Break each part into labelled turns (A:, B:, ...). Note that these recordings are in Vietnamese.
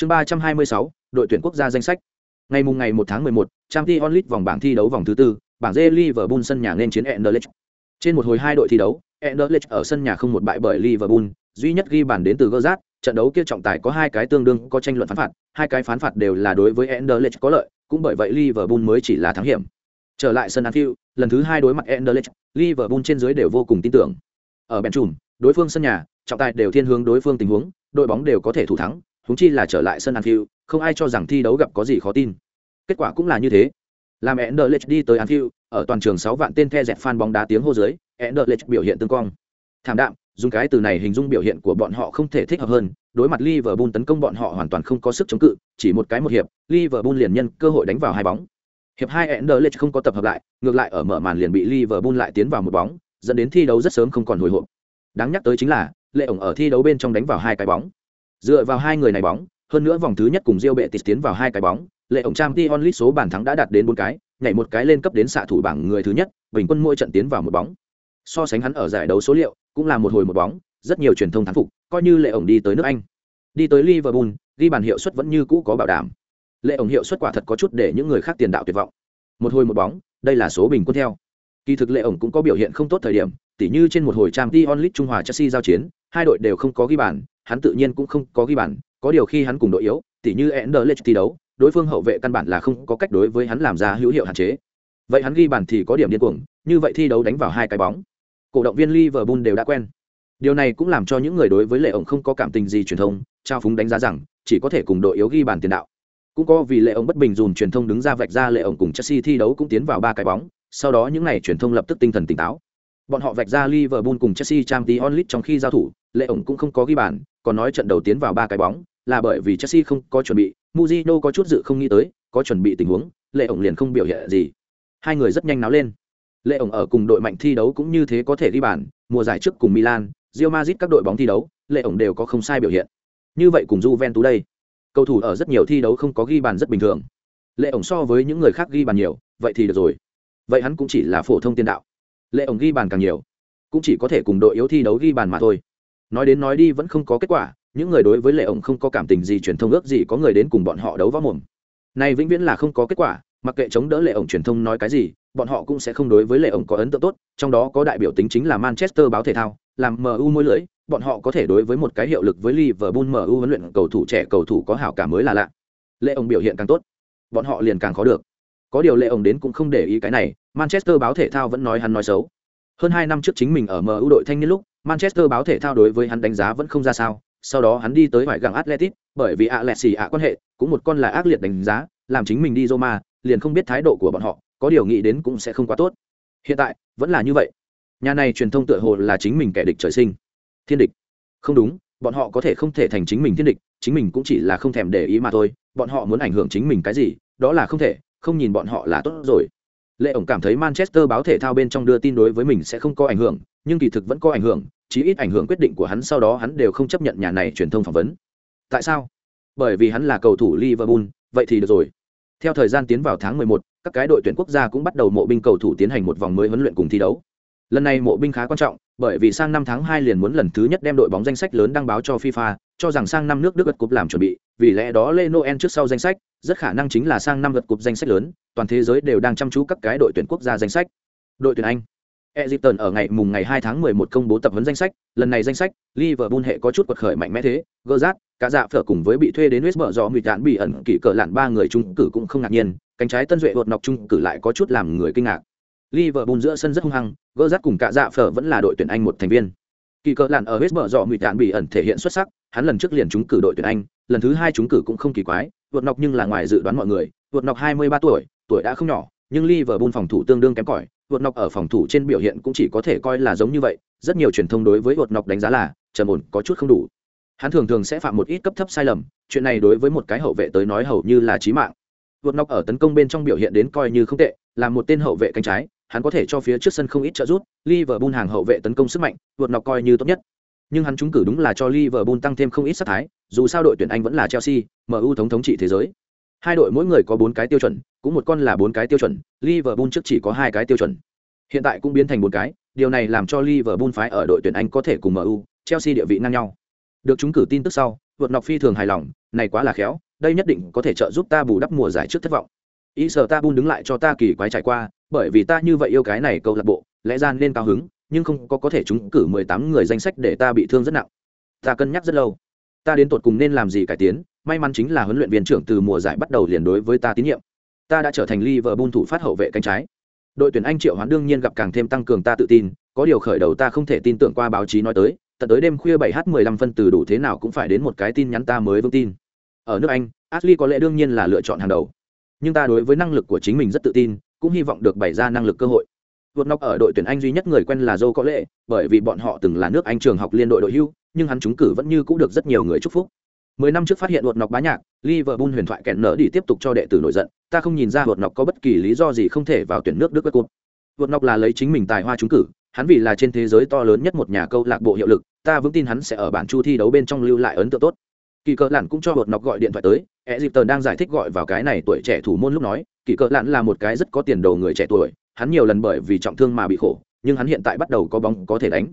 A: Chương 326, đội tuyển quốc gia danh sách. Ngày mùng ngày 1 tháng 11, Champions League vòng bảng thi đấu vòng thứ tư, bảng D Liverpool sân nhà nên chiến Anderlecht. Trên một hồi hai đội thi đấu, Anderlecht ở sân nhà không một bại bởi Liverpool, duy nhất ghi bàn đến từ Gerrard, trận đấu kia trọng tài có hai cái tương đương có tranh luận phán phạt, hai cái phán phạt đều là đối với Anderlecht có lợi, cũng bởi vậy Liverpool mới chỉ là thắng hiểm. Trở lại sân Anfield, lần thứ hai đối mặt Anderlecht, Liverpool trên dưới đều vô cùng tin tưởng. Ở bên chùm, đối phương sân nhà, trọng tài đều thiên hướng đối phương tình huống, đội bóng đều có thể thủ thắng, huống chi là trở lại sân Anfield, không ai cho rằng thi đấu gặp có gì khó tin. Kết quả cũng là như thế. Làm Anderlecht đi tới Anfield, ở toàn trường 6 vạn tên the dẹt fan bóng đá tiếng hô dưới, Anderlecht biểu hiện tương quang. Thảm đạm, dùng cái từ này hình dung biểu hiện của bọn họ không thể thích hợp hơn, đối mặt Liverpool tấn công bọn họ hoàn toàn không có sức chống cự, chỉ một cái một hiệp, Liverpool liền nhân cơ hội đánh vào hai bóng. Hiệp 2 Anderlecht không có tập hợp lại, ngược lại ở mở màn liền bị Liverpool lại tiến vào một bóng, dẫn đến thi đấu rất sớm không còn hồi hộp. Đáng nhắc tới chính là, Lệ ổng ở thi đấu bên trong đánh vào hai cái bóng. Dựa vào hai người này bóng, hơn nữa vòng thứ nhất cùng Real Betis tiến vào hai cái bóng, Lệ ổng trang Tion Lit số bàn thắng đã đạt đến bốn cái, nhảy một cái lên cấp đến xạ thủ bảng người thứ nhất, bình quân mỗi trận tiến vào một bóng. So sánh hắn ở giải đấu số liệu, cũng là một hồi một bóng, rất nhiều truyền thông thắng phục, coi như Lệ ổng đi tới nước Anh, đi tới Liverpool, ghi bàn hiệu suất vẫn như cũ có bảo đảm. Lệ ổng hiệu suất quả thật có chút để những người khác tiền đạo tuyệt vọng. Một hồi một bóng, đây là số bình quân theo. Kỳ thực Lệ ổng cũng có biểu hiện không tốt thời điểm, tỉ như trên một hồi trang Tion Lit Trung Hòa Chelsea giao chiến, hai đội đều không có ghi bàn, hắn tự nhiên cũng không có ghi bàn, có điều khi hắn cùng đội yếu, tỉ như Anderlecht thi đấu, đối phương hậu vệ căn bản là không có cách đối với hắn làm ra hữu hiệu hạn chế. Vậy hắn ghi bàn thì có điểm điên cuồng, như vậy thi đấu đánh vào hai cái bóng. Cổ động viên Liverpool đều đã quen. Điều này cũng làm cho những người đối với Lệ ổng không có cảm tình gì truyền thông, trao phúng đánh giá rằng chỉ có thể cùng đội yếu ghi bàn tiền đạo. Cũng có vì Lệ ổng bất bình dùm truyền thông đứng ra vạch ra Lệ ổng cùng Chelsea thi đấu cũng tiến vào ba cái bóng, sau đó những này truyền thông lập tức tinh thần tỉnh táo. Bọn họ vạch ra Liverpool cùng Chelsea Champions League trong khi giao thủ, Lệ ổng cũng không có ghi bàn, còn nói trận đầu tiến vào ba cái bóng, là bởi vì Chelsea không có chuẩn bị, Mujino có chút dự không nghĩ tới, có chuẩn bị tình huống, Lệ ổng liền không biểu hiện gì. Hai người rất nhanh náo lên. Lệ ổng ở cùng đội mạnh thi đấu cũng như thế có thể ghi bàn, mùa giải trước cùng Milan, Real Madrid các đội bóng thi đấu, Lệ ổng đều có không sai biểu hiện. Như vậy cùng Juventus đây, cầu thủ ở rất nhiều thi đấu không có ghi bàn rất bình thường. Lệ ổng so với những người khác ghi bàn nhiều, vậy thì được rồi. Vậy hắn cũng chỉ là phổ thông tiên đạo. Lệ ổng ghi bàn càng nhiều, cũng chỉ có thể cùng đội yếu thi đấu ghi bàn mà thôi. Nói đến nói đi vẫn không có kết quả, những người đối với lệ ổng không có cảm tình gì truyền thông ước gì có người đến cùng bọn họ đấu võ mồm. Này vĩnh viễn là không có kết quả mặc kệ chống đỡ lệ ổng truyền thông nói cái gì bọn họ cũng sẽ không đối với lệ ổng có ấn tượng tốt trong đó có đại biểu tính chính là manchester báo thể thao làm mu môi lưỡi bọn họ có thể đối với một cái hiệu lực với liverpool mu huấn luyện cầu thủ trẻ cầu thủ có hảo cảm mới là lạ. Lệ ổng biểu hiện càng tốt bọn họ liền càng khó được. Có điều lệ ổng đến cũng không để ý cái này manchester báo thể thao vẫn nói hắn nói xấu hơn hai năm trước chính mình ở mu đội thanh niên lúc, manchester báo thể thao đối với hắn đánh giá vẫn không ra sao. Sau đó hắn đi tới ngoại găng atletic bởi vì ạ lẹ xì ạ quan hệ, cũng một con là ác liệt đánh giá, làm chính mình đi roma, liền không biết thái độ của bọn họ, có điều nghĩ đến cũng sẽ không quá tốt. Hiện tại, vẫn là như vậy. Nhà này truyền thông tựa hồ là chính mình kẻ địch trời sinh. Thiên địch. Không đúng, bọn họ có thể không thể thành chính mình thiên địch, chính mình cũng chỉ là không thèm để ý mà thôi, bọn họ muốn ảnh hưởng chính mình cái gì, đó là không thể, không nhìn bọn họ là tốt rồi lệ ổng cảm thấy manchester báo thể thao bên trong đưa tin đối với mình sẽ không có ảnh hưởng nhưng kỳ thực vẫn có ảnh hưởng chí ít ảnh hưởng quyết định của hắn sau đó hắn đều không chấp nhận nhà này truyền thông phỏng vấn. Tại sao? Bởi vì hắn là cầu thủ liverpool vậy thì được rồi. Theo thời gian tiến vào tháng 11, các cái đội tuyển quốc gia cũng bắt đầu mộ binh cầu thủ tiến hành một vòng mới huấn luyện cùng thi đấu. Lần này mộ binh khá quan trọng bởi vì sang năm tháng hai liền muốn lần thứ nhất đem đội bóng danh sách lớn đăng báo cho FIFA, cho rằng sang năm nước Đức gật cúp làm chuẩn bị, vì lẽ đó Lê Noel trước sau danh sách, rất khả năng chính là sang năm gật cúp danh sách lớn, toàn thế giới đều đang chăm chú các cái đội tuyển quốc gia danh sách. Đội tuyển Anh Egypton ở ngày mùng ngày 2 tháng 11 công bố tập huấn danh sách, lần này danh sách, Liverpool hệ có chút quật khởi mạnh mẽ thế, Gerrard, cả dạ phở cùng với bị thuê đến West Brom bị bị ẩn kỳ cờ lạn ba người trung cử cũng không ngạc nhiên, cánh trái tân duệ đột nọc trung cử lại có chút làm người kinh ngạc. Liverpool giữa sân rất hung hăng, Gerrard cùng cả dạ phở vẫn là đội tuyển Anh một thành viên. Kỳ cờ lạn ở West Brom bị đạn bị ẩn thể hiện xuất sắc, hắn lần trước liền trúng cử đội tuyển Anh, lần thứ hai trúng cử cũng không kỳ quái, vượt nọc nhưng là ngoài dự đoán mọi người, vượt nọc 23 tuổi, tuổi đã không nhỏ, nhưng Liverpool phòng thủ tương đương kém cỏi, vượt nọc ở phòng thủ trên biểu hiện cũng chỉ có thể coi là giống như vậy rất nhiều truyền thông đối với vượt nọc đánh giá là trầm ổn có chút không đủ hắn thường thường sẽ phạm một ít cấp thấp sai lầm chuyện này đối với một cái hậu vệ tới nói hầu như là chí mạng vượt nọc ở tấn công bên trong biểu hiện đến coi như không tệ là một tên hậu vệ cánh trái hắn có thể cho phía trước sân không ít trợ giúp, Liverpool hàng hậu vệ tấn công sức mạnh, vượt nọc coi như tốt nhất. Nhưng hắn trúng cử đúng là cho Liverpool tăng thêm không ít sát thái, dù sao đội tuyển Anh vẫn là Chelsea MU thống thống trị thế giới. Hai đội mỗi người có bốn cái tiêu chuẩn, cũng một con là bốn cái tiêu chuẩn, liverpool trước chỉ có hai cái tiêu chuẩn. Hiện tại cũng biến thành bốn cái, điều này làm cho liverpool phái ở đội tuyển anh có thể cùng mu chelsea địa vị ngang nhau. Được chúng cử tin tức sau, vượt nọc phi thường hài lòng, này quá là khéo, đây nhất định có thể trợ giúp ta bù đắp mùa giải trước thất vọng ý sở ta bun đứng lại cho ta kỳ quái trải qua, bởi vì ta như vậy yêu cái này câu lạc bộ, lẽ ra nên cao hứng, nhưng không có có thể chúng cử mười tám người danh sách để ta bị thương rất nặng. Ta cân nhắc rất lâu. Ta đến tột cùng nên làm gì cải tiến, may mắn chính là huấn luyện viên trưởng từ mùa giải bắt đầu liền đối với ta tín nhiệm. Ta đã trở thành Liverpool thủ phát hậu vệ cánh trái. Đội tuyển anh triệu hoán đương nhiên gặp càng thêm tăng cường ta tự tin, có điều khởi đầu ta không thể tin tưởng qua báo chí nói tới, tận tới đêm khuya 7 h 15 phân từ đủ thế nào cũng phải đến một cái tin nhắn ta mới vững tin. Ở nước anh, Ashley có lẽ đương nhiên là lựa chọn hàng đầu nhưng ta đối với năng lực của chính mình rất tự tin, cũng hy vọng được bày ra năng lực cơ hội. Vượt nóc ở đội tuyển anh duy nhất người quen là joe có lệ bởi vì bọn họ từng là nước anh trường học liên đội đội hưu, nhưng hắn trúng cử vẫn như cũng được rất nhiều người chúc phúc. Mười năm trước phát hiện vượt nọc bá nhạc, liverpool huyền thoại kẹn nở đi tiếp tục cho đệ tử nổi giận, ta không nhìn ra vượt nọc có bất kỳ lý do gì không thể vào tuyển nước đức quất cột vượt nọc là lấy chính mình tài hoa trúng cử, hắn vì là trên thế giới to lớn nhất một nhà câu lạc bộ hiệu lực, ta vững tin hắn sẽ ở bản chu thi đấu bên trong lưu lại ấn tượng tốt. Kỳ cờ lản cũng cho vượt nọc gọi điện thoại tới e dịp tờn đang giải thích gọi vào cái này tuổi trẻ thủ môn lúc nói, kỳ cờ lặn là một cái rất có tiền đồ người trẻ tuổi, hắn nhiều lần bởi vì trọng thương mà bị khổ, nhưng hắn hiện tại bắt đầu có bóng, có thể đánh.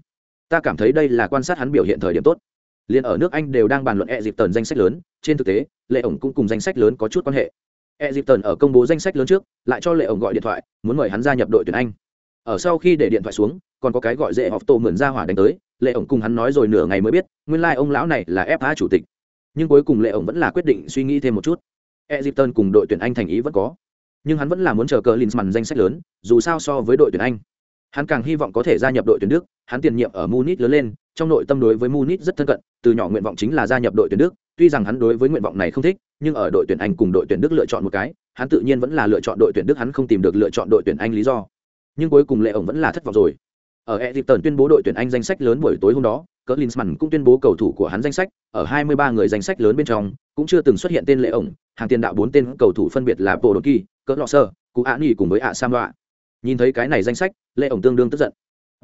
A: Ta cảm thấy đây là quan sát hắn biểu hiện thời điểm tốt. Liền ở nước anh đều đang bàn luận e dịp tần danh sách lớn, trên thực tế, lệ ổng cũng cùng danh sách lớn có chút quan hệ. E dịp tần ở công bố danh sách lớn trước, lại cho lệ ổng gọi điện thoại, muốn mời hắn gia nhập đội tuyển anh. Ở sau khi để điện thoại xuống, còn có cái gọi dễ họp tổ mượn ra hỏa đánh tới, lệ ổng cùng hắn nói rồi nửa ngày mới biết, nguyên lai ông lão này là fa chủ tịch nhưng cuối cùng lệ ổng vẫn là quyết định suy nghĩ thêm một chút. Egypton cùng đội tuyển anh thành ý vẫn có nhưng hắn vẫn là muốn chờ cờ linsman danh sách lớn dù sao so với đội tuyển anh hắn càng hy vọng có thể gia nhập đội tuyển đức. Hắn tiền nhiệm ở munich lớn lên trong nội tâm đối với munich rất thân cận từ nhỏ nguyện vọng chính là gia nhập đội tuyển đức. Tuy rằng hắn đối với nguyện vọng này không thích nhưng ở đội tuyển anh cùng đội tuyển đức lựa chọn một cái hắn tự nhiên vẫn là lựa chọn đội tuyển đức hắn không tìm được lựa chọn đội tuyển anh lý do. Nhưng cuối cùng lệ ổng vẫn là thất vọng rồi. Ở Egypton tuyên bố đội tuyển Anh danh sách lớn buổi tối hôm đó, Cỡ Linsman cũng tuyên bố cầu thủ của hắn danh sách, ở 23 người danh sách lớn bên trong, cũng chưa từng xuất hiện tên Lệ ổng, hàng tiền đạo bốn tên cầu thủ phân biệt là Podolski, Cỡ Lọ Sơ, Cú Án cùng với ạ Sam Đoạ. Nhìn thấy cái này danh sách, Lệ ổng tương đương tức giận.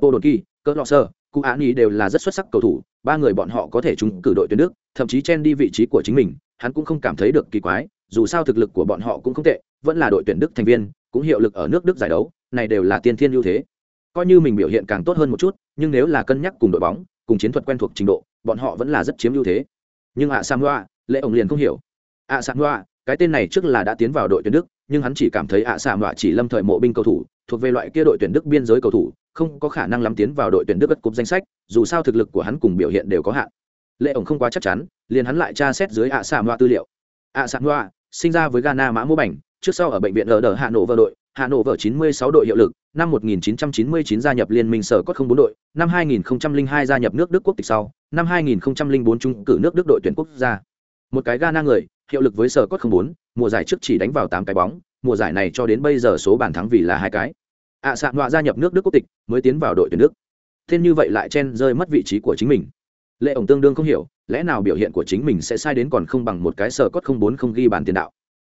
A: Podolski, Cỡ Lọ Sơ, Cú Án đều là rất xuất sắc cầu thủ, ba người bọn họ có thể trúng cử đội tuyển Đức, thậm chí chen đi vị trí của chính mình, hắn cũng không cảm thấy được kỳ quái, dù sao thực lực của bọn họ cũng không tệ, vẫn là đội tuyển Đức thành viên, cũng hiệu lực ở nước Đức giải đấu, này đều là tiên thiên ưu thế coi như mình biểu hiện càng tốt hơn một chút nhưng nếu là cân nhắc cùng đội bóng cùng chiến thuật quen thuộc trình độ, bọn họ vẫn là rất chiếm ưu thế. Nhưng ạ samoa, lệ ổng liền không hiểu. Ạ samoa, cái tên này trước là đã tiến vào đội tuyển đức, nhưng hắn chỉ cảm thấy ạ samoa chỉ lâm thời mộ binh cầu thủ, thuộc về loại kia đội tuyển đức biên giới cầu thủ, không có khả năng lắm tiến vào đội tuyển đức bất cúp danh sách, dù sao thực lực của hắn cùng biểu hiện đều có hạn. Lệ ổng không quá chắc chắn, liền hắn lại tra xét dưới ạ samoa tư liệu. Ạ samoa, sinh ra với ghana mã mô bảnh trước sau ở bệnh viện ở đờ hạ nổ vợ đội Hà Nội vợ 96 đội hiệu lực, năm 1999 gia nhập liên minh sở cốt 04 đội, năm 2002 gia nhập nước Đức quốc tịch sau, năm 2004 trung cử nước Đức đội tuyển quốc gia. Một cái Ghana người, hiệu lực với sở cốt 04, mùa giải trước chỉ đánh vào 8 cái bóng, mùa giải này cho đến bây giờ số bàn thắng vì là hai cái. ạ à, sạn đọa gia nhập nước Đức quốc tịch, mới tiến vào đội tuyển Đức. Thêm như vậy lại chen rơi mất vị trí của chính mình. Lệ ổng tương đương không hiểu, lẽ nào biểu hiện của chính mình sẽ sai đến còn không bằng một cái sở cốt 04 không ghi bàn tiền đạo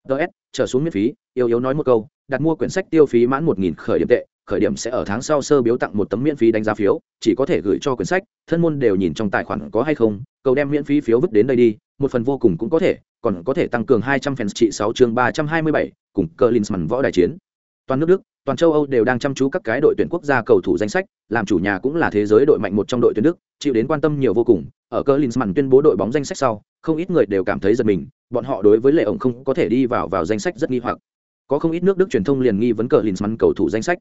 A: ts trở xuống miễn phí, yêu yếu nói một câu, đặt mua quyển sách tiêu phí mãn một nghìn khởi điểm tệ khởi điểm sẽ ở tháng sau sơ biếu tặng một tấm miễn phí đánh giá phiếu chỉ có thể gửi cho quyển sách thân môn đều nhìn trong tài khoản có hay không cầu đem miễn phí phiếu vứt đến đây đi một phần vô cùng cũng có thể còn có thể tăng cường hai trăm fans trị sáu chương ba trăm hai mươi bảy cùng cờ linsman võ đại chiến toàn nước đức, toàn châu âu đều đang chăm chú các cái đội tuyển quốc gia cầu thủ danh sách, làm chủ nhà cũng là thế giới đội mạnh một trong đội tuyển đức, chịu đến quan tâm nhiều vô cùng. Ở cờ linsman tuyên bố đội bóng danh sách sau, không ít người đều cảm thấy giật mình, bọn họ đối với lệ ổng không có thể đi vào vào danh sách rất nghi hoặc. Có không ít nước đức truyền thông liền nghi vấn cờ linsman cầu thủ danh sách.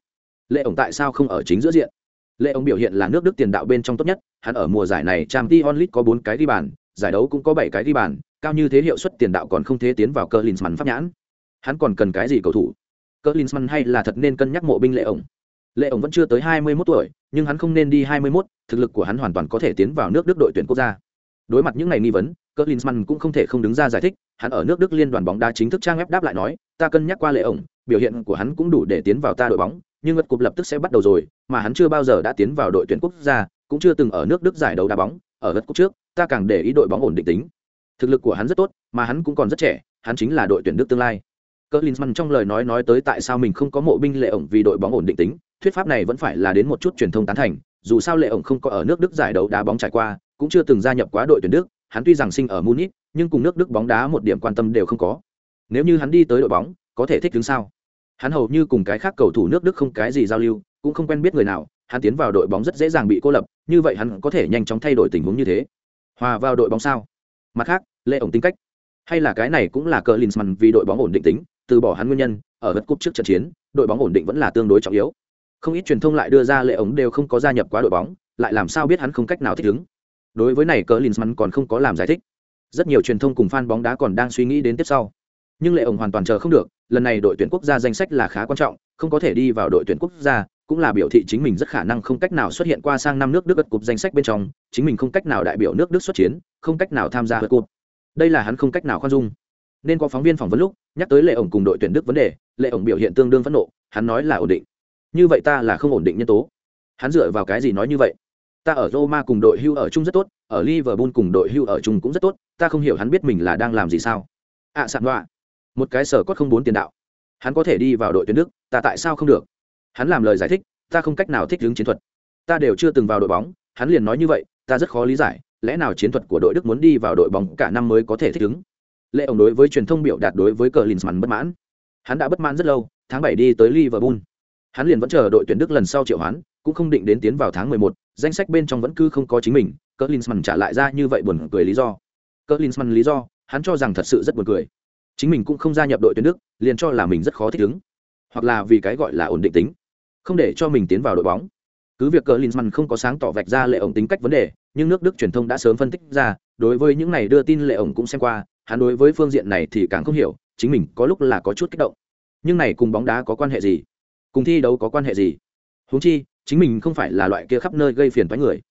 A: Lệ ổng tại sao không ở chính giữa diện? Lệ ổng biểu hiện là nước đức tiền đạo bên trong tốt nhất, hắn ở mùa giải này trang t onlit có bốn cái ghi bàn, giải đấu cũng có bảy cái ghi bàn, cao như thế hiệu suất tiền đạo còn không thế tiến vào cờ linsman pháp nhãn. Hắn còn cần cái gì cầu thủ? Cờ linsman hay là thật nên cân nhắc mộ binh lệ ổng? Lệ ổng vẫn chưa tới hai mươi 21 tuổi nhưng hắn không nên đi hai mươi 21, thực lực của hắn hoàn toàn có thể tiến vào nước đức đội tuyển quốc gia. Đối mặt những ngày nghi vấn cờ linsman cũng không thể không đứng ra giải thích hắn ở nước đức liên đoàn bóng đá chính thức trang web đáp lại nói ta cân nhắc qua lệ ổng biểu hiện của hắn cũng đủ để tiến vào ta đội bóng nhưng ngật cục lập tức sẽ bắt đầu rồi mà hắn chưa bao giờ đã tiến vào đội tuyển quốc gia cũng chưa từng ở nước đức giải đấu đá bóng ở ngật cục trước ta càng để ý đội bóng ổn định tính. Thực lực của hắn rất tốt mà hắn cũng còn rất trẻ hắn chính là đội tuyển đức tương lai cỡ linsman trong lời nói nói tới tại sao mình không có mộ binh lệ ổng vì đội bóng ổn định tính, thuyết pháp này vẫn phải là đến một chút truyền thông tán thành, dù sao lệ ổng không có ở nước đức giải đấu đá bóng trải qua, cũng chưa từng gia nhập quá đội tuyển đức, hắn tuy rằng sinh ở munich, nhưng cùng nước đức bóng đá một điểm quan tâm đều không có. Nếu như hắn đi tới đội bóng, có thể thích đứng sao? Hắn hầu như cùng cái khác cầu thủ nước đức không cái gì giao lưu, cũng không quen biết người nào, hắn tiến vào đội bóng rất dễ dàng bị cô lập, như vậy hắn có thể nhanh chóng thay đổi tình huống như thế. Hòa vào đội bóng sao? Mặt khác, lệ ổng tính cách. Hay là cái này cũng là cờ linsman vì đội bóng ổn định tính? Từ bỏ hắn nguyên nhân ở vật cúp trước trận chiến đội bóng ổn định vẫn là tương đối trọng yếu không ít truyền thông lại đưa ra lệ ống đều không có gia nhập quá đội bóng lại làm sao biết hắn không cách nào thích ứng đối với này cờ linsman còn không có làm giải thích rất nhiều truyền thông cùng fan bóng đá còn đang suy nghĩ đến tiếp sau nhưng lệ ổng hoàn toàn chờ không được lần này đội tuyển quốc gia danh sách là khá quan trọng không có thể đi vào đội tuyển quốc gia cũng là biểu thị chính mình rất khả năng không cách nào xuất hiện qua sang năm nước Đức ất cục danh sách bên trong, chính mình không cách nào đại biểu nước Đức xuất chiến, không cách nào tham gia ất cục. Đây là hắn không cách nào khoan dung. Nên có phóng viên phỏng vấn lúc, nhắc tới Lệ ổng cùng đội tuyển Đức vấn đề, Lệ ổng biểu hiện tương đương phẫn nộ, hắn nói là ổn định. Như vậy ta là không ổn định nhân tố. Hắn dựa vào cái gì nói như vậy? Ta ở Roma cùng đội hưu ở chung rất tốt, ở Liverpool cùng đội hưu ở chung cũng rất tốt, ta không hiểu hắn biết mình là đang làm gì sao? À sạn đoạ. Một cái sở cốt không bốn tiền đạo. Hắn có thể đi vào đội tuyển Đức, ta tại sao không được? Hắn làm lời giải thích, ta không cách nào thích ứng chiến thuật ta đều chưa từng vào đội bóng hắn liền nói như vậy ta rất khó lý giải lẽ nào chiến thuật của đội đức muốn đi vào đội bóng cả năm mới có thể thích ứng lệ ổng đối với truyền thông biểu đạt đối với cờ linsman bất mãn. Hắn đã bất mãn rất lâu tháng bảy đi tới liverpool. Hắn liền vẫn chờ đội tuyển đức lần sau triệu hoán cũng không định đến tiến vào tháng mười một, danh sách bên trong vẫn cứ không có chính mình cờ linsman trả lại ra như vậy buồn cười lý do. Cờ linsman lý do hắn cho rằng thật sự rất buồn cười. Chính mình cũng không gia nhập đội tuyển đức liền cho là mình rất khó thích ứng. Hoặc là vì cái gọi là ổn định tính không để cho mình tiến vào đội bóng. Cứ việc cờ linsman không có sáng tỏ vạch ra lệ ổng tính cách vấn đề nhưng nước đức truyền thông đã sớm phân tích ra đối với những này đưa tin lệ ổng cũng xem qua hắn đối với phương diện này thì càng không hiểu, chính mình có lúc là có chút kích động. Nhưng này cùng bóng đá có quan hệ gì? Cùng thi đấu có quan hệ gì? Huống chi, chính mình không phải là loại kia khắp nơi gây phiền toái người.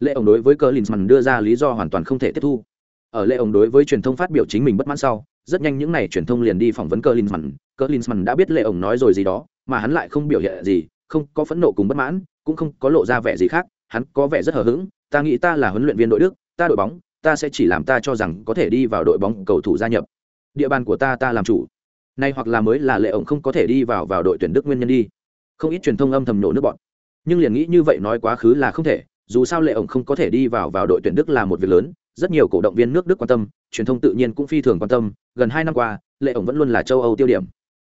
A: Lệ ổng đối với cờ linsman đưa ra lý do hoàn toàn không thể tiếp thu. Ở lệ ổng đối với truyền thông phát biểu chính mình bất mãn sau, rất nhanh những n à y truyền thông liền đi phỏng vấn cờ linsman cờ linsman đã biết lệ ổng nói rồi gì đó, mà hắn lại không biểu hiện gì, không có phẫn nộ cùng bất mãn, cũng không có lộ ra vẻ gì khác. Hắn có vẻ rất hờ hững, ta nghĩ ta là huấn luyện viên đội đức, ta đội bóng ta sẽ chỉ làm ta cho rằng có thể đi vào đội bóng cầu thủ gia nhập. Địa bàn của ta ta làm chủ. Nay hoặc là mới là lệ ổng không có thể đi vào vào đội tuyển đức nguyên nhân đi. Không ít truyền thông âm thầm nổ nước bọn. Nhưng liền nghĩ như vậy nói quá khứ là không thể, dù sao lệ ổng không có thể đi vào vào đội tuyển đức là một việc lớn, rất nhiều cổ động viên nước đức quan tâm, truyền thông tự nhiên cũng phi thường quan tâm, gần hai năm qua, lệ ổng vẫn luôn là châu âu tiêu điểm.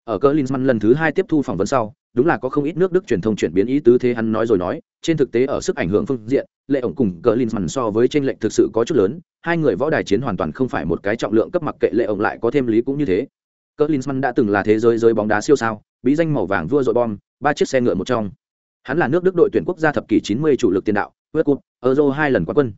A: Ở cỡ lần thứ hai tiếp thu phỏng vấn sau đúng là có không ít nước đức truyền thông chuyển biến ý tứ thế hắn nói rồi nói trên thực tế ở sức ảnh hưởng phương diện lệ ổng cùng cờ so với tranh lệch thực sự có chút lớn hai người võ đài chiến hoàn toàn không phải một cái trọng lượng cấp mặc kệ lệ ổng lại có thêm lý cũng như thế. Cờ đã từng là thế giới giới bóng đá siêu sao bí danh màu vàng vua dội bom ba chiếc xe ngựa một trong. Hắn là nước đức đội tuyển quốc gia thập kỷ 90 chủ lực tiền đạo vượt cúp euro hai lần quán quân.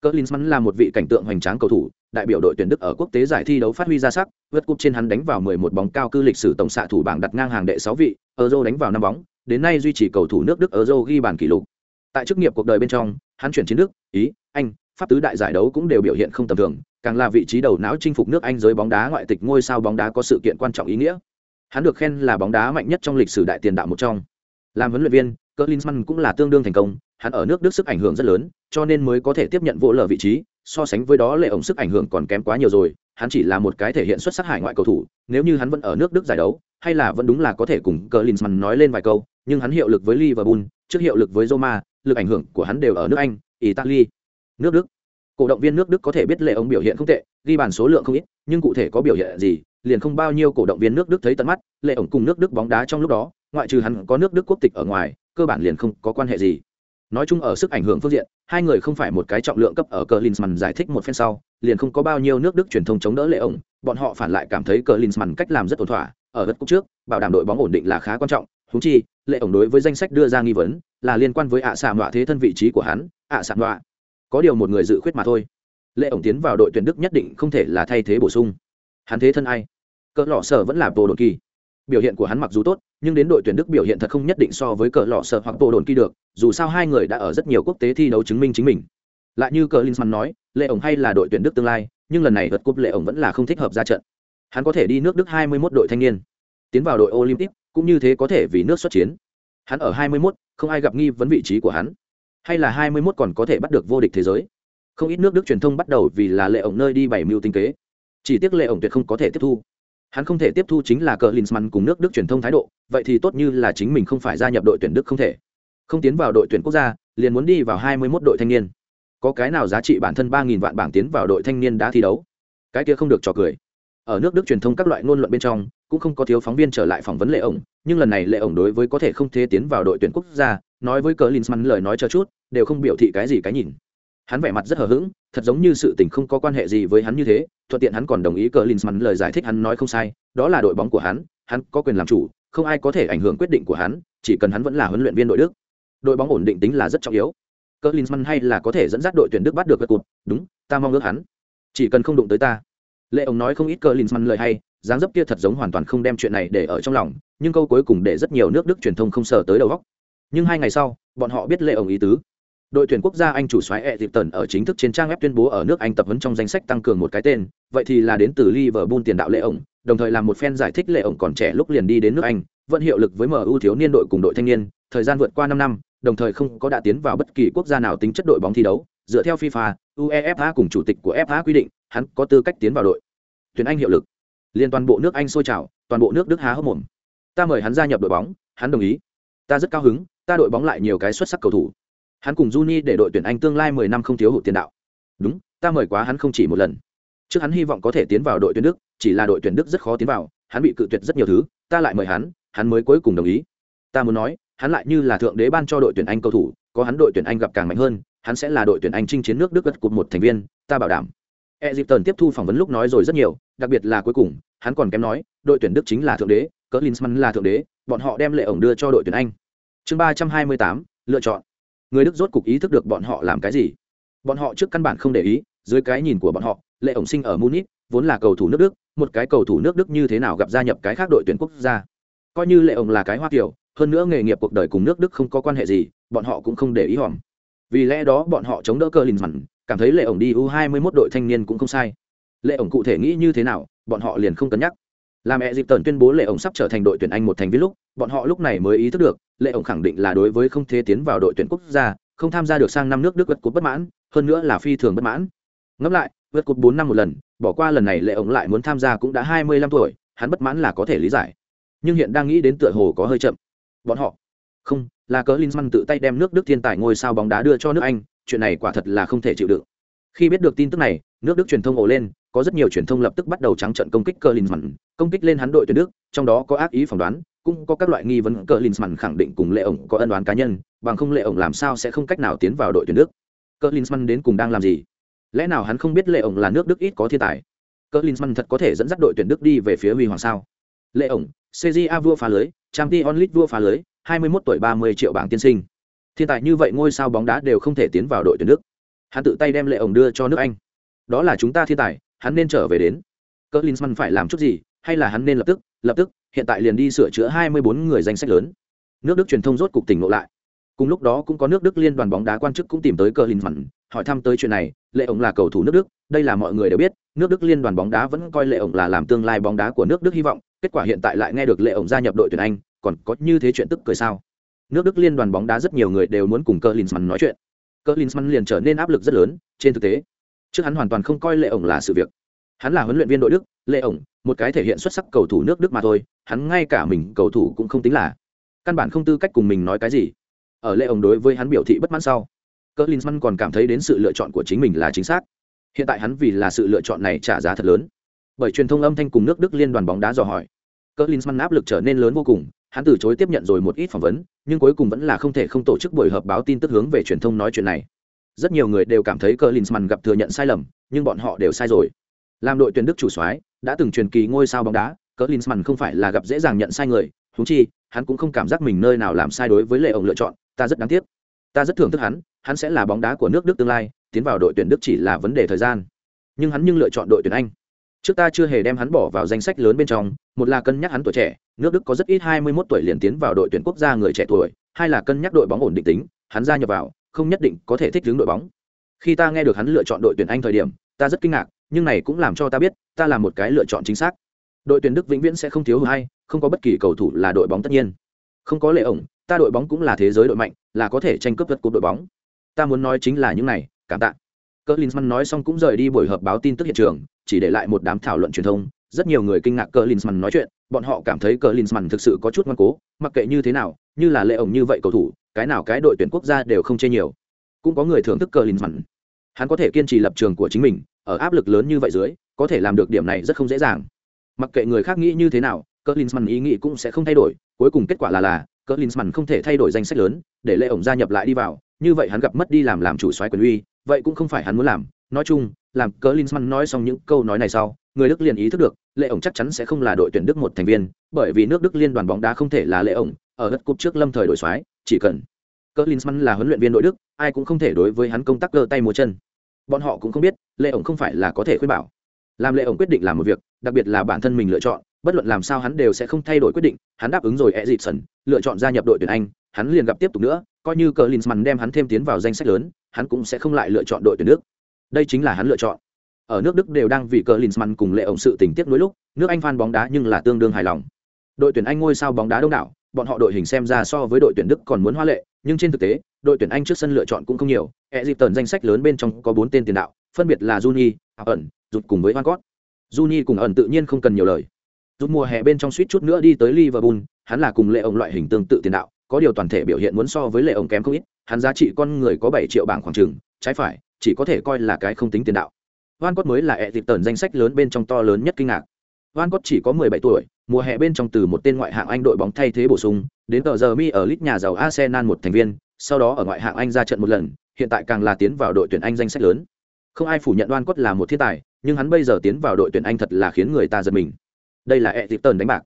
A: Cờ là một vị cảnh tượng hoành tráng cầu thủ đại biểu đội tuyển Đức ở quốc tế giải thi đấu phát huy ra sắc, vượt cúp trên hắn đánh vào 11 bóng cao cư lịch sử tổng xạ thủ bảng đặt ngang hàng đệ 6 vị, Euro đánh vào năm bóng, đến nay duy trì cầu thủ nước Đức Euro ghi bàn kỷ lục. Tại chức nghiệp cuộc đời bên trong, hắn chuyển chiến nước, Ý, Anh, Pháp tứ đại giải đấu cũng đều biểu hiện không tầm thường, càng là vị trí đầu não chinh phục nước Anh giới bóng đá ngoại tịch ngôi sao bóng đá có sự kiện quan trọng ý nghĩa. Hắn được khen là bóng đá mạnh nhất trong lịch sử đại tiền đạo một trong. Làm huấn luyện viên, Klinsmann cũng là tương đương thành công, hắn ở nước Đức sức ảnh hưởng rất lớn, cho nên mới có thể tiếp nhận vô lở vị trí, so sánh với đó lệ ổng sức ảnh hưởng còn kém quá nhiều rồi hắn chỉ là một cái thể hiện xuất sắc hải ngoại cầu thủ nếu như hắn vẫn ở nước đức giải đấu hay là vẫn đúng là có thể cùng cờ linsman nói lên vài câu, nhưng hắn hiệu lực với liverpool, trước hiệu lực với roma, lực ảnh hưởng của hắn đều ở nước anh, italy. Nước đức. Cổ động viên nước đức có thể biết lệ ông biểu hiện không tệ, ghi bàn số lượng không ít, nhưng cụ thể có biểu hiện gì, liền không bao nhiêu cổ động viên nước đức thấy tận mắt, lệ ổng cùng nước đức bóng đá trong lúc đó, ngoại trừ hắn có nước đức quốc tịch ở ngoài, cơ bản liền không có quan hệ gì. Nói chung ở sức ảnh hưởng phương diện, hai người không phải một cái trọng lượng cấp ở cờ linsman giải thích một phen sau, liền không có bao nhiêu nước đức truyền thông chống đỡ lệ ổng bọn họ phản lại cảm thấy cờ linsman cách làm rất ổn thỏa ở đất cúc trước, bảo đảm đội bóng ổn định là khá quan trọng. Húng chi, lệ ổng đối với danh sách đưa ra nghi vấn là liên quan với ạ xạ mọa thế thân vị trí của hắn, ạ xạ mọa. Có điều một người dự khuyết mà thôi. Lệ ổng tiến vào đội tuyển đức nhất định không thể là thay thế bổ sung. Hắn thế thân ai? Cỡ lọ sở vẫn là vô đồn kỳ. Biểu hiện của hắn mặc dù tốt, nhưng đến đội tuyển đức biểu hiện thật không nhất định so với cỡ lọ sở hoặc bộ đồn kỳ được, dù sao hai người đã ở rất nhiều quốc tế thi đấu chứng minh chính mình. Lại như cờ linsman nói, lệ ổng hay là đội tuyển đức tương lai, nhưng lần này vật cúp lệ ổng vẫn là không thích hợp ra trận hắn có thể đi nước đức 21 đội thanh niên tiến vào đội olympic cũng như thế có thể vì nước xuất chiến. Hắn ở 21, không ai gặp nghi vấn vị trí của hắn. Hay là 21 còn có thể bắt được vô địch thế giới. Không ít nước đức truyền thông bắt đầu vì là lệ ổng nơi đi bảy mưu tinh kế. Chỉ tiếc lệ ổng tuyệt không có thể tiếp thu. Hắn không thể tiếp thu chính là cờ linsman cùng nước đức truyền thông thái độ vậy thì tốt như là chính mình không phải gia nhập đội tuyển đức không thể. Không tiến vào đội tuyển quốc gia liền muốn đi vào 21 đội thanh niên. Có cái nào giá trị bản thân 3.000 vạn bảng tiến vào đội thanh niên đã thi đấu? Cái kia không được trò cười ở nước đức truyền thông các loại ngôn luận bên trong, cũng không có thiếu phóng viên trở lại phỏng vấn lệ ổng, nhưng lần này lệ ổng đối với có thể không thế tiến vào đội tuyển quốc gia, nói với cờ linsman lời nói cho chút, đều không biểu thị cái gì cái nhìn. Hắn vẻ mặt rất hờ hững, thật giống như sự tình không có quan hệ gì với hắn như thế, thuận tiện hắn còn đồng ý cờ linsman lời giải thích hắn nói không sai, đó là đội bóng của hắn hắn có quyền làm chủ, không ai có thể ảnh hưởng quyết định của hắn, chỉ cần hắn vẫn là huấn luyện viên đội đức. Đội bóng ổn định tính là rất trọng yếu. Cờ linsman hay là có thể dẫn dắt đội tuyển đức bắt được các cụt, đúng, ta mong ước hắn. Chỉ cần không đụng tới ta lệ ông nói không ít cờ linsman lời hay, dáng dấp kia thật giống hoàn toàn không đem chuyện này để ở trong lòng, nhưng câu cuối cùng để rất nhiều nước đức truyền thông không sờ tới đầu góc nhưng hai ngày sau, bọn họ biết lệ ông ý tứ. Đội tuyển quốc gia anh chủ xoáy e dịp tần ở chính thức trên trang web tuyên bố ở nước anh tập huấn trong danh sách tăng cường một cái tên, vậy thì là đến từ liverpool tiền đạo lệ ổng đồng thời làm một phen giải thích lệ ổng còn trẻ lúc liền đi đến nước anh, vẫn hiệu lực với mu thiếu niên đội cùng đội thanh niên, thời gian vượt qua năm năm, đồng thời không có đã tiến vào bất kỳ quốc gia nào tính chất đội bóng thi đấu. Dựa theo fifa, uefa cùng chủ tịch của fa quy định, hắn có tư cách tiến vào đội tuyển anh hiệu lực liên toàn bộ nước anh sôi trào toàn bộ nước đức há hốc mồm ta mời hắn gia nhập đội bóng hắn đồng ý ta rất cao hứng ta đội bóng lại nhiều cái xuất sắc cầu thủ hắn cùng Juni để đội tuyển Anh tương lai 10 năm không thiếu hụt tiền đạo. Đúng, ta mời quá hắn không chỉ một lần. Trước hắn hy vọng có thể tiến vào đội tuyển Đức, chỉ là đội tuyển Đức rất khó tiến vào, hắn bị cự tuyệt rất nhiều thứ, ta lại mời hắn, hắn mới cuối cùng đồng ý. Ta muốn nói, hắn lại như là thượng đế ban cho đội tuyển Anh cầu thủ, có hắn đội tuyển Anh gặp càng mạnh hơn, hắn sẽ là đội tuyển Anh chinh chiến nước Đức gật cột một thành viên, ta bảo đảm. Egypton tiếp thu phỏng vấn lúc nói rồi rất nhiều, đặc biệt là cuối cùng, hắn còn kém nói, đội tuyển Đức chính là thượng đế, Klinsmann là thượng đế, bọn họ đem lệ ổng đưa cho đội tuyển Anh. Chương 328, lựa chọn. Người đức rốt cục ý thức được bọn họ làm cái gì. Bọn họ trước căn bản không để ý dưới cái nhìn của bọn họ lệ ổng sinh ở munich vốn là cầu thủ nước đức một cái cầu thủ nước đức như thế nào gặp gia nhập cái khác đội tuyển quốc gia. Coi như lệ ổng là cái hoa kiểu hơn nữa nghề nghiệp cuộc đời cùng nước đức không có quan hệ gì bọn họ cũng không để ý hòm. Vì lẽ đó bọn họ chống đỡ Klinsmann, cảm thấy lệ ổng đi u 21 đội thanh niên cũng không sai. Lệ ổng cụ thể nghĩ như thế nào, bọn họ liền không cân nhắc. Làm mẹ dịp tần tuyên bố lệ ổng sắp trở thành đội tuyển anh một thành viên lúc, bọn họ lúc này mới ý thức được, lệ ổng khẳng định là đối với không thể tiến vào đội tuyển quốc gia, không tham gia được sang năm nước đức vượt cúp bất mãn, hơn nữa là phi thường bất mãn. Ngẫm lại, vượt cúp bốn năm một lần, bỏ qua lần này lệ ổng lại muốn tham gia cũng đã hai mươi lăm tuổi, hắn bất mãn là có thể lý giải. Nhưng hiện đang nghĩ đến tựa hồ có hơi chậm. Bọn họ, không là cỡ Linsman tự tay đem nước Đức thiên tài ngôi sao bóng đá đưa cho nước Anh, chuyện này quả thật là không thể chịu đựng. Khi biết được tin tức này, nước Đức truyền thông ồ lên, có rất nhiều truyền thông lập tức bắt đầu trắng trận công kích cờ Linsman, công kích lên hắn đội tuyển Đức, trong đó có ác ý phỏng đoán, cũng có các loại nghi vấn cờ Linsman khẳng định cùng Lệ ổng có ân oán cá nhân, bằng không Lệ ổng làm sao sẽ không cách nào tiến vào đội tuyển Đức. Cờ Linsman đến cùng đang làm gì? Lẽ nào hắn không biết Lệ ổng là nước Đức ít có thiên tài? Cờ Linsman thật có thể dẫn dắt đội tuyển Đức đi về phía huy hoàng sao? Lệ ổng, CJA vua phá lưới, Champions League vua phá lưới, 21 tuổi 30 triệu bảng tiên sinh. Thiên tài như vậy ngôi sao bóng đá đều không thể tiến vào đội tuyển nước. Hắn tự tay đem Lệ ổng đưa cho nước Anh. Đó là chúng ta thiên tài, hắn nên trở về đến Klinsmann phải làm chút gì hay là hắn nên lập tức lập tức hiện tại liền đi sửa chữa 24 người danh sách lớn nước đức truyền thông rốt cục tỉnh ngộ lại cùng lúc đó cũng có nước đức liên đoàn bóng đá quan chức cũng tìm tới Klinsmann, hỏi thăm tới chuyện này lệ ổng là cầu thủ nước đức đây là mọi người đều biết nước đức liên đoàn bóng đá vẫn coi lệ ổng là làm tương lai bóng đá của nước đức hy vọng kết quả hiện tại lại nghe được lệ ổng gia nhập đội tuyển anh còn có như thế chuyện tức cười sao? Nước đức liên đoàn bóng đá rất nhiều người đều muốn cùng cờ linsman nói chuyện. Cờ linsman liền trở nên áp lực rất lớn, trên thực tế, trước hắn hoàn toàn không coi lệ ổng là sự việc. Hắn là huấn luyện viên đội đức, lệ ổng, một cái thể hiện xuất sắc cầu thủ nước đức mà thôi, hắn ngay cả mình cầu thủ cũng không tính là. Căn bản không tư cách cùng mình nói cái gì. Ở lệ ổng đối với hắn biểu thị bất mãn sau cỡ linsman còn cảm thấy đến sự lựa chọn của chính mình là chính xác. Hiện tại hắn vì là sự lựa chọn này trả giá thật lớn. Bởi truyền thông âm thanh cùng nước đức liên đoàn bóng đá dò hỏi cỡ linsman áp lực trở nên lớn vô cùng hắn từ chối tiếp nhận rồi một ít phỏng vấn, nhưng cuối cùng vẫn là không thể không tổ chức buổi họp báo tin tức hướng về truyền thông nói chuyện này. Rất nhiều người đều cảm thấy cờ linsman gặp thừa nhận sai lầm, nhưng bọn họ đều sai rồi. Làm đội tuyển đức chủ soái, đã từng truyền kỳ ngôi sao bóng đá cờ linsman không phải là gặp dễ dàng nhận sai người húng chi, hắn cũng không cảm giác mình nơi nào làm sai đối với lệ ông lựa chọn, ta rất đáng tiếc. Ta rất thưởng thức hắn hắn sẽ là bóng đá của nước đức tương lai, tiến vào đội tuyển đức chỉ là vấn đề thời gian. Nhưng hắn nhưng lựa chọn đội tuyển anh trước ta chưa hề đem hắn bỏ vào danh sách lớn bên trong, một là cân nhắc hắn tuổi trẻ, nước đức có rất ít hai mươi 21 tuổi liền tiến vào đội tuyển quốc gia người trẻ tuổi, hai là cân nhắc đội bóng ổn định tính, hắn gia nhập vào, không nhất định có thể thích ứng đội bóng. Khi ta nghe được hắn lựa chọn đội tuyển anh thời điểm, ta rất kinh ngạc, nhưng này cũng làm cho ta biết, ta là một cái lựa chọn chính xác. Đội tuyển đức vĩnh viễn sẽ không thiếu hụt hay, không có bất kỳ cầu thủ là đội bóng tất nhiên. Không có lệ ổng, ta đội bóng cũng là thế giới đội mạnh, là có thể tranh cướp vật cuộc đội bóng. Ta muốn nói chính là những này, cảm tạ cỡ linsman nói xong cũng rời đi buổi họp báo tin tức hiện trường, chỉ để lại một đám thảo luận truyền thông. Rất nhiều người kinh ngạc cỡ linsman nói chuyện, bọn họ cảm thấy cỡ linsman thực sự có chút ngoan cố, mặc kệ như thế nào, như là lệ ổng như vậy cầu thủ, cái nào cái đội tuyển quốc gia đều không chê nhiều. Cũng có người thưởng thức cờ lin mặn hắn có thể kiên trì lập trường của chính mình, ở áp lực lớn như vậy dưới, có thể làm được điểm này rất không dễ dàng. Mặc kệ người khác nghĩ như thế nào, cờ lin mặn ý nghĩ cũng sẽ không thay đổi, cuối cùng kết quả là là, cờ lin mặn không thể thay đổi danh sách lớn, để lệ ổng gia nhập lại đi vào, như vậy hắn gặp mất đi làm làm chủ soái quyền uy vậy cũng không phải hắn muốn làm. Nói chung, làm cớ linzmann nói xong những câu nói này sau, người đức liền ý thức được, lệ ổng chắc chắn sẽ không là đội tuyển đức một thành viên, bởi vì nước đức liên đoàn bóng đá không thể là lệ ổng, ở đất cúp trước lâm thời đổi soái chỉ cần cớ linzmann là huấn luyện viên đội đức, ai cũng không thể đối với hắn công tác cơ tay múa chân. Bọn họ cũng không biết, lệ ổng không phải là có thể khuyên bảo. Làm lệ ổng quyết định làm một việc, đặc biệt là bản thân mình lựa chọn, bất luận làm sao hắn đều sẽ không thay đổi quyết định, hắn đáp ứng rồi e dịp sần lựa chọn gia nhập đội tuyển anh, hắn liền gặp tiếp tục nữa, coi như cờ linsman đem hắn thêm tiến vào danh sách lớn hắn cũng sẽ không lại lựa chọn đội tuyển nước đây chính là hắn lựa chọn. Ở nước đức đều đang vì cờ linsman cùng lệ ổng sự tình tiết nối lúc, nước anh phan bóng đá nhưng là tương đương hài lòng. Đội tuyển anh ngôi sao bóng đá đông đảo, bọn họ đội hình xem ra so với đội tuyển đức còn muốn hoa lệ, nhưng trên thực tế, đội tuyển anh trước sân lựa chọn cũng không nhiều. E dịp tần danh sách lớn bên trong có bốn tên tiền đạo, phân biệt là juni, ẩn rụt cùng với van cott juni cùng ẩn tự nhiên không cần nhiều lời. Rút mùa hè bên trong suýt chút nữa đi tới liverpool, hắn là cùng lệ ổng loại hình tương tự tiền đạo có điều toàn thể biểu hiện muốn so với lệ ổng kém không ít, hắn giá trị con người có bảy triệu bảng khoảng trừng trái phải, chỉ có thể coi là cái không tính tiền đạo. Van Cốt mới là e dịp tần danh sách lớn bên trong to lớn nhất kinh ngạc. Van Cốt chỉ có 17 tuổi, mùa hè bên trong từ một tên ngoại hạng anh đội bóng thay thế bổ sung, đến tờ giờ mi ở lít nhà giàu arsenal một thành viên, sau đó ở ngoại hạng anh ra trận một lần, hiện tại càng là tiến vào đội tuyển anh danh sách lớn. Không ai phủ nhận đoan cốt là một thiên tài, nhưng hắn bây giờ tiến vào đội tuyển anh thật là khiến người ta giật mình. Đây là e dịp tần đánh bạc.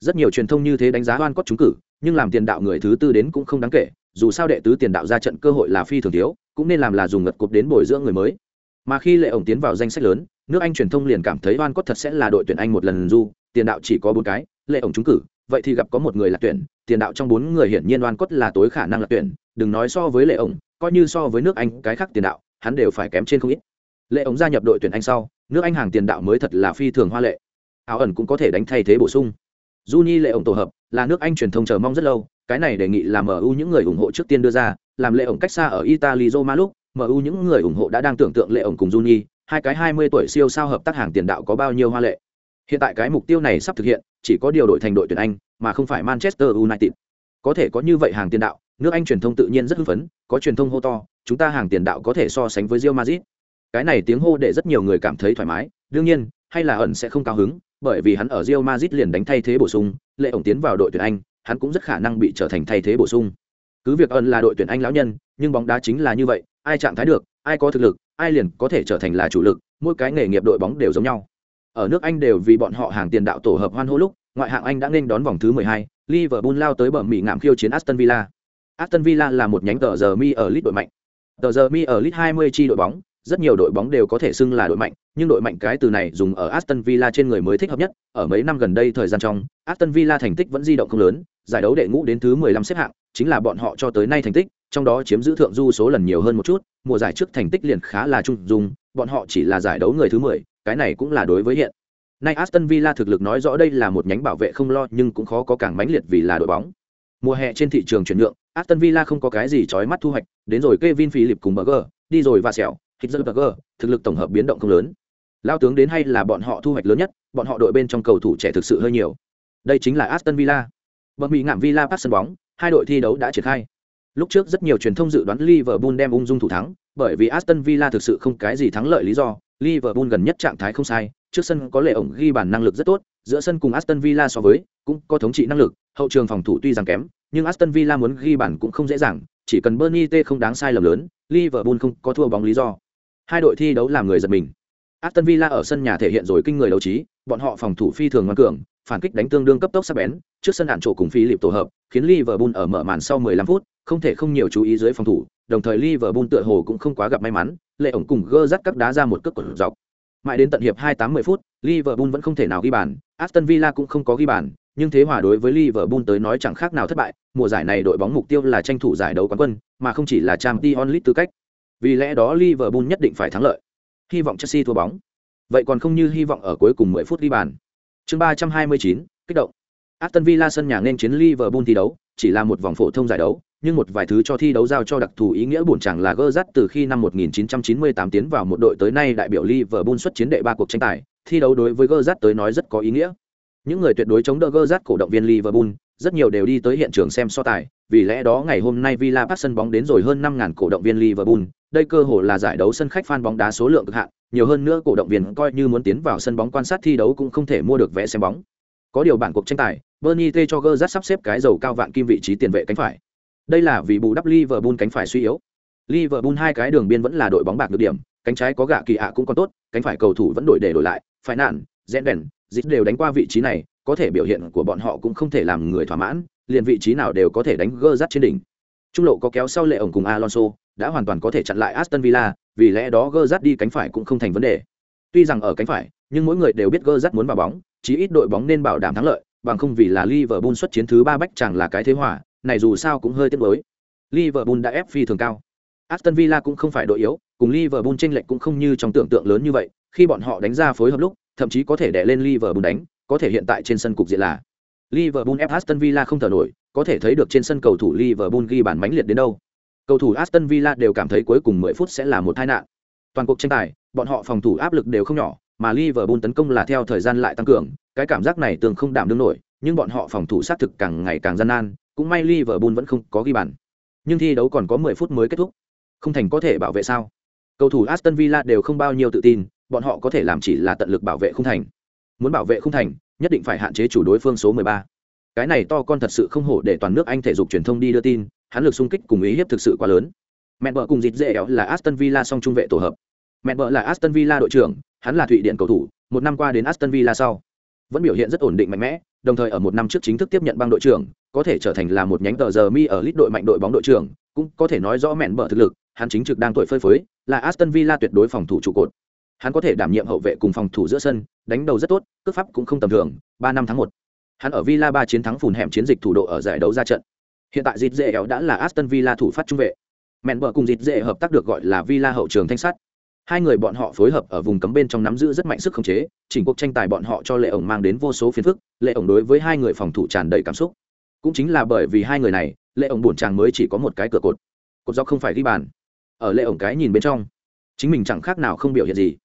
A: Rất nhiều truyền thông như thế đánh giá đoan cốt trúng cử nhưng làm tiền đạo người thứ tư đến cũng không đáng kể, dù sao đệ tứ tiền đạo ra trận cơ hội là phi thường thiếu, cũng nên làm là dùng ngật cục đến bồi dưỡng người mới. Mà khi lệ ổng tiến vào danh sách lớn, nước anh truyền thông liền cảm thấy oan cốt thật sẽ là đội tuyển anh một lần du, tiền đạo chỉ có bốn cái, lệ ổng trúng cử, vậy thì gặp có một người là tuyển, tiền đạo trong bốn người hiển nhiên oan cốt là tối khả năng là tuyển, đừng nói so với lệ ổng, coi như so với nước anh, cái khác tiền đạo, hắn đều phải kém trên không ít. Lệ ổng gia nhập đội tuyển anh sau, nước anh hàng tiền đạo mới thật là phi thường hoa lệ. Áo ẩn cũng có thể đánh thay thế bổ sung. Juni lệ ổng tổ hợp là nước anh truyền thông chờ mong rất lâu cái này đề nghị là MU những người ủng hộ trước tiên đưa ra làm lệ ổng cách xa ở Italy Roma lúc MU những người ủng hộ đã đang tưởng tượng lệ ổng cùng Juni, hai cái 20 tuổi siêu sao hợp tác hàng tiền đạo có bao nhiêu hoa lệ. Hiện tại cái mục tiêu này sắp thực hiện, chỉ có điều đổi thành đội tuyển Anh, mà không phải Manchester United. Có thể có như vậy hàng tiền đạo, nước Anh truyền thông tự nhiên rất hưng phấn, có truyền thông hô to, chúng ta hàng tiền đạo có thể so sánh với Real Madrid. Cái này tiếng hô để rất nhiều người cảm thấy thoải mái, đương nhiên, hay là ẩn sẽ không cao hứng, bởi vì hắn ở Real Madrid liền đánh thay thế bổ sung, lệ ổng tiến vào đội tuyển Anh, hắn cũng rất khả năng bị trở thành thay thế bổ sung. Cứ việc ẩn là đội tuyển Anh lão nhân, nhưng bóng đá chính là như vậy, ai trạng thái được ai có thực lực ai liền có thể trở thành là chủ lực mỗi cái nghề nghiệp đội bóng đều giống nhau. Ở nước anh đều vì bọn họ hàng tiền đạo tổ hợp hoan hô lúc ngoại hạng anh đã nên đón vòng thứ 12, liverpool lao tới bờ mỹ ngạm khiêu chiến aston villa. Aston villa là một nhánh tờ giờ mi ở lit đội mạnh. Tờ giờ mi ở lit 20 chi đội bóng rất nhiều đội bóng đều có thể xưng là đội mạnh, nhưng đội mạnh cái từ này dùng ở Aston Villa trên người mới thích hợp nhất. Ở mấy năm gần đây thời gian trong, Aston Villa thành tích vẫn di động không lớn, giải đấu đệ ngũ đến thứ 15 xếp hạng, chính là bọn họ cho tới nay thành tích, trong đó chiếm giữ thượng du số lần nhiều hơn một chút, mùa giải trước thành tích liền khá là trung dung, bọn họ chỉ là giải đấu người thứ 10, cái này cũng là đối với hiện. Nay Aston Villa thực lực nói rõ đây là một nhánh bảo vệ không lo nhưng cũng khó có càng mãnh liệt vì là đội bóng. Mùa hè trên thị trường chuyển nhượng, Aston Villa không có cái gì chói mắt thu hoạch, đến rồi Kevin Philip cùng Berger, đi rồi và sẹo, Hitzelberger, thực lực tổng hợp biến động không lớn. Lao tướng đến hay là bọn họ thu hoạch lớn nhất, bọn họ đội bên trong cầu thủ trẻ thực sự hơi nhiều. Đây chính là Aston Villa. Bờ bị ngạm Villa Park sân bóng, hai đội thi đấu đã triển khai. Lúc trước rất nhiều truyền thông dự đoán Liverpool đem ung dung thủ thắng, bởi vì Aston Villa thực sự không cái gì thắng lợi lý do, Liverpool gần nhất trạng thái không sai, trước sân có lệ ổng ghi bàn năng lực rất tốt, giữa sân cùng Aston Villa so với, cũng có thống trị năng lực, hậu trường phòng thủ tuy rằng kém, nhưng Aston Villa muốn ghi bàn cũng không dễ dàng, chỉ cần Bernie T không đáng sai lầm lớn, Liverpool không có thua bóng lý do. Hai đội thi đấu làm người giật mình. Aston Villa ở sân nhà thể hiện rồi kinh người đấu trí, bọn họ phòng thủ phi thường ngoan cường, phản kích đánh tương đương cấp tốc sắc bén, trước sân đạn chỗ cùng phi lịp tổ hợp, khiến Liverpool ở mở màn sau 15 phút, không thể không nhiều chú ý dưới phòng thủ, đồng thời Liverpool tựa hồ cũng không quá gặp may mắn, lệ ổng cùng gơ dắt các đá ra một cước cột dọc. Mãi đến tận hiệp 2-80 phút, Liverpool vẫn không thể nào ghi bàn, Aston Villa cũng không có ghi bàn, nhưng thế hòa đối với Liverpool tới nói chẳng khác nào thất bại, mùa giải này đội bóng mục tiêu là tranh thủ giải đấu quán quân, mà không chỉ là Champions League tư cách. Vì lẽ đó Liverpool nhất định phải thắng lợi. Hy vọng Chelsea thua bóng. Vậy còn không như hy vọng ở cuối cùng 10 phút ghi bàn. Chương 329, kích động. Aston Villa sân nhà nên chiến Liverpool thi đấu, chỉ là một vòng phổ thông giải đấu, nhưng một vài thứ cho thi đấu giao cho đặc thù ý nghĩa buồn chẳng là gơ dắt từ khi năm 1998 tiến vào một đội tới nay đại biểu Liverpool xuất chiến đệ ba cuộc tranh tài, thi đấu đối với gơ dắt tới nói rất có ý nghĩa. Những người tuyệt đối chống đỡ gơ dắt cổ động viên Liverpool, rất nhiều đều đi tới hiện trường xem so tài, vì lẽ đó ngày hôm nay Villa Park sân bóng đến rồi hơn 5000 cổ động viên Liverpool, đây cơ hội là giải đấu sân khách fan bóng đá số lượng cực hạn, nhiều hơn nữa cổ động viên coi như muốn tiến vào sân bóng quan sát thi đấu cũng không thể mua được vé xem bóng. Có điều bản cuộc tranh tài, Bernie T cho Gerrard sắp xếp cái dầu cao vạn kim vị trí tiền vệ cánh phải. Đây là vì bù đắp Liverpool cánh phải suy yếu. Liverpool hai cái đường biên vẫn là đội bóng bạc được điểm, cánh trái có gạ kỳ ạ cũng còn tốt, cánh phải cầu thủ vẫn đổi để đổi lại, phải nạn, rẽn đèn, dịch đều đánh qua vị trí này, có thể biểu hiện của bọn họ cũng không thể làm người thỏa mãn, liền vị trí nào đều có thể đánh gơ rắt trên đỉnh. Trung lộ có kéo sau lệ ổng cùng Alonso, đã hoàn toàn có thể chặn lại Aston Villa, vì lẽ đó gơ rắt đi cánh phải cũng không thành vấn đề. Tuy rằng ở cánh phải, nhưng mỗi người đều biết gơ rắt muốn vào bóng, chí ít đội bóng nên bảo đảm thắng lợi, bằng không vì là Liverpool xuất chiến thứ ba bách chẳng là cái thế hòa, này dù sao cũng hơi tiếc nuối. Liverpool đã ép phi thường cao. Aston Villa cũng không phải đội yếu, cùng Liverpool chênh lệch cũng không như trong tưởng tượng lớn như vậy, khi bọn họ đánh ra phối hợp lúc, thậm chí có thể đè lên Liverpool đánh, có thể hiện tại trên sân cục diện là Liverpool ép Aston Villa không thở nổi, có thể thấy được trên sân cầu thủ Liverpool ghi bàn mãnh liệt đến đâu. Cầu thủ Aston Villa đều cảm thấy cuối cùng 10 phút sẽ là một tai nạn. Toàn cuộc tranh tài, bọn họ phòng thủ áp lực đều không nhỏ, mà Liverpool tấn công là theo thời gian lại tăng cường, cái cảm giác này tưởng không đảm đương nổi, nhưng bọn họ phòng thủ sát thực càng ngày càng gian nan, cũng may Liverpool vẫn không có ghi bàn. Nhưng thi đấu còn có 10 phút mới kết thúc. Không thành có thể bảo vệ sao? Cầu thủ Aston Villa đều không bao nhiêu tự tin, bọn họ có thể làm chỉ là tận lực bảo vệ không thành. Muốn bảo vệ không thành, nhất định phải hạn chế chủ đối phương số 13. Cái này to con thật sự không hổ để toàn nước Anh thể dục truyền thông đi đưa tin, hắn lực xung kích cùng ý hiếp thực sự quá lớn. Mẹ vợ cùng dịt dễ éo là Aston Villa song trung vệ tổ hợp. Mẹ vợ là Aston Villa đội trưởng, hắn là Thụy điện cầu thủ, một năm qua đến Aston Villa sau, vẫn biểu hiện rất ổn định mạnh mẽ, đồng thời ở một năm trước chính thức tiếp nhận băng đội trưởng, có thể trở thành là một nhánh tờ giờ mi ở lít đội mạnh đội bóng đội trưởng, cũng có thể nói rõ mẹn bở thực lực, hắn chính trực đang tuổi phơi phới, là Aston Villa tuyệt đối phòng thủ trụ cột. Hắn có thể đảm nhiệm hậu vệ cùng phòng thủ giữa sân, đánh đầu rất tốt, cước pháp cũng không tầm thường, Ba năm tháng một, Hắn ở Villa ba chiến thắng phùn hẻm chiến dịch thủ độ ở giải đấu ra trận. Hiện tại Dịch Dệ đã là Aston Villa thủ phát trung vệ. Mẹn vợ cùng Dịch Dệ hợp tác được gọi là Villa hậu trường thanh sắt. Hai người bọn họ phối hợp ở vùng cấm bên trong nắm giữ rất mạnh sức khống chế, chỉnh cuộc tranh tài bọn họ cho Lệ ổng mang đến vô số phiền phức, Lệ ổng đối với hai người phòng thủ tràn đầy cảm xúc. Cũng chính là bởi vì hai người này, Lệ ổng buồn chàng mới chỉ có một cái cửa cột. Cột dọc không phải ghi bàn. Ở Lệ ổng cái nhìn bên trong, chính mình chẳng khác nào không biểu hiện gì.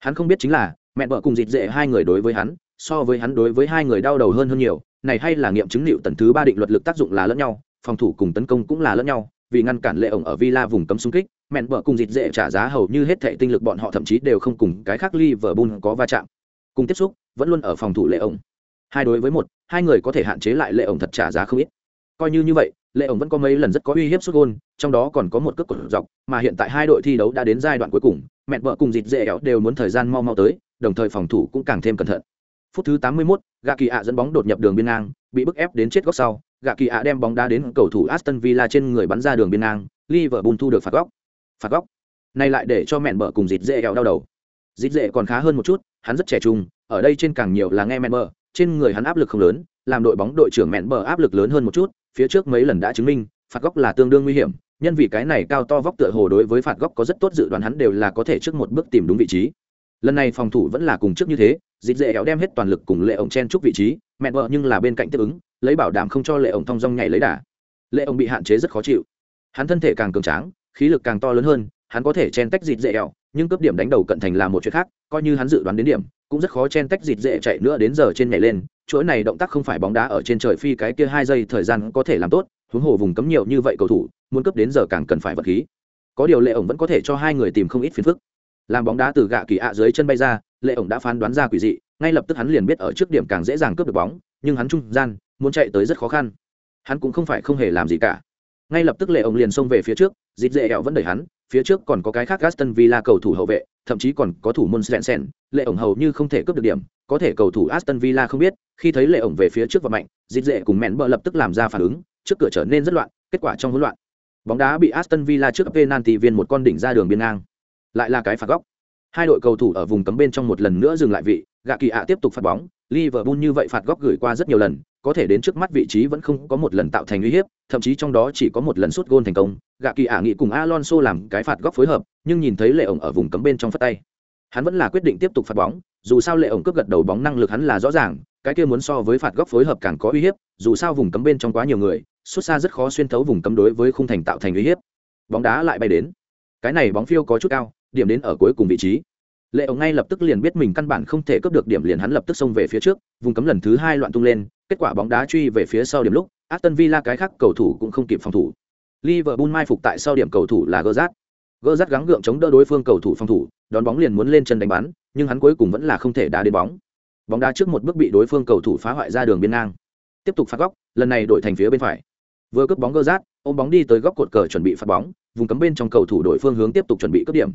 A: Hắn không biết chính là, mẹ vợ cùng dịt dệ hai người đối với hắn, so với hắn đối với hai người đau đầu hơn hơn nhiều, này hay là nghiệm chứng liệu tần thứ ba định luật lực tác dụng là lẫn nhau, phòng thủ cùng tấn công cũng là lẫn nhau, vì ngăn cản lệ ổng ở Villa vùng cấm xung kích, mẹn vợ cùng dịt dễ trả giá hầu như hết thệ tinh lực bọn họ thậm chí đều không cùng cái khác Liverpool có va chạm. Cùng tiếp xúc, vẫn luôn ở phòng thủ lệ ổng. Hai đối với một, hai người có thể hạn chế lại lệ ổng thật trả giá không ít. Coi như như vậy, lệ ổng vẫn có mấy lần rất có uy hiếp xuất gôn, trong đó còn có một cước cột dọc, mà hiện tại hai đội thi đấu đã đến giai đoạn cuối cùng, mẹn vợ cùng dịt dễ đều muốn thời gian mau mau tới, đồng thời phòng thủ cũng càng thêm cẩn thận. Phút thứ 81, gạ Kỳ ạ dẫn bóng đột nhập đường biên ngang, bị bức ép đến chết góc sau, gạ Kỳ ạ đem bóng đá đến cầu thủ Aston Villa trên người bắn ra đường biên ngang, Liverpool thu được phạt góc. Phạt góc. Này lại để cho mẹn vợ cùng dịt dễ đau đầu. Dịt dễ còn khá hơn một chút, hắn rất trẻ trung, ở đây trên càng nhiều là nghe mẹn vợ trên người hắn áp lực không lớn, làm đội bóng đội trưởng mẹn bở áp lực lớn hơn một chút, phía trước mấy lần đã chứng minh, phạt góc là tương đương nguy hiểm, nhân vì cái này cao to vóc tựa hồ đối với phạt góc có rất tốt dự đoán hắn đều là có thể trước một bước tìm đúng vị trí. Lần này phòng thủ vẫn là cùng trước như thế, dịp dễ đem hết toàn lực cùng lệ ổng chen chúc vị trí, mẹ vợ nhưng là bên cạnh tiếp ứng, lấy bảo đảm không cho lệ ổng thong dong nhảy lấy đà. Lệ ổng bị hạn chế rất khó chịu. Hắn thân thể càng cường tráng, khí lực càng to lớn hơn, hắn có thể chen tách dịp dễ éo nhưng cướp điểm đánh đầu cận thành là một chuyện khác coi như hắn dự đoán đến điểm cũng rất khó chen tách dịp dễ chạy nữa đến giờ trên nhảy lên chuỗi này động tác không phải bóng đá ở trên trời phi cái kia hai giây thời gian có thể làm tốt huống hồ vùng cấm nhiều như vậy cầu thủ muốn cấp đến giờ càng cần phải vật khí. Có điều lệ ổng vẫn có thể cho hai người tìm không ít phiền phức. Làm bóng đá từ gạ kỳ ạ dưới chân bay ra lệ ổng đã phán đoán ra quỷ dị ngay lập tức hắn liền biết ở trước điểm càng dễ dàng cướp được bóng nhưng hắn trung gian muốn chạy tới rất khó khăn. Hắn cũng không phải không hề làm gì cả. Ngay lập tức lệ ổng liền xông về phía trước dịp dễ ẹo vẫn đẩy hắn phía trước còn có cái khác Gaston Villa cầu thủ hậu vệ, thậm chí còn có thủ môn Svensson, lệ ổng hầu như không thể cướp được điểm, có thể cầu thủ Aston Villa không biết, khi thấy lệ ổng về phía trước và mạnh, dịp dễ cùng mẹn bờ lập tức làm ra phản ứng, trước cửa trở nên rất loạn, kết quả trong hỗn loạn. Bóng đá bị Aston Villa trước penalty viên một con đỉnh ra đường biên ngang. Lại là cái phạt góc. Hai đội cầu thủ ở vùng cấm bên trong một lần nữa dừng lại vị, gạ kỳ ạ tiếp tục phạt bóng, Liverpool như vậy phạt góc gửi qua rất nhiều lần, có thể đến trước mắt vị trí vẫn không có một lần tạo thành uy hiếp, thậm chí trong đó chỉ có một lần sút gôn thành công. Gạ kỳ ả nghĩ cùng Alonso làm cái phạt góc phối hợp, nhưng nhìn thấy Lệ ổng ở vùng cấm bên trong phát tay. Hắn vẫn là quyết định tiếp tục phạt bóng, dù sao Lệ ổng cướp gật đầu bóng năng lực hắn là rõ ràng, cái kia muốn so với phạt góc phối hợp càng có uy hiếp, dù sao vùng cấm bên trong quá nhiều người, xuất xa rất khó xuyên thấu vùng cấm đối với khung thành tạo thành uy hiếp. Bóng đá lại bay đến. Cái này bóng phiêu có chút cao, điểm đến ở cuối cùng vị trí lệ ổng ngay lập tức liền biết mình căn bản không thể cướp được điểm liền hắn lập tức xông về phía trước vùng cấm lần thứ hai loạn tung lên kết quả bóng đá truy về phía sau điểm lúc aston villa cái khác cầu thủ cũng không kịp phòng thủ liverpool mai phục tại sau điểm cầu thủ là gơ rát gơ rát gắng gượng chống đỡ đối phương cầu thủ phòng thủ đón bóng liền muốn lên chân đánh bắn nhưng hắn cuối cùng vẫn là không thể đá đến bóng bóng đá trước một bước bị đối phương cầu thủ phá hoại ra đường biên ngang. Tiếp tục phạt góc, lần này đổi thành phía bên phải. Vừa cướp bóng gơ rát ôm bóng đi tới góc cột cờ chuẩn bị phạt bóng, vùng cấm bên trong cầu thủ đội phương hướng tiếp tục chuẩn bị cướp điểm.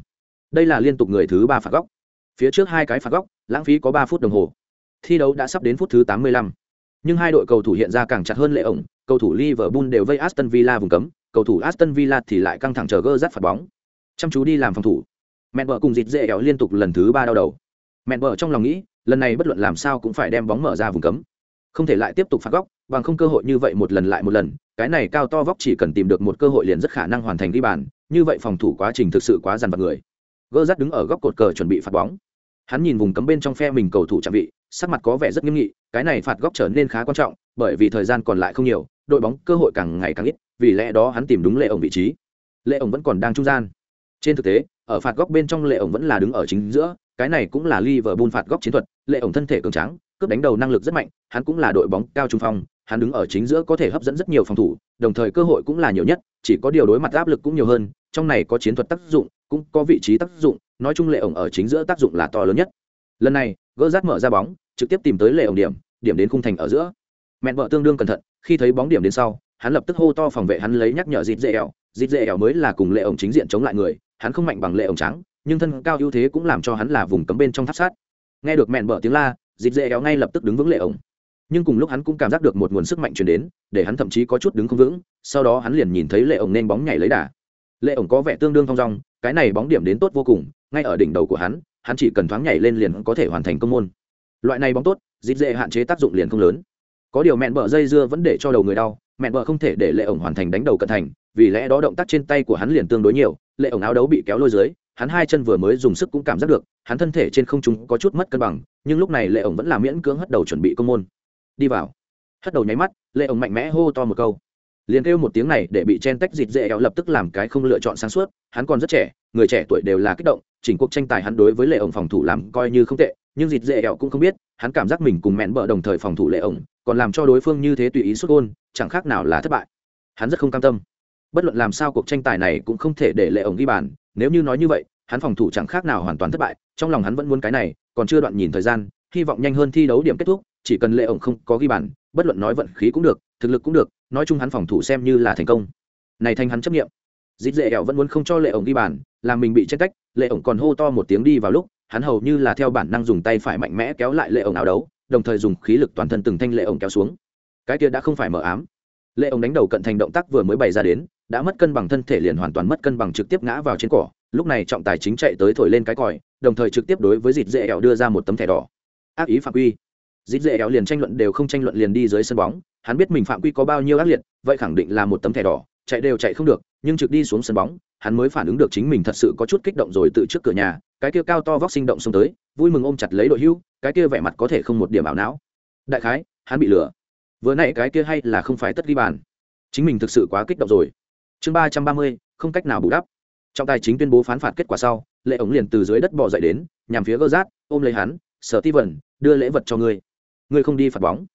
A: Đây là liên tục người thứ ba phạt góc. Phía trước hai cái phạt góc, lãng phí có ba phút đồng hồ. Thi đấu đã sắp đến phút thứ 85. nhưng hai đội cầu thủ hiện ra càng chặt hơn lệ ổng, cầu thủ liverpool đều vây aston villa vùng cấm, cầu thủ aston villa thì lại căng thẳng chờ gơ rát phạt bóng. Chăm chú đi làm phòng thủ. Mẹn vợ cùng dịt dễ kéo liên tục lần thứ ba đau đầu. Mẹn vợ trong lòng nghĩ lần này bất luận làm sao cũng phải đem bóng mở ra vùng cấm. Không thể lại tiếp tục phạt góc, bằng không cơ hội như vậy một lần lại một lần, cái này cao to vóc chỉ cần tìm được một cơ hội liền rất khả năng hoàn thành ghi bàn, như vậy phòng thủ quá trình thực sự quá dằn vặt người. Gơ rắt đứng ở góc cột cờ chuẩn bị phạt bóng. Hắn nhìn vùng cấm bên trong phe mình cầu thủ chạm vị sắc mặt có vẻ rất nghiêm nghị, cái này phạt góc trở nên khá quan trọng, bởi vì thời gian còn lại không nhiều, đội bóng cơ hội càng ngày càng ít, vì lẽ đó hắn tìm đúng lệ ổng vị trí. Lệ ổng vẫn còn đang trung gian. Trên thực tế, ở phạt góc bên trong lệ ổng vẫn là đứng ở chính giữa cái này cũng là Liverpool phạt góc chiến thuật, lệ ổng thân thể cường tráng, cướp đánh đầu năng lực rất mạnh, hắn cũng là đội bóng cao trung phong, hắn đứng ở chính giữa có thể hấp dẫn rất nhiều phòng thủ, đồng thời cơ hội cũng là nhiều nhất, chỉ có điều đối mặt áp lực cũng nhiều hơn, trong này có chiến thuật tác dụng, cũng có vị trí tác dụng, nói chung lệ ổng ở chính giữa tác dụng là to lớn nhất. Lần này gỡ rát mở ra bóng, trực tiếp tìm tới lệ ổng điểm điểm đến khung thành ở giữa. Mẹn vợ tương đương cẩn thận, khi thấy bóng điểm đến sau, hắn lập tức hô to phòng vệ hắn lấy nhắc nhở dịp dễ ẻo dịp dễ ẻo mới là cùng lệ ổng chính diện chống lại người, hắn không mạnh bằng lệ ổng trắng nhưng thân cao ưu thế cũng làm cho hắn là vùng cấm bên trong tháp sát. Nghe được mẹn bở tiếng la dịp dễ éo ngay lập tức đứng vững lệ ổng. Nhưng cùng lúc hắn cũng cảm giác được một nguồn sức mạnh chuyển đến, để hắn thậm chí có chút đứng không vững, sau đó hắn liền nhìn thấy lệ ổng nên bóng nhảy lấy đà. Lệ ổng có vẻ tương đương thong dong, cái này bóng điểm đến tốt vô cùng, ngay ở đỉnh đầu của hắn hắn chỉ cần thoáng nhảy lên liền có thể hoàn thành công môn. Loại này bóng tốt dịp dễ hạn chế tác dụng liền không lớn. Có điều mẹn bở dây dưa vẫn để cho đầu người đau, mẹn bở không thể để lệ ổng hoàn thành đánh đầu cận thành, vì lẽ đó động tác trên tay của hắn liền tương đối nhiều, lệ ổng áo đấu bị kéo lôi dưới hắn hai chân vừa mới dùng sức cũng cảm giác được, hắn thân thể trên không trung có chút mất cân bằng, nhưng lúc này lệ ổng vẫn là miễn cưỡng hất đầu chuẩn bị công môn. Đi vào. Hất đầu nháy mắt, lệ ổng mạnh mẽ hô to một câu. Liền kêu một tiếng này để bị chen tách dịt dễ éo lập tức làm cái không lựa chọn sáng suốt, hắn còn rất trẻ, người trẻ tuổi đều là kích động, chỉnh cuộc tranh tài hắn đối với lệ ổng phòng thủ làm coi như không tệ, nhưng dịt dễ éo cũng không biết, hắn cảm giác mình cùng mẹn bợ đồng thời phòng thủ lệ ổng, còn làm cho đối phương như thế tùy ý xuất gôn, chẳng khác nào là thất bại. Hắn rất không cam tâm. Bất luận làm sao cuộc tranh tài này cũng không thể để lệ ổng ghi bàn nếu như nói như vậy, hắn phòng thủ chẳng khác nào hoàn toàn thất bại, trong lòng hắn vẫn muốn cái này, còn chưa đoạn nhìn thời gian, hy vọng nhanh hơn thi đấu điểm kết thúc, chỉ cần lệ ổng không có ghi bàn, bất luận nói vận khí cũng được, thực lực cũng được, nói chung hắn phòng thủ xem như là thành công. Này thành hắn chấp nghiệm. Dịp dễ ẻo vẫn muốn không cho lệ ổng ghi bàn, làm mình bị chết cách lệ ổng còn hô to một tiếng đi vào lúc, hắn hầu như là theo bản năng dùng tay phải mạnh mẽ kéo lại lệ ổng áo đấu, đồng thời dùng khí lực toàn thân từng thanh lệ ổng kéo xuống. Cái kia đã không phải mở ám. Lệ ổng đánh đầu cận thành động tác vừa mới bày ra đến đã mất cân bằng thân thể liền hoàn toàn mất cân bằng trực tiếp ngã vào trên cỏ. Lúc này trọng tài chính chạy tới thổi lên cái còi, đồng thời trực tiếp đối với dịt dễ ẻo đưa ra một tấm thẻ đỏ. Ác ý phạm quy. Dịt dễ ẻo liền tranh luận đều không tranh luận liền đi dưới sân bóng. Hắn biết mình phạm quy có bao nhiêu ác liệt, vậy khẳng định là một tấm thẻ đỏ. Chạy đều chạy không được, nhưng trực đi xuống sân bóng, hắn mới phản ứng được chính mình thật sự có chút kích động rồi tự trước cửa nhà, cái kia cao to vóc sinh động xông tới, vui mừng ôm chặt lấy đội hưu, cái kia vẻ mặt có thể không một điểm ảo não. Đại khái, hắn bị lừa. Vừa nãy cái kia hay là không phải tất ghi bàn. Chính mình thực sự quá kích động rồi chương ba trăm ba mươi, không cách nào bù đắp. Trọng tài chính tuyên bố phán phạt kết quả sau, lệ ống liền từ dưới đất bò dậy đến, nhằm phía gơ rát, ôm lấy hắn, sở ti vần đưa lễ vật cho ngươi. Ngươi không đi phạt bóng.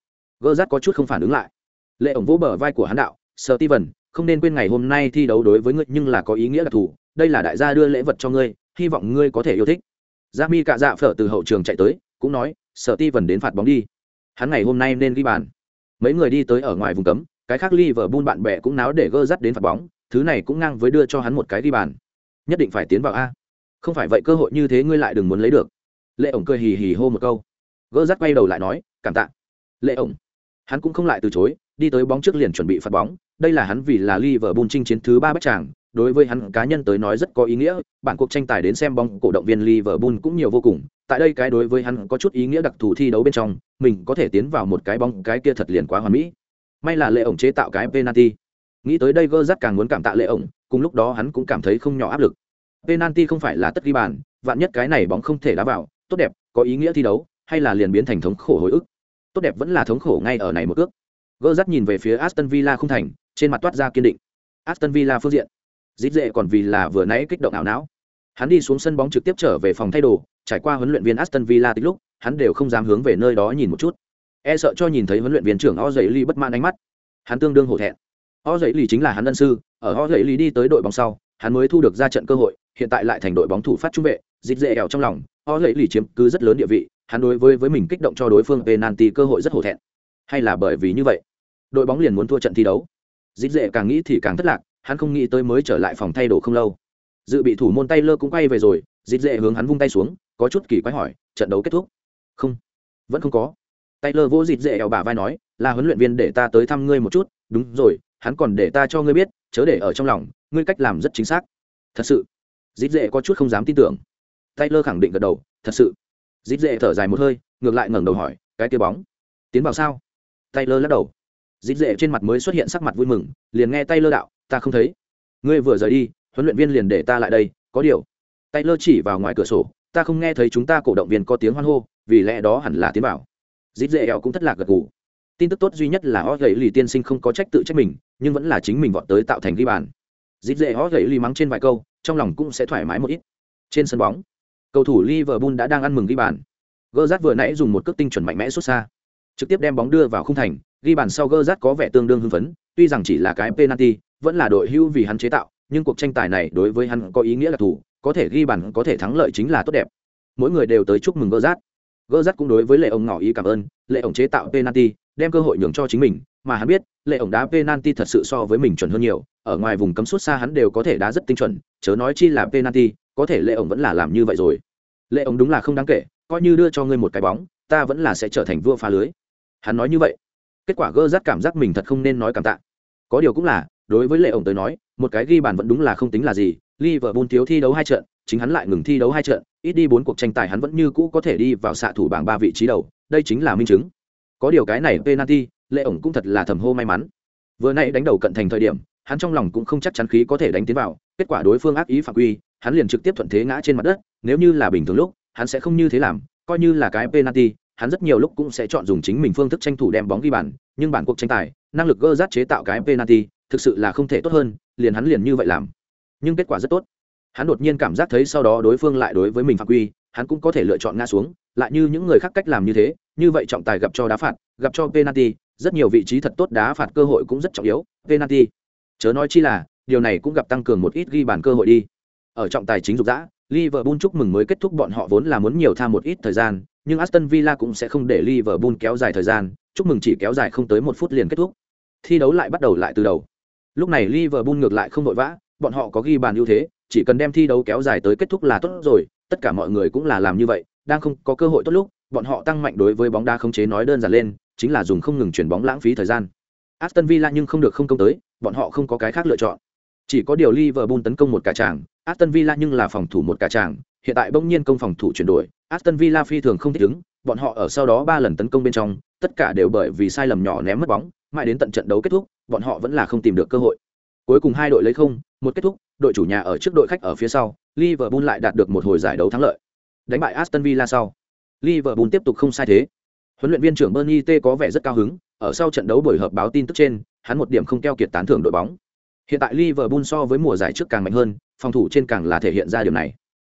A: Gơ rát có chút không phản ứng lại. Lệ ổng vỗ bờ vai của hắn đạo, sở ti vần không nên quên ngày hôm nay thi đấu đối với ngươi nhưng là có ý nghĩa đặc thù. Đây là đại gia đưa lễ vật cho ngươi, hy vọng ngươi có thể yêu thích. G mi cạ dạ phở từ hậu trường chạy tới, cũng nói, sở ti vần đến phạt bóng đi. Hắn ngày hôm nay nên ghi bàn. Mấy người đi tới ở ngoài vùng cấm cái khác Liverpool bạn bè cũng náo để gơ dắt đến phạt bóng thứ này cũng ngang với đưa cho hắn một cái đi bàn. Nhất định phải tiến vào a. Không phải vậy cơ hội như thế ngươi lại đừng muốn lấy được. Lệ ổng cười hì hì hô một câu. Gơ dắt quay đầu lại nói cảm tạ. Lệ ổng hắn cũng không lại từ chối đi tới bóng trước liền chuẩn bị phạt bóng. Đây là hắn vì là Liverpool chinh chiến thứ ba bách chàng, đối với hắn cá nhân tới nói rất có ý nghĩa. Bản cuộc tranh tài đến xem bóng cổ động viên Liverpool cũng nhiều vô cùng. Tại đây cái đối với hắn có chút ý nghĩa đặc thù thi đấu bên trong mình có thể tiến vào một cái bóng cái kia thật liền quá hoàn mỹ may là lệ ổng chế tạo cái penalty. Nghĩ tới đây gơ rất càng muốn cảm tạ lệ ổng, cùng lúc đó hắn cũng cảm thấy không nhỏ áp lực. Penalty không phải là tất ghi bàn, vạn nhất cái này bóng không thể đá vào, tốt đẹp, có ý nghĩa thi đấu, hay là liền biến thành thống khổ hồi ức. Tốt đẹp vẫn là thống khổ ngay ở này một ước gơ dắt nhìn về phía aston villa không thành, trên mặt toát ra kiên định. Aston villa phương diện. Dít dệ còn vì là vừa nãy kích động ảo não. Hắn đi xuống sân bóng trực tiếp trở về phòng thay đồ, trải qua huấn luyện viên aston villa tích lúc, hắn đều không dám hướng về nơi đó nhìn một chút e sợ cho nhìn thấy huấn luyện viên trưởng o dậy ly bất mãn ánh mắt. Hắn tương đương hổ thẹn. O dậy ly chính là hắn ân sư, ở o dậy ly đi tới đội bóng sau, hắn mới thu được ra trận cơ hội, hiện tại lại thành đội bóng thủ phát trung vệ dít dễ ẻo trong lòng o dậy ly chiếm cứ rất lớn địa vị, hắn đối với với mình kích động cho đối phương penalty cơ hội rất hổ thẹn. Hay là bởi vì như vậy, đội bóng liền muốn thua trận thi đấu. Dít dễ càng nghĩ thì càng thất lạc, hắn không nghĩ tới mới trở lại phòng thay đồ không lâu. Dự bị thủ môn tay lơ cũng quay về rồi dịp dễ hướng hắn vung tay xuống, có chút kỳ quái hỏi, trận đấu kết thúc? Không, vẫn không có. Taylor vỗ dịp dễ eo bà vai nói, là huấn luyện viên để ta tới thăm ngươi một chút. Đúng rồi, hắn còn để ta cho ngươi biết, chớ để ở trong lòng, ngươi cách làm rất chính xác. Thật sự? Dịt dễ có chút không dám tin tưởng. Taylor khẳng định gật đầu, thật sự. Dịt dễ thở dài một hơi, ngược lại ngẩng đầu hỏi, cái kia bóng, tiến vào sao? Taylor lắc đầu. Dịt dễ trên mặt mới xuất hiện sắc mặt vui mừng, liền nghe Taylor đạo, ta không thấy. Ngươi vừa rời đi, huấn luyện viên liền để ta lại đây, có điều. Taylor chỉ vào ngoài cửa sổ, ta không nghe thấy chúng ta cổ động viên có tiếng hoan hô, vì lẽ đó hẳn là tiến vào dịp dễ ẻo cũng thất lạc gật gù. Tin tức tốt duy nhất là o gậy lì tiên sinh không có trách tự trách mình, nhưng vẫn là chính mình vọt tới tạo thành ghi bàn. Dịp dễ o gậy lì mắng trên vài câu, trong lòng cũng sẽ thoải mái một ít. Trên sân bóng, cầu thủ liverpool đã đang ăn mừng ghi bàn. Gơ rát vừa nãy dùng một cước tinh chuẩn mạnh mẽ xuất xa. Trực tiếp đem bóng đưa vào khung thành, ghi bàn sau gơ rát có vẻ tương đương hưng phấn, tuy rằng chỉ là cái penalty, vẫn là đội hưu vì hắn chế tạo, nhưng cuộc tranh tài này đối với hắn có ý nghĩa là thủ có thể ghi bàn có thể thắng lợi chính là tốt đẹp. Mỗi người đều tới chúc mừng gơ rát gơ rắt cũng đối với lệ ông ngỏ ý cảm ơn, lệ ông chế tạo penalty, đem cơ hội nhường cho chính mình, mà hắn biết, lệ ông đá penalty thật sự so với mình chuẩn hơn nhiều, ở ngoài vùng cấm suốt xa hắn đều có thể đá rất tinh chuẩn, chớ nói chi là penalty, có thể lệ ông vẫn là làm như vậy rồi. Lệ ông đúng là không đáng kể, coi như đưa cho ngươi một cái bóng, ta vẫn là sẽ trở thành vua phá lưới. Hắn nói như vậy. Kết quả gơ rắt cảm giác mình thật không nên nói cảm tạ. Có điều cũng là, đối với lệ ổng tới nói, một cái ghi bàn vẫn đúng là không tính là gì, liverpool thiếu thi đấu hai trận, chính hắn lại ngừng thi đấu hai trận ít đi bốn cuộc tranh tài hắn vẫn như cũ có thể đi vào xạ thủ bảng ba vị trí đầu, đây chính là minh chứng. Có điều cái này penalty lệ ổng cũng thật là thầm hô may mắn. Vừa nãy đánh đầu cận thành thời điểm, hắn trong lòng cũng không chắc chắn khí có thể đánh tiến vào, kết quả đối phương ác ý phạm quy, hắn liền trực tiếp thuận thế ngã trên mặt đất, nếu như là bình thường lúc, hắn sẽ không như thế làm, coi như là cái penalty, hắn rất nhiều lúc cũng sẽ chọn dùng chính mình phương thức tranh thủ đem bóng ghi bàn, nhưng bản cuộc tranh tài, năng lực gơ rát chế tạo cái penalty, thực sự là không thể tốt hơn, liền hắn liền như vậy làm. Nhưng kết quả rất tốt hắn đột nhiên cảm giác thấy sau đó đối phương lại đối với mình phạm quy, hắn cũng có thể lựa chọn ngã xuống, lại như những người khác cách làm như thế, như vậy trọng tài gặp cho đá phạt, gặp cho penalty, rất nhiều vị trí thật tốt đá phạt cơ hội cũng rất trọng yếu, penalty. Chớ nói chi là, điều này cũng gặp tăng cường một ít ghi bàn cơ hội đi. Ở trọng tài chính dục dã, Liverpool chúc mừng mới kết thúc bọn họ vốn là muốn nhiều tham một ít thời gian, nhưng Aston Villa cũng sẽ không để Liverpool kéo dài thời gian, chúc mừng chỉ kéo dài không tới một phút liền kết thúc. Thi đấu lại bắt đầu lại từ đầu. Lúc này Liverpool ngược lại không vội vã, bọn họ có ghi bàn ưu thế chỉ cần đem thi đấu kéo dài tới kết thúc là tốt rồi, tất cả mọi người cũng là làm như vậy, đang không có cơ hội tốt lúc, bọn họ tăng mạnh đối với bóng đá khống chế nói đơn giản lên, chính là dùng không ngừng chuyển bóng lãng phí thời gian. Aston Villa nhưng không được không công tới, bọn họ không có cái khác lựa chọn. Chỉ có điều Liverpool tấn công một cả tràng, Aston Villa nhưng là phòng thủ một cả tràng, hiện tại bỗng nhiên công phòng thủ chuyển đổi, Aston Villa phi thường không thích ứng, bọn họ ở sau đó ba lần tấn công bên trong, tất cả đều bởi vì sai lầm nhỏ ném mất bóng, mãi đến tận trận đấu kết thúc, bọn họ vẫn là không tìm được cơ hội cuối cùng hai đội lấy không, một kết thúc, đội chủ nhà ở trước đội khách ở phía sau, liverpool lại đạt được một hồi giải đấu thắng lợi. Đánh bại aston villa sau, liverpool tiếp tục không sai thế. Huấn luyện viên trưởng bernie t có vẻ rất cao hứng, ở sau trận đấu buổi họp báo tin tức trên, hắn một điểm không keo kiệt tán thưởng đội bóng. Hiện tại liverpool so với mùa giải trước càng mạnh hơn, phòng thủ trên càng là thể hiện ra điều này.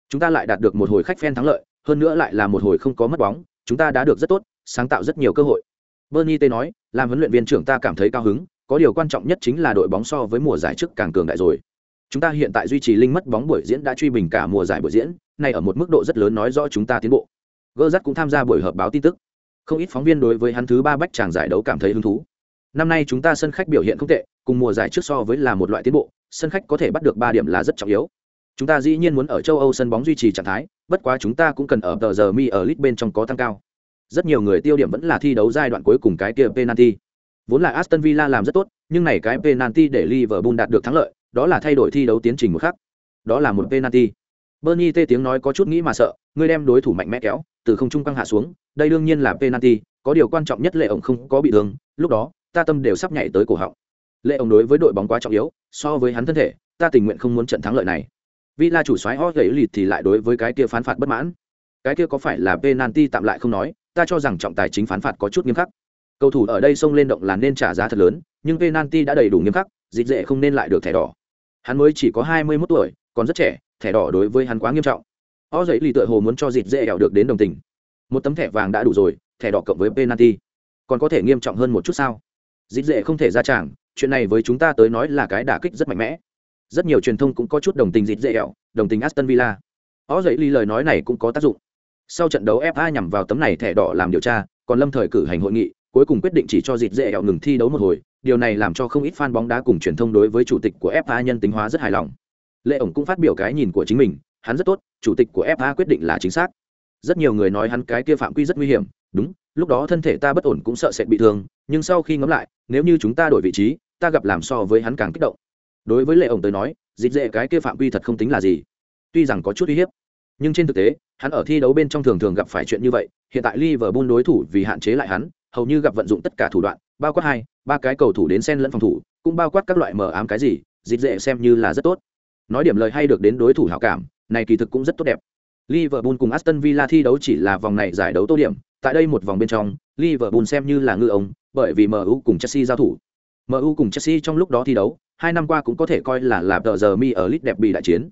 A: Chúng ta lại đạt được một hồi khách phen thắng lợi, hơn nữa lại là một hồi không có mất bóng, chúng ta đã được rất tốt, sáng tạo rất nhiều cơ hội. Bernie t nói, làm huấn luyện viên trưởng ta cảm thấy cao hứng có điều quan trọng nhất chính là đội bóng so với mùa giải trước càng cường đại rồi. Chúng ta hiện tại duy trì linh mất bóng buổi diễn đã truy bình cả mùa giải buổi diễn này ở một mức độ rất lớn nói rõ chúng ta tiến bộ. Gơ rắt cũng tham gia buổi họp báo tin tức. Không ít phóng viên đối với hắn thứ ba bách chàng giải đấu cảm thấy hứng thú. Năm nay chúng ta sân khách biểu hiện không tệ, cùng mùa giải trước so với là một loại tiến bộ, sân khách có thể bắt được ba điểm là rất trọng yếu. Chúng ta dĩ nhiên muốn ở châu âu sân bóng duy trì trạng thái, bất quá chúng ta cũng cần ở tờ giờ mi ở lit bên trong có tăng cao. Rất nhiều người tiêu điểm vẫn là thi đấu giai đoạn cuối cùng cái kia penalty. Vốn là Aston Villa làm rất tốt, nhưng này cái penalty để Liverpool đạt được thắng lợi, đó là thay đổi thi đấu tiến trình một khắc. Đó là một penalty. Bernie tê tiếng nói có chút nghĩ mà sợ, ngươi đem đối thủ mạnh mẽ kéo, từ không trung căng hạ xuống, đây đương nhiên là penalty, có điều quan trọng nhất lệ ổng không có bị thương, lúc đó, ta tâm đều sắp nhảy tới cổ họng. Lệ ổng đối với đội bóng quá trọng yếu, so với hắn thân thể, ta tình nguyện không muốn trận thắng lợi này. Villa chủ soái Hot gãy lịt thì lại đối với cái kia phán phạt bất mãn. Cái kia có phải là penalty tạm lại không nói, ta cho rằng trọng tài chính phán phạt có chút nghiêm khắc cầu thủ ở đây xông lên động là nên trả giá thật lớn, nhưng penalty đã đầy đủ nghiêm khắc, dịch dễ không nên lại được thẻ đỏ. Hắn mới chỉ có hai mươi 21 tuổi, còn rất trẻ, thẻ đỏ đối với hắn quá nghiêm trọng. O dậy lì tựa hồ muốn cho dịch dễ ẻo được đến đồng tình. Một tấm thẻ vàng đã đủ rồi, thẻ đỏ cộng với penalty. Còn có thể nghiêm trọng hơn một chút sao? Dịch dễ không thể ra tràng, chuyện này với chúng ta tới nói là cái đả kích rất mạnh mẽ. Rất nhiều truyền thông cũng có chút đồng tình dịch dễ ẻo, đồng tình aston villa. O dậy lì lời nói này cũng có tác dụng. Sau trận đấu fa nhằm vào tấm này thẻ đỏ làm điều tra, còn lâm thời cử hành hội nghị cuối cùng quyết định chỉ cho dịp dễ ẹo ngừng thi đấu một hồi điều này làm cho không ít fan bóng đá cùng truyền thông đối với chủ tịch của FA nhân tính hóa rất hài lòng. Lệ ổng cũng phát biểu cái nhìn của chính mình, hắn rất tốt, chủ tịch của FA quyết định là chính xác. Rất nhiều người nói hắn cái kia phạm quy rất nguy hiểm, đúng, lúc đó thân thể ta bất ổn cũng sợ sẽ bị thương, nhưng sau khi ngẫm lại, nếu như chúng ta đổi vị trí, ta gặp làm so với hắn càng kích động. Đối với Lệ ổng tới nói, dịp dễ cái kia phạm quy thật không tính là gì. Tuy rằng có chút uy hiếp, nhưng trên thực tế, hắn ở thi đấu bên trong thường thường gặp phải chuyện như vậy, hiện tại Liverpool đối thủ vì hạn chế lại hắn, hầu như gặp vận dụng tất cả thủ đoạn, bao quát hai, ba cái cầu thủ đến xen lẫn phòng thủ, cũng bao quát các loại mờ ám cái gì, dịch dễ xem như là rất tốt. Nói điểm lời hay được đến đối thủ hảo cảm, này kỳ thực cũng rất tốt đẹp. Liverpool cùng Aston Villa thi đấu chỉ là vòng này giải đấu tô điểm, tại đây một vòng bên trong, Liverpool xem như là ngư ông, bởi vì MU cùng Chelsea giao thủ. MU cùng Chelsea trong lúc đó thi đấu, hai năm qua cũng có thể coi là là tờ giờ mi ở lit đẹp bị đại chiến.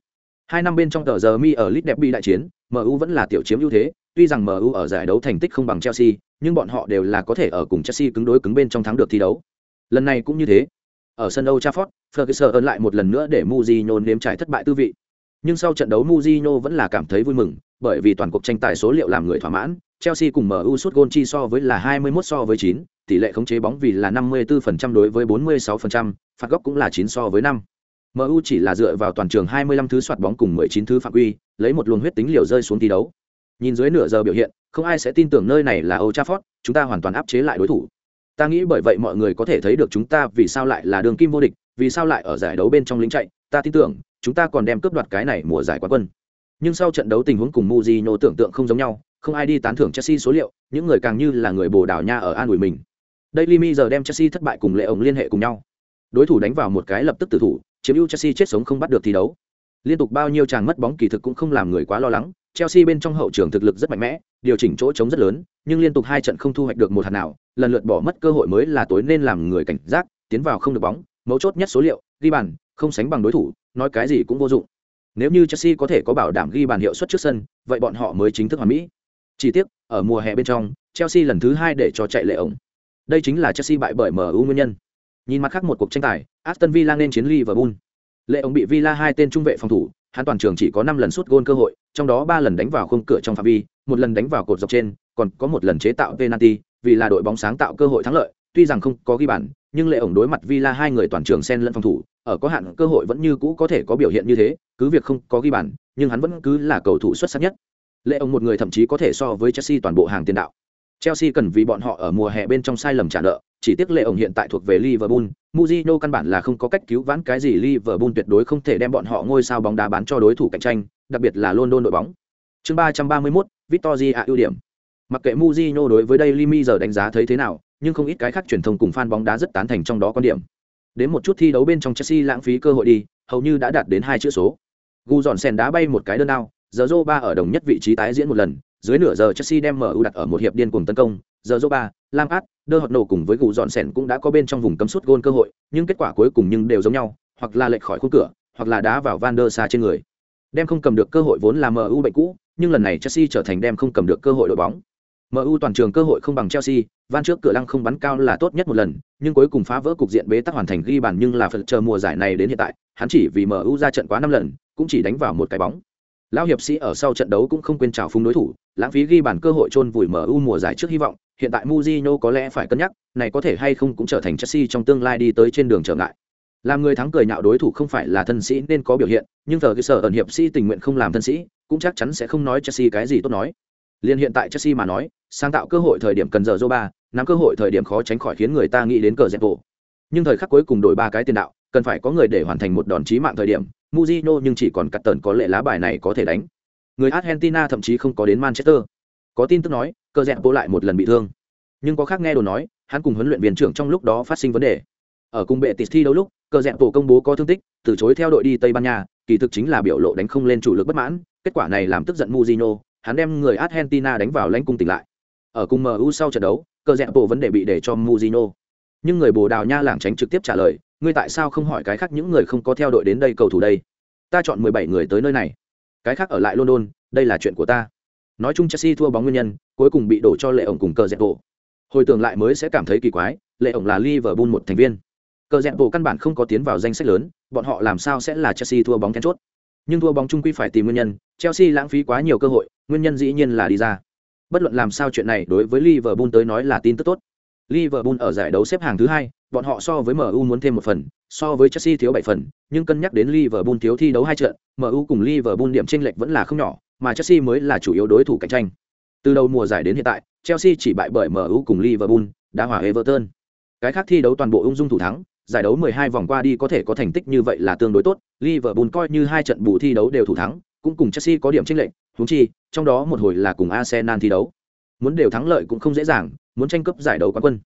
A: Hai năm bên trong tờ giờ mi ở lit đẹp bị đại chiến, MU vẫn là tiểu chiếm ưu thế, tuy rằng MU ở giải đấu thành tích không bằng Chelsea, nhưng bọn họ đều là có thể ở cùng Chelsea cứng đối cứng bên trong thắng được thi đấu. Lần này cũng như thế. Ở sân Old Trafford, Ferguson lại một lần nữa để Mourinho nếm trải thất bại tư vị. Nhưng sau trận đấu Mourinho vẫn là cảm thấy vui mừng, bởi vì toàn cuộc tranh tài số liệu làm người thỏa mãn, Chelsea cùng MU sút gol chi so với là 21 so với 9, tỷ lệ khống chế bóng vì là 54% đối với 46%, phạt góc cũng là 9 so với 5. MU chỉ là dựa vào toàn trường 25 thứ soạt bóng cùng 19 thứ phạm quy, lấy một luồng huyết tính liều rơi xuống thi đấu. Nhìn dưới nửa giờ biểu hiện, không ai sẽ tin tưởng nơi này là Old Trafford, chúng ta hoàn toàn áp chế lại đối thủ. Ta nghĩ bởi vậy mọi người có thể thấy được chúng ta vì sao lại là đường kim vô địch, vì sao lại ở giải đấu bên trong lính chạy, ta tin tưởng, chúng ta còn đem cướp đoạt cái này mùa giải quán quân. Nhưng sau trận đấu tình huống cùng Mourinho tưởng tượng không giống nhau, không ai đi tán thưởng Chelsea số liệu, những người càng như là người bồ đào nha ở an ủi mình. Daily Mirror giờ đem Chelsea thất bại cùng lệ ổng liên hệ cùng nhau. Đối thủ đánh vào một cái lập tức tử thủ, chiếm ưu Chelsea chết sống không bắt được thi đấu. Liên tục bao nhiêu chàng mất bóng kỳ thực cũng không làm người quá lo lắng, Chelsea bên trong hậu trường thực lực rất mạnh mẽ, điều chỉnh chỗ trống rất lớn, nhưng liên tục hai trận không thu hoạch được một hạt nào, lần lượt bỏ mất cơ hội mới là tối nên làm người cảnh giác, tiến vào không được bóng, mấu chốt nhất số liệu, ghi bàn, không sánh bằng đối thủ, nói cái gì cũng vô dụng. Nếu như Chelsea có thể có bảo đảm ghi bàn hiệu suất trước sân, vậy bọn họ mới chính thức hoàn mỹ. Chỉ tiếc, ở mùa hè bên trong, Chelsea lần thứ hai để cho chạy lệ ổng. Đây chính là Chelsea bại bởi MU nguyên nhân. Nhìn mặt khác một cuộc tranh tài, Aston Villa nên chiến Liverpool. Lệ ổng bị Villa hai tên trung vệ phòng thủ, hắn toàn trường chỉ có năm lần sút gôn cơ hội, trong đó ba lần đánh vào khung cửa trong phạm vi, một lần đánh vào cột dọc trên, còn có một lần chế tạo penalty, vì là đội bóng sáng tạo cơ hội thắng lợi, tuy rằng không có ghi bàn, nhưng Lệ ổng đối mặt Villa hai người toàn trường xen lẫn phòng thủ, ở có hạn cơ hội vẫn như cũ có thể có biểu hiện như thế, cứ việc không có ghi bàn, nhưng hắn vẫn cứ là cầu thủ xuất sắc nhất. Lệ ổng một người thậm chí có thể so với Chelsea toàn bộ hàng tiền đạo. Chelsea cần vì bọn họ ở mùa hè bên trong sai lầm trả nợ, chỉ tiếc Lệ ổng hiện tại thuộc về Liverpool, Mourinho căn bản là không có cách cứu vãn cái gì Liverpool tuyệt đối không thể đem bọn họ ngôi sao bóng đá bán cho đối thủ cạnh tranh, đặc biệt là London đội bóng. Chương 331, Victoria ưu điểm. Mặc kệ Mourinho đối với Daily Mail giờ đánh giá thấy thế nào, nhưng không ít cái khác truyền thông cùng fan bóng đá rất tán thành trong đó quan điểm. Đến một chút thi đấu bên trong Chelsea lãng phí cơ hội đi, hầu như đã đạt đến hai chữ số. Gu dọn sen đá bay một cái đơn ao, giờ ba ở đồng nhất vị trí tái diễn một lần, dưới nửa giờ Chelsea đem MU đặt ở một hiệp điên cuồng tấn công, giờ Zoba, Lampard, đơ hoạt nổ cùng với gù dọn sèn cũng đã có bên trong vùng cấm sút gôn cơ hội, nhưng kết quả cuối cùng nhưng đều giống nhau, hoặc là lệch khỏi khung cửa, hoặc là đá vào Van der Sar trên người. Đem không cầm được cơ hội vốn là MU bệnh cũ, nhưng lần này Chelsea trở thành đem không cầm được cơ hội đội bóng. MU toàn trường cơ hội không bằng Chelsea, van trước cửa lăng không bắn cao là tốt nhất một lần, nhưng cuối cùng phá vỡ cục diện bế tắc hoàn thành ghi bàn nhưng là phần chờ mùa giải này đến hiện tại, hắn chỉ vì MU ra trận quá năm lần, cũng chỉ đánh vào một cái bóng. Lão hiệp sĩ ở sau trận đấu cũng không quên chào phúng đối thủ, lãng phí ghi bàn cơ hội chôn vùi MU mùa giải trước hy vọng, hiện tại Mourinho có lẽ phải cân nhắc, này có thể hay không cũng trở thành Chelsea trong tương lai đi tới trên đường trở ngại. Làm người thắng cười nhạo đối thủ không phải là thân sĩ nên có biểu hiện, nhưng giờ cái sở ẩn hiệp sĩ tình nguyện không làm thân sĩ, cũng chắc chắn sẽ không nói Chelsea cái gì tốt nói. Liên hiện tại Chelsea mà nói, sáng tạo cơ hội thời điểm cần giờ ba, nắm cơ hội thời điểm khó tránh khỏi khiến người ta nghĩ đến cờ Zepo. Nhưng thời khắc cuối cùng đổi ba cái tiền đạo, cần phải có người để hoàn thành một đòn chí mạng thời điểm, Mujino nhưng chỉ còn cắt tần có lệ lá bài này có thể đánh. Người Argentina thậm chí không có đến Manchester. Có tin tức nói, cờ Zepo lại một lần bị thương. Nhưng có khác nghe đồ nói, hắn cùng huấn luyện viên trưởng trong lúc đó phát sinh vấn đề. Ở cùng bệ tịch thi đấu lúc, cờ Zepo công bố có thương tích, từ chối theo đội đi Tây Ban Nha, kỳ thực chính là biểu lộ đánh không lên chủ lực bất mãn, kết quả này làm tức giận Mujino, hắn đem người Argentina đánh vào lãnh cung tỉnh lại. Ở cùng MU sau trận đấu, cờ dẹp bộ vấn đề bị để cho Mujino. Nhưng người Bồ Đào Nha lảng tránh trực tiếp trả lời, ngươi tại sao không hỏi cái khác những người không có theo đội đến đây cầu thủ đây? Ta chọn 17 người tới nơi này. Cái khác ở lại London, đây là chuyện của ta. Nói chung Chelsea thua bóng nguyên nhân, cuối cùng bị đổ cho Lệ ổng cùng cờ dẹp bộ. Hồi tưởng lại mới sẽ cảm thấy kỳ quái, Lệ ổng là Liverpool một thành viên. Cờ dẹp bộ căn bản không có tiến vào danh sách lớn, bọn họ làm sao sẽ là Chelsea thua bóng then chốt. Nhưng thua bóng chung quy phải tìm nguyên nhân, Chelsea lãng phí quá nhiều cơ hội, nguyên nhân dĩ nhiên là đi ra. Bất luận làm sao chuyện này đối với Liverpool tới nói là tin tức tốt. Liverpool ở giải đấu xếp hàng thứ hai, bọn họ so với MU muốn thêm một phần, so với Chelsea thiếu bảy phần, nhưng cân nhắc đến Liverpool thiếu thi đấu hai trận, MU cùng Liverpool điểm chênh lệch vẫn là không nhỏ, mà Chelsea mới là chủ yếu đối thủ cạnh tranh. Từ đầu mùa giải đến hiện tại, Chelsea chỉ bại bởi MU cùng Liverpool, đã hòa Everton. Cái khác thi đấu toàn bộ ung dung thủ thắng, giải đấu 12 vòng qua đi có thể có thành tích như vậy là tương đối tốt, Liverpool coi như hai trận bù thi đấu đều thủ thắng, cũng cùng Chelsea có điểm chênh lệch, huống chi, trong đó một hồi là cùng Arsenal thi đấu. Muốn đều thắng lợi cũng không dễ dàng, muốn tranh cướp giải đấu quán quân.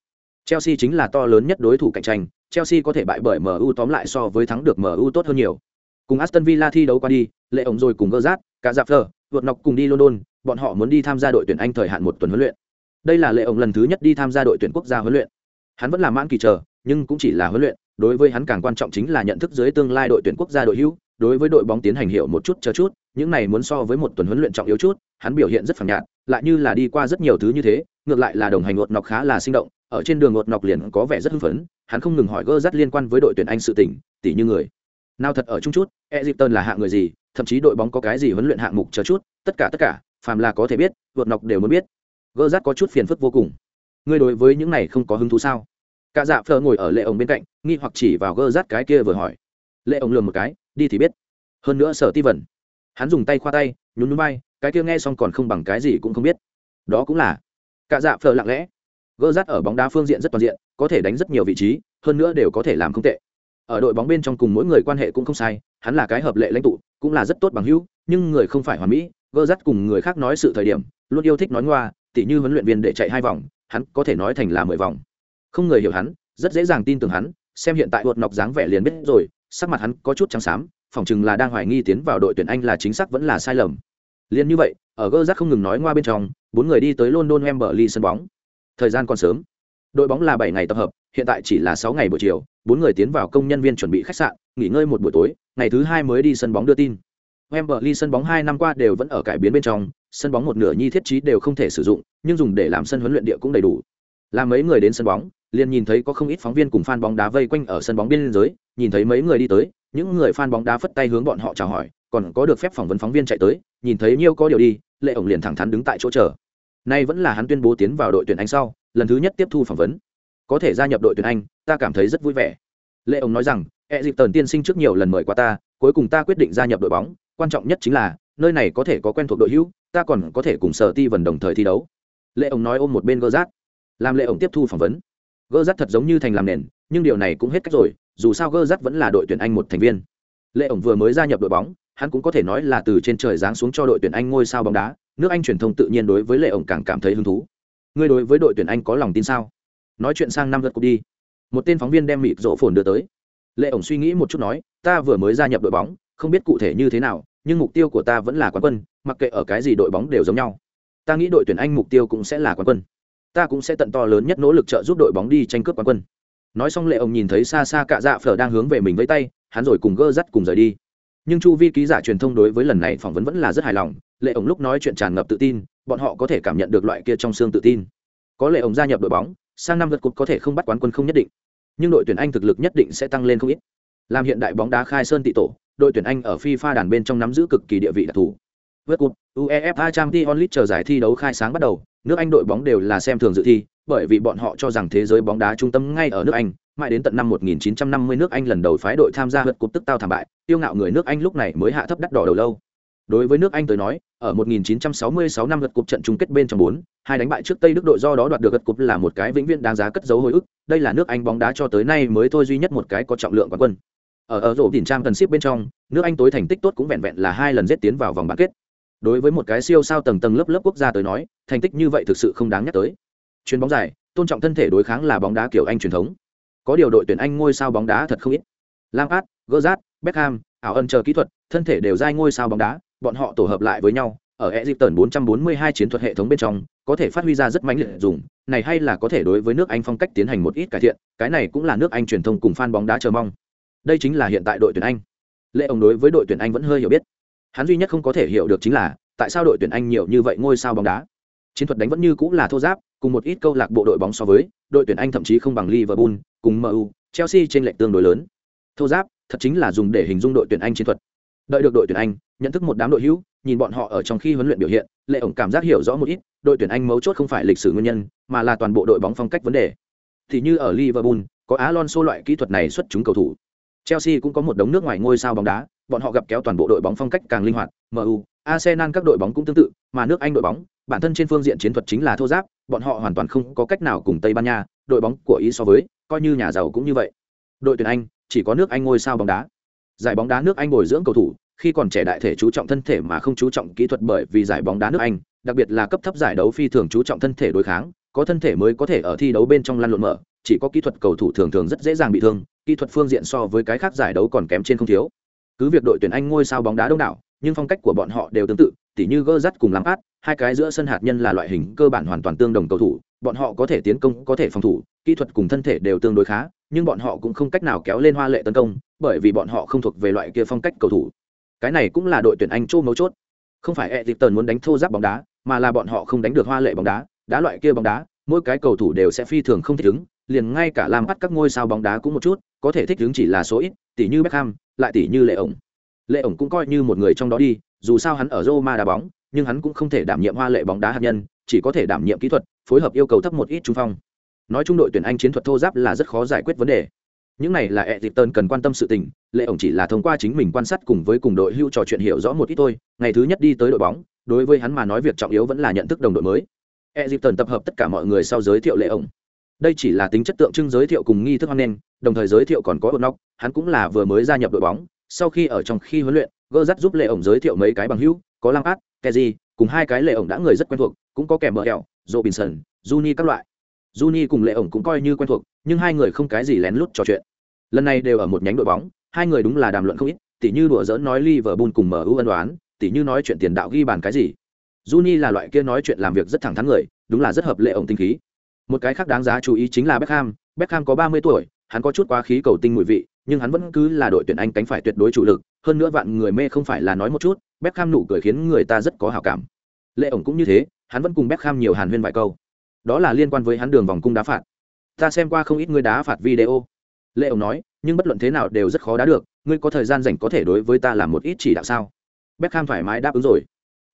A: Chelsea chính là to lớn nhất đối thủ cạnh tranh, Chelsea có thể bại bởi MU tóm lại so với thắng được MU tốt hơn nhiều. Cùng Aston Villa thi đấu qua đi, lệ ổng rồi cùng Gerrard, cả Zaffer, vượt nọc cùng đi London, bọn họ muốn đi tham gia đội tuyển Anh thời hạn một tuần huấn luyện. Đây là lệ ổng lần thứ nhất đi tham gia đội tuyển quốc gia huấn luyện. Hắn vẫn là mãn kỳ chờ, nhưng cũng chỉ là huấn luyện, đối với hắn càng quan trọng chính là nhận thức dưới tương lai đội tuyển quốc gia đội hữu, đối với đội bóng tiến hành hiểu một chút chờ chút, những này muốn so với một tuần huấn luyện trọng yếu chút, hắn biểu hiện rất phản nhạt, lại như là đi qua rất nhiều thứ như thế, ngược lại là đồng hành ngột nọc khá là sinh động, ở trên đường ngột nọc liền có vẻ rất hưng phấn, hắn không ngừng hỏi gơ rắt liên quan với đội tuyển Anh sự tình, tỉ như người. Nào thật ở chung chút, Egypton là hạng người gì, thậm chí đội bóng có cái gì huấn luyện hạng mục chờ chút, tất cả tất cả, phàm là có thể biết, ngột nọc đều muốn biết. Gơ rắt có chút phiền phức vô cùng. Ngươi đối với những này không có hứng thú sao? Cả dạ phờ ngồi ở lệ ổng bên cạnh, nghi hoặc chỉ vào gơ rắt cái kia vừa hỏi. Lệ ổng lườm một cái, đi thì biết. Hơn nữa sở ti vẩn. Hắn dùng tay khoa tay, nhún núi bay cái kia nghe xong còn không bằng cái gì cũng không biết. Đó cũng là. Cả dạ phờ lặng lẽ gỡ rát ở bóng đá phương diện rất toàn diện, có thể đánh rất nhiều vị trí, hơn nữa đều có thể làm không tệ. Ở đội bóng bên trong cùng mỗi người quan hệ cũng không sai, hắn là cái hợp lệ lãnh tụ, cũng là rất tốt bằng hữu, nhưng người không phải hoàn mỹ, gỡ rát cùng người khác nói sự thời điểm, luôn yêu thích nói ngoa, tỉ như huấn luyện viên để chạy hai vòng, hắn có thể nói thành là mười vòng. Không người hiểu hắn rất dễ dàng tin tưởng hắn xem hiện tại hột nọc dáng vẻ liền biết rồi sắc mặt hắn có chút trắng xám phỏng chừng là đang hoài nghi tiến vào đội tuyển anh là chính xác vẫn là sai lầm. Liền như vậy ở gơ rác không ngừng nói ngoa bên trong bốn người đi tới london wembley sân bóng thời gian còn sớm đội bóng là bảy ngày tập hợp hiện tại chỉ là sáu ngày buổi chiều bốn người tiến vào công nhân viên chuẩn bị khách sạn nghỉ ngơi một buổi tối ngày thứ hai mới đi sân bóng đưa tin Wembley sân bóng hai năm qua đều vẫn ở cải biến bên trong, sân bóng một nửa nhi thiết trí đều không thể sử dụng, nhưng dùng để làm sân huấn luyện địa cũng đầy đủ. Làm mấy người đến sân bóng, liền nhìn thấy có không ít phóng viên cùng fan bóng đá vây quanh ở sân bóng biên giới, nhìn thấy mấy người đi tới, những người fan bóng đá phất tay hướng bọn họ chào hỏi, còn có được phép phỏng vấn phóng viên chạy tới, nhìn thấy nhiều có điều đi, Lệ ổng liền thẳng thắn đứng tại chỗ chờ. Nay vẫn là hắn tuyên bố tiến vào đội tuyển Anh sau, lần thứ nhất tiếp thu phỏng vấn. Có thể gia nhập đội tuyển Anh, ta cảm thấy rất vui vẻ. Lệ ông nói rằng, e dịp tần tiên sinh trước nhiều lần mời qua ta, cuối cùng ta quyết định gia nhập đội bóng, quan trọng nhất chính là nơi này có thể có quen thuộc đội hữu, ta còn có thể cùng sở ti vần đồng thời thi đấu. Lệ ông nói ôm một bên gơ rác, làm lệ ổng tiếp thu phỏng vấn gơ rác thật giống như thành làm nền nhưng điều này cũng hết cách rồi dù sao gơ rác vẫn là đội tuyển anh một thành viên lệ ổng vừa mới gia nhập đội bóng hắn cũng có thể nói là từ trên trời giáng xuống cho đội tuyển anh ngôi sao bóng đá nước anh truyền thông tự nhiên đối với lệ ổng càng cảm thấy hứng thú. Ngươi đối với đội tuyển anh có lòng tin sao? Nói chuyện sang năm lượt cục đi. Một tên phóng viên đem mịt rộ phồn đưa tới. Lệ ổng suy nghĩ một chút nói, ta vừa mới gia nhập đội bóng, không biết cụ thể như thế nào, nhưng mục tiêu của ta vẫn là quán quân, mặc kệ ở cái gì đội bóng đều giống nhau. Ta nghĩ đội tuyển anh mục tiêu cũng sẽ là quán quân. Ta cũng sẽ tận to lớn nhất nỗ lực trợ giúp đội bóng đi tranh cướp quán quân. Nói xong lệ ông nhìn thấy xa xa cạ dạ phở đang hướng về mình với tay, hắn rồi cùng gơ dắt cùng rời đi nhưng chu vi ký giả truyền thông đối với lần này phỏng vấn vẫn là rất hài lòng lệ ổng lúc nói chuyện tràn ngập tự tin bọn họ có thể cảm nhận được loại kia trong xương tự tin. Có lệ ổng gia nhập đội bóng sang năm lượt cục có thể không bắt quán quân không nhất định. Nhưng đội tuyển anh thực lực nhất định sẽ tăng lên không ít. Làm hiện đại bóng đá khai sơn tị tổ đội tuyển anh ở fifa đàn bên trong nắm giữ cực kỳ địa vị đặc thù. Vượt cục uefa champions league chờ giải thi đấu khai sáng bắt đầu nước Anh đội bóng đều là xem thường dự thi, bởi vì bọn họ cho rằng thế giới bóng đá trung tâm ngay ở nước Anh, mãi đến tận năm 1950 nước Anh lần đầu phái đội tham gia lượt cúp tức tao thảm bại, tiêu ngạo người nước Anh lúc này mới hạ thấp đắt đỏ đầu lâu. Đối với nước Anh tới nói, ở 1966 năm lượt cúp trận chung kết bên trong 4, hai đánh bại trước Tây Đức đội do đó đoạt được lượt cúp là một cái vĩnh viễn đáng giá cất giấu hồi ức, đây là nước Anh bóng đá cho tới nay mới thôi duy nhất một cái có trọng lượng quán quân. Ở ở rổ đỉnh trang cần ship bên trong, nước Anh tối thành tích tốt cũng vẹn vẹn là hai lần giết tiến vào vòng bán kết đối với một cái siêu sao tầng tầng lớp lớp quốc gia tới nói thành tích như vậy thực sự không đáng nhắc tới chuyền bóng dài tôn trọng thân thể đối kháng là bóng đá kiểu anh truyền thống có điều đội tuyển anh ngôi sao bóng đá thật không ít. Lampard, Gerrard, beckham ảo ân chờ kỹ thuật thân thể đều dai ngôi sao bóng đá bọn họ tổ hợp lại với nhau ở Egypton 442 chiến thuật hệ thống bên trong có thể phát huy ra rất mãnh liệt dùng này hay là có thể đối với nước Anh phong cách tiến hành một ít cải thiện cái này cũng là nước Anh truyền thông cùng fan bóng đá chờ mong. Đây chính là hiện tại đội tuyển Anh. Lệ ông đối với đội tuyển Anh vẫn hơi hiểu biết. Hắn duy nhất không có thể hiểu được chính là tại sao đội tuyển anh nhiều như vậy ngôi sao bóng đá? Chiến thuật đánh vẫn như cũng là thô giáp cùng một ít câu lạc bộ đội bóng so với đội tuyển anh thậm chí không bằng liverpool cùng mu chelsea trên lệch tương đối lớn. Thô giáp thật chính là dùng để hình dung đội tuyển anh chiến thuật. Đợi được đội tuyển anh nhận thức một đám đội hữu nhìn bọn họ ở trong khi huấn luyện biểu hiện lệ ổng cảm giác hiểu rõ một ít đội tuyển anh mấu chốt không phải lịch sử nguyên nhân mà là toàn bộ đội bóng phong cách vấn đề. Thì như ở liverpool có Alonso loại kỹ thuật này xuất chúng cầu thủ. Chelsea cũng có một đống nước ngoài ngôi sao bóng đá, bọn họ gặp kéo toàn bộ đội bóng phong cách càng linh hoạt, MU, Arsenal các đội bóng cũng tương tự, mà nước Anh đội bóng, bản thân trên phương diện chiến thuật chính là thô giáp, bọn họ hoàn toàn không có cách nào cùng Tây Ban Nha, đội bóng của Ý so với, coi như nhà giàu cũng như vậy. Đội tuyển Anh chỉ có nước Anh ngôi sao bóng đá. Giải bóng đá nước Anh bồi dưỡng cầu thủ, khi còn trẻ đại thể chú trọng thân thể mà không chú trọng kỹ thuật bởi vì giải bóng đá nước Anh, đặc biệt là cấp thấp giải đấu phi thường chú trọng thân thể đối kháng, có thân thể mới có thể ở thi đấu bên trong lăn lộn mở, chỉ có kỹ thuật cầu thủ thường thường rất dễ dàng bị thương, kỹ thuật phương diện so với cái khác giải đấu còn kém trên không thiếu. Cứ việc đội tuyển Anh ngôi sao bóng đá đông đảo, nhưng phong cách của bọn họ đều tương tự, tỉ như gơ Gerrard cùng lắm át hai cái giữa sân hạt nhân là loại hình cơ bản hoàn toàn tương đồng cầu thủ, bọn họ có thể tiến công, có thể phòng thủ, kỹ thuật cùng thân thể đều tương đối khá, nhưng bọn họ cũng không cách nào kéo lên hoa lệ tấn công, bởi vì bọn họ không thuộc về loại kia phong cách cầu thủ. Cái này cũng là đội tuyển Anh chỗ mấu chốt. Không phải Everton muốn đánh thô giáp bóng đá, mà là bọn họ không đánh được hoa lệ bóng đá, đá loại kia bóng đá, mỗi cái cầu thủ đều sẽ phi thường không thích ứng, liền ngay cả làm bắt các ngôi sao bóng đá cũng một chút, có thể thích ứng chỉ là số ít, tỷ như Beckham, lại tỷ như Lệ ổng. Lệ ổng cũng coi như một người trong đó đi, dù sao hắn ở Roma đá bóng, nhưng hắn cũng không thể đảm nhiệm hoa lệ bóng đá hạt nhân, chỉ có thể đảm nhiệm kỹ thuật, phối hợp yêu cầu thấp một ít trung phong. Nói chung đội tuyển Anh chiến thuật thô giáp là rất khó giải quyết vấn đề. Những này là Everton cần quan tâm sự tình, Lệ ổng chỉ là thông qua chính mình quan sát cùng với cùng đội hưu trò chuyện hiểu rõ một ít thôi, ngày thứ nhất đi tới đội bóng, đối với hắn mà nói việc trọng yếu vẫn là nhận thức đồng đội mới. Egypton tập hợp tất cả mọi người sau giới thiệu lệ ổng. Đây chỉ là tính chất tượng trưng giới thiệu cùng nghi thức hoan nghênh, đồng thời giới thiệu còn có Bonnock, hắn cũng là vừa mới gia nhập đội bóng, sau khi ở trong khi huấn luyện, Gơ dắt giúp lệ ổng giới thiệu mấy cái bằng hữu, có Lampard, Kezi, cùng hai cái lệ ổng đã người rất quen thuộc, cũng có kẻ mở hẹo, Robinson, Juni các loại. Juni cùng lệ ổng cũng coi như quen thuộc, nhưng hai người không cái gì lén lút trò chuyện. Lần này đều ở một nhánh đội bóng, hai người đúng là đàm luận không ít, tỉ như đùa dỡ nói Liverpool cùng MU ân đoán, tỉ như nói chuyện tiền đạo ghi bàn cái gì. Juni là loại kia nói chuyện làm việc rất thẳng thắn người, đúng là rất hợp lệ ổng tinh khí. Một cái khác đáng giá chú ý chính là Beckham, Beckham có 30 tuổi, hắn có chút quá khí cầu tinh mùi vị, nhưng hắn vẫn cứ là đội tuyển Anh cánh phải tuyệt đối chủ lực, hơn nữa vạn người mê không phải là nói một chút, Beckham nụ cười khiến người ta rất có hảo cảm. Lệ ổng cũng như thế, hắn vẫn cùng Beckham nhiều hàn huyên vài câu. Đó là liên quan với hắn đường vòng cung đá phạt. Ta xem qua không ít người đá phạt video. Lệ ổng nói, nhưng bất luận thế nào đều rất khó đá được, ngươi có thời gian rảnh có thể đối với ta làm một ít chỉ đạo sao? Beckham thoải mái đáp ứng rồi.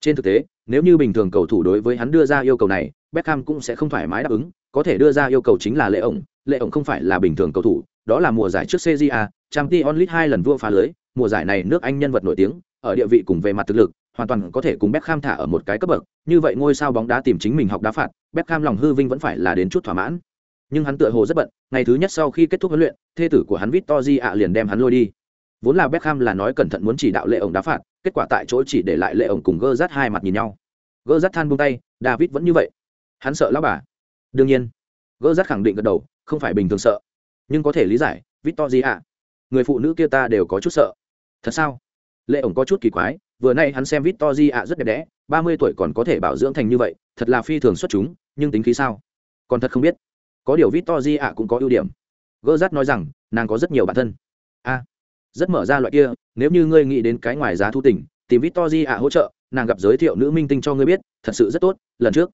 A: Trên thực tế, nếu như bình thường cầu thủ đối với hắn đưa ra yêu cầu này, Beckham cũng sẽ không thoải mái đáp ứng, có thể đưa ra yêu cầu chính là Lệ ổng, Lệ ổng không phải là bình thường cầu thủ, đó là mùa giải trước CJA, Champions League hai lần vua phá lưới, mùa giải này nước Anh nhân vật nổi tiếng, ở địa vị cùng về mặt thực lực, hoàn toàn có thể cùng Beckham thả ở một cái cấp bậc, như vậy ngôi sao bóng đá tìm chính mình học đá phạt, Beckham lòng hư vinh vẫn phải là đến chút thỏa mãn. Nhưng hắn tựa hồ rất bận, ngày thứ nhất sau khi kết thúc huấn luyện, thê tử của hắn Victory ạ liền đem hắn lôi đi. Vốn là Beckham là nói cẩn thận muốn chỉ đạo lệ ổng đá phạt, kết quả tại chỗ chỉ để lại lệ ổng cùng Gerrard hai mặt nhìn nhau. Gerrard than buông tay david vẫn như vậy. Hắn sợ lão bà. Đương nhiên Gerrard khẳng định gật đầu không phải bình thường sợ nhưng có thể lý giải victor gì ạ người phụ nữ kia ta đều có chút sợ. Thật sao? Lệ ổng có chút kỳ quái, vừa nay hắn xem victor gì ạ rất đẹp đẽ, ba mươi tuổi còn có thể bảo dưỡng thành như vậy, thật là phi thường xuất chúng, nhưng tính khí sao? Còn thật không biết. Có điều victor di ạ cũng có ưu điểm. Gơ rát nói rằng, nàng có rất nhiều bản thân. A, rất mở ra loại kia, nếu như ngươi nghĩ đến cái ngoài giá thu tỉnh tìm victor ạ hỗ trợ, nàng gặp giới thiệu nữ minh tinh cho ngươi biết, thật sự rất tốt, lần trước.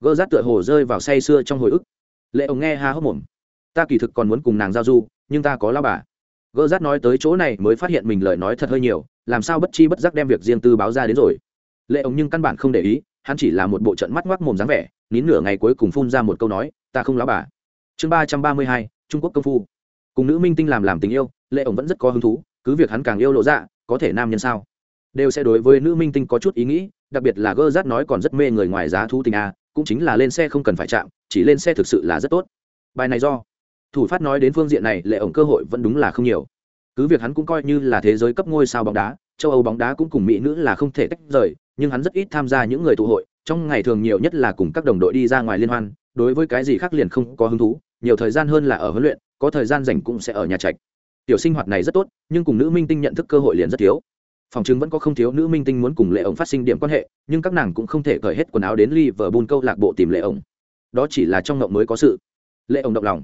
A: Gơ rát tựa hồ rơi vào say sưa trong hồi ức. Lệ ông nghe ha hốc mồm ta kỳ thực còn muốn cùng nàng giao du, nhưng ta có lao bà. Gơ rát nói tới chỗ này mới phát hiện mình lời nói thật hơi nhiều, làm sao bất chi bất giác đem việc riêng tư báo ra đến rồi. Lệ ông nhưng căn bản không để ý, hắn chỉ là một bộ trận mắt ngoác mồm dáng vẻ, nín nửa ngày cuối cùng phun ra một câu nói, ta không lao bà. Chương ba trăm ba mươi hai, trung quốc công phu. Cùng nữ minh tinh làm làm tình yêu, lệ ông vẫn rất có hứng thú, cứ việc hắn càng yêu lộ dạ có thể nam nhân sao? Đều sẽ đối với nữ minh tinh có chút ý nghĩ, đặc biệt là gơ rát nói còn rất mê người ngoài giá thú tình a, cũng chính là lên xe không cần phải chạm, chỉ lên xe thực sự là rất tốt. Bài này do thủ phát nói đến phương diện này, lệ ổng cơ hội vẫn đúng là không nhiều. Cứ việc hắn cũng coi như là thế giới cấp ngôi sao bóng đá, châu âu bóng đá cũng cùng mỹ nữ là không thể tách rời, nhưng hắn rất ít tham gia những người tụ hội, trong ngày thường nhiều nhất là cùng các đồng đội đi ra ngoài liên hoan, đối với cái gì khác liền không có hứng thú, nhiều thời gian hơn là ở huấn luyện, có thời gian rảnh cũng sẽ ở nhà trạch tiểu sinh hoạt này rất tốt, nhưng cùng nữ minh tinh nhận thức cơ hội liền rất thiếu. Phòng chứng vẫn có không thiếu nữ minh tinh muốn cùng lệ ổng phát sinh điểm quan hệ, nhưng các nàng cũng không thể cởi hết quần áo đến liverpool câu lạc bộ tìm lệ ổng. Đó chỉ là trong ngộng mới có sự. Lệ ổng động lòng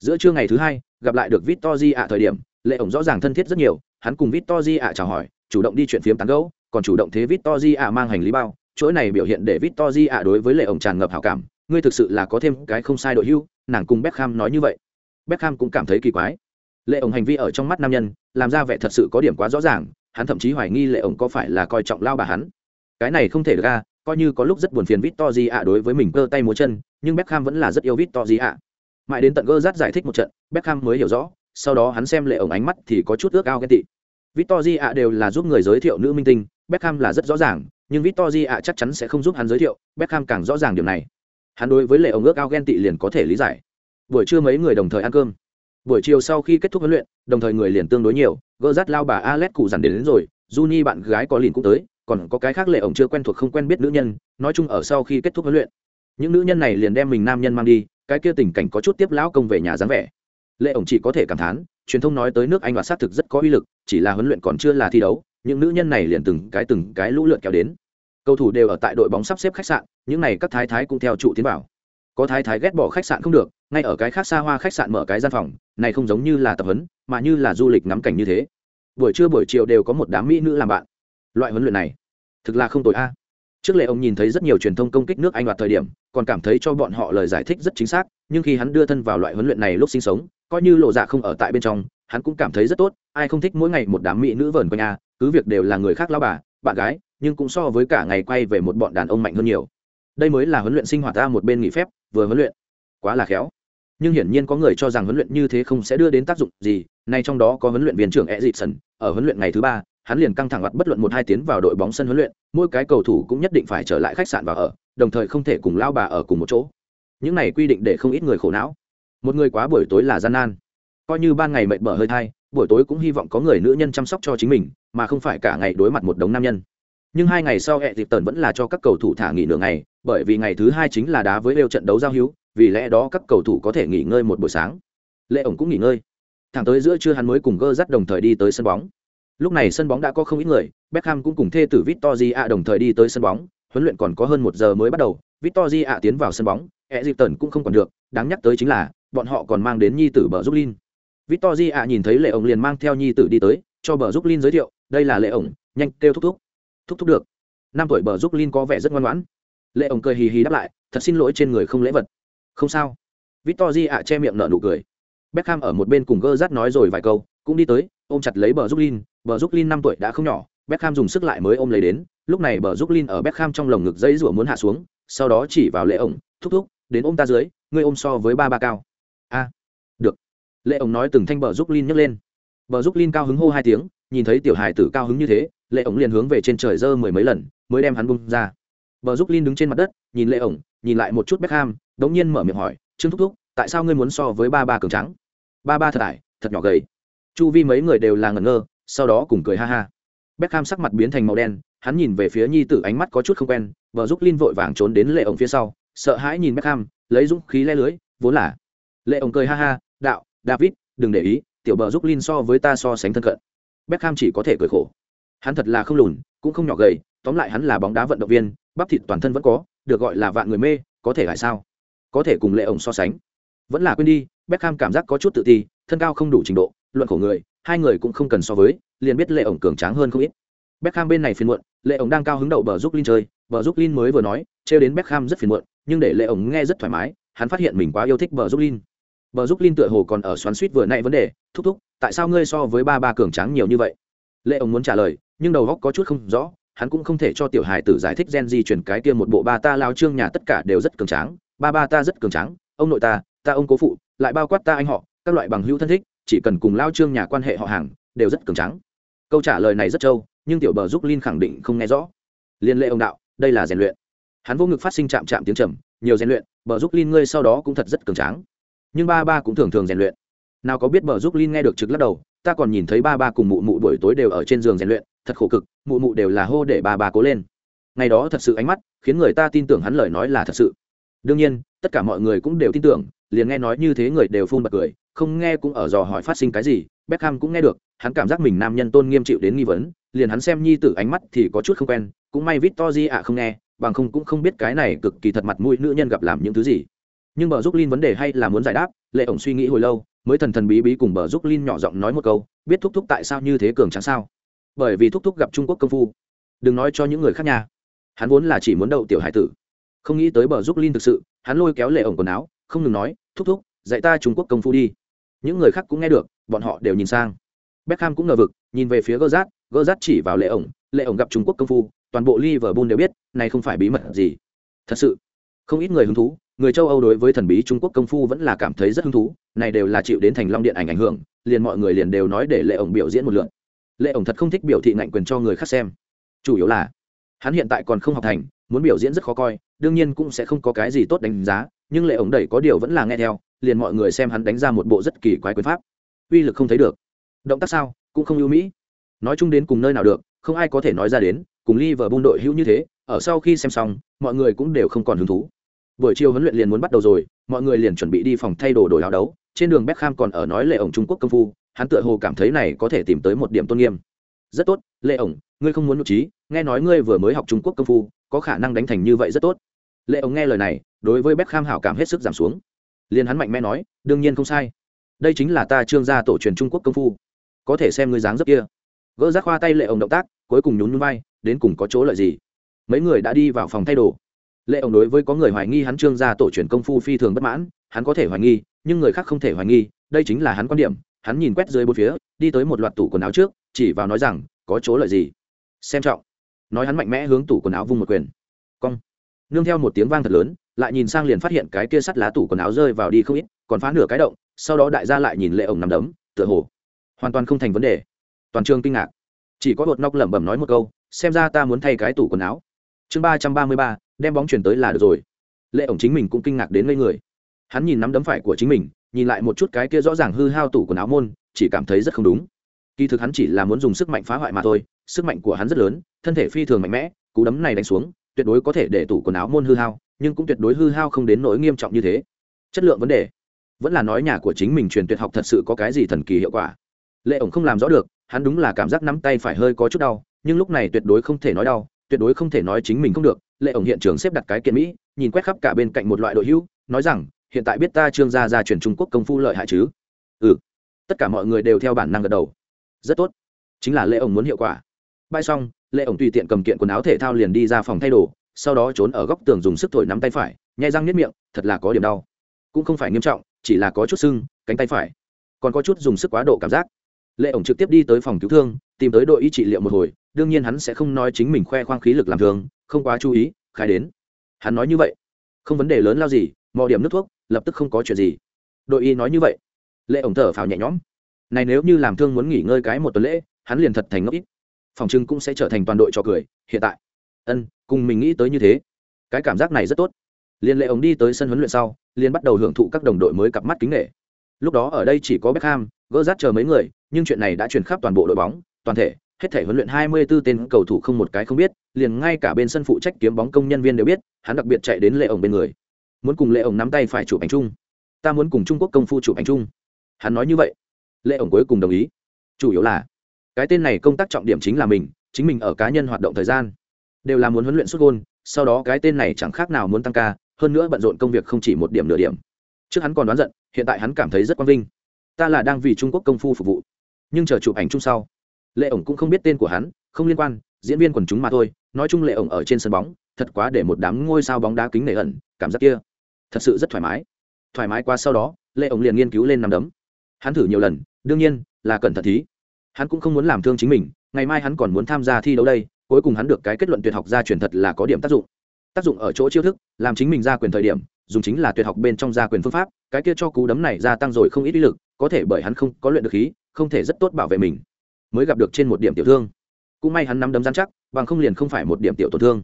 A: giữa trưa ngày thứ hai gặp lại được victor di ạ thời điểm lệ ổng rõ ràng thân thiết rất nhiều hắn cùng victor di ạ chào hỏi chủ động đi chuyện phiếm tán gẫu, còn chủ động thế victor di ạ mang hành lý bao. Chuỗi này biểu hiện để victor di ạ đối với lệ ổng tràn ngập hảo cảm ngươi thực sự là có thêm cái không sai đội hưu nàng cùng beckham nói như vậy. Beckham cũng cảm thấy kỳ quái. Lệ ổng hành vi ở trong mắt nam nhân làm ra vẻ thật sự có điểm quá rõ ràng hắn thậm chí hoài nghi lệ ổng có phải là coi trọng lao bà hắn. Cái này không thể được ra coi như có lúc rất buồn phiền Victor ạ đối với mình cơ tay múa chân, nhưng Beckham vẫn là rất yêu Victor ạ. Mãi đến tận gơ rát giải thích một trận, Beckham mới hiểu rõ, sau đó hắn xem lệ ổng ánh mắt thì có chút ước ao ghen tị. Victoria đều là giúp người giới thiệu nữ minh tinh, Beckham là rất rõ ràng, nhưng Victoria chắc chắn sẽ không giúp hắn giới thiệu, Beckham càng rõ ràng điều này. Hắn đối với lệ ổng ước ao ghen tị liền có thể lý giải. Buổi trưa mấy người đồng thời ăn cơm. Buổi chiều sau khi kết thúc huấn luyện, đồng thời người liền tương đối nhiều, gơ rát lao bà Alex cụ dằn đến, đến rồi, Juni bạn gái có liền cũng tới, còn có cái khác lệ ổng chưa quen thuộc không quen biết nữ nhân, nói chung ở sau khi kết thúc huấn luyện, những nữ nhân này liền đem mình nam nhân mang đi, cái kia tình cảnh có chút tiếp lão công về nhà dáng vẻ. Lệ ổng chỉ có thể cảm thán, truyền thông nói tới nước Anh và sát thực rất có uy lực, chỉ là huấn luyện còn chưa là thi đấu, những nữ nhân này liền từng cái từng cái lũ lượt kéo đến. Cầu thủ đều ở tại đội bóng sắp xếp khách sạn, những này các thái thái cũng theo trụ tiến vào. Có thái thái ghét bỏ khách sạn không được, ngay ở cái khác xa hoa khách sạn mở cái gian phòng, này không giống như là tập huấn, mà như là du lịch ngắm cảnh như thế. Buổi trưa buổi chiều đều có một đám mỹ nữ làm bạn. Loại huấn luyện này, thực là không tồi a. Trước lệ ông nhìn thấy rất nhiều truyền thông công kích nước Anh đoạt thời điểm, còn cảm thấy cho bọn họ lời giải thích rất chính xác, nhưng khi hắn đưa thân vào loại huấn luyện này lúc sinh sống, coi như lộ dạ không ở tại bên trong, hắn cũng cảm thấy rất tốt, ai không thích mỗi ngày một đám mỹ nữ vờn quanh a, cứ việc đều là người khác lão bà, bạn gái, nhưng cũng so với cả ngày quay về một bọn đàn ông mạnh hơn nhiều. Đây mới là huấn luyện sinh hoạt ta một bên nghỉ phép, vừa huấn luyện. Quá là khéo. Nhưng hiển nhiên có người cho rằng huấn luyện như thế không sẽ đưa đến tác dụng gì, nay trong đó có huấn luyện viên trưởng E Edison, ở huấn luyện ngày thứ ba, hắn liền căng thẳng mặt bất luận một hai tiến vào đội bóng sân huấn luyện, mỗi cái cầu thủ cũng nhất định phải trở lại khách sạn và ở, đồng thời không thể cùng lao bà ở cùng một chỗ. Những này quy định để không ít người khổ não. Một người quá buổi tối là gian nan. Coi như ban ngày mệt bở hơi thai, buổi tối cũng hy vọng có người nữ nhân chăm sóc cho chính mình, mà không phải cả ngày đối mặt một đống nam nhân. Nhưng hai ngày sau hệ dịp tần vẫn là cho các cầu thủ thả nghỉ nửa ngày, bởi vì ngày thứ hai chính là đá với lêu trận đấu giao hữu, vì lẽ đó các cầu thủ có thể nghỉ ngơi một buổi sáng. Lệ ổng cũng nghỉ ngơi. Thẳng tới giữa trưa hắn mới cùng gơ dắt đồng thời đi tới sân bóng Lúc này sân bóng đã có không ít người, Beckham cũng cùng thê tử Victoria đồng thời đi tới sân bóng, huấn luyện còn có hơn một giờ mới bắt đầu, Victoria tiến vào sân bóng, Egypton cũng không còn được, đáng nhắc tới chính là, bọn họ còn mang đến nhi tử bờ giúp Victoria nhìn thấy Lệ ổng liền mang theo nhi tử đi tới, cho bờ giúp giới thiệu, đây là Lệ ổng, nhanh kêu thúc thúc. Thúc thúc được. Năm tuổi bờ giúp có vẻ rất ngoan ngoãn. Lệ ổng cười hì hì đáp lại, thật xin lỗi trên người không lễ vật. Không sao. Victoria che miệng nở nụ cười. Beckham ở một bên cùng gơ nói rồi vài câu, cũng đi tới, ôm chặt lấy bờ giúp Linh, bờ giúp linh năm tuổi đã không nhỏ, Beckham dùng sức lại mới ôm lấy đến, lúc này bờ giúp Lin ở Beckham trong lồng ngực dây rủa muốn hạ xuống, sau đó chỉ vào Lệ ổng, thúc thúc, đến ôm ta dưới, ngươi ôm so với ba ba cao. A, được. Lệ ổng nói từng thanh bờ giúp Lin nhấc lên. Bờ giúp Lin cao hứng hô hai tiếng, nhìn thấy tiểu hài tử cao hứng như thế, Lệ ổng liền hướng về trên trời giơ mười mấy lần, mới đem hắn bung ra. Bờ giúp Lin đứng trên mặt đất, nhìn Lệ ổng, nhìn lại một chút Beckham, đống nhiên mở miệng hỏi, "Trương thúc thúc, tại sao ngươi muốn so với ba ba cường trắng?" Ba ba thật ải, thật nhỏ gầy. Chu vi mấy người đều là ngẩn ngơ, sau đó cùng cười ha ha. Beckham sắc mặt biến thành màu đen hắn nhìn về phía nhi tử ánh mắt có chút không quen vợ giúp linh vội vàng trốn đến lệ ổng phía sau sợ hãi nhìn Beckham lấy dũng khí le lưới vốn là. Lệ ổng cười ha ha đạo david đừng để ý tiểu bờ giúp linh so với ta so sánh thân cận. Beckham chỉ có thể cười khổ. Hắn thật là không lùn cũng không nhỏ gầy tóm lại hắn là bóng đá vận động viên bắp thịt toàn thân vẫn có được gọi là vạn người mê có thể lại sao? Có thể cùng lệ ổng so sánh. Vẫn là quên đi Beckham cảm giác có chút tự ti thân cao không đủ trình độ luận khổ người hai người cũng không cần so với liền biết lệ ổng cường tráng hơn không ít. Beckham bên này phiền muộn lệ ổng đang cao hứng đậu bờ giúp Lin chơi bờ giúp Lin mới vừa nói trêu đến Beckham rất phiền muộn nhưng để lệ ổng nghe rất thoải mái hắn phát hiện mình quá yêu thích bờ giúp Lin, bờ giúp Lin tựa hồ còn ở xoắn suýt vừa nãy vấn đề thúc thúc tại sao ngươi so với ba ba cường tráng nhiều như vậy? Lệ ổng muốn trả lời nhưng đầu góc có chút không rõ hắn cũng không thể cho tiểu hài tử giải thích gen di chuyển cái kia một bộ ba ta lao trương nhà tất cả đều rất cường tráng ba ba ta rất cường tráng ông nội ta ta ông cố phụ lại bao quát ta anh họ các loại bằng hữu thân thích chỉ cần cùng lao trương nhà quan hệ họ hàng, đều rất cường trắng câu trả lời này rất trâu, nhưng tiểu bờ giúp linh khẳng định không nghe rõ. Liên lệ ông đạo, đây là rèn luyện. Hắn vô ngực phát sinh chạm chạm tiếng trầm, nhiều rèn luyện, bờ giúp linh ngươi sau đó cũng thật rất cường tráng. Nhưng ba ba cũng thường thường rèn luyện. Nào có biết bờ giúp linh nghe được trực lắc đầu, ta còn nhìn thấy ba ba cùng mụ mụ buổi tối đều ở trên giường rèn luyện, thật khổ cực, mụ mụ đều là hô để ba ba cố lên. Ngày đó thật sự ánh mắt khiến người ta tin tưởng hắn lời nói là thật sự. Đương nhiên, tất cả mọi người cũng đều tin tưởng, liền nghe nói như thế người đều phun bật cười không nghe cũng ở dò hỏi phát sinh cái gì, Beckham cũng nghe được, hắn cảm giác mình nam nhân tôn nghiêm chịu đến nghi vấn, liền hắn xem nhi tử ánh mắt thì có chút không quen, cũng may Victory ạ không nghe, bằng không cũng không biết cái này cực kỳ thật mặt mũi nữ nhân gặp làm những thứ gì. Nhưng bờ giúp linh vấn đề hay là muốn giải đáp, lệ ổng suy nghĩ hồi lâu, mới thần thần bí bí cùng bờ giúp linh nhỏ giọng nói một câu, biết thúc thúc tại sao như thế cường chẳng sao? Bởi vì thúc thúc gặp trung quốc công phu. Đừng nói cho những người khác nhà hắn vốn là chỉ muốn đậu tiểu hải tử. Không nghĩ tới bờ giúp linh thực sự, hắn lôi kéo lệ ổng quần áo, không ngừng nói, thúc thúc, dạy ta trung quốc công phu đi những người khác cũng nghe được, bọn họ đều nhìn sang. Beckham cũng ngờ vực, nhìn về phía gơ rát gơ rát chỉ vào lệ ổng lệ ổng gặp trung quốc công phu, toàn bộ liverpool đều biết, này không phải bí mật gì. Thật sự, không ít người hứng thú, người châu âu đối với thần bí trung quốc công phu vẫn là cảm thấy rất hứng thú, này đều là chịu đến thành long điện ảnh ảnh hưởng, liền mọi người liền đều nói để lệ ổng biểu diễn một lượn lệ ổng thật không thích biểu thị ngạnh quyền cho người khác xem. Chủ yếu là, hắn hiện tại còn không học thành muốn biểu diễn rất khó coi, đương nhiên cũng sẽ không có cái gì tốt đánh giá nhưng lệ ổng đẩy có điều vẫn là nghe theo, liền mọi người xem hắn đánh ra một bộ rất kỳ quái quyền pháp. Uy lực không thấy được. Động tác sao, cũng không ưu mỹ. Nói chung đến cùng nơi nào được, không ai có thể nói ra đến, cùng Liverpool đội hữu như thế, ở sau khi xem xong, mọi người cũng đều không còn hứng thú. Buổi chiều huấn luyện liền muốn bắt đầu rồi, mọi người liền chuẩn bị đi phòng thay đồ đổi áo đấu. Trên đường Beckham còn ở nói lệ ổng Trung Quốc công phu, hắn tựa hồ cảm thấy này có thể tìm tới một điểm tôn nghiêm. Rất tốt, lệ ổng, ngươi không muốn nội trí, nghe nói ngươi vừa mới học Trung Quốc công phu, có khả năng đánh thành như vậy rất tốt lệ ông nghe lời này, đối với Beckham hảo cảm hết sức giảm xuống. Liền hắn mạnh mẽ nói, đương nhiên không sai. Đây chính là ta trương gia tổ truyền Trung Quốc công phu. Có thể xem ngươi dáng dấp kia. Gỡ rác khoa tay lệ ổng động tác, cuối cùng nhún nhún vai, đến cùng có chỗ lợi gì? Mấy người đã đi vào phòng thay đồ. Lệ ổng đối với có người hoài nghi hắn trương gia tổ truyền công phu phi thường bất mãn, hắn có thể hoài nghi, nhưng người khác không thể hoài nghi, đây chính là hắn quan điểm. Hắn nhìn quét dưới bốn phía, đi tới một loạt tủ quần áo trước, chỉ vào nói rằng, có chỗ lợi gì? Xem trọng. Nói hắn mạnh mẽ hướng tủ quần áo vung một quyền nương theo một tiếng vang thật lớn, lại nhìn sang liền phát hiện cái kia sắt lá tủ quần áo rơi vào đi không ít, còn phá nửa cái động, sau đó đại gia lại nhìn lệ ổng nằm đấm, tựa hồ hoàn toàn không thành vấn đề. Toàn trường kinh ngạc. Chỉ có hột nóc lẩm bẩm nói một câu, xem ra ta muốn thay cái tủ quần áo. Chương ba trăm ba mươi ba, đem bóng chuyển tới là được rồi. Lệ ổng chính mình cũng kinh ngạc đến ngây người. Hắn nhìn nắm đấm phải của chính mình, nhìn lại một chút cái kia rõ ràng hư hao tủ quần áo môn, chỉ cảm thấy rất không đúng. Kỳ thực hắn chỉ là muốn dùng sức mạnh phá hoại mà thôi, sức mạnh của hắn rất lớn, thân thể phi thường mạnh mẽ, cú đấm này đánh xuống tuyệt đối có thể để tủ quần áo môn hư hao, nhưng cũng tuyệt đối hư hao không đến nỗi nghiêm trọng như thế. Chất lượng vấn đề. Vẫn là nói nhà của chính mình truyền tuyệt học thật sự có cái gì thần kỳ hiệu quả. Lệ ổng không làm rõ được, hắn đúng là cảm giác nắm tay phải hơi có chút đau, nhưng lúc này tuyệt đối không thể nói đau, tuyệt đối không thể nói chính mình không được. Lệ ổng hiện trường xếp đặt cái kiện mỹ, nhìn quét khắp cả bên cạnh một loại đội hữu, nói rằng, hiện tại biết ta trương gia gia truyền trung quốc công phu lợi hại chứ? Ừ. Tất cả mọi người đều theo bản năng gật đầu. Rất tốt. Chính là lệ ổng muốn hiệu quả. Bay xong lệ ổng tùy tiện cầm kiện quần áo thể thao liền đi ra phòng thay đồ, sau đó trốn ở góc tường dùng sức thổi nắm tay phải, nhai răng nếp miệng, thật là có điểm đau. Cũng không phải nghiêm trọng, chỉ là có chút sưng, cánh tay phải. Còn có chút dùng sức quá độ cảm giác. Lệ ổng trực tiếp đi tới phòng cứu thương, tìm tới đội y trị liệu một hồi, đương nhiên hắn sẽ không nói chính mình khoe khoang khí lực làm thường không quá chú ý, khai đến. Hắn nói như vậy. Không vấn đề lớn lao gì, mò điểm nước thuốc, lập tức không có chuyện gì. Đội y nói như vậy. Lệ ổng thở phào nhẹ nhõm. Này nếu như làm thương muốn nghỉ ngơi cái một tuần lễ, hắn liền thật thành ngốc ít phòng trưng cũng sẽ trở thành toàn đội trò cười hiện tại. Ân cùng mình nghĩ tới như thế. Cái cảm giác này rất tốt. Liên lệ ống đi tới sân huấn luyện sau liền bắt đầu hưởng thụ các đồng đội mới cặp mắt kính nghệ lúc đó ở đây chỉ có Beckham, gỡ rát chờ mấy người nhưng chuyện này đã truyền khắp toàn bộ đội bóng toàn thể hết thể huấn luyện 24 tên cầu thủ không một cái không biết liền ngay cả bên sân phụ trách kiếm bóng công nhân viên đều biết hắn đặc biệt chạy đến lệ ổng bên người. Muốn cùng lệ ổng nắm tay phải chụp ảnh chung. Ta muốn cùng trung quốc công phu chụp ảnh chung. Hắn nói như vậy. Lệ ổng cuối cùng đồng ý. Chủ yếu là cái tên này công tác trọng điểm chính là mình, chính mình ở cá nhân hoạt động thời gian. Đều là muốn huấn luyện xuất gôn, sau đó cái tên này chẳng khác nào muốn tăng ca, hơn nữa bận rộn công việc không chỉ một điểm nửa điểm. Trước hắn còn đoán giận, hiện tại hắn cảm thấy rất quang vinh. Ta là đang vì trung quốc công phu phục vụ. Nhưng chờ chụp ảnh chung sau, lệ ổng cũng không biết tên của hắn, không liên quan, diễn viên quần chúng mà thôi, nói chung lệ ổng ở trên sân bóng, thật quá để một đám ngôi sao bóng đá kính nể ẩn, cảm giác kia, thật sự rất thoải mái. Thoải mái qua sau đó, lệ ổng liền nghiên cứu lên nằm đấm. Hắn thử nhiều lần, đương nhiên là cẩn thận thí hắn cũng không muốn làm thương chính mình, ngày mai hắn còn muốn tham gia thi đấu đây, cuối cùng hắn được cái kết luận tuyệt học gia truyền thật là có điểm tác dụng. Tác dụng ở chỗ chiêu thức, làm chính mình ra quyền thời điểm, dùng chính là tuyệt học bên trong gia quyền phương pháp, cái kia cho cú đấm này gia tăng rồi không ít ý lực, có thể bởi hắn không có luyện được khí, không thể rất tốt bảo vệ mình, mới gặp được trên một điểm tiểu thương. Cũng may hắn nắm đấm dán chắc, bằng không liền không phải một điểm tiểu tổn thương.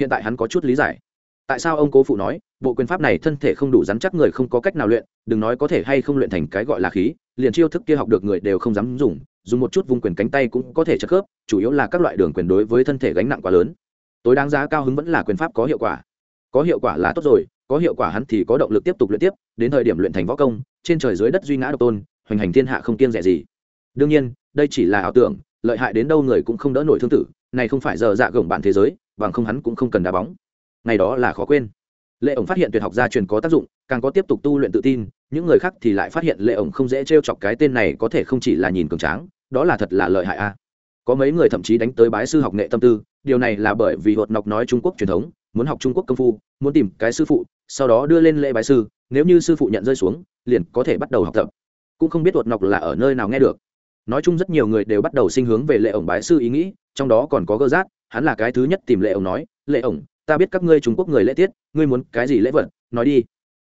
A: Hiện tại hắn có chút lý giải. Tại sao ông cố phụ nói, bộ quyền pháp này thân thể không đủ dán chắc người không có cách nào luyện, đừng nói có thể hay không luyện thành cái gọi là khí, liền chiêu thức kia học được người đều không dám dùng dùng một chút vùng quyền cánh tay cũng có thể chất khớp, chủ yếu là các loại đường quyền đối với thân thể gánh nặng quá lớn. Tối đáng giá cao hứng vẫn là quyền pháp có hiệu quả. Có hiệu quả là tốt rồi, có hiệu quả hắn thì có động lực tiếp tục luyện tiếp, đến thời điểm luyện thành võ công, trên trời dưới đất duy ngã độc tôn, hoành hành thiên hạ không kiêng rẻ gì. Đương nhiên, đây chỉ là ảo tưởng, lợi hại đến đâu người cũng không đỡ nổi thương tử, này không phải giờ dạ gồng bạn thế giới, bằng không hắn cũng không cần đá bóng. Ngày đó là khó quên. Lệ ổng phát hiện tuyệt học gia truyền có tác dụng, càng có tiếp tục tu luyện tự tin những người khác thì lại phát hiện lệ ổng không dễ t r e o chọc cái tên này có thể không chỉ là nhìn cường tráng đó là thật là lợi hại a. Có mấy người thậm chí đánh tới bái sư học nghệ tâm tư điều này là bởi vì hột nọc nói trung quốc truyền thống muốn học trung quốc công phu muốn tìm cái sư phụ sau đó đưa lên lễ bái sư nếu như sư phụ nhận rơi xuống liền có thể bắt đầu học tập. Cũng không biết hột nọc là ở nơi nào nghe được. Nói chung rất nhiều người đều bắt đầu sinh hướng về lệ ổng bái sư ý nghĩ trong đó còn có gơ giác, hắn là cái thứ nhất tìm lệ ổng nói lệ ổng ta biết các ngươi trung quốc người lễ tiết ngươi muốn cái gì lễ vật nói đi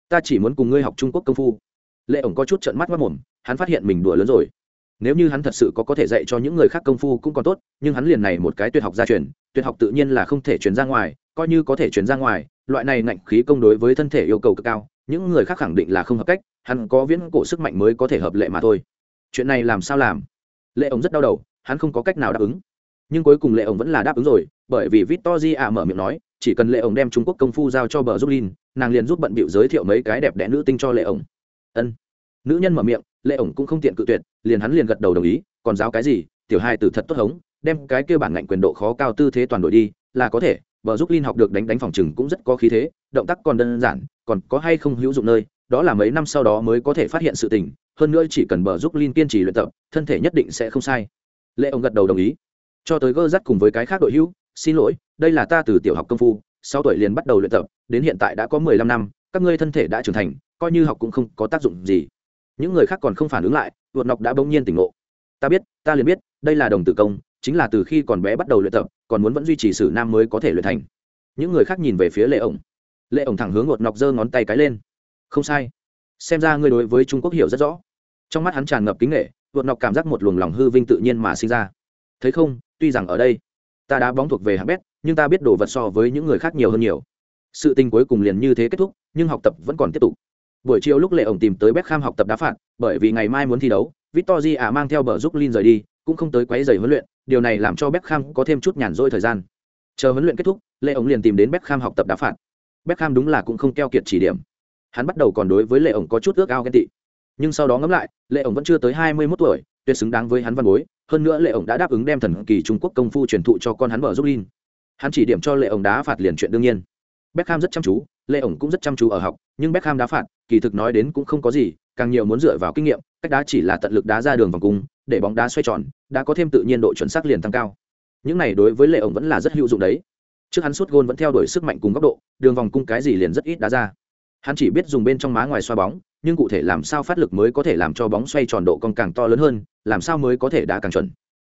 A: ta chỉ muốn cùng ngươi học trung quốc công phu. Lệ ổng có chút trợn mắt mất mồm, hắn phát hiện mình đùa lớn rồi. Nếu như hắn thật sự có có thể dạy cho những người khác công phu cũng còn tốt, nhưng hắn liền này một cái tuyệt học gia truyền, tuyệt học tự nhiên là không thể truyền ra ngoài, coi như có thể truyền ra ngoài, loại này ngạnh khí công đối với thân thể yêu cầu cực cao, những người khác khẳng định là không hợp cách, hắn có viễn cổ sức mạnh mới có thể hợp lệ mà thôi. Chuyện này làm sao làm? Lệ ổng rất đau đầu, hắn không có cách nào đáp ứng. Nhưng cuối cùng lệ ổng vẫn là đáp ứng rồi, bởi vì victor ạ mở miệng nói chỉ cần lệ ổng đem trung quốc công phu giao cho bờ giúp linh nàng liền giúp bận bịu giới thiệu mấy cái đẹp đẽ nữ tinh cho lệ ổng. Ân. Nữ nhân mở miệng, lệ ổng cũng không tiện cự tuyệt, liền hắn liền gật đầu đồng ý, còn giáo cái gì, tiểu hai từ thật tốt hống, đem cái kia bản ngạnh quyền độ khó cao tư thế toàn đội đi, là có thể, bờ giúp linh học được đánh đánh phòng chừng cũng rất có khí thế, động tác còn đơn giản, còn có hay không hữu dụng nơi, đó là mấy năm sau đó mới có thể phát hiện sự tình, hơn nữa chỉ cần bờ giúp linh kiên trì luyện tập, thân thể nhất định sẽ không sai. Lệ ông gật đầu đồng ý. Cho tới gơ dắt cùng với cái khác đội hữu xin lỗi, đây là ta từ tiểu học công phu, sau tuổi liền bắt đầu luyện tập, đến hiện tại đã có mười lăm năm, các ngươi thân thể đã trưởng thành, coi như học cũng không có tác dụng gì. Những người khác còn không phản ứng lại vượt nọc đã bỗng nhiên tỉnh ngộ. Ta biết, ta liền biết, đây là đồng tử công, chính là từ khi còn bé bắt đầu luyện tập, còn muốn vẫn duy trì sử nam mới có thể luyện thành. Những người khác nhìn về phía lệ ổng. Lệ ổng thẳng hướng ngột nọc giơ ngón tay cái lên. Không sai. Xem ra ngươi đối với trung quốc hiểu rất rõ. Trong mắt hắn tràn ngập kính nghệ vượt nọc cảm giác một luồng lòng hư vinh tự nhiên mà sinh ra. Thấy không, tuy rằng ở đây ta đã bóng thuộc về hạng bét, nhưng ta biết đồ vật so với những người khác nhiều hơn nhiều. Sự tình cuối cùng liền như thế kết thúc, nhưng học tập vẫn còn tiếp tục. Buổi chiều lúc lệ ổng tìm tới Beckham học tập đá phạt, bởi vì ngày mai muốn thi đấu victor à mang theo bờ giúp Lin rời đi, cũng không tới quấy giày huấn luyện, điều này làm cho Beckham có thêm chút nhàn rỗi thời gian. Chờ huấn luyện kết thúc, lệ ổng liền tìm đến Beckham học tập đá phạt. Beckham đúng là cũng không keo kiệt chỉ điểm. Hắn bắt đầu còn đối với lệ ổng có chút ước ao ghen tị. Nhưng sau đó ngẫm lại, lệ ổng vẫn chưa tới hai mươi 21 tuổi, tuyệt xứng đáng với hắn văn bối hơn nữa lệ ổng đã đáp ứng đem thần kỳ trung quốc công phu truyền thụ cho con hắn bờ giúp Lin hắn chỉ điểm cho lệ ổng đá phạt liền chuyện đương nhiên. Beckham rất chăm chú, lệ ổng cũng rất chăm chú ở học, nhưng Beckham đá phạt, kỳ thực nói đến cũng không có gì, càng nhiều muốn dựa vào kinh nghiệm, cách đá chỉ là tận lực đá ra đường vòng cung, để bóng đá xoay tròn, đã có thêm tự nhiên độ chuẩn xác liền tăng cao. Những này đối với lệ ổng vẫn là rất hữu dụng đấy. Trước hắn suốt gôn vẫn theo đuổi sức mạnh cùng góc độ, đường vòng cung cái gì liền rất ít đá ra. Hắn chỉ biết dùng bên trong má ngoài xoa bóng nhưng cụ thể làm sao phát lực mới có thể làm cho bóng xoay tròn độ cong càng to lớn hơn, làm sao mới có thể đá càng chuẩn?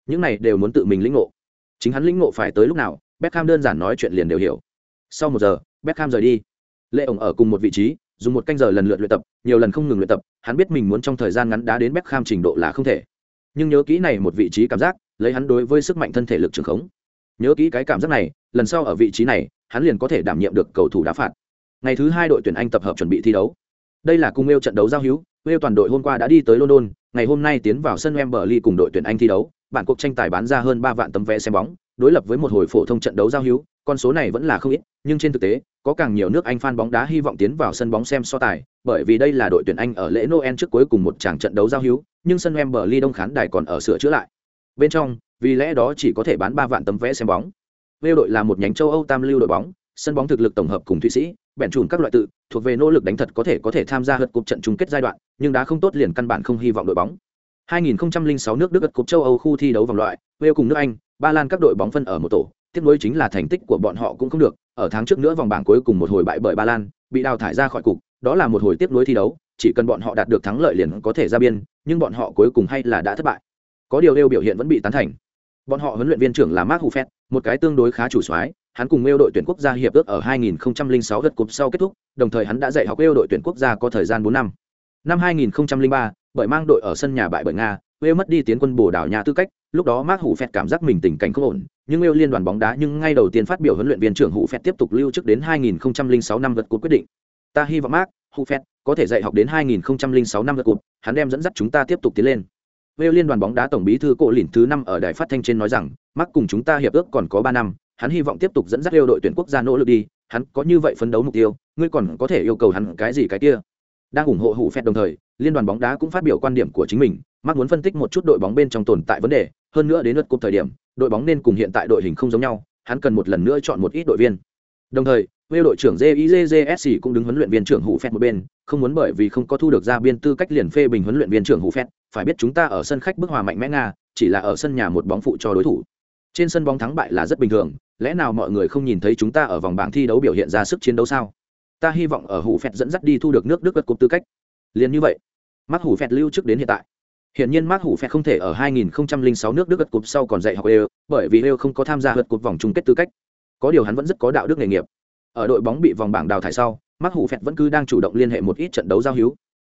A: Những này đều muốn tự mình lĩnh ngộ. Chính hắn lĩnh ngộ phải tới lúc nào, Beckham đơn giản nói chuyện liền đều hiểu. Sau một giờ, Beckham rời đi. Lệ ổng ở cùng một vị trí, dùng một canh giờ lần lượt luyện tập, nhiều lần không ngừng luyện tập, hắn biết mình muốn trong thời gian ngắn đá đến Beckham trình độ là không thể. Nhưng nhớ kỹ này một vị trí cảm giác, lấy hắn đối với sức mạnh thân thể lực trường khống. Nhớ kỹ cái cảm giác này, lần sau ở vị trí này, hắn liền có thể đảm nhiệm được cầu thủ đá phạt. Ngày thứ hai đội tuyển anh tập hợp chuẩn bị thi đấu đây là cùng yêu trận đấu giao hữu Wales toàn đội hôm qua đã đi tới london ngày hôm nay tiến vào sân wembley cùng đội tuyển anh thi đấu. Bản cuộc tranh tài bán ra hơn ba vạn tấm vé xem bóng đối lập với một hồi phổ thông trận đấu giao hữu con số này vẫn là không ít nhưng trên thực tế có càng nhiều nước anh fan bóng đá hy vọng tiến vào sân bóng xem so tài bởi vì đây là đội tuyển anh ở lễ noel trước cuối cùng một tràng trận đấu giao hữu nhưng sân wembley đông khán đài còn ở sửa chữa lại. Bên trong vì lẽ đó chỉ có thể bán ba vạn tấm vé xem bóng. Wales đội là một nhánh châu Âu tam lưu đội bóng, sân bóng thực lực tổng hợp cùng Thụy Sĩ, bèn trùn các loại tự, thuộc về nỗ lực đánh thật có thể có thể tham gia lượt cục trận chung kết giai đoạn, nhưng đá không tốt liền căn bản không hy vọng đội bóng. 2006 nước Đức lượt cục châu Âu khu thi đấu vòng loại, Wales cùng nước Anh, Ba Lan các đội bóng phân ở một tổ, tiếp nối chính là thành tích của bọn họ cũng không được, ở tháng trước nữa vòng bảng cuối cùng một hồi bại bởi Ba Lan, bị đào thải ra khỏi cục, đó là một hồi tiếp nối thi đấu, chỉ cần bọn họ đạt được thắng lợi liền có thể ra biên, nhưng bọn họ cuối cùng hay là đã thất bại. Có điều đều biểu hiện vẫn bị tán thành. Bọn họ huấn luyện viên trưởng là Mark Huffet, một cái tương đối khá chủ soái, hắn cùng yêu đội tuyển quốc gia hiệp ước ở 2006 lượt cúp sau kết thúc, đồng thời hắn đã dạy học yêu đội tuyển quốc gia có thời gian 4 năm. Năm 2003, bởi mang đội ở sân nhà bại bởi Nga, Wales mất đi tiến quân bổ đảo nhà tư cách, lúc đó Mark Hủ Phẹt cảm giác mình tình cảnh không ổn, nhưng Wales liên đoàn bóng đá nhưng ngay đầu tiên phát biểu huấn luyện viên trưởng Hủ Phẹt tiếp tục lưu chức đến 2006 năm lượt cúp quyết định. Ta hy vọng Mark Hủ Phẹt có thể dạy học đến 2006 năm lượt cúp, hắn đem dẫn dắt chúng ta tiếp tục tiến lên. Wales liên đoàn bóng đá tổng bí thư Cổ Lĩnh thứ năm ở đài phát thanh trên nói rằng, Mark cùng chúng ta hiệp ước còn có 3 năm, hắn hy vọng tiếp tục dẫn dắt yêu đội tuyển quốc gia nỗ lực đi, hắn có như vậy phấn đấu mục tiêu, ngươi còn có thể yêu cầu hắn cái gì cái kia. Đang ủng hộ Hủ Phẹt đồng thời, liên đoàn bóng đá cũng phát biểu quan điểm của chính mình, mắc muốn phân tích một chút đội bóng bên trong tồn tại vấn đề, hơn nữa đến lượt cúp thời điểm, đội bóng nên cùng hiện tại đội hình không giống nhau, hắn cần một lần nữa chọn một ít đội viên. Đồng thời, Wales đội trưởng JIJJSC cũng đứng huấn luyện viên trưởng Hủ Phẹt một bên, không muốn bởi vì không có thu được ra biên tư cách liền phê bình huấn luyện viên trưởng Hủ Phẹt, phải biết chúng ta ở sân khách bức hòa mạnh mẽ Nga, chỉ là ở sân nhà một bóng phụ cho đối thủ. Trên sân bóng thắng bại là rất bình thường, lẽ nào mọi người không nhìn thấy chúng ta ở vòng bảng thi đấu biểu hiện ra sức chiến đấu sao? Ta hy vọng ở Hủ Phẹt dẫn dắt đi thu được nước Đức vượt cúp tư cách. Liên như vậy, Mắc Hủ Phẹt lưu trước đến hiện tại. Hiện nhiên Mark Hủ Phẹt không thể ở 2006 nước Đức vượt cúp sau còn dạy học EU, bởi vì EU không có tham gia lượt cúp vòng chung kết tư cách. Có điều hắn vẫn rất có đạo đức nghề nghiệp ở đội bóng bị vòng bảng đào thải sau mắt hủ phẹt vẫn cứ đang chủ động liên hệ một ít trận đấu giao hữu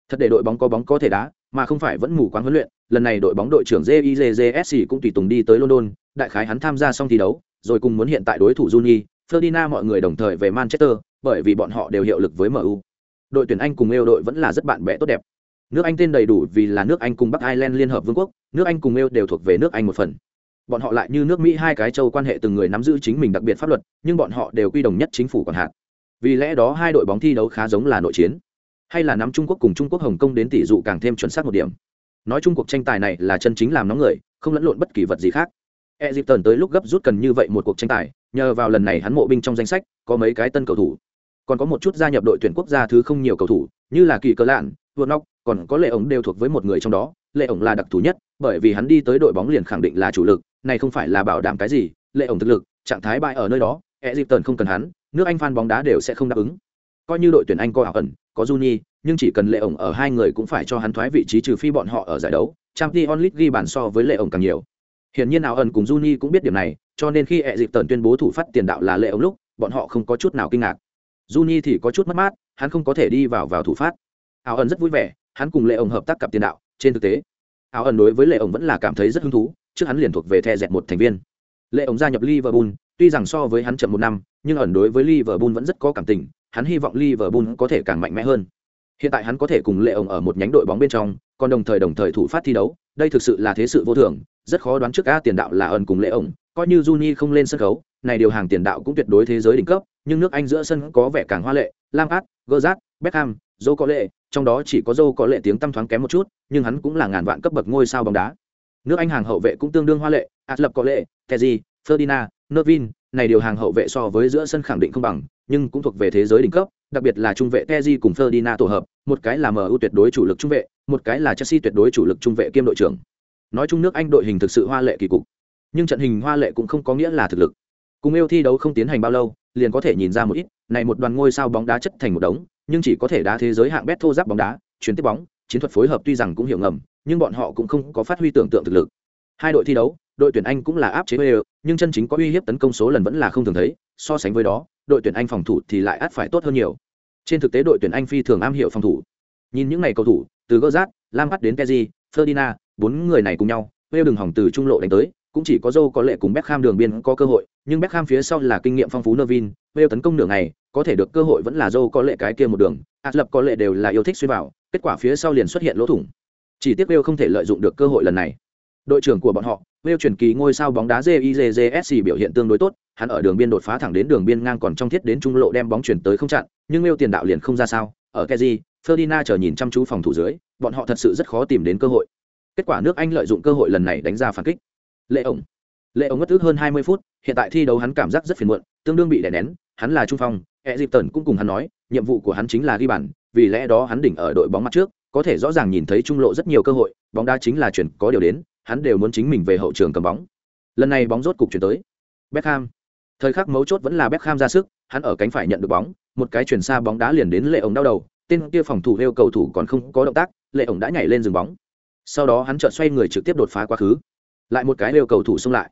A: thật để đội bóng có bóng có thể đá mà không phải vẫn mù quáng huấn luyện lần này đội bóng đội trưởng JIJJSC cũng tùy tùng đi tới london đại khái hắn tham gia xong thi đấu rồi cùng muốn hiện tại đối thủ juni, ferdinand mọi người đồng thời về manchester, bởi vì bọn họ đều hiệu lực với mu đội tuyển anh cùng EU đội vẫn là rất bạn bè tốt đẹp. Nước anh tên đầy đủ vì là nước anh cùng bắc ireland liên hợp vương quốc, nước anh cùng EU đều thuộc về nước anh một phần. Bọn họ lại như nước mỹ hai cái châu quan hệ từng người nắm giữ chính mình đặc biệt pháp luật, nhưng bọn họ đều quy đồng nhất chính phủ còn hạn vì lẽ đó hai đội bóng thi đấu khá giống là nội chiến. Hay là nắm trung quốc cùng trung quốc hồng kông đến tỷ dụ càng thêm chuẩn xác một điểm. Nói chung cuộc tranh tài này là chân chính làm nóng người, không lẫn lộn bất kỳ vật gì khác. Egypton tới lúc gấp rút cần như vậy một cuộc tranh tài nhờ vào lần này hắn mộ binh trong danh sách có mấy cái tân cầu thủ. Còn có một chút gia nhập đội tuyển quốc gia thứ không nhiều cầu thủ như là kỳ cơ lạn vượt nóc còn có lệ ổng đều thuộc với một người trong đó. Lệ ổng là đặc thù nhất bởi vì hắn đi tới đội bóng liền khẳng định là chủ lực này không phải là bảo đảm cái gì lệ ổng thực lực trạng thái bại ở nơi đó Egypton không cần hắn nước anh fan bóng đá đều sẽ không đáp ứng. Coi như đội tuyển anh có ảo ẩn có Juni, nhưng chỉ cần lệ ổng ở hai người cũng phải cho hắn thoái vị trí trừ phi bọn họ ở giải đấu. Champions League ghi bàn so với lệ ổng càng nhiều. Hiển nhiên nào ẩn cùng Juni cũng biết điểm này, cho nên khi Egypton tuyên bố thủ phát tiền đạo là lệ ông lúc, bọn họ không có chút nào kinh ngạc. Juni thì có chút mất mát, hắn không có thể đi vào vào thủ phát. Ảo ẩn rất vui vẻ, hắn cùng lệ ổng hợp tác cặp tiền đạo, trên thực tế, ảo ẩn đối với lệ ổng vẫn là cảm thấy rất hứng thú, trước hắn liền thuộc về the dẹt một thành viên. Lệ ổng gia nhập liverpool, tuy rằng so với hắn chậm một năm, nhưng ẩn đối với liverpool vẫn rất có cảm tình, hắn hy vọng liverpool có thể càng mạnh mẽ hơn. Hiện tại hắn có thể cùng lệ ổng ở một nhánh đội bóng bên trong, còn đồng thời đồng thời thủ phát thi đấu, đây thực sự là thế sự vô thường rất khó đoán trước a tiền đạo là ẩn cùng lệ ổng coi như Juni không lên sân khấu này điều hàng tiền đạo cũng tuyệt đối thế giới đỉnh cấp nhưng nước anh giữa sân có vẻ càng hoa lệ lam át gơ beckham dô có lệ trong đó chỉ có dô có lệ tiếng tăm thoáng kém một chút nhưng hắn cũng là ngàn vạn cấp bậc ngôi sao bóng đá. Nước anh hàng hậu vệ cũng tương đương hoa lệ ạt lập có lệ teji ferdina, nervin này điều hàng hậu vệ so với giữa sân khẳng định không bằng nhưng cũng thuộc về thế giới đỉnh cấp đặc biệt là trung vệ teji cùng ferdina tổ hợp một cái là mu tuyệt đối chủ lực trung vệ một cái là chelsea tuyệt đối chủ lực trung vệ kiêm đội trưởng nói chung nước anh đội hình thực sự hoa lệ kỳ cục. Nhưng trận hình hoa lệ cũng không có nghĩa là thực lực. Cùng yêu thi đấu không tiến hành bao lâu, liền có thể nhìn ra một ít, này một đoàn ngôi sao bóng đá chất thành một đống, nhưng chỉ có thể đá thế giới hạng bét thô giáp bóng đá, chuyển tiếp bóng, chiến thuật phối hợp tuy rằng cũng hiểu ngầm, nhưng bọn họ cũng không có phát huy tưởng tượng thực lực. Hai đội thi đấu, đội tuyển anh cũng là áp chế bê nhưng chân chính có uy hiếp tấn công số lần vẫn là không thường thấy, so sánh với đó, đội tuyển anh phòng thủ thì lại át phải tốt hơn nhiều. Trên thực tế đội tuyển anh phi thường am hiểu phòng thủ. Nhìn những ngày cầu thủ, từ gỡ rát lam bắt đến keji ferdinand bốn người này cùng nhau bê đừng hỏng từ trung lộ đánh tới cũng chỉ có Joe có lệ cùng Beckham đường biên có cơ hội, nhưng Beckham phía sau là kinh nghiệm phong phú Nervin, Bale tấn công nửa ngày, có thể được cơ hội vẫn là Joe có lệ cái kia một đường, Át lập có lệ đều là yêu thích xuyên vào, kết quả phía sau liền xuất hiện lỗ thủng. Chỉ tiếc Bale không thể lợi dụng được cơ hội lần này. Đội trưởng của bọn họ, Bale chuyển kỳ ngôi sao bóng đá JIJJSC biểu hiện tương đối tốt, hắn ở đường biên đột phá thẳng đến đường biên ngang còn trong thiết đến trung lộ đem bóng chuyển tới không chặn, nhưng Bale tiền đạo liền không ra sao, ở Kezi, Ferdinand chờ nhìn chăm chú phòng thủ dưới, bọn họ thật sự rất khó tìm đến cơ hội. Kết quả nước Anh lợi dụng cơ hội lần này đánh ra phản kích. Lệ ổng. Lệ ổng mất ước hơn hai mươi phút, hiện tại thi đấu hắn cảm giác rất phiền muộn, tương đương bị đè nén, hắn là trung phong e dịp tần cũng cùng hắn nói, nhiệm vụ của hắn chính là ghi bàn, vì lẽ đó hắn đỉnh ở đội bóng mặt trước, có thể rõ ràng nhìn thấy trung lộ rất nhiều cơ hội, bóng đá chính là chuyển có điều đến, hắn đều muốn chính mình về hậu trường cầm bóng. Lần này bóng rốt cục chuyển tới. Beckham. Thời khắc mấu chốt vẫn là Beckham ra sức, hắn ở cánh phải nhận được bóng, một cái chuyển xa bóng đá liền đến lệ ổng đau đầu, tên kia phòng thủ yêu cầu thủ còn không có động tác, lệ ổng đã nhảy lên dừng bóng sau đó hắn chợt xoay người trực tiếp đột phá quá khứ, lại một cái yêu cầu thủ xông lại.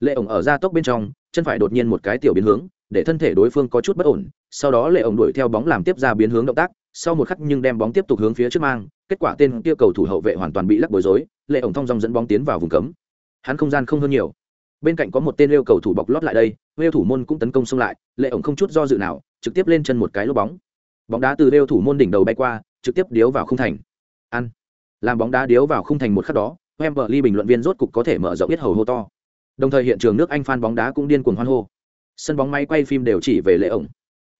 A: Lệ ổng ở ra tốc bên trong, chân phải đột nhiên một cái tiểu biến hướng, để thân thể đối phương có chút bất ổn, sau đó lệ ổng đuổi theo bóng làm tiếp ra biến hướng động tác, sau một khắc nhưng đem bóng tiếp tục hướng phía trước mang, kết quả tên kia cầu thủ hậu vệ hoàn toàn bị lắc bối rối, lệ ổng thong dong dẫn bóng tiến vào vùng cấm. Hắn không gian không hơn nhiều. Bên cạnh có một tên yêu cầu thủ bọc lót lại đây yêu thủ môn cũng tấn công xông lại, lệ ổng không chút do dự nào, trực tiếp lên chân một cái lốp bóng. Bóng đá từ yêu thủ môn đỉnh đầu bay qua, trực tiếp điếu vào khung thành. Ăn làm bóng đá điếu vào khung thành một khắc đó, Wembley bình luận viên rốt cục có thể mở rộng biết hầu hô to. Đồng thời hiện trường nước anh fan bóng đá cũng điên cuồng hoan hô. Sân bóng máy quay phim đều chỉ về lệ ổng.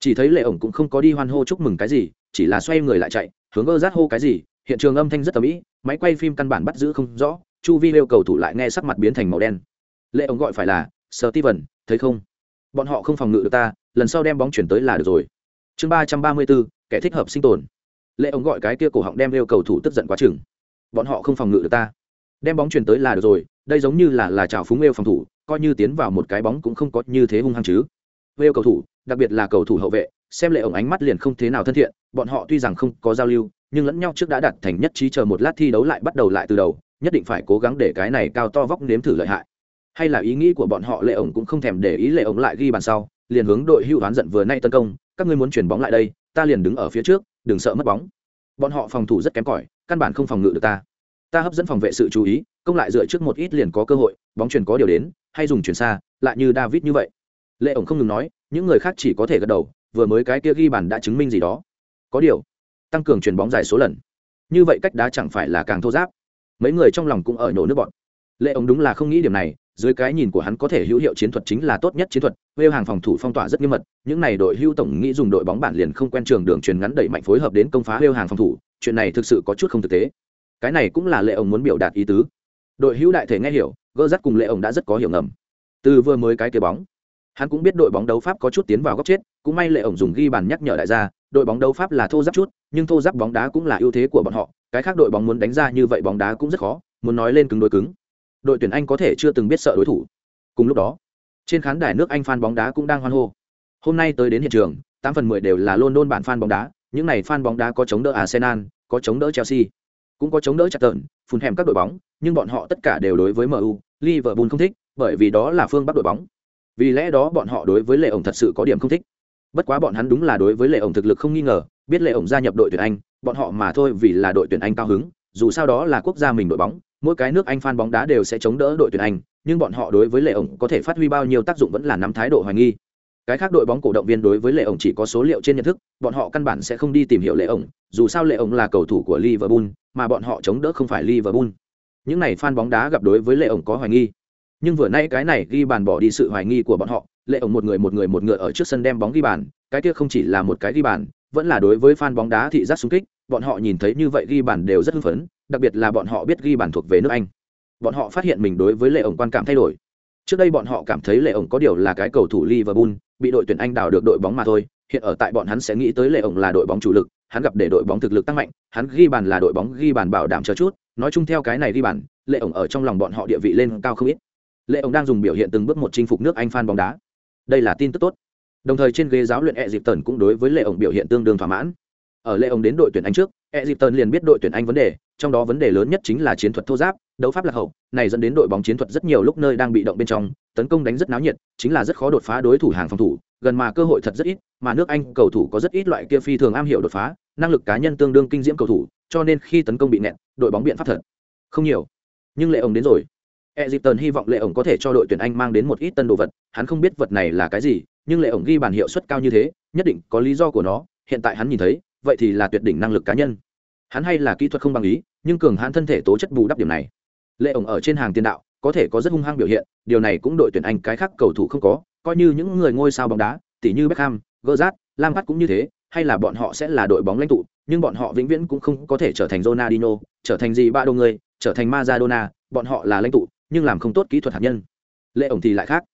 A: Chỉ thấy lệ ổng cũng không có đi hoan hô chúc mừng cái gì, chỉ là xoay người lại chạy, hướng ơ rát hô cái gì. Hiện trường âm thanh rất tầm ĩ, máy quay phim căn bản bắt giữ không rõ, chu vi lêu cầu thủ lại nghe sắc mặt biến thành màu đen. Lệ ổng gọi phải là sờ ti vần thấy không? Bọn họ không phòng ngự được ta, lần sau đem bóng chuyển tới là được rồi. Chương ba trăm ba mươi bốn, kẻ thích hợp sinh tồn. Lệ ổng gọi cái kia cổ họng đem lêu cầu thủ tức giận quá chừng bọn họ không phòng ngự được ta. Đem bóng chuyển tới là được rồi, đây giống như là là trào phúng yêu phòng thủ, coi như tiến vào một cái bóng cũng không có như thế hung hăng chứ. Yêu cầu thủ, đặc biệt là cầu thủ hậu vệ, xem lệ ổng ánh mắt liền không thế nào thân thiện, bọn họ tuy rằng không có giao lưu, nhưng lẫn nhau trước đã đặt thành nhất trí chờ một lát thi đấu lại bắt đầu lại từ đầu, nhất định phải cố gắng để cái này cao to vóc nếm thử lợi hại. Hay là ý nghĩ của bọn họ lệ ổng cũng không thèm để ý lệ ổng lại ghi bàn sau, liền hướng đội hưu oán giận vừa nay tấn công, các ngươi muốn chuyển bóng lại đây, ta liền đứng ở phía trước, đừng sợ mất bóng. Bọn họ phòng thủ rất kém cỏi căn bản không phòng ngự được ta. Ta hấp dẫn phòng vệ sự chú ý, công lại dựa trước một ít liền có cơ hội, bóng chuyển có điều đến, hay dùng chuyển xa, lại như david như vậy. Lệ ổng không ngừng nói, những người khác chỉ có thể gật đầu, vừa mới cái kia ghi bàn đã chứng minh gì đó. Có điều, tăng cường chuyền bóng dài số lần. Như vậy cách đá chẳng phải là càng thô giáp mấy người trong lòng cũng ở nhổ nước bọn lệ ổng đúng là không nghĩ điểm này, dưới cái nhìn của hắn có thể hữu hiệu chiến thuật chính là tốt nhất chiến thuật vêu hàng phòng thủ phong tỏa rất nghiêm mật, những này đội hưu tổng nghĩ dùng đội bóng bản liền không quen trường đường truyền ngắn đẩy mạnh phối hợp đến công phá vêu hàng phòng thủ chuyện này thực sự có chút không thực tế. Cái này cũng là lệ ổng muốn biểu đạt ý tứ. Đội hữu đại thể nghe hiểu, gỡ rắt cùng lệ ổng đã rất có hiểu ngầm. Từ vừa mới cái kế bóng, hắn cũng biết đội bóng đấu pháp có chút tiến vào góc chết, cũng may lệ ổng dùng ghi bàn nhắc nhở đại gia, đội bóng đấu pháp là thô giáp chút, nhưng thô giáp bóng đá cũng là ưu thế của bọn họ, cái khác đội bóng muốn đánh ra như vậy bóng đá cũng rất khó, muốn nói lên cứng đối cứng. Đội tuyển anh có thể chưa từng biết sợ đối thủ. Cùng lúc đó, trên khán đài nước anh fan bóng đá cũng đang hoan hô. Hôm nay tới đến hiện trường, tám phần mười đều là london bản fan bóng đá, những này fan bóng đá có chống đỡ arsenal có chống đỡ chelsea, cũng có chống đỡ chặt phun hẻm các đội bóng, nhưng bọn họ tất cả đều đối với mu liverpool không thích, bởi vì đó là phương bắc đội bóng. Vì lẽ đó bọn họ đối với lệ ổng thật sự có điểm không thích. Bất quá bọn hắn đúng là đối với lệ ổng thực lực không nghi ngờ, biết lệ ổng gia nhập đội tuyển anh, bọn họ mà thôi vì là đội tuyển anh cao hứng, dù sao đó là quốc gia mình đội bóng, mỗi cái nước anh fan bóng đá đều sẽ chống đỡ đội tuyển anh, nhưng bọn họ đối với lệ ổng có thể phát huy bao nhiêu tác dụng vẫn là nắm thái độ hoài nghi cái khác đội bóng cổ động viên đối với lệ ổng chỉ có số liệu trên nhận thức, bọn họ căn bản sẽ không đi tìm hiểu lệ ổng, dù sao lệ ổng là cầu thủ của liverpool, mà bọn họ chống đỡ không phải liverpool. Những này fan bóng đá gặp đối với lệ ổng có hoài nghi. Nhưng vừa nay cái này ghi bàn bỏ đi sự hoài nghi của bọn họ, lệ ổng một người một người một ngựa ở trước sân đem bóng ghi bàn, cái kia không chỉ là một cái ghi bàn, vẫn là đối với fan bóng đá thị giác xung kích, bọn họ nhìn thấy như vậy ghi bàn đều rất hưng phấn, đặc biệt là bọn họ biết ghi bàn thuộc về nước anh. Bọn họ phát hiện mình đối với lệ ổng quan cảm thay đổi. Trước đây bọn họ cảm thấy lệ ổng có điều là cái cầu thủ liverpool bị đội tuyển anh đào được đội bóng mà thôi, hiện ở tại bọn hắn sẽ nghĩ tới lệ ổng là đội bóng chủ lực, hắn gặp để đội bóng thực lực tăng mạnh, hắn ghi bàn là đội bóng ghi bàn bảo đảm chờ chút, nói chung theo cái này ghi bàn lệ ổng ở trong lòng bọn họ địa vị lên cao không ít. Lệ ổng đang dùng biểu hiện từng bước một chinh phục nước anh fan bóng đá. Đây là tin tức tốt. Đồng thời trên ghế giáo luyện e dịp tần cũng đối với lệ ổng biểu hiện tương đương thỏa mãn ở lệ ông đến đội tuyển anh trước e dịp tần liền biết đội tuyển anh vấn đề trong đó vấn đề lớn nhất chính là chiến thuật thô giáp đấu pháp lạc hậu này dẫn đến đội bóng chiến thuật rất nhiều lúc nơi đang bị động bên trong tấn công đánh rất náo nhiệt chính là rất khó đột phá đối thủ hàng phòng thủ gần mà cơ hội thật rất ít mà nước anh cầu thủ có rất ít loại kia phi thường am hiểu đột phá năng lực cá nhân tương đương kinh diễm cầu thủ cho nên khi tấn công bị nẹt đội bóng biện pháp thật không nhiều. Nhưng lệ ông đến rồi. Egypton hy vọng Lệ ổng có thể cho đội tuyển Anh mang đến một ít tân đồ vật, hắn không biết vật này là cái gì, nhưng Lệ ổng ghi bàn hiệu suất cao như thế, nhất định có lý do của nó, hiện tại hắn nhìn thấy, vậy thì là tuyệt đỉnh năng lực cá nhân. Hắn hay là kỹ thuật không bằng ý, nhưng cường hãn thân thể tố chất bù đắp điểm này. Lệ ổng ở trên hàng tiền đạo, có thể có rất hung hăng biểu hiện, điều này cũng đội tuyển Anh cái khác cầu thủ không có, coi như những người ngôi sao bóng đá, tỷ như Beckham, Gerrard, Lampard cũng như thế, hay là bọn họ sẽ là đội bóng lãnh tụ, nhưng bọn họ vĩnh viễn cũng không có thể trở thành Ronaldinho, trở thành gì ba đô người, trở thành Maradona, bọn họ là lãnh tụ, nhưng làm không tốt kỹ thuật hạt nhân lệ ổng thì lại khác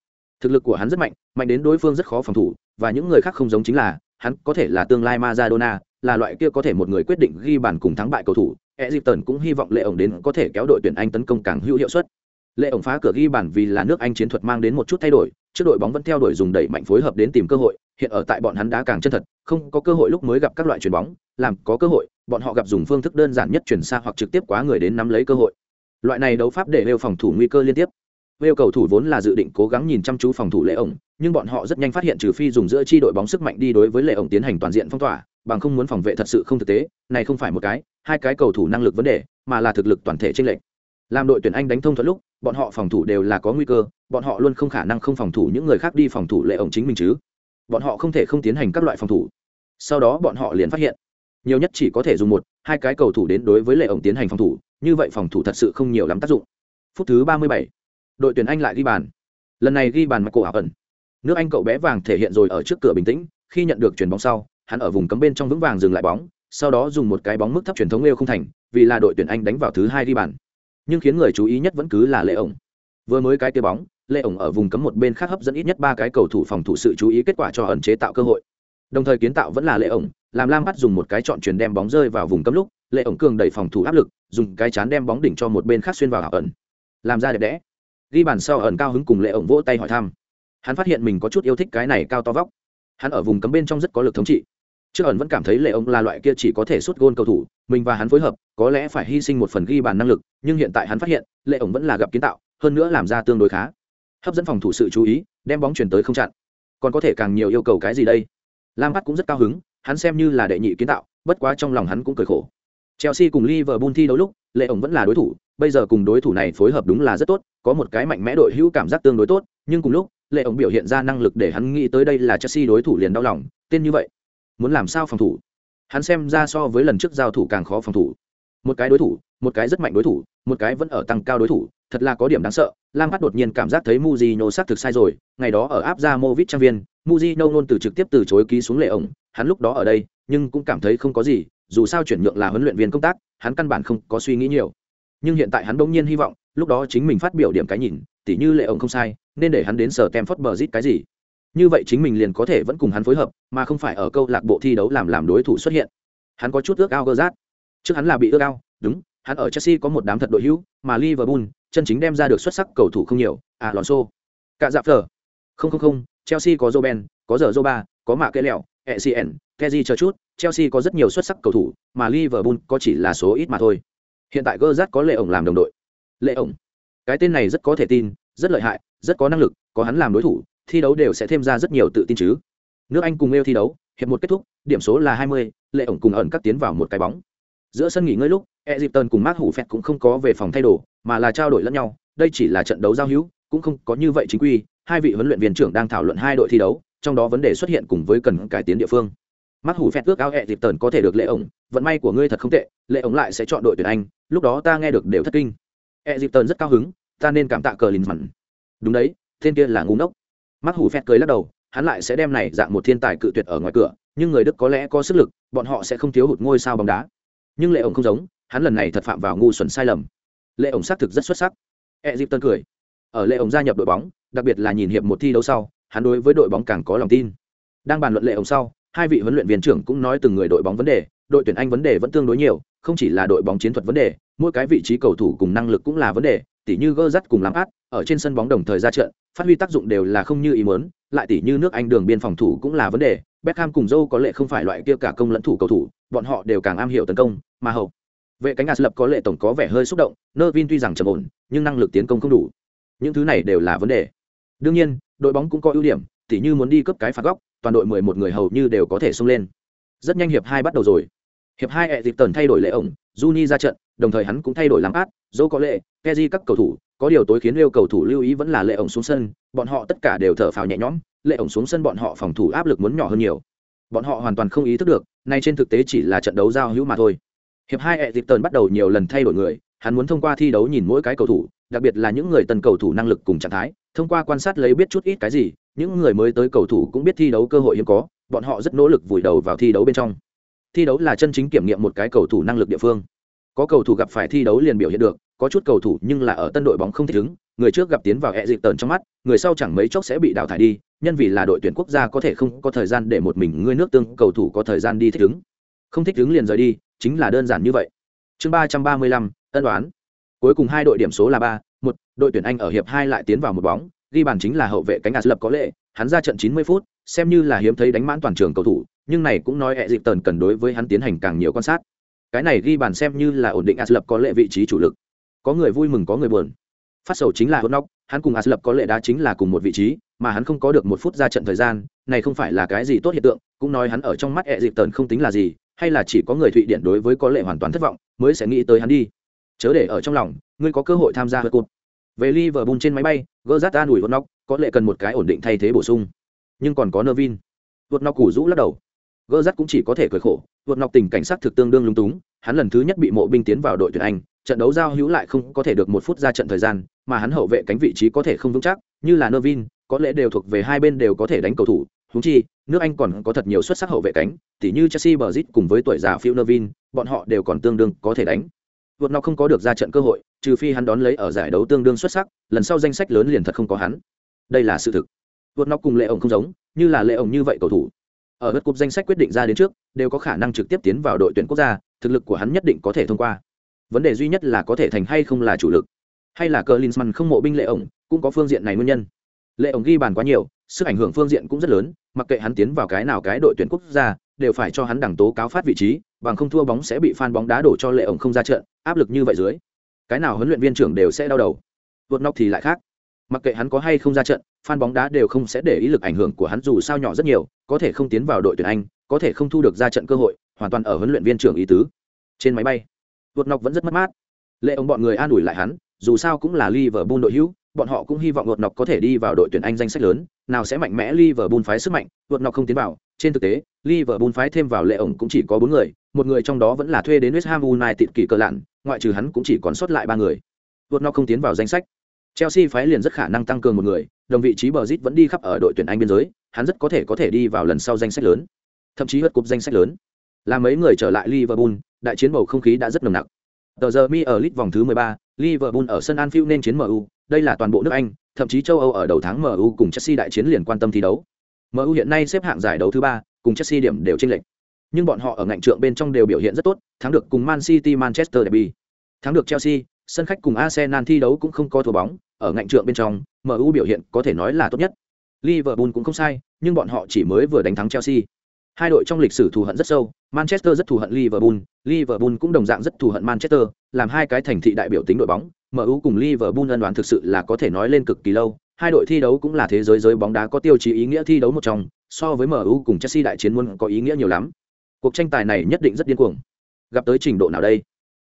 A: thực lực của hắn rất mạnh mạnh đến đối phương rất khó phòng thủ và những người khác không giống chính là hắn có thể là tương lai Maradona, là loại kia có thể một người quyết định ghi bàn cùng thắng bại cầu thủ Egypton cũng hy vọng lệ ổng đến có thể kéo đội tuyển Anh tấn công càng hữu hiệu suất. Lệ ổng phá cửa ghi bàn vì là nước Anh chiến thuật mang đến một chút thay đổi trước đội bóng vẫn theo đuổi dùng đẩy mạnh phối hợp đến tìm cơ hội hiện ở tại bọn hắn đá càng chân thật không có cơ hội lúc mới gặp các loại chuyền bóng làm có cơ hội bọn họ gặp dùng phương thức đơn giản nhất chuyển xa hoặc trực tiếp quá người đến nắm lấy cơ hội. Loại này đấu pháp để lêu phòng thủ nguy cơ liên tiếp. Vêu cầu thủ vốn là dự định cố gắng nhìn chăm chú phòng thủ lệ ổng, nhưng bọn họ rất nhanh phát hiện trừ phi dùng giữa chi đội bóng sức mạnh đi đối với lệ ổng tiến hành toàn diện phong tỏa, bằng không muốn phòng vệ thật sự không thực tế, này không phải một cái, hai cái cầu thủ năng lực vấn đề, mà là thực lực toàn thể trên lệnh. Làm đội tuyển Anh đánh thông thuận lúc, bọn họ phòng thủ đều là có nguy cơ, bọn họ luôn không khả năng không phòng thủ những người khác đi phòng thủ lệ ổng chính mình chứ. Bọn họ không thể không tiến hành các loại phòng thủ. Sau đó bọn họ liền phát hiện, nhiều nhất chỉ có thể dùng một, hai cái cầu thủ đến đối với lệ ổng tiến hành phòng thủ, như vậy phòng thủ thật sự không nhiều lắm tác dụng phút thứ ba mươi bảy, đội tuyển anh lại ghi bàn lần này ghi bàn mà cổ ảo ẩn nước anh cậu bé vàng thể hiện rồi ở trước cửa bình tĩnh khi nhận được chuyền bóng sau hắn ở vùng cấm bên trong vững vàng dừng lại bóng, sau đó dùng một cái bóng mức thấp truyền thống nêu không thành, vì là đội tuyển anh đánh vào thứ hai đi bàn. Nhưng khiến người chú ý nhất vẫn cứ là lệ ổng. Vừa mới cái kia bóng lệ ổng ở vùng cấm một bên khác hấp dẫn ít nhất ba cái cầu thủ phòng thủ sự chú ý kết quả cho ẩn chế tạo cơ hội. Đồng thời kiến tạo vẫn là lệ ổng, làm lam bắt dùng một cái chọn chuyền đem bóng rơi vào vùng cấm lúc lệ ổng cường đẩy phòng thủ áp lực, dùng cái chán đem bóng đỉnh cho một bên khác xuyên vào ẩn. Làm ra đẹp đẽ. Ghi bàn sau ẩn cao hứng cùng lệ ổng vỗ tay hỏi thăm. Hắn phát hiện mình có chút yêu thích cái này cao to vóc. Hắn ở vùng cấm bên trong rất có lực thống trị trước ẩn vẫn cảm thấy lệ ông là loại kia chỉ có thể xuất gôn cầu thủ, mình và hắn phối hợp, có lẽ phải hy sinh một phần ghi bàn năng lực, nhưng hiện tại hắn phát hiện, lệ ổng vẫn là gặp kiến tạo, hơn nữa làm ra tương đối khá. Hấp dẫn phòng thủ sự chú ý, đem bóng chuyển tới không chặn. Còn có thể càng nhiều yêu cầu cái gì đây? Lam bắt cũng rất cao hứng, hắn xem như là đệ nhị kiến tạo, bất quá trong lòng hắn cũng cười khổ. Chelsea cùng liverpool thi đấu lúc, lệ ổng vẫn là đối thủ, bây giờ cùng đối thủ này phối hợp đúng là rất tốt, có một cái mạnh mẽ đội hữu cảm giác tương đối tốt, nhưng cùng lúc, lệ ổng biểu hiện ra năng lực để hắn nghĩ tới đây là chelsea đối thủ liền đau lòng, tên như vậy muốn làm sao phòng thủ? Hắn xem ra so với lần trước giao thủ càng khó phòng thủ. Một cái đối thủ, một cái rất mạnh đối thủ, một cái vẫn ở tăng cao đối thủ, thật là có điểm đáng sợ. Lam phát đột nhiên cảm giác thấy muzino xác thực sai rồi, ngày đó ở áp ra movit trang viên muzino luôn từ trực tiếp từ chối ký xuống lệ ổng, hắn lúc đó ở đây, nhưng cũng cảm thấy không có gì, dù sao chuyển nhượng là huấn luyện viên công tác, hắn căn bản không có suy nghĩ nhiều. Nhưng hiện tại hắn bỗng nhiên hy vọng, lúc đó chính mình phát biểu điểm cái nhìn, tỉ như lệ ổng không sai, nên để hắn đến sở tem phất bờ rít cái gì? Như vậy chính mình liền có thể vẫn cùng hắn phối hợp, mà không phải ở câu lạc bộ thi đấu làm làm đối thủ xuất hiện. Hắn có chút ước ao gơ rát trước hắn là bị ước ao, đúng, hắn ở chelsea có một đám thật đội hữu, mà liverpool chân chính đem ra được xuất sắc cầu thủ không nhiều à lòn xô cả dạp phở. Không không không, chelsea có joben có giờ joba có mạ kê lẹo ecn keji chờ chút, chelsea có rất nhiều xuất sắc cầu thủ, mà liverpool có chỉ là số ít mà thôi. Hiện tại gơ rát có lệ ổng làm đồng đội. Lệ ổng. Cái tên này rất có thể tin, rất lợi hại, rất có năng lực, có hắn làm đối thủ thi đấu đều sẽ thêm ra rất nhiều tự tin chứ nước anh cùng yêu thi đấu hiệp một kết thúc điểm số là 20, lệ ổng cùng ẩn cắt tiến vào một cái bóng giữa sân nghỉ ngơi lúc Egypton cùng Mark Hủ Phẹt cũng không có về phòng thay đồ, mà là trao đổi lẫn nhau, đây chỉ là trận đấu giao hữu, cũng không có như vậy chính quy, hai vị huấn luyện viên trưởng đang thảo luận hai đội thi đấu, trong đó vấn đề xuất hiện cùng với cần cải tiến địa phương. Mark Hủ Phẹt ước ao Egypton có thể được lệ ổng, vận may của ngươi thật không tệ, lệ ổng lại sẽ chọn đội tuyển Anh, lúc đó ta nghe được đều thất kinh. Egypton rất cao hứng, ta nên cảm tạ cờ Linsman. Đúng đấy, tên kia là ngu ngốc mắt Hủ phét cười lắc đầu, hắn lại sẽ đem này dạng một thiên tài cự tuyệt ở ngoài cửa, nhưng người Đức có lẽ có sức lực, bọn họ sẽ không thiếu hụt ngôi sao bóng đá. Nhưng lệ ổng không giống, hắn lần này thật phạm vào ngu xuẩn sai lầm. Lệ ổng xác thực rất xuất sắc. E dịp tân cười. Ở lệ ổng gia nhập đội bóng đặc biệt là nhìn hiệp một thi đấu sau hắn đối với đội bóng càng có lòng tin. Đang bàn luận lệ ổng sau hai vị huấn luyện viên trưởng cũng nói từng người đội bóng vấn đề đội tuyển anh vấn đề vẫn tương đối nhiều, không chỉ là đội bóng chiến thuật vấn đề, mỗi cái vị trí cầu thủ cùng năng lực cũng là vấn đề, tỉ như gơ dắt cùng lắm át, ở trên sân bóng đồng thời ra trận, phát huy tác dụng đều là không như ý muốn, lại tỉ như nước anh đường biên phòng thủ cũng là vấn đề, Beckham cùng Joe có lẽ không phải loại kia cả công lẫn thủ cầu thủ, bọn họ đều càng am hiểu tấn công, mà hậu vệ cánh as lập có lệ tổng có vẻ hơi xúc động, Nervin tuy rằng trầm ổn, nhưng năng lực tiến công không đủ. Những thứ này đều là vấn đề. Đương nhiên, đội bóng cũng có ưu điểm, tỉ như muốn đi cướp cái phạt góc, toàn đội mười một người hầu như đều có thể xông lên. Rất nhanh hiệp hai bắt đầu rồi hiệp hai ẹ dịp tần thay đổi lệ ổng, juni ra trận, đồng thời hắn cũng thay đổi làm át dẫu có lệ keji các cầu thủ, có điều tối khiến yêu cầu thủ lưu ý vẫn là lệ ổng xuống sân, bọn họ tất cả đều thở phào nhẹ nhõm, lệ ổng xuống sân bọn họ phòng thủ áp lực muốn nhỏ hơn nhiều. Bọn họ hoàn toàn không ý thức được, nay trên thực tế chỉ là trận đấu giao hữu mà thôi. Hiệp hai ẹ dịp tần bắt đầu nhiều lần thay đổi người, hắn muốn thông qua thi đấu nhìn mỗi cái cầu thủ, đặc biệt là những người tần cầu thủ năng lực cùng trạng thái, thông qua quan sát lấy biết chút ít cái gì, những người mới tới cầu thủ cũng biết thi đấu cơ hội hiếm có, bọn họ rất nỗ lực vùi đầu vào thi đấu bên trong thi đấu là chân chính kiểm nghiệm một cái cầu thủ năng lực địa phương. Có cầu thủ gặp phải thi đấu liền biểu hiện được, có chút cầu thủ nhưng là ở tân đội bóng không thể đứng người trước gặp tiến vào ẹ dịp tần trong mắt, người sau chẳng mấy chốc sẽ bị đào thải đi, nhân vì là đội tuyển quốc gia có thể không có thời gian để một mình ngươi nước tương cầu thủ có thời gian đi thích ứng. Không thích ứng liền rời đi, chính là đơn giản như vậy. Chương ba trăm ba mươi lăm, ân đoán cuối cùng hai đội điểm số là ba, một, đội tuyển anh ở hiệp hai lại tiến vào một bóng, ghi bàn chính là hậu vệ cánh ả lập có lệ, hắn ra trận chín mươi phút, xem như là hiếm thấy đánh mãn toàn trường cầu thủ nhưng này cũng nói hệ dịp tần cần đối với hắn tiến hành càng nhiều quan sát. Cái này ghi bàn xem như là ổn định as lập có lệ vị trí chủ lực. Có người vui mừng, có người buồn. Phát sầu chính là hớt nóc hắn cùng as lập có lệ đá chính là cùng một vị trí, mà hắn không có được một phút ra trận thời gian, này không phải là cái gì tốt hiện tượng, cũng nói hắn ở trong mắt hệ dịp tần không tính là gì, hay là chỉ có người thụy điển đối với có lệ hoàn toàn thất vọng, mới sẽ nghĩ tới hắn đi. Chớ để ở trong lòng, ngươi có cơ hội tham gia hớt cụt. Về liverpool trên máy bay, gỡ rát an ủi vượt nóc có lệ cần một cái ổn định thay thế bổ sung. Nhưng còn có nơ vin vượt nóc củ rũ lắc đầu gỡ rắt cũng chỉ có thể cười khổ. Vượt nọc tình cảnh sát thực tương đương lung túng, hắn lần thứ nhất bị mộ binh tiến vào đội tuyển anh, trận đấu giao hữu lại không có thể được một phút ra trận thời gian, mà hắn hậu vệ cánh vị trí có thể không vững chắc, như là nơ vin có lẽ đều thuộc về hai bên đều có thể đánh cầu thủ. Húng chi, nước anh còn có thật nhiều xuất sắc hậu vệ cánh, tỉ như chelsea bờ zit cùng với tuổi già phiêu nevin bọn họ đều còn tương đương có thể đánh. Vượt nọc không có được ra trận cơ hội, trừ phi hắn đón lấy ở giải đấu tương đương xuất sắc, lần sau danh sách lớn liền thật không có hắn. Đây là sự thực. Vượt nọc cùng lệ ổng không giống, như là lệ ổng như vậy cầu thủ ở đất cúp danh sách quyết định ra đến trước, đều có khả năng trực tiếp tiến vào đội tuyển quốc gia, thực lực của hắn nhất định có thể thông qua. Vấn đề duy nhất là có thể thành hay không là chủ lực. Hay là cờ linsman không mộ binh lệ ổng, cũng có phương diện này nguyên nhân. Lệ ổng ghi bàn quá nhiều, sức ảnh hưởng phương diện cũng rất lớn, mặc kệ hắn tiến vào cái nào cái đội tuyển quốc gia, đều phải cho hắn đẳng tố cáo phát vị trí, bằng không thua bóng sẽ bị phan bóng đá đổ cho lệ ổng không ra trận, áp lực như vậy dưới. Cái nào huấn luyện viên trưởng đều sẽ đau đầu. Vượt nóc thì lại khác. Mặc kệ hắn có hay không ra trận, fan bóng đá đều không sẽ để ý lực ảnh hưởng của hắn dù sao nhỏ rất nhiều, có thể không tiến vào đội tuyển Anh, có thể không thu được ra trận cơ hội, hoàn toàn ở huấn luyện viên trưởng ý tứ. Trên máy bay, Vượt Nọc vẫn rất mất mát. Lệ ông bọn người an ủi lại hắn, dù sao cũng là Liverpool đội hữu, bọn họ cũng hy vọng Vượt Nọc có thể đi vào đội tuyển Anh danh sách lớn, nào sẽ mạnh mẽ Liverpool phái sức mạnh, Vượt Nọc không tiến vào, trên thực tế, Liverpool phái thêm vào Lệ ổng cũng chỉ có bốn người, một người trong đó vẫn là thuê đến West Ham United kỳ cờ lạn, ngoại trừ hắn cũng chỉ còn sót lại ba người. Vượt Nọc không tiến vào danh sách. Chelsea phái liền rất khả năng tăng cường một người, đồng vị trí bờ Brazil vẫn đi khắp ở đội tuyển Anh biên giới, hắn rất có thể có thể đi vào lần sau danh sách lớn, thậm chí vượt cúp danh sách lớn. Là mấy người trở lại Liverpool, đại chiến bầu không khí đã rất nồng nặc. Tờ giờ mi ở lít vòng thứ 13, Liverpool ở sân Anfield nên chiến MU, đây là toàn bộ nước Anh, thậm chí châu Âu ở đầu tháng MU cùng Chelsea đại chiến liền quan tâm thi đấu. MU hiện nay xếp hạng giải đấu thứ 3, cùng Chelsea điểm đều chênh lệch. Nhưng bọn họ ở ngành trượng bên trong đều biểu hiện rất tốt, thắng được cùng Man City Manchester Derby, thắng được Chelsea, sân khách cùng Arsenal thi đấu cũng không có thua bóng, ở ngạnh trượng bên trong, MU biểu hiện có thể nói là tốt nhất. Liverpool cũng không sai, nhưng bọn họ chỉ mới vừa đánh thắng Chelsea. Hai đội trong lịch sử thù hận rất sâu, Manchester rất thù hận Liverpool, Liverpool cũng đồng dạng rất thù hận Manchester, làm hai cái thành thị đại biểu tính đội bóng, MU cùng Liverpool ân đoán thực sự là có thể nói lên cực kỳ lâu, hai đội thi đấu cũng là thế giới giới bóng đá có tiêu chí ý nghĩa thi đấu một trong, so với MU cùng Chelsea đại chiến muốn có ý nghĩa nhiều lắm. Cuộc tranh tài này nhất định rất điên cuồng. Gặp tới trình độ nào đây?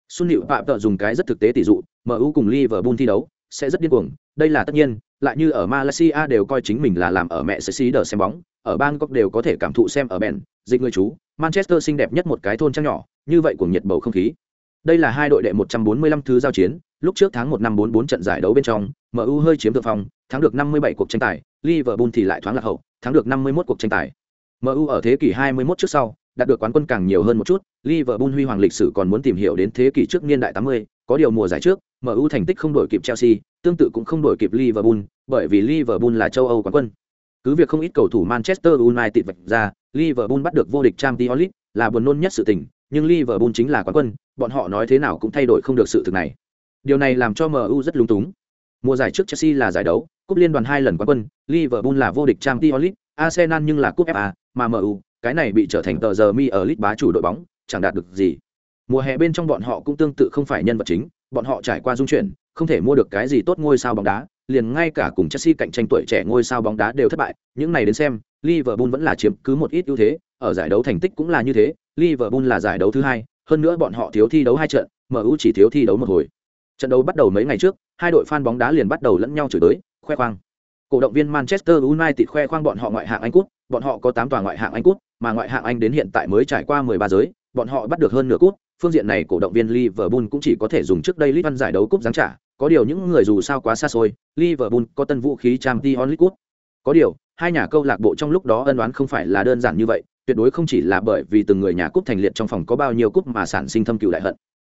A: Xuân Liễu Phạm tự dùng cái rất thực tế tỷ dụ, MU cùng Liverpool thi đấu sẽ rất điên cuồng, đây là tất nhiên, lại như ở Malaysia đều coi chính mình là làm ở mẹ sẽ đờ xem bóng, ở Bangkok đều có thể cảm thụ xem ở bèn, dịch người chú, Manchester xinh đẹp nhất một cái thôn trang nhỏ, như vậy cuồng nhiệt bầu không khí. Đây là hai đội đệ 145 thứ giao chiến, lúc trước tháng 1 năm 44 trận giải đấu bên trong, MU hơi chiếm thượng phong, thắng được 57 cuộc tranh tài, Liverpool thì lại thoáng lạc hậu, thắng được 51 cuộc tranh tài. MU ở thế kỷ 21 trước sau, đạt được quán quân càng nhiều hơn một chút, Liverpool huy hoàng lịch sử còn muốn tìm hiểu đến thế kỷ trước niên đại 80, có điều mùa giải trước, MU thành tích không đổi kịp Chelsea, tương tự cũng không đổi kịp Liverpool, bởi vì Liverpool là châu Âu quán quân. Cứ việc không ít cầu thủ Manchester United vạch ra, Liverpool bắt được vô địch Champions League, là buồn nôn nhất sự tình, nhưng Liverpool chính là quán quân, bọn họ nói thế nào cũng thay đổi không được sự thực này. Điều này làm cho MU rất lung túng. Mùa giải trước Chelsea là giải đấu, cúp liên đoàn hai lần quán quân, Liverpool là vô địch Champions League, Arsenal nhưng là cúp FA, mà MU, cái này bị trở thành tờ giờ mi ở lit bá chủ đội bóng, chẳng đạt được gì. Mùa hè bên trong bọn họ cũng tương tự không phải nhân vật chính, bọn họ trải qua dung chuyển, không thể mua được cái gì tốt ngôi sao bóng đá, liền ngay cả cùng Chelsea cạnh tranh tuổi trẻ ngôi sao bóng đá đều thất bại, những này đến xem, Liverpool vẫn là chiếm cứ một ít ưu thế, ở giải đấu thành tích cũng là như thế, Liverpool là giải đấu thứ hai, hơn nữa bọn họ thiếu thi đấu hai trận, MU chỉ thiếu thi đấu một hồi. Trận đấu bắt đầu mấy ngày trước, hai đội fan bóng đá liền bắt đầu lẫn nhau chửi tới, khoe khoang. Cổ động viên Manchester United khoe khoang bọn họ ngoại hạng Anh cút, bọn họ có tám tòa ngoại hạng Anh cút, mà ngoại hạng Anh đến hiện tại mới trải qua 13 giới, bọn họ bắt được hơn nửa cút, phương diện này cổ động viên Liverpool cũng chỉ có thể dùng trước đây League giải đấu cúp giáng trả, có điều những người dù sao quá xa xôi, Liverpool có tân vũ khí Champions League cúp. Có điều, hai nhà câu lạc bộ trong lúc đó ân oán không phải là đơn giản như vậy, tuyệt đối không chỉ là bởi vì từng người nhà cúp thành liệt trong phòng có bao nhiêu cúp mà sản sinh thâm cừu đại hận.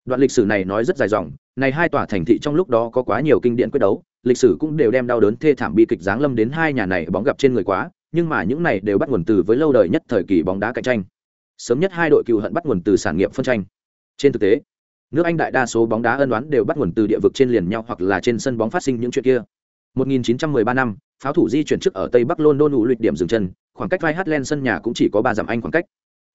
A: Đoạn lịch sử này nói rất dài dòng, này hai tòa thành thị trong lúc đó có quá nhiều kinh điển quyết đấu, lịch sử cũng đều đem đau đớn thê thảm bi kịch giáng lâm đến hai nhà này bóng gặp trên người quá, nhưng mà những này đều bắt nguồn từ với lâu đời nhất thời kỳ bóng đá cạnh tranh. Sớm nhất hai đội cừu hận bắt nguồn từ sản nghiệp phân tranh. Trên thực tế, nước Anh đại đa số bóng đá ân đoán đều bắt nguồn từ địa vực trên liền nhau hoặc là trên sân bóng phát sinh những chuyện kia. 1913 năm, pháo thủ di chuyển trước ở Tây Bắc London đủ luyện điểm dừng chân, khoảng cách Vai Hatland sân nhà cũng chỉ có 3 dặm Anh khoảng cách.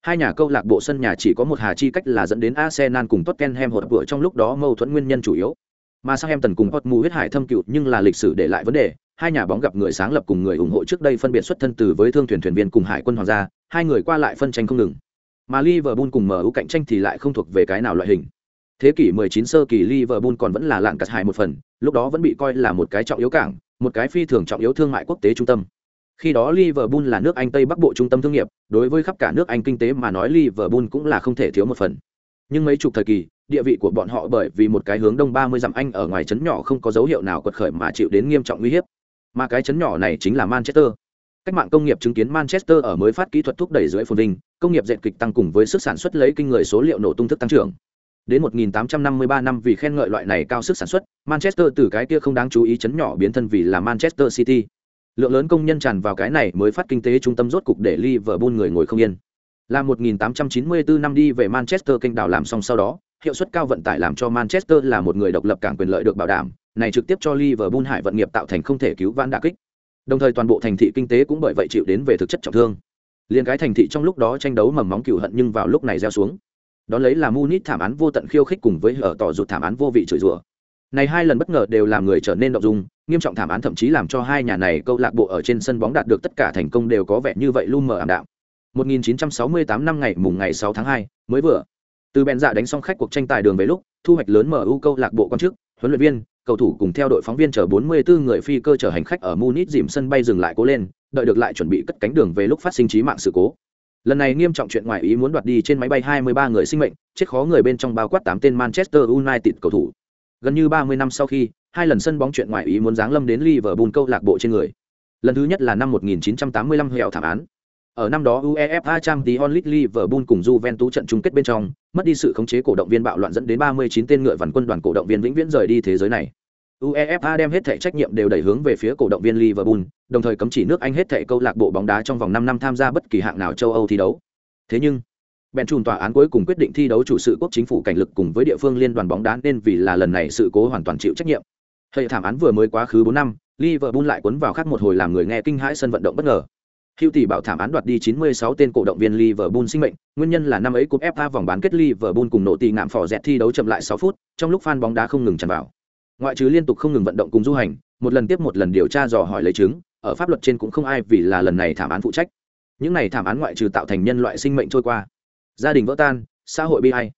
A: Hai nhà câu lạc bộ sân nhà chỉ có một hà chi cách là dẫn đến Arsenal cùng Tottenham hột vừa trong lúc đó mâu thuẫn nguyên nhân chủ yếu. Mà Southampton cùng Portsmouth huyết hải thâm cựu nhưng là lịch sử để lại vấn đề, hai nhà bóng gặp người sáng lập cùng người ủng hộ trước đây phân biệt xuất thân từ với thương thuyền thuyền viên cùng hải quân hoàng gia, hai người qua lại phân tranh không ngừng. Mà Liverpool cùng MU cạnh tranh thì lại không thuộc về cái nào loại hình. Thế kỷ 19 sơ kỳ Liverpool còn vẫn là lạng cắt hải một phần, lúc đó vẫn bị coi là một cái trọng yếu cảng, một cái phi thường trọng yếu thương mại quốc tế trung tâm. Khi đó Liverpool là nước Anh Tây Bắc Bộ trung tâm thương nghiệp, đối với khắp cả nước Anh kinh tế mà nói Liverpool cũng là không thể thiếu một phần. Nhưng mấy chục thời kỳ, địa vị của bọn họ bởi vì một cái hướng đông 30 dặm Anh ở ngoài trấn nhỏ không có dấu hiệu nào quật khởi mà chịu đến nghiêm trọng nguy hiểm. Mà cái chấn nhỏ này chính là Manchester. Cách mạng công nghiệp chứng kiến Manchester ở mới phát kỹ thuật thúc đẩy dưới phồn vinh, công nghiệp dệt kịch tăng cùng với sức sản xuất lấy kinh người số liệu nổ tung thức tăng trưởng. Đến 1853 năm vì khen ngợi loại này cao sức sản xuất, Manchester từ cái kia không đáng chú ý chấn nhỏ biến thân vì là Manchester City. Lượng lớn công nhân tràn vào cái này mới phát kinh tế trung tâm rốt cục để Liverpool người ngồi không yên. Là 1894 năm đi về Manchester kênh đảo làm xong sau đó, hiệu suất cao vận tải làm cho Manchester là một người độc lập cảng quyền lợi được bảo đảm, này trực tiếp cho Liverpool hải vận nghiệp tạo thành không thể cứu vãn đả kích. Đồng thời toàn bộ thành thị kinh tế cũng bởi vậy chịu đến về thực chất trọng thương. Liên cái thành thị trong lúc đó tranh đấu mầm móng cừu hận nhưng vào lúc này gieo xuống. Đó lấy là Munich thảm án vô tận khiêu khích cùng với ở tỏ rụt thảm án vô vị chửi rủa. này hai lần bất ngờ đều làm người trở nên động dung nghiêm trọng thảm án thậm chí làm cho hai nhà này câu lạc bộ ở trên sân bóng đạt được tất cả thành công đều có vẻ như vậy lu mờ ảm đạm 1968 năm ngày mùng ngày 6 tháng 2, mới vừa từ bèn dạ đánh xong khách cuộc tranh tài đường về lúc thu hoạch lớn mu câu lạc bộ quan chức huấn luyện viên cầu thủ cùng theo đội phóng viên chở 44 người phi cơ chở hành khách ở munich dìm sân bay dừng lại cố lên, đợi được lại chuẩn bị cất cánh đường về lúc phát sinh chí mạng sự cố. Lần này nghiêm trọng chuyện ngoài ý muốn đoạt đi trên máy bay 23 người sinh mệnh, chết khó người bên trong bao quát 8 tên manchester united cầu thủ. Gần như 30 năm sau khi, hai lần sân bóng chuyện ngoài ý muốn giáng lâm đến liverpool câu lạc bộ trên người. Lần thứ nhất là năm 1985 hẹo thảm án ở năm đó UEFA Champions League Liverpool cùng Juventus trận chung kết bên trong, mất đi sự khống chế cổ động viên bạo loạn dẫn đến 39 tên ngựa vằn quân đoàn cổ động viên vĩnh viễn rời đi thế giới này. UEFA đem hết thảy trách nhiệm đều đẩy hướng về phía cổ động viên Liverpool, đồng thời cấm chỉ nước Anh hết thảy câu lạc bộ bóng đá trong vòng 5 năm tham gia bất kỳ hạng nào châu Âu thi đấu. Thế nhưng, bèn trùn tòa án cuối cùng quyết định thi đấu chủ sự quốc chính phủ cảnh lực cùng với địa phương liên đoàn bóng đá nên vì là lần này sự cố hoàn toàn chịu trách nhiệm. Hệ thảm án vừa mới quá khứ 4 năm, Liverpool lại cuốn vào khác một hồi làm người nghe kinh hãi sân vận động bất ngờ. Hữu tỷ bảo thảm án đoạt đi 96 tên cổ động viên Liverpool sinh mệnh, nguyên nhân là năm ấy cúp FA vòng bán kết Liverpool cùng nổ tỷ ngạm phò dẹt thi đấu chậm lại 6 phút, trong lúc fan bóng đá không ngừng tràn vào. Ngoại trừ liên tục không ngừng vận động cùng du hành, một lần tiếp một lần điều tra dò hỏi lấy chứng, ở pháp luật trên cũng không ai vì là lần này thảm án phụ trách. Những này thảm án ngoại trừ tạo thành nhân loại sinh mệnh trôi qua, gia đình vỡ tan, xã hội bi ai.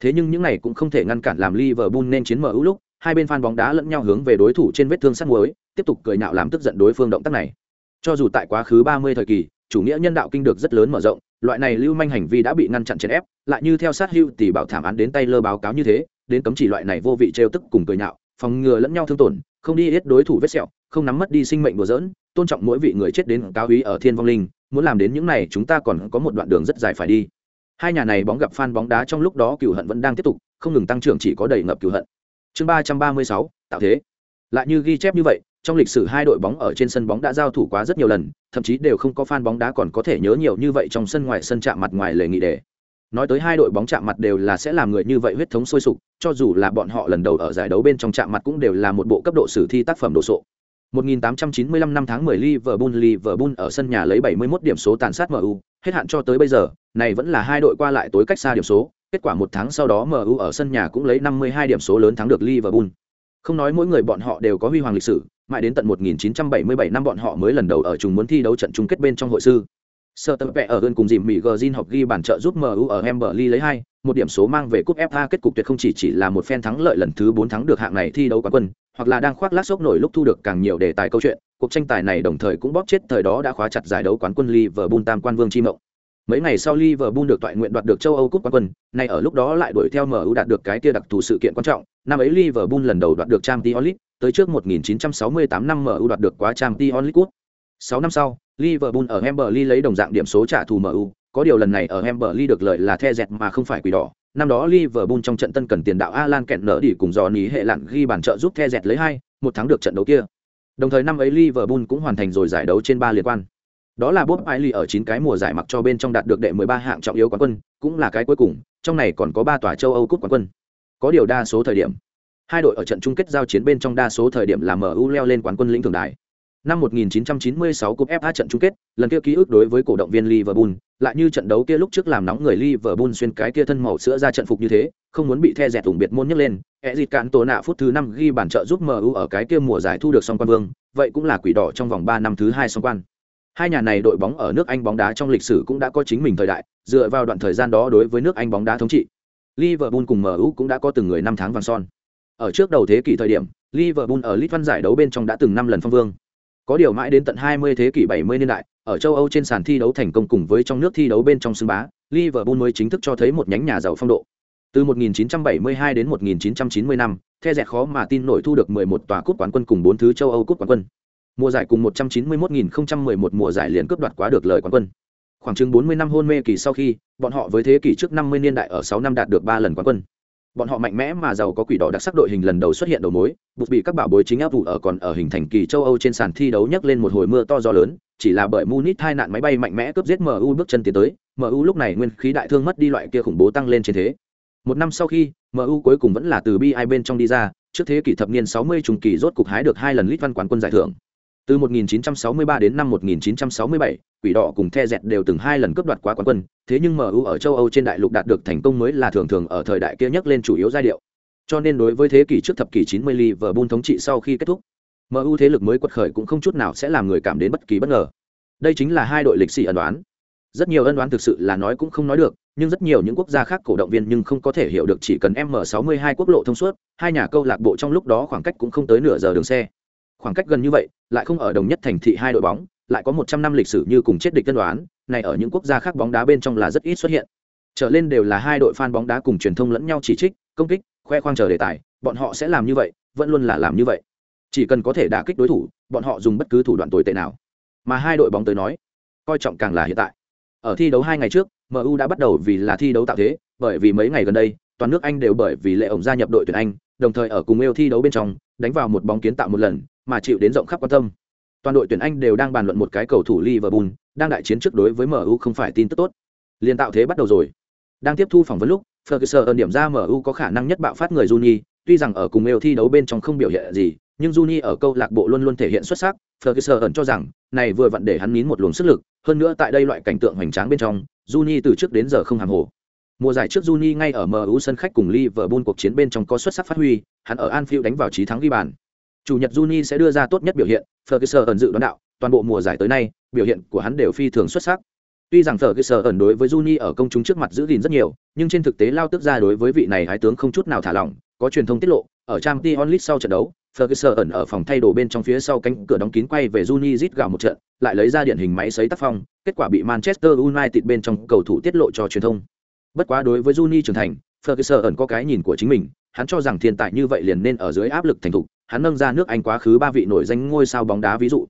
A: Thế nhưng những này cũng không thể ngăn cản làm Liverpool nên chiến mở ưu lúc, hai bên fan bóng đá lẫn nhau hướng về đối thủ trên vết thương sát muối, tiếp tục cười nhạo làm tức giận đối phương động tác này. Cho dù tại quá khứ 30 thời kỳ, chủ nghĩa nhân đạo kinh được rất lớn mở rộng loại này lưu manh hành vi đã bị ngăn chặn chèn ép lại như theo sát hưu tỷ bảo thảm án đến tay lơ báo cáo như thế đến cấm chỉ loại này vô vị trêu tức cùng cười nhạo phòng ngừa lẫn nhau thương tổn không đi hết đối thủ vết sẹo không nắm mất đi sinh mệnh đùa dỡn tôn trọng mỗi vị người chết đến cao ý ở thiên vong linh muốn làm đến những này chúng ta còn có một đoạn đường rất dài phải đi. Hai nhà này bóng gặp fan bóng đá trong lúc đó cựu hận vẫn đang tiếp tục không ngừng tăng trưởng chỉ có đầy ngập cựu hận. Chương ba trăm ba mươi sáu tạo thế. Lại như ghi chép như vậy trong lịch sử hai đội bóng ở trên sân bóng đã giao thủ quá rất nhiều lần, thậm chí đều không có fan bóng đá còn có thể nhớ nhiều như vậy trong sân ngoài sân chạm mặt ngoài lề nghị đề. Nói tới hai đội bóng chạm mặt đều là sẽ làm người như vậy huyết thống sôi sục, cho dù là bọn họ lần đầu ở giải đấu bên trong chạm mặt cũng đều là một bộ cấp độ sử thi tác phẩm đồ sộ. 1895 năm tháng 10 Liverpool Liverpool ở sân nhà lấy 71 điểm số tàn sát MU, hết hạn cho tới bây giờ, này vẫn là hai đội qua lại tối cách xa điểm số, kết quả một tháng sau đó MU ở sân nhà cũng lấy 52 điểm số lớn thắng được Liverpool. Không nói mỗi người bọn họ đều có huy hoàng lịch sử, mãi đến tận 1977 năm bọn họ mới lần đầu ở chung muốn thi đấu trận chung kết bên trong hội sư. Sơ tập vẽ ở gần cùng dìm Mỹ Gjin học ghi bản trợ giúp MU ở Emberley lấy hai, một điểm số mang về cúp FA kết cục tuyệt không chỉ chỉ là một phen thắng lợi lần thứ 4 thắng được hạng này thi đấu quán quân, hoặc là đang khoác lác sốc nổi lúc thu được càng nhiều đề tài câu chuyện, cuộc tranh tài này đồng thời cũng bóp chết thời đó đã khóa chặt giải đấu quán quân Liverpool tam quan vương chi mộng. Mấy ngày sau Liverpool được toại nguyện đoạt được châu Âu cúp quán quân, nay ở lúc đó lại đuổi theo MU đạt được cái kia đặc thù sự kiện quan trọng, năm ấy Liverpool lần đầu đoạt được Champions League, tới trước 1968 năm MU đoạt được quá Champions League Cup. 6 năm sau, Liverpool ở Wembley lấy đồng dạng điểm số trả thù MU, có điều lần này ở Wembley được lợi là the dẹt mà không phải quỷ đỏ. Năm đó Liverpool trong trận tân cần tiền đạo Alan kẹn nở đi cùng Johnny hệ lặn ghi bàn trợ giúp the dẹt lấy hai, một thắng được trận đấu kia. Đồng thời năm ấy Liverpool cũng hoàn thành rồi giải đấu trên ba liên quan. Đó là Bob Ailey ở 9 cái mùa giải mặc cho bên trong đạt được đệ 13 hạng trọng yếu quán quân, cũng là cái cuối cùng, trong này còn có 3 tòa châu Âu cúp quán quân. Có điều đa số thời điểm, hai đội ở trận chung kết giao chiến bên trong đa số thời điểm là MU leo lên quán quân lĩnh thường đài. Năm 1996 cúp FA trận chung kết, lần kia ký ức đối với cổ động viên Liverpool, lại như trận đấu kia lúc trước làm nóng người Liverpool xuyên cái kia thân màu sữa ra trận phục như thế, không muốn bị the dẹt ủng biệt môn nhấc lên. Ezit cản tổ nạ phút thứ 5 ghi bàn trợ giúp MU ở cái kia mùa giải thu được song quan vương, vậy cũng là quỷ đỏ trong vòng 3 năm thứ hai song quan. Hai nhà này đội bóng ở nước Anh bóng đá trong lịch sử cũng đã có chính mình thời đại, dựa vào đoạn thời gian đó đối với nước Anh bóng đá thống trị. Liverpool cùng MU cũng đã có từng người năm tháng vàng son. Ở trước đầu thế kỷ thời điểm, Liverpool ở League Văn giải đấu bên trong đã từng năm lần phong vương. Có điều mãi đến tận 20 thế kỷ 70 niên đại, ở châu Âu trên sàn thi đấu thành công cùng với trong nước thi đấu bên trong xứng bá, Liverpool mới chính thức cho thấy một nhánh nhà giàu phong độ. Từ 1972 đến 1990 năm, The dẹt khó mà tin nổi thu được 11 tòa cúp quán quân cùng 4 thứ châu Âu cúp quán quân. Mùa giải cùng 191.011 mùa giải liền cướp đoạt quá được lời quán quân. Khoảng chừng 40 năm hôn mê kỳ sau khi, bọn họ với thế kỷ trước 50 niên đại ở 6 năm đạt được 3 lần quán quân bọn họ mạnh mẽ mà giàu có quỷ đỏ đặc sắc đội hình lần đầu xuất hiện đầu mối, bụt bị các bảo bối chính áp vụ ở còn ở hình thành kỳ châu âu trên sàn thi đấu nhấc lên một hồi mưa to gió lớn, chỉ là bởi munich hai nạn máy bay mạnh mẽ cướp giết mu bước chân tiến tới mu lúc này nguyên khí đại thương mất đi loại kia khủng bố tăng lên trên thế. Một năm sau khi mu cuối cùng vẫn là từ bi ai bên trong đi ra, trước thế kỷ thập niên 60 trùng kỳ rốt cục hái được hai lần lít văn quán quân giải thưởng từ 1963 đến năm 1967, quỷ đỏ cùng the dẹt đều từng hai lần cướp đoạt quá quán quân thế nhưng mu ở châu âu trên đại lục đạt được thành công mới là thường thường ở thời đại kia nhắc lên chủ yếu giai điệu Cho nên đối với thế kỷ trước thập kỷ 90 Liverpool thống trị sau khi kết thúc, MU thế lực mới quật khởi cũng không chút nào sẽ làm người cảm đến bất kỳ bất ngờ. Đây chính là hai đội lịch sử ẩn đoán. Rất nhiều ân đoán thực sự là nói cũng không nói được, nhưng rất nhiều những quốc gia khác cổ động viên nhưng không có thể hiểu được chỉ cần M62 quốc lộ thông suốt, hai nhà câu lạc bộ trong lúc đó khoảng cách cũng không tới nửa giờ đường xe. Khoảng cách gần như vậy, lại không ở đồng nhất thành thị hai đội bóng, lại có 100 năm lịch sử như cùng chết địch tân đoán, này ở những quốc gia khác bóng đá bên trong là rất ít xuất hiện. Trở lên đều là hai đội fan bóng đá cùng truyền thông lẫn nhau chỉ trích, công kích, khoe khoang chờ đề tài, bọn họ sẽ làm như vậy, vẫn luôn là làm như vậy. Chỉ cần có thể đả kích đối thủ, bọn họ dùng bất cứ thủ đoạn tồi tệ nào. Mà hai đội bóng tới nói, coi trọng càng là hiện tại. Ở thi đấu hai ngày trước, MU đã bắt đầu vì là thi đấu tạo thế, bởi vì mấy ngày gần đây, toàn nước Anh đều bởi vì lệ ổng gia nhập đội tuyển Anh, đồng thời ở cùng yêu thi đấu bên trong, đánh vào một bóng kiến tạo một lần, mà chịu đến rộng khắp quan tâm. Toàn đội tuyển Anh đều đang bàn luận một cái cầu thủ Liverpool, đang đại chiến trước đối với MU không phải tin tức tốt. Liên tạo thế bắt đầu rồi. Đang tiếp thu phỏng vấn lúc, Ferguson điểm ra MU có khả năng nhất bạo phát người Juni, tuy rằng ở cùng yêu thi đấu bên trong không biểu hiện gì, nhưng Juni ở câu lạc bộ luôn luôn thể hiện xuất sắc, Ferguson cho rằng, này vừa vặn để hắn nín một luồng sức lực, hơn nữa tại đây loại cảnh tượng hoành tráng bên trong, Juni từ trước đến giờ không hàm hồ. Mùa giải trước Juni ngay ở MU sân khách cùng Liverpool cuộc chiến bên trong có xuất sắc phát huy, hắn ở Anfield đánh vào chí thắng ghi bàn. Chủ nhật Juni sẽ đưa ra tốt nhất biểu hiện, Ferguson ẩn dự đoán đạo, toàn bộ mùa giải tới nay, biểu hiện của hắn đều phi thường xuất sắc. Tuy rằng Ferguson ẩn đối với Juni ở công chúng trước mặt giữ gìn rất nhiều, nhưng trên thực tế lao tức ra đối với vị này hái tướng không chút nào thả lỏng, có truyền thông tiết lộ, ở Champions League sau trận đấu, Ferguson ẩn ở phòng thay đồ bên trong phía sau cánh cửa đóng kín quay về Juni rít gào một trận, lại lấy ra điện hình máy sấy tác phong, kết quả bị Manchester United bên trong cầu thủ tiết lộ cho truyền thông. Bất quá đối với Juni trưởng thành, Ferguson ẩn có cái nhìn của chính mình, hắn cho rằng thiên tài như vậy liền nên ở dưới áp lực thành thục, hắn nâng ra nước Anh quá khứ ba vị nổi danh ngôi sao bóng đá ví dụ.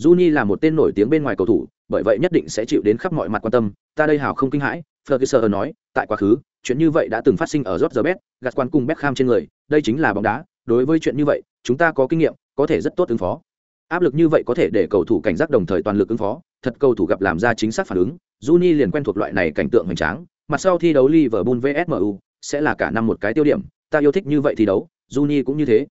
A: Juni là một tên nổi tiếng bên ngoài cầu thủ, bởi vậy nhất định sẽ chịu đến khắp mọi mặt quan tâm, ta đây hào không kinh hãi, Ferguson nói, tại quá khứ, chuyện như vậy đã từng phát sinh ở George Best, gạt quan cùng Beckham trên người, đây chính là bóng đá, đối với chuyện như vậy, chúng ta có kinh nghiệm, có thể rất tốt ứng phó. Áp lực như vậy có thể để cầu thủ cảnh giác đồng thời toàn lực ứng phó, thật cầu thủ gặp làm ra chính xác phản ứng, Juni liền quen thuộc loại này cảnh tượng hoành tráng, mặt sau thi đấu Liverpool vs MU sẽ là cả năm một cái tiêu điểm, ta yêu thích như vậy thi đấu, Juni cũng như thế.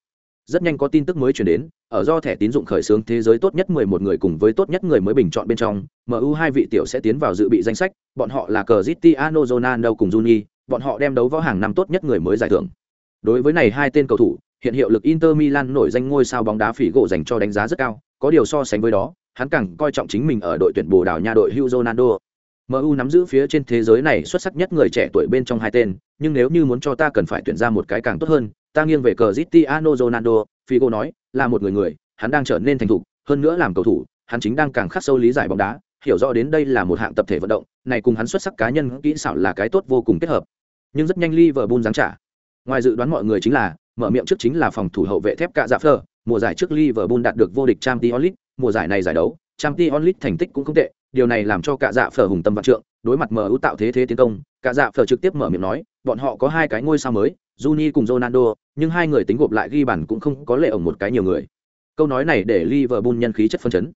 A: Rất nhanh có tin tức mới truyền đến, ở do thẻ tín dụng khởi xướng thế giới tốt nhất 11 người cùng với tốt nhất người mới bình chọn bên trong, MU hai vị tiểu sẽ tiến vào dự bị danh sách, bọn họ là Cristiano Ronaldo cùng Juni, bọn họ đem đấu võ hàng năm tốt nhất người mới giải thưởng. Đối với này hai tên cầu thủ, hiện hiệu lực Inter Milan nổi danh ngôi sao bóng đá phỉ gỗ dành cho đánh giá rất cao, có điều so sánh với đó, hắn càng coi trọng chính mình ở đội tuyển Bồ Đào Nha đội Hugh Ronaldo. MU nắm giữ phía trên thế giới này xuất sắc nhất người trẻ tuổi bên trong hai tên, nhưng nếu như muốn cho ta cần phải tuyển ra một cái càng tốt hơn, ta nghiêng về Cristiano Ronaldo, Figo nói, là một người người, hắn đang trở nên thành thục, hơn nữa làm cầu thủ, hắn chính đang càng khắc sâu lý giải bóng đá, hiểu rõ đến đây là một hạng tập thể vận động, này cùng hắn xuất sắc cá nhân kỹ xảo là cái tốt vô cùng kết hợp. Nhưng rất nhanh Liverpool giáng trả. Ngoài dự đoán mọi người chính là, mở miệng trước chính là phòng thủ hậu vệ thép cạ dạ Phở. mùa giải trước Liverpool đạt được vô địch Champions League, mùa giải này giải đấu, Champions League thành tích cũng không tệ, điều này làm cho cạ dạ phở hùng tâm vạn trượng, đối mặt MU tạo thế thế tiến công, cạ dạ phở trực tiếp mở miệng nói, bọn họ có hai cái ngôi sao mới, Juni cùng Ronaldo, nhưng hai người tính gộp lại ghi bàn cũng không có lệ ổng một cái nhiều người. Câu nói này để Liverpool nhân khí chất phân chấn.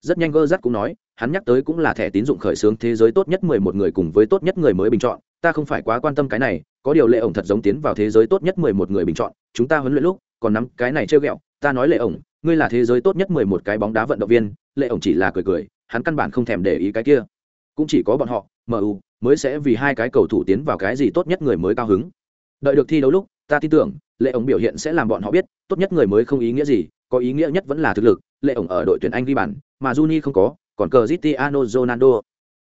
A: Rất nhanh Gerrard cũng nói, hắn nhắc tới cũng là thẻ tín dụng khởi xướng thế giới tốt nhất 11 người cùng với tốt nhất người mới bình chọn, ta không phải quá quan tâm cái này, có điều lệ ổng thật giống tiến vào thế giới tốt nhất 11 người bình chọn, chúng ta huấn luyện lúc, còn nắm cái này chơi ghẹo, ta nói lệ ổng, ngươi là thế giới tốt nhất 11 cái bóng đá vận động viên, lệ ổng chỉ là cười cười, hắn căn bản không thèm để ý cái kia. Cũng chỉ có bọn họ, MU mới sẽ vì hai cái cầu thủ tiến vào cái gì tốt nhất người mới cao hứng. Đợi được thi đấu lúc, ta tin tưởng, lệ ổng biểu hiện sẽ làm bọn họ biết, tốt nhất người mới không ý nghĩa gì, có ý nghĩa nhất vẫn là thực lực, lệ ổng ở đội tuyển Anh ghi bàn, mà Juni không có, còn cờ zitiano Ronaldo.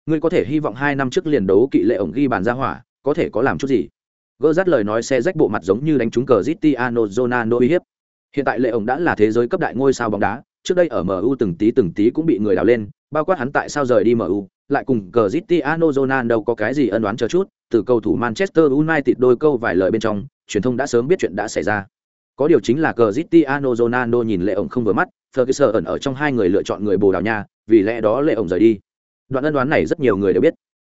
A: Ngươi có thể hy vọng hai năm trước liền đấu kỵ lệ ổng ghi bàn ra hỏa, có thể có làm chút gì? Gỡ rát lời nói xe rách bộ mặt giống như đánh trúng cờ zitiano Ronaldo uy hiếp. Hiện tại lệ ổng đã là thế giới cấp đại ngôi sao bóng đá, trước đây ở MU từng tí từng tí cũng bị người đào lên, bao quát hắn tại sao rời đi MU, lại cùng cờ zitiano Ronaldo có cái gì ân oán chờ chút, từ cầu thủ Manchester United đôi câu vài lời bên trong, truyền thông đã sớm biết chuyện đã xảy ra. Có điều chính là Cristiano Ronaldo nhìn lệ ổng không vừa mắt, Ferguson ẩn ở trong hai người lựa chọn người Bồ Đào Nha, vì lẽ đó lệ ổng rời đi. Đoạn ân đoán này rất nhiều người đều biết.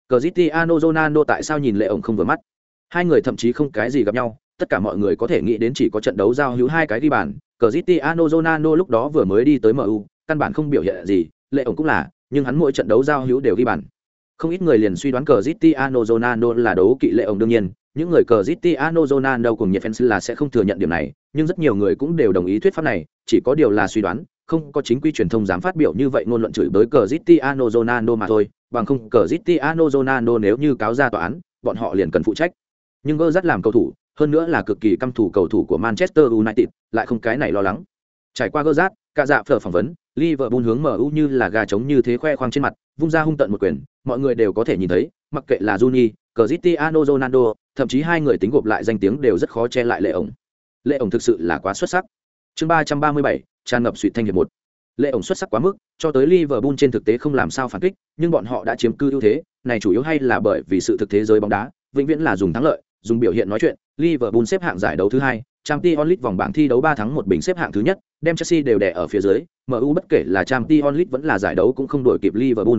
A: Cristiano Ronaldo tại sao nhìn lệ ổng không vừa mắt? Hai người thậm chí không cái gì gặp nhau, tất cả mọi người có thể nghĩ đến chỉ có trận đấu giao hữu hai cái ghi bàn. Cristiano Ronaldo lúc đó vừa mới đi tới MU, căn bản không biểu hiện gì, lệ ổng cũng là, nhưng hắn mỗi trận đấu giao hữu đều ghi bàn. Không ít người liền suy đoán Cristiano Ronaldo là đấu kỵ lệ Ông đương nhiên, những người Cristiano Ronaldo cùng nhiệt fans là sẽ không thừa nhận điểm này, nhưng rất nhiều người cũng đều đồng ý thuyết pháp này, chỉ có điều là suy đoán, không có chính quy truyền thông dám phát biểu như vậy ngôn luận chửi bới Cristiano Ronaldo mà thôi, bằng không Cristiano Ronaldo nếu như cáo ra tòa án, bọn họ liền cần phụ trách. Nhưng gỡ rất làm cầu thủ, hơn nữa là cực kỳ căm thủ cầu thủ của Manchester United, lại không cái này lo lắng. Trải qua gỡ rát, cả dạ phở phỏng vấn, Liverpool hướng MU như là gà trống như thế khoe khoang trên mặt, vung ra hung tận một quyền, mọi người đều có thể nhìn thấy, mặc kệ là Juni, Cristiano Ronaldo, thậm chí hai người tính gộp lại danh tiếng đều rất khó che lại lệ ổng. Lệ ổng thực sự là quá xuất sắc. Chương ba ba mươi bảy, tràn ngập suy thanh hiệp một. Lệ ổng xuất sắc quá mức, cho tới Liverpool trên thực tế không làm sao phản kích, nhưng bọn họ đã chiếm cư ưu thế, này chủ yếu hay là bởi vì sự thực thế giới bóng đá, vĩnh viễn là dùng thắng lợi, dùng biểu hiện nói chuyện, Liverpool xếp hạng giải đấu thứ hai, Champions League vòng bảng thi đấu 3 thắng một bình xếp hạng thứ nhất, đem Chelsea đều đè ở phía dưới, MU bất kể là Champions League vẫn là giải đấu cũng không đuổi kịp Liverpool.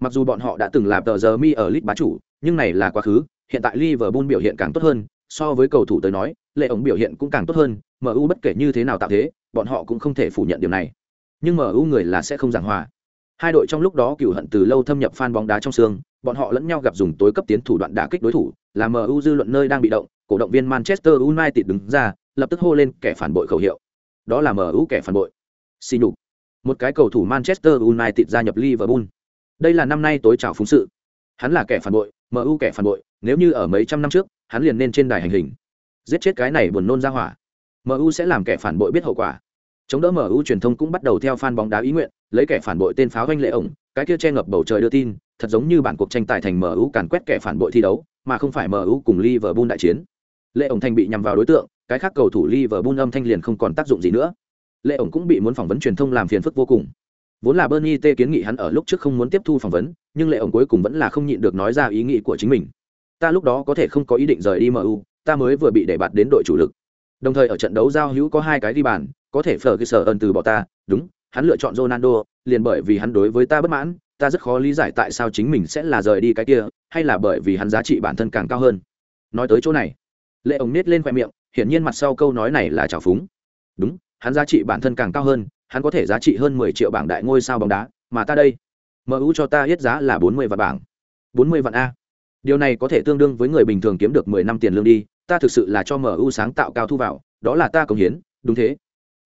A: Mặc dù bọn họ đã từng là tờ giờ mi ở Leeds bá chủ, nhưng này là quá khứ, hiện tại Liverpool biểu hiện càng tốt hơn, so với cầu thủ tới nói, lệ ổng biểu hiện cũng càng tốt hơn, MU bất kể như thế nào tạo thế, bọn họ cũng không thể phủ nhận điều này. Nhưng MU người là sẽ không giảng hòa. Hai đội trong lúc đó cừu hận từ lâu thâm nhập fan bóng đá trong xương, bọn họ lẫn nhau gặp dùng tối cấp tiến thủ đoạn đả kích đối thủ, là MU dư luận nơi đang bị động, cổ động viên Manchester United đứng ra, lập tức hô lên kẻ phản bội khẩu hiệu. Đó là MU kẻ phản bội. Xin nhục. Một cái cầu thủ Manchester United gia nhập Liverpool. Đây là năm nay tối trào phúng sự. Hắn là kẻ phản bội, MU kẻ phản bội, nếu như ở mấy trăm năm trước, hắn liền nên trên đài hành hình. Giết chết cái này buồn nôn ra hỏa. MU sẽ làm kẻ phản bội biết hậu quả. Chống đỡ MU truyền thông cũng bắt đầu theo fan bóng đá ý nguyện, lấy kẻ phản bội tên pháo doanh lệ ổng, cái kia che ngập bầu trời đưa tin, thật giống như bản cuộc tranh tài thành MU càn quét kẻ phản bội thi đấu, mà không phải MU cùng Liverpool đại chiến. Lệ ổng thành bị nhằm vào đối tượng, cái khác cầu thủ Liverpool âm thanh liền không còn tác dụng gì nữa. Lệ ổng cũng bị muốn phỏng vấn truyền thông làm phiền phức vô cùng. Vốn là Bernie T kiến nghị hắn ở lúc trước không muốn tiếp thu phỏng vấn, nhưng Lệ ổng cuối cùng vẫn là không nhịn được nói ra ý nghĩ của chính mình. Ta lúc đó có thể không có ý định rời đi MU, ta mới vừa bị để bạt đến đội chủ lực. Đồng thời ở trận đấu giao hữu có hai cái ghi bàn, có thể Ferguson từ bỏ ta, đúng, hắn lựa chọn Ronaldo, liền bởi vì hắn đối với ta bất mãn, ta rất khó lý giải tại sao chính mình sẽ là rời đi cái kia, hay là bởi vì hắn giá trị bản thân càng cao hơn. Nói tới chỗ này, Lệ ổng nết lên khoe miệng, hiển nhiên mặt sau câu nói này là trào phúng. Đúng, hắn giá trị bản thân càng cao hơn, hắn có thể giá trị hơn 10 triệu bảng đại ngôi sao bóng đá, mà ta đây, MU cho ta hết giá là 40 vạn bảng. 40 vạn a. Điều này có thể tương đương với người bình thường kiếm được 10 năm tiền lương đi, ta thực sự là cho MU sáng tạo cao thu vào, đó là ta cống hiến, đúng thế.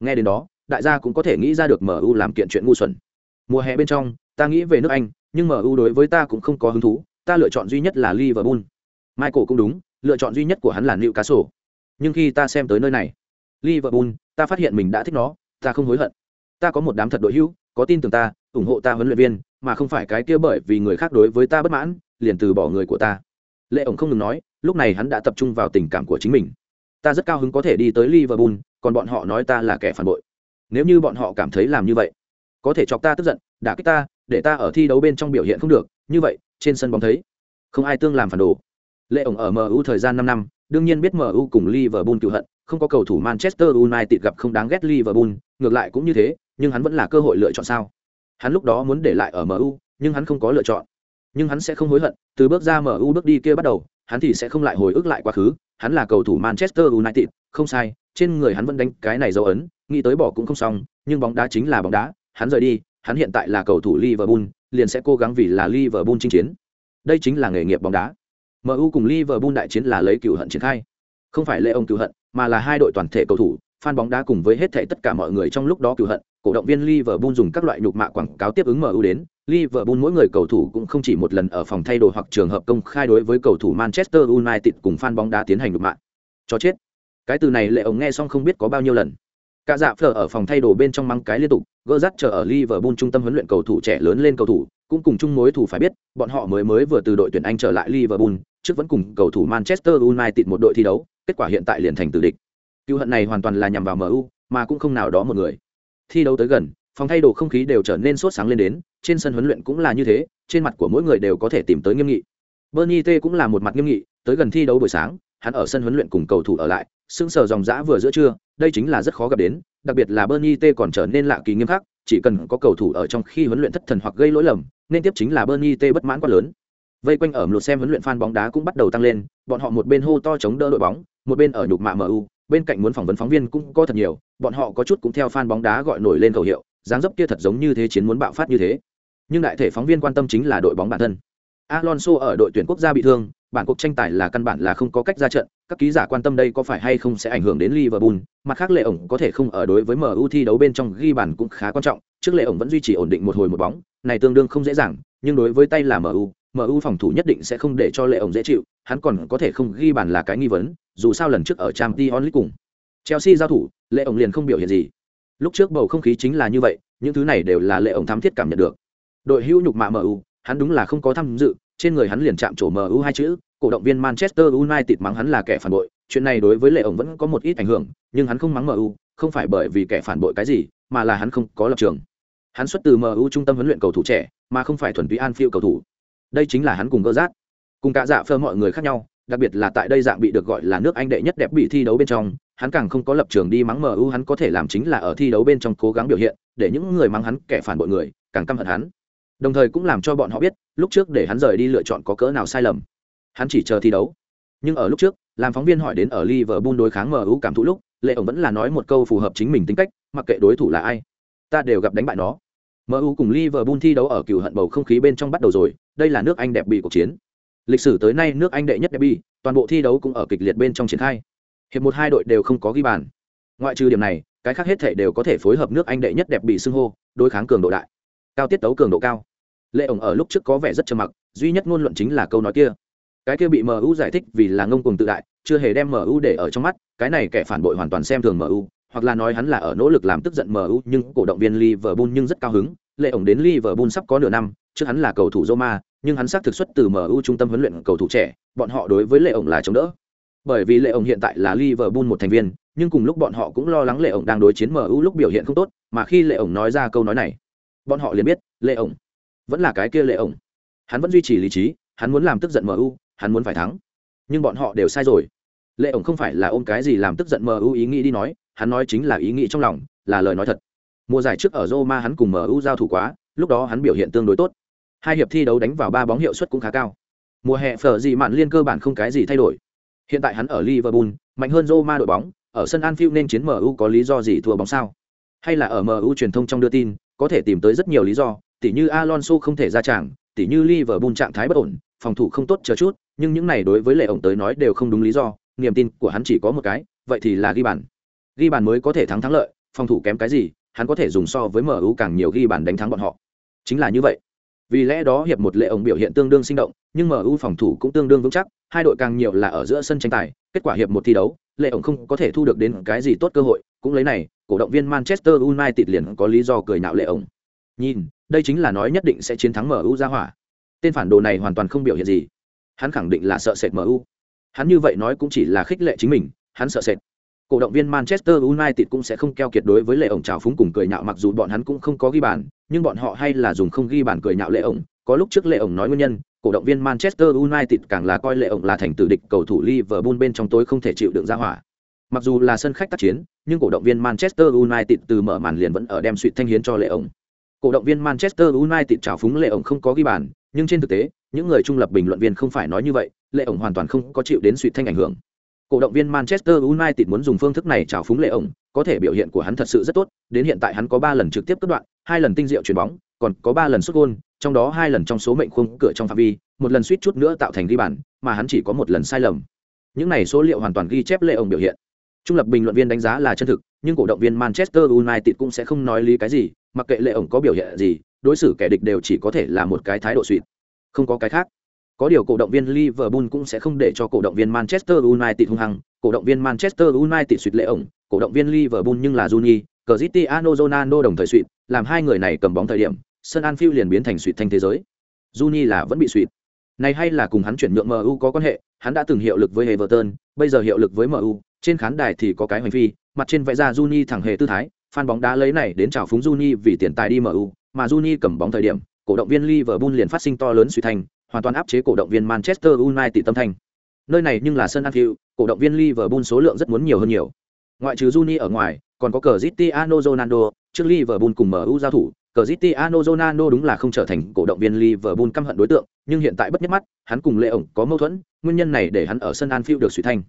A: Nghe đến đó, đại gia cũng có thể nghĩ ra được MU làm kiện chuyện ngu xuẩn. Mùa hè bên trong, ta nghĩ về nước Anh, nhưng MU đối với ta cũng không có hứng thú, ta lựa chọn duy nhất là Liverpool. Michael cũng đúng, lựa chọn duy nhất của hắn là Newcastle. Nhưng khi ta xem tới nơi này, Liverpool, ta phát hiện mình đã thích nó, ta không hối hận. Ta có một đám thật đội hữu, có tin tưởng ta, ủng hộ ta huấn luyện viên, mà không phải cái kia bởi vì người khác đối với ta bất mãn, liền từ bỏ người của ta. Lệ ổng không ngừng nói, lúc này hắn đã tập trung vào tình cảm của chính mình. Ta rất cao hứng có thể đi tới Liverpool, còn bọn họ nói ta là kẻ phản bội. Nếu như bọn họ cảm thấy làm như vậy, có thể chọc ta tức giận, đả kích ta, để ta ở thi đấu bên trong biểu hiện không được, như vậy, trên sân bóng thấy, không ai tương làm phản đồ. Lệ ổng ở MU thời gian năm năm, đương nhiên biết MU cùng Liverpool cựu hận, không có cầu thủ Manchester United gặp không đáng ghét Liverpool, ngược lại cũng như thế, nhưng hắn vẫn là cơ hội lựa chọn sao? Hắn lúc đó muốn để lại ở MU, nhưng hắn không có lựa chọn. Nhưng hắn sẽ không hối hận, từ bước ra MU bước đi kia bắt đầu, hắn thì sẽ không lại hồi ức lại quá khứ, hắn là cầu thủ Manchester United, không sai, trên người hắn vẫn đánh cái này dấu ấn, nghĩ tới bỏ cũng không xong, nhưng bóng đá chính là bóng đá, hắn rời đi, hắn hiện tại là cầu thủ Liverpool, liền sẽ cố gắng vì là Liverpool chinh chiến. Đây chính là nghề nghiệp bóng đá. MU cùng Liverpool đại chiến là lấy cựu hận triển khai. Không phải lệ ông cựu hận, mà là hai đội toàn thể cầu thủ, fan bóng đá cùng với hết thảy tất cả mọi người trong lúc đó cựu hận, cổ động viên Liverpool dùng các loại nhục mạ quảng cáo tiếp ứng MU đến, Liverpool mỗi người cầu thủ cũng không chỉ một lần ở phòng thay đồ hoặc trường hợp công khai đối với cầu thủ Manchester United cùng fan bóng đá tiến hành nhục mạ. Cho chết. Cái từ này lệ ông nghe xong không biết có bao nhiêu lần. Cả dạ phở ở phòng thay đồ bên trong mắng cái liên tục, gỡ dắt chờ ở Liverpool trung tâm huấn luyện cầu thủ trẻ lớn lên cầu thủ, cũng cùng chung mối thủ phải biết, bọn họ mới mới vừa từ đội tuyển Anh trở lại Liverpool, trước vẫn cùng cầu thủ Manchester United một đội thi đấu, kết quả hiện tại liền thành tử địch. Cú hận này hoàn toàn là nhằm vào MU, mà cũng không nào đó một người. Thi đấu tới gần, phòng thay đồ không khí đều trở nên sốt sáng lên đến, trên sân huấn luyện cũng là như thế, trên mặt của mỗi người đều có thể tìm tới nghiêm nghị. Bernie T cũng là một mặt nghiêm nghị, tới gần thi đấu buổi sáng, hắn ở sân huấn luyện cùng cầu thủ ở lại, sững sờ dòng dã vừa giữa trưa, đây chính là rất khó gặp đến, đặc biệt là Bernie T còn trở nên lạ kỳ nghiêm khắc, chỉ cần có cầu thủ ở trong khi huấn luyện thất thần hoặc gây lỗi lầm, nên tiếp chính là Bernie T bất mãn quá lớn. Vây quanh ở một xem huấn luyện fan bóng đá cũng bắt đầu tăng lên, bọn họ một bên hô to chống đỡ đội bóng, một bên ở nhục mạ MU, bên cạnh muốn phỏng vấn phóng viên cũng có thật nhiều, bọn họ có chút cũng theo fan bóng đá gọi nổi lên khẩu hiệu, dáng dấp kia thật giống như thế chiến muốn bạo phát như thế. Nhưng đại thể phóng viên quan tâm chính là đội bóng bản thân. Alonso ở đội tuyển quốc gia bị thương, bản cuộc tranh tài là căn bản là không có cách ra trận, các ký giả quan tâm đây có phải hay không sẽ ảnh hưởng đến Liverpool, mặt khác lệ ổng có thể không ở đối với MU thi đấu bên trong ghi bàn cũng khá quan trọng, trước lệ ổng vẫn duy trì ổn định một hồi một bóng, này tương đương không dễ dàng, nhưng đối với tay là MU, MU phòng thủ nhất định sẽ không để cho lệ ổng dễ chịu, hắn còn có thể không ghi bàn là cái nghi vấn, dù sao lần trước ở Champions League cùng Chelsea giao thủ, lệ ổng liền không biểu hiện gì. Lúc trước bầu không khí chính là như vậy, những thứ này đều là lệ ổng thám thiết cảm nhận được. Đội hữu nhục mạ MU, hắn đúng là không có tham dự, trên người hắn liền chạm trổ MU hai chữ, cổ động viên Manchester United mắng hắn là kẻ phản bội, chuyện này đối với lệ ổng vẫn có một ít ảnh hưởng, nhưng hắn không mắng MU, không phải bởi vì kẻ phản bội cái gì, mà là hắn không có lập trường. Hắn xuất từ MU trung tâm huấn luyện cầu thủ trẻ, mà không phải thuần túy Anfield cầu thủ. Đây chính là hắn cùng gỡ rát. Cùng cả dạ phơ mọi người khác nhau, đặc biệt là tại đây dạng bị được gọi là nước Anh đệ nhất đẹp bị thi đấu bên trong, hắn càng không có lập trường đi mắng MU, hắn có thể làm chính là ở thi đấu bên trong cố gắng biểu hiện, để những người mắng hắn kẻ phản bội người, càng căm hận hắn. Đồng thời cũng làm cho bọn họ biết, lúc trước để hắn rời đi lựa chọn có cỡ nào sai lầm. Hắn chỉ chờ thi đấu. Nhưng ở lúc trước, làm phóng viên hỏi đến ở Liverpool đối kháng MU cảm thụ lúc, Lệ ổng vẫn là nói một câu phù hợp chính mình tính cách, mặc kệ đối thủ là ai, ta đều gặp đánh bại nó. MU cùng Liverpool thi đấu ở cựu hận bầu không khí bên trong bắt đầu rồi, đây là nước Anh đẹp bị cuộc chiến. Lịch sử tới nay nước Anh đệ nhất đẹp bị, toàn bộ thi đấu cũng ở kịch liệt bên trong triển khai. Hiệp một hai đội đều không có ghi bàn. Ngoại trừ điểm này, cái khác hết thể đều có thể phối hợp nước Anh đệ nhất đẹp bị xưng hô, đối kháng cường độ đại. Cao tiết tấu cường độ cao. Lệ ổng ở lúc trước có vẻ rất trầm mặc, duy nhất ngôn luận chính là câu nói kia. Cái kia bị MU giải thích vì là ngông cuồng tự đại, chưa hề đem MU để ở trong mắt, cái này kẻ phản bội hoàn toàn xem thường MU, hoặc là nói hắn là ở nỗ lực làm tức giận MU, nhưng cổ động viên Liverpool nhưng rất cao hứng, lệ ổng đến Liverpool sắp có nửa năm, trước hắn là cầu thủ Roma, nhưng hắn xác thực xuất từ MU trung tâm huấn luyện cầu thủ trẻ, bọn họ đối với lệ ổng là chống đỡ. Bởi vì lệ ổng hiện tại là Liverpool một thành viên, nhưng cùng lúc bọn họ cũng lo lắng lệ ổng đang đối chiến MU lúc biểu hiện không tốt, mà khi lệ ổng nói ra câu nói này, bọn họ liền biết, lệ ổng vẫn là cái kia lệ ổng. Hắn vẫn duy trì lý trí, hắn muốn làm tức giận MU, hắn muốn phải thắng. Nhưng bọn họ đều sai rồi. Lệ ổng không phải là ôm cái gì làm tức giận MU ý nghĩ đi nói, hắn nói chính là ý nghĩ trong lòng, là lời nói thật. Mùa giải trước ở Roma hắn cùng MU giao thủ quá, lúc đó hắn biểu hiện tương đối tốt. Hai hiệp thi đấu đánh vào ba bóng hiệu suất cũng khá cao. Mùa hè phở gì mạn liên cơ bản không cái gì thay đổi. Hiện tại hắn ở Liverpool, mạnh hơn Roma đội bóng, ở sân Anfield nên chiến MU có lý do gì thua bóng sao? Hay là ở MU truyền thông trong đưa tin, có thể tìm tới rất nhiều lý do, tỉ như Alonso không thể ra trận, tỉ như Liverpool trạng thái bất ổn, phòng thủ không tốt chờ chút, nhưng những này đối với lệ ổng tới nói đều không đúng lý do, niềm tin của hắn chỉ có một cái, vậy thì là ghi bàn. Ghi bàn mới có thể thắng thắng lợi, phòng thủ kém cái gì, hắn có thể dùng so với MU càng nhiều ghi bàn đánh thắng bọn họ. Chính là như vậy. Vì lẽ đó hiệp một lệ ổng biểu hiện tương đương sinh động, nhưng MU phòng thủ cũng tương đương vững chắc, hai đội càng nhiều là ở giữa sân tranh tài, kết quả hiệp một thi đấu, lệ ổng không có thể thu được đến cái gì tốt cơ hội, cũng lấy này, cổ động viên Manchester United liền có lý do cười nhạo lệ ổng. Nhìn, đây chính là nói nhất định sẽ chiến thắng MU ra hỏa. Tên phản đồ này hoàn toàn không biểu hiện gì. Hắn khẳng định là sợ sệt MU. Hắn như vậy nói cũng chỉ là khích lệ chính mình, hắn sợ sệt cổ động viên Manchester United cũng sẽ không keo kiệt đối với lệ ổng trào phúng cùng cười nhạo mặc dù bọn hắn cũng không có ghi bàn, nhưng bọn họ hay là dùng không ghi bàn cười nhạo lệ ổng. Có lúc trước lệ ổng nói nguyên nhân, cổ động viên Manchester United càng là coi lệ ổng là thành tử địch cầu thủ Liverpool bên trong tối không thể chịu đựng ra hỏa. Mặc dù là sân khách tác chiến, nhưng cổ động viên Manchester United từ mở màn liền vẫn ở đem suýt thanh hiến cho lệ ổng. Cổ động viên Manchester United trào phúng lệ ổng không có ghi bàn, nhưng trên thực tế, những người trung lập bình luận viên không phải nói như vậy, lệ ổng hoàn toàn không có chịu đến suýt thanh ảnh hưởng cổ động viên Manchester United muốn dùng phương thức này chào phúng lệ ổng, có thể biểu hiện của hắn thật sự rất tốt, đến hiện tại hắn có 3 lần trực tiếp cắt đoạn, hai lần tinh diệu chuyền bóng, còn có 3 lần sút gôn, trong đó hai lần trong số mệnh khung cửa trong phạm vi, một lần suýt chút nữa tạo thành ghi bàn, mà hắn chỉ có một lần sai lầm. Những này số liệu hoàn toàn ghi chép lệ ổng biểu hiện. Trung lập bình luận viên đánh giá là chân thực, nhưng cổ động viên Manchester United cũng sẽ không nói lý cái gì, mặc kệ lệ ổng có biểu hiện gì, đối xử kẻ địch đều chỉ có thể là một cái thái độ suy, không có cái khác. Có điều cổ động viên Liverpool cũng sẽ không để cho cổ động viên Manchester United hung hăng, cổ động viên Manchester United suýt lệ ổng, cổ động viên Liverpool nhưng là Juni, Cristiano Ronaldo đồng thời suýt, làm hai người này cầm bóng thời điểm, sân Anfield liền biến thành suýt thanh thế giới. Juni là vẫn bị suýt. Này hay là cùng hắn chuyển nhượng MU có quan hệ, hắn đã từng hiệu lực với Everton, bây giờ hiệu lực với MU, trên khán đài thì có cái hành phi, mặt trên vẽ ra Juni thẳng hề tư thái, fan bóng đá lấy này đến chào phúng Juni vì tiền tài đi MU, mà Juni cầm bóng thời điểm, cổ động viên Liverpool liền phát sinh to lớn suy thành, hoàn toàn áp chế cổ động viên Manchester United tâm thành. Nơi này nhưng là sân Anfield, cổ động viên Liverpool số lượng rất muốn nhiều hơn nhiều. Ngoại trừ Juni ở ngoài, còn có Cristiano Ronaldo, trước Liverpool cùng MU giao thủ, Cristiano Ronaldo đúng là không trở thành cổ động viên Liverpool căm hận đối tượng, nhưng hiện tại bất nhất mắt, hắn cùng Lệ ổng có mâu thuẫn, nguyên nhân này để hắn ở sân Anfield được suy thành.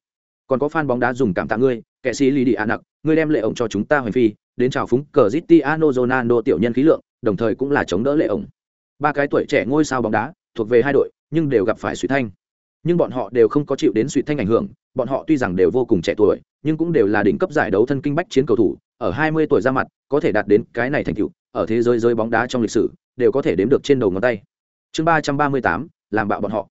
A: Còn có fan bóng đá dùng cảm tạ ngươi, kẻ sĩ Lý Đi Nặc, ngươi đem Lệ ổng cho chúng ta hoành phi, đến chào phúng Cristiano Ronaldo tiểu nhân khí lượng, đồng thời cũng là chống đỡ Lệ ổng. Ba cái tuổi trẻ ngôi sao bóng đá, thuộc về hai đội, nhưng đều gặp phải suy thanh. Nhưng bọn họ đều không có chịu đến suy thanh ảnh hưởng bọn họ tuy rằng đều vô cùng trẻ tuổi nhưng cũng đều là đỉnh cấp giải đấu thân kinh bách chiến cầu thủ ở 20 tuổi ra mặt có thể đạt đến cái này thành tựu ở thế giới giới bóng đá trong lịch sử đều có thể đếm được trên đầu ngón tay. Chương 338 làm bạo bọn họ.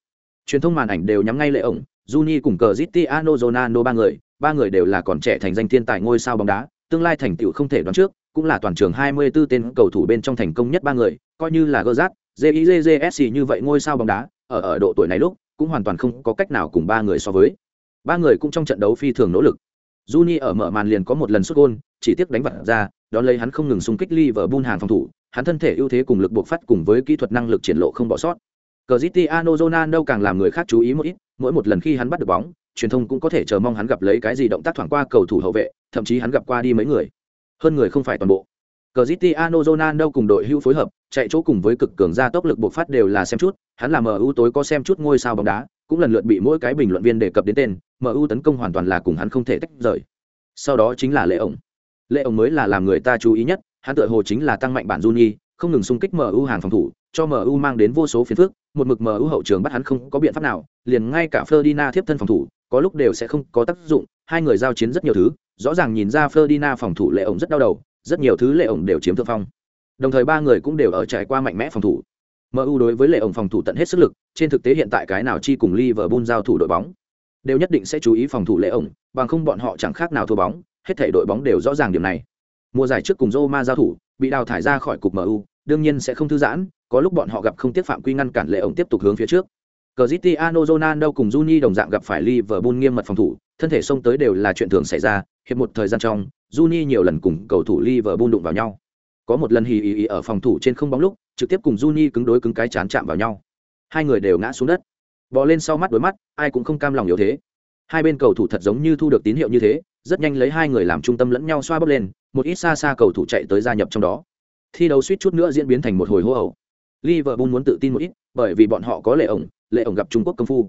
A: Truyền thông màn ảnh đều nhắm ngay lệ ổng Juni cùng cờ Cristiano Ronaldo ba người ba người đều là còn trẻ thành danh thiên tài ngôi sao bóng đá tương lai thành tựu không thể đoán trước cũng là toàn trường 24 tên cầu thủ bên trong thành công nhất ba người coi như là Gerrard, JIJJSC như vậy ngôi sao bóng đá ở ở độ tuổi này lúc cũng hoàn toàn không có cách nào cùng ba người so với ba người cũng trong trận đấu phi thường nỗ lực Juni ở mở màn liền có một lần sút gol, chỉ tiếc đánh vật ra, đón lấy hắn không ngừng xung kích Liverpool hàng phòng thủ, hắn thân thể ưu thế cùng lực buộc phát cùng với kỹ thuật năng lực triển lộ không bỏ sót. Cristiano Ronaldo càng làm người khác chú ý một ít, mỗi một lần khi hắn bắt được bóng, truyền thông cũng có thể chờ mong hắn gặp lấy cái gì động tác thoảng qua cầu thủ hậu vệ, thậm chí hắn gặp qua đi mấy người. Hơn người không phải toàn bộ. Cristiano Ronaldo cùng đội hưu phối hợp, chạy chỗ cùng với cực cường gia tốc lực buộc phát đều là xem chút, hắn là MU tối có xem chút ngôi sao bóng đá, cũng lần lượt bị mỗi cái bình luận viên đề cập đến tên, MU tấn công hoàn toàn là cùng hắn không thể tách rời. Sau đó chính là Lệ ổng. Lệ ổng mới là làm người ta chú ý nhất, hắn tựa hồ chính là tăng mạnh bản Juni, không ngừng xung kích MU hàng phòng thủ, cho MU mang đến vô số phiền phức, một mực MU hậu trường bắt hắn không có biện pháp nào, liền ngay cả Ferdinand tiếp thân phòng thủ, có lúc đều sẽ không có tác dụng, hai người giao chiến rất nhiều thứ, rõ ràng nhìn ra Ferdinand phòng thủ Lệ ổng rất đau đầu, rất nhiều thứ Lệ ổng đều chiếm thượng phong. Đồng thời ba người cũng đều ở trải qua mạnh mẽ phòng thủ. MU đối với Lệ ổng phòng thủ tận hết sức lực, trên thực tế hiện tại cái nào chi cùng Liverpool giao thủ đội bóng, đều nhất định sẽ chú ý phòng thủ Lệ ổng, bằng không bọn họ chẳng khác nào thua bóng, hết thảy đội bóng đều rõ ràng điểm này. Mùa giải trước cùng Roma giao thủ, bị đào thải ra khỏi cục MU, đương nhiên sẽ không thư giãn, có lúc bọn họ gặp không tiếp phạm quy ngăn cản lệ ổng tiếp tục hướng phía trước. Cristiano Ronaldo cùng Juni đồng dạng gặp phải Liverpool nghiêm mật phòng thủ, thân thể xông tới đều là chuyện thường xảy ra, hiệp một thời gian trong, Juni nhiều lần cùng cầu thủ Liverpool đụng vào nhau. Có một lần hì hì ở phòng thủ trên không bóng lúc, trực tiếp cùng Juni cứng đối cứng cái chán chạm vào nhau. Hai người đều ngã xuống đất. Bò lên sau mắt đối mắt, ai cũng không cam lòng yếu thế. Hai bên cầu thủ thật giống như thu được tín hiệu như thế, rất nhanh lấy hai người làm trung tâm lẫn nhau xoa bóp lên, một ít xa xa cầu thủ chạy tới gia nhập trong đó. Thi đấu suýt chút nữa diễn biến thành một hồi hô ẩu. Liverpool muốn tự tin một ít, bởi vì bọn họ có lệ ổng, lệ ổng gặp Trung Quốc công phu.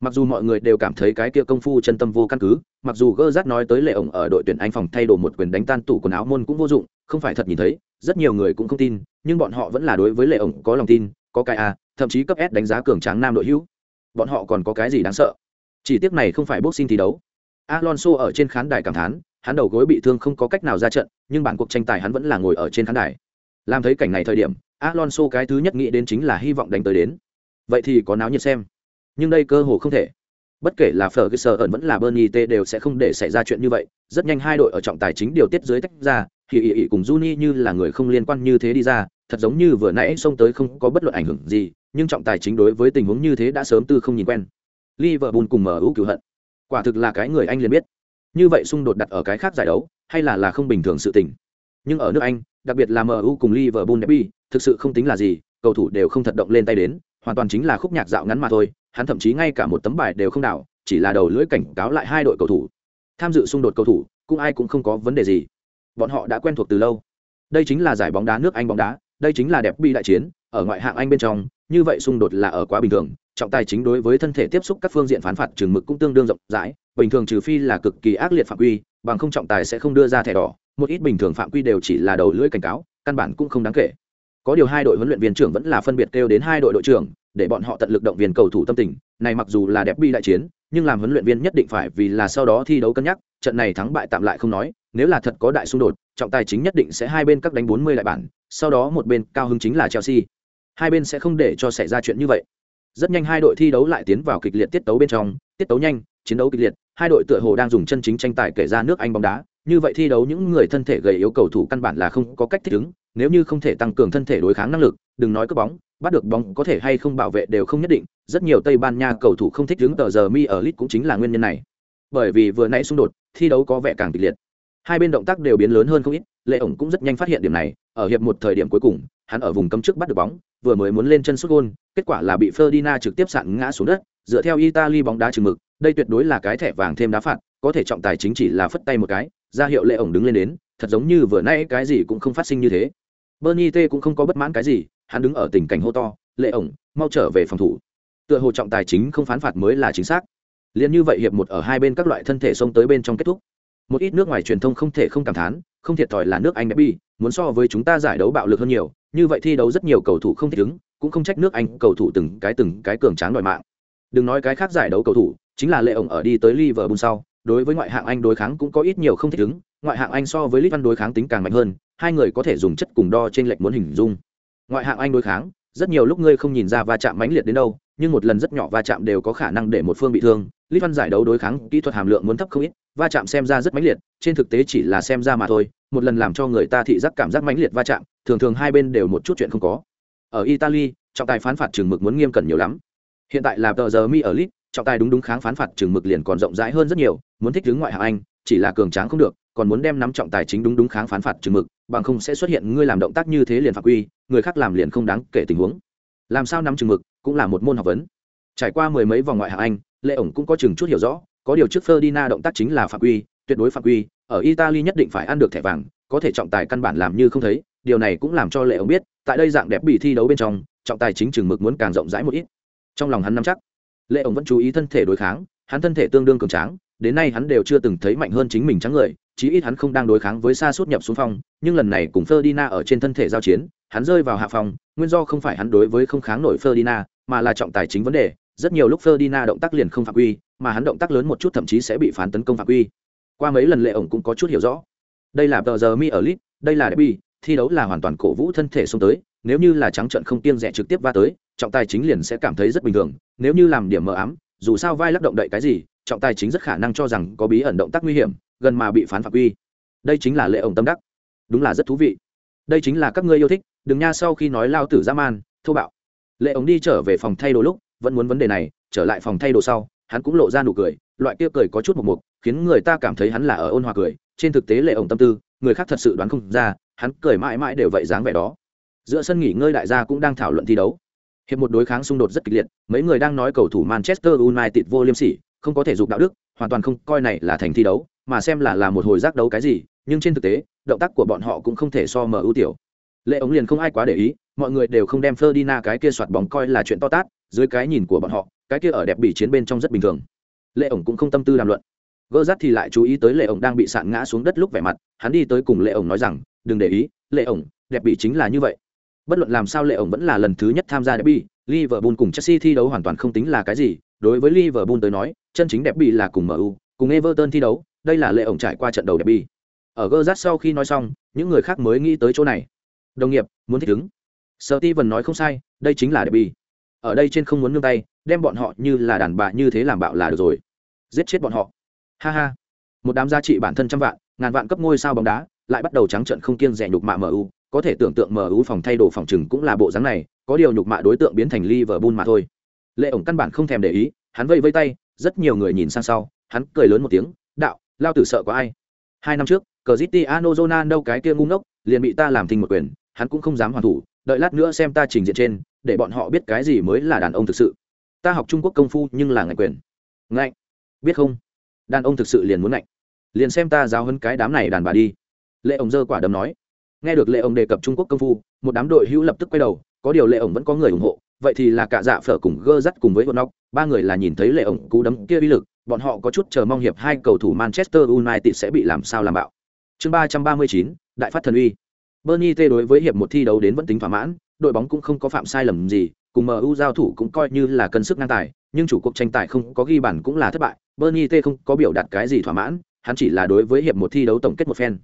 A: Mặc dù mọi người đều cảm thấy cái kia công phu chân tâm vô căn cứ, mặc dù Gerrard nói tới lệ ổng ở đội tuyển Anh phòng thay đồ một quyền đánh tan tủ quần áo môn cũng vô dụng, không phải thật nhìn thấy, rất nhiều người cũng không tin, nhưng bọn họ vẫn là đối với lệ ổng có lòng tin, có cái a, thậm chí cấp S đánh giá cường tráng nam đội hữu. Bọn họ còn có cái gì đáng sợ? Chỉ tiếc này không phải boxing thi đấu. Alonso ở trên khán đài cảm thán, hắn đầu gối bị thương không có cách nào ra trận, nhưng bản cuộc tranh tài hắn vẫn là ngồi ở trên khán đài. Làm thấy cảnh này thời điểm, Alonso cái thứ nhất nghĩ đến chính là hy vọng đánh tới đến. Vậy thì có náo nhiệt xem. Nhưng đây cơ hồ không thể. Bất kể là Ferguson ẩn vẫn là Bernie T đều sẽ không để xảy ra chuyện như vậy. Rất nhanh hai đội ở trọng tài chính điều tiết dưới tách ra, thì ỷ ỷ cùng Juni như là người không liên quan như thế đi ra, thật giống như vừa nãy xông tới không có bất luận ảnh hưởng gì, nhưng trọng tài chính đối với tình huống như thế đã sớm tư không nhìn quen. Liverpool cùng mở ưu cứu hận. Quả thực là cái người Anh liền biết. Như vậy xung đột đặt ở cái khác giải đấu, hay là là không bình thường sự tình. Nhưng ở nước Anh, đặc biệt là MU cùng Liverpool derby, thực sự không tính là gì, cầu thủ đều không thật động lên tay đến, hoàn toàn chính là khúc nhạc dạo ngắn mà thôi, hắn thậm chí ngay cả một tấm bài đều không đảo, chỉ là đầu lưỡi cảnh cáo lại hai đội cầu thủ. Tham dự xung đột cầu thủ, cũng ai cũng không có vấn đề gì. Bọn họ đã quen thuộc từ lâu. Đây chính là giải bóng đá nước Anh bóng đá, đây chính là đẹp bi đại chiến, ở ngoại hạng Anh bên trong, như vậy xung đột là ở quá bình thường, trọng tài chính đối với thân thể tiếp xúc các phương diện phán phạt trường mực cũng tương đương rộng rãi, bình thường trừ phi là cực kỳ ác liệt phạm quy, bằng không trọng tài sẽ không đưa ra thẻ đỏ, một ít bình thường phạm quy đều chỉ là đầu lưỡi cảnh cáo căn bản cũng không đáng kể có điều hai đội huấn luyện viên trưởng vẫn là phân biệt kêu đến hai đội đội trưởng để bọn họ tận lực động viên cầu thủ tâm tình. Này mặc dù là đẹp bi đại chiến, nhưng làm huấn luyện viên nhất định phải vì là sau đó thi đấu cân nhắc, trận này thắng bại tạm lại không nói, nếu là thật có đại xung đột, trọng tài chính nhất định sẽ hai bên các đánh bốn mươi lại bản, sau đó một bên cao hứng chính là chelsea. Hai bên sẽ không để cho xảy ra chuyện như vậy. Rất nhanh hai đội thi đấu lại tiến vào kịch liệt tiết tấu bên trong, tiết tấu nhanh, chiến đấu kịch liệt, hai đội tựa hồ đang dùng chân chính tranh tài kể ra nước anh bóng đá như vậy thi đấu những người thân thể gầy yếu cầu thủ căn bản là không có cách thích ứng, nếu như không thể tăng cường thân thể đối kháng năng lực, đừng nói cướp bóng, bắt được bóng có thể hay không bảo vệ đều không nhất định, rất nhiều tây ban nha cầu thủ không thích ứng tờ giờ mi ở lit cũng chính là nguyên nhân này. Bởi vì vừa nãy xung đột, thi đấu có vẻ càng kịch liệt. Hai bên động tác đều biến lớn hơn không ít, lệ ổng cũng rất nhanh phát hiện điểm này, ở hiệp một thời điểm cuối cùng, hắn ở vùng cấm trước bắt được bóng, vừa mới muốn lên chân sút gôn, kết quả là bị Ferdinand trực tiếp sạn ngã xuống đất, dựa theo Italy bóng đá chừng mực, đây tuyệt đối là cái thẻ vàng thêm đá phạt có thể trọng tài chính chỉ là phất tay một cái, ra hiệu lệ ổng đứng lên đến, thật giống như vừa nãy cái gì cũng không phát sinh như thế. Bernie t cũng không có bất mãn cái gì, hắn đứng ở tình cảnh hô to, lệ ổng, mau trở về phòng thủ. Tựa hồ trọng tài chính không phán phạt mới là chính xác. Liền như vậy hiệp một ở hai bên các loại thân thể xông tới bên trong kết thúc. Một ít nước ngoài truyền thông không thể không cảm thán, không thiệt thòi là nước anh derby muốn so với chúng ta giải đấu bạo lực hơn nhiều, như vậy thi đấu rất nhiều cầu thủ không thích ứng, cũng không trách nước anh cầu thủ từng cái từng cái cường tráng đòi mạng. Đừng nói cái khác giải đấu cầu thủ, chính là lệ ổng ở đi tới liverpool sau đối với ngoại hạng anh đối kháng cũng có ít nhiều không thích ứng, ngoại hạng anh so với lit văn đối kháng tính càng mạnh hơn, hai người có thể dùng chất cùng đo trên lệch muốn hình dung. Ngoại hạng anh đối kháng, rất nhiều lúc ngươi không nhìn ra va chạm mãnh liệt đến đâu, nhưng một lần rất nhỏ va chạm đều có khả năng để một phương bị thương. Lit văn giải đấu đối kháng, kỹ thuật hàm lượng muốn thấp không ít, va chạm xem ra rất mãnh liệt, trên thực tế chỉ là xem ra mà thôi, một lần làm cho người ta thị giác cảm giác mãnh liệt va chạm, thường thường hai bên đều một chút chuyện không có. Ở italy, trọng tài phán phạt trường mực muốn nghiêm cẩn nhiều lắm. Hiện tại là tờ giờ mi ở lit trọng tài đúng đúng kháng phán phạt trường mực liền còn rộng rãi hơn rất nhiều, muốn thích đứng ngoại hạng anh, chỉ là cường tráng không được, còn muốn đem nắm trọng tài chính đúng đúng kháng phán phạt trường mực, bằng không sẽ xuất hiện ngươi làm động tác như thế liền phạm quy, người khác làm liền không đáng kể tình huống. Làm sao nắm trừng mực cũng là một môn học vấn. Trải qua mười mấy vòng ngoại hạng anh lệ ổng cũng có chừng chút hiểu rõ, có điều trước Ferdinand động tác chính là phạm quy, tuyệt đối phạm quy, ở italy nhất định phải ăn được thẻ vàng, có thể trọng tài căn bản làm như không thấy, điều này cũng làm cho lệ ổng biết, tại đây dạng đẹp bị thi đấu bên trong, trọng tài chính chừng mực muốn càng rộng rãi một ít. Trong lòng hắn nắm chắc lệ ổng vẫn chú ý thân thể đối kháng, hắn thân thể tương đương cường tráng, đến nay hắn đều chưa từng thấy mạnh hơn chính mình trắng người, chí ít hắn không đang đối kháng với xa suốt nhập xuống phong, nhưng lần này cùng Ferdinand ở trên thân thể giao chiến, hắn rơi vào hạ phòng nguyên do không phải hắn đối với không kháng nổi Ferdinand, mà là trọng tài chính vấn đề, rất nhiều lúc Ferdinand động tác liền không phạm quy, mà hắn động tác lớn một chút thậm chí sẽ bị phán tấn công phạm quy. Qua mấy lần lệ ổng cũng có chút hiểu rõ. Đây là tờ giờ mi ở lit đây là derby, thi đấu là hoàn toàn cổ vũ thân thể xông tới, nếu như là trắng trận không tiên rẽ trực tiếp va tới trọng tài chính liền sẽ cảm thấy rất bình thường, nếu như làm điểm mờ ám, dù sao vai lắc động đậy cái gì, trọng tài chính rất khả năng cho rằng có bí ẩn động tác nguy hiểm, gần mà bị phán phạm quy. Đây chính là lệ ổng tâm đắc. Đúng là rất thú vị. Đây chính là các ngươi yêu thích, đừng nha, sau khi nói lao tử ra man, thô bạo. Lệ ổng đi trở về phòng thay đồ lúc, vẫn muốn vấn đề này, trở lại phòng thay đồ sau, hắn cũng lộ ra nụ cười, loại kia cười có chút một mục, khiến người ta cảm thấy hắn là ở ôn hòa cười. Trên thực tế lệ ổng tâm tư, người khác thật sự đoán không ra, hắn cười mãi mãi đều vậy dáng vẻ đó. Giữa sân nghỉ ngơi đại gia cũng đang thảo luận thi đấu hiệp một đối kháng xung đột rất kịch liệt, mấy người đang nói cầu thủ manchester united vô liêm sỉ, không có thể dục đạo đức, hoàn toàn không coi này là thành thi đấu, mà xem là là một hồi giác đấu cái gì, nhưng trên thực tế, động tác của bọn họ cũng không thể so mờ ưu tiểu. Lệ ống liền không ai quá để ý, mọi người đều không đem Ferdinand cái kia soạt bóng coi là chuyện to tát, dưới cái nhìn của bọn họ, cái kia ở đẹp bị chiến bên trong rất bình thường. Lệ ổng cũng không tâm tư làm luận. Gơ rắt thì lại chú ý tới lệ ổng đang bị sạn ngã xuống đất lúc vẻ mặt, hắn đi tới cùng lệ ổng nói rằng, đừng để ý, lệ ổng đẹp bị chính là như vậy bất luận làm sao lệ ổng vẫn là lần thứ nhất tham gia derby, liverpool cùng chelsea thi đấu hoàn toàn không tính là cái gì. Đối với liverpool tới nói, chân chính đẹp bị là cùng mu cùng everton thi đấu, đây là lệ ổng trải qua trận đầu derby. Ở gơ rát sau khi nói xong, những người khác mới nghĩ tới chỗ này. Đồng nghiệp, muốn thích ứng. Sợ ti nói không sai, đây chính là derby. Ở đây trên không muốn nương tay, đem bọn họ như là đàn bà như thế làm bạo là được rồi. Giết chết bọn họ. Ha ha. Một đám giá trị bản thân trăm vạn, ngàn vạn cấp ngôi sao bóng đá, lại bắt đầu trắng trận không kiêng rẻ nhục mạ mu có thể tưởng tượng mu phòng thay đồ phòng trừng cũng là bộ dáng này, có điều nhục mạ đối tượng biến thành liverpool mà thôi. Lệ ổng căn bản không thèm để ý, hắn vây vây tay, rất nhiều người nhìn sang sau, hắn cười lớn một tiếng, đạo, lao tử sợ có ai? Hai năm trước Cristiano Ronaldo đâu cái kia ngu ngốc, liền bị ta làm thình một quyền, hắn cũng không dám hoàn thủ, đợi lát nữa xem ta trình diện trên, để bọn họ biết cái gì mới là đàn ông thực sự. Ta học trung quốc công phu nhưng là ngạch quyền. Ngạnh? Biết không? Đàn ông thực sự liền muốn ngạnh. Liền xem ta giáo hơn cái đám này đàn bà đi. Lệ ổng giơ quả đấm nói nghe được lệ ông đề cập trung quốc công phu, một đám đội hữu lập tức quay đầu, có điều lệ ông vẫn có người ủng hộ, vậy thì là cả dạ phở cùng gơ dắt cùng với bọn nóc, ba người là nhìn thấy lệ ông cú đấm kia uy lực, bọn họ có chút chờ mong hiệp hai cầu thủ manchester united sẽ bị làm sao làm bạo. Chương ba trăm ba mươi chín, đại phát thần uy. Bernie t đối với hiệp một thi đấu đến vẫn tính thỏa mãn, đội bóng cũng không có phạm sai lầm gì, cùng mu giao thủ cũng coi như là cân sức ngang tài, nhưng chủ cuộc tranh tài không có ghi bản cũng là thất bại, bernie t không có biểu đạt cái gì thỏa mãn, hắn chỉ là đối với hiệp một thi đấu tổng kết một phen.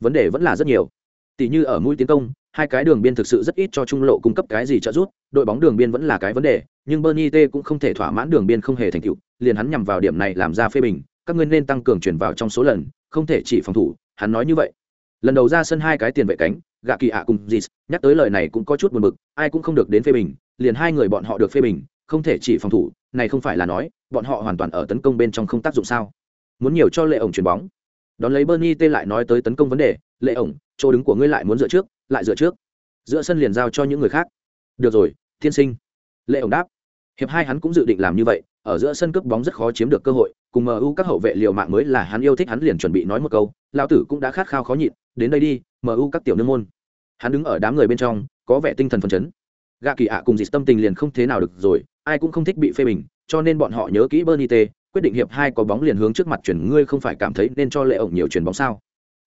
A: Vấn đề vẫn là rất nhiều tỷ như ở mũi tiến công, hai cái đường biên thực sự rất ít cho trung lộ cung cấp cái gì trợ giúp, đội bóng đường biên vẫn là cái vấn đề, nhưng bernie t cũng không thể thỏa mãn đường biên không hề thành tựu, liền hắn nhằm vào điểm này làm ra phê bình, các ngươi nên tăng cường chuyển vào trong số lần, không thể chỉ phòng thủ, hắn nói như vậy. Lần đầu ra sân hai cái tiền vệ cánh, gạ kỳ ạ cùng Jis nhắc tới lời này cũng có chút buồn bực, ai cũng không được đến phê bình, liền hai người bọn họ được phê bình, không thể chỉ phòng thủ, này không phải là nói, bọn họ hoàn toàn ở tấn công bên trong không tác dụng sao? Muốn nhiều cho lệ ổng chuyển bóng đón lấy bernie tê lại nói tới tấn công vấn đề, lệ ổng, chỗ đứng của ngươi lại muốn dựa trước, lại dựa trước. Giữa sân liền giao cho những người khác. Được rồi, tiên sinh. Lệ ổng đáp. Hiệp hai hắn cũng dự định làm như vậy, ở giữa sân cướp bóng rất khó chiếm được cơ hội, cùng mu các hậu vệ liều mạng mới là hắn yêu thích, hắn liền chuẩn bị nói một câu, lão tử cũng đã khát khao khó nhịn, đến đây đi mu các tiểu nương môn. Hắn đứng ở đám người bên trong, có vẻ tinh thần phấn chấn. Gạ kỳ ạ cùng dịp tâm tình liền không thế nào được rồi, ai cũng không thích bị phê bình, cho nên bọn họ nhớ kỹ bernie t quyết định hiệp hai có bóng liền hướng trước mặt chuyển, ngươi không phải cảm thấy nên cho lệ ổng nhiều chuyển bóng sao?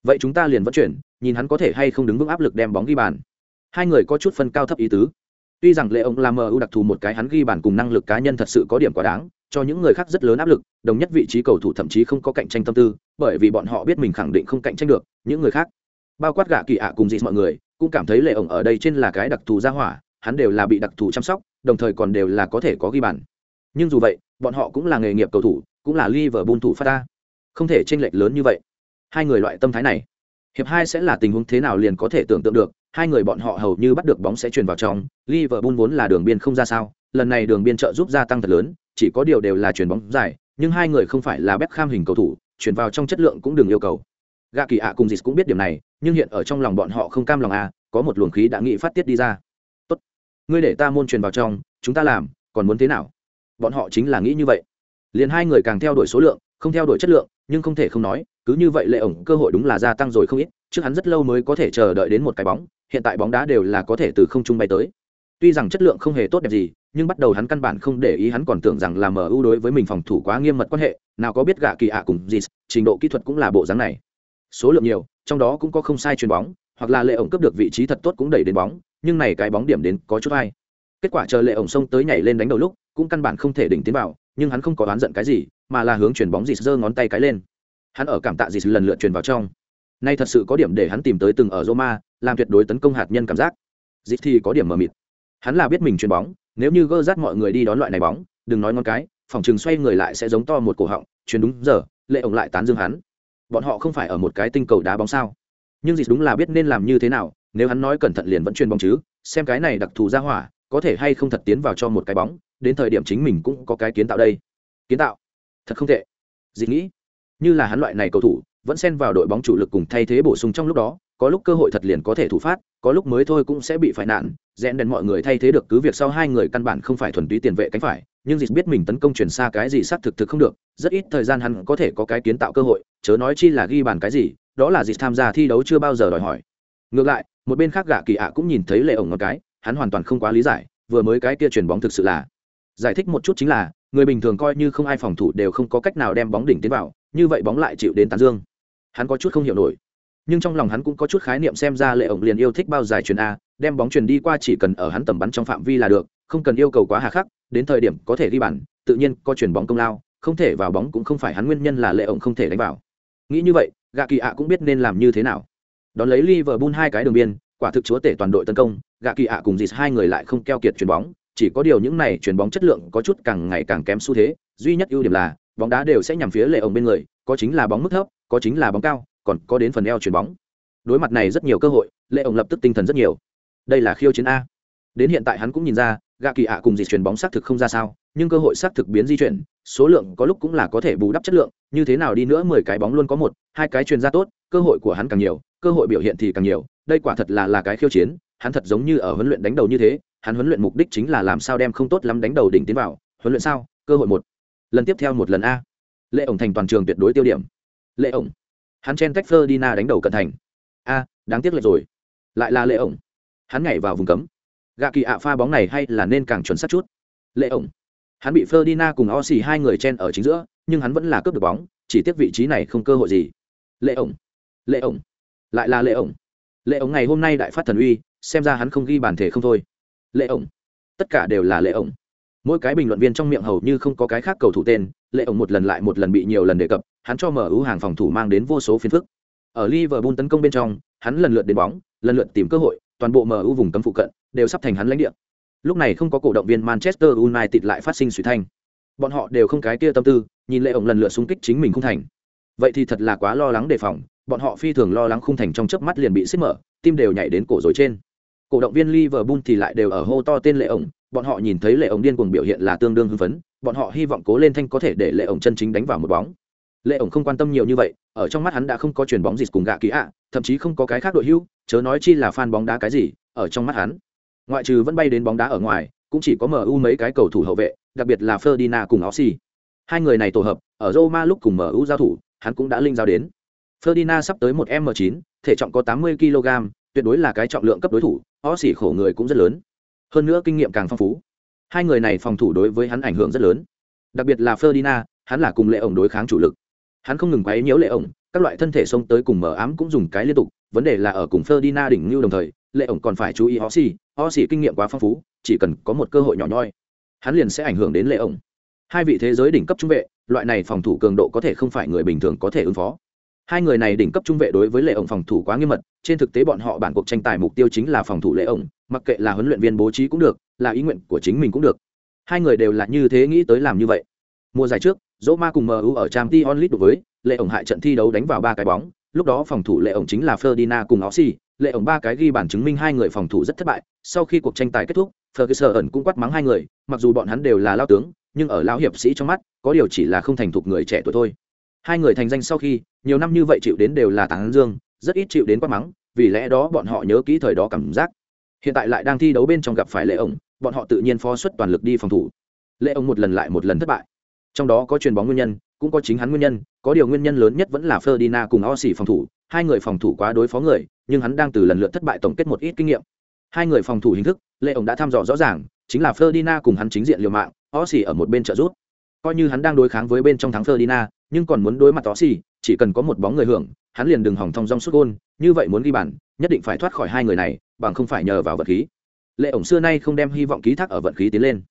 A: Vậy chúng ta liền vẫn chuyển, nhìn hắn có thể hay không đứng vững áp lực đem bóng ghi bàn. Hai người có chút phân cao thấp ý tứ. Tuy rằng lệ ổng làm mu đặc thù một cái, hắn ghi bàn cùng năng lực cá nhân thật sự có điểm quá đáng, cho những người khác rất lớn áp lực, đồng nhất vị trí cầu thủ thậm chí không có cạnh tranh tâm tư, bởi vì bọn họ biết mình khẳng định không cạnh tranh được, những người khác. Bao quát gạ kỳ ạ cùng dị mọi người, cũng cảm thấy lệ ổng ở đây trên là cái đặc thù gia hỏa, hắn đều là bị đặc thù chăm sóc, đồng thời còn đều là có thể có ghi bàn. Nhưng dù vậy bọn họ cũng là nghề nghiệp cầu thủ, cũng là Liverpool thủ phát ta. Không thể chênh lệch lớn như vậy. Hai người loại tâm thái này, hiệp hai sẽ là tình huống thế nào liền có thể tưởng tượng được, hai người bọn họ hầu như bắt được bóng sẽ truyền vào trong, Liverpool vốn là đường biên không ra sao, lần này đường biên trợ giúp gia tăng thật lớn, chỉ có điều đều là chuyền bóng dài, nhưng hai người không phải là Beckham hình cầu thủ, chuyển vào trong chất lượng cũng đừng yêu cầu. Gạ kỳ ạ cùng Dịch cũng biết điểm này, nhưng hiện ở trong lòng bọn họ không cam lòng à có một luồng khí đã nghĩ phát tiết đi ra. Tốt, ngươi để ta môn truyền vào trong, chúng ta làm, còn muốn thế nào? Bọn họ chính là nghĩ như vậy. Liền hai người càng theo đuổi số lượng, không theo đuổi chất lượng, nhưng không thể không nói, cứ như vậy lệ ổng cơ hội đúng là gia tăng rồi không ít, trước hắn rất lâu mới có thể chờ đợi đến một cái bóng, hiện tại bóng đá đều là có thể từ không trung bay tới. Tuy rằng chất lượng không hề tốt đẹp gì, nhưng bắt đầu hắn căn bản không để ý hắn còn tưởng rằng là mu đối với mình phòng thủ quá nghiêm mật quan hệ, nào có biết gạ kỳ ạ cùng gì, trình độ kỹ thuật cũng là bộ dáng này. Số lượng nhiều, trong đó cũng có không sai chuyền bóng, hoặc là lệ ổng cấp được vị trí thật tốt cũng đẩy đến bóng, nhưng này cái bóng điểm đến có chút hay. Kết quả chờ lệ ổng xông tới nhảy lên đánh đầu lúc cũng căn bản không thể đỉnh tiến vào, nhưng hắn không có oán giận cái gì, mà là hướng chuyển bóng dịt giơ ngón tay cái lên. Hắn ở cảm tạ dịt lần lượt truyền vào trong. Nay thật sự có điểm để hắn tìm tới từng ở roma, làm tuyệt đối tấn công hạt nhân cảm giác. Dịt thì có điểm mờ mịt. Hắn là biết mình chuyền bóng, nếu như gơ rát mọi người đi đón loại này bóng, đừng nói ngón cái, phòng chừng xoay người lại sẽ giống to một cổ họng, chuyền đúng giờ, lệ ổng lại tán dương hắn. Bọn họ không phải ở một cái tinh cầu đá bóng sao? Nhưng dịt đúng là biết nên làm như thế nào, nếu hắn nói cẩn thận liền vẫn chuyên bóng chứ, xem cái này đặc thù ra hỏa, có thể hay không thật tiến vào cho một cái bóng đến thời điểm chính mình cũng có cái kiến tạo đây. Kiến tạo? Thật không tệ. Dịt nghĩ. Như là hắn loại này cầu thủ, vẫn xen vào đội bóng chủ lực cùng thay thế bổ sung trong lúc đó, có lúc cơ hội thật liền có thể thủ phát, có lúc mới thôi cũng sẽ bị phải nạn. Rẽn đèn mọi người thay thế được cứ việc sau hai người căn bản không phải thuần túy tiền vệ cánh phải, nhưng dịch biết mình tấn công chuyển xa cái gì xác thực thực không được, rất ít thời gian hắn có thể có cái kiến tạo cơ hội, chớ nói chi là ghi bàn cái gì, đó là dịch tham gia thi đấu chưa bao giờ đòi hỏi. Ngược lại, một bên khác gạ kỳ ạ cũng nhìn thấy lệ ổng một cái, hắn hoàn toàn không quá lý giải, vừa mới cái kia chuyền bóng thực sự là giải thích một chút chính là, người bình thường coi như không ai phòng thủ đều không có cách nào đem bóng đỉnh tiến vào, như vậy bóng lại chịu đến tàn dương. Hắn có chút không hiểu nổi. Nhưng trong lòng hắn cũng có chút khái niệm xem ra lệ ổng liền yêu thích bao giải chuyền a, đem bóng chuyền đi qua chỉ cần ở hắn tầm bắn trong phạm vi là được, không cần yêu cầu quá hà khắc, đến thời điểm có thể ghi bàn, tự nhiên có chuyền bóng công lao, không thể vào bóng cũng không phải hắn nguyên nhân là lệ ổng không thể đánh vào. Nghĩ như vậy, gạ kỳ ạ cũng biết nên làm như thế nào. Đón lấy Liverpool hai cái đường biên, quả thực chúa tể toàn đội tấn công, gạ kỳ ạ cùng dịt hai người lại không keo kiệt chuyền bóng chỉ có điều những này chuyền bóng chất lượng có chút càng ngày càng kém xu thế, duy nhất ưu điểm là, bóng đá đều sẽ nhằm phía lệ ổng bên người, có chính là bóng mức thấp, có chính là bóng cao, còn có đến phần eo chuyền bóng. Đối mặt này rất nhiều cơ hội, lệ ổng lập tức tinh thần rất nhiều. Đây là khiêu chiến a. Đến hiện tại hắn cũng nhìn ra, gạ kỳ ạ cùng gì chuyền bóng xác thực không ra sao, nhưng cơ hội xác thực biến di chuyển, số lượng có lúc cũng là có thể bù đắp chất lượng, như thế nào đi nữa mười cái bóng luôn có một, hai cái chuyền ra tốt, cơ hội của hắn càng nhiều, cơ hội biểu hiện thì càng nhiều, đây quả thật là là cái khiêu chiến, hắn thật giống như ở huấn luyện đánh đầu như thế hắn huấn luyện mục đích chính là làm sao đem không tốt lắm đánh đầu đỉnh tiến vào, huấn luyện sao? Cơ hội một. Lần tiếp theo một lần a. Lệ ổng thành toàn trường tuyệt đối tiêu điểm. Lệ ổng. Hắn chen cách Ferdinand đánh đầu cận thành. A, đáng tiếc lệ rồi. Lại là lệ ổng. Hắn nhảy vào vùng cấm. Gạ kỳ ạ pha bóng này hay là nên càng chuẩn xác chút. Lệ ổng. Hắn bị Ferdinand cùng Ossi hai người chen ở chính giữa, nhưng hắn vẫn là cướp được bóng, chỉ tiếc vị trí này không cơ hội gì. Lệ ổng. Lệ ổng. Lại là lệ ổng. Lệ ổng ngày hôm nay đại phát thần uy, xem ra hắn không ghi bản thể không thôi lệ ổng. Tất cả đều là lệ ổng. Mỗi cái bình luận viên trong miệng hầu như không có cái khác cầu thủ tên, lệ ổng một lần lại một lần bị nhiều lần đề cập, hắn cho mở ưu hàng phòng thủ mang đến vô số phiền phức. Ở liverpool tấn công bên trong, hắn lần lượt đến bóng, lần lượt tìm cơ hội, toàn bộ mở ưu vùng cấm phụ cận đều sắp thành hắn lãnh địa. Lúc này không có cổ động viên manchester united lại phát sinh suy thanh. Bọn họ đều không cái kia tâm tư, nhìn lệ ổng lần lượt xung kích chính mình không thành. Vậy thì thật là quá lo lắng đề phòng, bọn họ phi thường lo lắng khung thành trong chớp mắt liền bị xích mở, tim đều nhảy đến cổ rồi trên cổ động viên liverpool thì lại đều ở hô to tên lệ ổng. Bọn họ nhìn thấy lệ ổng điên cuồng biểu hiện là tương đương hưng phấn. Bọn họ hy vọng cố lên thanh có thể để lệ ổng chân chính đánh vào một bóng. Lệ ổng không quan tâm nhiều như vậy. Ở trong mắt hắn đã không có chuyền bóng gì cùng gạ kỳ ạ, thậm chí không có cái khác đội hưu. Chớ nói chi là fan bóng đá cái gì, ở trong mắt hắn. Ngoại trừ vẫn bay đến bóng đá ở ngoài, cũng chỉ có mu mấy cái cầu thủ hậu vệ, đặc biệt là ferdinand cùng ossi hai người này tổ hợp, ở roma lúc cùng mu giao thủ, hắn cũng đã linh giao đến. Ferdinand sắp tới một m 9 thể trọng có 80 kg tuyệt đối là cái trọng lượng cấp đối thủ ossi khổ người cũng rất lớn hơn nữa kinh nghiệm càng phong phú hai người này phòng thủ đối với hắn ảnh hưởng rất lớn đặc biệt là ferdinand hắn là cùng lệ ổng đối kháng chủ lực hắn không ngừng quấy nhiễu lệ ổng các loại thân thể xông tới cùng mở ám cũng dùng cái liên tục vấn đề là ở cùng ferdinand đỉnh lưu đồng thời lệ ổng còn phải chú ý Osi, Osi kinh nghiệm quá phong phú, chỉ cần có một cơ hội nhỏ nhoi, hắn liền sẽ ảnh hưởng đến lệ ổng. Hai vị thế giới đỉnh cấp trung vệ, loại này phòng thủ cường độ có thể không phải người bình thường có thể ứng phó. Hai người này đỉnh cấp trung vệ đối với lệ ổng phòng thủ quá nghiêm mật, trên thực tế bọn họ bản cuộc tranh tài mục tiêu chính là phòng thủ lệ ổng, mặc kệ là huấn luyện viên bố trí cũng được là ý nguyện của chính mình cũng được. Hai người đều là như thế nghĩ tới làm như vậy. Mùa giải trước dỗ ma cùng mu ở trang t onlit đối với lệ ổng hại trận thi đấu đánh vào ba cái bóng lúc đó phòng thủ lệ ổng chính là ferdinand cùng ossi lệ ổng ba cái ghi bản chứng minh hai người phòng thủ rất thất bại sau khi cuộc tranh tài kết thúc ferguson cũng quát mắng hai người mặc dù bọn hắn đều là lao tướng nhưng ở lao hiệp sĩ trong mắt có điều chỉ là không thành thục người trẻ tuổi thôi hai người thành danh sau khi, nhiều năm như vậy chịu đến đều là tán dương, rất ít chịu đến quát mắng, vì lẽ đó bọn họ nhớ kỹ thời đó cảm giác. Hiện tại lại đang thi đấu bên trong gặp phải lệ ổng, bọn họ tự nhiên phó xuất toàn lực đi phòng thủ. Lệ ổng một lần lại một lần thất bại. Trong đó có chuyền bóng nguyên nhân, cũng có chính hắn nguyên nhân, có điều nguyên nhân lớn nhất vẫn là Ferdinand cùng Ossi phòng thủ. Hai người phòng thủ quá đối phó người, nhưng hắn đang từ lần lượt thất bại tổng kết một ít kinh nghiệm. Hai người phòng thủ hình thức, lệ ổng đã thăm dò rõ ràng, chính là Ferdinand cùng hắn chính diện liều mạng Ossi ở một bên trợ giúp coi như hắn đang đối kháng với bên trong thắng Ferdinand nhưng còn muốn đối mặt Tossi, chỉ cần có một bóng người hưởng hắn liền đừng hỏng thông dong suốt gôn như vậy muốn ghi bàn nhất định phải thoát khỏi hai người này bằng không phải nhờ vào vận khí. Lệ ổng xưa nay không đem hy vọng ký thác ở vận khí tiến lên.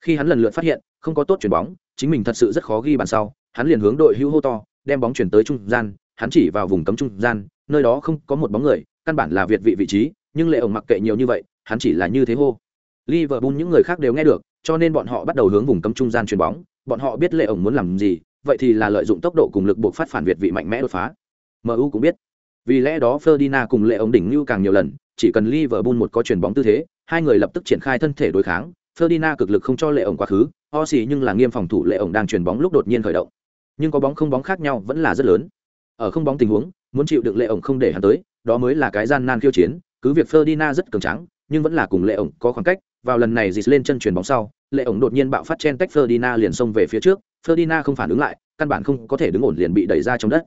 A: Khi hắn lần lượt phát hiện không có tốt chuyển bóng chính mình thật sự rất khó ghi bàn sau hắn liền hướng đội hưu hô to đem bóng chuyển tới trung gian hắn chỉ vào vùng cấm trung gian nơi đó không có một bóng người căn bản là việt vị vị trí nhưng lệ ổng mặc kệ nhiều như vậy hắn chỉ là như thế hô. Liverpool những người khác đều nghe được cho nên bọn họ bắt đầu hướng vùng cấm trung gian chuyền bóng. Bọn họ biết lệ ổng muốn làm gì, vậy thì là lợi dụng tốc độ cùng lực buộc phát phản việt vị mạnh mẽ đột phá. Mu cũng biết. Vì lẽ đó Ferdinand cùng lệ ổng đỉnh lưu càng nhiều lần, chỉ cần Liverpool một có chuyền bóng tư thế, hai người lập tức triển khai thân thể đối kháng. Ferdinand cực lực không cho lệ ổng quá khứ, Osi nhưng là nghiêm phòng thủ lệ ổng đang chuyền bóng lúc đột nhiên khởi động. Nhưng có bóng không bóng khác nhau vẫn là rất lớn. Ở không bóng tình huống, muốn chịu được lệ ổng không để hắn tới, đó mới là cái gian nan khiêu chiến. Cứ việc Ferdinand rất cường tráng, nhưng vẫn là cùng lệ ổng có khoảng cách vào lần này dịt lên chân chuyền bóng sau, lệ ổng đột nhiên bạo phát chen tách ferdina liền xông về phía trước. Ferdina không phản ứng lại, căn bản không có thể đứng ổn liền bị đẩy ra trong đất.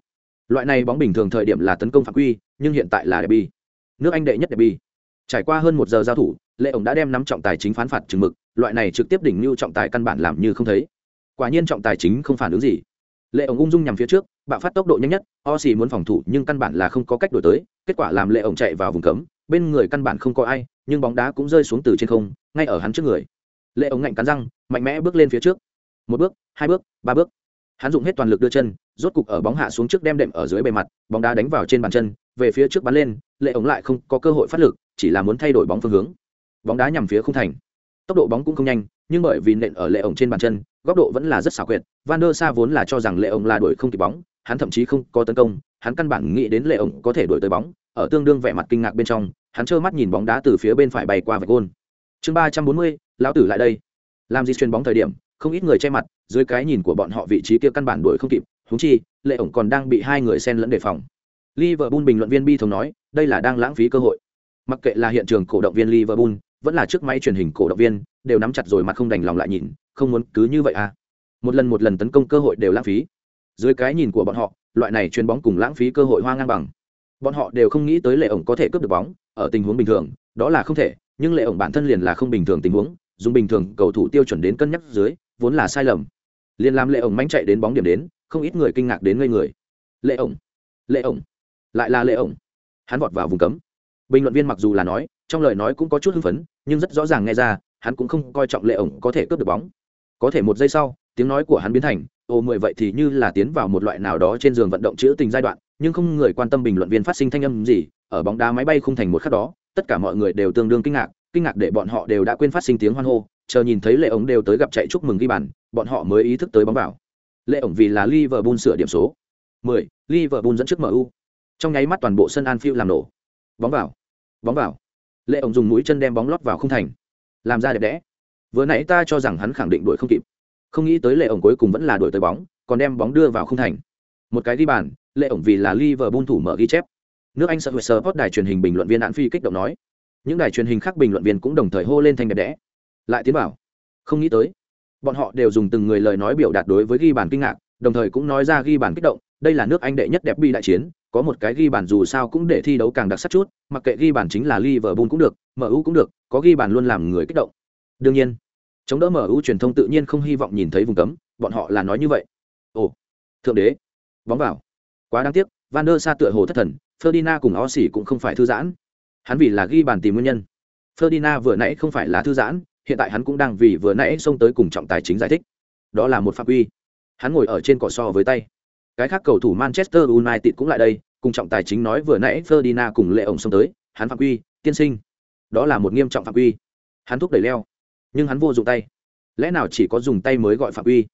A: Loại này bóng bình thường thời điểm là tấn công phạm quy, nhưng hiện tại là derby. Nước anh đệ nhất derby. Trải qua hơn một giờ giao thủ, lệ ổng đã đem nắm trọng tài chính phán phạt chừng mực, loại này trực tiếp đỉnh lưu trọng tài căn bản làm như không thấy. Quả nhiên trọng tài chính không phản ứng gì. Lệ ổng ung dung nhằm phía trước, bạo phát tốc độ nhanh nhất o xì muốn phòng thủ nhưng căn bản là không có cách đổi tới, kết quả làm lệ ổng chạy vào vùng cấm, bên người căn bản không có ai, nhưng bóng đá cũng rơi xuống từ trên không ngay ở hắn trước người. Lệ ống ngạnh cắn răng, mạnh mẽ bước lên phía trước. Một bước, hai bước, ba bước. Hắn dùng hết toàn lực đưa chân, rốt cục ở bóng hạ xuống trước đem đệm ở dưới bề mặt, bóng đá đánh vào trên bàn chân, về phía trước bắn lên, lệ ống lại không có cơ hội phát lực, chỉ là muốn thay đổi bóng phương hướng. Bóng đá nhằm phía không thành. Tốc độ bóng cũng không nhanh, nhưng bởi vì nện ở lệ ổng trên bàn chân, góc độ vẫn là rất xảo quyệt. Van der sa vốn là cho rằng lệ ổng là đuổi không kịp bóng, hắn thậm chí không có tấn công, hắn căn bản nghĩ đến lệ ổng có thể đuổi tới bóng, ở tương đương vẻ mặt kinh ngạc bên trong, hắn trơ mắt nhìn bóng đá từ phía bên phải bay qua vạch gôn chương ba trăm bốn mươi, lão tử lại đây. Làm gì chuyền bóng thời điểm, không ít người che mặt, dưới cái nhìn của bọn họ vị trí kia căn bản đuổi không kịp húng chi, lệ ổng còn đang bị hai người xen lẫn đề phòng. Liverpool bình luận viên bi thống nói, đây là đang lãng phí cơ hội. Mặc kệ là hiện trường cổ động viên liverpool, vẫn là trước máy truyền hình cổ động viên, đều nắm chặt rồi mặt không đành lòng lại nhìn, không muốn cứ như vậy à. Một lần một lần tấn công cơ hội đều lãng phí. Dưới cái nhìn của bọn họ, loại này chuyền bóng cùng lãng phí cơ hội hoa ngang bằng. Bọn họ đều không nghĩ tới lệ ổng có thể cướp được bóng, ở tình huống bình thường, đó là không thể nhưng lệ ổng bản thân liền là không bình thường tình huống, dùng bình thường cầu thủ tiêu chuẩn đến cân nhắc dưới, vốn là sai lầm. Liền làm lệ ổng manh chạy đến bóng điểm đến, không ít người kinh ngạc đến ngây người. Lệ ổng lệ ổng, lại là lệ ổng. Hắn vọt vào vùng cấm. Bình luận viên mặc dù là nói, trong lời nói cũng có chút hưng phấn, nhưng rất rõ ràng nghe ra, hắn cũng không coi trọng lệ ổng có thể cướp được bóng. Có thể một giây sau, tiếng nói của hắn biến thành ồ mười vậy thì như là tiến vào một loại nào đó trên giường vận động chữ tình giai đoạn, nhưng không người quan tâm bình luận viên phát sinh thanh âm gì, ở bóng đá máy bay không thành một khắc đó tất cả mọi người đều tương đương kinh ngạc kinh ngạc để bọn họ đều đã quên phát sinh tiếng hoan hô chờ nhìn thấy lệ ổng đều tới gặp chạy chúc mừng ghi bàn bọn họ mới ý thức tới bóng vào. Lệ ổng vì là liverpool sửa điểm số 10, liverpool dẫn trước mu trong nháy mắt toàn bộ sân anfield làm nổ. Bóng vào bóng vào. Lệ ổng dùng mũi chân đem bóng lót vào không thành làm ra đẹp đẽ. Vừa nãy ta cho rằng hắn khẳng định đuổi không kịp. Không nghĩ tới lệ ổng cuối cùng vẫn là đuổi tới bóng còn đem bóng đưa vào không thành. Một cái ghi bàn lệ ổng vì là liverpool thủ mở ghi chép nước anh sợ huệ sơ post đài truyền hình bình luận viên đạn phi kích động nói. Những đài truyền hình khác bình luận viên cũng đồng thời hô lên thanh đẹp đẽ. Lại tiến bảo. Không nghĩ tới. Bọn họ đều dùng từng người lời nói biểu đạt đối với ghi bàn kinh ngạc, đồng thời cũng nói ra ghi bàn kích động, đây là nước anh đệ nhất đẹp bi đại chiến, có một cái ghi bàn dù sao cũng để thi đấu càng đặc sắc chút, mặc kệ ghi bàn chính là liverpool cũng được mu cũng được, có ghi bàn luôn làm người kích động. Đương nhiên, chống đỡ mu truyền thông tự nhiên không hy vọng nhìn thấy vùng cấm, bọn họ là nói như vậy. Ồ, thượng đế, bóng vào. Quá đáng tiếc, van der sa tựa hồ thất thần ferdinand cùng o cũng không phải thư giãn. Hắn vì là ghi bàn tìm nguyên nhân. Ferdinand vừa nãy không phải là thư giãn, hiện tại hắn cũng đang vì vừa nãy xông tới cùng trọng tài chính giải thích. Đó là một phạm quy. Hắn ngồi ở trên cỏ so với tay. Cái khác cầu thủ manchester united cũng lại đây, cùng trọng tài chính nói vừa nãy ferdinand cùng lệ ổng xông tới, hắn phạm quy, tiên sinh. Đó là một nghiêm trọng phạm quy. Hắn thúc đẩy leo. Nhưng hắn vô dụng tay. Lẽ nào chỉ có dùng tay mới gọi phạm quy?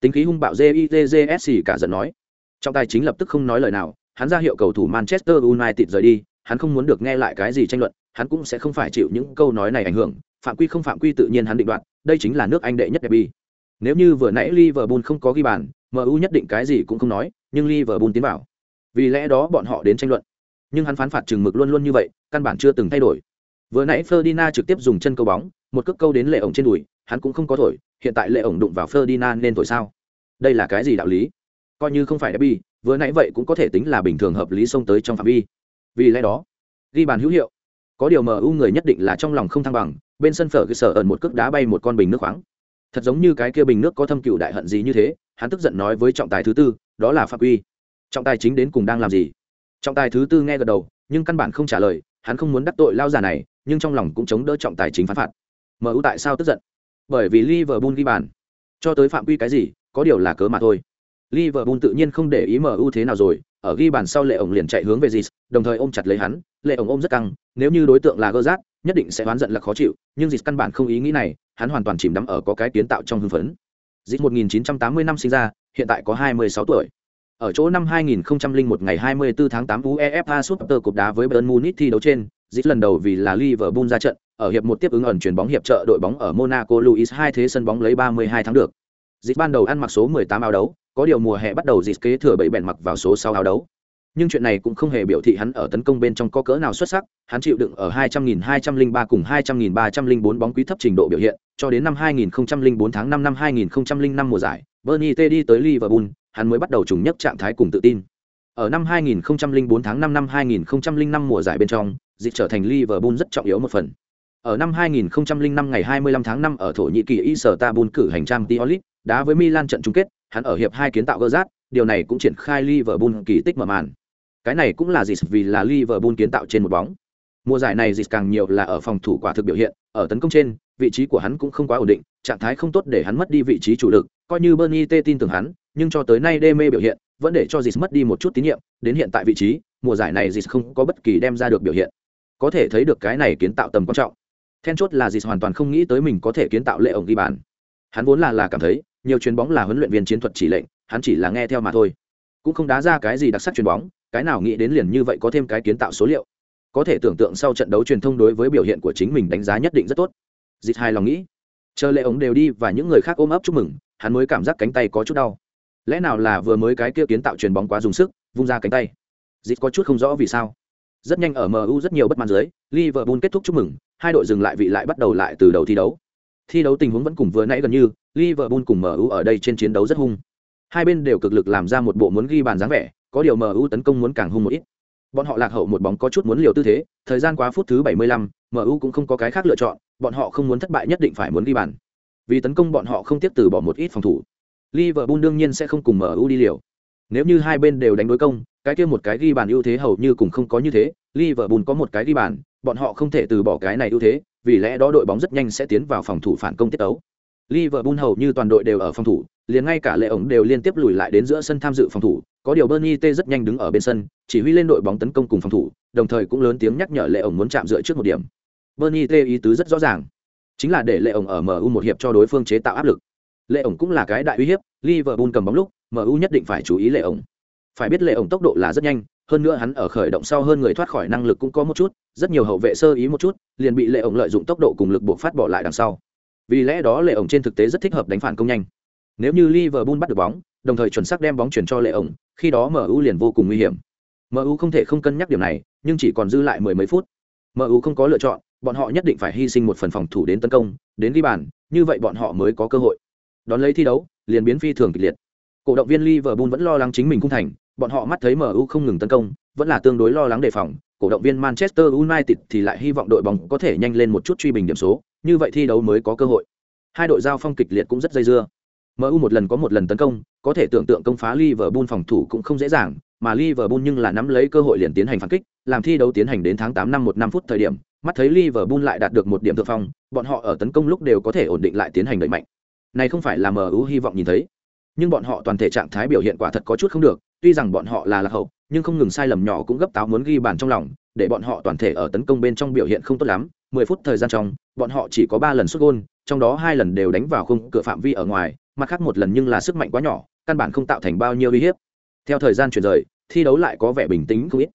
A: Tính khí hung bạo jizsc cả giận nói. Trọng tài chính lập tức không nói lời nào hắn ra hiệu cầu thủ manchester united rời đi, hắn không muốn được nghe lại cái gì tranh luận, hắn cũng sẽ không phải chịu những câu nói này ảnh hưởng, phạm quy không phạm quy tự nhiên hắn định đoạt, đây chính là nước anh đệ nhất derby. Nếu như vừa nãy liverpool không có ghi bàn mu nhất định cái gì cũng không nói, nhưng liverpool tiến vào. Vì lẽ đó bọn họ đến tranh luận. Nhưng hắn phán phạt chừng mực luôn luôn như vậy, căn bản chưa từng thay đổi. Vừa nãy Ferdinand trực tiếp dùng chân câu bóng, một cước câu đến lệ ổng trên đùi, hắn cũng không có thổi, hiện tại lệ ổng đụng vào Ferdinand nên thổi sao? Đây là cái gì đạo lý? Coi như không phải derby vừa nãy vậy cũng có thể tính là bình thường hợp lý xông tới trong phạm vi. Vì lẽ đó, ghi bàn hữu hiệu, có điều mu người nhất định là trong lòng không thăng bằng, bên sân phở cơ sở ẩn một cước đá bay một con bình nước khoáng. Thật giống như cái kia bình nước có thâm cựu đại hận gì như thế, hắn tức giận nói với trọng tài thứ tư, đó là phạm quy. Trọng tài chính đến cùng đang làm gì? Trọng tài thứ tư nghe gật đầu, nhưng căn bản không trả lời, hắn không muốn đắc tội lao già này, nhưng trong lòng cũng chống đỡ trọng tài chính phán phạt. Mu tại sao tức giận? Bởi vì liverpool ghi bàn. Cho tới phạm quy cái gì, có điều là cớ mà thôi liverpool tự nhiên không để ý mu thế nào rồi ở ghi bàn sau lệ ổng liền chạy hướng về Gis, đồng thời ôm chặt lấy hắn, lệ ổng ôm rất căng, nếu như đối tượng là Gerrard, nhất định sẽ oán giận là khó chịu, nhưng Gis căn bản không ý nghĩ này, hắn hoàn toàn chìm đắm ở có cái kiến tạo trong hưng phấn. Gis 1980 năm sinh ra, hiện tại có 26 tuổi. Ở chỗ năm 2001 ngày 24 tháng 8 UEFA Super Cup đá với Bayern Munich thi đấu trên, Gis lần đầu vì là Liverpool ra trận, ở hiệp một tiếp ứng ẩn chuyển bóng hiệp trợ đội bóng ở Monaco Louis hai thế sân bóng lấy 32 tháng được. Dịch ban đầu ăn mặc số 18 áo đấu, có điều mùa hè bắt đầu dịt kế thừa bảy bèn mặc vào số sau áo đấu. Nhưng chuyện này cũng không hề biểu thị hắn ở tấn công bên trong có cỡ nào xuất sắc hắn chịu đựng ở 200.203 cùng 200.304 bóng quý thấp trình độ biểu hiện cho đến năm 2004 tháng 5 năm 2005 mùa giải Bernie T đi tới Liverpool hắn mới bắt đầu trùng nhất trạng thái cùng tự tin. Ở năm 2004 tháng 5 năm 2005 mùa giải bên trong dịch trở thành Liverpool rất trọng yếu một phần. Ở năm 2005 ngày 25 tháng 5 ở Thổ Nhĩ Kỳ Istanbul cử hành trang Tiolit, đá với Milan trận chung kết, hắn ở hiệp hai kiến tạo gơ rát, điều này cũng triển khai Liverpool kỳ tích mở màn. Cái này cũng là gì vì là Liverpool kiến tạo trên một bóng. Mùa giải này dịch càng nhiều là ở phòng thủ quả thực biểu hiện, ở tấn công trên, vị trí của hắn cũng không quá ổn định, trạng thái không tốt để hắn mất đi vị trí chủ lực, coi như Bernie T tin tưởng hắn, nhưng cho tới nay đê mê biểu hiện, vẫn để cho dịch mất đi một chút tín nhiệm, đến hiện tại vị trí, mùa giải này dịch không có bất kỳ đem ra được biểu hiện. Có thể thấy được cái này kiến tạo tầm quan trọng. Then chốt là dịch hoàn toàn không nghĩ tới mình có thể kiến tạo lệ ổng ghi bàn. Hắn vốn là là cảm thấy, nhiều chuyền bóng là huấn luyện viên chiến thuật chỉ lệnh, hắn chỉ là nghe theo mà thôi. Cũng không đá ra cái gì đặc sắc chuyền bóng, cái nào nghĩ đến liền như vậy có thêm cái kiến tạo số liệu. Có thể tưởng tượng sau trận đấu truyền thông đối với biểu hiện của chính mình đánh giá nhất định rất tốt. Dịch hai lòng nghĩ. Chờ lệ ống đều đi và những người khác ôm ấp chúc mừng, hắn mới cảm giác cánh tay có chút đau. Lẽ nào là vừa mới cái kia kiến tạo chuyền bóng quá dùng sức, vung ra cánh tay? Dịch có chút không rõ vì sao. Rất nhanh ở mu rất nhiều bất mãn dưới, liverpool kết thúc chúc mừng, hai đội dừng lại vị lại bắt đầu lại từ đầu thi đấu thi đấu tình huống vẫn cùng vừa nãy gần như Liverpool cùng MU ở đây trên chiến đấu rất hung. Hai bên đều cực lực làm ra một bộ muốn ghi bàn dáng vẻ, có điều MU tấn công muốn càng hung một ít. Bọn họ lạc hậu một bóng có chút muốn liều tư thế, thời gian quá phút thứ 75, MU cũng không có cái khác lựa chọn, bọn họ không muốn thất bại nhất định phải muốn ghi bàn. Vì tấn công bọn họ không tiếp từ bỏ một ít phòng thủ. Liverpool đương nhiên sẽ không cùng MU đi liều. Nếu như hai bên đều đánh đối công, cái kia một cái ghi bàn ưu thế hầu như cùng không có như thế, Liverpool có một cái ghi bàn, bọn họ không thể từ bỏ cái này ưu thế, vì lẽ đó đội bóng rất nhanh sẽ tiến vào phòng thủ phản công tiết tấu. Liverpool hầu như toàn đội đều ở phòng thủ, liền ngay cả lệ ổng đều liên tiếp lùi lại đến giữa sân tham dự phòng thủ, có điều Bernie T rất nhanh đứng ở bên sân, chỉ huy lên đội bóng tấn công cùng phòng thủ, đồng thời cũng lớn tiếng nhắc nhở lệ ổng muốn chạm dựa trước một điểm. Bernie T ý tứ rất rõ ràng, chính là để lệ ổng ở MU một hiệp cho đối phương chế tạo áp lực. Lệ ổng cũng là cái đại uy hiếp, Liverpool cầm bóng lúc, MU nhất định phải chú ý lệ ổng. Phải biết lệ ổng tốc độ là rất nhanh, hơn nữa hắn ở khởi động sau hơn người thoát khỏi năng lực cũng có một chút, rất nhiều hậu vệ sơ ý một chút, liền bị lệ ổng lợi dụng tốc độ cùng lực buộc phát bỏ lại đằng sau. Vì lẽ đó lệ ổng trên thực tế rất thích hợp đánh phản công nhanh. Nếu như Liverpool bắt được bóng, đồng thời chuẩn xác đem bóng chuyển cho lệ ổng, khi đó MU liền vô cùng nguy hiểm. MU không thể không cân nhắc điểm này, nhưng chỉ còn dư lại mười mấy phút. MU không có lựa chọn, bọn họ nhất định phải hy sinh một phần phòng thủ đến tấn công, đến ghi bàn, như vậy bọn họ mới có cơ hội. Đón lấy thi đấu, liền biến phi thường kịch liệt. Cổ động viên Liverpool vẫn lo lắng chính mình không thành, bọn họ mắt thấy MU không ngừng tấn công, vẫn là tương đối lo lắng đề phòng. Cổ động viên Manchester United thì lại hy vọng đội bóng có thể nhanh lên một chút truy bình điểm số, như vậy thi đấu mới có cơ hội. Hai đội giao phong kịch liệt cũng rất dây dưa. MU một lần có một lần tấn công, có thể tưởng tượng công phá Liverpool phòng thủ cũng không dễ dàng, mà Liverpool nhưng là nắm lấy cơ hội liền tiến hành phản kích, làm thi đấu tiến hành đến tháng 8 năm 1 năm phút thời điểm, mắt thấy Liverpool lại đạt được một điểm thượng phong, bọn họ ở tấn công lúc đều có thể ổn định lại tiến hành đẩy mạnh. Này không phải là MU hy vọng nhìn thấy, nhưng bọn họ toàn thể trạng thái biểu hiện quả thật có chút không được, tuy rằng bọn họ là lạc hậu, nhưng không ngừng sai lầm nhỏ cũng gấp táo muốn ghi bàn trong lòng, để bọn họ toàn thể ở tấn công bên trong biểu hiện không tốt lắm, 10 phút thời gian trong, bọn họ chỉ có 3 lần xuất gôn, trong đó hai lần đều đánh vào khung cửa phạm vi ở ngoài, mặt khác một lần nhưng là sức mạnh quá nhỏ, căn bản không tạo thành bao nhiêu uy hiếp. Theo thời gian chuyển rời, thi đấu lại có vẻ bình tĩnh không ít.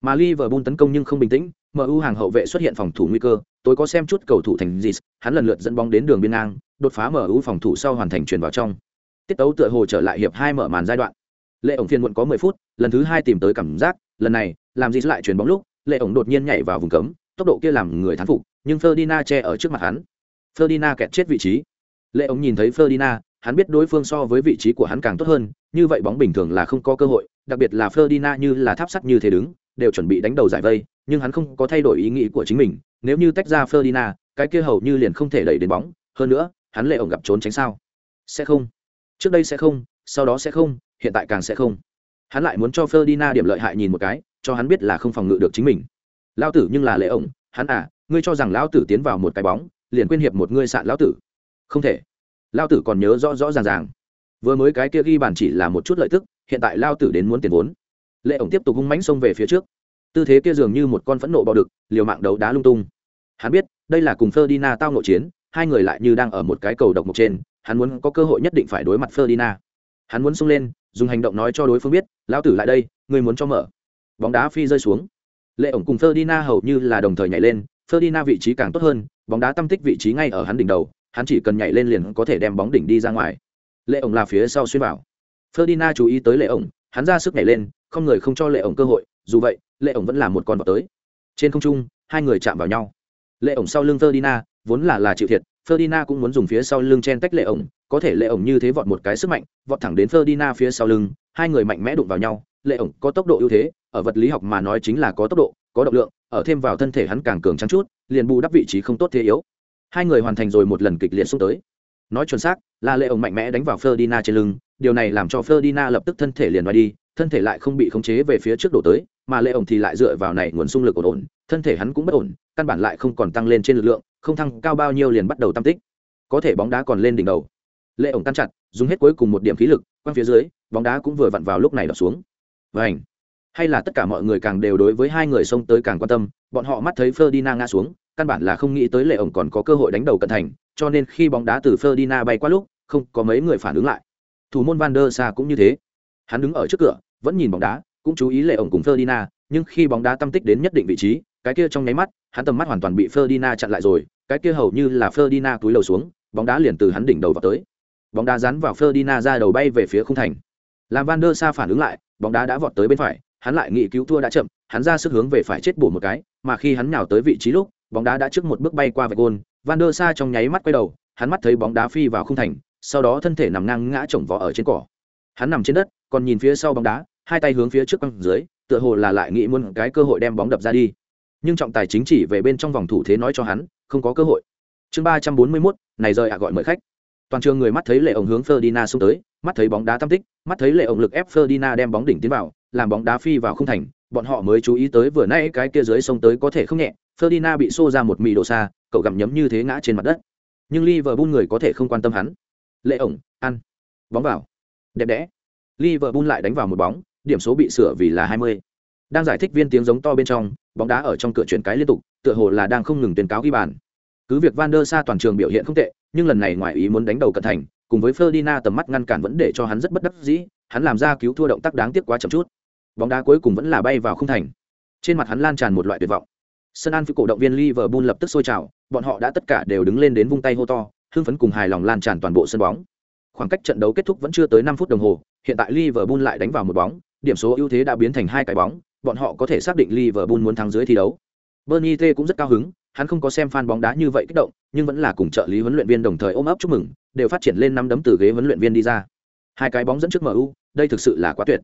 A: Mà Liverpool tấn công nhưng không bình tĩnh, MU hàng hậu vệ xuất hiện phòng thủ nguy cơ, tôi có xem chút cầu thủ thành gì, hắn lần lượt dẫn bóng đến đường biên ngang, đột phá MU phòng thủ sau hoàn thành chuyển vào trong. Tiết tấu tựa hồ trở lại hiệp hai mở màn giai đoạn. Lệ ổng phiền muộn có 10 phút, lần thứ hai tìm tới cảm giác, lần này, làm gì lại chuyển bóng lúc, Lệ ổng đột nhiên nhảy vào vùng cấm, tốc độ kia làm người thán phục, nhưng Ferdinand che ở trước mặt hắn. Ferdinand kẹt chết vị trí. Lệ ổng nhìn thấy Ferdinand, hắn biết đối phương so với vị trí của hắn càng tốt hơn, như vậy bóng bình thường là không có cơ hội, đặc biệt là Ferdinand như là tháp sắt như thế đứng, đều chuẩn bị đánh đầu giải vây, nhưng hắn không có thay đổi ý nghĩ của chính mình, nếu như tách ra Ferdinand, cái kia hầu như liền không thể đẩy đến bóng, hơn nữa, hắn lệ ổng gặp trốn tránh sao? Sẽ không. Trước đây sẽ không, sau đó sẽ không, hiện tại càng sẽ không. Hắn lại muốn cho Ferdinand điểm lợi hại nhìn một cái, cho hắn biết là không phòng ngự được chính mình. Lão tử nhưng là lệ ổng, hắn à, ngươi cho rằng lão tử tiến vào một cái bóng, liền quên hiệp một ngươi sạn lão tử. Không thể. Lão tử còn nhớ rõ rõ ràng ràng. Vừa mới cái kia ghi bàn chỉ là một chút lợi tức, hiện tại lão tử đến muốn tiền vốn. Lệ ổng tiếp tục hung mãnh xông về phía trước tư thế kia dường như một con phẫn nộ bạo đực liều mạng đấu đá lung tung hắn biết đây là cùng ferdinand tao nội chiến hai người lại như đang ở một cái cầu độc mộc trên hắn muốn có cơ hội nhất định phải đối mặt ferdinand hắn muốn xông lên, dùng hành động nói cho đối phương biết, lão tử lại đây người muốn cho mở. Bóng đá phi rơi xuống. Lệ ổng cùng Ferdina hầu như là đồng thời nhảy lên Ferdina vị trí càng tốt hơn, bóng đá tâm tích vị trí ngay ở hắn đỉnh đầu, hắn chỉ cần nhảy lên liền có thể đem bóng đỉnh đi ra ngoài. Lệ ổng là phía sau xuyên vào. Ferdina chú ý tới lệ ổng, hắn ra sức nhảy lên, không người không cho lệ ổng cơ hội, dù vậy, lệ ổng vẫn là một con vào tới. Trên không trung, hai người chạm vào nhau. Lệ ổng sau lưng ferdina vốn là là chịu thiệt ferdina cũng muốn dùng phía sau lưng chen tách lệ ổng, có thể lệ ổng như thế vọt một cái sức mạnh, vọt thẳng đến Ferdinand phía sau lưng, hai người mạnh mẽ đụng vào nhau, lệ ổng có tốc độ ưu thế, ở vật lý học mà nói chính là có tốc độ, có động lượng, ở thêm vào thân thể hắn càng cường trắng chút, liền bù đắp vị trí không tốt thế yếu. Hai người hoàn thành rồi một lần kịch liệt xung tới. Nói chuẩn xác, là lệ ổng mạnh mẽ đánh vào Ferdinand trên lưng, điều này làm cho Ferdinand lập tức thân thể liền ngoài đi, thân thể lại không bị khống chế về phía trước đổ tới, mà lệ ổng thì lại dựa vào này nguồn xung lực ổn ổn, thân thể hắn cũng bất ổn, căn bản lại không còn tăng lên trên lực lượng không thăng cao bao nhiêu liền bắt đầu tam tích. Có thể bóng đá còn lên đỉnh đầu. Lệ ổng tan chặt dùng hết cuối cùng một điểm khí lực quăng phía dưới bóng đá cũng vừa vặn vào lúc này đọc xuống. Vảnh hay là tất cả mọi người càng đều đối với hai người xông tới càng quan tâm bọn họ mắt thấy Ferdinand ngã xuống căn bản là không nghĩ tới lệ ổng còn có cơ hội đánh đầu cận thành cho nên khi bóng đá từ Ferdinand bay qua lúc không có mấy người phản ứng lại. Thủ môn van der sa cũng như thế. Hắn đứng ở trước cửa vẫn nhìn bóng đá cũng chú ý lệ ổng cùng Ferdinand, nhưng khi bóng đá tâm tích đến nhất định vị trí, cái kia trong nháy mắt, hắn tầm mắt hoàn toàn bị Ferdinand chặn lại rồi, cái kia hầu như là Ferdinand túi lầu xuống, bóng đá liền từ hắn đỉnh đầu vào tới. Bóng đá dán vào Ferdinand ra đầu bay về phía khung thành. Làm Van der Sa phản ứng lại, bóng đá đã vọt tới bên phải, hắn lại nghĩ cứu thua đã chậm, hắn ra sức hướng về phải chết bổ một cái, mà khi hắn nhào tới vị trí lúc, bóng đá đã trước một bước bay qua vạch gôn, Van der Sa trong nháy mắt quay đầu, hắn mắt thấy bóng đá phi vào khung thành, sau đó thân thể nằm ngang ngã chồng vó ở trên cỏ. Hắn nằm trên đất, còn nhìn phía sau bóng đá, hai tay hướng phía trước băng dưới tựa hồ là lại nghĩ muốn cái cơ hội đem bóng đập ra đi. Nhưng trọng tài chính chỉ về bên trong vòng thủ thế nói cho hắn, không có cơ hội. Chương ba trăm bốn mươi mốt, này rời ạ gọi mời khách. Toàn trường người mắt thấy lệ ổng hướng Ferdinand xông tới, mắt thấy bóng đá tam tích, mắt thấy lệ ổng lực ép Ferdinand đem bóng đỉnh tiến vào, làm bóng đá phi vào không thành, bọn họ mới chú ý tới vừa nãy cái kia dưới sông tới có thể không nhẹ, Ferdinand bị xô ra một mì độ xa, cậu gặm nhấm như thế ngã trên mặt đất. Nhưng Liverpool người có thể không quan tâm hắn. Lệ ổng ăn. Bóng vào. Đẹp đẽ. Liverpool lại đánh vào một bóng điểm số bị sửa vì là 20. Đang giải thích viên tiếng giống to bên trong, bóng đá ở trong cửa chuyển cái liên tục, tựa hồ là đang không ngừng tuyên cáo ghi bàn. Cứ việc Van der Sa toàn trường biểu hiện không tệ, nhưng lần này ngoài ý muốn đánh đầu cận thành, cùng với Ferdinand tầm mắt ngăn cản vẫn để cho hắn rất bất đắc dĩ, hắn làm ra cứu thua động tác đáng tiếc quá chậm chút. Bóng đá cuối cùng vẫn là bay vào không thành. Trên mặt hắn lan tràn một loại tuyệt vọng. Sân An phía cổ động viên Liverpool lập tức sôi trào, bọn họ đã tất cả đều đứng lên đến vung tay hô to, hưng phấn cùng hài lòng lan tràn toàn bộ sân bóng. Khoảng cách trận đấu kết thúc vẫn chưa tới 5 phút đồng hồ, hiện tại Liverpool lại đánh vào một bóng, điểm số ưu thế đã biến thành hai cái bóng, bọn họ có thể xác định Liverpool muốn thắng dưới thi đấu. Bernie T cũng rất cao hứng, hắn không có xem fan bóng đá như vậy kích động, nhưng vẫn là cùng trợ lý huấn luyện viên đồng thời ôm ấp chúc mừng, đều phát triển lên năm đấm từ ghế huấn luyện viên đi ra. Hai cái bóng dẫn trước MU, đây thực sự là quá tuyệt.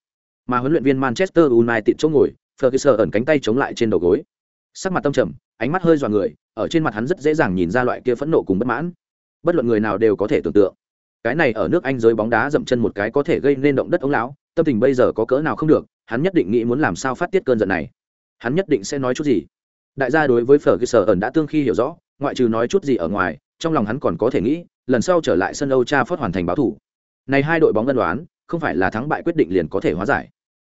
A: Mà huấn luyện viên Manchester United chỗ ngồi, Ferguson ẩn cánh tay chống lại trên đầu gối. Sắc mặt tâm trầm, ánh mắt hơi dò người, ở trên mặt hắn rất dễ dàng nhìn ra loại kia phẫn nộ cùng bất mãn. Bất luận người nào đều có thể tưởng tượng. Cái này ở nước Anh giới bóng đá dậm chân một cái có thể gây nên động đất ống lão, tâm tình bây giờ có cỡ nào không được, hắn nhất định nghĩ muốn làm sao phát tiết cơn giận này. Hắn nhất định sẽ nói chút gì? Đại gia đối với phở cơ sở ẩn đã tương khi hiểu rõ, ngoại trừ nói chút gì ở ngoài, trong lòng hắn còn có thể nghĩ, lần sau trở lại sân âu cha phớt hoàn thành báo thủ. Này hai đội bóng ân đoán, không phải là thắng bại quyết định liền có thể hóa giải.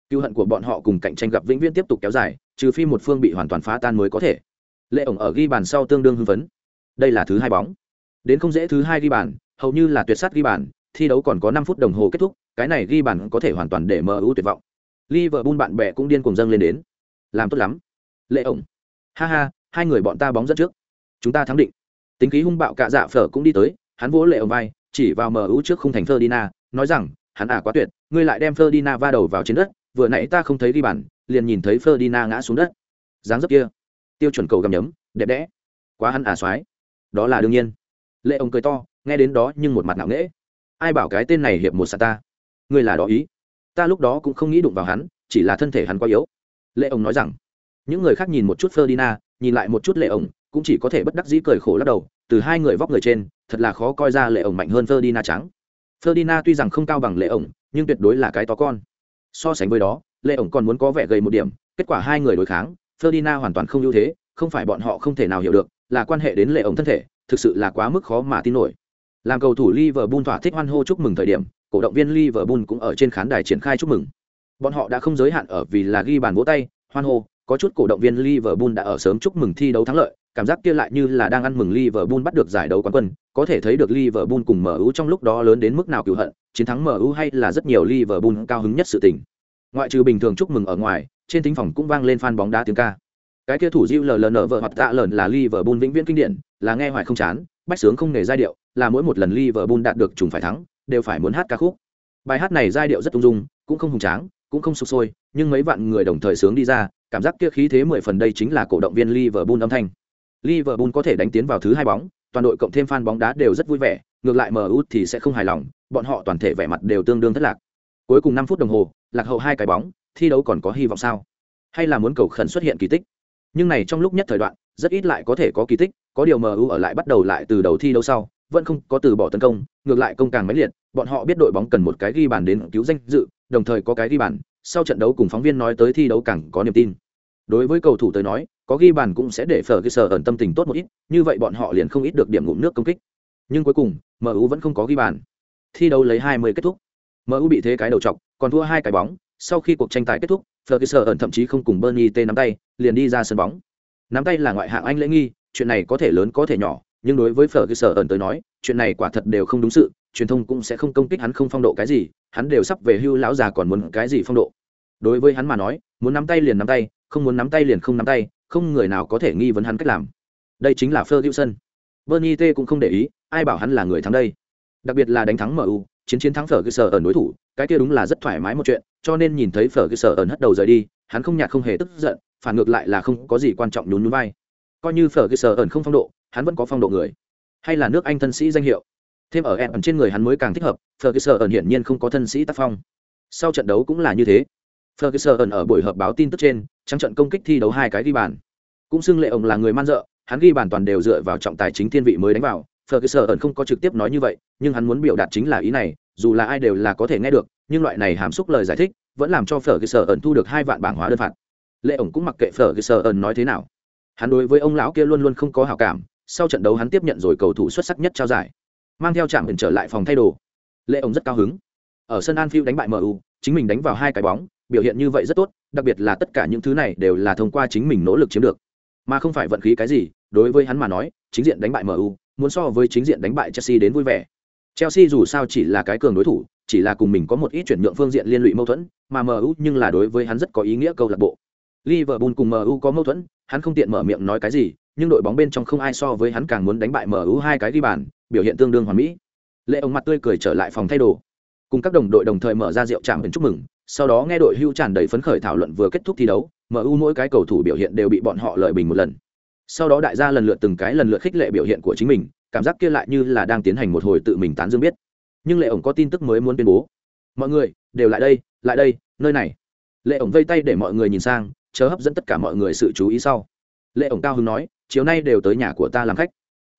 A: Cựu hận của bọn họ cùng cạnh tranh gặp vĩnh viễn tiếp tục kéo dài, trừ phi một phương bị hoàn toàn phá tan mới có thể. Lệ ổng ở ghi bàn sau tương đương hưng phấn. Đây là thứ hai bóng. Đến không dễ thứ hai ghi bàn, hầu như là tuyệt sát ghi bàn, thi đấu còn có năm phút đồng hồ kết thúc cái này ghi bàn có thể hoàn toàn để MU tuyệt vọng. Liverpool bạn bè cũng điên cuồng dâng lên đến. Làm tốt lắm. Lệ ổng. Ha ha, hai người bọn ta bóng dẫn trước. Chúng ta thắng định. Tính khí hung bạo cạ dạ phở cũng đi tới, hắn vỗ lệ ổng vai, chỉ vào MU trước khung thành Ferdinand, nói rằng, hắn à quá tuyệt, ngươi lại đem Ferdinand va đầu vào trên đất, vừa nãy ta không thấy ghi bàn, liền nhìn thấy Ferdinand ngã xuống đất. Dáng dấp kia, tiêu chuẩn cầu gầm nhấm, đẹp đẽ. Quá hắn à xoái. Đó là đương nhiên. Lệ ông cười to, nghe đến đó nhưng một mặt nặng nễ ai bảo cái tên này hiệp một sa ta? Ngươi là đó ý. Ta lúc đó cũng không nghĩ đụng vào hắn, chỉ là thân thể hắn quá yếu. Lệ ông nói rằng, những người khác nhìn một chút Ferdinand, nhìn lại một chút lệ ông, cũng chỉ có thể bất đắc dĩ cười khổ lắc đầu, từ hai người vóc người trên, thật là khó coi ra lệ ổng mạnh hơn Ferdinand trắng. Ferdinand tuy rằng không cao bằng lệ ổng nhưng tuyệt đối là cái to con. So sánh với đó, lệ ổng còn muốn có vẻ gầy một điểm, kết quả hai người đối kháng, Ferdinand hoàn toàn không ưu thế, không phải bọn họ không thể nào hiểu được, là quan hệ đến lệ ổng thân thể, thực sự là quá mức khó mà tin nổi. Làm cầu thủ Liverpool thỏa thích hoan hô chúc mừng thời điểm cổ động viên Liverpool cũng ở trên khán đài triển khai chúc mừng. Bọn họ đã không giới hạn ở vì là ghi bàn vỗ tay, hoan hô, có chút cổ động viên Liverpool đã ở sớm chúc mừng thi đấu thắng lợi, cảm giác kia lại như là đang ăn mừng Liverpool bắt được giải đấu quán quân, có thể thấy được Liverpool cùng MU trong lúc đó lớn đến mức nào cựu hận, chiến thắng MU hay là rất nhiều Liverpool cao hứng nhất sự tình. Ngoại trừ bình thường chúc mừng ở ngoài, trên thính phòng cũng vang lên fan bóng đá tiếng ca. Cái kia thủ diêu LLN vợ hoặc tạ lợn là Liverpool vĩnh viễn kinh điển, là nghe hoài không chán, bách sướng không nề giai điệu, là mỗi một lần Liverpool đạt được trùng phải thắng đều phải muốn hát ca khúc. Bài hát này giai điệu rất ung dung, cũng không hùng tráng, cũng không sụp sôi, nhưng mấy vạn người đồng thời sướng đi ra, cảm giác kia khí thế mười phần đây chính là cổ động viên Liverpool âm thanh. Liverpool có thể đánh tiến vào thứ hai bóng, toàn đội cộng thêm fan bóng đá đều rất vui vẻ, ngược lại MU thì sẽ không hài lòng, bọn họ toàn thể vẻ mặt đều tương đương thất lạc. Cuối cùng năm phút đồng hồ, lạc hậu hai cái bóng, thi đấu còn có hy vọng sao? Hay là muốn cầu khẩn xuất hiện kỳ tích? Nhưng này trong lúc nhất thời đoạn, rất ít lại có thể có kỳ tích, có điều mu ở lại bắt đầu lại từ đầu thi đấu sau vẫn không có từ bỏ tấn công ngược lại công càng máy liệt bọn họ biết đội bóng cần một cái ghi bàn đến cứu danh dự đồng thời có cái ghi bàn sau trận đấu cùng phóng viên nói tới thi đấu càng có niềm tin. Đối với cầu thủ tới nói có ghi bàn cũng sẽ để phở cái sở ẩn tâm tình tốt một ít như vậy bọn họ liền không ít được điểm ngụm nước công kích. Nhưng cuối cùng mu vẫn không có ghi bàn. Thi đấu lấy 20 kết thúc. Mu bị thế cái đầu trọc, còn thua hai cái bóng. Sau khi cuộc tranh tài kết thúc Ferguson thậm chí không cùng Bernie T nắm tay, liền đi ra sân bóng. Nắm tay là ngoại hạng Anh lễ nghi, chuyện này có thể lớn có thể nhỏ, nhưng đối với Ferguson tới nói, chuyện này quả thật đều không đúng sự, truyền thông cũng sẽ không công kích hắn không phong độ cái gì, hắn đều sắp về hưu lão già còn muốn cái gì phong độ. Đối với hắn mà nói, muốn nắm tay liền nắm tay, không muốn nắm tay liền không nắm tay, không người nào có thể nghi vấn hắn cách làm. Đây chính là Ferguson. Bernie T cũng không để ý, ai bảo hắn là người thắng đây. Đặc biệt là đánh thắng MU, chiến chiến thắng Ferguson ở đối thủ, cái kia đúng là rất thoải mái một chuyện, cho nên nhìn thấy phở sở ẩn hất đầu rời đi hắn không nhạt không hề tức giận phản ngược lại là không có gì quan trọng nhún nhún vai coi như phở sở ẩn không phong độ hắn vẫn có phong độ người. Hay là nước anh thân sĩ danh hiệu. Thêm ở ẩn trên người hắn mới càng thích hợp, ferguson ẩn hiển nhiên không có thân sĩ tác phong. Sau trận đấu cũng là như thế. Ferguson ẩn ở buổi họp báo tin tức trên, trắng trận công kích thi đấu hai cái ghi bàn. Cũng xưng lệ ông là người man dợ, hắn ghi bàn toàn đều dựa vào trọng tài chính thiên vị mới đánh vào. Ferguson ẩn không có trực tiếp nói như vậy, nhưng hắn muốn biểu đạt chính là ý này, dù là ai đều là có thể nghe được, nhưng loại này hàm xúc lời giải thích, vẫn làm cho ferguson ẩn thu được hai vạn bảng hóa đơn phạt. Lệ ổng cũng mặc kệ ferguson ẩn nói thế nào. Hắn đối với ông lão kia luôn luôn không có hảo cảm sau trận đấu hắn tiếp nhận rồi cầu thủ xuất sắc nhất trao giải mang theo trạm ẩn trở lại phòng thay đồ. Lệ ông rất cao hứng. Ở sân Anfield đánh bại MU chính mình đánh vào hai cái bóng biểu hiện như vậy rất tốt đặc biệt là tất cả những thứ này đều là thông qua chính mình nỗ lực chiếm được. Mà không phải vận khí cái gì đối với hắn mà nói chính diện đánh bại MU muốn so với chính diện đánh bại Chelsea đến vui vẻ. Chelsea dù sao chỉ là cái cường đối thủ, chỉ là cùng mình có một ít chuyển nhượng phương diện liên lụy mâu thuẫn, mà MU nhưng là đối với hắn rất có ý nghĩa câu lạc bộ. Liverpool cùng MU có mâu thuẫn, hắn không tiện mở miệng nói cái gì, nhưng đội bóng bên trong không ai so với hắn càng muốn đánh bại MU hai cái ghi bàn, biểu hiện tương đương hoàn mỹ. Lệ ông mặt tươi cười trở lại phòng thay đồ, cùng các đồng đội đồng thời mở ra rượu trạm chúc mừng, sau đó nghe đội hưu tràn đầy phấn khởi thảo luận vừa kết thúc thi đấu, MU mỗi cái cầu thủ biểu hiện đều bị bọn họ lợi bình một lần. Sau đó đại gia lần lượt từng cái lần lượt khích lệ biểu hiện của chính mình, cảm giác kia lại như là đang tiến hành một hồi tự mình tán dương biết. Nhưng lệ ổng có tin tức mới muốn tuyên bố. Mọi người đều lại đây lại đây nơi này. Lệ ổng vây tay để mọi người nhìn sang chớ hấp dẫn tất cả mọi người sự chú ý sau. Lệ ổng cao hứng nói chiều nay đều tới nhà của ta làm khách.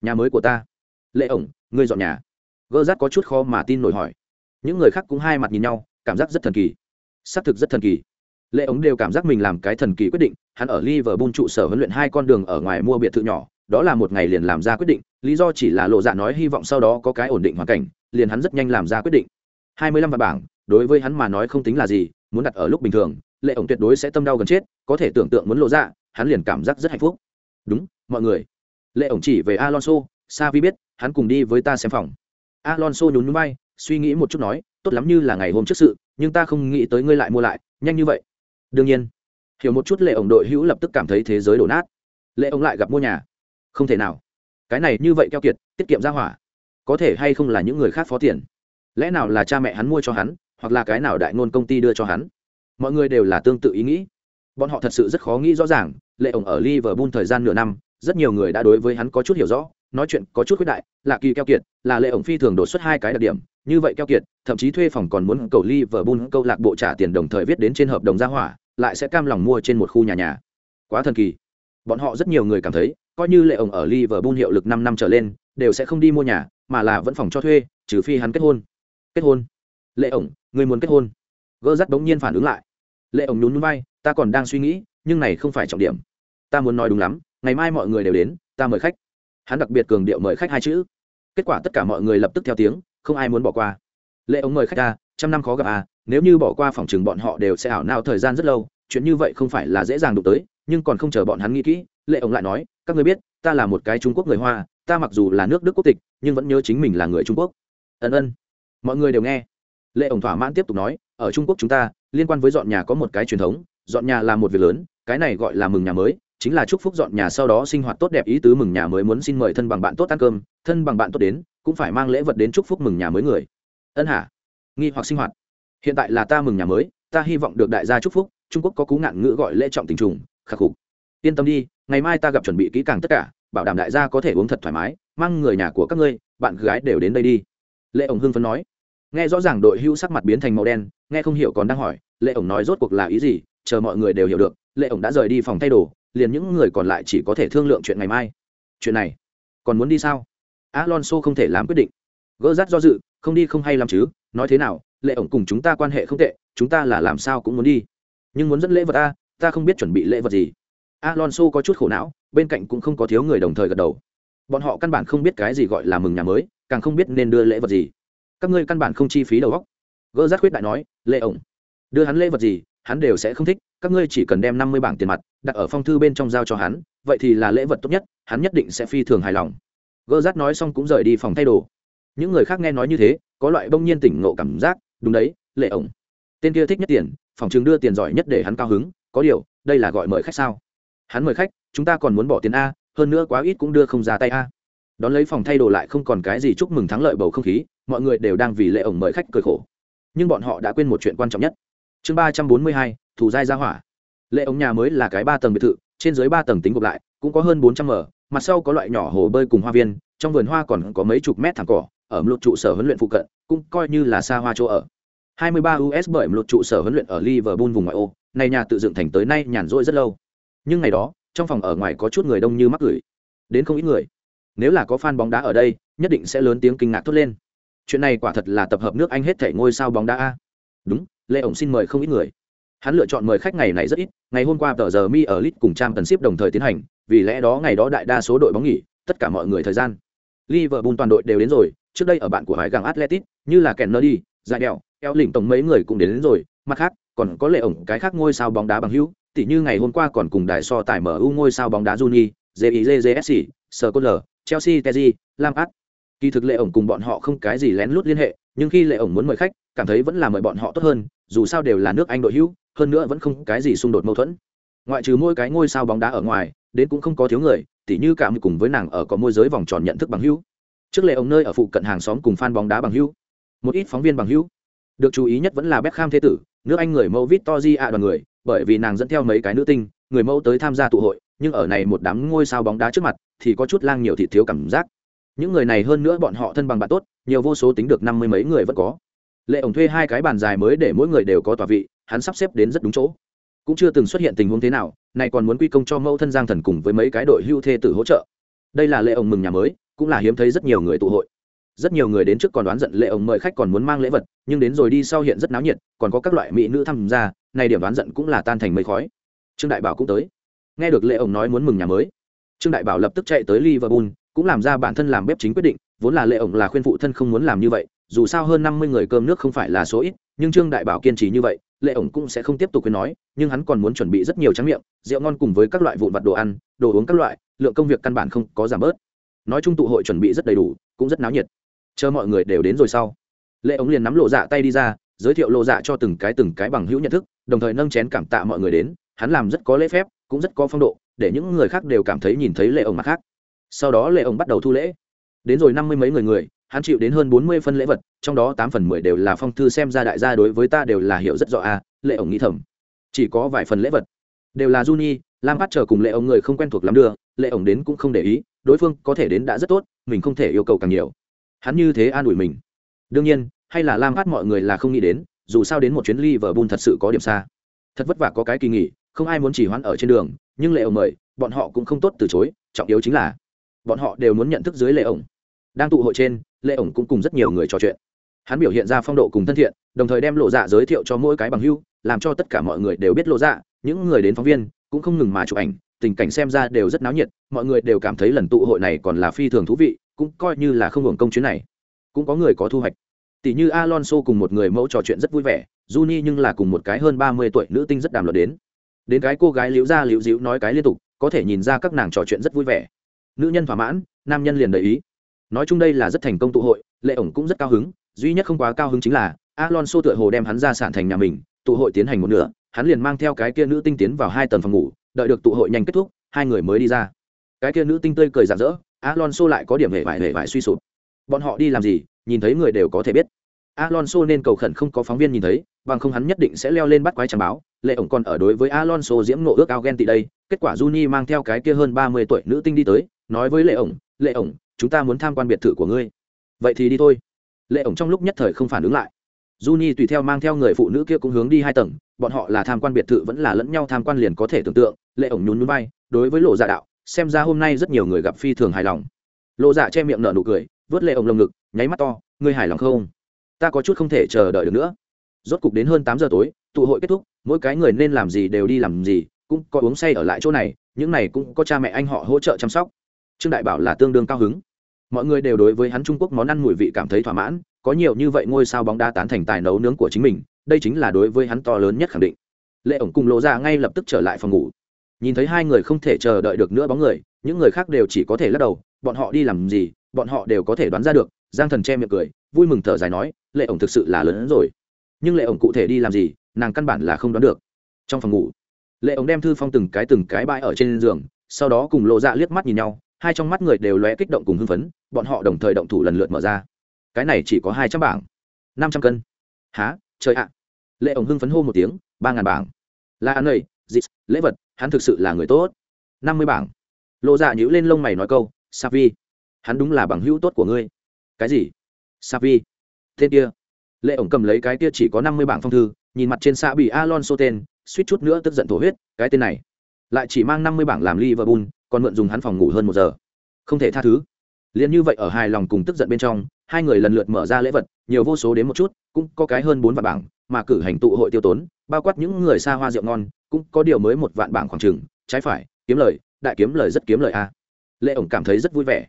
A: Nhà mới của ta. Lệ ổng, ngươi dọn nhà. Gơ rát có chút khó mà tin nổi hỏi. Những người khác cũng hai mặt nhìn nhau, cảm giác rất thần kỳ. Xác thực rất thần kỳ. Lệ ổng đều cảm giác mình làm cái thần kỳ quyết định, hắn ở liverpool trụ sở huấn luyện hai con đường ở ngoài mua biệt thự nhỏ, đó là một ngày liền làm ra quyết định, lý do chỉ là lộ dạ nói hy vọng sau đó có cái ổn định hoàn cảnh, liền hắn rất nhanh làm ra quyết định. Hai mươi lăm vạn bảng, đối với hắn mà nói không tính là gì, muốn đặt ở lúc bình thường, lệ ổng tuyệt đối sẽ tâm đau gần chết, có thể tưởng tượng muốn lộ dạ hắn liền cảm giác rất hạnh phúc đúng, mọi người. Lệ ổng chỉ về alonso savi biết, hắn cùng đi với ta xem phòng. Alonso nhún nhún bay suy nghĩ một chút nói, tốt lắm như là ngày hôm trước sự, nhưng ta không nghĩ tới ngươi lại mua lại, nhanh như vậy. Đương nhiên, hiểu một chút lệ ổng đội hữu lập tức cảm thấy thế giới đổ nát. Lệ ổng lại gặp mua nhà. Không thể nào. Cái này như vậy keo kiệt, tiết kiệm ra hỏa. Có thể hay không là những người khác phó tiền? Lẽ nào là cha mẹ hắn mua cho hắn, hoặc là cái nào đại ngôn công ty đưa cho hắn? Mọi người đều là tương tự ý nghĩ bọn họ thật sự rất khó nghĩ rõ ràng, lệ ổng ở liverpool thời gian nửa năm, rất nhiều người đã đối với hắn có chút hiểu rõ, nói chuyện có chút khuyết đại, là kỳ keo kiệt, là lệ ổng phi thường đột xuất hai cái đặc điểm, như vậy keo kiệt, thậm chí thuê phòng còn muốn cầu liverpool câu lạc bộ trả tiền đồng thời viết đến trên hợp đồng gia hỏa, lại sẽ cam lòng mua trên một khu nhà nhà. Quá thần kỳ. Bọn họ rất nhiều người cảm thấy, coi như lệ ổng ở liverpool hiệu lực năm năm trở lên, đều sẽ không đi mua nhà, mà là vẫn phòng cho thuê, trừ phi hắn kết hôn. Kết hôn. Lệ ổng, người muốn kết hôn. Gỡ rắt bỗng nhiên phản ứng lại. Lệ ổng nhún vai ta còn đang suy nghĩ, nhưng này không phải trọng điểm. Ta muốn nói đúng lắm, ngày mai mọi người đều đến, ta mời khách. Hắn đặc biệt cường điệu mời khách hai chữ. Kết quả tất cả mọi người lập tức theo tiếng, không ai muốn bỏ qua. Lệ ống mời khách ta trăm năm khó gặp à nếu như bỏ qua phòng chừng bọn họ đều sẽ ảo nào thời gian rất lâu, chuyện như vậy không phải là dễ dàng đụng tới, nhưng còn không chờ bọn hắn nghĩ kỹ, lệ ống lại nói, các người biết, ta là một cái trung quốc người hoa, ta mặc dù là nước đức quốc tịch, nhưng vẫn nhớ chính mình là người trung quốc. Ân ân. Mọi người đều nghe. Lệ ổng thỏa mãn tiếp tục nói, ở trung quốc chúng ta, liên quan với dọn nhà có một cái truyền thống dọn nhà là một việc lớn, cái này gọi là mừng nhà mới, chính là chúc phúc dọn nhà sau đó sinh hoạt tốt đẹp ý tứ mừng nhà mới muốn xin mời thân bằng bạn tốt ăn cơm, thân bằng bạn tốt đến, cũng phải mang lễ vật đến chúc phúc mừng nhà mới người. Ân hả? Nghi hoặc sinh hoạt. Hiện tại là ta mừng nhà mới, ta hy vọng được đại gia chúc phúc, trung quốc có cú ngạn ngữ gọi lễ trọng tình trùng, khắc phục yên tâm đi, ngày mai ta gặp chuẩn bị kỹ càng tất cả, bảo đảm đại gia có thể uống thật thoải mái, mang người nhà của các ngươi, bạn gái đều đến đây đi. Lệ ổng hưng phấn nói. Nghe rõ ràng đội hưu sắc mặt biến thành màu đen, nghe không hiểu còn đang hỏi, lệ ổng nói rốt cuộc là ý gì chờ mọi người đều hiểu được, lệ ổng đã rời đi phòng thay đồ, liền những người còn lại chỉ có thể thương lượng chuyện ngày mai. Chuyện này, còn muốn đi sao? Alonso không thể làm quyết định. Gỡ rát do dự, không đi không hay làm chứ, nói thế nào, lệ ổng cùng chúng ta quan hệ không tệ, chúng ta là làm sao cũng muốn đi. Nhưng muốn dẫn lễ vật ta ta không biết chuẩn bị lễ vật gì. Alonso có chút khổ não, bên cạnh cũng không có thiếu người đồng thời gật đầu. Bọn họ căn bản không biết cái gì gọi là mừng nhà mới, càng không biết nên đưa lễ vật gì. Các ngươi căn bản không chi phí đầu góc gỡ rát khuyết đại nói, lệ ổng, đưa hắn lễ vật gì hắn đều sẽ không thích, các ngươi chỉ cần đem năm mươi bảng tiền mặt đặt ở phong thư bên trong giao cho hắn, vậy thì là lễ vật tốt nhất, hắn nhất định sẽ phi thường hài lòng. Gơ rát nói xong cũng rời đi phòng thay đồ. Những người khác nghe nói như thế, có loại bông nhiên tỉnh ngộ cảm giác, đúng đấy lệ ổng. Tên kia thích nhất tiền, phòng trường đưa tiền giỏi nhất để hắn cao hứng, có điều, đây là gọi mời khách sao? Hắn mời khách, chúng ta còn muốn bỏ tiền a, hơn nữa quá ít cũng đưa không ra tay a. Đón lấy phòng thay đồ lại không còn cái gì chúc mừng thắng lợi bầu không khí, mọi người đều đang vì lệ ổng mời khách cười khổ. Nhưng bọn họ đã quên một chuyện quan trọng nhất chương ba trăm bốn mươi hai thủ giai gia hỏa lệ ống nhà mới là cái ba tầng biệt thự trên dưới ba tầng tính gộp lại cũng có hơn bốn trăm m mặt sau có loại nhỏ hồ bơi cùng hoa viên trong vườn hoa còn có mấy chục mét thẳng cỏ ở một trụ sở huấn luyện phụ cận cũng coi như là xa hoa chỗ ở 23 US bởi một trụ sở huấn luyện ở Liverpool vùng ngoại ô, này nhà tự dựng thành tới nay nhàn rỗi rất lâu. Nhưng ngày đó, trong phòng ở ngoài có chút người đông như mắc gửi. Đến không ít người. Nếu là có fan bóng đá ở đây, nhất định sẽ lớn tiếng kinh ngạc thốt lên. Chuyện này quả thật là tập hợp nước Anh hết thảy ngôi sao bóng đá a. Đúng, Lệ ổng xin mời không ít người. Hắn lựa chọn mời khách ngày này rất ít, ngày hôm qua tờ giờ mi ở Lit cùng Trang cần ship đồng thời tiến hành, vì lẽ đó ngày đó đại đa số đội bóng nghỉ, tất cả mọi người thời gian. Liverpool toàn đội đều đến rồi, trước đây ở bạn của hải gàng Atletic, như là Kennedy, Giải Đèo, eo lỉnh tổng mấy người cũng đến, đến rồi, mặt khác, còn có lệ ổng cái khác ngôi sao bóng đá bằng hữu, tỉ như ngày hôm qua còn cùng đại so tài mở MU ngôi sao bóng đá Juni, JIJJSC, Scottler, Chelsea Teji, Lampard. Kỳ thực lệ ổng cùng bọn họ không cái gì lén lút liên hệ, nhưng khi lệ ổng muốn mời khách, cảm thấy vẫn là mời bọn họ tốt hơn, dù sao đều là nước Anh đội hữu, hơn nữa vẫn không cái gì xung đột mâu thuẫn. Ngoại trừ mỗi cái ngôi sao bóng đá ở ngoài, đến cũng không có thiếu người, tỉ như cả cùng với nàng ở có môi giới vòng tròn nhận thức bằng hữu. Trước lệ ông nơi ở phụ cận hàng xóm cùng fan bóng đá bằng hữu, một ít phóng viên bằng hữu. Được chú ý nhất vẫn là Beckham thế tử, nước Anh người mẫu Victoria đoàn người, bởi vì nàng dẫn theo mấy cái nữ tinh, người mẫu tới tham gia tụ hội, nhưng ở này một đám ngôi sao bóng đá trước mặt, thì có chút lang nhiều thị thiếu cảm giác. Những người này hơn nữa bọn họ thân bằng bạn tốt, nhiều vô số tính được năm mươi mấy người vẫn có. Lệ ổng thuê hai cái bàn dài mới để mỗi người đều có tòa vị, hắn sắp xếp đến rất đúng chỗ. Cũng chưa từng xuất hiện tình huống thế nào, này còn muốn quy công cho mẫu thân Giang Thần cùng với mấy cái đội hưu thê tử hỗ trợ. Đây là lệ ổng mừng nhà mới, cũng là hiếm thấy rất nhiều người tụ hội rất nhiều người đến trước còn đoán giận lệ ổng mời khách còn muốn mang lễ vật nhưng đến rồi đi sau hiện rất náo nhiệt còn có các loại mỹ nữ tham gia này điểm đoán giận cũng là tan thành mây khói trương đại bảo cũng tới nghe được lệ ổng nói muốn mừng nhà mới trương đại bảo lập tức chạy tới liverpool cũng làm ra bản thân làm bếp chính quyết định vốn là lệ ổng là khuyên phụ thân không muốn làm như vậy dù sao hơn năm mươi người cơm nước không phải là số ít, nhưng trương đại bảo kiên trì như vậy, lệ ổng cũng sẽ không tiếp tục khuyên nói, nhưng hắn còn muốn chuẩn bị rất nhiều tráng miệng, rượu ngon cùng với các loại vụn vặt đồ ăn, đồ uống các loại, lượng công việc căn bản không có giảm bớt. Nói chung tụ hội chuẩn bị rất đầy đủ, cũng rất náo nhiệt. Chờ mọi người đều đến rồi sau, lệ ống liền nắm lộ dạ tay đi ra, giới thiệu lộ dạ cho từng cái từng cái bằng hữu nhận thức, đồng thời nâng chén cảm tạ mọi người đến. Hắn làm rất có lễ phép, cũng rất có phong độ, để những người khác đều cảm thấy nhìn thấy lệ ống mặt khác. Sau đó lệ ống bắt đầu thu lễ. Đến rồi năm mươi mấy người người hắn chịu đến hơn bốn mươi phân lễ vật trong đó tám phần mười đều là phong thư xem ra đại gia đối với ta đều là hiểu rất rõ à, a lệ ổng nghĩ thầm chỉ có vài phần lễ vật đều là Juni, Lam Phát chờ cùng lệ ổng người không quen thuộc lắm đưa, lệ ổng đến cũng không để ý, đối phương có thể đến đã rất tốt, mình không thể yêu cầu càng nhiều. Hắn như thế an ủi mình. Đương nhiên, hay là Lam Phát mọi người là không nghĩ đến, dù sao đến một chuyến Liverpool thật sự có điểm xa. Thật vất vả có cái kỳ nghỉ, không ai muốn chỉ hoãn ở trên đường, nhưng lệ ổng mời, bọn họ cũng không tốt từ chối, trọng yếu chính là bọn họ đều muốn nhận thức dưới lệ ổng. Đang tụ hội trên, lệ ổng cũng cùng rất nhiều người trò chuyện. Hắn biểu hiện ra phong độ cùng thân thiện, đồng thời đem lộ dạ giới thiệu cho mỗi cái bằng hữu, làm cho tất cả mọi người đều biết lộ dạ, những người đến phóng viên cũng không ngừng mà chụp ảnh tình cảnh xem ra đều rất náo nhiệt mọi người đều cảm thấy lần tụ hội này còn là phi thường thú vị cũng coi như là không hưởng công chuyến này. Cũng có người có thu hoạch. Tỷ như alonso cùng một người mẫu trò chuyện rất vui vẻ Juni nhưng là cùng một cái hơn ba mươi tuổi nữ tinh rất đàm luận đến. Đến cái cô gái liễu ra liễu dĩu nói cái liên tục có thể nhìn ra các nàng trò chuyện rất vui vẻ. Nữ nhân thỏa mãn nam nhân liền đầy ý nói chung đây là rất thành công tụ hội, lệ ổng cũng rất cao hứng, duy nhất không quá cao hứng chính là alonso tựa hồ đem hắn ra sản thành nhà mình, tụ hội tiến hành một nửa, hắn liền mang theo cái kia nữ tinh tiến vào hai tầng phòng ngủ, đợi được tụ hội nhanh kết thúc, hai người mới đi ra. Cái kia nữ tinh tươi cười rạng rỡ, alonso lại có điểm hệ vải hệ vải suy sụp. Bọn họ đi làm gì, nhìn thấy người đều có thể biết. Alonso nên cầu khẩn không có phóng viên nhìn thấy, bằng không hắn nhất định sẽ leo lên bắt quái chẳng báo. Lệ ổng còn ở đối với alonso diễm nộ ước ao ghen tị đây, kết quả juni mang theo cái kia hơn ba mươi tuổi nữ tinh đi tới, nói với lệ ổng lệ ổng chúng ta muốn tham quan biệt thự của ngươi vậy thì đi thôi lệ ổng trong lúc nhất thời không phản ứng lại Juni tùy theo mang theo người phụ nữ kia cũng hướng đi hai tầng, bọn họ là tham quan biệt thự vẫn là lẫn nhau tham quan liền có thể tưởng tượng, Lệ ổng nhún nhún vai, đối với Lộ Dạ đạo, xem ra hôm nay rất nhiều người gặp phi thường hài lòng. Lộ Dạ che miệng nở nụ cười, vớt Lệ ổng lồng ngực, nháy mắt to, ngươi hài lòng không? Ta có chút không thể chờ đợi được nữa. Rốt cục đến hơn tám giờ tối, tụ hội kết thúc, mỗi cái người nên làm gì đều đi làm gì, cũng có uống say ở lại chỗ này, những này cũng có cha mẹ anh họ hỗ trợ chăm sóc. Trương Đại Bảo là tương đương cao hứng. Mọi người đều đối với hắn Trung Quốc món ăn mùi vị cảm thấy thỏa mãn, có nhiều như vậy ngôi sao bóng đá tán thành tài nấu nướng của chính mình đây chính là đối với hắn to lớn nhất khẳng định. Lệ ổng cùng lộ ra ngay lập tức trở lại phòng ngủ. Nhìn thấy hai người không thể chờ đợi được nữa bóng người những người khác đều chỉ có thể lắc đầu bọn họ đi làm gì bọn họ đều có thể đoán ra được giang thần che miệng cười vui mừng thở dài nói lệ ổng thực sự là lớn hơn rồi. Nhưng lệ ổng cụ thể đi làm gì nàng căn bản là không đoán được. Trong phòng ngủ lệ ổng đem thư phong từng cái từng cái bãi ở trên giường sau đó cùng lộ dạ liếc mắt nhìn nhau hai trong mắt người đều lóe kích động cùng hưng phấn, bọn họ đồng thời động thủ lần lượt mở ra. Cái này chỉ có hai trăm bảng. Năm trăm cân. Há trời ạ. Lệ ổng hưng phấn hô một tiếng, ba ngàn bảng. Là ăn ơi dịp lễ vật, hắn thực sự là người tốt. Năm mươi bảng. Lộ dạ nhữ lên lông mày nói câu, savi, hắn đúng là bằng hữu tốt của ngươi. Cái gì? Savi. Tên kia. Lệ ổng cầm lấy cái kia chỉ có năm mươi bảng phong thư, nhìn mặt trên xã bị alonso tên, suýt chút nữa tức giận thổ huyết, cái tên này. Lại chỉ mang năm mươi bảng làm liverpool còn mượn dùng hắn phòng ngủ hơn một giờ. Không thể tha thứ. Liền như vậy ở hài lòng cùng tức giận bên trong, hai người lần lượt mở ra lễ vật, nhiều vô số đến một chút, cũng có cái hơn bốn vạn bảng, mà cử hành tụ hội tiêu tốn, bao quát những người xa hoa rượu ngon, cũng có điều mới một vạn bảng khoảng trừng trái phải, kiếm lời, đại kiếm lời rất kiếm lời a. Lệ ổng cảm thấy rất vui vẻ.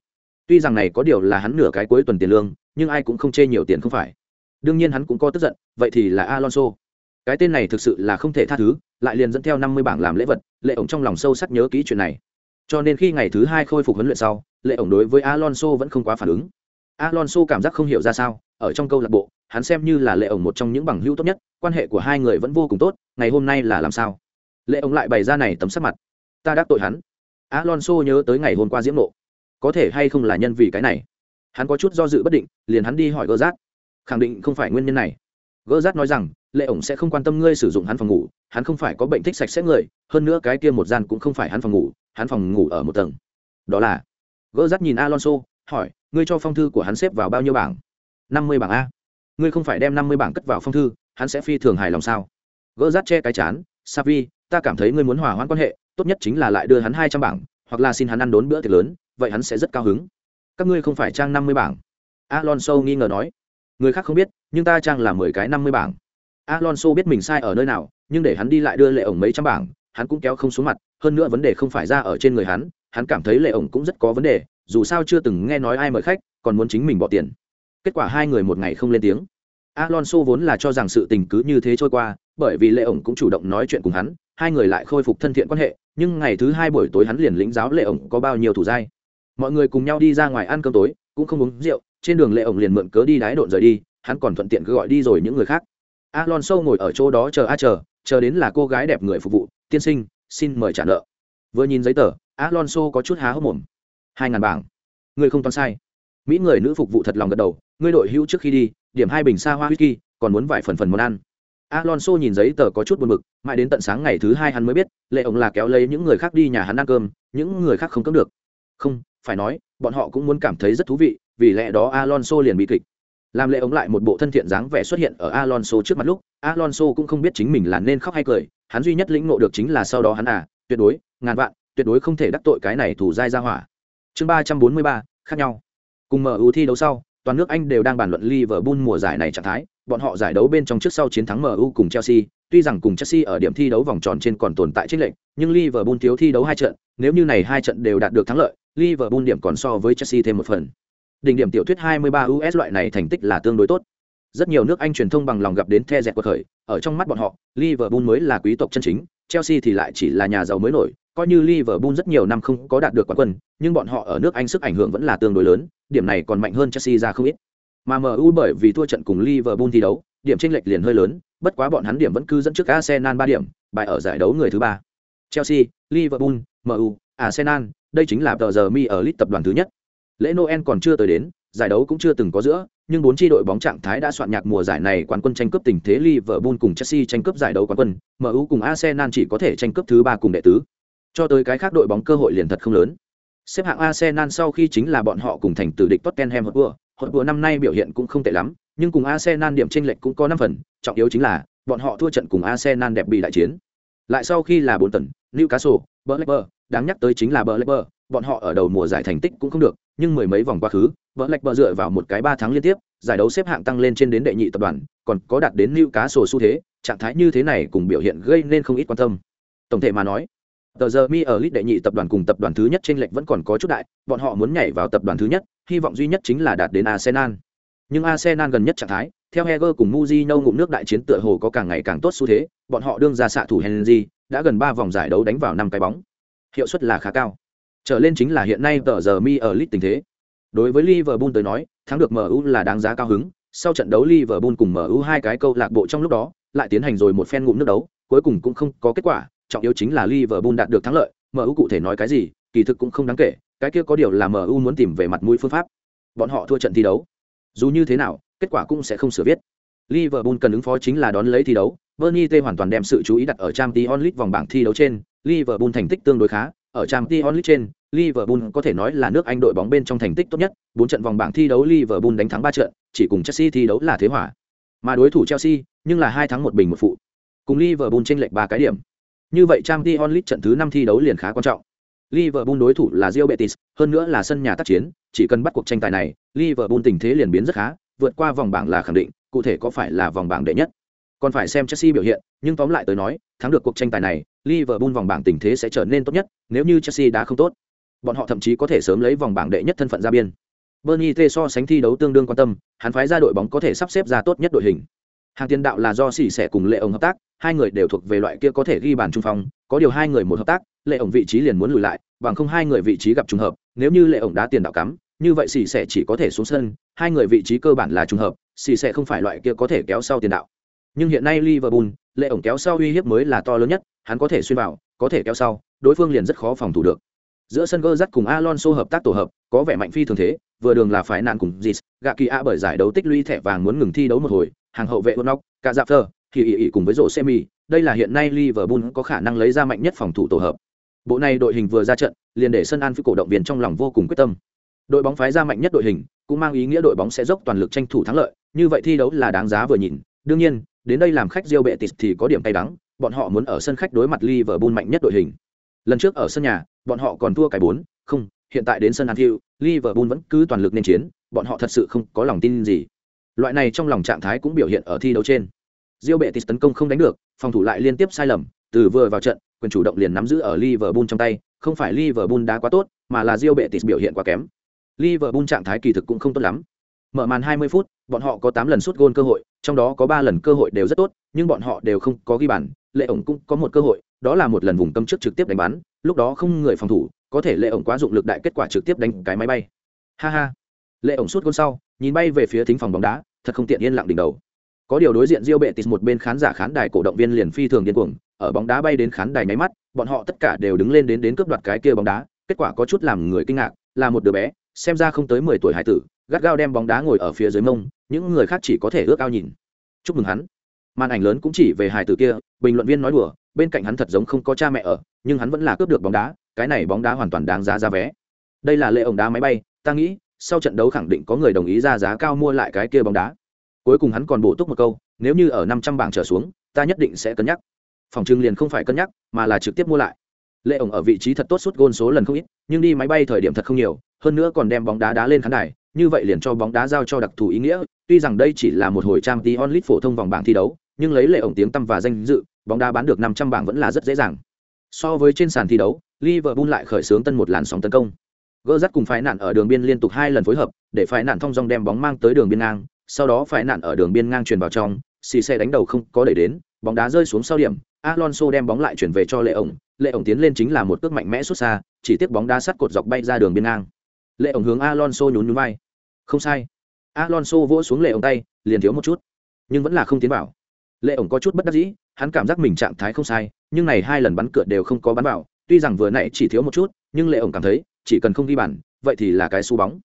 A: Tuy rằng này có điều là hắn nửa cái cuối tuần tiền lương, nhưng ai cũng không chê nhiều tiền không phải. Đương nhiên hắn cũng có tức giận, vậy thì là alonso. Cái tên này thực sự là không thể tha thứ, lại liền dẫn theo năm mươi bảng làm lễ vật lệ ổng trong lòng sâu sắc nhớ kỹ chuyện này cho nên khi ngày thứ hai khôi phục huấn luyện sau, lệ ổng đối với alonso vẫn không quá phản ứng. Alonso cảm giác không hiểu ra sao, ở trong câu lạc bộ, hắn xem như là lệ ổng một trong những bằng hữu tốt nhất, quan hệ của hai người vẫn vô cùng tốt, ngày hôm nay là làm sao? Lệ ổng lại bày ra này tấm sắc mặt. Ta đắc tội hắn. Alonso nhớ tới ngày hôm qua diễm nộ. Có thể hay không là nhân vì cái này? Hắn có chút do dự bất định, liền hắn đi hỏi gơ rát. Khẳng định không phải nguyên nhân này. Gơ rát nói rằng, lệ ổng sẽ không quan tâm ngươi sử dụng hắn phòng ngủ, hắn không phải có bệnh thích sạch sẽ người, hơn nữa cái kia một gian cũng không phải hắn phòng ngủ hắn phòng ngủ ở một tầng. Đó là, gỡ rắt nhìn alonso, hỏi, ngươi cho phong thư của hắn xếp vào bao nhiêu bảng? Năm mươi bảng a. Ngươi không phải đem năm mươi bảng cất vào phong thư, hắn sẽ phi thường hài lòng sao? Gỡ rắt che cái chán savi ta cảm thấy ngươi muốn hòa hoãn quan hệ, tốt nhất chính là lại đưa hắn hai trăm bảng, hoặc là xin hắn ăn đốn bữa tiệc lớn, vậy hắn sẽ rất cao hứng. Các ngươi không phải trang năm mươi bảng. Alonso nghi ngờ nói. Người khác không biết, nhưng ta trang là mười cái năm mươi bảng. Alonso biết mình sai ở nơi nào, nhưng để hắn đi lại đưa lệ ổng mấy trăm bảng hắn cũng kéo không xuống mặt, hơn nữa vấn đề không phải ra ở trên người hắn hắn cảm thấy lệ ổng cũng rất có vấn đề, dù sao chưa từng nghe nói ai mời khách, còn muốn chính mình bỏ tiền. Kết quả hai người một ngày không lên tiếng. Alonso vốn là cho rằng sự tình cứ như thế trôi qua, bởi vì lệ ổng cũng chủ động nói chuyện cùng hắn, hai người lại khôi phục thân thiện quan hệ, nhưng ngày thứ hai buổi tối hắn liền lĩnh giáo lệ ổng có bao nhiêu thủ dai. Mọi người cùng nhau đi ra ngoài ăn cơm tối, cũng không uống rượu, trên đường lệ ổng liền mượn cớ đi đái độn rời đi, hắn còn thuận tiện cứ gọi đi rồi những người khác. Alonso ngồi ở chỗ đó chờ a chờ chờ đến là cô gái đẹp người phục vụ tiên sinh, xin mời trả nợ. Vừa nhìn giấy tờ, alonso có chút há hốc mồm. Hai ngàn bảng. Người không toán sai. Mỹ người nữ phục vụ thật lòng gật đầu, ngươi đội hữu trước khi đi, điểm hai bình xa hoa whisky, còn muốn vài phần phần món ăn. Alonso nhìn giấy tờ có chút buồn bực, mãi đến tận sáng ngày thứ hai hắn mới biết, lệ ổng là kéo lấy những người khác đi nhà hắn ăn cơm, những người khác không cấm được. Không, phải nói, bọn họ cũng muốn cảm thấy rất thú vị, vì lẽ đó alonso liền bị kịch làm lệ ống lại một bộ thân thiện dáng vẻ xuất hiện ở alonso trước mặt lúc, alonso cũng không biết chính mình là nên khóc hay cười, hắn duy nhất lĩnh ngộ được chính là sau đó hắn à tuyệt đối, ngàn vạn, tuyệt đối không thể đắc tội cái này thủ dai ra hỏa. Chương ba trăm bốn mươi ba, khác nhau. Cùng mu thi đấu sau, toàn nước anh đều đang bàn luận liverpool mùa giải này trạng thái, bọn họ giải đấu bên trong trước sau chiến thắng mu cùng chelsea, tuy rằng cùng chelsea ở điểm thi đấu vòng tròn trên còn tồn tại trích lệnh nhưng liverpool thiếu thi đấu hai trận, nếu như này hai trận đều đạt được thắng lợi, liverpool điểm còn so với chelsea thêm một phần đỉnh điểm tiểu thuyết 23 us loại này thành tích là tương đối tốt. Rất nhiều nước anh truyền thông bằng lòng gặp đến the Jet quật khởi ở trong mắt bọn họ, liverpool mới là quý tộc chân chính, chelsea thì lại chỉ là nhà giàu mới nổi, coi như liverpool rất nhiều năm không có đạt được quán quân, nhưng bọn họ ở nước anh sức ảnh hưởng vẫn là tương đối lớn, điểm này còn mạnh hơn chelsea ra không ít. Mà mu bởi vì thua trận cùng liverpool thi đấu, điểm chênh lệch liền hơi lớn, bất quá bọn hắn điểm vẫn cứ dẫn trước arsenal ba điểm bại ở giải đấu người thứ ba. Chelsea, liverpool mu arsenal, đây chính là tờ giờ mi ở lit tập đoàn thứ nhất lễ noel còn chưa tới đến giải đấu cũng chưa từng có giữa nhưng bốn tri đội bóng trạng thái đã soạn nhạc mùa giải này quán quân tranh cướp tình thế Liverpool cùng Chelsea tranh cướp giải đấu quán quân, MU cùng Arsenal chỉ có thể tranh cướp thứ ba cùng đệ tứ. Cho tới cái khác đội bóng cơ hội liền thật không lớn. Xếp hạng Arsenal sau khi chính là bọn họ cùng thành tử địch Tottenham Hotspur, Hotspur năm nay biểu hiện cũng không tệ lắm, nhưng cùng Arsenal điểm chênh lệch cũng có năm phần, trọng yếu chính là bọn họ thua trận cùng Arsenal đẹp bị đại chiến. Lại sau khi là bốn tần, Newcastle, Blackburn, đáng nhắc tới chính là Blackburn, bọn họ ở đầu mùa giải thành tích cũng không được, nhưng mười mấy vòng quá khứ, vỡ lệch bờ dựa vào một cái ba tháng liên tiếp, giải đấu xếp hạng tăng lên trên đến đệ nhị tập đoàn, còn có đạt đến lưu cá sổ xu thế, trạng thái như thế này cùng biểu hiện gây nên không ít quan tâm. Tổng thể mà nói, tờ giờ mi ở lít đệ nhị tập đoàn cùng tập đoàn thứ nhất trên lệch vẫn còn có chút đại, bọn họ muốn nhảy vào tập đoàn thứ nhất, hy vọng duy nhất chính là đạt đến Arsenal. Nhưng Arsenal gần nhất trạng thái, theo Heger cùng Mujino ngụm nước đại chiến tựa hồ có càng ngày càng tốt xu thế, bọn họ đương ra xạ thủ Henry, đã gần ba vòng giải đấu đánh vào năm cái bóng. Hiệu suất là khá cao trở lên chính là hiện nay tờ giờ mi ở lit tình thế. Đối với liverpool tới nói, thắng được mu là đáng giá cao hứng. Sau trận đấu liverpool cùng mu hai cái câu lạc bộ trong lúc đó, lại tiến hành rồi một phen ngụm nước đấu, cuối cùng cũng không có kết quả. Trọng yếu chính là liverpool đạt được thắng lợi. Mu cụ thể nói cái gì, kỳ thực cũng không đáng kể. Cái kia có điều là mu muốn tìm về mặt mũi phương pháp. Bọn họ thua trận thi đấu. Dù như thế nào, kết quả cũng sẽ không sửa viết. Liverpool cần ứng phó chính là đón lấy thi đấu. Bernie t hoàn toàn đem sự chú ý đặt ở trang t onlit vòng bảng thi đấu trên. Liverpool thành tích tương đối khá ở trang Tion League trên, Liverpool có thể nói là nước Anh đội bóng bên trong thành tích tốt nhất, 4 trận vòng bảng thi đấu Liverpool đánh thắng 3 trận, chỉ cùng Chelsea thi đấu là thế hòa. Mà đối thủ Chelsea, nhưng là 2 thắng 1 bình một phụ. Cùng Liverpool chênh lệch 3 cái điểm. Như vậy trang Tion League trận thứ 5 thi đấu liền khá quan trọng. Liverpool đối thủ là Real Betis, hơn nữa là sân nhà tác chiến, chỉ cần bắt cuộc tranh tài này, Liverpool tình thế liền biến rất khá, vượt qua vòng bảng là khẳng định, cụ thể có phải là vòng bảng đệ nhất. Còn phải xem Chelsea biểu hiện, nhưng tóm lại tới nói, thắng được cuộc tranh tài này, Liverpool vòng bảng tình thế sẽ trở nên tốt nhất, nếu như Chelsea đã không tốt. Bọn họ thậm chí có thể sớm lấy vòng bảng đệ nhất thân phận ra biên. Bernie T so sánh thi đấu tương đương quan tâm, hắn phái ra đội bóng có thể sắp xếp ra tốt nhất đội hình. Hàng tiền đạo là do sỉ sẽ cùng Lệ ổng hợp tác, hai người đều thuộc về loại kia có thể ghi bàn trung phong, có điều hai người một hợp tác, Lệ ổng vị trí liền muốn lùi lại, bằng không hai người vị trí gặp trùng hợp, nếu như Lệ ổng đá tiền đạo cắm, như vậy sỉ sẽ chỉ có thể xuống sân, hai người vị trí cơ bản là trùng hợp, sỉ sẽ không phải loại kia có thể kéo sau tiền đạo. Nhưng hiện nay Liverpool, Lệ ổng kéo sau uy hiếp mới là to lớn nhất, hắn có thể xuyên vào, có thể kéo sau, đối phương liền rất khó phòng thủ được. Giữa sân Gerrard cùng Alonso hợp tác tổ hợp, có vẻ mạnh phi thường thế, vừa đường là phải nạn cùng Gis, gạ kỳ a bởi giải đấu tích lũy thẻ vàng muốn ngừng thi đấu một hồi, hàng hậu vệ Unok, cả thì ý ý cùng với rổ Semi, đây là hiện nay Liverpool có khả năng lấy ra mạnh nhất phòng thủ tổ hợp. Bộ này đội hình vừa ra trận, liền để sân An cổ động viên trong lòng vô cùng quyết tâm. Đội bóng phái ra mạnh nhất đội hình, cũng mang ý nghĩa đội bóng sẽ dốc toàn lực tranh thủ thắng lợi, như vậy thi đấu là đáng giá vừa nhìn. Đương nhiên, đến đây làm khách Real Betis thì có điểm tay đắng, bọn họ muốn ở sân khách đối mặt Liverpool mạnh nhất đội hình. Lần trước ở sân nhà, bọn họ còn thua cái 4, không, hiện tại đến sân Anfield, Liverpool vẫn cứ toàn lực nên chiến, bọn họ thật sự không có lòng tin gì. Loại này trong lòng trạng thái cũng biểu hiện ở thi đấu trên. Real Betis tấn công không đánh được, phòng thủ lại liên tiếp sai lầm, từ vừa vào trận, quyền chủ động liền nắm giữ ở Liverpool trong tay, không phải Liverpool đá quá tốt, mà là Real Betis biểu hiện quá kém. Liverpool trạng thái kỳ thực cũng không tốt lắm. Mở màn 20 phút, bọn họ có 8 lần sút gôn cơ hội, trong đó có 3 lần cơ hội đều rất tốt, nhưng bọn họ đều không có ghi bàn, lệ ổng cũng có một cơ hội đó là một lần vùng cấm trước trực tiếp đánh bắn lúc đó không người phòng thủ có thể lệ ổng quá dụng lực đại kết quả trực tiếp đánh cái máy bay. Ha ha. Lệ ổng sút gôn sau nhìn bay về phía thính phòng bóng đá thật không tiện yên lặng đỉnh đầu. Có điều đối diện Diêu Bệ Tịt một bên khán giả khán đài cổ động viên liền phi thường điên cuồng, ở bóng đá bay đến khán đài nháy mắt, bọn họ tất cả đều đứng lên đến đến cướp đoạt cái kia bóng đá, kết quả có chút làm người kinh ngạc, là một đứa bé, xem ra không tới mười tuổi hải tử, gắt gao đem bóng đá ngồi ở phía dưới mông, những người khác chỉ có thể ước ao nhìn. Chúc mừng hắn. Màn ảnh lớn cũng chỉ về hải tử kia, bình luận viên nói đùa, bên cạnh hắn thật giống không có cha mẹ ở, nhưng hắn vẫn là cướp được bóng đá, cái này bóng đá hoàn toàn đáng giá ra vé. Đây là lệ ổng đá máy bay, ta nghĩ, sau trận đấu khẳng định có người đồng ý ra giá cao mua lại cái kia bóng đá. Cuối cùng hắn còn bổ túc một câu, nếu như ở năm trăm bảng trở xuống ta nhất định sẽ cân nhắc phòng trưng liền không phải cân nhắc mà là trực tiếp mua lại lệ ổng ở vị trí thật tốt suốt gôn số lần không ít, nhưng đi máy bay thời điểm thật không nhiều, hơn nữa còn đem bóng đá đá lên khán đài, như vậy liền cho bóng đá giao cho đặc thù ý nghĩa, tuy rằng đây chỉ là một hồi trang tí onlit phổ thông vòng bảng thi đấu, nhưng lấy lệ ổng tiếng tăm và danh dự, bóng đá bán được năm trăm bảng vẫn là rất dễ dàng. So với trên sàn thi đấu, liverpool lại khởi xướng tân một làn sóng tấn công. Gỡ rắt cùng phái nạn ở đường biên liên tục hai lần phối hợp, để phái nạn thông dong đem bóng mang tới đường biên ngang, sau đó phái nạn ở đường biên ngang truyền vào trong, xì xe đánh đầu không có đẩy đến, bóng đá rơi xuống sau điểm, alonso đem bóng lại chuyển về cho lệ ổng lệ ổng tiến lên chính là một cước mạnh mẽ xuất xa, chỉ tiếc bóng đá sắt cột dọc bay ra đường biên ngang. Lệ ổng hướng alonso nhún nhún vai. Không sai. Alonso vỗ xuống lệ ổng tay, liền thiếu một chút. Nhưng vẫn là không tiến vào. Lệ ổng có chút bất đắc dĩ, hắn cảm giác mình trạng thái không sai, nhưng này hai lần bắn cửa đều không có bắn vào. Tuy rằng vừa nãy chỉ thiếu một chút, nhưng lệ ổng cảm thấy, chỉ cần không ghi bàn, vậy thì là cái xu bóng.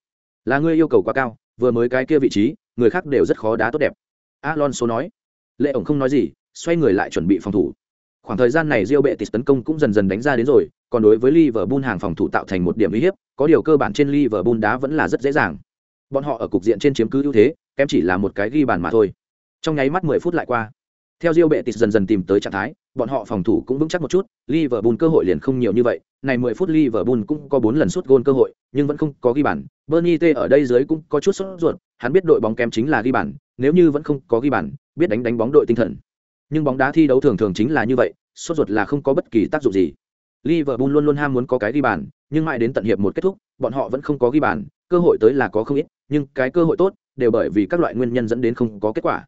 A: Là ngươi yêu cầu quá cao, vừa mới cái kia vị trí, người khác đều rất khó đá tốt đẹp. Alonso nói. Lệ ổng không nói gì, xoay người lại chuẩn bị phòng thủ khoảng thời gian này Real Betis tấn công cũng dần dần đánh ra đến rồi, còn đối với liverpool hàng phòng thủ tạo thành một điểm uy hiếp, có điều cơ bản trên liverpool đá vẫn là rất dễ dàng. Bọn họ ở cục diện trên chiếm cứ ưu thế, kém chỉ là một cái ghi bàn mà thôi. Trong nháy mắt 10 phút lại qua, theo Real Betis dần dần tìm tới trạng thái, bọn họ phòng thủ cũng vững chắc một chút, liverpool cơ hội liền không nhiều như vậy. Này 10 phút liverpool cũng có 4 lần sút gôn cơ hội, nhưng vẫn không có ghi bàn. Bernie t ở đây dưới cũng có chút sốt ruột, hắn biết đội bóng kém chính là ghi bàn, nếu như vẫn không có ghi bàn, biết đánh đánh bóng đội tinh thần nhưng bóng đá thi đấu thường thường chính là như vậy sốt ruột là không có bất kỳ tác dụng gì. Liverpool luôn luôn ham muốn có cái ghi bàn nhưng mãi đến tận hiệp một kết thúc bọn họ vẫn không có ghi bàn cơ hội tới là có không ít nhưng cái cơ hội tốt đều bởi vì các loại nguyên nhân dẫn đến không có kết quả.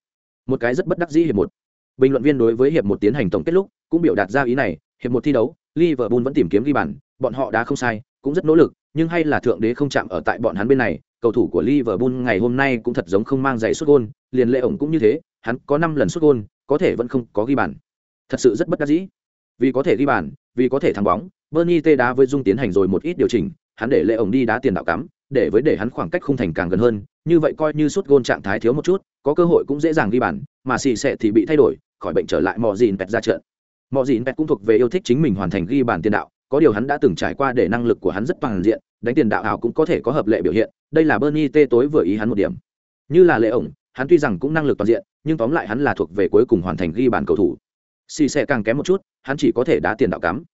A: Một cái rất bất đắc dĩ hiệp một. Bình luận viên đối với hiệp một tiến hành tổng kết lúc cũng biểu đạt ra ý này hiệp một thi đấu liverpool vẫn tìm kiếm ghi bàn bọn họ đã không sai cũng rất nỗ lực nhưng hay là thượng đế không chạm ở tại bọn hắn bên này cầu thủ của Liverpool ngày hôm nay cũng thật giống không mang giày sút gôn, liền lệ ổng cũng như thế, hắn có năm lần sút gôn, có thể vẫn không có ghi bàn. Thật sự rất bất đắc dĩ. Vì có thể ghi bàn, vì có thể thắng bóng, Bernie T đá với Dung tiến hành rồi một ít điều chỉnh, hắn để lệ ổng đi đá tiền đạo cắm, để với để hắn khoảng cách khung thành càng gần hơn, như vậy coi như sút gôn trạng thái thiếu một chút, có cơ hội cũng dễ dàng ghi bàn, mà xì xệ thì bị thay đổi, khỏi bệnh trở lại mò gìn pẹt ra trận. Mò gìn pẹt cũng thuộc về yêu thích chính mình hoàn thành ghi bàn tiền đạo, có điều hắn đã từng trải qua để năng lực của hắn rất toàn diện, đánh tiền đạo ảo cũng có thể có hợp lệ biểu hiện, đây là Bernie T tối vừa ý hắn một điểm. Như là lệ ổng, hắn tuy rằng cũng năng lực toàn diện, nhưng tóm lại hắn là thuộc về cuối cùng hoàn thành ghi bàn cầu thủ. Xì sẽ càng kém một chút, hắn chỉ có thể đá tiền đạo cắm.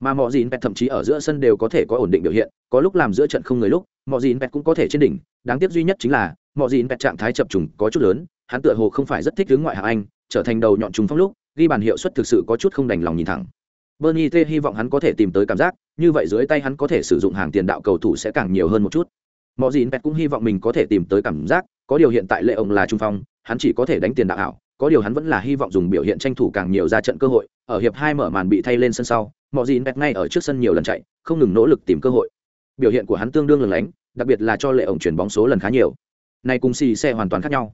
A: Mà Mọ Dĩn Pet thậm chí ở giữa sân đều có thể có ổn định biểu hiện, có lúc làm giữa trận không người lúc, Mọ Dĩn Pet cũng có thể trên đỉnh, đáng tiếc duy nhất chính là Mọ Dĩn Pet trạng thái chập trùng có chút lớn, hắn tựa hồ không phải rất thích hướng ngoại hạng Anh, trở thành đầu nhọn trùng phong lúc, ghi bàn hiệu suất thực sự có chút không đành lòng nhìn thẳng. Bernie T hy vọng hắn có thể tìm tới cảm giác, như vậy dưới tay hắn có thể sử dụng hàng tiền đạo cầu thủ sẽ càng nhiều hơn một chút mọi gì Pet cũng hy vọng mình có thể tìm tới cảm giác, có điều hiện tại Lệ ông là trung phong, hắn chỉ có thể đánh tiền đạo ảo, có điều hắn vẫn là hy vọng dùng biểu hiện tranh thủ càng nhiều ra trận cơ hội, ở hiệp hai mở màn bị thay lên sân sau, mọi gì Pet ngay ở trước sân nhiều lần chạy, không ngừng nỗ lực tìm cơ hội. Biểu hiện của hắn tương đương lần lánh, đặc biệt là cho Lệ ông chuyển bóng số lần khá nhiều. Này cùng xì xe hoàn toàn khác nhau.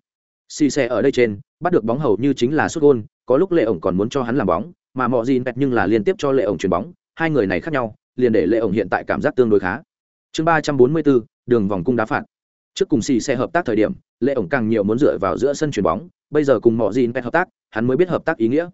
A: Xì xe ở đây trên, bắt được bóng hầu như chính là sút gôn, có lúc Lệ ổng còn muốn cho hắn làm bóng, mà mọi gì Pet nhưng là liên tiếp cho Lệ ổng chuyển bóng, hai người này khác nhau, liền để Lệ ổng hiện tại cảm giác tương đối khá. Chương ba trăm bốn mươi bốn, đường vòng cung đá phạt. Trước cùng xì xe hợp tác thời điểm lệ ổng càng nhiều muốn dựa vào giữa sân chuyền bóng bây giờ cùng mọi gì pet hợp tác hắn mới biết hợp tác ý nghĩa.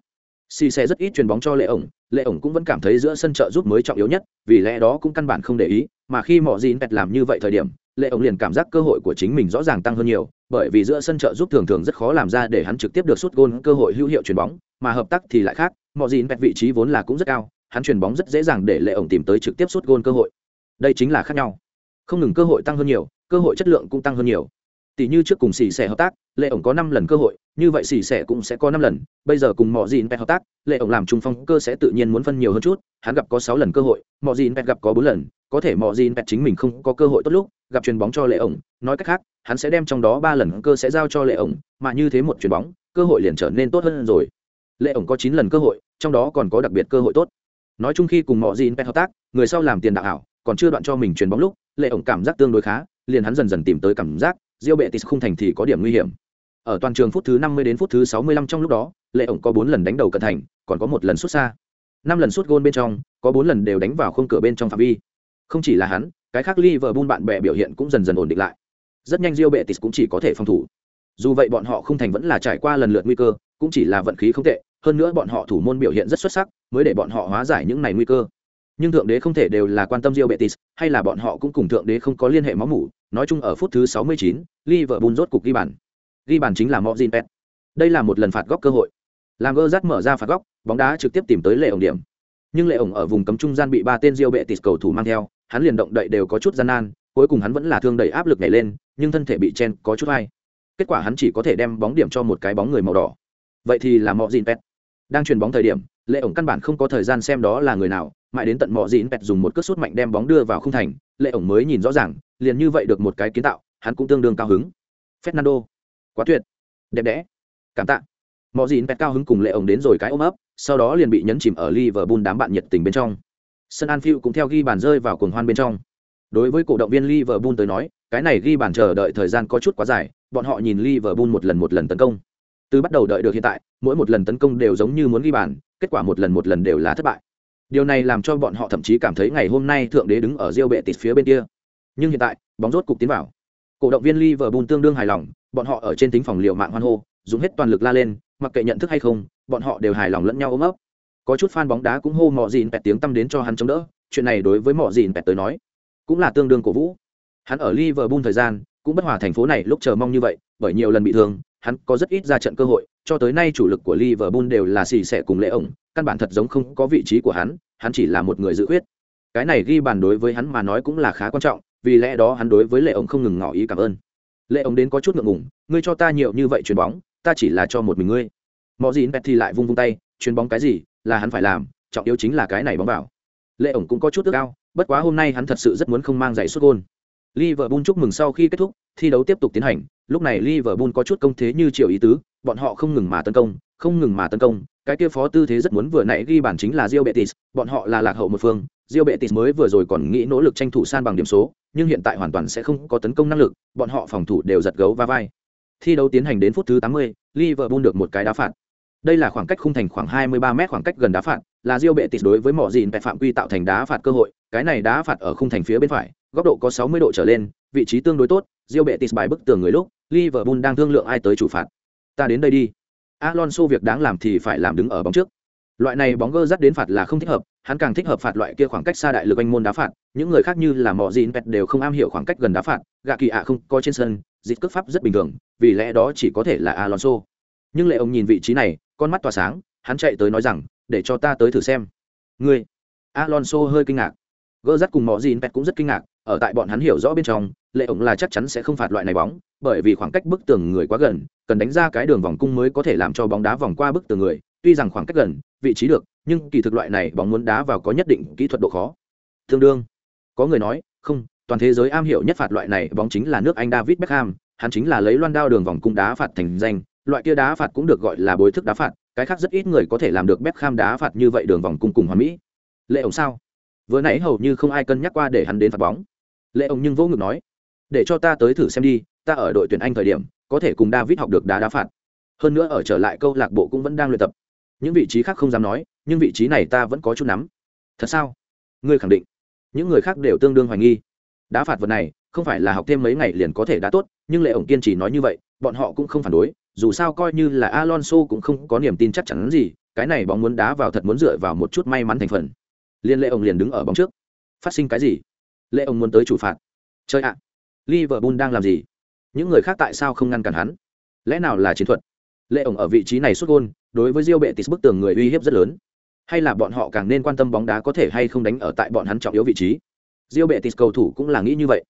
A: Xì xe rất ít chuyền bóng cho lệ ổng lệ ổng cũng vẫn cảm thấy giữa sân trợ giúp mới trọng yếu nhất vì lẽ đó cũng căn bản không để ý mà khi mọi gì pet làm như vậy thời điểm lệ ổng liền cảm giác cơ hội của chính mình rõ ràng tăng hơn nhiều bởi vì giữa sân trợ giúp thường thường rất khó làm ra để hắn trực tiếp được sút gôn cơ hội hữu hiệu chuyền bóng mà hợp tác thì lại khác mọi gì pet vị trí vốn là cũng rất cao hắn chuyền bóng rất dễ dàng để lệ ổng tìm tới trực tiếp sút gôn cơ hội đây chính là khác nhau. Không ngừng cơ hội tăng hơn nhiều, cơ hội chất lượng cũng tăng hơn nhiều. Tỷ như trước cùng xì xẻ hợp tác, lệ ổng có năm lần cơ hội, như vậy xì xẻ cũng sẽ có năm lần. Bây giờ cùng mọi dịn pet hợp tác, lệ ổng làm trung phong cơ sẽ tự nhiên muốn phân nhiều hơn chút, hắn gặp có sáu lần cơ hội mọi dịn pet gặp có bốn lần, có thể mọi dịn pet chính mình không có cơ hội tốt lúc, gặp chuyền bóng cho lệ ổng. Nói cách khác, hắn sẽ đem trong đó ba lần cơ sẽ giao cho lệ ổng, mà như thế một chuyền bóng, cơ hội liền trở nên tốt hơn rồi. Lệ ổng có chín lần cơ hội, trong đó còn có đặc biệt cơ hội tốt. Nói chung khi cùng mọi dịn pet hợp tác, người sau làm tiền đạo ảo còn chưa đoạn cho mình chuyền bóng lúc, lệ ổng cảm giác tương đối khá, liền hắn dần dần tìm tới cảm giác diêu bệ Betis không thành thì có điểm nguy hiểm. Ở toàn trường phút thứ 50 đến phút thứ 65 trong lúc đó, lệ ổng có bốn lần đánh đầu cận thành, còn có một lần xuất xa. Năm lần sút gôn bên trong, có bốn lần đều đánh vào khung cửa bên trong phạm vi. Không chỉ là hắn, cái khác Liverpool bạn bè biểu hiện cũng dần dần ổn định lại. Rất nhanh diêu bệ Betis cũng chỉ có thể phòng thủ. Dù vậy bọn họ không thành vẫn là trải qua lần lượt nguy cơ, cũng chỉ là vận khí không tệ, hơn nữa bọn họ thủ môn biểu hiện rất xuất sắc, mới để bọn họ hóa giải những này nguy cơ nhưng thượng đế không thể đều là quan tâm Real Betis hay là bọn họ cũng cùng thượng đế không có liên hệ máu mủ. Nói chung ở phút thứ 69, Liverpool rốt cục ghi bàn. Ghi bàn chính là Mojin Pet đây là một lần phạt góc cơ hội. Làm gơ rát mở ra phạt góc bóng đá trực tiếp tìm tới lệ ổng điểm. Nhưng lệ ổng ở vùng cấm trung gian bị ba tên Real Betis cầu thủ mang theo hắn liền động đậy đều có chút gian nan cuối cùng hắn vẫn là thương đẩy áp lực nhảy lên nhưng thân thể bị chen có chút hay. kết quả hắn chỉ có thể đem bóng điểm cho một cái bóng người màu đỏ. Vậy thì là Mojin Pet đang truyền bóng thời điểm lệ ổng căn bản không có thời gian xem đó là người nào, mãi đến tận mọ dịn pẹt dùng một cước sút mạnh đem bóng đưa vào không thành, lệ ổng mới nhìn rõ ràng, liền như vậy được một cái kiến tạo, hắn cũng tương đương cao hứng. Fernando, quá tuyệt, đẹp đẽ, cảm tạ. Mọ dịn pẹt cao hứng cùng lệ ổng đến rồi cái ôm ấp, sau đó liền bị nhấn chìm ở liverpool đám bạn nhiệt tình bên trong. Sân anfield cũng theo ghi bàn rơi vào cuồng hoan bên trong. Đối với cổ động viên liverpool tới nói, cái này ghi bàn chờ đợi thời gian có chút quá dài, bọn họ nhìn liverpool một lần một lần tấn công từ bắt đầu đợi được hiện tại, mỗi một lần tấn công đều giống như muốn ghi bàn, kết quả một lần một lần đều là thất bại. Điều này làm cho bọn họ thậm chí cảm thấy ngày hôm nay thượng đế đứng ở riêu bệ tịt phía bên kia. Nhưng hiện tại, bóng rốt cục tiến vào. Cổ động viên liverpool tương đương hài lòng, bọn họ ở trên tính phòng liệu mạng hoan hô, dùng hết toàn lực la lên, mặc kệ nhận thức hay không, bọn họ đều hài lòng lẫn nhau ôm ấp. Có chút fan bóng đá cũng hô mọ dìn pẹt tiếng tâm đến cho hắn chống đỡ, chuyện này đối với mọ dìn pẹt tới nói, cũng là tương đương cổ vũ. Hắn ở liverpool thời gian, cũng bất hòa thành phố này lúc chờ mong như vậy, bởi nhiều lần bị thương hắn có rất ít ra trận cơ hội, cho tới nay chủ lực của liverpool đều là xì xẻ cùng lễ ổng, căn bản thật giống không có vị trí của hắn hắn chỉ là một người dự huyết. cái này ghi bàn đối với hắn mà nói cũng là khá quan trọng, vì lẽ đó hắn đối với lệ ổng không ngừng ngỏ ý cảm ơn. Lệ ổng đến có chút ngượng ngùng, ngươi cho ta nhiều như vậy chuyền bóng, ta chỉ là cho một mình ngươi. Mọ Dĩn pet thì lại vung vung tay, chuyền bóng cái gì, là hắn phải làm, trọng yếu chính là cái này bóng vào. Lệ ổng cũng có chút ước ao, bất quá hôm nay hắn thật sự rất muốn không mang giày sút gôn. Liverpool chúc mừng sau khi kết thúc, thi đấu tiếp tục tiến hành, lúc này Liverpool có chút công thế như chiều ý tứ, bọn họ không ngừng mà tấn công, không ngừng mà tấn công, cái kia phó tư thế rất muốn vừa nãy ghi bản chính là Real Betis, bọn họ là lạc hậu một phương, Real Betis mới vừa rồi còn nghĩ nỗ lực tranh thủ san bằng điểm số, nhưng hiện tại hoàn toàn sẽ không có tấn công năng lực, bọn họ phòng thủ đều giật gấu va vai. Thi đấu tiến hành đến phút thứ 80, Liverpool được một cái đá phạt. Đây là khoảng cách khung thành khoảng 23 mét khoảng cách gần đá phạt, là Real Betis đối với mỏ gìn phạm quy tạo thành đá phạt cơ hội, cái này đá phạt ở khung thành phía bên phải, góc độ có 60 độ trở lên, vị trí tương đối tốt, Real Betis bài bức tường người lúc, Liverpool đang thương lượng ai tới chủ phạt. Ta đến đây đi. Alonso việc đáng làm thì phải làm đứng ở bóng trước. Loại này bóng gơ dắt đến phạt là không thích hợp, hắn càng thích hợp phạt loại kia khoảng cách xa đại lực anh môn đá phạt, những người khác như là Mọ Dĩn Pet đều không am hiểu khoảng cách gần đá phạt, gạ kỳ ạ không có trên sân, dịch cước pháp rất bình thường, vì lẽ đó chỉ có thể là Alonso. Nhưng lệ ông nhìn vị trí này, con mắt tỏa sáng, hắn chạy tới nói rằng, để cho ta tới thử xem. Ngươi. Alonso hơi kinh ngạc. Gơ dắt cùng Mọ Dĩn Pet cũng rất kinh ngạc, ở tại bọn hắn hiểu rõ bên trong, lệ ổng là chắc chắn sẽ không phạt loại này bóng, bởi vì khoảng cách bức tường người quá gần, cần đánh ra cái đường vòng cung mới có thể làm cho bóng đá vòng qua bức tường người, tuy rằng khoảng cách gần, vị trí được, nhưng kỳ thực loại này bóng muốn đá vào có nhất định kỹ thuật độ khó. Tương đương, có người nói, không, toàn thế giới am hiểu nhất phạt loại này bóng chính là nước Anh David Beckham, hắn chính là lấy loan đao đường vòng cung đá phạt thành danh, loại kia đá phạt cũng được gọi là bối thức đá phạt, cái khác rất ít người có thể làm được Beckham đá phạt như vậy đường vòng cung cùng hoàn mỹ. Lệ ổng sao? Vừa nãy hầu như không ai cân nhắc qua để hắn đến phạt bóng. Lệ ông nhưng vô ngực nói, để cho ta tới thử xem đi, ta ở đội tuyển Anh thời điểm, có thể cùng David học được đá đá phạt. Hơn nữa ở trở lại câu lạc bộ cũng vẫn đang luyện tập. Những vị trí khác không dám nói, nhưng vị trí này ta vẫn có chút nắm. Thật sao? Ngươi khẳng định? Những người khác đều tương đương hoài nghi. Đá phạt vật này, không phải là học thêm mấy ngày liền có thể đá tốt, nhưng Lệ ổng kiên trì nói như vậy, bọn họ cũng không phản đối, dù sao coi như là Alonso cũng không có niềm tin chắc chắn gì, cái này bóng muốn đá vào thật muốn dựa vào một chút may mắn thành phần. Liên Lệ ổng liền đứng ở bóng trước. Phát sinh cái gì? Lệ ông muốn tới chủ phạt. Chơi ạ. Liverpool đang làm gì? Những người khác tại sao không ngăn cản hắn? Lẽ nào là chiến thuật? Lệ ổng ở vị trí này xuất gôn, đối với Diêu Bệ Tis bức tường người uy hiếp rất lớn. Hay là bọn họ càng nên quan tâm bóng đá có thể hay không đánh ở tại bọn hắn trọng yếu vị trí? Diêu Bệ Tis cầu thủ cũng là nghĩ như vậy.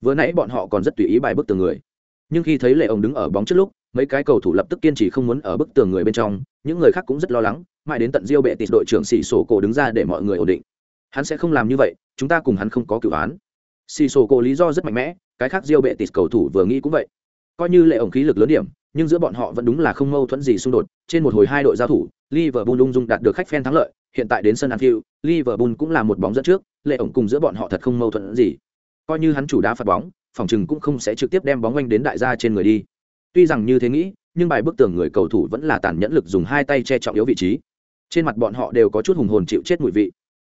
A: Vừa nãy bọn họ còn rất tùy ý bài bức tường người, nhưng khi thấy Lệ ổng đứng ở bóng trước lúc, mấy cái cầu thủ lập tức kiên trì không muốn ở bức tường người bên trong, những người khác cũng rất lo lắng, mãi đến tận Diêu Bệ Tis đội trưởng xỉ Sổ Cổ đứng ra để mọi người ổn định. Hắn sẽ không làm như vậy, chúng ta cùng hắn không có cửu án. xì Sổ Cổ lý do rất mạnh mẽ, cái khác diêu bệ tịt cầu thủ vừa nghĩ cũng vậy. Coi như lệ ổng khí lực lớn điểm, nhưng giữa bọn họ vẫn đúng là không mâu thuẫn gì xung đột, trên một hồi hai đội giao thủ, Liverpool ung dung đạt được khách phen thắng lợi, hiện tại đến sân Anfield, Liverpool cũng là một bóng dẫn trước, lệ ổng cùng giữa bọn họ thật không mâu thuẫn gì. Coi như hắn chủ đá phạt bóng, phòng chừng cũng không sẽ trực tiếp đem bóng oanh đến đại gia trên người đi. Tuy rằng như thế nghĩ, nhưng bài bức tường người cầu thủ vẫn là tàn nhẫn lực dùng hai tay che trọng yếu vị trí. Trên mặt bọn họ đều có chút hùng hồn chịu chết mùi vị,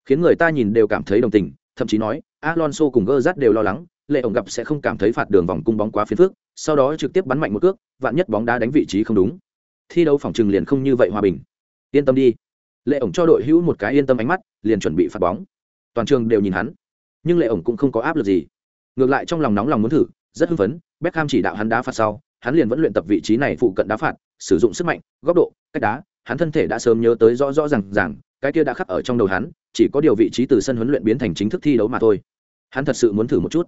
A: khiến người ta nhìn đều cảm thấy đồng tình, thậm chí nói, Alonso cùng Gerrard đều lo lắng, lệ ổng gặp sẽ không cảm thấy phạt đường vòng cung bóng quá phiền phức, sau đó trực tiếp bắn mạnh một cước, vạn nhất bóng đá đánh vị trí không đúng. Thi đấu phòng trừng liền không như vậy hòa bình. Yên tâm đi. Lệ ổng cho đội hữu một cái yên tâm ánh mắt, liền chuẩn bị phạt bóng. Toàn trường đều nhìn hắn, nhưng lệ ổng cũng không có áp lực gì. Ngược lại trong lòng nóng lòng muốn thử, rất hưng phấn, Beckham chỉ đạo hắn đá phạt sau, hắn liền vẫn luyện tập vị trí này phụ cận đá phạt, sử dụng sức mạnh, góc độ, cách đá, hắn thân thể đã sớm nhớ tới rõ rõ ràng ràng, cái kia đã khắc ở trong đầu hắn, chỉ có điều vị trí từ sân huấn luyện biến thành chính thức thi đấu mà thôi. Hắn thật sự muốn thử một chút.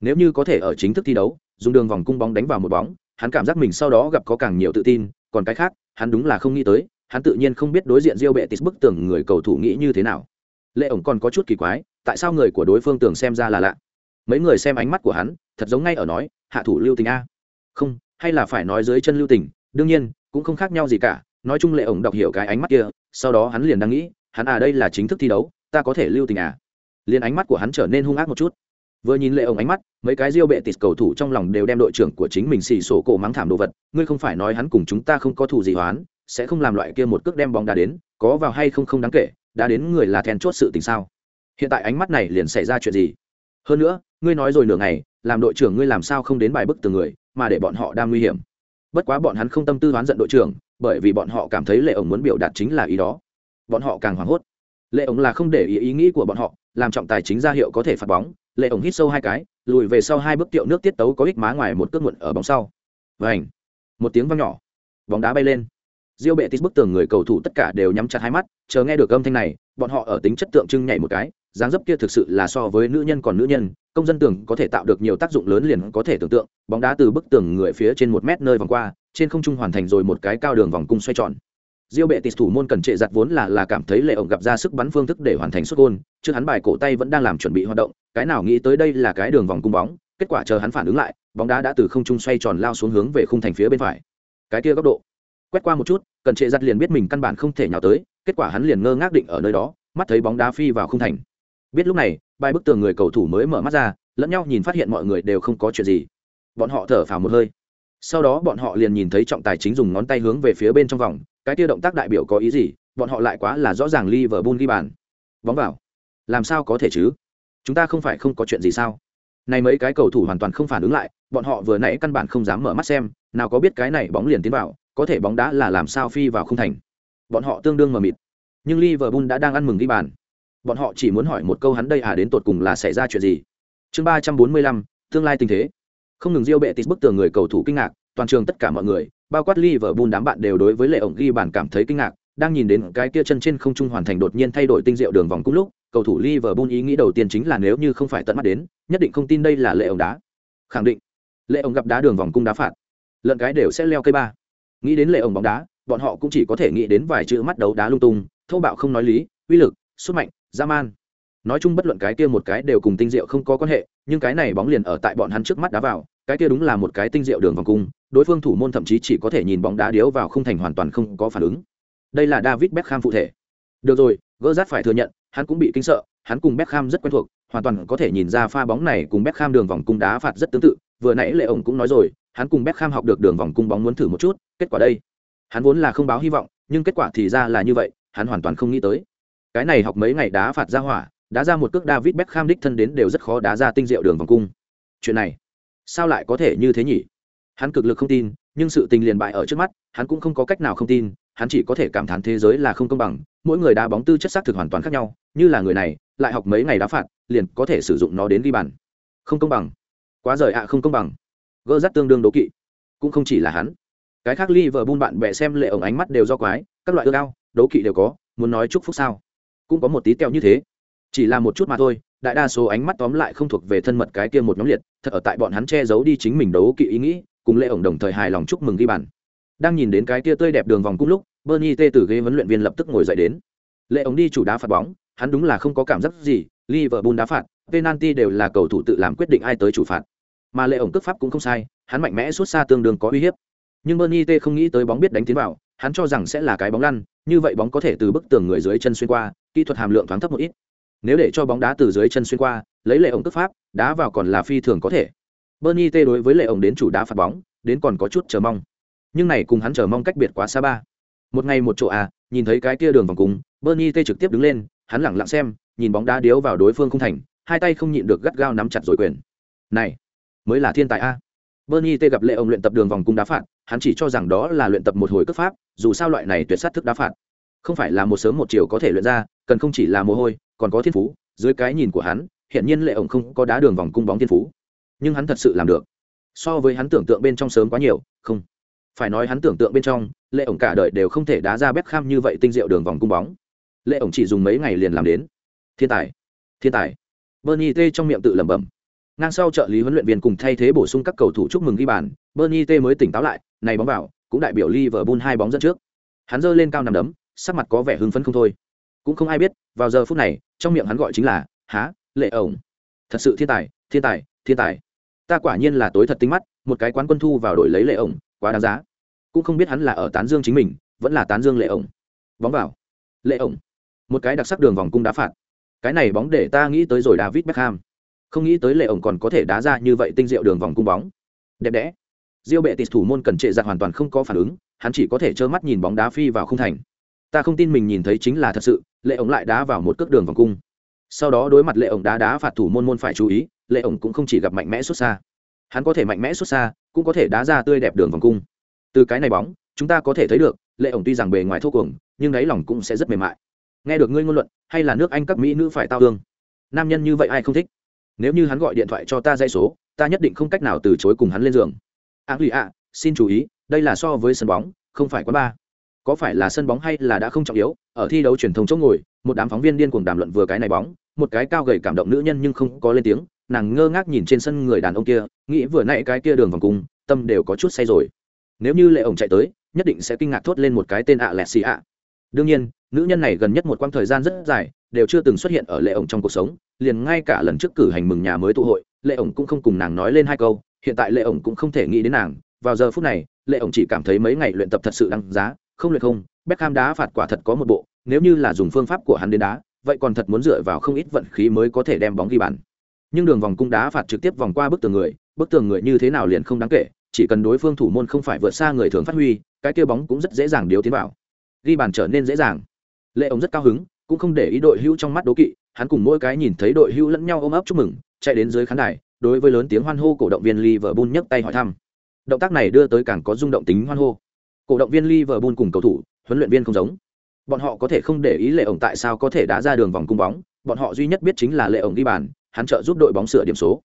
A: Nếu như có thể ở chính thức thi đấu, dùng đường vòng cung bóng đánh vào một bóng, hắn cảm giác mình sau đó gặp có càng nhiều tự tin, còn cái khác, hắn đúng là không nghĩ tới, hắn tự nhiên không biết đối diện diêu bệ tít bức tưởng người cầu thủ nghĩ như thế nào. Lệ ổng còn có chút kỳ quái, tại sao người của đối phương tưởng xem ra là lạ? Mấy người xem ánh mắt của hắn, thật giống ngay ở nói, hạ thủ lưu tình a. Không, hay là phải nói dưới chân lưu tình, đương nhiên, cũng không khác nhau gì cả, nói chung lệ ổng đọc hiểu cái ánh mắt kia, sau đó hắn liền đang nghĩ hắn à đây là chính thức thi đấu, ta có thể lưu tình à? Liền ánh mắt của hắn trở nên hung ác một chút. Vừa nhìn lệ ổng ánh mắt, mấy cái riêu bệ tịt cầu thủ trong lòng đều đem đội trưởng của chính mình xì sổ cổ mắng thảm đồ vật, ngươi không phải nói hắn cùng chúng ta không có thù gì hoán, sẽ không làm loại kia một cước đem bóng đá đến, có vào hay không không đáng kể, đã đến người là then chốt sự tình sao? Hiện tại ánh mắt này liền xảy ra chuyện gì? Hơn nữa, ngươi nói rồi nửa ngày, làm đội trưởng ngươi làm sao không đến bài bức từ người, mà để bọn họ đang nguy hiểm. Bất quá bọn hắn không tâm tư đoán giận đội trưởng, bởi vì bọn họ cảm thấy lệ ổng muốn biểu đạt chính là ý đó bọn họ càng hoảng hốt. Lệ ổng là không để ý ý nghĩ của bọn họ, làm trọng tài chính ra hiệu có thể phạt bóng. Lệ ổng hít sâu hai cái, lùi về sau hai bước tiệu nước tiết tấu có ích má ngoài một cước muộn ở bóng sau. Và ảnh một tiếng văng nhỏ. Bóng đá bay lên. Diêu bệ tít bức tường người cầu thủ tất cả đều nhắm chặt hai mắt, chờ nghe được âm thanh này, bọn họ ở tính chất tượng trưng nhảy một cái, dáng dấp kia thực sự là so với nữ nhân còn nữ nhân, công dân tường có thể tạo được nhiều tác dụng lớn liền có thể tưởng tượng, bóng đá từ bức tường người phía trên một mét nơi vòng qua, trên không trung hoàn thành rồi một cái cao đường vòng cung xoay tròn. Diêu bệ Tịch thủ môn cần trệ giặt vốn là là cảm thấy lệ ổng gặp ra sức bắn phương thức để hoàn thành sút gôn, trước hắn bài cổ tay vẫn đang làm chuẩn bị hoạt động, cái nào nghĩ tới đây là cái đường vòng cung bóng, kết quả chờ hắn phản ứng lại, bóng đá đã từ không trung xoay tròn lao xuống hướng về khung thành phía bên phải. Cái kia góc độ, quét qua một chút, cần trệ giặt liền biết mình căn bản không thể nhào tới, kết quả hắn liền ngơ ngác định ở nơi đó, mắt thấy bóng đá phi vào khung thành. Biết lúc này, bài bức tường người cầu thủ mới mở mắt ra, lẫn nhau nhìn phát hiện mọi người đều không có chuyện gì. Bọn họ thở phào một hơi. Sau đó bọn họ liền nhìn thấy trọng tài chính dùng ngón tay hướng về phía bên trong vòng, cái kia động tác đại biểu có ý gì, bọn họ lại quá là rõ ràng liverpool ghi bàn. Bóng vào. Làm sao có thể chứ? Chúng ta không phải không có chuyện gì sao? Này mấy cái cầu thủ hoàn toàn không phản ứng lại, bọn họ vừa nãy căn bản không dám mở mắt xem, nào có biết cái này bóng liền tiến vào, có thể bóng đá là làm sao phi vào không thành. Bọn họ tương đương mờ mịt. Nhưng liverpool đã đang ăn mừng ghi bàn. Bọn họ chỉ muốn hỏi một câu hắn đây à đến tột cùng là xảy ra chuyện gì? Chương ba trăm bốn mươi lăm, tương lai tình thế. Không ngừng diêu bệ tít bức tường người cầu thủ kinh ngạc, toàn trường tất cả mọi người bao quát Liverpool đám bạn đều đối với lệ ổng ghi bàn cảm thấy kinh ngạc, đang nhìn đến cái kia chân trên không trung hoàn thành đột nhiên thay đổi tinh diệu đường vòng cung lúc, cầu thủ Liverpool ý nghĩ đầu tiên chính là nếu như không phải tận mắt đến, nhất định không tin đây là lệ ổng đá. Khẳng định, lệ ổng gặp đá đường vòng cung đá phạt, lợn cái đều sẽ leo cây ba. Nghĩ đến lệ ổng bóng đá, bọn họ cũng chỉ có thể nghĩ đến vài chữ mắt đấu đá lung tung, thô bạo không nói lý, uy lực, sức mạnh, dã man. Nói chung bất luận cái kia một cái đều cùng tinh diệu không có quan hệ, nhưng cái này bóng liền ở tại bọn hắn trước mắt đá vào, cái kia đúng là một cái tinh diệu đường vòng cung, đối phương thủ môn thậm chí chỉ có thể nhìn bóng đá điếu vào không thành hoàn toàn không có phản ứng. Đây là David Beckham phụ thể. Được rồi, Gerrard phải thừa nhận, hắn cũng bị kinh sợ, hắn cùng Beckham rất quen thuộc, hoàn toàn có thể nhìn ra pha bóng này cùng Beckham đường vòng cung đá phạt rất tương tự, vừa nãy Lệ ổng cũng nói rồi, hắn cùng Beckham học được đường vòng cung bóng muốn thử một chút, kết quả đây. Hắn vốn là không báo hy vọng, nhưng kết quả thì ra là như vậy, hắn hoàn toàn không nghĩ tới. Cái này học mấy ngày đá phạt ra hỏa, đá ra một cước David Beckham đích thân đến đều rất khó đá ra tinh diệu đường vòng cung. Chuyện này, sao lại có thể như thế nhỉ? Hắn cực lực không tin, nhưng sự tình liền bại ở trước mắt, hắn cũng không có cách nào không tin, hắn chỉ có thể cảm thán thế giới là không công bằng, mỗi người đá bóng tư chất xác thực hoàn toàn khác nhau, như là người này, lại học mấy ngày đá phạt, liền có thể sử dụng nó đến ghi bàn. Không công bằng. Quá rời ạ, không công bằng. Gỡ rắt tương đương đố kỵ. Cũng không chỉ là hắn. Cái khác ly vợ buôn bạn bè xem lệ ổng ánh mắt đều do quái, các loại ưa cao đố kỵ đều có, muốn nói chúc phúc sao? Cũng có một tí teo như thế. Chỉ là một chút mà thôi, đại đa số ánh mắt tóm lại không thuộc về thân mật cái kia một nhóm liệt, thật ở tại bọn hắn che giấu đi chính mình đấu kỵ ý nghĩ cùng lệ ổng đồng thời hài lòng chúc mừng ghi bàn. Đang nhìn đến cái tia tươi đẹp đường vòng cung lúc, bernie tê từ ghế huấn luyện viên lập tức ngồi dậy đến. Lệ ổng đi chủ đá phạt bóng, hắn đúng là không có cảm giác gì, liverpool đá phạt, penalty đều là cầu thủ tự làm quyết định ai tới chủ phạt. Mà lệ ổng cước pháp cũng không sai, hắn mạnh mẽ suốt xa tương đương có uy hiếp. Nhưng bernie tê không nghĩ tới bóng biết đánh tiến vào, hắn cho rằng sẽ là cái bóng lăn, như vậy bóng có thể từ bức tường người dưới chân xuyên qua, kỹ thuật hàm lượng thoáng thấp một ít. Nếu để cho bóng đá từ dưới chân xuyên qua, lấy lệ ổng tức pháp, đá vào còn là phi thường có thể bernie t đối với lệ ổng đến chủ đá phạt bóng, đến còn có chút chờ mong. Nhưng này cùng hắn chờ mong cách biệt quá xa ba. Một ngày một chỗ à nhìn thấy cái kia đường vòng cùng bernie t trực tiếp đứng lên, hắn lẳng lặng xem, nhìn bóng đá điếu vào đối phương không thành, hai tay không nhịn được gắt gao nắm chặt rồi quyền. Này, mới là thiên tài a. Bernie t gặp lệ ổng luyện tập đường vòng cung đá phạt, hắn chỉ cho rằng đó là luyện tập một hồi cấp pháp, dù sao loại này tuyệt sát thức đá phạt. Không phải là một sớm một chiều có thể luyện ra, cần không chỉ là mồ hôi, còn có thiên phú, dưới cái nhìn của hắn hiện nhiên lệ ổng không có đá đường vòng cung bóng thiên phú nhưng hắn thật sự làm được. So với hắn tưởng tượng bên trong sớm quá nhiều, không. Phải nói hắn tưởng tượng bên trong, lệ ổng cả đời đều không thể đá ra bếp kham như vậy tinh diệu đường vòng cung bóng. Lệ ổng chỉ dùng mấy ngày liền làm đến. Thiên tài thiên tài. Bernie t trong miệng tự lẩm bẩm. Ngang sau trợ lý huấn luyện viên cùng thay thế bổ sung các cầu thủ chúc mừng ghi bàn, bernie t mới tỉnh táo lại, này bóng vào, cũng đại biểu liverpool hai bóng dẫn trước. Hắn giơ lên cao nằm đấm, sắc mặt có vẻ hưng phấn không thôi. Cũng không ai biết, vào giờ phút này, trong miệng hắn gọi chính là há lệ ổng? Thật sự thiên tài thiên tài thiên tài. Ta quả nhiên là tối thật tinh mắt, một cái quán quân thu vào đổi lấy lệ ổng, quá đáng giá. Cũng không biết hắn là ở tán dương chính mình, vẫn là tán dương lệ ổng. Bóng vào. Lệ ổng. Một cái đặc sắc đường vòng cung đá phạt. Cái này bóng để ta nghĩ tới rồi david beckham. Không nghĩ tới lệ ổng còn có thể đá ra như vậy tinh diệu đường vòng cung bóng. Đẹp đẽ. Diêu bệ tịt thủ môn cần trệ giặc hoàn toàn không có phản ứng, hắn chỉ có thể trơ mắt nhìn bóng đá phi vào không thành. Ta không tin mình nhìn thấy chính là thật sự, lệ ổng lại đá vào một cước đường vòng cung sau đó đối mặt lệ ổng đá đá phạt thủ môn môn phải chú ý, lệ ổng cũng không chỉ gặp mạnh mẽ xuất xa. Hắn có thể mạnh mẽ xuất xa, cũng có thể đá ra tươi đẹp đường vòng cung. Từ cái này bóng, chúng ta có thể thấy được, lệ ổng tuy rằng bề ngoài thô cuồng, nhưng đáy lòng cũng sẽ rất mềm mại. Nghe được ngươi ngôn luận, hay là nước anh các mỹ nữ phải tao hương nam nhân như vậy ai không thích? Nếu như hắn gọi điện thoại cho ta dây số, ta nhất định không cách nào từ chối cùng hắn lên giường. A lụy ạ, xin chú ý, đây là so với sân bóng, không phải quá ba có phải là sân bóng hay là đã không trọng yếu, ở thi đấu truyền thông chỗ ngồi, một đám phóng viên điên cuồng đàm luận vừa cái này bóng một cái cao gầy cảm động nữ nhân nhưng không có lên tiếng, nàng ngơ ngác nhìn trên sân người đàn ông kia, nghĩ vừa nãy cái kia đường vòng cung, tâm đều có chút say rồi. Nếu như lệ ổng chạy tới, nhất định sẽ kinh ngạc thốt lên một cái tên ạ lẹt xì ạ. Đương nhiên, nữ nhân này gần nhất một quãng thời gian rất dài, đều chưa từng xuất hiện ở lệ ổng trong cuộc sống, liền ngay cả lần trước cử hành mừng nhà mới tụ hội, lệ ổng cũng không cùng nàng nói lên hai câu, hiện tại lệ ổng cũng không thể nghĩ đến nàng. Vào giờ phút này, lệ ổng chỉ cảm thấy mấy ngày luyện tập thật sự đăng giá, không luyện không, Beckham đá phạt quả thật có một bộ, nếu như là dùng phương pháp của hắn đến đá vậy còn thật muốn dựa vào không ít vận khí mới có thể đem bóng ghi bàn. Nhưng đường vòng cung đá phạt trực tiếp vòng qua bức tường người, bức tường người như thế nào liền không đáng kể, chỉ cần đối phương thủ môn không phải vượt xa người thường phát huy, cái kia bóng cũng rất dễ dàng điếu tiến vào. Ghi bàn trở nên dễ dàng. Lệ ổng rất cao hứng, cũng không để ý đội hữu trong mắt đố kỵ, hắn cùng mỗi cái nhìn thấy đội hữu lẫn nhau ôm ấp chúc mừng, chạy đến dưới khán đài, đối với lớn tiếng hoan hô cổ động viên liverpool nhấc tay hỏi thăm. Động tác này đưa tới càng có rung động tính hoan hô. Cổ động viên liverpool cùng cầu thủ, huấn luyện viên không giống bọn họ có thể không để ý lệ ổng tại sao có thể đá ra đường vòng cung bóng, bọn họ duy nhất biết chính là lệ ổng ghi bàn, hắn trợ giúp đội bóng sửa điểm số.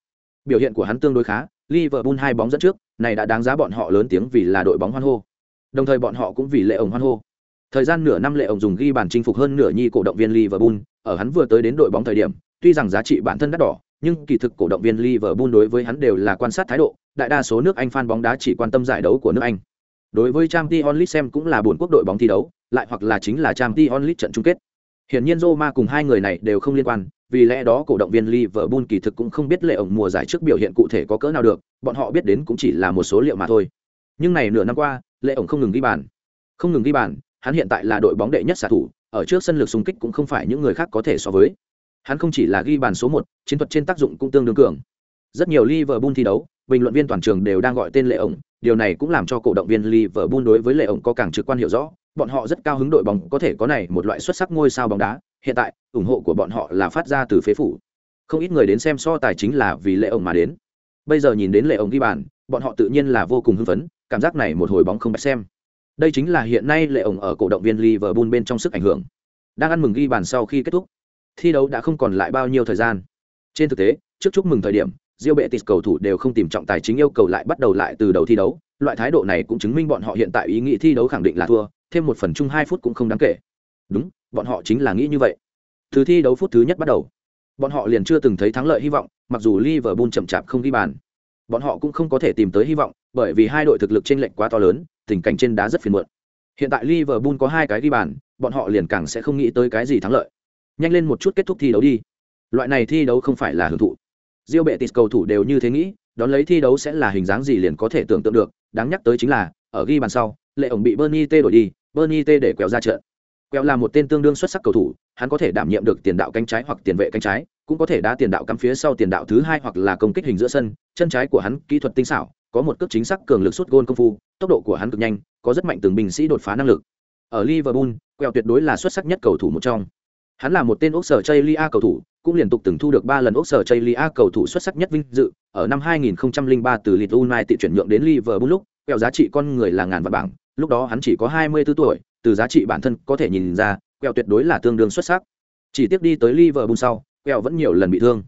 A: Biểu hiện của hắn tương đối khá, liverpool hai bóng dẫn trước, này đã đáng giá bọn họ lớn tiếng vì là đội bóng hoan hô. Đồng thời bọn họ cũng vì lệ ổng hoan hô. Thời gian nửa năm lệ ổng dùng ghi bàn chinh phục hơn nửa nhi cổ động viên liverpool, ở hắn vừa tới đến đội bóng thời điểm, tuy rằng giá trị bản thân đắt đỏ, nhưng kỳ thực cổ động viên liverpool đối với hắn đều là quan sát thái độ, đại đa số nước anh fan bóng đá chỉ quan tâm giải đấu của nước anh đối với Champions League xem cũng là buồn quốc đội bóng thi đấu, lại hoặc là chính là Champions League trận chung kết. Hiển nhiên roma cùng hai người này đều không liên quan, vì lẽ đó cổ động viên liverpool kỳ thực cũng không biết lệ ổng mùa giải trước biểu hiện cụ thể có cỡ nào được, bọn họ biết đến cũng chỉ là một số liệu mà thôi. Nhưng này nửa năm qua, lệ ổng không ngừng ghi bàn. Không ngừng ghi bàn, hắn hiện tại là đội bóng đệ nhất xạ thủ, ở trước sân lực xung kích cũng không phải những người khác có thể so với. Hắn không chỉ là ghi bàn số một, chiến thuật trên tác dụng cũng tương đương cường rất nhiều liverpool thi đấu, bình luận viên toàn trường đều đang gọi tên lệ ổng. Điều này cũng làm cho cổ động viên liverpool đối với lệ ổng có càng trực quan hiểu rõ. Bọn họ rất cao hứng đội bóng có thể có này một loại xuất sắc ngôi sao bóng đá. Hiện tại, ủng hộ của bọn họ là phát ra từ phế phủ. Không ít người đến xem so tài chính là vì lệ ổng mà đến. Bây giờ nhìn đến lệ ổng ghi bàn, bọn họ tự nhiên là vô cùng hưng phấn, cảm giác này một hồi bóng không bạch xem. Đây chính là hiện nay lệ ổng ở cổ động viên liverpool bên trong sức ảnh hưởng. Đang ăn mừng ghi bàn sau khi kết thúc, thi đấu đã không còn lại bao nhiêu thời gian. Trên thực tế, trước chúc mừng thời điểm Diêu bệ tịt cầu thủ đều không tìm trọng tài chính yêu cầu lại bắt đầu lại từ đầu thi đấu, loại thái độ này cũng chứng minh bọn họ hiện tại ý nghĩ thi đấu khẳng định là thua, thêm một phần chung hai phút cũng không đáng kể. Đúng, bọn họ chính là nghĩ như vậy. Từ thi đấu phút thứ nhất bắt đầu, bọn họ liền chưa từng thấy thắng lợi hy vọng, mặc dù Liverpool chậm chạp không ghi bàn. Bọn họ cũng không có thể tìm tới hy vọng, bởi vì hai đội thực lực chênh lệch quá to lớn, tình cảnh trên đá rất phiền muộn. Hiện tại Liverpool có hai cái ghi bàn, bọn họ liền càng sẽ không nghĩ tới cái gì thắng lợi. Nhanh lên một chút kết thúc thi đấu đi. Loại này thi đấu không phải là hưởng thụ. Diêu bệ tịt cầu thủ đều như thế nghĩ, đón lấy thi đấu sẽ là hình dáng gì liền có thể tưởng tượng được, đáng nhắc tới chính là, ở ghi bàn sau, lệ ổng bị Bernie T đổi đi, bernie t để quẹo ra trận. Quẹo là một tên tương đương xuất sắc cầu thủ hắn có thể đảm nhiệm được tiền đạo cánh trái hoặc tiền vệ cánh trái cũng có thể đá tiền đạo cắm phía sau tiền đạo thứ hai hoặc là công kích hình giữa sân chân trái của hắn kỹ thuật tinh xảo có một cước chính xác cường lực sút gôn công phu tốc độ của hắn cực nhanh có rất mạnh từng binh sĩ đột phá năng lực. Ở liverpool quẹo tuyệt đối là xuất sắc nhất cầu thủ một trong hắn là một tên ốc sở chây lia cầu thủ, cũng liên tục từng thu được ba lần ốc sở chây lia cầu thủ xuất sắc nhất vinh dự. Ở năm 2003 từ Leeds United chuyển nhượng đến Liverpool lúc quẹo giá trị con người là ngàn vạn bảng. Lúc đó hắn chỉ có 24 tuổi, từ giá trị bản thân có thể nhìn ra quẹo tuyệt đối là tương đương xuất sắc. Chỉ tiếp đi tới Liverpool sau quẹo vẫn nhiều lần bị thương.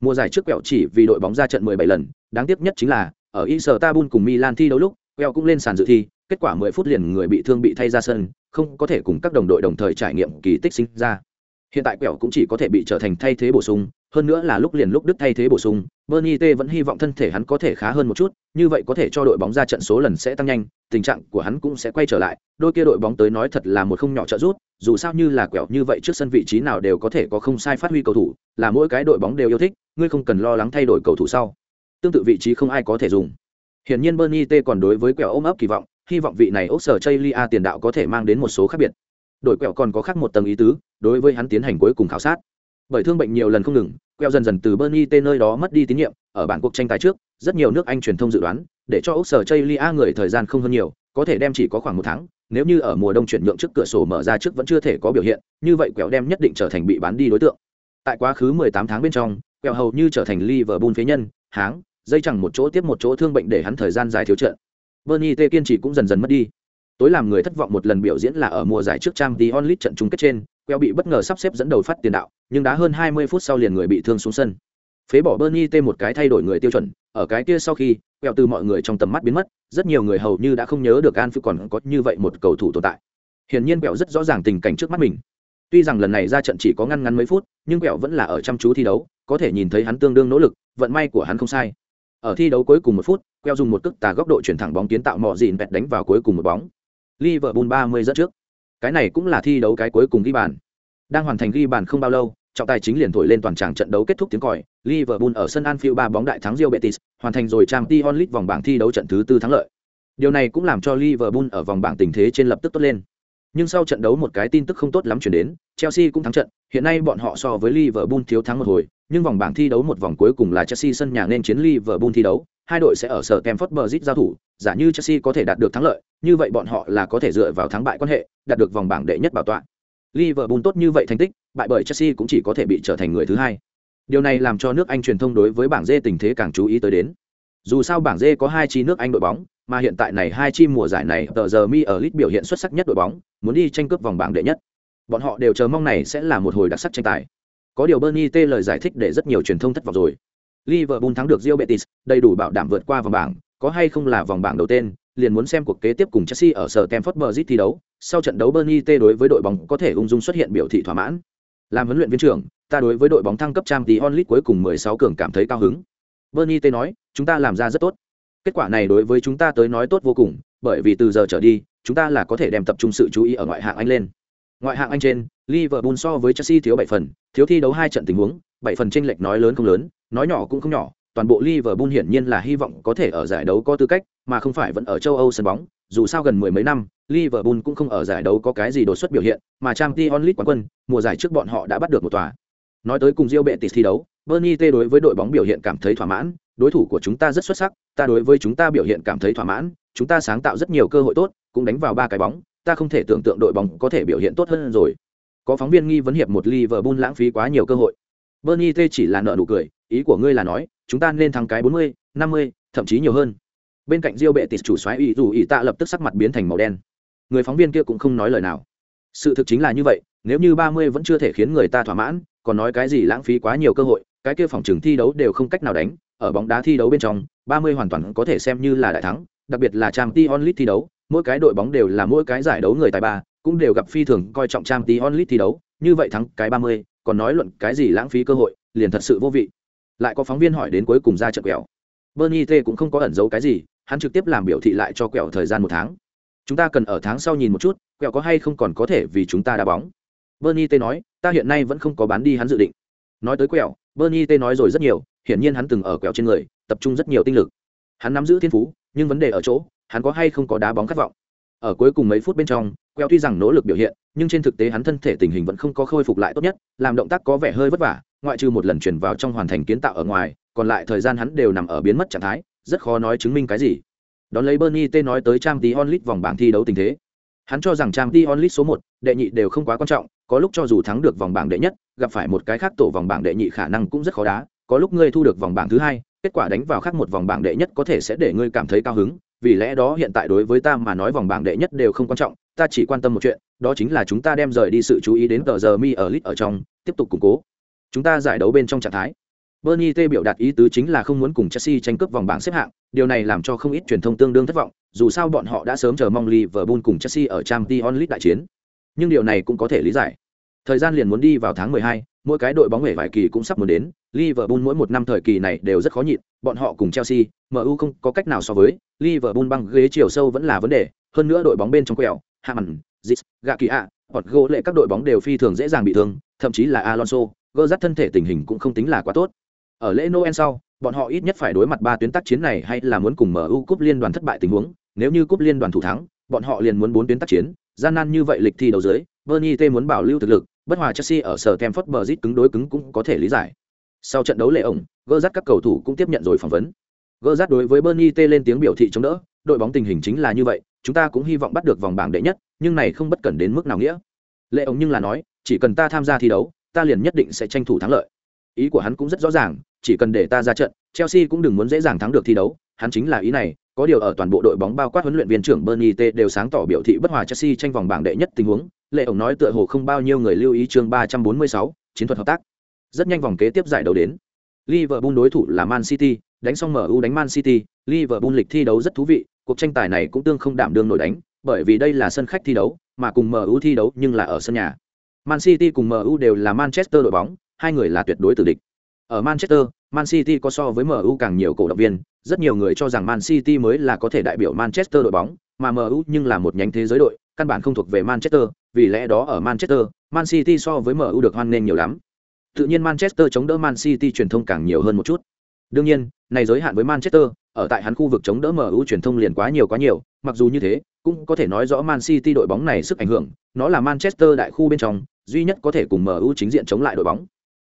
A: Mùa giải trước quẹo chỉ vì đội bóng ra trận 17 lần, đáng tiếc nhất chính là, ở Istanbul cùng Milan thi đấu lúc quẹo cũng lên sàn dự thi, kết quả 10 phút liền người bị thương bị thay ra sân, không có thể cùng các đồng đội đồng thời trải nghiệm kỳ tích sinh ra hiện tại quẹo cũng chỉ có thể bị trở thành thay thế bổ sung, hơn nữa là lúc liền lúc đức thay thế bổ sung, bernie t vẫn hy vọng thân thể hắn có thể khá hơn một chút, như vậy có thể cho đội bóng ra trận số lần sẽ tăng nhanh, tình trạng của hắn cũng sẽ quay trở lại, đôi kia đội bóng tới nói thật là một không nhỏ trợ rút dù sao như là quẹo như vậy trước sân vị trí nào đều có thể có không sai phát huy cầu thủ, là mỗi cái đội bóng đều yêu thích, ngươi không cần lo lắng thay đổi cầu thủ sau. Tương tự vị trí không ai có thể dùng. Hiển nhiên bernie t còn đối với quẹo ôm ấp kỳ vọng, hy vọng vị này ốc sở chây lia tiền đạo có thể mang đến một số khác biệt đổi quẹo còn có khác một tầng ý tứ, đối với hắn tiến hành cuối cùng khảo sát. Bởi thương bệnh nhiều lần không ngừng, quẹo dần dần từ bernie tên nơi đó mất đi tín nhiệm, ở bản cuộc tranh tài trước, rất nhiều nước anh truyền thông dự đoán, để cho ốc sở chây lia người thời gian không hơn nhiều, có thể đem chỉ có khoảng một tháng, nếu như ở mùa đông chuyển nhượng trước cửa sổ mở ra trước vẫn chưa thể có biểu hiện, như vậy quẹo đem nhất định trở thành bị bán đi đối tượng. Tại quá khứ 18 tháng bên trong, quẹo hầu như trở thành liverpool phế nhân, háng, dây chẳng một chỗ tiếp một chỗ thương bệnh để hắn thời gian dài thiếu trận bernie t kiên trì cũng dần dần mất đi tối làm người thất vọng một lần biểu diễn là ở mùa giải trước trang tí onlit trận chung kết trên, queo bị bất ngờ sắp xếp dẫn đầu phát tiền đạo, nhưng đã hơn 20 phút sau liền người bị thương xuống sân. Phế bỏ bernie t một cái thay đổi người tiêu chuẩn, ở cái kia sau khi, queo từ mọi người trong tầm mắt biến mất, rất nhiều người hầu như đã không nhớ được an phi còn có như vậy một cầu thủ tồn tại. Hiển nhiên Queo rất rõ ràng tình cảnh trước mắt mình. Tuy rằng lần này ra trận chỉ có ngăn ngắn mấy phút, nhưng quẹo vẫn là ở chăm chú thi đấu, có thể nhìn thấy hắn tương đương nỗ lực, vận may của hắn không sai. Ở thi đấu cuối cùng một phút, queo dùng một cước tà góc độ chuyển thẳng bóng kiến tạo mọ dìn vẹt đánh vào cuối cùng một bóng. Liverpool 30 dẫn trước. Cái này cũng là thi đấu cái cuối cùng ghi bàn. Đang hoàn thành ghi bàn không bao lâu, trọng tài chính liền thổi lên toàn tràng trận đấu kết thúc tiếng còi. Liverpool ở sân Anfield ba bóng đại thắng Real Betis, hoàn thành rồi Champions League vòng bảng thi đấu trận thứ tư thắng lợi. Điều này cũng làm cho Liverpool ở vòng bảng tình thế trên lập tức tốt lên. Nhưng sau trận đấu một cái tin tức không tốt lắm truyền đến, Chelsea cũng thắng trận, hiện nay bọn họ so với Liverpool thiếu thắng một hồi, nhưng vòng bảng thi đấu một vòng cuối cùng là Chelsea sân nhà nên chiến Liverpool thi đấu, hai đội sẽ ở sở Stamford Bridge giao thủ, giả như Chelsea có thể đạt được thắng lợi, như vậy bọn họ là có thể dựa vào thắng bại quan hệ, đạt được vòng bảng đệ nhất bảo tọa. Liverpool tốt như vậy thành tích, bại bởi Chelsea cũng chỉ có thể bị trở thành người thứ hai. Điều này làm cho nước Anh truyền thông đối với bảng D tình thế càng chú ý tới đến. Dù sao bảng D có hai chi nước Anh đội bóng, mà hiện tại này hai chi mùa giải này tờ giờ mi ở Leeds biểu hiện xuất sắc nhất đội bóng, muốn đi tranh cướp vòng bảng đệ nhất. Bọn họ đều chờ mong này sẽ là một hồi đặc sắc tranh tài. Có điều Bernie T lời giải thích để rất nhiều truyền thông thất vọng rồi. Liverpool thắng được Real Betis, đầy đủ bảo đảm vượt qua vòng bảng, có hay không là vòng bảng đầu tên, liền muốn xem cuộc kế tiếp cùng Chelsea ở sở Stamford Bridge thi đấu. Sau trận đấu Bernie T đối với đội bóng có thể ung dung xuất hiện biểu thị thỏa mãn. Làm huấn luyện viên trưởng, ta đối với đội bóng thăng cấp Champions League cuối cùng 16 cường cảm thấy cao hứng. Bernie T nói, chúng ta làm ra rất tốt. Kết quả này đối với chúng ta tới nói tốt vô cùng, bởi vì từ giờ trở đi, chúng ta là có thể đem tập trung sự chú ý ở ngoại hạng Anh lên. Ngoại hạng Anh trên, Liverpool so với Chelsea thiếu 7 phần, thiếu thi đấu hai trận tình huống, 7 phần chênh lệch nói lớn không lớn, nói nhỏ cũng không nhỏ, toàn bộ Liverpool hiển nhiên là hy vọng có thể ở giải đấu có tư cách, mà không phải vẫn ở châu Âu sân bóng. Dù sao gần mười mấy năm, Liverpool cũng không ở giải đấu có cái gì đột xuất biểu hiện, mà Champions League quán quân, mùa giải trước bọn họ đã bắt được một tòa. Nói tới cùng Real Betis thi đấu, Bernie T đối với đội bóng biểu hiện cảm thấy thỏa mãn, đối thủ của chúng ta rất xuất sắc, ta đối với chúng ta biểu hiện cảm thấy thỏa mãn, chúng ta sáng tạo rất nhiều cơ hội tốt, cũng đánh vào ba cái bóng, ta không thể tưởng tượng đội bóng có thể biểu hiện tốt hơn rồi. Có phóng viên nghi vấn hiệp một Liverpool lãng phí quá nhiều cơ hội. Bernie T chỉ là nợ nụ cười, ý của ngươi là nói, chúng ta nên thắng cái 40, 50, thậm chí nhiều hơn. Bên cạnh Diêu Bệ Tịt chủ xoáy ý dù ý tạ lập tức sắc mặt biến thành màu đen. Người phóng viên kia cũng không nói lời nào. Sự thực chính là như vậy, nếu như 30 vẫn chưa thể khiến người ta thỏa mãn, còn nói cái gì lãng phí quá nhiều cơ hội, cái kia phòng trường thi đấu đều không cách nào đánh, ở bóng đá thi đấu bên trong, 30 hoàn toàn có thể xem như là đại thắng, đặc biệt là trang t onlit thi đấu, mỗi cái đội bóng đều là mỗi cái giải đấu người tài ba, cũng đều gặp phi thường coi trọng trang Champions onlit thi đấu, như vậy thắng cái 30, còn nói luận cái gì lãng phí cơ hội, liền thật sự vô vị lại có phóng viên hỏi đến cuối cùng ra trận quẹo. Bernie t cũng không có ẩn giấu cái gì, hắn trực tiếp làm biểu thị lại cho quẹo thời gian một tháng. Chúng ta cần ở tháng sau nhìn một chút, quẹo có hay không còn có thể vì chúng ta đá bóng. Bernie t nói, ta hiện nay vẫn không có bán đi hắn dự định. Nói tới quẹo, bernie t nói rồi rất nhiều, hiển nhiên hắn từng ở quẹo trên người, tập trung rất nhiều tinh lực. Hắn nắm giữ thiên phú, nhưng vấn đề ở chỗ, hắn có hay không có đá bóng khát vọng. Ở cuối cùng mấy phút bên trong, quẹo tuy rằng nỗ lực biểu hiện, nhưng trên thực tế hắn thân thể tình hình vẫn không có khôi phục lại tốt nhất, làm động tác có vẻ hơi vất vả ngoại trừ một lần chuyển vào trong hoàn thành kiến tạo ở ngoài, còn lại thời gian hắn đều nằm ở biến mất trạng thái, rất khó nói chứng minh cái gì. Đón lấy bernie t nói tới trang t onlit vòng bảng thi đấu tình thế. Hắn cho rằng trang t onlit số một, đệ nhị đều không quá quan trọng, có lúc cho dù thắng được vòng bảng đệ nhất, gặp phải một cái khác tổ vòng bảng đệ nhị khả năng cũng rất khó đá, có lúc ngươi thu được vòng bảng thứ hai, kết quả đánh vào khác một vòng bảng đệ nhất có thể sẽ để ngươi cảm thấy cao hứng, vì lẽ đó hiện tại đối với ta mà nói vòng bảng đệ nhất đều không quan trọng, ta chỉ quan tâm một chuyện, đó chính là chúng ta đem rời đi sự chú ý đến tờ giờ mi ở lit ở trong, tiếp tục củng cố chúng ta giải đấu bên trong trạng thái Bernie T biểu đạt ý tứ chính là không muốn cùng Chelsea tranh cướp vòng bảng xếp hạng, điều này làm cho không ít truyền thông tương đương thất vọng, dù sao bọn họ đã sớm chờ mong Liverpool cùng Chelsea ở Champions League đại chiến. Nhưng điều này cũng có thể lý giải. Thời gian liền muốn đi vào tháng 12, mỗi cái đội bóng hề vài kỳ cũng sắp muốn đến, Liverpool mỗi một năm thời kỳ này đều rất khó nhịn, bọn họ cùng Chelsea, MU không có cách nào so với, Liverpool băng ghế chiều sâu vẫn là vấn đề, hơn nữa đội bóng bên trong quẹo, Hammond, Zis, Gakia, hoặc gỗ lệ các đội bóng đều phi thường dễ dàng bị thương, thậm chí là Alonso, gơ rát thân thể tình hình cũng không tính là quá tốt. Ở lễ Noel sau, bọn họ ít nhất phải đối mặt ba tuyến tác chiến này hay là muốn cùng MU cúp liên đoàn thất bại tình huống, nếu như cúp liên đoàn thủ thắng, bọn họ liền muốn bốn tuyến tác chiến, gian nan như vậy lịch thi đầu dưới, Bernie T muốn bảo lưu thực lực, bất hòa Chelsea ở sở Stamford Bridge cứng đối cứng cũng có thể lý giải. Sau trận đấu lệ ổng, gơ rát các cầu thủ cũng tiếp nhận rồi phỏng vấn. Gơ rát đối với Bernie T lên tiếng biểu thị chống đỡ, đội bóng tình hình chính là như vậy, chúng ta cũng hy vọng bắt được vòng bảng đệ nhất, nhưng này không bất cần đến mức nào nghĩa. Lệ ổng nhưng là nói, chỉ cần ta tham gia thi đấu, ta liền nhất định sẽ tranh thủ thắng lợi. Ý của hắn cũng rất rõ ràng, chỉ cần để ta ra trận, Chelsea cũng đừng muốn dễ dàng thắng được thi đấu, hắn chính là ý này, có điều ở toàn bộ đội bóng bao quát huấn luyện viên trưởng Bernie T đều sáng tỏ biểu thị bất hòa Chelsea tranh vòng bảng đệ nhất tình huống, Lệ ổng nói tựa hồ không bao nhiêu người lưu ý chương 346, chiến thuật hợp tác. Rất nhanh vòng kế tiếp giải đấu đến. Liverpool đối thủ là Man City, đánh xong MU đánh Man City, Liverpool lịch thi đấu rất thú vị, cuộc tranh tài này cũng tương không đảm đương nổi đánh, bởi vì đây là sân khách thi đấu, mà cùng MU thi đấu nhưng là ở sân nhà. Man City cùng MU đều là Manchester đội bóng, hai người là tuyệt đối tử địch. Ở Manchester, Man City có so với MU càng nhiều cổ động viên, rất nhiều người cho rằng Man City mới là có thể đại biểu Manchester đội bóng, mà MU nhưng là một nhánh thế giới đội, căn bản không thuộc về Manchester, vì lẽ đó ở Manchester, Man City so với MU được hoan nghênh nhiều lắm. Tự nhiên Manchester chống đỡ Man City truyền thông càng nhiều hơn một chút. Đương nhiên, này giới hạn với Manchester, ở tại hắn khu vực chống đỡ MU truyền thông liền quá nhiều quá nhiều, mặc dù như thế, cũng có thể nói rõ Man City đội bóng này sức ảnh hưởng, nó là Manchester đại khu bên trong, duy nhất có thể cùng MU chính diện chống lại đội bóng.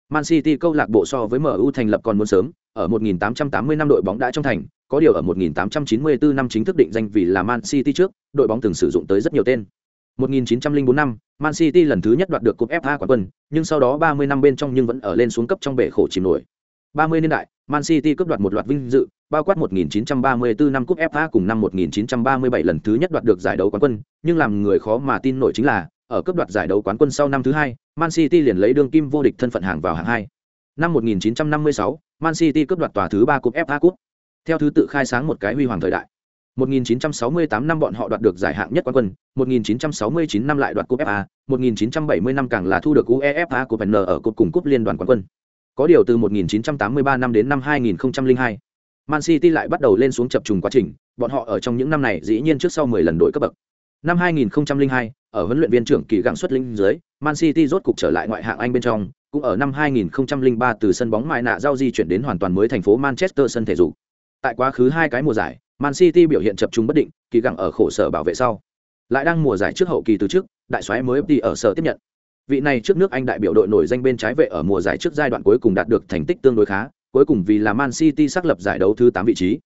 A: Man City câu lạc bộ so với MU thành lập còn muốn sớm, ở 1880 năm đội bóng đã trong thành, có điều ở 1894 năm chính thức định danh vì là Man City trước, đội bóng từng sử dụng tới rất nhiều tên. 1904 năm, Man City lần thứ nhất đoạt được cúp FA quán quân, nhưng sau đó 30 năm bên trong nhưng vẫn ở lên xuống cấp trong bể khổ chìm nổi. 30 niên đại, Man City cướp đoạt một loạt vinh dự, bao quát 1934 năm cúp FA cùng năm 1937 lần thứ nhất đoạt được giải đấu quán quân, nhưng làm người khó mà tin nổi chính là, ở cướp đoạt giải đấu quán quân sau năm thứ hai, Man City liền lấy đương kim vô địch thân phận hàng vào hạng hai. Năm 1956, Man City cướp đoạt tòa thứ ba cúp FA cúp. Theo thứ tự khai sáng một cái huy hoàng thời đại. 1968 năm bọn họ đoạt được giải hạng nhất quán quân, 1969 năm lại đoạt cúp FA, 1970 năm càng là thu được UEFA Cup N ở cúp cùng cúp liên đoàn quán quân. Có điều từ 1983 năm đến năm 2002, Man City lại bắt đầu lên xuống chập trùng quá trình, bọn họ ở trong những năm này dĩ nhiên trước sau 10 lần đổi cấp bậc. Năm 2002, ở huấn luyện viên trưởng kỳ gặng xuất linh dưới, Man City rốt cục trở lại ngoại hạng Anh bên trong, cũng ở năm 2003 từ sân bóng mại nạ giao di chuyển đến hoàn toàn mới thành phố Manchester sân thể dục. Tại quá khứ hai cái mùa giải, Man City biểu hiện chập trung bất định, kỳ gặng ở khổ sở bảo vệ sau. Lại đang mùa giải trước hậu kỳ từ trước, đại soái mới FD ở sở tiếp nhận. Vị này trước nước Anh đại biểu đội nổi danh bên trái vệ ở mùa giải trước giai đoạn cuối cùng đạt được thành tích tương đối khá, cuối cùng vì là Man City xác lập giải đấu thứ 8 vị trí.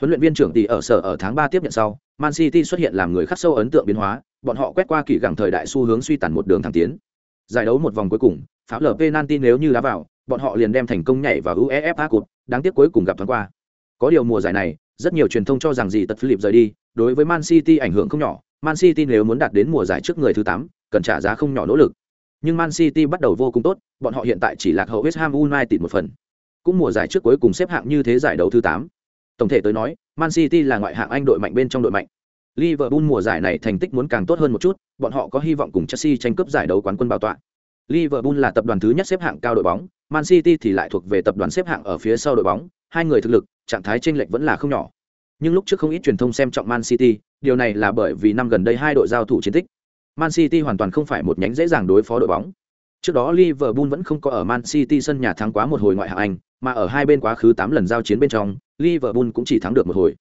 A: Huấn luyện viên trưởng tỷ ở sở ở tháng 3 tiếp nhận sau, Man City xuất hiện làm người khắc sâu ấn tượng biến hóa, bọn họ quét qua kỳ gẳng thời đại xu hướng suy tàn một đường thẳng tiến. Giải đấu một vòng cuối cùng, pháo lở penalty nếu như đá vào, bọn họ liền đem thành công nhảy vào UEFA Cup, đáng tiếc cuối cùng gặp thoáng qua. Có điều mùa giải này, rất nhiều truyền thông cho rằng gì tật Philip rời đi, đối với Man City ảnh hưởng không nhỏ, Man City nếu muốn đạt đến mùa giải trước người thứ 8, cần trả giá không nhỏ nỗ lực. Nhưng Man City bắt đầu vô cùng tốt, bọn họ hiện tại chỉ lạc hậu West Ham United một phần. Cũng mùa giải trước cuối cùng xếp hạng như thế giải đấu thứ 8. Tổng thể tới nói, Man City là ngoại hạng Anh đội mạnh bên trong đội mạnh. Liverpool mùa giải này thành tích muốn càng tốt hơn một chút, bọn họ có hy vọng cùng Chelsea tranh cướp giải đấu quán quân bảo tọa. Liverpool là tập đoàn thứ nhất xếp hạng cao đội bóng, Man City thì lại thuộc về tập đoàn xếp hạng ở phía sau đội bóng, hai người thực lực, trạng thái chênh lệch vẫn là không nhỏ. Nhưng lúc trước không ít truyền thông xem trọng Man City, điều này là bởi vì năm gần đây hai đội giao thủ chiến tích. Man City hoàn toàn không phải một nhánh dễ dàng đối phó đội bóng. Trước đó Liverpool vẫn không có ở Man City sân nhà thắng quá một hồi ngoại hạng Anh, mà ở hai bên quá khứ 8 lần giao chiến bên trong, Liverpool cũng chỉ thắng được một hồi.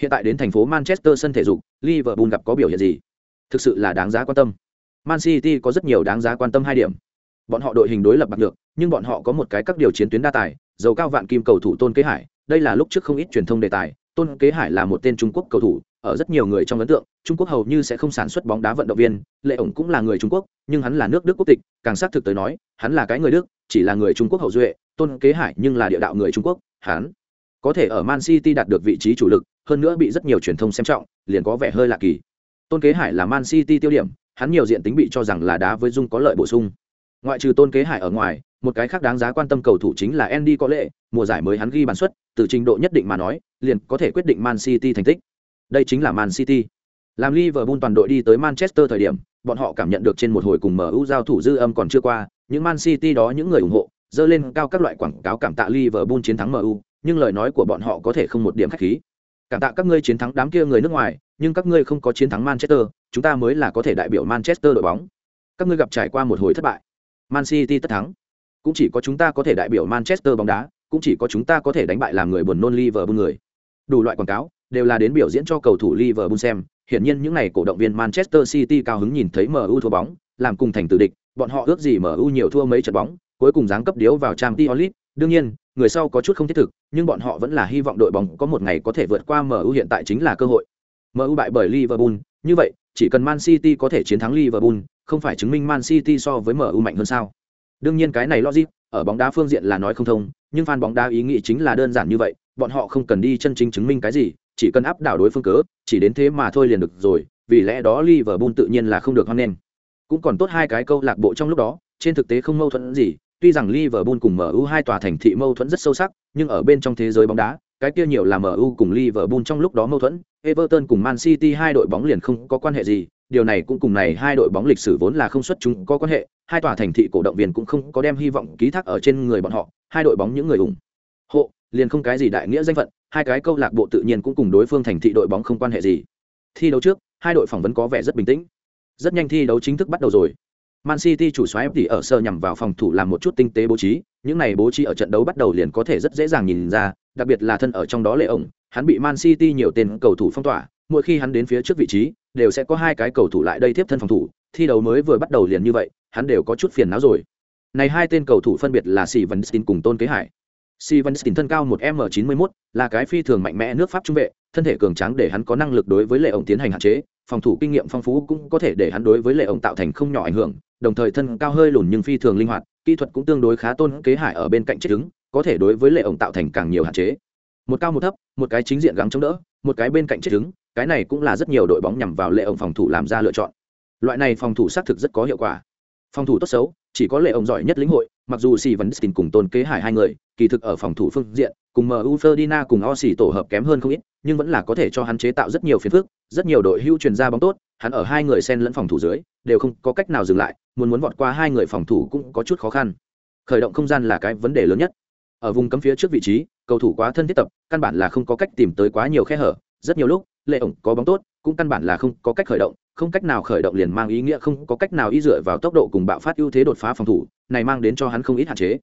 A: Hiện tại đến thành phố Manchester sân thể dục, Liverpool gặp có biểu hiện gì? thực sự là đáng giá quan tâm man city có rất nhiều đáng giá quan tâm hai điểm bọn họ đội hình đối lập bạc được nhưng bọn họ có một cái các điều chiến tuyến đa tài dầu cao vạn kim cầu thủ tôn kế hải đây là lúc trước không ít truyền thông đề tài tôn kế hải là một tên trung quốc cầu thủ ở rất nhiều người trong ấn tượng trung quốc hầu như sẽ không sản xuất bóng đá vận động viên lệ ổng cũng là người trung quốc nhưng hắn là nước đức quốc tịch càng xác thực tới nói hắn là cái người đức chỉ là người trung quốc hậu duệ tôn kế hải nhưng là địa đạo người trung quốc hắn có thể ở man city đạt được vị trí chủ lực hơn nữa bị rất nhiều truyền thông xem trọng liền có vẻ hơi lạ kỳ tôn kế hải là man city tiêu điểm hắn nhiều diện tính bị cho rằng là đá với dung có lợi bổ sung ngoại trừ tôn kế hải ở ngoài một cái khác đáng giá quan tâm cầu thủ chính là Andy có lệ, mùa giải mới hắn ghi bàn suất, từ trình độ nhất định mà nói, liền có thể quyết định Man City thành tích. Đây chính là Man City. Làm Liverpool toàn đội đi tới Manchester thời điểm, bọn họ cảm nhận được trên một hồi cùng MU giao thủ dư âm còn chưa qua, những Man City đó những người ủng hộ, dơ lên cao các loại quảng cáo cảm tạ Liverpool chiến thắng MU, nhưng lời nói của bọn họ có thể không một điểm khách khí. Cảm tạ các ngươi chiến thắng đám kia người nước ngoài, nhưng các ngươi không có chiến thắng Manchester, chúng ta mới là có thể đại biểu Manchester đội bóng. Các ngươi gặp trải qua một hồi thất bại. Man City tất thắng cũng chỉ có chúng ta có thể đại biểu manchester bóng đá cũng chỉ có chúng ta có thể đánh bại làm người buồn nôn liverpool người đủ loại quảng cáo đều là đến biểu diễn cho cầu thủ liverpool xem. Hiển nhiên những này cổ động viên manchester city cao hứng nhìn thấy mu thua bóng làm cùng thành tử địch bọn họ ước gì mu nhiều thua mấy trận bóng cuối cùng giáng cấp điếu vào Champions League. đương nhiên người sau có chút không thiết thực nhưng bọn họ vẫn là hy vọng đội bóng có một ngày có thể vượt qua mu hiện tại chính là cơ hội. Mu bại bởi liverpool. Như vậy chỉ cần man city có thể chiến thắng liverpool không phải chứng minh man city so với mu mạnh hơn sao? Đương nhiên cái này logic, ở bóng đá phương diện là nói không thông, nhưng fan bóng đá ý nghĩ chính là đơn giản như vậy, bọn họ không cần đi chân chính chứng minh cái gì, chỉ cần áp đảo đối phương cớ, chỉ đến thế mà thôi liền được rồi, vì lẽ đó Liverpool tự nhiên là không được hoan nghênh. Cũng còn tốt hai cái câu lạc bộ trong lúc đó, trên thực tế không mâu thuẫn gì, tuy rằng Liverpool cùng MU hai tòa thành thị mâu thuẫn rất sâu sắc, nhưng ở bên trong thế giới bóng đá, cái kia nhiều là MU cùng Liverpool trong lúc đó mâu thuẫn, Everton cùng Man City hai đội bóng liền không có quan hệ gì, điều này cũng cùng này hai đội bóng lịch sử vốn là không xuất chúng có quan hệ, hai tòa thành thị cổ động viên cũng không có đem hy vọng ký thác ở trên người bọn họ, hai đội bóng những người ủng hộ, liền không cái gì đại nghĩa danh phận, hai cái câu lạc bộ tự nhiên cũng cùng đối phương thành thị đội bóng không quan hệ gì. Thi đấu trước, hai đội phỏng vấn có vẻ rất bình tĩnh. Rất nhanh thi đấu chính thức bắt đầu rồi. Man City chủ soái thì ở sơ nhằm vào phòng thủ làm một chút tinh tế bố trí, những này bố trí ở trận đấu bắt đầu liền có thể rất dễ dàng nhìn ra, đặc biệt là thân ở trong đó lệ ổng, hắn bị Man City nhiều tên cầu thủ phong tỏa, mỗi khi hắn đến phía trước vị trí, đều sẽ có hai cái cầu thủ lại đây tiếp thân phòng thủ, thi đấu mới vừa bắt đầu liền như vậy, hắn đều có chút phiền não rồi. Này hai tên cầu thủ phân biệt là Sĩ vấn Stin cùng Tôn Kế Hải. Sĩ thân cao 1m91, là cái phi thường mạnh mẽ nước Pháp trung vệ, thân thể cường tráng để hắn có năng lực đối với lệ ổng tiến hành hạn chế, phòng thủ kinh nghiệm phong phú cũng có thể để hắn đối với lệ ổng tạo thành không nhỏ ảnh hưởng, đồng thời thân cao hơi lùn nhưng phi thường linh hoạt, kỹ thuật cũng tương đối khá tôn kế hải ở bên cạnh chết đứng, có thể đối với lệ ổng tạo thành càng nhiều hạn chế. Một cao một thấp, một cái chính diện gắng chống đỡ, một cái bên cạnh chết đứng, cái này cũng là rất nhiều đội bóng nhằm vào lệ ổng phòng thủ làm ra lựa chọn. Loại này phòng thủ xác thực rất có hiệu quả. Phòng thủ tốt xấu, chỉ có lệ ông giỏi nhất lĩnh hội, mặc dù Sĩ Vấn xin cùng Tôn Kế Hải hai người, kỳ thực ở phòng thủ phương diện, cùng MU ferdina cùng Osi tổ hợp kém hơn không ít, nhưng vẫn là có thể cho hắn chế tạo rất nhiều phiền phức, rất nhiều đội hưu truyền ra bóng tốt, hắn ở hai người xen lẫn phòng thủ dưới, đều không có cách nào dừng lại, muốn muốn vọt qua hai người phòng thủ cũng có chút khó khăn. Khởi động không gian là cái vấn đề lớn nhất. Ở vùng cấm phía trước vị trí, cầu thủ quá thân thiết tập, căn bản là không có cách tìm tới quá nhiều khe hở, rất nhiều lúc, lệ ổng có bóng tốt, cũng căn bản là không có cách khởi động, không cách nào khởi động liền mang ý nghĩa không có cách nào ý dựa vào tốc độ cùng bạo phát ưu thế đột phá phòng thủ, này mang đến cho hắn không ít hạn chế.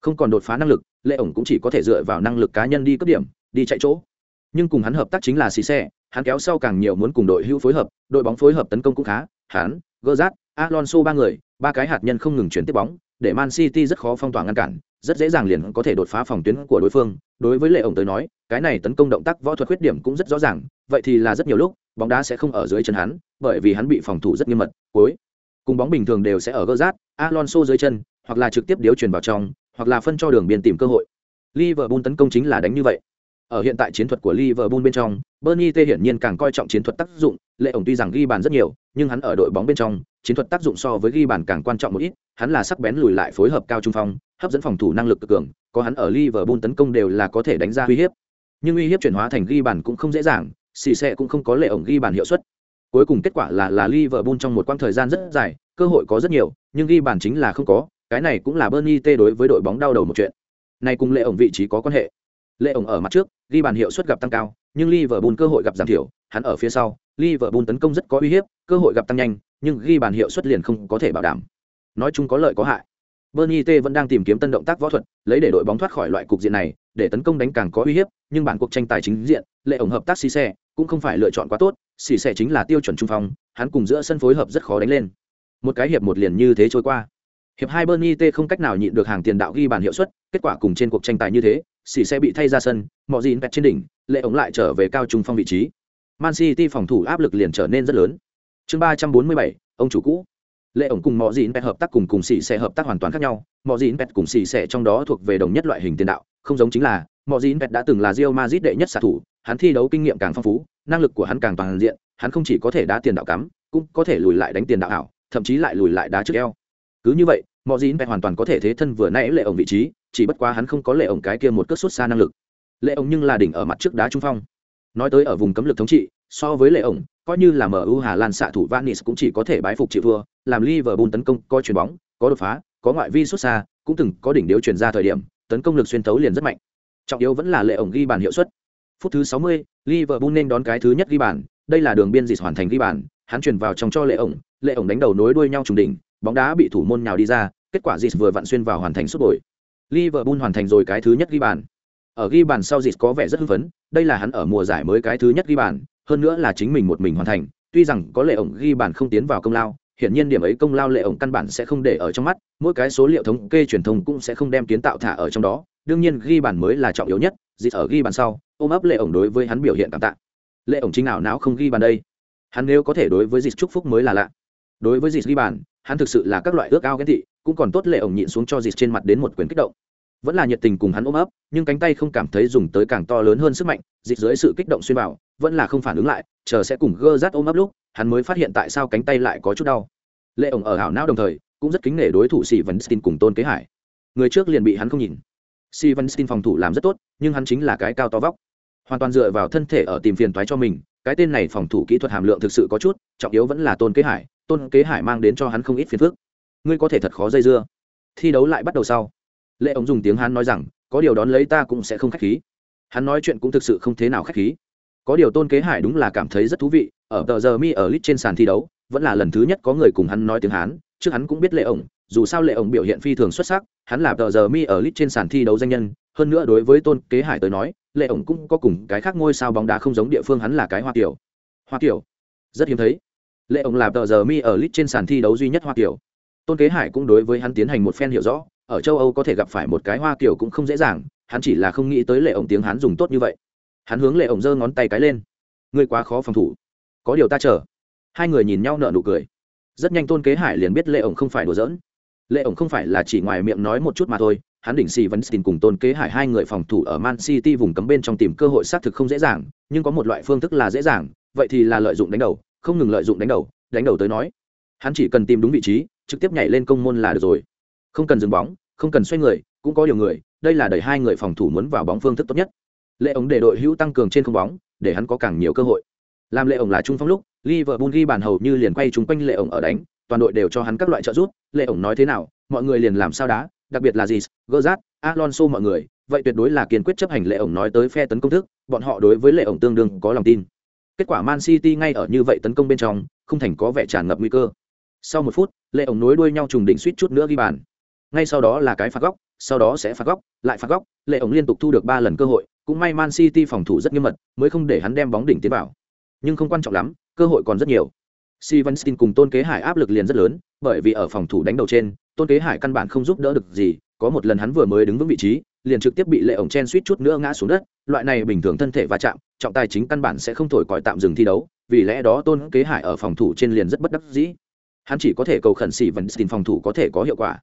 A: Không còn đột phá năng lực, lệ ổng cũng chỉ có thể dựa vào năng lực cá nhân đi cấp điểm, đi chạy chỗ. Nhưng cùng hắn hợp tác chính là xì xe, hắn kéo sau càng nhiều muốn cùng đội hữu phối hợp, đội bóng phối hợp tấn công cũng khá, hắn, gơ Gerrard, Alonso ba người, ba cái hạt nhân không ngừng chuyển tiếp bóng, để Man City rất khó phong tỏa ngăn cản, rất dễ dàng liền có thể đột phá phòng tuyến của đối phương. Đối với Lệ ổng tới nói, cái này tấn công động tác võ thuật khuyết điểm cũng rất rõ ràng, vậy thì là rất nhiều lúc, bóng đá sẽ không ở dưới chân hắn, bởi vì hắn bị phòng thủ rất nghiêm mật, cuối cùng bóng bình thường đều sẽ ở gỡ rát Alonso dưới chân, hoặc là trực tiếp điếu truyền vào trong, hoặc là phân cho đường biên tìm cơ hội. Liverpool tấn công chính là đánh như vậy. Ở hiện tại chiến thuật của Liverpool bên trong, Bernie T hiển nhiên càng coi trọng chiến thuật tác dụng, Lệ ổng tuy rằng ghi bàn rất nhiều, nhưng hắn ở đội bóng bên trong, chiến thuật tác dụng so với ghi bàn càng quan trọng một ít, hắn là sắc bén lùi lại phối hợp cao trung phong, hấp dẫn phòng thủ năng lực cực cường, có hắn ở Liverpool tấn công đều là có thể đánh ra uy hiếp. Nhưng uy hiếp chuyển hóa thành ghi bàn cũng không dễ dàng, xì xe cũng không có Lệ ổng ghi bàn hiệu suất. Cuối cùng kết quả là là Liverpool trong một quãng thời gian rất dài, cơ hội có rất nhiều, nhưng ghi bàn chính là không có, cái này cũng là Bernie T đối với đội bóng đau đầu một chuyện. Này cùng Lệ ổng vị trí có quan hệ. Lệ ổng ở mặt trước, ghi bàn hiệu suất gặp tăng cao, nhưng Liverpool cơ hội gặp giảm thiểu, hắn ở phía sau, Liverpool tấn công rất có uy hiếp, cơ hội gặp tăng nhanh, nhưng ghi bàn hiệu suất liền không có thể bảo đảm. Nói chung có lợi có hại. Bernie T vẫn đang tìm kiếm tân động tác võ thuật, lấy để đội bóng thoát khỏi loại cục diện này, để tấn công đánh càng có uy hiếp, nhưng bản cuộc tranh tài chính diện, Lệ ổng hợp tác xì xe cũng không phải lựa chọn quá tốt, xì xe chính là tiêu chuẩn trung phong, hắn cùng giữa sân phối hợp rất khó đánh lên. Một cái hiệp một liền như thế trôi qua. Hiệp hai Bernie T không cách nào nhịn được hàng tiền đạo ghi bàn hiệu suất, kết quả cùng trên cuộc tranh tài như thế, xỉ sẽ bị thay ra sân, mọi gì bẹt trên đỉnh, lệ ổng lại trở về cao trung phong vị trí. Man City phòng thủ áp lực liền trở nên rất lớn. Chương ba trăm bốn mươi bảy, ông chủ cũ. Lệ ổng cùng mọi dịn pet hợp tác cùng cùng xì sẽ hợp tác hoàn toàn khác nhau, mọi dịn pet cùng xì sẽ trong đó thuộc về đồng nhất loại hình tiền đạo, không giống chính là, mọi dịn pet đã từng là Real Madrid đệ nhất xạ thủ, hắn thi đấu kinh nghiệm càng phong phú, năng lực của hắn càng toàn diện, hắn không chỉ có thể đá tiền đạo cắm, cũng có thể lùi lại đánh tiền đạo ảo, thậm chí lại lùi lại đá trước eo. Cứ như vậy, mọi dịn pet hoàn toàn có thể thế thân vừa nãy lệ ổng vị trí, chỉ bất quá hắn không có lệ ổng cái kia một cước xuất xa năng lực. Lệ ổng nhưng là đỉnh ở mặt trước đá trung phong. Nói tới ở vùng cấm lực thống trị so với lệ ổng coi như là mu hà lan xạ thủ vanis cũng chỉ có thể bái phục chịu thua làm liverpool tấn công có chuyền bóng có đột phá có ngoại vi xuất xa cũng từng có đỉnh điếu chuyển ra thời điểm tấn công lực xuyên tấu liền rất mạnh trọng yếu vẫn là lệ ổng ghi bàn hiệu suất phút thứ 60, liverpool nên đón cái thứ nhất ghi bàn đây là đường biên dịch hoàn thành ghi bàn hắn chuyển vào trong cho lệ ổng lệ ổng đánh đầu nối đuôi nhau trùng đỉnh bóng đá bị thủ môn nhào đi ra kết quả dịch vừa vặn xuyên vào hoàn thành sút đổi. Liverpool hoàn thành rồi cái thứ nhất ghi bàn. Ở ghi bàn sau Dịch có vẻ rất hưng phấn, đây là hắn ở mùa giải mới cái thứ nhất ghi bàn, hơn nữa là chính mình một mình hoàn thành, tuy rằng có lệ ổng ghi bàn không tiến vào công lao, hiển nhiên điểm ấy công lao lệ ổng căn bản sẽ không để ở trong mắt, mỗi cái số liệu thống kê truyền thông cũng sẽ không đem kiến tạo thả ở trong đó, đương nhiên ghi bàn mới là trọng yếu nhất, Dịch ở ghi bàn sau, ôm ấp lệ ổng đối với hắn biểu hiện cảm tạ. Lệ ổng chính nào não không ghi bàn đây? Hắn nếu có thể đối với Dịch chúc phúc mới là lạ. Đối với Dịch ghi bàn, hắn thực sự là các loại ước ao ghen thị, cũng còn tốt lệ ổng nhịn xuống cho Dịch trên mặt đến một quyền kích động vẫn là nhiệt tình cùng hắn ôm ấp, nhưng cánh tay không cảm thấy dùng tới càng to lớn hơn sức mạnh, dịch dưới sự kích động xuyên vào, vẫn là không phản ứng lại, chờ sẽ cùng gơ rát ôm ấp lúc, hắn mới phát hiện tại sao cánh tay lại có chút đau. Lệ ổng ở hảo não đồng thời, cũng rất kính nể đối thủ sĩ vấn stin cùng tôn kế hải. Người trước liền bị hắn không nhìn. Sĩ vấn stin phòng thủ làm rất tốt, nhưng hắn chính là cái cao to vóc. Hoàn toàn dựa vào thân thể ở tìm phiền toái cho mình, cái tên này phòng thủ kỹ thuật hàm lượng thực sự có chút, trọng yếu vẫn là tôn kế hải. Tôn kế hải mang đến cho hắn không ít phiền phức. Ngươi có thể thật khó dây dưa. Thi đấu lại bắt đầu sau lệ ống dùng tiếng hắn nói rằng, có điều đón lấy ta cũng sẽ không khách khí. Hắn nói chuyện cũng thực sự không thế nào khách khí. Có điều tôn kế hải đúng là cảm thấy rất thú vị, ở tờ giờ mi ở lit trên sàn thi đấu, vẫn là lần thứ nhất có người cùng hắn nói tiếng hán, trước hắn cũng biết lệ ổng dù sao lệ ổng biểu hiện phi thường xuất sắc, hắn là tờ giờ mi ở lit trên sàn thi đấu danh nhân, hơn nữa đối với tôn kế hải tới nói, lệ ổng cũng có cùng cái khác ngôi sao bóng đá không giống địa phương hắn là cái hoa kiểu hoa kiểu rất hiếm thấy. Lệ ổng là tờ giờ mi ở lit trên sàn thi đấu duy nhất hoa kiểu tôn kế hải cũng đối với hắn tiến hành một phen hiểu rõ ở châu âu có thể gặp phải một cái hoa kiểu cũng không dễ dàng, hắn chỉ là không nghĩ tới lệ ổng tiếng hắn dùng tốt như vậy. Hắn hướng lệ ổng giơ ngón tay cái lên. Ngươi quá khó phòng thủ. Có điều ta chờ. Hai người nhìn nhau nợ nụ cười. Rất nhanh tôn kế hải liền biết lệ ổng không phải đùa giỡn. Lệ ổng không phải là chỉ ngoài miệng nói một chút mà thôi, hắn đỉnh xì vẫn xin cùng tôn kế hải hai người phòng thủ ở man city vùng cấm bên trong tìm cơ hội xác thực không dễ dàng, nhưng có một loại phương thức là dễ dàng, vậy thì là lợi dụng đánh đầu, không ngừng lợi dụng đánh đầu đánh đầu tới nói. Hắn chỉ cần tìm đúng vị trí, trực tiếp nhảy lên công môn là được rồi không cần dừng bóng không cần xoay người cũng có điều người đây là đẩy hai người phòng thủ muốn vào bóng phương thức tốt nhất. Lệ ổng để đội hữu tăng cường trên không bóng để hắn có càng nhiều cơ hội. Làm lệ ổng là trung phong lúc liverpool ghi bàn hầu như liền quay chúng quanh lệ ổng ở đánh toàn đội đều cho hắn các loại trợ giúp. Lệ ổng nói thế nào mọi người liền làm sao đá đặc biệt là gì gerrard, alonso mọi người vậy tuyệt đối là kiên quyết chấp hành lệ ổng nói tới phe tấn công thức bọn họ đối với lệ ổng tương đương có lòng tin. Kết quả man city ngay ở như vậy tấn công bên trong không thành có vẻ tràn ngập nguy cơ. Sau một phút lệ ổng nối đuôi nhau trùng đỉnh suýt chút nữa ghi bàn ngay sau đó là cái phạt góc sau đó sẽ phạt góc lại phạt góc lệ ổng liên tục thu được ba lần cơ hội cũng may man city phòng thủ rất nghiêm mật mới không để hắn đem bóng đỉnh tiến vào. Nhưng không quan trọng lắm cơ hội còn rất nhiều. Stevenson cùng Tôn Kế Hải áp lực liền rất lớn, bởi vì ở phòng thủ đánh đầu trên, Tôn Kế Hải căn bản không giúp đỡ được gì, có một lần hắn vừa mới đứng vững vị trí, liền trực tiếp bị Lệ ổng chen suýt chút nữa ngã xuống đất, loại này bình thường thân thể va chạm, trọng tài chính căn bản sẽ không thổi còi tạm dừng thi đấu, vì lẽ đó Tôn Kế Hải ở phòng thủ trên liền rất bất đắc dĩ. Hắn chỉ có thể cầu khẩn Stevenson phòng thủ có thể có hiệu quả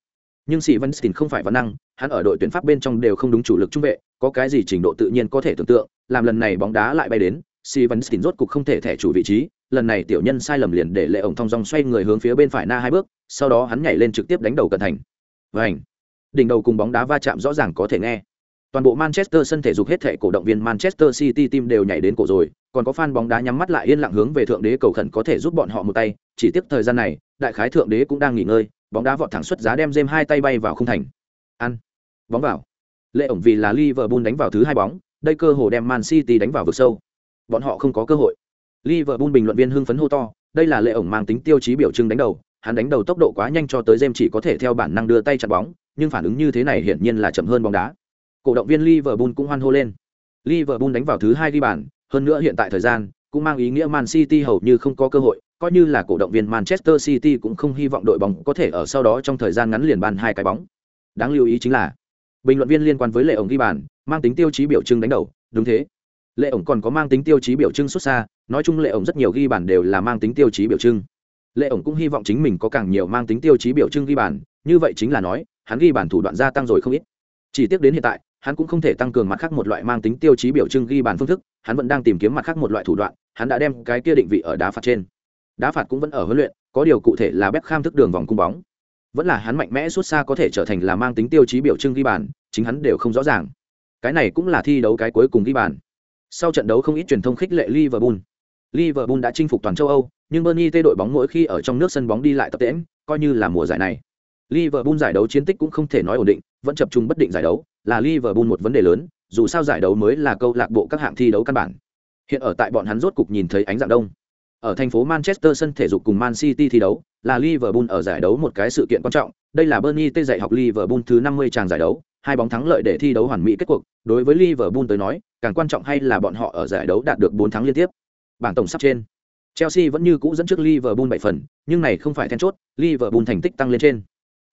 A: nhưng sĩ văn stin không phải văn năng, hắn ở đội tuyển pháp bên trong đều không đúng chủ lực trung vệ, có cái gì trình độ tự nhiên có thể tưởng tượng, làm lần này bóng đá lại bay đến sĩ văn stin rốt cục không thể thẻ chủ vị trí, lần này tiểu nhân sai lầm liền để lệ ổng thong dong xoay người hướng phía bên phải na hai bước, sau đó hắn nhảy lên trực tiếp đánh đầu cận thành. Vảnh đỉnh đầu cùng bóng đá va chạm rõ ràng có thể nghe. Toàn bộ manchester sân thể dục hết thể cổ động viên manchester city team đều nhảy đến cổ rồi, còn có fan bóng đá nhắm mắt lại yên lặng hướng về thượng đế cầu khẩn có thể giúp bọn họ một tay, chỉ tiếc thời gian này, đại khái thượng đế cũng đang nghỉ ngơi bóng đá vọt thẳng xuất giá đem James hai tay bay vào không thành. Ăn. Bóng vào. Lệ ổng vì là liverpool đánh vào thứ hai bóng, đây cơ hồ đem man city đánh vào vực sâu. Bọn họ không có cơ hội. Liverpool bình luận viên hưng phấn hô to, đây là lệ ổng mang tính tiêu chí biểu trưng đánh đầu, hắn đánh đầu tốc độ quá nhanh cho tới James chỉ có thể theo bản năng đưa tay chặn bóng, nhưng phản ứng như thế này hiển nhiên là chậm hơn bóng đá. Cổ động viên liverpool cũng hoan hô lên. Liverpool đánh vào thứ hai ghi bàn, hơn nữa hiện tại thời gian cũng mang ý nghĩa man city hầu như không có cơ hội coi như là cổ động viên Manchester City cũng không hy vọng đội bóng có thể ở sau đó trong thời gian ngắn liền bàn hai cái bóng. Đáng lưu ý chính là, bình luận viên liên quan với lệ ổng ghi bàn, mang tính tiêu chí biểu trưng đánh đầu, đúng thế. Lệ ổng còn có mang tính tiêu chí biểu trưng xuất xa, nói chung lệ ổng rất nhiều ghi bàn đều là mang tính tiêu chí biểu trưng. Lệ ổng cũng hy vọng chính mình có càng nhiều mang tính tiêu chí biểu trưng ghi bàn, như vậy chính là nói, hắn ghi bàn thủ đoạn gia tăng rồi không ít. Chỉ tiếc đến hiện tại, hắn cũng không thể tăng cường mặt khác một loại mang tính tiêu chí biểu trưng ghi bàn phương thức, hắn vẫn đang tìm kiếm mặt khác một loại thủ đoạn, hắn đã đem cái kia định vị ở đá phạt trên đá phạt cũng vẫn ở huấn luyện, có điều cụ thể là bếp kham thức đường vòng cung bóng. Vẫn là hắn mạnh mẽ xuất xa có thể trở thành là mang tính tiêu chí biểu trưng ghi bàn, chính hắn đều không rõ ràng. Cái này cũng là thi đấu cái cuối cùng ghi bàn. Sau trận đấu không ít truyền thông khích lệ liverpool. Liverpool đã chinh phục toàn châu âu, nhưng bernie tê đội bóng mỗi khi ở trong nước sân bóng đi lại tập tễm coi như là mùa giải này. Liverpool giải đấu chiến tích cũng không thể nói ổn định, vẫn chập trung bất định giải đấu, là liverpool một vấn đề lớn, dù sao giải đấu mới là câu lạc bộ các hạng thi đấu căn bản. Hiện ở tại bọn hắn rốt cục nhìn thấy ánh dạng đông ở thành phố Manchester sân thể dục cùng Man City thi đấu, là Liverpool ở giải đấu một cái sự kiện quan trọng, đây là Bernie T dạy học Liverpool thứ 50 tràng giải đấu, hai bóng thắng lợi để thi đấu hoàn mỹ kết cuộc, đối với Liverpool tới nói, càng quan trọng hay là bọn họ ở giải đấu đạt được 4 thắng liên tiếp. Bảng tổng sắp trên. Chelsea vẫn như cũ dẫn trước Liverpool 7 phần, nhưng này không phải then chốt, Liverpool thành tích tăng lên trên.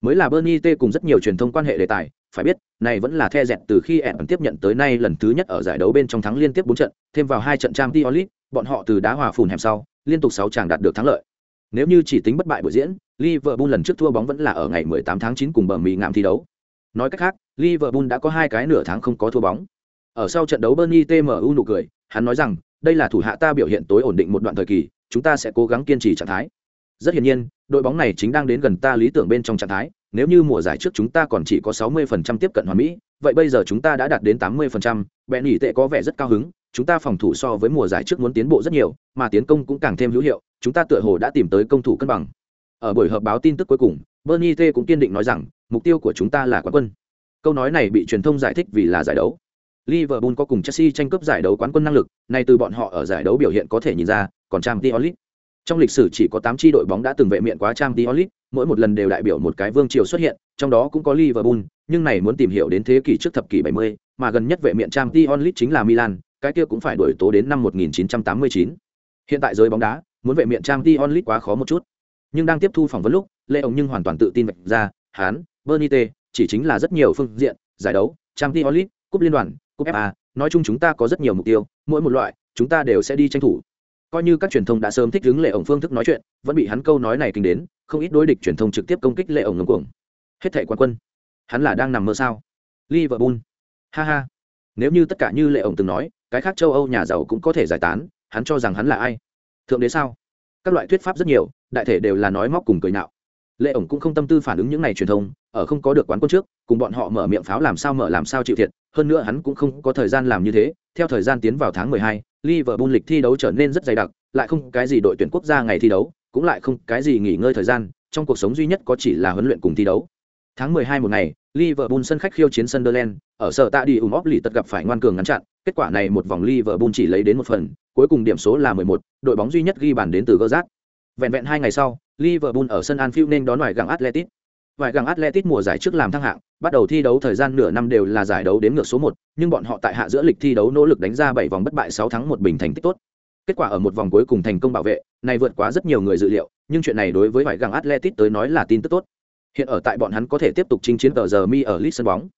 A: Mới là Bernie T cùng rất nhiều truyền thông quan hệ đề tài, phải biết, này vẫn là the dẹt từ khi ẻn tiếp nhận tới nay lần thứ nhất ở giải đấu bên trong thắng liên tiếp 4 trận, thêm vào hai trận Champions League, bọn họ từ đá hòa phùn hẻm sau, liên tục 6 chàng đạt được thắng lợi. Nếu như chỉ tính bất bại buổi diễn, Liverpool lần trước thua bóng vẫn là ở ngày 18 tháng 9 cùng bờ mì ngạm thi đấu. Nói cách khác, Liverpool đã có hai cái nửa tháng không có thua bóng. Ở sau trận đấu Bernie TMU nụ cười, hắn nói rằng, đây là thủ hạ ta biểu hiện tối ổn định một đoạn thời kỳ, chúng ta sẽ cố gắng kiên trì trạng thái. Rất hiển nhiên, đội bóng này chính đang đến gần ta lý tưởng bên trong trạng thái, nếu như mùa giải trước chúng ta còn chỉ có 60% tiếp cận hoàn mỹ, vậy bây giờ chúng ta đã đạt đến 80%, Benny tệ có vẻ rất cao hứng, chúng ta phòng thủ so với mùa giải trước muốn tiến bộ rất nhiều, mà tiến công cũng càng thêm hữu hiệu, chúng ta tựa hồ đã tìm tới công thủ cân bằng. Ở buổi họp báo tin tức cuối cùng, Bernie T cũng kiên định nói rằng, mục tiêu của chúng ta là quán quân. Câu nói này bị truyền thông giải thích vì là giải đấu. Liverpool có cùng Chelsea tranh cướp giải đấu quán quân năng lực, này từ bọn họ ở giải đấu biểu hiện có thể nhìn ra, còn Champions League. Trong lịch sử chỉ có 8 chi đội bóng đã từng vệ miện quá Champions League, mỗi một lần đều đại biểu một cái vương triều xuất hiện, trong đó cũng có Liverpool, nhưng này muốn tìm hiểu đến thế kỷ trước thập kỷ 70, mà gần nhất vệ miện Champions League chính là Milan, cái kia cũng phải đổi tố đến năm 1989. Hiện tại giới bóng đá, muốn vệ miện Champions League quá khó một chút. Nhưng đang tiếp thu phỏng vấn lúc, Lê ông nhưng hoàn toàn tự tin vạch ra, hắn, Bernite, chỉ chính là rất nhiều phương diện, giải đấu, Champions League, cúp liên đoàn, cúp FA, nói chung chúng ta có rất nhiều mục tiêu, mỗi một loại, chúng ta đều sẽ đi tranh thủ. Coi như các truyền thông đã sớm thích ứng Lệ ổng phương thức nói chuyện, vẫn bị hắn câu nói này kinh đến, không ít đối địch truyền thông trực tiếp công kích Lệ ổng ngầm cuồng. Hết thảy quan quân, hắn là đang nằm mơ sao? Liverpool. Ha ha. Nếu như tất cả như Lệ ổng từng nói, cái khác châu âu nhà giàu cũng có thể giải tán hắn cho rằng hắn là ai? Thượng đế sao? Các loại thuyết pháp rất nhiều đại thể đều là nói móc cùng cười nhạo lệ ổng cũng không tâm tư phản ứng những n à y truyền thông ở không có được quán quân trước cùng bọn họ mở miệng pháo làm sao mở làm sao chịu thiệt hơn nữa hắn cũng không có thời gian làm như thế theo thời gian tiến vào tháng mười hai liverpool lịch thi đấu trở nên rất dày đặc lại không cái gì đội tuyển quốc gia ngày thi đấu cũng lại không cái gì nghỉ ngơi thời gian trong cuộc sống duy nhất có chỉ là huấn luyện cùng thi đấu. Tháng mười hai một ngày liverpool sân khách khiêu chiến sunderland ở sở tạ đi ủng óp lì tật gặp phải ngoan cường ngăn chặn kết quả này một vòng Liverpool chỉ lấy đến một phần, cuối cùng điểm số là 11, đội bóng duy nhất ghi bàn đến từ Gerrard. Vẹn vẹn hai ngày sau, Liverpool ở sân Anfield nên đón ngoài gặng Atletico. Vài gặng Atletico mùa giải trước làm thăng hạng, bắt đầu thi đấu thời gian nửa năm đều là giải đấu đến ngược số 1, nhưng bọn họ tại hạ giữa lịch thi đấu nỗ lực đánh ra 7 vòng bất bại 6 thắng một bình thành tích tốt. Kết quả ở một vòng cuối cùng thành công bảo vệ, này vượt quá rất nhiều người dự liệu, nhưng chuyện này đối với vài gặng Atletico tới nói là tin tức tốt. Hiện ở tại bọn hắn có thể tiếp tục chinh chiến tờ giờ mi ở lit sân bóng.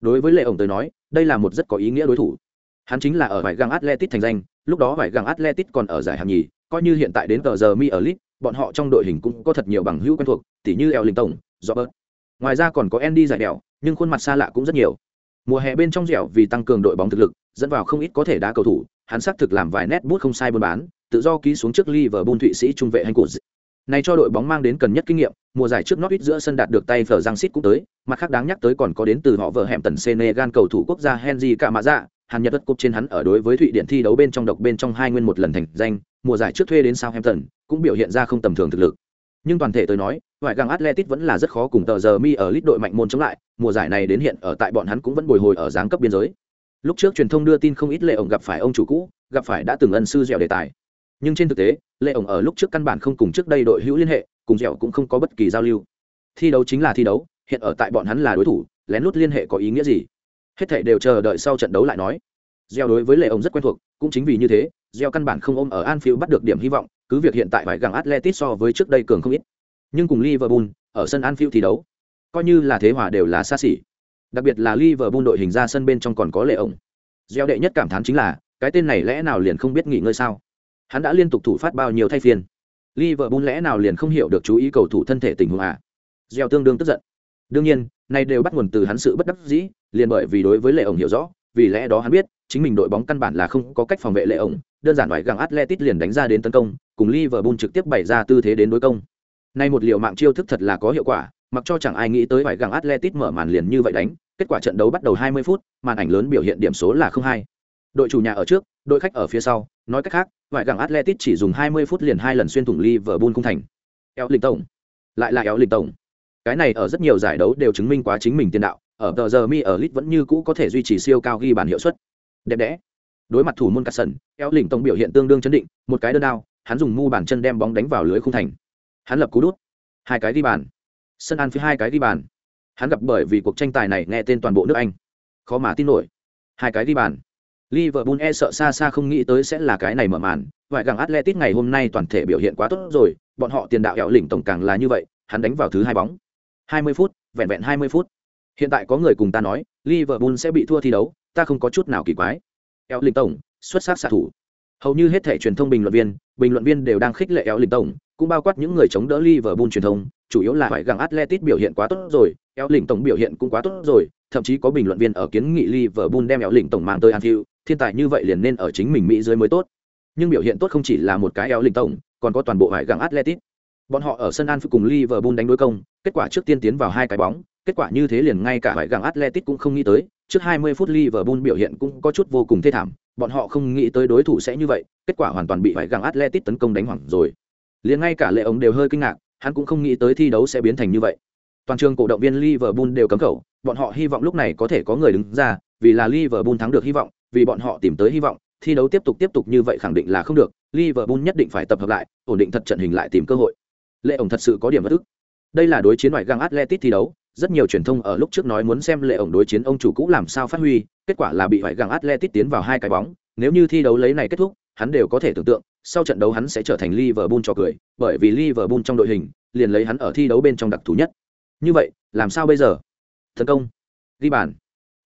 A: Đối với Lệ ổng tới nói, đây là một rất có ý nghĩa đối thủ. Hắn chính là ở vải găng Atletic thành danh, lúc đó vải găng Atletic còn ở giải hạng nhì, coi như hiện tại đến tờ giờ mi ở lit bọn họ trong đội hình cũng có thật nhiều bằng hữu quen thuộc, tỉ như Ellington, Robert. Ngoài ra còn có Andy giải đèo, nhưng khuôn mặt xa lạ cũng rất nhiều. Mùa hè bên trong dẻo vì tăng cường đội bóng thực lực, dẫn vào không ít có thể đá cầu thủ, hắn xác thực làm vài nét bút không sai buôn bán, tự do ký xuống trước Liverpool Thụy Sĩ trung vệ hành cột. Này cho đội bóng mang đến cần nhất kinh nghiệm, mùa giải trước Norwich giữa sân đạt được tay phở Giang Sít cũng tới, mặt khác đáng nhắc tới còn có đến từ họ vợ hẻm tần Senegal cầu thủ quốc gia Henry Camara, hàn nhật đất cúp trên hắn ở đối với thụy điển thi đấu bên trong độc bên trong hai nguyên một lần thành danh mùa giải trước thuê đến southampton cũng biểu hiện ra không tầm thường thực lực. Nhưng toàn thể tôi nói ngoại gang atletic vẫn là rất khó cùng tờ giờ mi ở lít đội mạnh môn chống lại mùa giải này đến hiện ở tại bọn hắn cũng vẫn bồi hồi ở giáng cấp biên giới. Lúc trước truyền thông đưa tin không ít lệ ổng gặp phải ông chủ cũ gặp phải đã từng ân sư dẻo đề tài. Nhưng trên thực tế lệ ổng ở lúc trước căn bản không cùng trước đây đội hữu liên hệ cùng dẻo cũng không có bất kỳ giao lưu thi đấu chính là thi đấu hiện ở tại bọn hắn là đối thủ lén lút liên hệ có ý nghĩa gì hết thảy đều chờ đợi sau trận đấu lại nói gieo đối với lệ ông rất quen thuộc cũng chính vì như thế gieo căn bản không ôm ở anfield bắt được điểm hy vọng cứ việc hiện tại phải gặng Atletic so với trước đây cường không ít. Nhưng cùng Liverpool ở sân Anfield thi đấu, coi như là thế hòa đều là xa xỉ. Đặc biệt là Liverpool đội hình ra sân bên trong còn có lệ ổng. Gieo đệ nhất cảm thán chính là, cái tên này lẽ nào liền không biết nghỉ ngơi sao? Hắn đã liên tục thủ phát bao nhiêu thay phiên. Liverpool lẽ nào liền không hiểu được chú ý cầu thủ thân thể tình huống à? Gieo tương đương tức giận. Đương nhiên, này đều bắt nguồn từ hắn sự bất đắc dĩ, liền bởi vì đối với lệ ổng hiểu rõ, vì lẽ đó hắn biết, chính mình đội bóng căn bản là không có cách phòng vệ lệ ổng, đơn giản loại gặng Atletic liền đánh ra đến tấn công, cùng Liverpool trực tiếp bày ra tư thế đến đối công. Nay một liều mạng chiêu thức thật là có hiệu quả, mặc cho chẳng ai nghĩ tới phải gặng Atletic mở màn liền như vậy đánh, kết quả trận đấu bắt đầu 20 phút, màn ảnh lớn biểu hiện điểm số là 0-2. Đội chủ nhà ở trước, đội khách ở phía sau, nói cách khác, ngoại gặng Atletic chỉ dùng 20 phút liền hai lần xuyên thủng Liverpool cung thành. Éo Linh tổng, lại là Éo Linh tổng. Cái này ở rất nhiều giải đấu đều chứng minh quá chính mình tiền đạo, ở tờ giờ mi ở lit vẫn như cũ có thể duy trì siêu cao ghi bàn hiệu suất. Đẹp đẽ. Đối mặt thủ môn cắt sần eo lỉnh tổng biểu hiện tương đương chấn định một cái đơn đao hắn dùng mu bàn chân đem bóng đánh vào lưới khung thành. Hắn lập cú đút. Hai cái ghi bàn. Sân an phía hai cái ghi bàn. Hắn gặp bởi vì cuộc tranh tài này nghe tên toàn bộ nước anh. Khó mà tin nổi. Hai cái ghi bàn. Liverpool e sợ xa xa không nghĩ tới sẽ là cái này mở màn, Vài gặng Atletico ngày hôm nay toàn thể biểu hiện quá tốt rồi, bọn họ tiền đạo eo lỉnh tổng càng là như vậy, hắn đánh vào thứ hai bóng. 20 phút, vẹn vẹn 20 phút. Hiện tại có người cùng ta nói, Liverpool sẽ bị thua thi đấu, ta không có chút nào kỳ quái eo Lĩnh tổng xuất sắc xạ thủ hầu như hết thể truyền thông bình luận viên bình luận viên đều đang khích lệ eo Lĩnh tổng cũng bao quát những người chống đỡ Liverpool truyền thông chủ yếu là phải gặng Atletico biểu hiện quá tốt rồi eo Lĩnh tổng biểu hiện cũng quá tốt rồi thậm chí có bình luận viên ở kiến nghị Liverpool đem eo Lĩnh tổng mang tới Anfield thiên tài như vậy liền nên ở chính mình Mỹ dưới mới tốt nhưng biểu hiện tốt không chỉ là một cái eo linh tổng còn có toàn bộ hải gặng Atletic bọn họ ở sân Anfield cùng Liverpool đánh đối công kết quả trước tiên tiến vào hai cái bóng kết quả như thế liền ngay cả hải gặng Atletic cũng không nghĩ tới trước 20 phút Liverpool biểu hiện cũng có chút vô cùng thê thảm, bọn họ không nghĩ tới đối thủ sẽ như vậy, kết quả hoàn toàn bị hải găng atletic tấn công đánh hoảng rồi. Liền ngay cả Lệ ống đều hơi kinh ngạc, hắn cũng không nghĩ tới thi đấu sẽ biến thành như vậy. Toàn trường cổ động viên Liverpool đều cấm khẩu, bọn họ hy vọng lúc này có thể có người đứng ra, vì là Liverpool thắng được hy vọng, vì bọn họ tìm tới hy vọng, thi đấu tiếp tục tiếp tục như vậy khẳng định là không được, Liverpool nhất định phải tập hợp lại, ổn định thật trận hình lại tìm cơ hội. Lệ ổng thật sự có điểm bất ức. Đây là đối chiến ngoại găng Atletico thi đấu, rất nhiều truyền thông ở lúc trước nói muốn xem lệ ổng đối chiến ông chủ cũ làm sao phát huy, kết quả là bị ngoại gang Atletic tiến vào hai cái bóng, nếu như thi đấu lấy này kết thúc, hắn đều có thể tưởng tượng, sau trận đấu hắn sẽ trở thành Liverpool cho cười, bởi vì Liverpool trong đội hình, liền lấy hắn ở thi đấu bên trong đặc thù nhất. Như vậy, làm sao bây giờ? Tấn công, ghi bàn.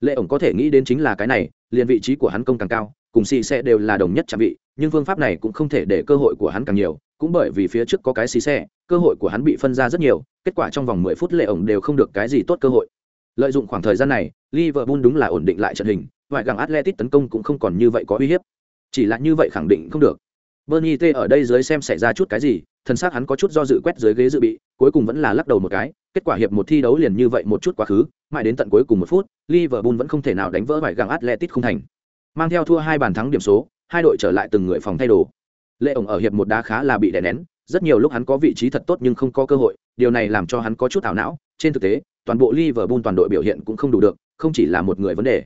A: Lệ ổng có thể nghĩ đến chính là cái này, liền vị trí của hắn công càng cao, cùng xì xe đều là đồng nhất trạm vị, nhưng phương pháp này cũng không thể để cơ hội của hắn càng nhiều, cũng bởi vì phía trước có cái xì xe, cơ hội của hắn bị phân ra rất nhiều, kết quả trong vòng 10 phút lệ ổng đều không được cái gì tốt cơ hội. Lợi dụng khoảng thời gian này, Liverpool đúng là ổn định lại trận hình, ngoại gặng atletic tấn công cũng không còn như vậy có uy hiếp. Chỉ là như vậy khẳng định không được. Bernie T ở đây dưới xem xảy ra chút cái gì, thân xác hắn có chút do dự quét dưới ghế dự bị, cuối cùng vẫn là lắc đầu một cái, kết quả hiệp một thi đấu liền như vậy một chút quá khứ, mãi đến tận cuối cùng một phút, Liverpool vẫn không thể nào đánh vỡ ngoại găng Atletico không thành. Mang theo thua hai bàn thắng điểm số, hai đội trở lại từng người phòng thay đồ. Lệ ổng ở hiệp một đá khá là bị đè nén, rất nhiều lúc hắn có vị trí thật tốt nhưng không có cơ hội, điều này làm cho hắn có chút ảo não, trên thực tế, toàn bộ Liverpool toàn đội biểu hiện cũng không đủ được, không chỉ là một người vấn đề.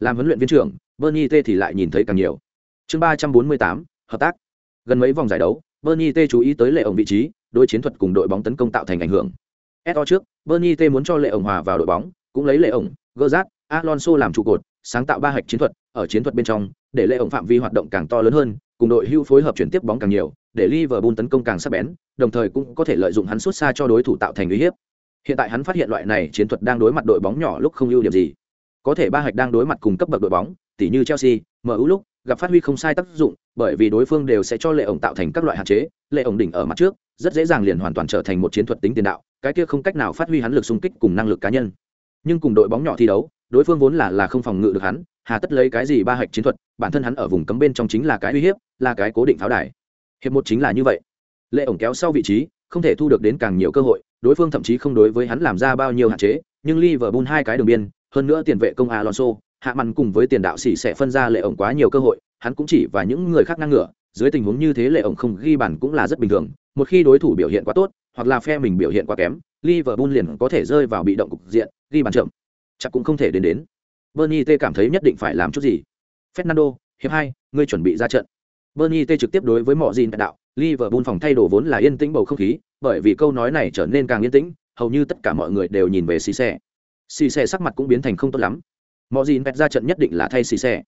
A: Làm huấn luyện viên trưởng, Bernie T thì lại nhìn thấy càng nhiều. Chương ba trăm bốn mươi tám, hợp tác. Gần mấy vòng giải đấu, Bernie T chú ý tới lệ ổng vị trí, đối chiến thuật cùng đội bóng tấn công tạo thành ảnh hưởng. Eto trước, Bernie T muốn cho lệ ổng hòa vào đội bóng, cũng lấy lệ ổng, Gerrard, Alonso làm trụ cột, sáng tạo ba hạch chiến thuật, ở chiến thuật bên trong, để lệ ổng phạm vi hoạt động càng to lớn hơn, cùng đội hưu phối hợp chuyển tiếp bóng càng nhiều, để Liverpool tấn công càng sắc bén, đồng thời cũng có thể lợi dụng hắn xuất xa cho đối thủ tạo thành uy hiếp. Hiện tại hắn phát hiện loại này chiến thuật đang đối mặt đội bóng nhỏ lúc không ưu điểm gì. Có thể ba hạch đang đối mặt cùng cấp bậc đội bóng, tỉ như Chelsea, MU lúc gặp phát huy không sai tác dụng, bởi vì đối phương đều sẽ cho lệ ổng tạo thành các loại hạn chế, lệ ổng đỉnh ở mặt trước, rất dễ dàng liền hoàn toàn trở thành một chiến thuật tính tiền đạo, cái kia không cách nào phát huy hắn lực xung kích cùng năng lực cá nhân. Nhưng cùng đội bóng nhỏ thi đấu, đối phương vốn là là không phòng ngự được hắn, hà tất lấy cái gì ba hạch chiến thuật, bản thân hắn ở vùng cấm bên trong chính là cái uy hiếp, là cái cố định pháo đài. Hiệp một chính là như vậy. Lệ ổng kéo sau vị trí, không thể thu được đến càng nhiều cơ hội, đối phương thậm chí không đối với hắn làm ra bao nhiêu hạn chế, nhưng Liverpool hai cái đường biên, hơn nữa tiền vệ công Alonso, hạ màn cùng với tiền đạo xỉ sẽ phân ra lệ ổng quá nhiều cơ hội, hắn cũng chỉ và những người khác ngang ngửa, dưới tình huống như thế lệ ổng không ghi bàn cũng là rất bình thường, một khi đối thủ biểu hiện quá tốt, hoặc là phe mình biểu hiện quá kém, Liverpool liền có thể rơi vào bị động cục diện, ghi bàn chậm, chắc cũng không thể đến đến. Bernie T cảm thấy nhất định phải làm chút gì. Fernando, hiệp hai, ngươi chuẩn bị ra trận. Bernie T trực tiếp đối với mọi gìn đạo, Liverpool phòng thay đồ vốn là yên tĩnh bầu không khí, bởi vì câu nói này trở nên càng yên tĩnh, hầu như tất cả mọi người đều nhìn về xì xe. Xì xe sắc mặt cũng biến thành không tốt lắm. Mọi pet ra trận nhất định là thay xì xe.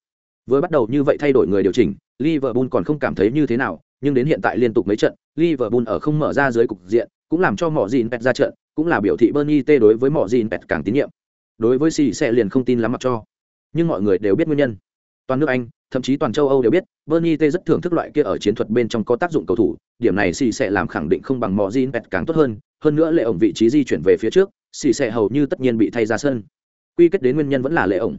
A: Vừa bắt đầu như vậy thay đổi người điều chỉnh, Liverpool còn không cảm thấy như thế nào, nhưng đến hiện tại liên tục mấy trận, Liverpool ở không mở ra dưới cục diện, cũng làm cho mọi gì Pet ra trận, cũng là biểu thị Bernie T đối với mọi gì Pet càng tín nhiệm. Đối với xì xe liền không tin lắm mặc cho, nhưng mọi người đều biết nguyên nhân. Toàn nước Anh, thậm chí toàn châu Âu đều biết, Bernie T rất thưởng thức loại kia ở chiến thuật bên trong có tác dụng cầu thủ, điểm này xì sẽ làm khẳng định không bằng mọi gì Pet càng tốt hơn, hơn nữa lệ ổng vị trí di chuyển về phía trước, xì sẽ hầu như tất nhiên bị thay ra sân. Quy kết đến nguyên nhân vẫn là lệ ổng.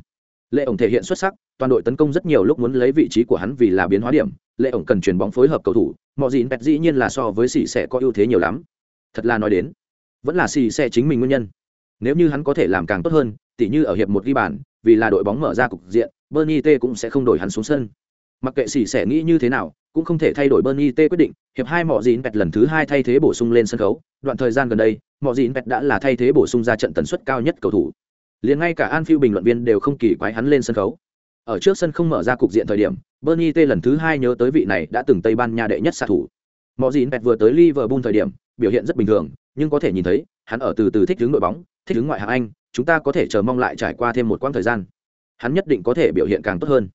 A: Lệ ổng thể hiện xuất sắc, toàn đội tấn công rất nhiều lúc muốn lấy vị trí của hắn vì là biến hóa điểm, lệ ổng cần chuyền bóng phối hợp cầu thủ, mọi gì pet dĩ nhiên là so với xì sẽ có ưu thế nhiều lắm. Thật là nói đến, vẫn là xì sẽ chính mình nguyên nhân. Nếu như hắn có thể làm càng tốt hơn, tỉ như ở hiệp một ghi bàn, vì là đội bóng mở ra cục diện, bernie t cũng sẽ không đổi hắn xuống sân. Mặc kệ xì sẽ nghĩ như thế nào, cũng không thể thay đổi bernie t quyết định, hiệp hai mọi gì pet lần thứ hai thay thế bổ sung lên sân khấu. Đoạn thời gian gần đây, mọi gì pet đã là thay thế bổ sung ra trận tần suất cao nhất cầu thủ liền ngay cả Anfield bình luận viên đều không kỳ quái hắn lên sân khấu. Ở trước sân không mở ra cục diện thời điểm, bernie t lần thứ hai nhớ tới vị này đã từng tây ban nha đệ nhất xạ thủ. Mọi gì pet vừa tới liverpool thời điểm, biểu hiện rất bình thường, nhưng có thể nhìn thấy, hắn ở từ từ thích ứng đội bóng, thích ứng ngoại hạng anh, chúng ta có thể chờ mong lại trải qua thêm một quãng thời gian. Hắn nhất định có thể biểu hiện càng tốt hơn.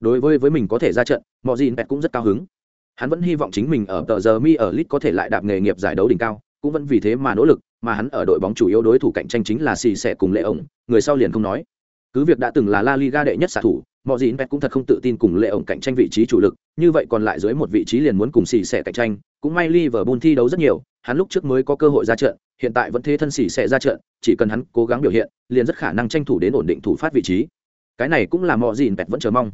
A: Đối với với mình có thể ra trận mọi gì pet cũng rất cao hứng. Hắn vẫn hy vọng chính mình ở tờ giờ mi ở lit có thể lại đạp nghề nghiệp giải đấu đỉnh cao cũng vẫn vì thế mà nỗ lực, mà hắn ở đội bóng chủ yếu đối thủ cạnh tranh chính là xì sẻ cùng lệ ổng, người sau liền không nói. Cứ việc đã từng là la liga đệ nhất xạ thủ mọi gì pet cũng thật không tự tin cùng lệ ổng cạnh tranh vị trí chủ lực, như vậy còn lại dưới một vị trí liền muốn cùng xì sẻ cạnh tranh, cũng may liverpool thi đấu rất nhiều, hắn lúc trước mới có cơ hội ra trận, hiện tại vẫn thế thân xì sẻ ra trận, chỉ cần hắn cố gắng biểu hiện, liền rất khả năng tranh thủ đến ổn định thủ phát vị trí. Cái này cũng là mọi gì pet vẫn chờ mong.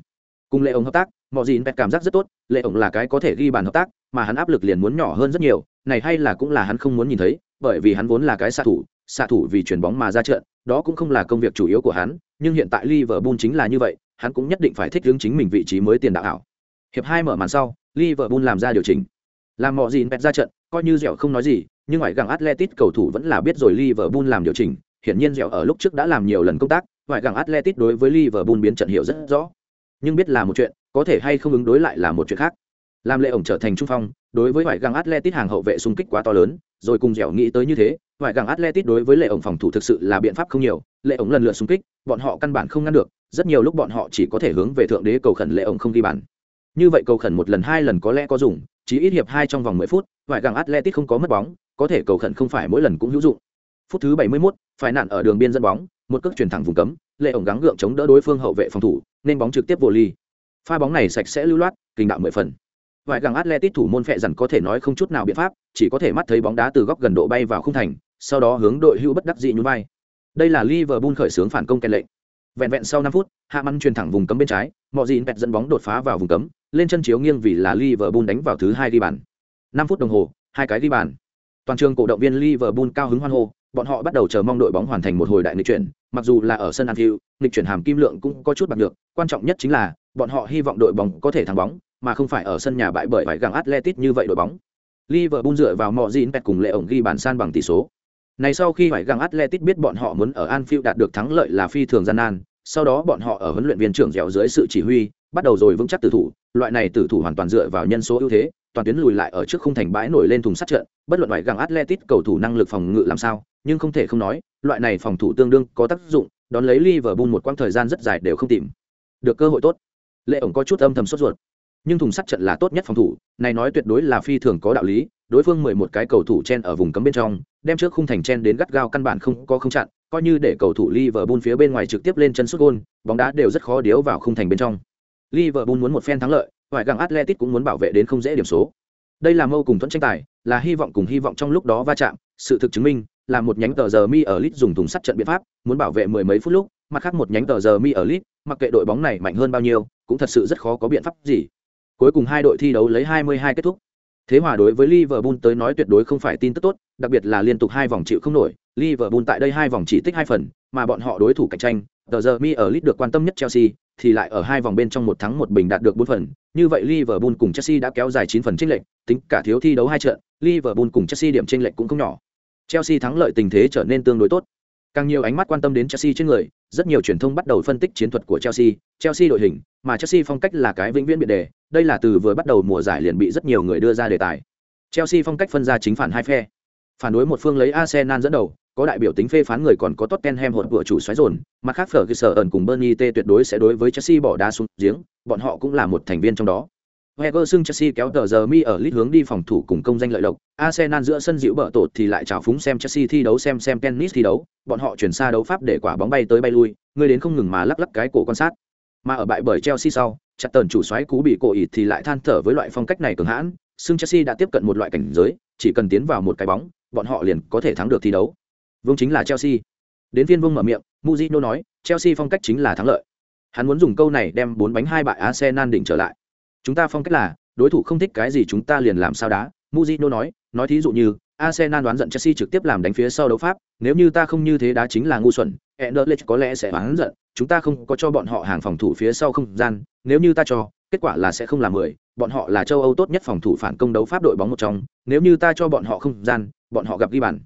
A: Cùng lệ ổng hợp tác mọi gì pet cảm giác rất tốt, lệ ổng là cái có thể ghi bàn hợp tác mà hắn áp lực liền muốn nhỏ hơn rất nhiều, này hay là cũng là hắn không muốn nhìn thấy, bởi vì hắn vốn là cái xạ thủ xạ thủ vì chuyền bóng mà ra trận, đó cũng không là công việc chủ yếu của hắn, nhưng hiện tại Liverpool chính là như vậy, hắn cũng nhất định phải thích ứng chính mình vị trí mới tiền đạo ảo hiệp hai mở màn sau, Liverpool làm ra điều chỉnh. Làm mọi gì bẹt ra trận, coi như dẻo không nói gì, nhưng ngoại gàng Atletic cầu thủ vẫn là biết rồi Liverpool làm điều chỉnh, hiển nhiên dẻo ở lúc trước đã làm nhiều lần công tác, ngoại gàng Atletic đối với Liverpool biến trận hiểu rất rõ. Nhưng biết là một chuyện, có thể hay không ứng đối lại là một chuyện khác làm lệ ổng trở thành trung phong đối với ngoại găng Atletic hàng hậu vệ xung kích quá to lớn rồi cùng dẻo nghĩ tới như thế ngoại găng atletic đối với lệ ổng phòng thủ thực sự là biện pháp không nhiều lệ ổng lần lượt xung kích bọn họ căn bản không ngăn được rất nhiều lúc bọn họ chỉ có thể hướng về thượng đế cầu khẩn lệ ổng không ghi bàn. Như vậy cầu khẩn một lần hai lần có lẽ có dùng chỉ ít hiệp hai trong vòng mười phút ngoại găng atletic không có mất bóng có thể cầu khẩn không phải mỗi lần cũng hữu dụng. Phút thứ bảy mươi 71, phải nạn ở đường biên dẫn bóng một cước chuyển thẳng vùng cấm lệ ổng gắng gượng chống đỡ đối phương hậu vệ phòng thủ nên bóng trực tiếp vô ly. Pha bóng này sạch sẽ lưu loát kinh đạo mười phần vài gàng atletic thủ môn phệ dần có thể nói không chút nào biện pháp, chỉ có thể mắt thấy bóng đá từ góc gần độ bay vào khung thành, sau đó hướng đội hữu bất đắc dị nhún vai. Đây là liverpool khởi xướng phản công kèn lệnh. Vẹn vẹn sau năm phút, hạ măn truyền thẳng vùng cấm bên trái, mọi gì dẫn bóng đột phá vào vùng cấm, lên chân chiếu nghiêng vì là liverpool đánh vào thứ hai ghi bàn. Năm phút đồng hồ, hai cái ghi bàn. Toàn trường cổ động viên liverpool cao hứng hoan hô, bọn họ bắt đầu chờ mong đội bóng hoàn thành một hồi đại nghịch chuyển, mặc dù là ở sân anfield, nghịch chuyển hàm kim lượng cũng có chút bạc được quan trọng nhất chính là, bọn họ hy vọng đội bóng có thể thắng bóng mà không phải ở sân nhà bại bởi vải găng Atletic như vậy đội bóng. Liverpool dựa vào mọ gìn pet cùng lệ ổng ghi bàn san bằng tỷ số. Này sau khi vải găng Atletic biết bọn họ muốn ở Anfield đạt được thắng lợi là phi thường gian nan, sau đó bọn họ ở huấn luyện viên trưởng dẻo dưới sự chỉ huy, bắt đầu rồi vững chắc tử thủ, loại này tử thủ hoàn toàn dựa vào nhân số ưu thế, toàn tuyến lùi lại ở trước khung thành bãi nổi lên thùng sắt trận, bất luận phải găng Atletic cầu thủ năng lực phòng ngự làm sao, nhưng không thể không nói, loại này phòng thủ tương đương có tác dụng, đón lấy Liverpool một quãng thời gian rất dài đều không tìm được cơ hội tốt. Lệ ổng có chút âm thầm sốt ruột nhưng thùng sắt trận là tốt nhất phòng thủ, này nói tuyệt đối là phi thường có đạo lý, đối phương mười một cái cầu thủ chen ở vùng cấm bên trong, đem trước khung thành chen đến gắt gao căn bản không có không chặn, coi như để cầu thủ Liverpool phía bên ngoài trực tiếp lên chân sút gôn, bóng đá đều rất khó điếu vào khung thành bên trong. Liverpool muốn một phen thắng lợi ngoại găng Atletic cũng muốn bảo vệ đến không dễ điểm số. Đây là mâu cùng thuẫn tranh tài, là hy vọng cùng hy vọng trong lúc đó va chạm, sự thực chứng minh, là một nhánh tờ giờ mi ở lit dùng thùng sắt trận biện pháp, muốn bảo vệ mười mấy phút lúc, mặt khác một nhánh tờ giờ mi ở lit mặc kệ đội bóng này mạnh hơn bao nhiêu, cũng thật sự rất khó có biện pháp gì. Cuối cùng hai đội thi đấu lấy 22 kết thúc. Thế hòa đối với Liverpool tới nói tuyệt đối không phải tin tức tốt, đặc biệt là liên tục hai vòng chịu không nổi, Liverpool tại đây hai vòng chỉ tích hai phần, mà bọn họ đối thủ cạnh tranh, The giờ mi ở Leeds được quan tâm nhất Chelsea, thì lại ở hai vòng bên trong một thắng một bình đạt được bốn phần, như vậy Liverpool cùng Chelsea đã kéo dài 9 phần chênh lệch, tính cả thiếu thi đấu hai trận, Liverpool cùng Chelsea điểm chênh lệch cũng không nhỏ. Chelsea thắng lợi tình thế trở nên tương đối tốt. Càng nhiều ánh mắt quan tâm đến Chelsea trên người, rất nhiều truyền thông bắt đầu phân tích chiến thuật của Chelsea, Chelsea đội hình, mà Chelsea phong cách là cái vĩnh viễn biệt đề, đây là từ vừa bắt đầu mùa giải liền bị rất nhiều người đưa ra đề tài. Chelsea phong cách phân ra chính phản hai phe. Phản đối một phương lấy Arsenal dẫn đầu, có đại biểu tính phê phán người còn có Tottenham hỗn vừa chủ xoáy dồn, mặt khác phở khi sở ẩn cùng Burnley T tuyệt đối sẽ đối với Chelsea bỏ đá xuống giếng, bọn họ cũng là một thành viên trong đó. Wenger xưng Chelsea kéo tờ giờ mi ở lít hướng đi phòng thủ cùng công danh lợi lộc, Arsenal giữa sân dịu bợ tột thì lại chào phúng xem Chelsea thi đấu xem xem tennis thi đấu, bọn họ chuyển xa đấu pháp để quả bóng bay tới bay lui, người đến không ngừng mà lắc lắc cái cổ quan sát. Mà ở bại bởi Chelsea sau, chặt tần chủ xoáy cú bị cổ ỉ thì lại than thở với loại phong cách này cường hãn, xưng Chelsea đã tiếp cận một loại cảnh giới, chỉ cần tiến vào một cái bóng, bọn họ liền có thể thắng được thi đấu. Vương chính là Chelsea. Đến viên Vương mở miệng, muzino nói, Chelsea phong cách chính là thắng lợi. Hắn muốn dùng câu này đem bốn bánh hai bại Arsenal đỉnh trở lại. Chúng ta phong cách là, đối thủ không thích cái gì chúng ta liền làm sao đá, muzino nói, nói thí dụ như, Arsenal đoán giận Chelsea trực tiếp làm đánh phía sau đấu pháp, nếu như ta không như thế đá chính là ngu xuẩn, Anderlecht có lẽ sẽ oán giận, chúng ta không có cho bọn họ hàng phòng thủ phía sau không gian, nếu như ta cho, kết quả là sẽ không là mười, bọn họ là châu Âu tốt nhất phòng thủ phản công đấu pháp đội bóng một trong, nếu như ta cho bọn họ không gian, bọn họ gặp ghi bàn.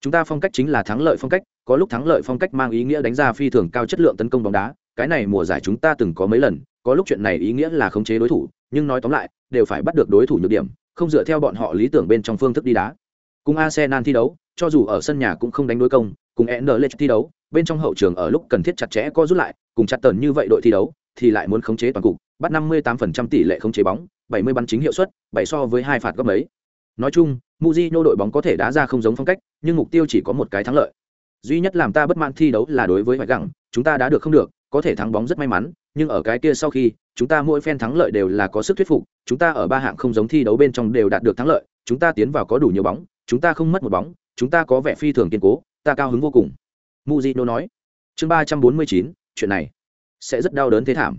A: Chúng ta phong cách chính là thắng lợi phong cách, có lúc thắng lợi phong cách mang ý nghĩa đánh ra phi thường cao chất lượng tấn công bóng đá, cái này mùa giải chúng ta từng có mấy lần, có lúc chuyện này ý nghĩa là khống chế đối thủ, nhưng nói tóm lại, đều phải bắt được đối thủ nhược điểm, không dựa theo bọn họ lý tưởng bên trong phương thức đi đá. Cùng Arsenal thi đấu, cho dù ở sân nhà cũng không đánh đối công, cùng Anderlecht thi đấu, bên trong hậu trường ở lúc cần thiết chặt chẽ co rút lại, cùng chặt tần như vậy đội thi đấu, thì lại muốn khống chế toàn cục, bắt 58% tỷ lệ khống chế bóng, 70 bắn chính hiệu suất, 7 so với hai phạt gấp mấy. Nói chung, Mujinho đội bóng có thể đá ra không giống phong cách, nhưng mục tiêu chỉ có một cái thắng lợi. Duy nhất làm ta bất mãn thi đấu là đối với Hoài Gặng, chúng ta đã được không được, có thể thắng bóng rất may mắn, nhưng ở cái kia sau khi, chúng ta mỗi phen thắng lợi đều là có sức thuyết phục, chúng ta ở ba hạng không giống thi đấu bên trong đều đạt được thắng lợi, chúng ta tiến vào có đủ nhiều bóng, chúng ta không mất một bóng, chúng ta có vẻ phi thường kiên cố, ta cao hứng vô cùng. Mujino nói. Chương ba trăm bốn mươi chín, chuyện này sẽ rất đau đớn thế thảm.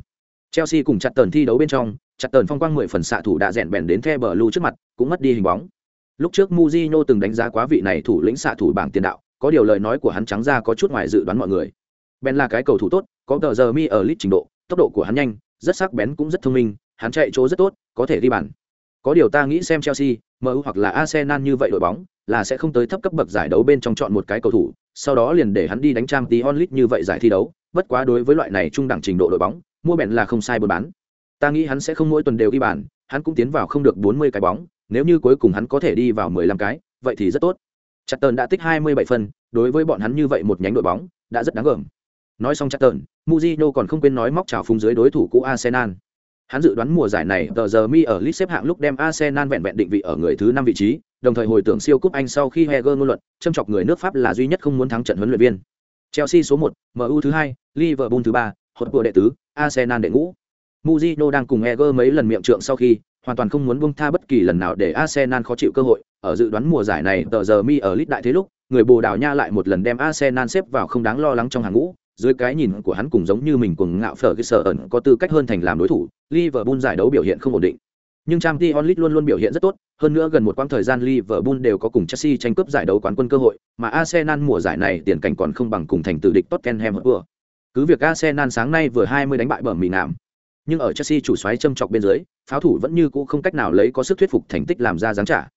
A: Chelsea cùng chặt tần thi đấu bên trong, chặt tần phong quang mười phần xạ thủ đã rèn bèn đến The Blue trước mặt, cũng mất đi hình bóng. Lúc trước Mujino từng đánh giá quá vị này thủ lĩnh xạ thủ bảng tiền đạo, có điều lời nói của hắn trắng ra có chút ngoài dự đoán mọi người. Ben là cái cầu thủ tốt, có tờ giờ mi ở lít trình độ, tốc độ của hắn nhanh, rất sắc bén cũng rất thông minh, hắn chạy chỗ rất tốt, có thể đi bàn. Có điều ta nghĩ xem Chelsea, MU hoặc là Arsenal như vậy đội bóng, là sẽ không tới thấp cấp bậc giải đấu bên trong chọn một cái cầu thủ, sau đó liền để hắn đi đánh trang tí onlit như vậy giải thi đấu, bất quá đối với loại này trung đẳng trình độ đội bóng, mua bèn là không sai buôn bán. Ta nghĩ hắn sẽ không mỗi tuần đều đi bàn, hắn cũng tiến vào không được 40 cái bóng, nếu như cuối cùng hắn có thể đi vào 15 cái, vậy thì rất tốt. Chatton đã tích 27 phần, đối với bọn hắn như vậy một nhánh đội bóng, đã rất đáng gờm. Nói xong Chatton, Mujino còn không quên nói móc chào phúng dưới đối thủ cũ Arsenal. Hắn dự đoán mùa giải này tờ giờ mi ở list xếp hạng lúc đem Arsenal vẹn vẹn định vị ở người thứ 5 vị trí, đồng thời hồi tưởng siêu cúp Anh sau khi Heger ngôn luận, châm chọc người nước Pháp là duy nhất không muốn thắng trận huấn luyện viên. Chelsea số 1, MU thứ 2, Liverpool thứ 3, hột của đệ tứ, Arsenal đệ ngũ. Mujino đang cùng Heger mấy lần miệng trượng sau khi, hoàn toàn không muốn buông tha bất kỳ lần nào để Arsenal khó chịu cơ hội, ở dự đoán mùa giải này tờ giờ mi ở list đại thế lúc, người Bồ Đào Nha lại một lần đem Arsenal xếp vào không đáng lo lắng trong hàng ngũ, dưới cái nhìn của hắn cùng giống như mình cùng ngạo phở cái sở ẩn có tư cách hơn thành làm đối thủ, Liverpool giải đấu biểu hiện không ổn định. Nhưng Champions League luôn luôn biểu hiện rất tốt, hơn nữa gần một quãng thời gian Liverpool đều có cùng Chelsea tranh cướp giải đấu quán quân cơ hội, mà Arsenal mùa giải này tiền cảnh còn không bằng cùng thành tự địch Tottenham Hotspur. Cứ việc Arsenal sáng nay vừa 20 đánh bại bờ mì nạm, nhưng ở Chelsea chủ xoáy châm chọc bên dưới, pháo thủ vẫn như cũ không cách nào lấy có sức thuyết phục thành tích làm ra dáng trả.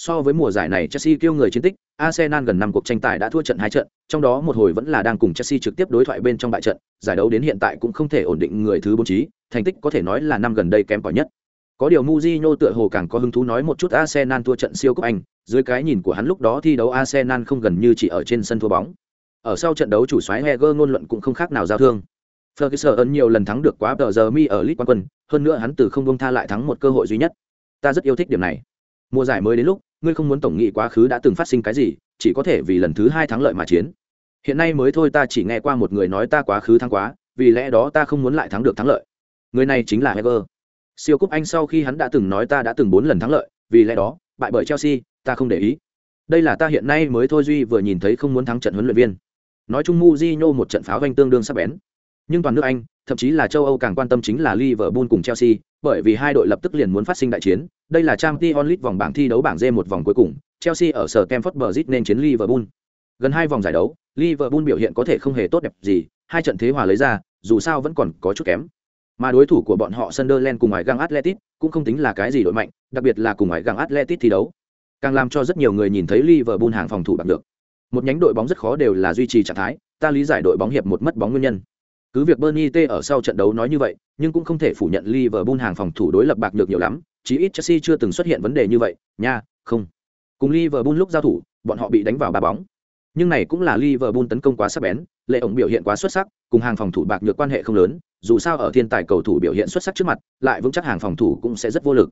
A: So với mùa giải này Chelsea kêu người chiến tích, Arsenal gần năm cuộc tranh tài đã thua trận hai trận, trong đó một hồi vẫn là đang cùng Chelsea trực tiếp đối thoại bên trong bại trận, giải đấu đến hiện tại cũng không thể ổn định người thứ bốn trí, thành tích có thể nói là năm gần đây kém cỏi nhất. Có điều Mujinho tựa hồ càng có hứng thú nói một chút Arsenal thua trận siêu cúp Anh, dưới cái nhìn của hắn lúc đó thi đấu Arsenal không gần như chỉ ở trên sân thua bóng. Ở sau trận đấu chủ soái Wenger ngôn luận cũng không khác nào giao thương. Ferguson nhiều lần thắng được quá tờ giờ mi ở League quan quân, hơn nữa hắn từ không buông tha lại thắng một cơ hội duy nhất. Ta rất yêu thích điểm này. Mùa giải mới đến lúc, ngươi không muốn tổng nghị quá khứ đã từng phát sinh cái gì, chỉ có thể vì lần thứ hai thắng lợi mà chiến. Hiện nay mới thôi ta chỉ nghe qua một người nói ta quá khứ thắng quá, vì lẽ đó ta không muốn lại thắng được thắng lợi. Người này chính là Heger siêu cúp anh sau khi hắn đã từng nói ta đã từng bốn lần thắng lợi vì lẽ đó bại bởi chelsea ta không để ý đây là ta hiện nay mới thôi duy vừa nhìn thấy không muốn thắng trận huấn luyện viên nói chung Mujinho một trận pháo vanh tương đương sắc bén nhưng toàn nước anh thậm chí là châu âu càng quan tâm chính là liverpool cùng chelsea bởi vì hai đội lập tức liền muốn phát sinh đại chiến đây là trang t onlit vòng bảng thi đấu bảng d một vòng cuối cùng chelsea ở sở Stamford Bridge nên chiến liverpool gần hai vòng giải đấu liverpool biểu hiện có thể không hề tốt đẹp gì hai trận thế hòa lấy ra dù sao vẫn còn có chút kém mà đối thủ của bọn họ Sunderland cùng ngoài găng Atletico cũng không tính là cái gì đội mạnh, đặc biệt là cùng ngoài găng Atletico thi đấu. Càng làm cho rất nhiều người nhìn thấy Liverpool hàng phòng thủ bằng được. Một nhánh đội bóng rất khó đều là duy trì trạng thái, ta lý giải đội bóng hiệp một mất bóng nguyên nhân. Cứ việc Bernie T ở sau trận đấu nói như vậy, nhưng cũng không thể phủ nhận Liverpool hàng phòng thủ đối lập bạc được nhiều lắm, chí ít Chelsea chưa từng xuất hiện vấn đề như vậy, nha, không. Cùng Liverpool lúc giao thủ, bọn họ bị đánh vào ba bóng. Nhưng này cũng là Liverpool tấn công quá sắc bén, lệ ổng biểu hiện quá xuất sắc cùng hàng phòng thủ bạc nhược quan hệ không lớn dù sao ở thiên tài cầu thủ biểu hiện xuất sắc trước mặt lại vững chắc hàng phòng thủ cũng sẽ rất vô lực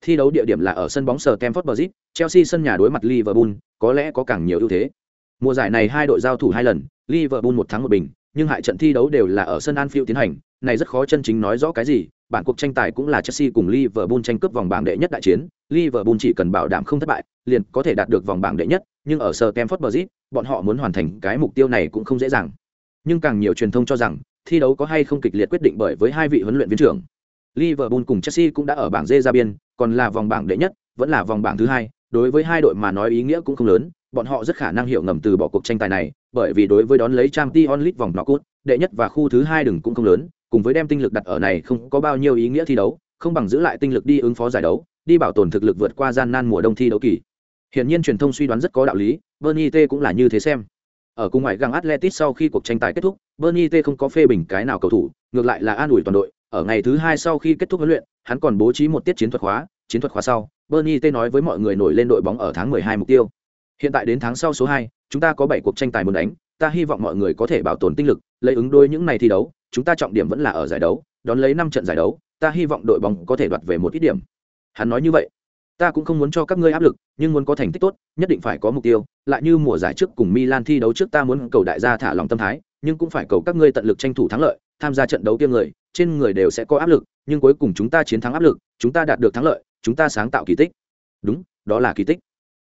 A: thi đấu địa điểm là ở sân bóng Stamford Bridge Chelsea sân nhà đối mặt Liverpool có lẽ có càng nhiều ưu thế mùa giải này hai đội giao thủ hai lần Liverpool một thắng một bình nhưng hại trận thi đấu đều là ở sân Anfield tiến hành, này rất khó chân chính nói rõ cái gì. Bản cuộc tranh tài cũng là Chelsea cùng Liverpool tranh cướp vòng bảng đệ nhất đại chiến. Liverpool chỉ cần bảo đảm không thất bại, liền có thể đạt được vòng bảng đệ nhất, nhưng ở Stamford Bridge, bọn họ muốn hoàn thành cái mục tiêu này cũng không dễ dàng. Nhưng càng nhiều truyền thông cho rằng, thi đấu có hay không kịch liệt quyết định bởi với hai vị huấn luyện viên trưởng. Liverpool cùng Chelsea cũng đã ở bảng D ra biên, còn là vòng bảng đệ nhất, vẫn là vòng bảng thứ hai. Đối với hai đội mà nói ý nghĩa cũng không lớn, bọn họ rất khả năng hiểu ngầm từ bỏ cuộc tranh tài này bởi vì đối với đón lấy trang t onlit vòng knockout đệ nhất và khu thứ hai đừng cũng không lớn cùng với đem tinh lực đặt ở này không có bao nhiêu ý nghĩa thi đấu không bằng giữ lại tinh lực đi ứng phó giải đấu đi bảo tồn thực lực vượt qua gian nan mùa đông thi đấu kỳ Hiển nhiên truyền thông suy đoán rất có đạo lý, Bernie T cũng là như thế xem. Ở cung ngoại găng Atletic sau khi cuộc tranh tài kết thúc, Bernie T không có phê bình cái nào cầu thủ, ngược lại là an ủi toàn đội, ở ngày thứ hai sau khi kết thúc huấn luyện, hắn còn bố trí một tiết chiến thuật khóa, chiến thuật khóa sau, Bernie T nói với mọi người nổi lên đội bóng ở tháng 12 mục tiêu. Hiện tại đến tháng sau số 2, chúng ta có 7 cuộc tranh tài muốn đánh, ta hy vọng mọi người có thể bảo tồn tinh lực, lấy ứng đối những này thi đấu, chúng ta trọng điểm vẫn là ở giải đấu, đón lấy 5 trận giải đấu, ta hy vọng đội bóng có thể đoạt về một ít điểm. Hắn nói như vậy. Ta cũng không muốn cho các ngươi áp lực nhưng muốn có thành tích tốt nhất định phải có mục tiêu lại như mùa giải trước cùng milan thi đấu trước ta muốn cầu đại gia thả lòng tâm thái nhưng cũng phải cầu các ngươi tận lực tranh thủ thắng lợi tham gia trận đấu kia người trên người đều sẽ có áp lực nhưng cuối cùng chúng ta chiến thắng áp lực chúng ta đạt được thắng lợi chúng ta sáng tạo kỳ tích. Đúng đó là kỳ tích.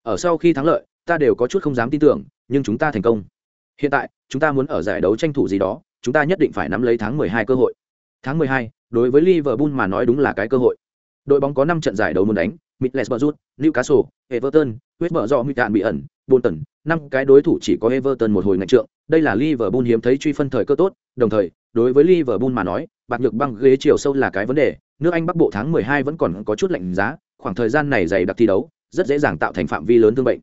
A: Ở sau khi thắng lợi ta đều có chút không dám tin tưởng nhưng chúng ta thành công. Hiện tại chúng ta muốn ở giải đấu tranh thủ gì đó chúng ta nhất định phải nắm lấy tháng 12 cơ hội. Tháng 12, đối với liverpool mà nói đúng là cái cơ hội. Đội bóng có năm trận giải đấu muốn đánh Middlesbrough, Newcastle, Everton, West Brom bị cạn bị ẩn, Bolton, năm cái đối thủ chỉ có Everton một hồi ngạnh trượng, đây là Liverpool hiếm thấy truy phân thời cơ tốt, đồng thời, đối với Liverpool mà nói, bạc nhược băng ghế chiều sâu là cái vấn đề, nước Anh Bắc Bộ tháng 12 vẫn còn có chút lạnh giá, khoảng thời gian này dày đặc thi đấu, rất dễ dàng tạo thành phạm vi lớn thương bệnh.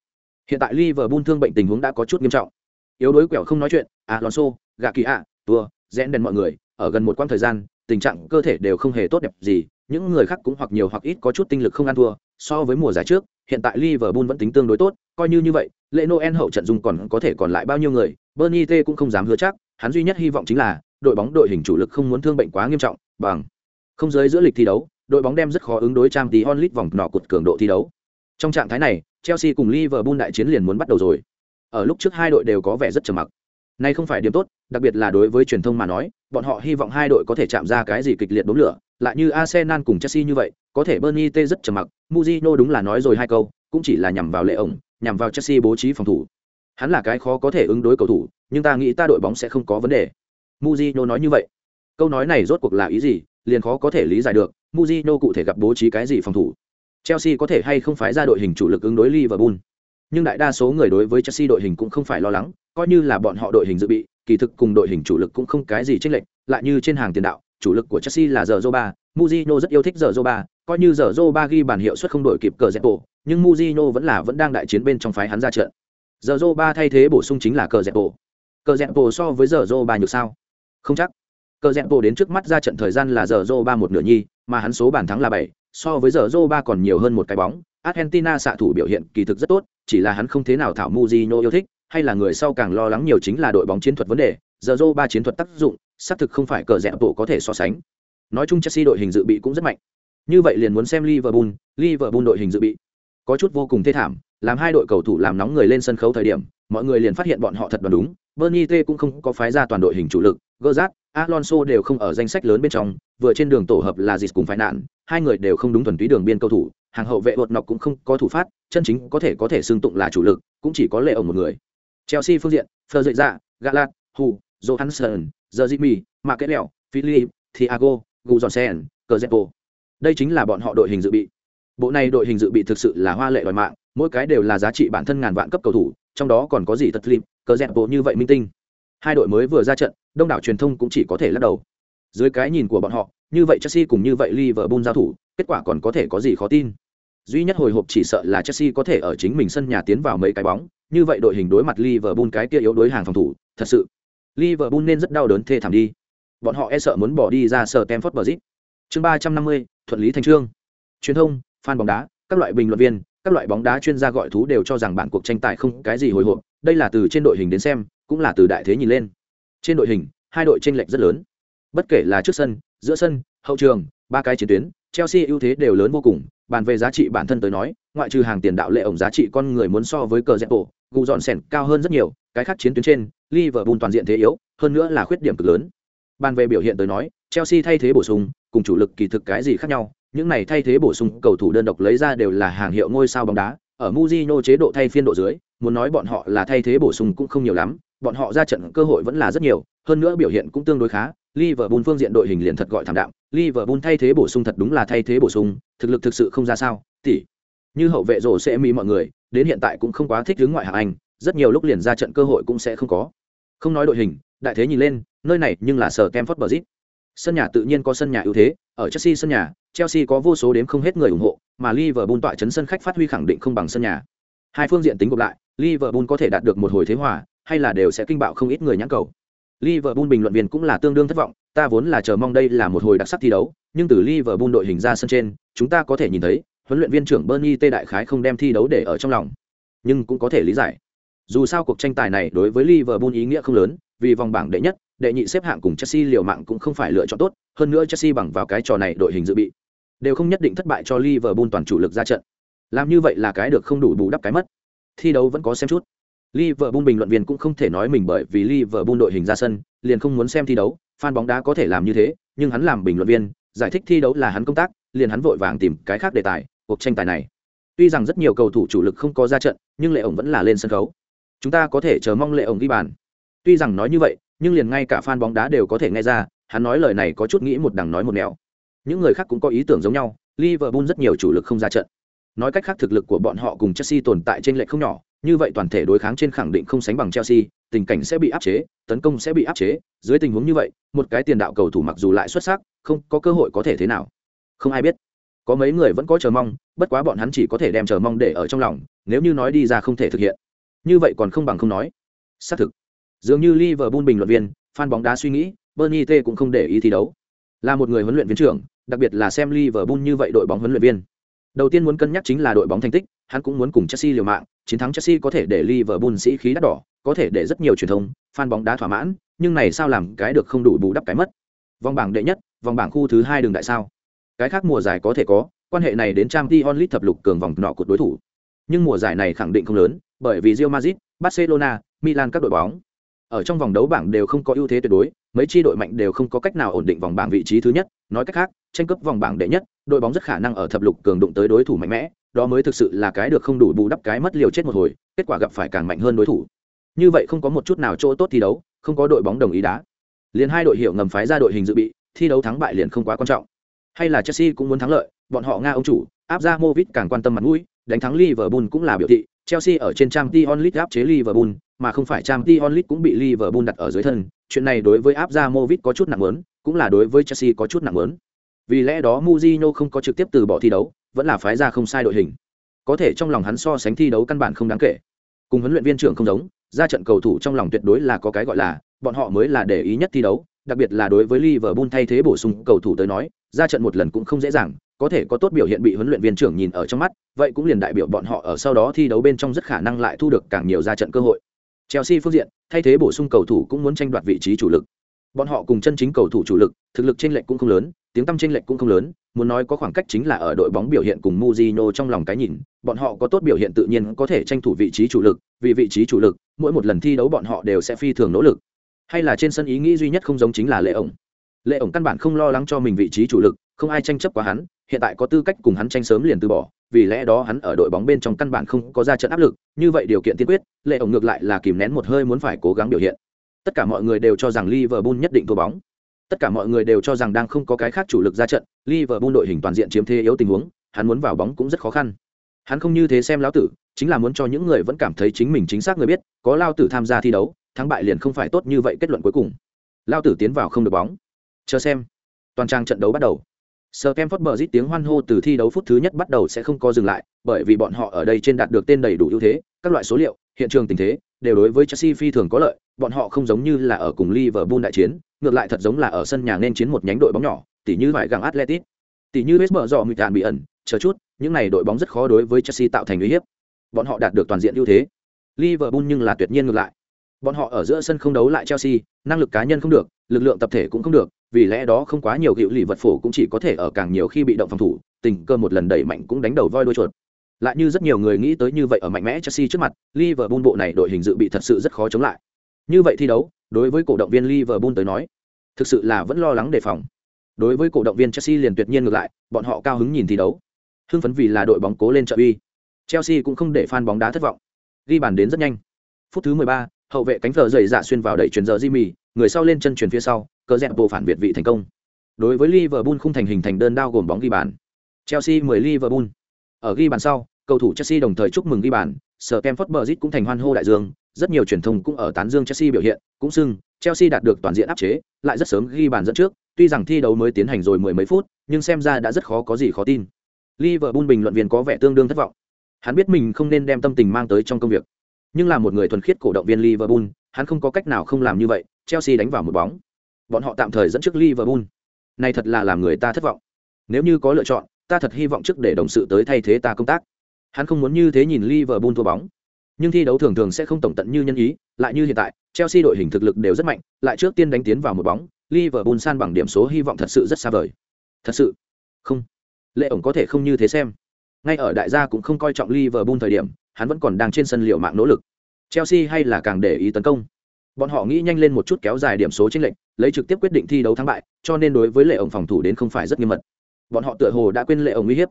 A: Hiện tại Liverpool thương bệnh tình huống đã có chút nghiêm trọng. Yếu đối quẹo không nói chuyện, Alonso, gạ kỳ ạ, tua, rẽn đèn mọi người, ở gần một quãng thời gian, tình trạng cơ thể đều không hề tốt đẹp gì, những người khác cũng hoặc nhiều hoặc ít có chút tinh lực không ăn thua, so với mùa giải trước, hiện tại Liverpool vẫn tính tương đối tốt, coi như như vậy, lễ Noel hậu trận dung còn có thể còn lại bao nhiêu người, Bernie T cũng không dám hứa chắc, hắn duy nhất hy vọng chính là đội bóng đội hình chủ lực không muốn thương bệnh quá nghiêm trọng, bằng không giới giữa lịch thi đấu, đội bóng đem rất khó ứng đối trang tí onlit vòng nọ cột cường độ thi đấu. Trong trạng thái này, Chelsea cùng Liverpool đại chiến liền muốn bắt đầu rồi. Ở lúc trước hai đội đều có vẻ rất trầm mặc. Này không phải điểm tốt, đặc biệt là đối với truyền thông mà nói, bọn họ hy vọng hai đội có thể chạm ra cái gì kịch liệt đốn lửa, lại như Arsenal cùng Chelsea như vậy, có thể Burnley T rất trầm mặc, Mourinho đúng là nói rồi hai câu, cũng chỉ là nhằm vào lệ ổng, nhằm vào Chelsea bố trí phòng thủ. Hắn là cái khó có thể ứng đối cầu thủ, nhưng ta nghĩ ta đội bóng sẽ không có vấn đề. Mourinho nói như vậy. Câu nói này rốt cuộc là ý gì, liền khó có thể lý giải được, Mourinho cụ thể gặp bố trí cái gì phòng thủ. Chelsea có thể hay không phái ra đội hình chủ lực ứng đối Liverpool. Nhưng đại đa số người đối với Chelsea đội hình cũng không phải lo lắng, coi như là bọn họ đội hình dự bị, kỳ thực cùng đội hình chủ lực cũng không cái gì chênh lệch, lại như trên hàng tiền đạo, chủ lực của Chelsea là Zorba, Mourinho rất yêu thích Zorba, coi như Zorba ghi bàn hiệu suất không đổi kịp cờ Zepo, nhưng Mourinho vẫn là vẫn đang đại chiến bên trong phái hắn ra trận. Zorba thay thế bổ sung chính là cờ Zepo. Cờ Zepo so với Zorba Zoba nhược sao? Không chắc. Cờ Zepo đến trước mắt ra trận thời gian là Zorba một nửa nhi, mà hắn số bàn thắng là 7, so với giờ Zoba còn nhiều hơn một cái bóng. Argentina xạ thủ biểu hiện kỳ thực rất tốt, chỉ là hắn không thế nào thảo Mujino yêu thích, hay là người sau càng lo lắng nhiều chính là đội bóng chiến thuật vấn đề, giờ Zoba chiến thuật tác dụng, xác thực không phải cờ rẽ bộ có thể so sánh. Nói chung Chelsea đội hình dự bị cũng rất mạnh. Như vậy liền muốn xem Liverpool, Liverpool đội hình dự bị. Có chút vô cùng thê thảm, làm hai đội cầu thủ làm nóng người lên sân khấu thời điểm, mọi người liền phát hiện bọn họ thật đoán đúng. Bernie T cũng không có phái ra toàn đội hình chủ lực, Gerrard, Alonso đều không ở danh sách lớn bên trong, vừa trên đường tổ hợp là dịch cùng phải nạn, hai người đều không đúng thuần túy đường biên cầu thủ, hàng hậu vệ đột nọc cũng không có thủ phát, chân chính có thể có thể xưng tụng là chủ lực, cũng chỉ có lệ ở một người. Chelsea phương diện, Fleur dậy ra, Galat, Hu, Johansson, kết lẹo, Philip, Thiago, Guzonsen, Cazorla. Đây chính là bọn họ đội hình dự bị. Bộ này đội hình dự bị thực sự là hoa lệ đòi mạng, mỗi cái đều là giá trị bản thân ngàn vạn cấp cầu thủ, trong đó còn có gì thật liêm, cờ dẹp bộ như vậy minh tinh. Hai đội mới vừa ra trận, đông đảo truyền thông cũng chỉ có thể lắc đầu. Dưới cái nhìn của bọn họ, như vậy Chelsea cùng như vậy Liverpool giao thủ, kết quả còn có thể có gì khó tin. Duy nhất hồi hộp chỉ sợ là Chelsea có thể ở chính mình sân nhà tiến vào mấy cái bóng, như vậy đội hình đối mặt Liverpool cái kia yếu đối hàng phòng thủ, thật sự Liverpool nên rất đau đớn thê thảm đi. Bọn họ e sợ muốn bỏ đi ra sở Stamford Bridge. Chương 350, thuận lý thành trương. Truyền thông, fan bóng đá, các loại bình luận viên, các loại bóng đá chuyên gia gọi thú đều cho rằng bản cuộc tranh tài không cái gì hồi hộp, đây là từ trên đội hình đến xem, cũng là từ đại thế nhìn lên. Trên đội hình, hai đội tranh lệch rất lớn. Bất kể là trước sân, giữa sân, hậu trường, ba cái chiến tuyến, Chelsea ưu thế đều lớn vô cùng, bàn về giá trị bản thân tới nói, ngoại trừ hàng tiền đạo lệ ổng giá trị con người muốn so với cờ dẹp bộ, gù dọn sẻn cao hơn rất nhiều, cái khác chiến tuyến trên, Liverpool toàn diện thế yếu, hơn nữa là khuyết điểm cực lớn. Bàn về biểu hiện tới nói, Chelsea thay thế bổ sung, cùng chủ lực kỳ thực cái gì khác nhau, những này thay thế bổ sung cầu thủ đơn độc lấy ra đều là hàng hiệu ngôi sao bóng đá, ở Mujino chế độ thay phiên độ dưới, muốn nói bọn họ là thay thế bổ sung cũng không nhiều lắm, bọn họ ra trận cơ hội vẫn là rất nhiều, hơn nữa biểu hiện cũng tương đối khá. Liverpool phương diện đội hình liền thật gọi thảm đạm, Liverpool thay thế bổ sung thật đúng là thay thế bổ sung, thực lực thực sự không ra sao, tỷ. Như hậu vệ rổ sẽ mi mọi người, đến hiện tại cũng không quá thích đứng ngoại hạng Anh, rất nhiều lúc liền ra trận cơ hội cũng sẽ không có. Không nói đội hình, đại thế nhìn lên, nơi này nhưng là sở Kemford Bridge. Sân nhà tự nhiên có sân nhà ưu thế, ở Chelsea sân nhà, Chelsea có vô số đếm không hết người ủng hộ, mà Liverpool tọa trấn sân khách phát huy khẳng định không bằng sân nhà. Hai phương diện tính gộp lại, Liverpool có thể đạt được một hồi thế hòa, hay là đều sẽ kinh bạo không ít người nhãn cầu. Liverpool bình luận viên cũng là tương đương thất vọng, ta vốn là chờ mong đây là một hồi đặc sắc thi đấu, nhưng từ Liverpool đội hình ra sân trên, chúng ta có thể nhìn thấy, huấn luyện viên trưởng Bernie T đại khái không đem thi đấu để ở trong lòng. Nhưng cũng có thể lý giải. Dù sao cuộc tranh tài này đối với Liverpool ý nghĩa không lớn, vì vòng bảng đệ nhất, đệ nhị xếp hạng cùng Chelsea liều mạng cũng không phải lựa chọn tốt, hơn nữa Chelsea bằng vào cái trò này đội hình dự bị, đều không nhất định thất bại cho Liverpool toàn chủ lực ra trận. Làm như vậy là cái được không đủ bù đắp cái mất. Thi đấu vẫn có xem chút. Liverpool bình luận viên cũng không thể nói mình bởi vì Liverpool đội hình ra sân, liền không muốn xem thi đấu, fan bóng đá có thể làm như thế, nhưng hắn làm bình luận viên, giải thích thi đấu là hắn công tác, liền hắn vội vàng tìm cái khác đề tài, cuộc tranh tài này. Tuy rằng rất nhiều cầu thủ chủ lực không có ra trận, nhưng Lệ ổng vẫn là lên sân khấu. Chúng ta có thể chờ mong Lệ ổng ghi bàn. Tuy rằng nói như vậy, nhưng liền ngay cả fan bóng đá đều có thể nghe ra, hắn nói lời này có chút nghĩ một đằng nói một nẻo. Những người khác cũng có ý tưởng giống nhau, Liverpool rất nhiều chủ lực không ra trận. Nói cách khác thực lực của bọn họ cùng Chelsea tồn tại trên lệch không nhỏ, như vậy toàn thể đối kháng trên khẳng định không sánh bằng Chelsea, tình cảnh sẽ bị áp chế, tấn công sẽ bị áp chế, dưới tình huống như vậy, một cái tiền đạo cầu thủ mặc dù lại xuất sắc, không có cơ hội có thể thế nào. Không ai biết. Có mấy người vẫn có chờ mong, bất quá bọn hắn chỉ có thể đem chờ mong để ở trong lòng, nếu như nói đi ra không thể thực hiện. Như vậy còn không bằng không nói. Xác thực. Dường như Liverpool bình luận viên, fan bóng đá suy nghĩ, Bernie T cũng không để ý thi đấu. Là một người huấn luyện viên trưởng, đặc biệt là xem Liverpool như vậy đội bóng huấn luyện viên. Đầu tiên muốn cân nhắc chính là đội bóng thành tích, hắn cũng muốn cùng Chelsea liều mạng, chiến thắng Chelsea có thể để Liverpool sĩ khí đắt đỏ, có thể để rất nhiều truyền thông, fan bóng đá thỏa mãn, nhưng này sao làm cái được không đủ bù đắp cái mất. Vòng bảng đệ nhất, vòng bảng khu thứ hai đường đại sao? Cái khác mùa giải có thể có, quan hệ này đến Champions League thập lục cường vòng nọ của đối thủ. Nhưng mùa giải này khẳng định không lớn, bởi vì Real Madrid, Barcelona, Milan các đội bóng ở trong vòng đấu bảng đều không có ưu thế tuyệt đối, mấy chi đội mạnh đều không có cách nào ổn định vòng bảng vị trí thứ nhất, nói cách khác, tranh cướp vòng bảng đệ nhất, đội bóng rất khả năng ở thập lục cường đụng tới đối thủ mạnh mẽ, đó mới thực sự là cái được không đủ bù đắp cái mất liều chết một hồi, kết quả gặp phải càng mạnh hơn đối thủ. Như vậy không có một chút nào chỗ tốt thi đấu, không có đội bóng đồng ý đá. Liền hai đội hiệu ngầm phái ra đội hình dự bị, thi đấu thắng bại liền không quá quan trọng. Hay là Chelsea cũng muốn thắng lợi, bọn họ nga ông chủ, áp ra Movit càng quan tâm mặt mũi, đánh thắng Liverpool cũng là biểu thị, Chelsea ở trên trang Champions League áp chế Liverpool, mà không phải trang Champions League cũng bị Liverpool đặt ở dưới thân, chuyện này đối với áp ra Movit có chút nặng lớn, cũng là đối với Chelsea có chút nặng lớn. Vì lẽ đó Mourinho không có trực tiếp từ bỏ thi đấu, vẫn là phái ra không sai đội hình. Có thể trong lòng hắn so sánh thi đấu căn bản không đáng kể. Cùng huấn luyện viên trưởng không giống, ra trận cầu thủ trong lòng tuyệt đối là có cái gọi là, bọn họ mới là để ý nhất thi đấu, đặc biệt là đối với Liverpool thay thế bổ sung cầu thủ tới nói, ra trận một lần cũng không dễ dàng, có thể có tốt biểu hiện bị huấn luyện viên trưởng nhìn ở trong mắt, vậy cũng liền đại biểu bọn họ ở sau đó thi đấu bên trong rất khả năng lại thu được càng nhiều ra trận cơ hội. Chelsea phương diện, thay thế bổ sung cầu thủ cũng muốn tranh đoạt vị trí chủ lực. Bọn họ cùng chân chính cầu thủ chủ lực, thực lực chênh lệch cũng không lớn, tiếng tăm chênh lệch cũng không lớn, muốn nói có khoảng cách chính là ở đội bóng biểu hiện cùng Mujino trong lòng cái nhìn, bọn họ có tốt biểu hiện tự nhiên có thể tranh thủ vị trí chủ lực, vì vị trí chủ lực, mỗi một lần thi đấu bọn họ đều sẽ phi thường nỗ lực. Hay là trên sân ý nghĩ duy nhất không giống chính là Lệ ổng. Lệ ổng căn bản không lo lắng cho mình vị trí chủ lực, không ai tranh chấp quá hắn, hiện tại có tư cách cùng hắn tranh sớm liền từ bỏ, vì lẽ đó hắn ở đội bóng bên trong căn bản không có ra trận áp lực, như vậy điều kiện tiên quyết, Lệ ổng ngược lại là kìm nén một hơi muốn phải cố gắng biểu hiện. Tất cả mọi người đều cho rằng Liverpool nhất định thua bóng. Tất cả mọi người đều cho rằng đang không có cái khác chủ lực ra trận, Liverpool đội hình toàn diện chiếm thế yếu tình huống, hắn muốn vào bóng cũng rất khó khăn. Hắn không như thế xem lão tử, chính là muốn cho những người vẫn cảm thấy chính mình chính xác người biết, có lao tử tham gia thi đấu, thắng bại liền không phải tốt như vậy kết luận cuối cùng. Lao tử tiến vào không được bóng. Chờ xem. Toàn trang trận đấu bắt đầu. Sir Kemford Bridge tiếng hoan hô từ thi đấu phút thứ nhất bắt đầu sẽ không có dừng lại, bởi vì bọn họ ở đây trên đạt được tên đầy đủ ưu thế, các loại số liệu, hiện trường tình thế đều đối với Chelsea phi thường có lợi, bọn họ không giống như là ở cùng Liverpool đại chiến, ngược lại thật giống là ở sân nhà nên chiến một nhánh đội bóng nhỏ, tỉ như vài gặng Atletico, tỉ như West Brom Mụt bị ẩn, chờ chút, những này đội bóng rất khó đối với Chelsea tạo thành uy hiếp. Bọn họ đạt được toàn diện ưu thế. Liverpool nhưng là tuyệt nhiên ngược lại. Bọn họ ở giữa sân không đấu lại Chelsea, năng lực cá nhân không được, lực lượng tập thể cũng không được, vì lẽ đó không quá nhiều hiệu lì vật phổ cũng chỉ có thể ở càng nhiều khi bị động phòng thủ, tình cơ một lần đẩy mạnh cũng đánh đầu voi đuôi chuột. Lại như rất nhiều người nghĩ tới như vậy ở mạnh mẽ Chelsea trước mặt, Liverpool bộ này đội hình dự bị thật sự rất khó chống lại. Như vậy thi đấu, đối với cổ động viên Liverpool tới nói, thực sự là vẫn lo lắng đề phòng. Đối với cổ động viên Chelsea liền tuyệt nhiên ngược lại, bọn họ cao hứng nhìn thi đấu. Hưng phấn vì là đội bóng cố lên trợ uy. Chelsea cũng không để fan bóng đá thất vọng. Ghi bàn đến rất nhanh. Phút thứ 13, hậu vệ cánh phở dày dạ xuyên vào đẩy chuyển giờ Jimmy, người sau lên chân chuyển phía sau, cờ dẹp bộ phản việt vị thành công. Đối với Liverpool không thành hình thành đơn đao gồm bóng ghi bàn. Chelsea 10 Liverpool. Ở ghi bàn sau, cầu thủ Chelsea đồng thời chúc mừng ghi bàn, Stamford Bridge cũng thành hoan hô đại dương, rất nhiều truyền thông cũng ở tán dương Chelsea biểu hiện, cũng xưng Chelsea đạt được toàn diện áp chế, lại rất sớm ghi bàn dẫn trước, tuy rằng thi đấu mới tiến hành rồi mười mấy phút, nhưng xem ra đã rất khó có gì khó tin. Liverpool bình luận viên có vẻ tương đương thất vọng. Hắn biết mình không nên đem tâm tình mang tới trong công việc, nhưng là một người thuần khiết cổ động viên Liverpool, hắn không có cách nào không làm như vậy, Chelsea đánh vào một bóng. Bọn họ tạm thời dẫn trước Liverpool. Này thật là làm người ta thất vọng. Nếu như có lựa chọn, ta thật hy vọng trước để đồng sự tới thay thế ta công tác. Hắn không muốn như thế nhìn Liverpool thua bóng. Nhưng thi đấu thường thường sẽ không tổng tận như nhân ý, lại như hiện tại, Chelsea đội hình thực lực đều rất mạnh, lại trước tiên đánh tiến vào một bóng, Liverpool san bằng điểm số hy vọng thật sự rất xa vời. Thật sự? Không. Lệ ổng có thể không như thế xem. Ngay ở đại gia cũng không coi trọng Liverpool thời điểm, hắn vẫn còn đang trên sân liệu mạng nỗ lực. Chelsea hay là càng để ý tấn công. Bọn họ nghĩ nhanh lên một chút kéo dài điểm số chênh lệch, lấy trực tiếp quyết định thi đấu thắng bại, cho nên đối với Lệ ổng phòng thủ đến không phải rất nghiêm mật. Bọn họ tựa hồ đã quên Lệ ổng uy hiếp.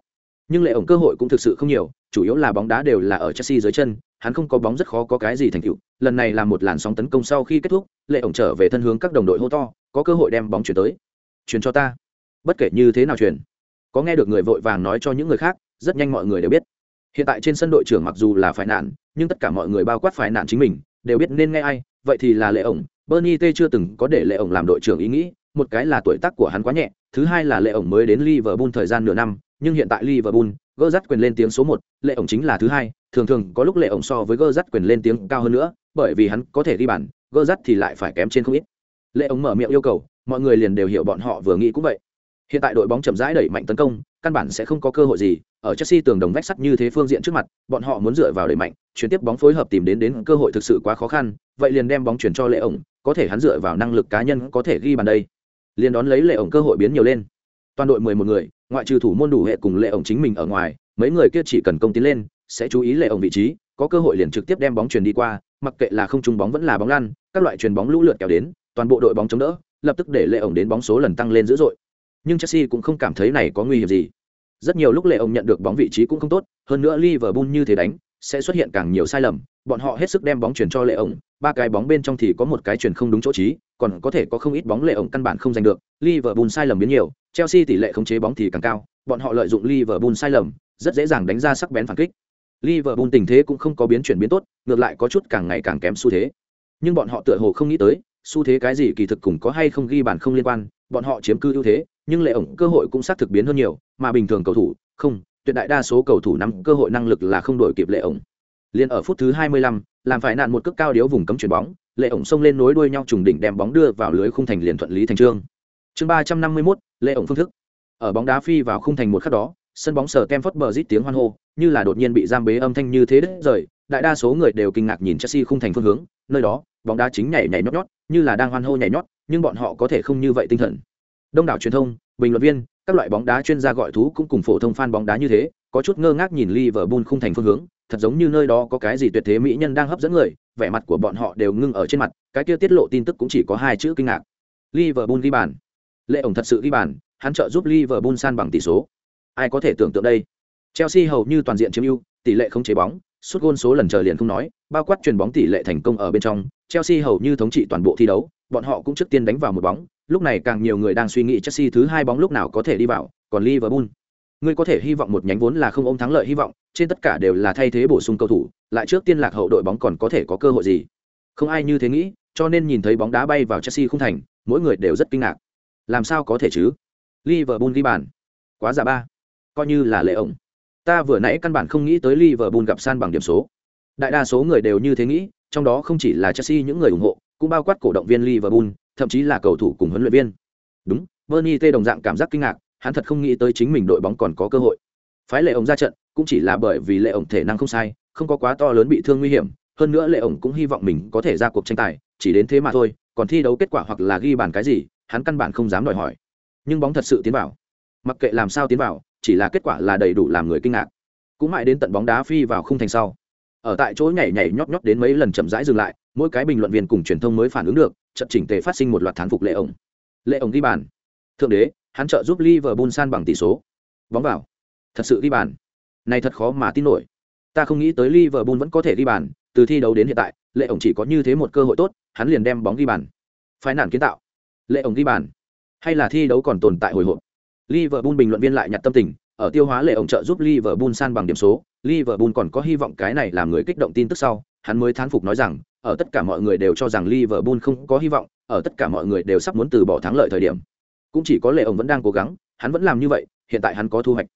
A: Nhưng Lệ ổng cơ hội cũng thực sự không nhiều, chủ yếu là bóng đá đều là ở Chelsea dưới chân, hắn không có bóng rất khó có cái gì thành tựu. Lần này là một làn sóng tấn công sau khi kết thúc, Lệ ổng trở về thân hướng các đồng đội hô to, có cơ hội đem bóng chuyển tới. Chuyển cho ta. Bất kể như thế nào chuyển. Có nghe được người vội vàng nói cho những người khác, rất nhanh mọi người đều biết. Hiện tại trên sân đội trưởng mặc dù là phải nạn, nhưng tất cả mọi người bao quát phải nạn chính mình, đều biết nên nghe ai, vậy thì là Lệ ổng. Bernie T chưa từng có để Lệ ổng làm đội trưởng ý nghĩ, một cái là tuổi tác của hắn quá nhẹ, thứ hai là Lệ ổng mới đến Liverpool thời gian nửa năm, nhưng hiện tại Liverpool, gỡ dắt quyền lên tiếng số một, Lệ ổng chính là thứ hai, thường thường có lúc Lệ ổng so với gỡ dắt quyền lên tiếng cao hơn nữa, bởi vì hắn có thể ghi bàn, gỡ dắt thì lại phải kém trên không ít. Lệ ổng mở miệng yêu cầu, mọi người liền đều hiểu bọn họ vừa nghĩ cũng vậy. Hiện tại đội bóng chậm rãi đẩy mạnh tấn công, căn bản sẽ không có cơ hội gì, ở Chelsea tường đồng vách sắt như thế phương diện trước mặt, bọn họ muốn dựa vào đẩy mạnh, chuyển tiếp bóng phối hợp tìm đến đến cơ hội thực sự quá khó khăn, vậy liền đem bóng chuyển cho Lệ ổng, có thể hắn dựa vào năng lực cá nhân có thể ghi bàn đây. Liền đón lấy Lệ ổng cơ hội biến nhiều lên. Toàn đội 11 người, ngoại trừ thủ môn đủ hệ cùng Lệ ổng chính mình ở ngoài, mấy người kia chỉ cần công tiến lên, sẽ chú ý Lệ ổng vị trí, có cơ hội liền trực tiếp đem bóng chuyển đi qua, mặc kệ là không trúng bóng vẫn là bóng lăn, các loại chuyền bóng lũ lượt kéo đến, toàn bộ đội bóng chống đỡ, lập tức để Lệ ổng đến bóng số lần tăng lên dữ dội. Nhưng Chelsea cũng không cảm thấy này có nguy hiểm gì. Rất nhiều lúc Lệ ông nhận được bóng vị trí cũng không tốt, hơn nữa Liverpool như thế đánh, sẽ xuất hiện càng nhiều sai lầm, bọn họ hết sức đem bóng chuyển cho Lệ ông. ba cái bóng bên trong thì có một cái chuyển không đúng chỗ trí, còn có thể có không ít bóng Lệ ông căn bản không giành được, Liverpool sai lầm biến nhiều, Chelsea tỷ lệ khống chế bóng thì càng cao, bọn họ lợi dụng Liverpool sai lầm, rất dễ dàng đánh ra sắc bén phản kích. Liverpool tình thế cũng không có biến chuyển biến tốt, ngược lại có chút càng ngày càng kém xu thế. Nhưng bọn họ tựa hồ không nghĩ tới, xu thế cái gì kỳ thực cũng có hay không ghi bàn không liên quan, bọn họ chiếm cứ ưu thế, nhưng lệ ổng cơ hội cũng xác thực biến hơn nhiều, mà bình thường cầu thủ, không, tuyệt đại đa số cầu thủ nắm cơ hội năng lực là không đổi kịp lệ ổng. Liên ở phút thứ 25, làm phải nạn một cước cao điếu vùng cấm chuyển bóng, lệ ổng xông lên nối đuôi nhau trùng đỉnh đem bóng đưa vào lưới khung thành liền thuận lý thành trương. Chương 351, lệ ổng phương thức. Ở bóng đá phi vào khung thành một khắc đó, sân bóng sở Kemford bờ rít tiếng hoan hô, như là đột nhiên bị giam bế âm thanh như thế đấy. rời, đại đa số người đều kinh ngạc nhìn Chelsea khung thành phương hướng, nơi đó, bóng đá chính nhảy nhảy nhót nhót, như là đang hoan hô nhảy nhót, nhưng bọn họ có thể không như vậy tinh thần. Đông đảo truyền thông, bình luận viên, các loại bóng đá chuyên gia gọi thú cũng cùng phổ thông fan bóng đá như thế, có chút ngơ ngác nhìn Liverpool khung thành phương hướng, thật giống như nơi đó có cái gì tuyệt thế mỹ nhân đang hấp dẫn người, vẻ mặt của bọn họ đều ngưng ở trên mặt, cái kia tiết lộ tin tức cũng chỉ có hai chữ kinh ngạc. Liverpool ghi bàn. Lệ ổng thật sự ghi bàn, hắn trợ giúp Liverpool san bằng tỷ số. Ai có thể tưởng tượng đây? Chelsea hầu như toàn diện chiếm ưu, tỷ lệ không chế bóng, suốt gôn số lần chờ liền không nói, bao quát truyền bóng tỷ lệ thành công ở bên trong, Chelsea hầu như thống trị toàn bộ thi đấu, bọn họ cũng trước tiên đánh vào một bóng, lúc này càng nhiều người đang suy nghĩ Chelsea thứ hai bóng lúc nào có thể đi vào, còn Liverpool, ngươi có thể hy vọng một nhánh vốn là không ôm thắng lợi hy vọng, trên tất cả đều là thay thế bổ sung cầu thủ, lại trước tiên lạc hậu đội bóng còn có thể có cơ hội gì? Không ai như thế nghĩ, cho nên nhìn thấy bóng đá bay vào Chelsea không thành, mỗi người đều rất kinh ngạc. Làm sao có thể chứ? Liverpool ghi bàn. Quá giả ba. Coi như là lệ ổng. Ta vừa nãy căn bản không nghĩ tới Liverpool gặp san bằng điểm số. Đại đa số người đều như thế nghĩ, trong đó không chỉ là Chelsea những người ủng hộ, cũng bao quát cổ động viên Liverpool, thậm chí là cầu thủ cùng huấn luyện viên. Đúng, Bernie T đồng dạng cảm giác kinh ngạc, hắn thật không nghĩ tới chính mình đội bóng còn có cơ hội. Phái lệ ổng ra trận, cũng chỉ là bởi vì lệ ổng thể năng không sai, không có quá to lớn bị thương nguy hiểm, hơn nữa lệ ổng cũng hy vọng mình có thể ra cuộc tranh tài chỉ đến thế mà thôi còn thi đấu kết quả hoặc là ghi bàn cái gì hắn căn bản không dám đòi hỏi nhưng bóng thật sự tiến vào mặc kệ làm sao tiến vào chỉ là kết quả là đầy đủ làm người kinh ngạc cũng mãi đến tận bóng đá phi vào khung thành sau ở tại chỗ nhảy nhảy nhót nhót đến mấy lần chậm rãi dừng lại, mỗi cái bình luận viên cùng truyền thông mới phản ứng được trận chỉnh tề phát sinh một loạt thán phục lệ ổng lệ ổng ghi bàn. Thượng đế, hắn trợ giúp liverpool san bằng tỷ số. Bóng vào. Thật sự ghi bàn. Này thật khó mà tin nổi. Ta không nghĩ tới liverpool vẫn có thể ghi bàn, từ thi đấu đến hiện tại, lệ ổng chỉ có như thế một cơ hội tốt, hắn liền đem bóng ghi bàn. Phái nản kiến tạo. Lệ ổng ghi bàn. Hay là thi đấu còn tồn tại hồi hộp. Liverpool bình luận viên lại nhặt tâm tình, ở tiêu hóa lệ ổng trợ giúp liverpool san bằng điểm số liverpool còn có hy vọng cái này làm người kích động tin tức sau, hắn mới thán phục nói rằng, ở tất cả mọi người đều cho rằng liverpool không có hy vọng, ở tất cả mọi người đều sắp muốn từ bỏ thắng lợi thời điểm. Cũng chỉ có lệ ổng vẫn đang cố gắng, hắn vẫn làm như vậy, hiện tại hắn có thu hoạch.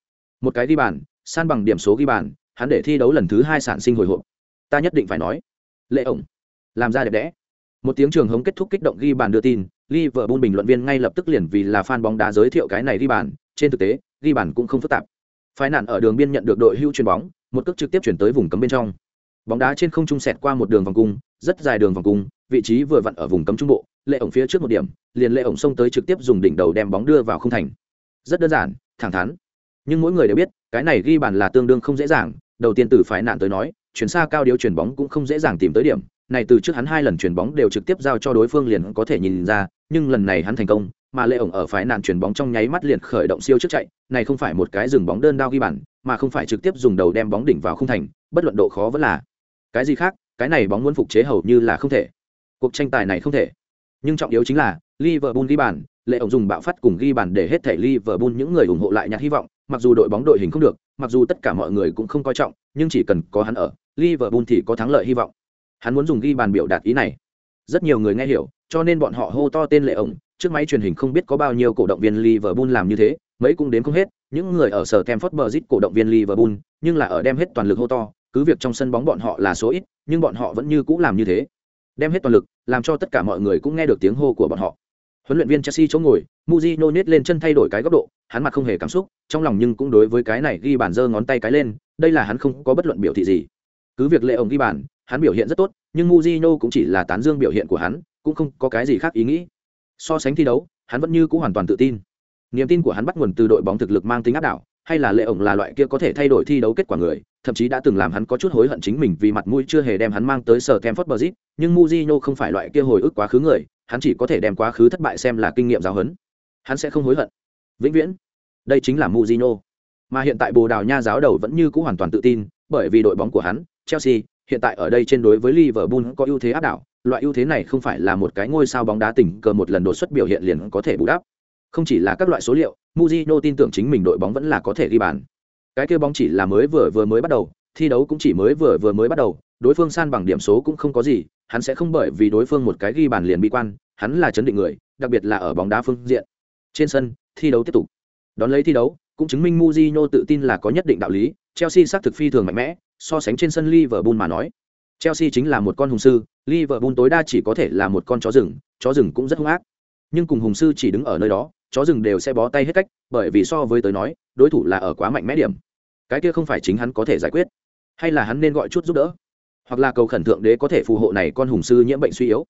A: Một cái ghi bàn, san bằng điểm số ghi bàn, hắn để thi đấu lần thứ hai sản sinh hồi hộp. Ta nhất định phải nói lệ ổng làm ra đẹp đẽ. Một tiếng trường hống kết thúc kích động ghi bàn đưa tin, liverpool bình luận viên ngay lập tức liền vì là fan bóng đá giới thiệu cái này ghi bàn. Trên thực tế, ghi bàn cũng không phức tạp phái nạn ở đường biên nhận được đội hưu chuyền bóng, một cước trực tiếp chuyển tới vùng cấm bên trong. Bóng đá trên không trung sẹt qua một đường vòng cung, rất dài đường vòng cung, vị trí vừa vặn ở vùng cấm trung bộ, lệ ổng phía trước một điểm, liền lệ ổng xông tới trực tiếp dùng đỉnh đầu đem bóng đưa vào không thành. Rất đơn giản, thẳng thắn. Nhưng mỗi người đều biết, cái này ghi bàn là tương đương không dễ dàng, đầu tiên từ phái nạn tới nói, chuyển xa cao điếu chuyển bóng cũng không dễ dàng tìm tới điểm, này từ trước hắn hai lần chuyển bóng đều trực tiếp giao cho đối phương liền có thể nhìn ra nhưng lần này hắn thành công, mà lệ ổng ở phái nạn chuyển bóng trong nháy mắt liền khởi động siêu trước chạy, này không phải một cái dừng bóng đơn đao ghi bàn, mà không phải trực tiếp dùng đầu đem bóng đỉnh vào không thành, bất luận độ khó vẫn là. Cái gì khác, cái này bóng muốn phục chế hầu như là không thể. Cuộc tranh tài này không thể. Nhưng trọng yếu chính là, Liverpool ghi bàn, lệ ổng dùng bạo phát cùng ghi bàn để hết thể Liverpool những người ủng hộ lại nhặt hy vọng, mặc dù đội bóng đội hình không được, mặc dù tất cả mọi người cũng không coi trọng, nhưng chỉ cần có hắn ở, Liverpool thì có thắng lợi hy vọng. Hắn muốn dùng ghi bàn biểu đạt ý này rất nhiều người nghe hiểu, cho nên bọn họ hô to tên lệ ổng, trước máy truyền hình không biết có bao nhiêu cổ động viên Liverpool làm như thế, mấy cũng đến không hết, những người ở sở Stamford Bridge cổ động viên Liverpool, nhưng là ở đem hết toàn lực hô to, cứ việc trong sân bóng bọn họ là số ít, nhưng bọn họ vẫn như cũ làm như thế. Đem hết toàn lực, làm cho tất cả mọi người cũng nghe được tiếng hô của bọn họ. Huấn luyện viên chelsea chỗ ngồi muzino nhếch lên chân thay đổi cái góc độ, hắn mặt không hề cảm xúc, trong lòng nhưng cũng đối với cái này ghi bàn giơ ngón tay cái lên, đây là hắn không có bất luận biểu thị gì. Cứ việc lệ ổng ghi bàn hắn biểu hiện rất tốt nhưng Mujino cũng chỉ là tán dương biểu hiện của hắn cũng không có cái gì khác ý nghĩ so sánh thi đấu hắn vẫn như cũ hoàn toàn tự tin niềm tin của hắn bắt nguồn từ đội bóng thực lực mang tính áp đảo hay là lệ ổng là loại kia có thể thay đổi thi đấu kết quả người thậm chí đã từng làm hắn có chút hối hận chính mình vì mặt mũi chưa hề đem hắn mang tới sở Campfort Bridge, nhưng Mujino không phải loại kia hồi ức quá khứ người, hắn chỉ có thể đem quá khứ thất bại xem là kinh nghiệm giáo huấn. Hắn sẽ không hối hận. Vĩnh viễn. Đây chính là Mujino. Mà hiện tại Bồ Đào Nha giáo đầu vẫn như cũ hoàn toàn tự tin, bởi vì đội bóng của hắn, Chelsea, hiện tại ở đây trên đối với Liverpool có ưu thế áp đảo, loại ưu thế này không phải là một cái ngôi sao bóng đá tình cờ một lần đột xuất biểu hiện liền có thể bù đắp. Không chỉ là các loại số liệu, Mujino tin tưởng chính mình đội bóng vẫn là có thể ghi bàn. Cái kia bóng chỉ là mới vừa vừa mới bắt đầu, thi đấu cũng chỉ mới vừa vừa mới bắt đầu, đối phương san bằng điểm số cũng không có gì, hắn sẽ không bởi vì đối phương một cái ghi bàn liền bi quan, hắn là chấn định người, đặc biệt là ở bóng đá phương diện. Trên sân, thi đấu tiếp tục. Đón lấy thi đấu, cũng chứng minh Mourinho tự tin là có nhất định đạo lý, Chelsea xác thực phi thường mạnh mẽ, so sánh trên sân Liverpool mà nói. Chelsea chính là một con hùng sư, Liverpool tối đa chỉ có thể là một con chó rừng, chó rừng cũng rất hung ác. Nhưng cùng hùng sư chỉ đứng ở nơi đó, chó rừng đều sẽ bó tay hết cách, bởi vì so với tới nói, đối thủ là ở quá mạnh mẽ điểm. Cái kia không phải chính hắn có thể giải quyết hay là hắn nên gọi chút giúp đỡ hoặc là cầu khẩn thượng đế có thể phù hộ này con hùng sư nhiễm bệnh suy yếu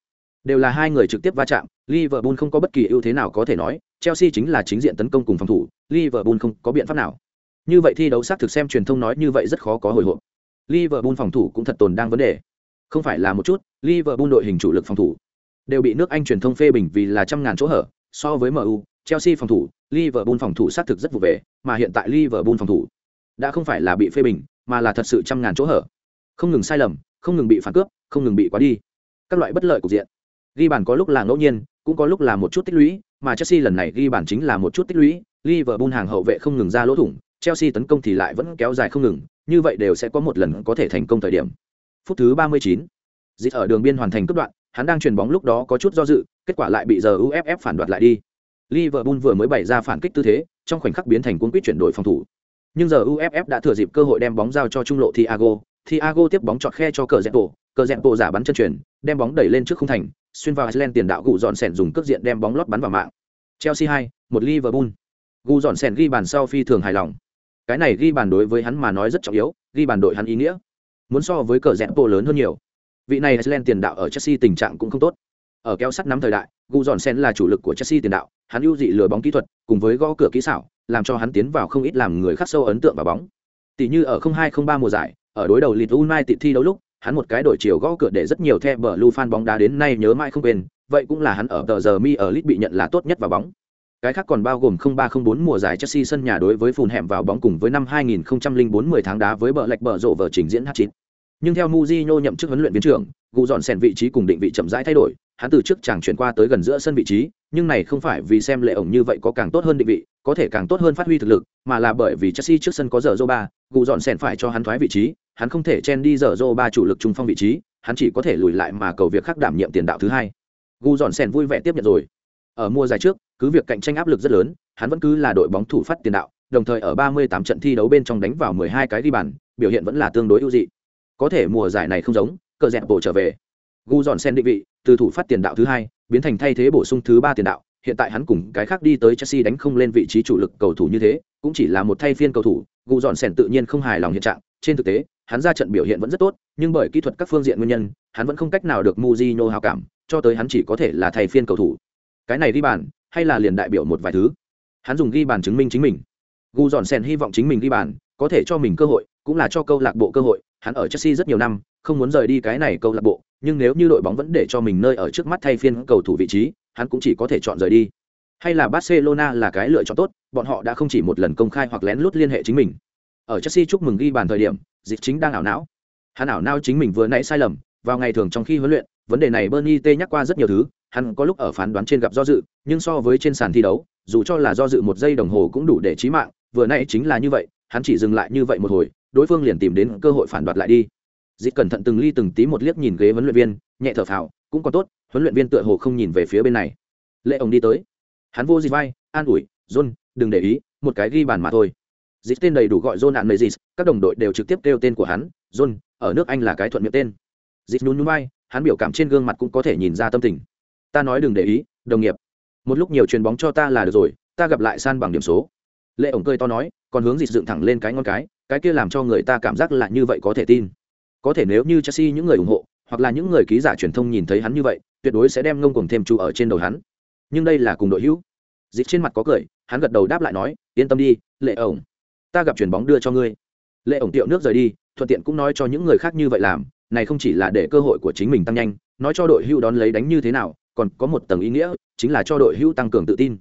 A: đều là hai người trực tiếp va chạm liverpool không có bất kỳ ưu thế nào có thể nói chelsea chính là chính diện tấn công cùng phòng thủ, liverpool không có biện pháp nào. Như vậy thi đấu xác thực xem truyền thông nói như vậy rất khó có hồi hộp. Liverpool phòng thủ cũng thật tồn đang vấn đề. Không phải là một chút, liverpool đội hình chủ lực phòng thủ đều bị nước anh truyền thông phê bình vì là trăm ngàn chỗ hở. So với mu chelsea phòng thủ, liverpool phòng thủ xác thực rất vụ về, mà hiện tại liverpool phòng thủ đã không phải là bị phê bình, mà là thật sự trăm ngàn chỗ hở. Không ngừng sai lầm, không ngừng bị phản cướp, không ngừng bị quá đi. Các loại bất lợi cục diện. Ghi bàn có lúc là ngẫu nhiên, cũng có lúc là một chút tích lũy mà chelsea lần này ghi bàn chính là một chút tích lũy, liverpool hàng hậu vệ không ngừng ra lỗ thủng, chelsea tấn công thì lại vẫn kéo dài không ngừng, như vậy đều sẽ có một lần có thể thành công thời điểm. Phút thứ ba mươi chín dịch ở đường biên hoàn thành cướp đoạn, hắn đang chuyền bóng lúc đó có chút do dự, kết quả lại bị giờ uff phản đoạt lại đi. Liverpool vừa mới bày ra phản kích tư thế, trong khoảnh khắc biến thành cuốn quýt chuyển đổi phòng thủ. Nhưng giờ uff đã thừa dịp cơ hội đem bóng giao cho trung lộ thiago thiago tiếp bóng chọt khe cho cờ dẹp bộ cờ dẹp bộ giả bắn chân truyền đem bóng đẩy lên trước khung thành xuyên vào iceland tiền đạo gù dọn sẻn dùng cước diện đem bóng lót bắn vào mạng. Chelsea hai một liverpool. Gù dọn sẻn ghi bàn sau phi thường hài lòng. Cái này ghi bàn đối với hắn mà nói rất trọng yếu ghi bàn đội hắn ý nghĩa. Muốn so với cờ rẽ bộ lớn hơn nhiều. Vị này Iceland tiền đạo ở Chelsea tình trạng cũng không tốt. Ở kéo sắt nắm thời đại, Gu Sen là chủ lực của Chelsea tiền đạo, hắn ưu dị lừa bóng kỹ thuật, cùng với gõ cửa kỹ xảo, làm cho hắn tiến vào không ít làm người khác sâu ấn tượng vào bóng. Tỷ như ở 0203 mùa giải, ở đối đầu Leeds United thi đấu lúc, hắn một cái đổi chiều gõ cửa để rất nhiều the bờ lu fan bóng đá đến nay nhớ mãi không quên, vậy cũng là hắn ở tờ giờ mi ở Leeds bị nhận là tốt nhất vào bóng. Cái khác còn bao gồm 0304 mùa giải Chelsea sân nhà đối với phùn hẻm vào bóng cùng với năm 2004 10 tháng đá với bờ lệch bờ rộ vở trình diễn hat-trick. Nhưng theo Mujinho nhậm chức huấn luyện viên trưởng, gù dọn sèn vị trí cùng định vị chậm rãi thay đổi, hắn từ trước chẳng chuyển qua tới gần giữa sân vị trí, nhưng này không phải vì xem lệ ổng như vậy có càng tốt hơn định vị, có thể càng tốt hơn phát huy thực lực, mà là bởi vì Chelsea trước sân có giờ Zoba, gù dọn sèn phải cho hắn thoái vị trí, hắn không thể chen đi dở dô ba chủ lực trung phong vị trí, hắn chỉ có thể lùi lại mà cầu việc khác đảm nhiệm tiền đạo thứ hai. Gu dọn sèn vui vẻ tiếp nhận rồi. Ở mùa giải trước, cứ việc cạnh tranh áp lực rất lớn, hắn vẫn cứ là đội bóng thủ phát tiền đạo, đồng thời ở 38 trận thi đấu bên trong đánh vào 12 cái ghi bàn, biểu hiện vẫn là tương đối ưu dị. Có thể mùa giải này không giống, cờ dẹp bổ trở về. Gu dọn sen định vị, từ thủ phát tiền đạo thứ hai, biến thành thay thế bổ sung thứ ba tiền đạo, hiện tại hắn cùng cái khác đi tới Chelsea đánh không lên vị trí chủ lực cầu thủ như thế, cũng chỉ là một thay phiên cầu thủ, Gu dọn sen tự nhiên không hài lòng hiện trạng, trên thực tế, hắn ra trận biểu hiện vẫn rất tốt, nhưng bởi kỹ thuật các phương diện nguyên nhân, hắn vẫn không cách nào được Mujino hào cảm, cho tới hắn chỉ có thể là thầy phiên cầu thủ. Cái này đi bàn, hay là liền đại biểu một vài thứ. Hắn dùng ghi bàn chứng minh chính mình. Gu dọn sen hy vọng chính mình ghi bàn, có thể cho mình cơ hội, cũng là cho câu lạc bộ cơ hội, hắn ở Chelsea rất nhiều năm, không muốn rời đi cái này câu lạc bộ, nhưng nếu như đội bóng vẫn để cho mình nơi ở trước mắt thay phiên cầu thủ vị trí, hắn cũng chỉ có thể chọn rời đi. Hay là Barcelona là cái lựa chọn tốt, bọn họ đã không chỉ một lần công khai hoặc lén lút liên hệ chính mình. Ở Chelsea chúc mừng ghi bàn thời điểm, dịch chính đang ảo não. Hắn ảo não chính mình vừa nãy sai lầm, vào ngày thường trong khi huấn luyện, vấn đề này Bernie T nhắc qua rất nhiều thứ, hắn có lúc ở phán đoán trên gặp do dự, nhưng so với trên sàn thi đấu, dù cho là do dự một giây đồng hồ cũng đủ để chí mạng, vừa nãy chính là như vậy, hắn chỉ dừng lại như vậy một hồi, đối phương liền tìm đến cơ hội phản đoạt lại đi. Dịch cẩn thận từng ly từng tí một liếc nhìn ghế huấn luyện viên nhẹ thở phào cũng còn tốt huấn luyện viên tựa hồ không nhìn về phía bên này. Lệ ông đi tới. Hắn vô dịch vai an ủi john đừng để ý một cái ghi bàn mà thôi dịch tên đầy đủ gọi john ạn mezis các đồng đội đều trực tiếp kêu tên của hắn, john, ở nước anh là cái thuận miệng tên. Dịch nhún nhún vai, hắn biểu cảm trên gương mặt cũng có thể nhìn ra tâm tình. Ta nói đừng để ý, đồng nghiệp. Một lúc nhiều chuyền bóng cho ta là được rồi, ta gặp lại san bằng điểm số. Lệ ổng cười to nói, còn hướng dịch dựng thẳng lên cái ngon cái cái kia làm cho người ta cảm giác là như vậy có thể tin. Có thể nếu như chelsea những người ủng hộ, hoặc là những người ký giả truyền thông nhìn thấy hắn như vậy, tuyệt đối sẽ đem ngông cuồng thêm chú ở trên đầu hắn. Nhưng đây là cùng đội hữu. Dịch trên mặt có cười, hắn gật đầu đáp lại nói, yên tâm đi, lệ ổng ta gặp chuyền bóng đưa cho ngươi. Lệ ổng tiệu nước rời đi, thuận tiện cũng nói cho những người khác như vậy làm, này không chỉ là để cơ hội của chính mình tăng nhanh, nói cho đội hưu đón lấy đánh như thế nào, còn có một tầng ý nghĩa, chính là cho đội hưu tăng cường tự tin.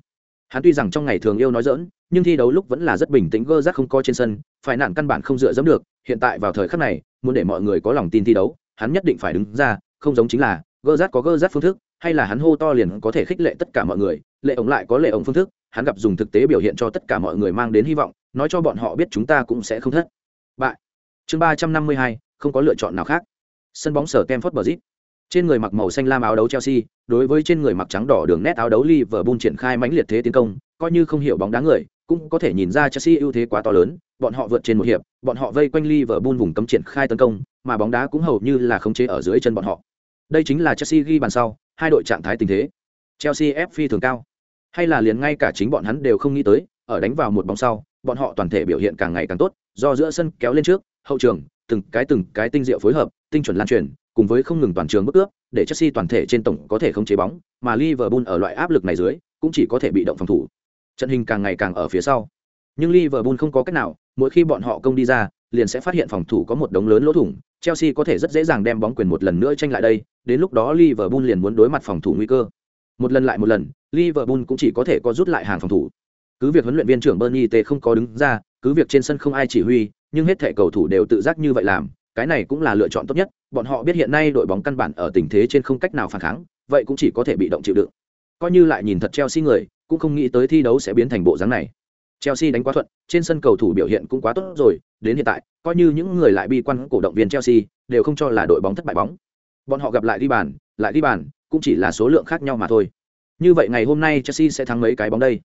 A: Hắn tuy rằng trong ngày thường yêu nói dỡn nhưng thi đấu lúc vẫn là rất bình tĩnh gơ rác không coi trên sân, phải nản căn bản không dựa dẫm được, hiện tại vào thời khắc này, muốn để mọi người có lòng tin thi đấu, hắn nhất định phải đứng ra, không giống chính là, gơ rác có gơ rác phương thức, hay là hắn hô to liền có thể khích lệ tất cả mọi người, lệ ổng lại có lệ ổng phương thức hắn gặp dùng thực tế biểu hiện cho tất cả mọi người mang đến hy vọng nói cho bọn họ biết chúng ta cũng sẽ không thất bại chương ba trăm năm mươi hai không có lựa chọn nào khác sân bóng sở kem phớt bờ zip trên người mặc màu xanh lam áo đấu Chelsea, đối với trên người mặc trắng đỏ đường nét áo đấu Liverpool triển khai mãnh liệt thế tiến công, coi như không hiểu bóng đá người, cũng có thể nhìn ra Chelsea ưu thế quá to lớn, bọn họ vượt trên một hiệp, bọn họ vây quanh Liverpool vùng cấm triển khai tấn công, mà bóng đá cũng hầu như là khống chế ở dưới chân bọn họ. Đây chính là Chelsea ghi bàn sau, hai đội trạng thái tình thế. Chelsea ép phi thường cao, hay là liền ngay cả chính bọn hắn đều không nghĩ tới, ở đánh vào một bóng sau, bọn họ toàn thể biểu hiện càng ngày càng tốt, do giữa sân kéo lên trước, hậu trường, từng cái từng cái tinh diệu phối hợp, tinh chuẩn lan truyền, cùng với không ngừng toàn trường bước ước, để Chelsea toàn thể trên tổng có thể không chế bóng, mà Liverpool ở loại áp lực này dưới, cũng chỉ có thể bị động phòng thủ. Trận hình càng ngày càng ở phía sau. Nhưng Liverpool không có cách nào, mỗi khi bọn họ công đi ra, liền sẽ phát hiện phòng thủ có một đống lớn lỗ thủng, Chelsea có thể rất dễ dàng đem bóng quyền một lần nữa tranh lại đây, đến lúc đó Liverpool liền muốn đối mặt phòng thủ nguy cơ. Một lần lại một lần, Liverpool cũng chỉ có thể có rút lại hàng phòng thủ. Cứ việc huấn luyện viên trưởng Bernie T không có đứng ra, cứ việc trên sân không ai chỉ huy, nhưng hết thảy cầu thủ đều tự giác như vậy làm, cái này cũng là lựa chọn tốt nhất, bọn họ biết hiện nay đội bóng căn bản ở tình thế trên không cách nào phản kháng, vậy cũng chỉ có thể bị động chịu đựng. Coi như lại nhìn thật Chelsea người, cũng không nghĩ tới thi đấu sẽ biến thành bộ dáng này. Chelsea đánh quá thuận, trên sân cầu thủ biểu hiện cũng quá tốt rồi, đến hiện tại, coi như những người lại bi quan cổ động viên Chelsea đều không cho là đội bóng thất bại bóng. Bọn họ gặp lại đi bàn, lại đi bàn, cũng chỉ là số lượng khác nhau mà thôi. Như vậy ngày hôm nay Chelsea sẽ thắng mấy cái bóng đây?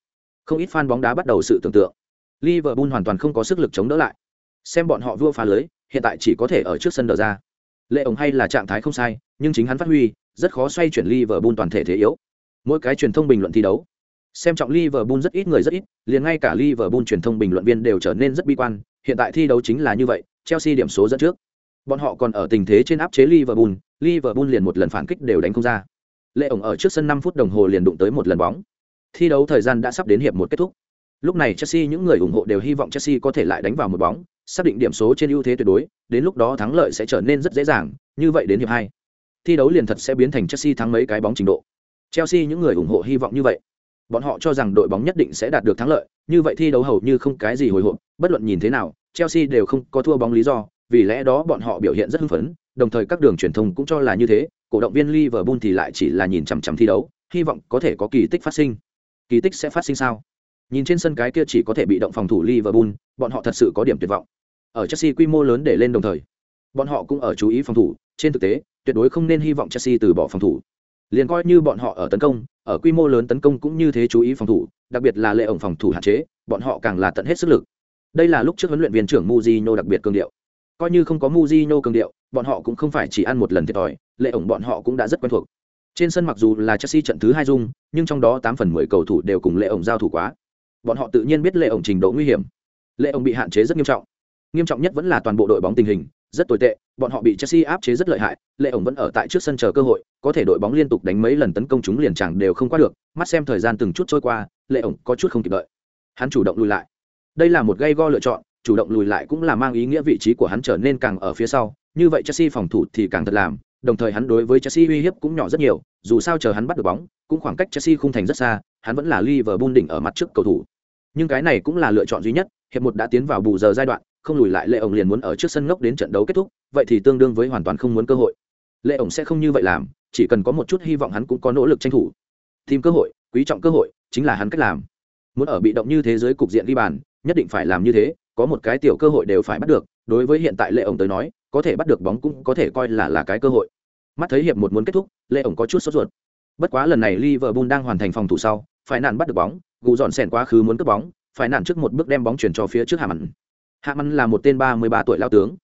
A: Không ít fan bóng đá bắt đầu sự tưởng tượng. Liverpool hoàn toàn không có sức lực chống đỡ lại. Xem bọn họ vua phá lưới, hiện tại chỉ có thể ở trước sân đỡ ra. Lệ ổng hay là trạng thái không sai, nhưng chính hắn phát huy, rất khó xoay chuyển Liverpool toàn thể thế yếu. Mỗi cái truyền thông bình luận thi đấu, xem trọng Liverpool rất ít người rất ít, liền ngay cả Liverpool truyền thông bình luận viên đều trở nên rất bi quan, hiện tại thi đấu chính là như vậy, Chelsea điểm số dẫn trước. Bọn họ còn ở tình thế trên áp chế Liverpool, Liverpool liền một lần phản kích đều đánh không ra. Lệ ổng ở trước sân 5 phút đồng hồ liền đụng tới một lần bóng. Thi đấu thời gian đã sắp đến hiệp một kết thúc. Lúc này Chelsea những người ủng hộ đều hy vọng Chelsea có thể lại đánh vào một bóng, xác định điểm số trên ưu thế tuyệt đối, đến lúc đó thắng lợi sẽ trở nên rất dễ dàng, như vậy đến hiệp 2. Thi đấu liền thật sẽ biến thành Chelsea thắng mấy cái bóng trình độ. Chelsea những người ủng hộ hy vọng như vậy. Bọn họ cho rằng đội bóng nhất định sẽ đạt được thắng lợi, như vậy thi đấu hầu như không cái gì hồi hộp, bất luận nhìn thế nào, Chelsea đều không có thua bóng lý do, vì lẽ đó bọn họ biểu hiện rất hưng phấn, đồng thời các đường truyền thông cũng cho là như thế, cổ động viên Liverpool thì lại chỉ là nhìn chằm chằm thi đấu, hy vọng có thể có kỳ tích phát sinh. Kỳ tích sẽ phát sinh sao? Nhìn trên sân cái kia chỉ có thể bị động phòng thủ Liverpool, bọn họ thật sự có điểm tuyệt vọng. Ở Chelsea quy mô lớn để lên đồng thời, bọn họ cũng ở chú ý phòng thủ, trên thực tế, tuyệt đối không nên hy vọng Chelsea từ bỏ phòng thủ. Liền coi như bọn họ ở tấn công, ở quy mô lớn tấn công cũng như thế chú ý phòng thủ, đặc biệt là lệ ổng phòng thủ hạn chế, bọn họ càng là tận hết sức lực. Đây là lúc trước huấn luyện viên trưởng Mujinho đặc biệt cường điệu. Coi như không có Mujino cường điệu, bọn họ cũng không phải chỉ ăn một lần thiệt thòi, lệ ổng bọn họ cũng đã rất quen thuộc. Trên sân mặc dù là Chelsea trận thứ hai dung, nhưng trong đó tám phần mười cầu thủ đều cùng lệ ổng giao thủ quá. Bọn họ tự nhiên biết lệ ổng trình độ nguy hiểm. Lệ ổng bị hạn chế rất nghiêm trọng. Nghiêm trọng nhất vẫn là toàn bộ đội bóng tình hình, rất tồi tệ, bọn họ bị Chelsea áp chế rất lợi hại, lệ ổng vẫn ở tại trước sân chờ cơ hội, có thể đội bóng liên tục đánh mấy lần tấn công chúng liền chẳng đều không qua được, mắt xem thời gian từng chút trôi qua, lệ ổng có chút không kịp đợi. Hắn chủ động lùi lại. Đây là một gây go lựa chọn, chủ động lùi lại cũng là mang ý nghĩa vị trí của hắn trở nên càng ở phía sau, như vậy Chelsea phòng thủ thì càng thật làm, đồng thời hắn đối với Chelsea uy hiếp cũng nhỏ rất nhiều, dù sao chờ hắn bắt được bóng, cũng khoảng cách Chelsea khung thành rất xa, hắn vẫn là Liverpool đỉnh ở mặt trước cầu thủ. Nhưng cái này cũng là lựa chọn duy nhất, hiệp một đã tiến vào bù giờ giai đoạn, không lùi lại Lệ ổng liền muốn ở trước sân ngốc đến trận đấu kết thúc, vậy thì tương đương với hoàn toàn không muốn cơ hội. Lệ ổng sẽ không như vậy làm, chỉ cần có một chút hy vọng hắn cũng có nỗ lực tranh thủ. Tìm cơ hội, quý trọng cơ hội, chính là hắn cách làm. Muốn ở bị động như thế giới cục diện đi bàn, nhất định phải làm như thế, có một cái tiểu cơ hội đều phải bắt được, đối với hiện tại Lệ ổng tới nói, có thể bắt được bóng cũng có thể coi là là cái cơ hội. Mắt thấy hiệp một muốn kết thúc, Lệ ổng có chút sốt ruột. Bất quá lần này Liverpool đang hoàn thành phòng thủ sau, phải nạn bắt được bóng, gù dọn sèn quá khứ muốn cướp bóng, phải nạn trước một bước đem bóng chuyển cho phía trước Hạ mặn Hạ mặn là một tên 33 tuổi lao tướng.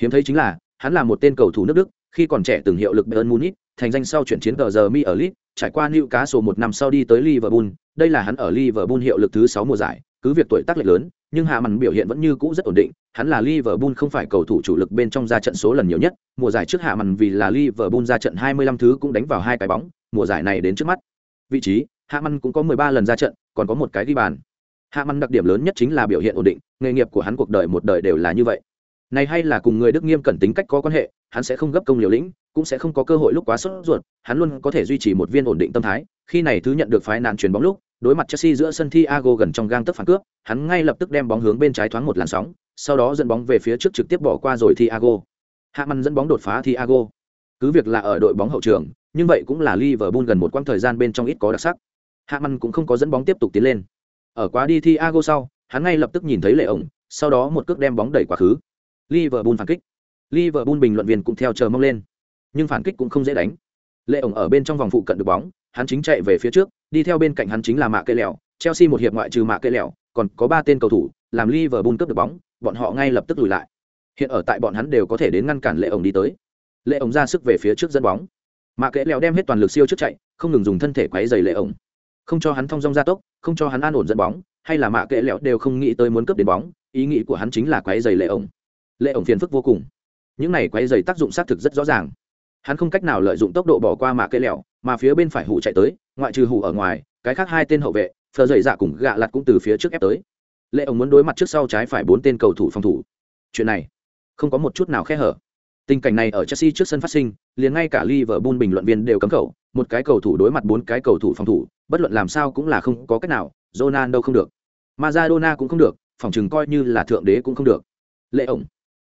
A: Hiếm thấy chính là, hắn là một tên cầu thủ nước Đức, khi còn trẻ từng hiệu lực Bayern Munich, thành danh sau chuyển chiến cờ giờ mi ở Leeds, trải qua Newcastle một năm sau đi tới Liverpool, đây là hắn ở Liverpool hiệu lực thứ 6 mùa giải, cứ việc tuổi tác lệch lớn, nhưng Hạ Mẫn biểu hiện vẫn như cũ rất ổn định, hắn là Liverpool không phải cầu thủ chủ lực bên trong ra trận số lần nhiều nhất, mùa giải trước Hạ Mẫn vì là Liverpool ra trận 25 thứ cũng đánh vào hai cái bóng, mùa giải này đến trước mắt. Vị trí, Hạ Mẫn cũng có 13 lần ra trận, còn có một cái ghi bàn. Hạ Mẫn đặc điểm lớn nhất chính là biểu hiện ổn định, nghề nghiệp của hắn cuộc đời một đời đều là như vậy. Này hay là cùng người Đức nghiêm cẩn tính cách có quan hệ, hắn sẽ không gấp công liều lĩnh, cũng sẽ không có cơ hội lúc quá sốt ruột, hắn luôn có thể duy trì một viên ổn định tâm thái, khi này thứ nhận được phái nạn chuyển bóng lúc, đối mặt Chelsea giữa sân Thiago gần trong gang tấc phản cướp, hắn ngay lập tức đem bóng hướng bên trái thoáng một làn sóng, sau đó dẫn bóng về phía trước trực tiếp bỏ qua rồi Thiago. Hạ Măn dẫn bóng đột phá Thiago. Cứ việc là ở đội bóng hậu trường, nhưng vậy cũng là Liverpool gần một quãng thời gian bên trong ít có đặc sắc. Hạ Măn cũng không có dẫn bóng tiếp tục tiến lên. Ở quá đi Thiago sau, hắn ngay lập tức nhìn thấy lệ ổng, sau đó một cước đem bóng đẩy quá khứ. Liverpool phản kích. Liverpool bình luận viên cũng theo chờ mong lên. Nhưng phản kích cũng không dễ đánh. Lệ ổng ở bên trong vòng phụ cận được bóng, hắn chính chạy về phía trước, đi theo bên cạnh hắn chính là Mạ Cây Lẹo, Chelsea một hiệp ngoại trừ Mạ Cây Lẹo, còn có ba tên cầu thủ, làm Liverpool cướp được bóng, bọn họ ngay lập tức lùi lại. Hiện ở tại bọn hắn đều có thể đến ngăn cản Lệ ổng đi tới. Lệ ổng ra sức về phía trước dẫn bóng. Mạ Cây Lẹo đem hết toàn lực siêu trước chạy, không ngừng dùng thân thể quáy dày Lệ ổng, không cho hắn thông dong ra tốc, không cho hắn an ổn dẫn bóng, hay là Mạ Cây Lẹo đều không nghĩ tới muốn cướp đến bóng, ý nghĩ của hắn chính là quáy dày Lệ ổng. Lệ ổng phiền phức vô cùng. Những này quáy dày tác dụng xác thực rất rõ ràng hắn không cách nào lợi dụng tốc độ bỏ qua mạ cây lẹo, mà phía bên phải hủ chạy tới, ngoại trừ hủ ở ngoài, cái khác hai tên hậu vệ, phờ dậy dạ cùng gạ lặt cũng từ phía trước ép tới. Lệ ông muốn đối mặt trước sau trái phải bốn tên cầu thủ phòng thủ. Chuyện này, không có một chút nào khe hở. Tình cảnh này ở chelsea trước sân phát sinh, liền ngay cả liverpool bình luận viên đều cấm khẩu, một cái cầu thủ đối mặt bốn cái cầu thủ phòng thủ, bất luận làm sao cũng là không có cách nào, Ronaldo không được. Maradona cũng không được, phòng chừng coi như là thượng đế cũng không được. Lệ ổng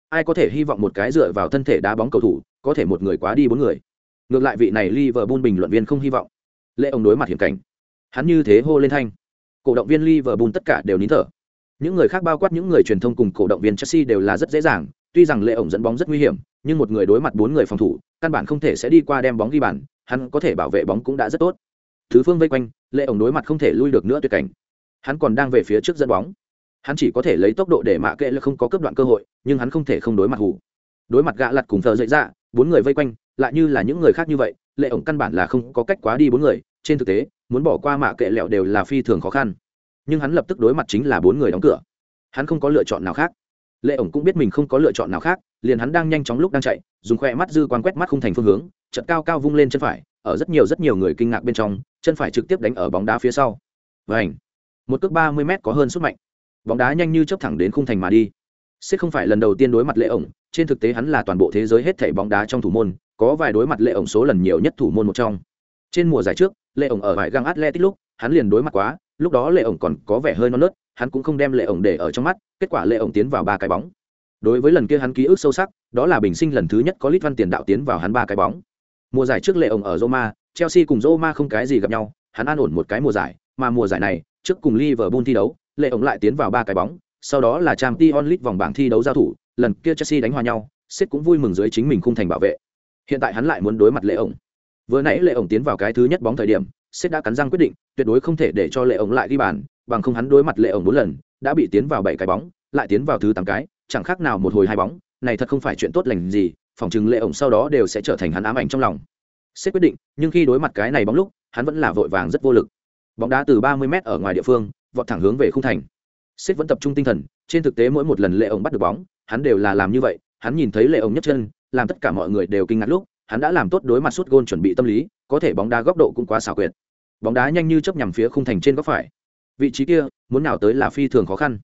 A: ai có thể hy vọng một cái dựa vào thân thể đá bóng cầu thủ có thể một người quá đi bốn người. Ngược lại vị này Liverpool bình luận viên không hy vọng. Lệ ông đối mặt hiểm cảnh. Hắn như thế hô lên thanh. Cổ động viên Liverpool tất cả đều nín thở. Những người khác bao quát những người truyền thông cùng cổ động viên Chelsea đều là rất dễ dàng. Tuy rằng lệ ổng dẫn bóng rất nguy hiểm, nhưng một người đối mặt bốn người phòng thủ, căn bản không thể sẽ đi qua đem bóng ghi bàn. Hắn có thể bảo vệ bóng cũng đã rất tốt. Thứ phương vây quanh, lệ ổng đối mặt không thể lui được nữa tuyệt cảnh. Hắn còn đang về phía trước dẫn bóng. Hắn chỉ có thể lấy tốc độ để mạ kệ là không có cướp đoạn cơ hội, nhưng hắn không thể không đối mặt hủ đối mặt gạ lặt cùng thờ dậy ra bốn người vây quanh lại như là những người khác như vậy lệ ổng căn bản là không có cách quá đi bốn người trên thực tế muốn bỏ qua mạ kệ lẹo đều là phi thường khó khăn. Nhưng hắn lập tức đối mặt chính là bốn người đóng cửa. Hắn không có lựa chọn nào khác. Lệ ổng cũng biết mình không có lựa chọn nào khác liền hắn đang nhanh chóng lúc đang chạy dùng khoe mắt dư quan quét mắt khung thành phương hướng chật cao cao vung lên chân phải ở rất nhiều rất nhiều người kinh ngạc bên trong chân phải trực tiếp đánh ở bóng đá phía sau. Và ảnh một cước ba mươi m có hơn sức mạnh. Bóng đá nhanh như chớp thẳng đến khung thành mà đi. Xích không phải lần đầu tiên đối mặt lệ ổng, trên thực tế hắn là toàn bộ thế giới hết thảy bóng đá trong thủ môn, có vài đối mặt lệ ổng số lần nhiều nhất thủ môn một trong. Trên mùa giải trước, lệ ổng ở vải găng Atletico lúc, hắn liền đối mặt quá, lúc đó lệ ổng còn có vẻ hơi non nớt, hắn cũng không đem lệ ổng để ở trong mắt, kết quả lệ ổng tiến vào ba cái bóng. Đối với lần kia hắn ký ức sâu sắc, đó là bình sinh lần thứ nhất có Lít Văn tiền đạo tiến vào hắn ba cái bóng. Mùa giải trước lệ ổng ở Roma, Chelsea cùng Roma không cái gì gặp nhau, hắn an ổn một cái mùa giải, mà mùa giải này, trước cùng Liverpool thi đấu, lệ ổng lại tiến vào ba cái bóng, sau đó là Champions League vòng bảng thi đấu giao thủ, lần kia Chelsea đánh hòa nhau, Sếp cũng vui mừng dưới chính mình khung thành bảo vệ. Hiện tại hắn lại muốn đối mặt Lệ ổng. Vừa nãy Lệ ổng tiến vào cái thứ nhất bóng thời điểm, Sếp đã cắn răng quyết định, tuyệt đối không thể để cho Lệ ổng lại ghi bàn, bằng không hắn đối mặt Lệ ổng bốn lần, đã bị tiến vào bảy cái bóng, lại tiến vào thứ tám cái, chẳng khác nào một hồi hai bóng, này thật không phải chuyện tốt lành gì, phòng chừng Lệ ổng sau đó đều sẽ trở thành hắn ám ảnh trong lòng. Sếp quyết định, nhưng khi đối mặt cái này bóng lúc, hắn vẫn là vội vàng rất vô lực. Bóng đá từ 30m ở ngoài địa phương, vọt thẳng hướng về khung thành. Sếp vẫn tập trung tinh thần, trên thực tế mỗi một lần Lệ ổng bắt được bóng, hắn đều là làm như vậy, hắn nhìn thấy Lệ ổng nhất chân, làm tất cả mọi người đều kinh ngạc lúc, hắn đã làm tốt đối mặt sút gôn chuẩn bị tâm lý, có thể bóng đá góc độ cũng quá xảo quyệt. Bóng đá nhanh như chớp nhằm phía khung thành trên góc phải. Vị trí kia, muốn nào tới là phi thường khó khăn.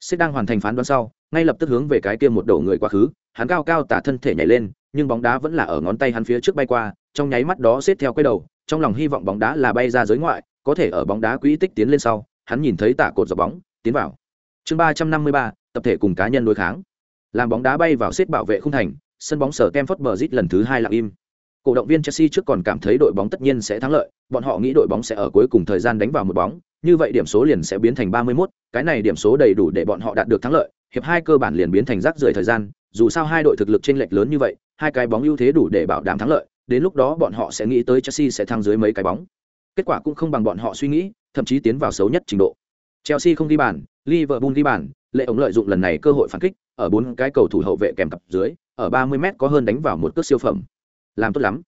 A: Sếp đang hoàn thành phán đoán sau, ngay lập tức hướng về cái kia một đầu người quá khứ, hắn cao cao tả thân thể nhảy lên, nhưng bóng đá vẫn là ở ngón tay hắn phía trước bay qua, trong nháy mắt đó xếp theo quay đầu, trong lòng hy vọng bóng đá là bay ra giới ngoại, có thể ở bóng đá quỹ tích tiến lên sau, hắn nhìn thấy tả cột dọc bóng, tiến vào. Chương ba trăm năm mươi ba, tập thể cùng cá nhân đối kháng. Làm bóng đá bay vào xếp bảo vệ khung thành, sân bóng sở Kemford Bridge lần thứ hai lặng im. Cổ động viên Chelsea trước còn cảm thấy đội bóng tất nhiên sẽ thắng lợi, bọn họ nghĩ đội bóng sẽ ở cuối cùng thời gian đánh vào một bóng, như vậy điểm số liền sẽ biến thành 31, cái này điểm số đầy đủ để bọn họ đạt được thắng lợi, hiệp hai cơ bản liền biến thành rác rưởi thời gian, dù sao hai đội thực lực chênh lệch lớn như vậy, hai cái bóng ưu thế đủ để bảo đảm thắng lợi, đến lúc đó bọn họ sẽ nghĩ tới Chelsea sẽ thăng dưới mấy cái bóng. Kết quả cũng không bằng bọn họ suy nghĩ, thậm chí tiến vào xấu nhất trình độ. Chelsea không ghi bàn, Liverpool ghi bàn, lệ ổng lợi dụng lần này cơ hội phản kích, ở bốn cái cầu thủ hậu vệ kèm cặp dưới, ở 30m có hơn đánh vào một cước siêu phẩm. Làm tốt lắm.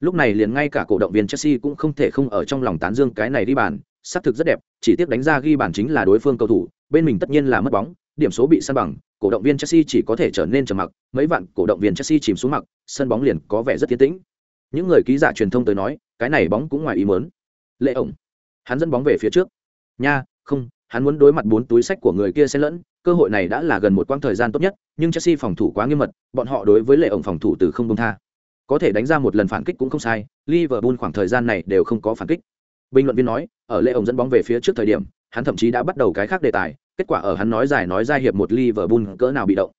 A: Lúc này liền ngay cả cổ động viên Chelsea cũng không thể không ở trong lòng tán dương cái này đi bàn, xác thực rất đẹp, chỉ tiếc đánh ra ghi bàn chính là đối phương cầu thủ, bên mình tất nhiên là mất bóng, điểm số bị san bằng, cổ động viên Chelsea chỉ có thể trở nên trầm mặc, mấy vạn cổ động viên Chelsea chìm xuống mặc, sân bóng liền có vẻ rất tiến tĩnh. Những người ký giả truyền thông tới nói, cái này bóng cũng ngoài ý muốn. Lệ ổng, hắn dẫn bóng về phía trước. Nha, không, hắn muốn đối mặt bốn túi sách của người kia xen lẫn, cơ hội này đã là gần một quãng thời gian tốt nhất, nhưng Chelsea phòng thủ quá nghiêm mật, bọn họ đối với Lệ ổng phòng thủ từ không buông tha. Có thể đánh ra một lần phản kích cũng không sai, Liverpool khoảng thời gian này đều không có phản kích. Bình luận viên nói, ở Lệ ổng dẫn bóng về phía trước thời điểm, hắn thậm chí đã bắt đầu cái khác đề tài, kết quả ở hắn nói dài nói ra hiệp một Liverpool cỡ nào bị động.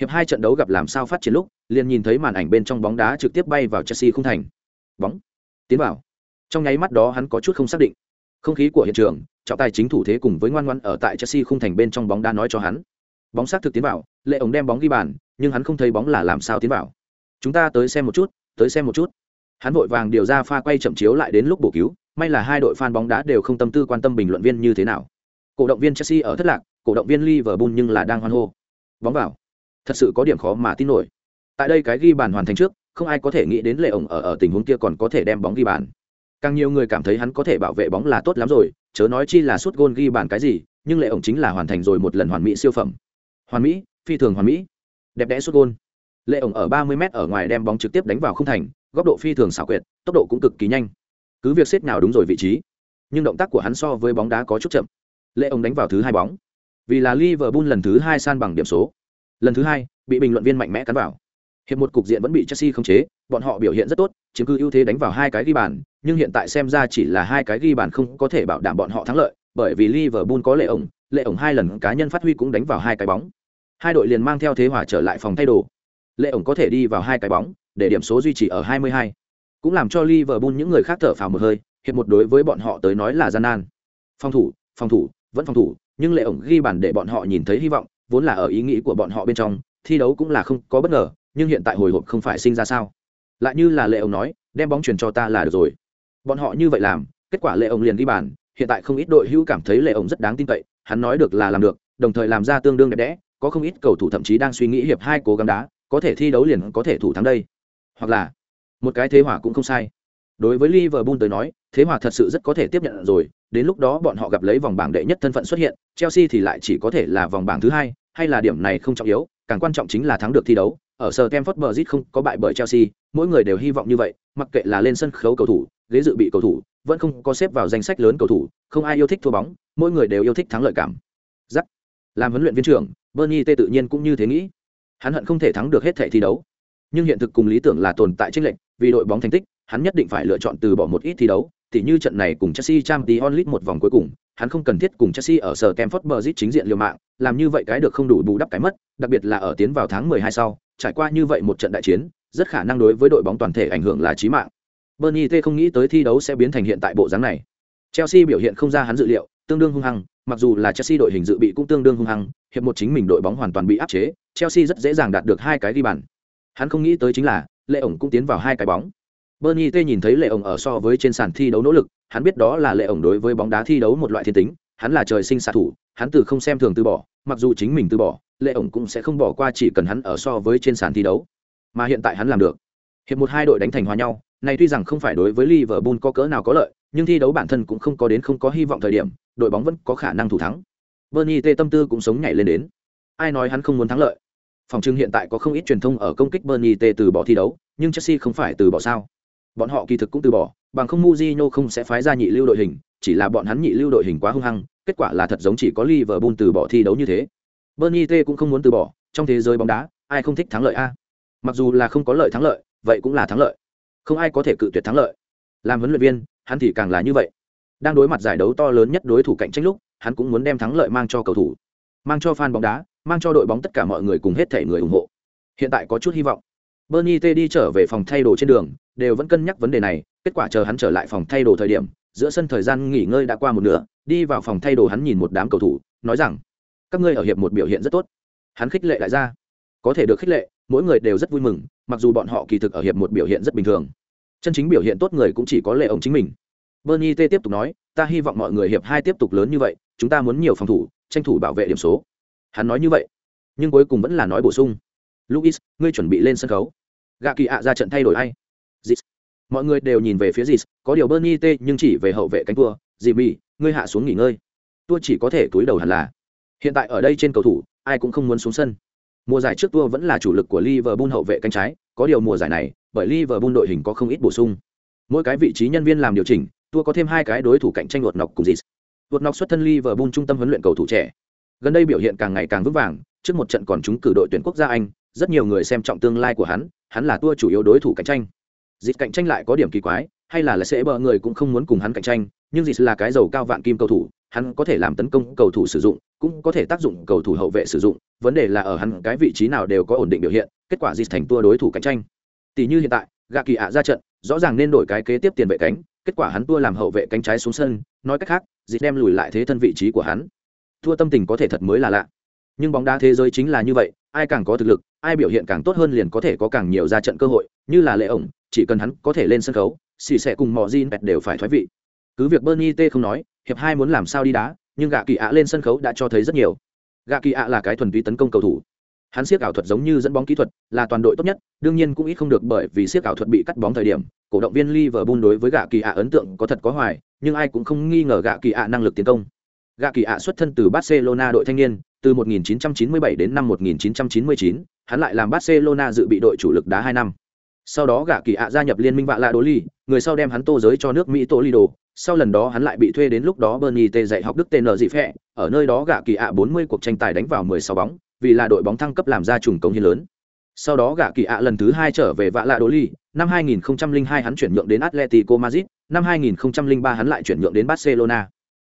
A: Hiệp hai trận đấu gặp làm sao phát triển lúc, liền nhìn thấy màn ảnh bên trong bóng đá trực tiếp bay vào Chelsea không thành. Bóng tiến vào. Trong nháy mắt đó hắn có chút không xác định. Không khí của hiện trường, trọng tài chính thủ thế cùng với ngoan ngoãn ở tại Chelsea khung thành bên trong bóng đá nói cho hắn. Bóng xác thực tiến vào, Lệ ổng đem bóng ghi bàn, nhưng hắn không thấy bóng là làm sao tiến vào. Chúng ta tới xem một chút, tới xem một chút. Hắn vội vàng điều ra pha quay chậm chiếu lại đến lúc bổ cứu, may là hai đội fan bóng đá đều không tâm tư quan tâm bình luận viên như thế nào. Cổ động viên Chelsea ở thất lạc, cổ động viên Liverpool nhưng là đang hoan hô. Bóng vào. Thật sự có điểm khó mà tin nổi. Tại đây cái ghi bàn hoàn thành trước, không ai có thể nghĩ đến Lệ ổng ở ở tình huống kia còn có thể đem bóng ghi bàn. Càng nhiều người cảm thấy hắn có thể bảo vệ bóng là tốt lắm rồi, chớ nói chi là suốt gôn ghi bàn cái gì, nhưng Lệ ổng chính là hoàn thành rồi một lần hoàn mỹ siêu phẩm. Hoàn mỹ, phi thường hoàn mỹ. Đẹp đẽ suốt gôn. Lệ ổng ở 30m ở ngoài đem bóng trực tiếp đánh vào không thành, góc độ phi thường xảo quyệt, tốc độ cũng cực kỳ nhanh. Cứ việc xếp nào đúng rồi vị trí, nhưng động tác của hắn so với bóng đá có chút chậm. Lệ ổng đánh vào thứ hai bóng. Vì là Liverpool lần thứ hai san bằng điểm số. Lần thứ hai, bị bình luận viên mạnh mẽ cắn vào. Hiệp một cục diện vẫn bị Chelsea khống chế, bọn họ biểu hiện rất tốt, chiếm cứ ưu thế đánh vào hai cái ghi bàn, nhưng hiện tại xem ra chỉ là hai cái ghi bàn không có thể bảo đảm bọn họ thắng lợi, bởi vì Liverpool có lệ ổng, lệ ổng hai lần cá nhân phát huy cũng đánh vào hai cái bóng. Hai đội liền mang theo thế hòa trở lại phòng thay đồ. Lệ ổng có thể đi vào hai cái bóng, để điểm số duy trì ở 22. Cũng làm cho Liverpool những người khác thở phào một hơi, hiệp một đối với bọn họ tới nói là gian nan. Phòng thủ, phòng thủ, vẫn phòng thủ, nhưng lệ ổng ghi bàn để bọn họ nhìn thấy hy vọng, vốn là ở ý nghĩ của bọn họ bên trong, thi đấu cũng là không có bất ngờ, nhưng hiện tại hồi hộp không phải sinh ra sao? Lại như là lệ ông nói, đem bóng chuyển cho ta là được rồi. Bọn họ như vậy làm, kết quả lệ ông liền ghi bàn, hiện tại không ít đội hữu cảm thấy lệ ông rất đáng tin cậy, hắn nói được là làm được, đồng thời làm ra tương đương đẹp đẽ, có không ít cầu thủ thậm chí đang suy nghĩ hiệp hai cố gắng đá, có thể thi đấu liền có thể thủ thắng đây. Hoặc là, một cái thế hỏa cũng không sai. Đối với Liverpool tới nói, thế hòa thật sự rất có thể tiếp nhận rồi, đến lúc đó bọn họ gặp lấy vòng bảng đệ nhất thân phận xuất hiện, Chelsea thì lại chỉ có thể là vòng bảng thứ hai, hay là điểm này không trọng yếu, càng quan trọng chính là thắng được thi đấu, ở sở Stamford Bridge không có bại bởi Chelsea, mỗi người đều hy vọng như vậy, mặc kệ là lên sân khấu cầu thủ, ghế dự bị cầu thủ, vẫn không có xếp vào danh sách lớn cầu thủ, không ai yêu thích thua bóng, mỗi người đều yêu thích thắng lợi cảm. Rắc. Làm huấn luyện viên trưởng, Bernie T tự nhiên cũng như thế nghĩ. Hắn hận không thể thắng được hết thảy thi đấu. Nhưng hiện thực cùng lý tưởng là tồn tại chênh lệch, vì đội bóng thành tích, hắn nhất định phải lựa chọn từ bỏ một ít thi đấu, tỉ như trận này cùng Chelsea Champions League một vòng cuối cùng, hắn không cần thiết cùng Chelsea ở sở Stamford Bridge chính diện liều mạng, làm như vậy cái được không đủ bù đắp cái mất, đặc biệt là ở tiến vào tháng 12 sau, trải qua như vậy một trận đại chiến, rất khả năng đối với đội bóng toàn thể ảnh hưởng là chí mạng. Bernie T không nghĩ tới thi đấu sẽ biến thành hiện tại bộ dáng này. Chelsea biểu hiện không ra hắn dự liệu, tương đương hung hăng, mặc dù là Chelsea đội hình dự bị cũng tương đương hung hăng, hiệp một chính mình đội bóng hoàn toàn bị áp chế, Chelsea rất dễ dàng đạt được hai cái ghi bàn. Hắn không nghĩ tới chính là, Lệ ổng cũng tiến vào hai cái bóng. Bernie T nhìn thấy Lệ ổng ở so với trên sàn thi đấu nỗ lực, hắn biết đó là Lệ ổng đối với bóng đá thi đấu một loại thiên tính, hắn là trời sinh xạ thủ, hắn từ không xem thường từ bỏ, mặc dù chính mình từ bỏ, Lệ ổng cũng sẽ không bỏ qua chỉ cần hắn ở so với trên sàn thi đấu. Mà hiện tại hắn làm được. Hiệp một hai đội đánh thành hòa nhau, này tuy rằng không phải đối với Liverpool có cỡ nào có lợi, nhưng thi đấu bản thân cũng không có đến không có hy vọng thời điểm, đội bóng vẫn có khả năng thủ thắng. Bernie T tâm tư cũng sống nhảy lên đến. Ai nói hắn không muốn thắng lợi? Phòng trưng hiện tại có không ít truyền thông ở công kích Bernie T từ bỏ thi đấu, nhưng Chelsea không phải từ bỏ sao? Bọn họ kỳ thực cũng từ bỏ, bằng không Mujinho không sẽ phái ra nhị lưu đội hình, chỉ là bọn hắn nhị lưu đội hình quá hung hăng, kết quả là thật giống chỉ có Liverpool từ bỏ thi đấu như thế. Bernie T cũng không muốn từ bỏ, trong thế giới bóng đá, ai không thích thắng lợi a? Mặc dù là không có lợi thắng lợi, vậy cũng là thắng lợi. Không ai có thể cự tuyệt thắng lợi. Làm huấn luyện viên, hắn thì càng là như vậy. Đang đối mặt giải đấu to lớn nhất đối thủ cạnh tranh lúc, hắn cũng muốn đem thắng lợi mang cho cầu thủ, mang cho fan bóng đá, mang cho đội bóng tất cả mọi người cùng hết thể người ủng hộ. Hiện tại có chút hy vọng. Bernie T đi trở về phòng thay đồ trên đường, đều vẫn cân nhắc vấn đề này, kết quả chờ hắn trở lại phòng thay đồ thời điểm, giữa sân thời gian nghỉ ngơi đã qua một nửa, đi vào phòng thay đồ hắn nhìn một đám cầu thủ, nói rằng: "Các ngươi ở hiệp một biểu hiện rất tốt." Hắn khích lệ lại ra. Có thể được khích lệ, mỗi người đều rất vui mừng, mặc dù bọn họ kỳ thực ở hiệp một biểu hiện rất bình thường. Chân chính biểu hiện tốt người cũng chỉ có lệ ông chính mình. Bernie T tiếp tục nói, "Ta hy vọng mọi người hiệp hai tiếp tục lớn như vậy, chúng ta muốn nhiều phòng thủ, tranh thủ bảo vệ điểm số." Hắn nói như vậy, nhưng cuối cùng vẫn là nói bổ sung. "Luis, ngươi chuẩn bị lên sân khấu." Gạ kỳ ạ ra trận thay đổi ai? Dịch mọi người đều nhìn về phía dì có điều bernie t nhưng chỉ về hậu vệ cánh tua dì mì ngươi hạ xuống nghỉ ngơi tua chỉ có thể túi đầu hẳn là hiện tại ở đây trên cầu thủ, ai cũng không muốn xuống sân. Mùa giải trước tua vẫn là chủ lực của liverpool hậu vệ cánh trái, có điều mùa giải này, bởi liverpool đội hình có không ít bổ sung. Mỗi cái vị trí nhân viên làm điều chỉnh tua có thêm hai cái đối thủ cạnh tranh luật nọc cùng gì. luật nọc xuất thân liverpool trung tâm huấn luyện cầu thủ trẻ. Gần đây biểu hiện càng ngày càng vững vàng, trước một trận còn chúng cử đội tuyển quốc gia anh, rất nhiều người xem trọng tương lai của hắn hắn là tua chủ yếu đối thủ cạnh tranh. Dịch cạnh tranh lại có điểm kỳ quái, hay là là sẽ bờ người cũng không muốn cùng hắn cạnh tranh, nhưng dịch là cái giàu cao vạn kim cầu thủ hắn có thể làm tấn công cầu thủ sử dụng, cũng có thể tác dụng cầu thủ hậu vệ sử dụng, vấn đề là ở hắn cái vị trí nào đều có ổn định biểu hiện, kết quả dịch thành tua đối thủ cạnh tranh. Tỷ như hiện tại gạ kỳ ạ ra trận, rõ ràng nên đổi cái kế tiếp tiền vệ cánh, kết quả hắn tua làm hậu vệ cánh trái xuống sân, nói cách khác dịch đem lùi lại thế thân vị trí của hắn. Thua tâm tình có thể thật mới là lạ. Nhưng bóng đá thế giới chính là như vậy, ai càng có thực lực, ai biểu hiện càng tốt hơn liền có thể có càng nhiều ra trận cơ hội, như là lệ ổng, chỉ cần hắn có thể lên sân khấu, xì sẽ cùng mọ Jin đều phải thoái vị. Cứ việc bernie t không nói hiệp hai muốn làm sao đi đá nhưng gạ kỳ ạ lên sân khấu đã cho thấy rất nhiều. Gạ kỳ ạ là cái thuần túy tấn công cầu thủ. Hắn siết ảo thuật giống như dẫn bóng kỹ thuật là toàn đội tốt nhất đương nhiên cũng ít không được bởi vì siết ảo thuật bị cắt bóng thời điểm cổ động viên liverpool đối với gạ kỳ ạ ấn tượng có thật có hoài nhưng ai cũng không nghi ngờ gạ kỳ ạ năng lực tiến công. Gạ kỳ ạ xuất thân từ barcelona đội thanh niên từ 1997 đến năm 1999, hắn lại làm barcelona dự bị đội chủ lực đá hai năm. Sau đó gạ kỳ ạ gia nhập liên minh vạ lạ đô ly người sau đem hắn tô giới cho nước mỹ tô ly đồ sau lần đó hắn lại bị thuê đến lúc đó bernie T dạy học đức TN dị phẹ ở nơi đó gạ kỳ ạ 40 cuộc tranh tài đánh vào 16 bóng vì là đội bóng thăng cấp làm ra trùng công hiến lớn sau đó gạ kỳ ạ lần thứ hai trở về vạ lạ đô ly năm 2002 hắn chuyển nhượng đến atletico madrid năm 2003 hắn lại chuyển nhượng đến barcelona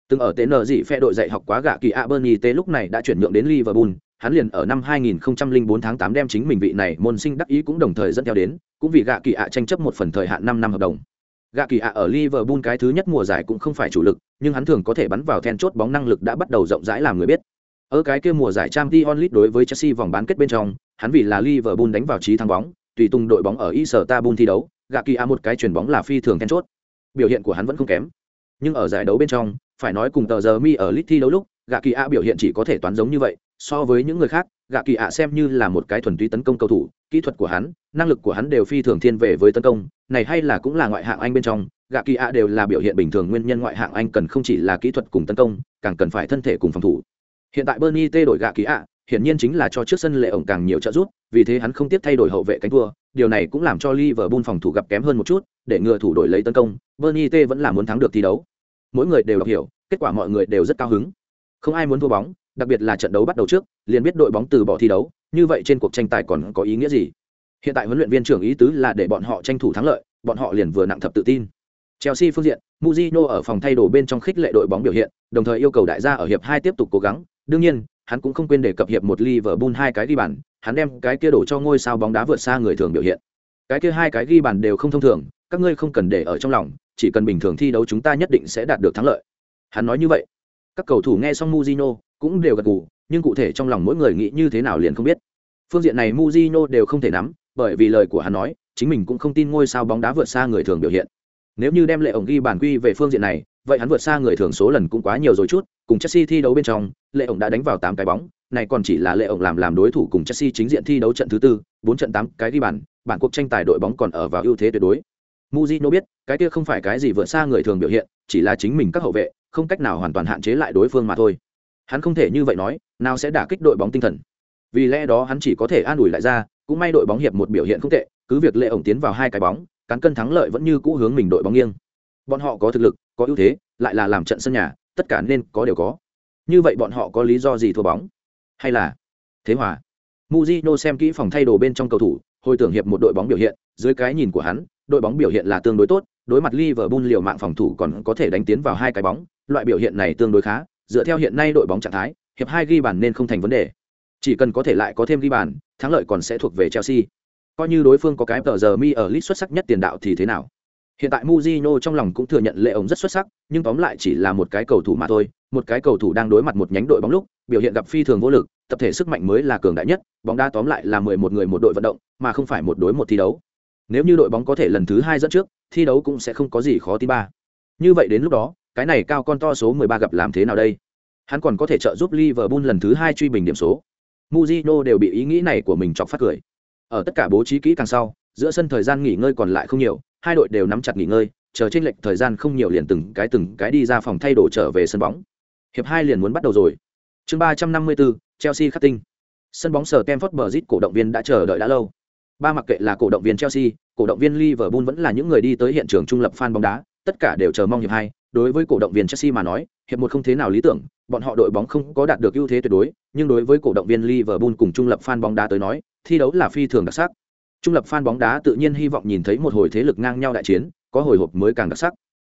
A: từng ở TN dị phe đội dạy học quá gạ kỳ ạ bernie T lúc này đã chuyển nhượng đến liverpool hắn liền ở năm 2004 tháng 8 đem chính mình vị này môn sinh đắc ý cũng đồng thời dẫn theo đến, cũng vì gạ kỳ ạ tranh chấp một phần thời hạn 5 năm hợp đồng. Gạ kỳ ạ ở Liverpool cái thứ nhất mùa giải cũng không phải chủ lực, nhưng hắn thường có thể bắn vào then chốt bóng năng lực đã bắt đầu rộng rãi làm người biết. Ở cái kia mùa giải Champions League đối với Chelsea vòng bán kết bên trong, hắn vì là Liverpool đánh vào trí thắng bóng, tùy tung đội bóng ở Istanbul thi đấu, gạ kỳ ạ một cái chuyển bóng là phi thường then chốt. Biểu hiện của hắn vẫn không kém. Nhưng ở giải đấu bên trong, phải nói cùng tờ giờ mi ở League thi đấu lúc, gạ kỳ ạ biểu hiện chỉ có thể toán giống như vậy, so với những người khác gạ kỳ ạ xem như là một cái thuần túy tấn công cầu thủ kỹ thuật của hắn năng lực của hắn đều phi thường thiên về với tấn công này hay là cũng là ngoại hạng anh bên trong gạ kỳ ạ đều là biểu hiện bình thường nguyên nhân ngoại hạng anh cần không chỉ là kỹ thuật cùng tấn công càng cần phải thân thể cùng phòng thủ hiện tại bernie tê đổi gạ kỳ ạ hiển nhiên chính là cho trước sân lệ ổng càng nhiều trợ giúp, vì thế hắn không tiếp thay đổi hậu vệ cánh thua, điều này cũng làm cho Liverpool phòng thủ gặp kém hơn một chút, để ngừa thủ đổi lấy tấn công, Bernie tê vẫn là muốn thắng được thi đấu. Mỗi người đều đọc hiểu, kết quả mọi người đều rất cao hứng. Không ai muốn thua bóng, đặc biệt là trận đấu bắt đầu trước, liền biết đội bóng từ bỏ thi đấu, như vậy trên cuộc tranh tài còn có ý nghĩa gì? Hiện tại huấn luyện viên trưởng ý tứ là để bọn họ tranh thủ thắng lợi, bọn họ liền vừa nặng thập tự tin. Chelsea phương diện, Mourinho ở phòng thay đồ bên trong khích lệ đội bóng biểu hiện, đồng thời yêu cầu đại gia ở hiệp hai tiếp tục cố gắng. Đương nhiên, hắn cũng không quên đề cập hiệp một Liverpool hai cái ghi bàn, hắn đem cái kia đổ cho ngôi sao bóng đá vượt xa người thường biểu hiện. Cái kia hai cái ghi bàn đều không thông thường, các ngươi không cần để ở trong lòng, chỉ cần bình thường thi đấu chúng ta nhất định sẽ đạt được thắng lợi. Hắn nói như vậy. Các cầu thủ nghe xong Mourinho cũng đều gật gù, nhưng cụ thể trong lòng mỗi người nghĩ như thế nào liền không biết. Phương diện này muzino đều không thể nắm, bởi vì lời của hắn nói, chính mình cũng không tin ngôi sao bóng đá vượt xa người thường biểu hiện. Nếu như đem lệ ổng ghi bản quy về phương diện này, vậy hắn vượt xa người thường số lần cũng quá nhiều rồi chút, cùng Chelsea thi đấu bên trong, lệ ổng đã đánh vào tám cái bóng, này còn chỉ là lệ ổng làm làm đối thủ cùng Chelsea chính diện thi đấu trận thứ tư, bốn trận tám cái ghi bàn, bản cuộc tranh tài đội bóng còn ở vào ưu thế tuyệt đối. muzino biết, cái kia không phải cái gì vượt xa người thường biểu hiện, chỉ là chính mình các hậu vệ, không cách nào hoàn toàn hạn chế lại đối phương mà thôi. Hắn không thể như vậy nói, nào sẽ đả kích đội bóng tinh thần. Vì lẽ đó hắn chỉ có thể an ủi lại ra, cũng may đội bóng hiệp một biểu hiện không tệ, cứ việc lệ ổng tiến vào hai cái bóng, cán cân thắng lợi vẫn như cũ hướng mình đội bóng nghiêng. Bọn họ có thực lực, có ưu thế, lại là làm trận sân nhà, tất cả nên có đều có. Như vậy bọn họ có lý do gì thua bóng? Hay là thế hòa? muzino xem kỹ phòng thay đồ bên trong cầu thủ, hồi tưởng hiệp một đội bóng biểu hiện, dưới cái nhìn của hắn, đội bóng biểu hiện là tương đối tốt, đối mặt Liverpool liều mạng phòng thủ còn có thể đánh tiến vào hai cái bóng, loại biểu hiện này tương đối khá, dựa theo hiện nay đội bóng trạng thái, hiệp hai ghi bàn nên không thành vấn đề. Chỉ cần có thể lại có thêm ghi bàn, thắng lợi còn sẽ thuộc về Chelsea. Coi như đối phương có cái tờ giờ mi ở list xuất sắc nhất tiền đạo thì thế nào? Hiện tại Mujino trong lòng cũng thừa nhận Lệ ổng rất xuất sắc, nhưng tóm lại chỉ là một cái cầu thủ mà thôi, một cái cầu thủ đang đối mặt một nhánh đội bóng lúc, biểu hiện gặp phi thường vô lực, tập thể sức mạnh mới là cường đại nhất, bóng đá tóm lại là 11 người một đội vận động, mà không phải một đối một thi đấu. Nếu như đội bóng có thể lần thứ hai dẫn trước, thi đấu cũng sẽ không có gì khó tin ba. Như vậy đến lúc đó, cái này cao con to số 13 gặp làm thế nào đây? Hắn còn có thể trợ giúp Liverpool lần thứ hai truy bình điểm số. Mujino đều bị ý nghĩ này của mình chọc phát cười. Ở tất cả bố trí kỹ càng sau, giữa sân thời gian nghỉ ngơi còn lại không nhiều, hai đội đều nắm chặt nghỉ ngơi, chờ trên lệch thời gian không nhiều liền từng cái từng cái đi ra phòng thay đồ trở về sân bóng. Hiệp hai liền muốn bắt đầu rồi. Chương ba trăm năm mươi bốn, Chelsea khắc tinh. Sân bóng sở Stamford Bridge cổ động viên đã chờ đợi đã lâu. Ba mặc kệ là cổ động viên Chelsea, cổ động viên Liverpool vẫn là những người đi tới hiện trường trung lập fan bóng đá, tất cả đều chờ mong hiệp hai. Đối với cổ động viên Chelsea mà nói, hiệp một không thế nào lý tưởng, bọn họ đội bóng không có đạt được ưu thế tuyệt đối, nhưng đối với cổ động viên Liverpool cùng trung lập fan bóng đá tới nói, thi đấu là phi thường đặc sắc. Trung lập fan bóng đá tự nhiên hy vọng nhìn thấy một hồi thế lực ngang nhau đại chiến, có hồi hộp mới càng đặc sắc.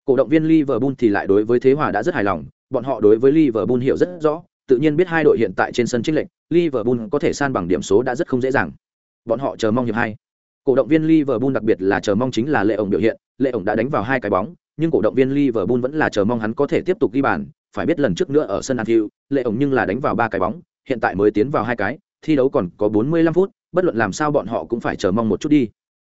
A: Cổ động viên Liverpool thì lại đối với thế hòa đã rất hài lòng, bọn họ đối với Liverpool hiểu rất rõ, tự nhiên biết hai đội hiện tại trên sân chênh lệch, Liverpool có thể san bằng điểm số đã rất không dễ dàng. Bọn họ chờ mong hiệp hai. Cổ động viên Liverpool đặc biệt là chờ mong chính là Lệ ổng biểu hiện, Lệ ổng đã đánh vào hai cái bóng, nhưng cổ động viên Liverpool vẫn là chờ mong hắn có thể tiếp tục ghi bàn, phải biết lần trước nữa ở sân Anfield, Lệ ổng nhưng là đánh vào ba cái bóng, hiện tại mới tiến vào hai cái, thi đấu còn có 45 phút, bất luận làm sao bọn họ cũng phải chờ mong một chút đi.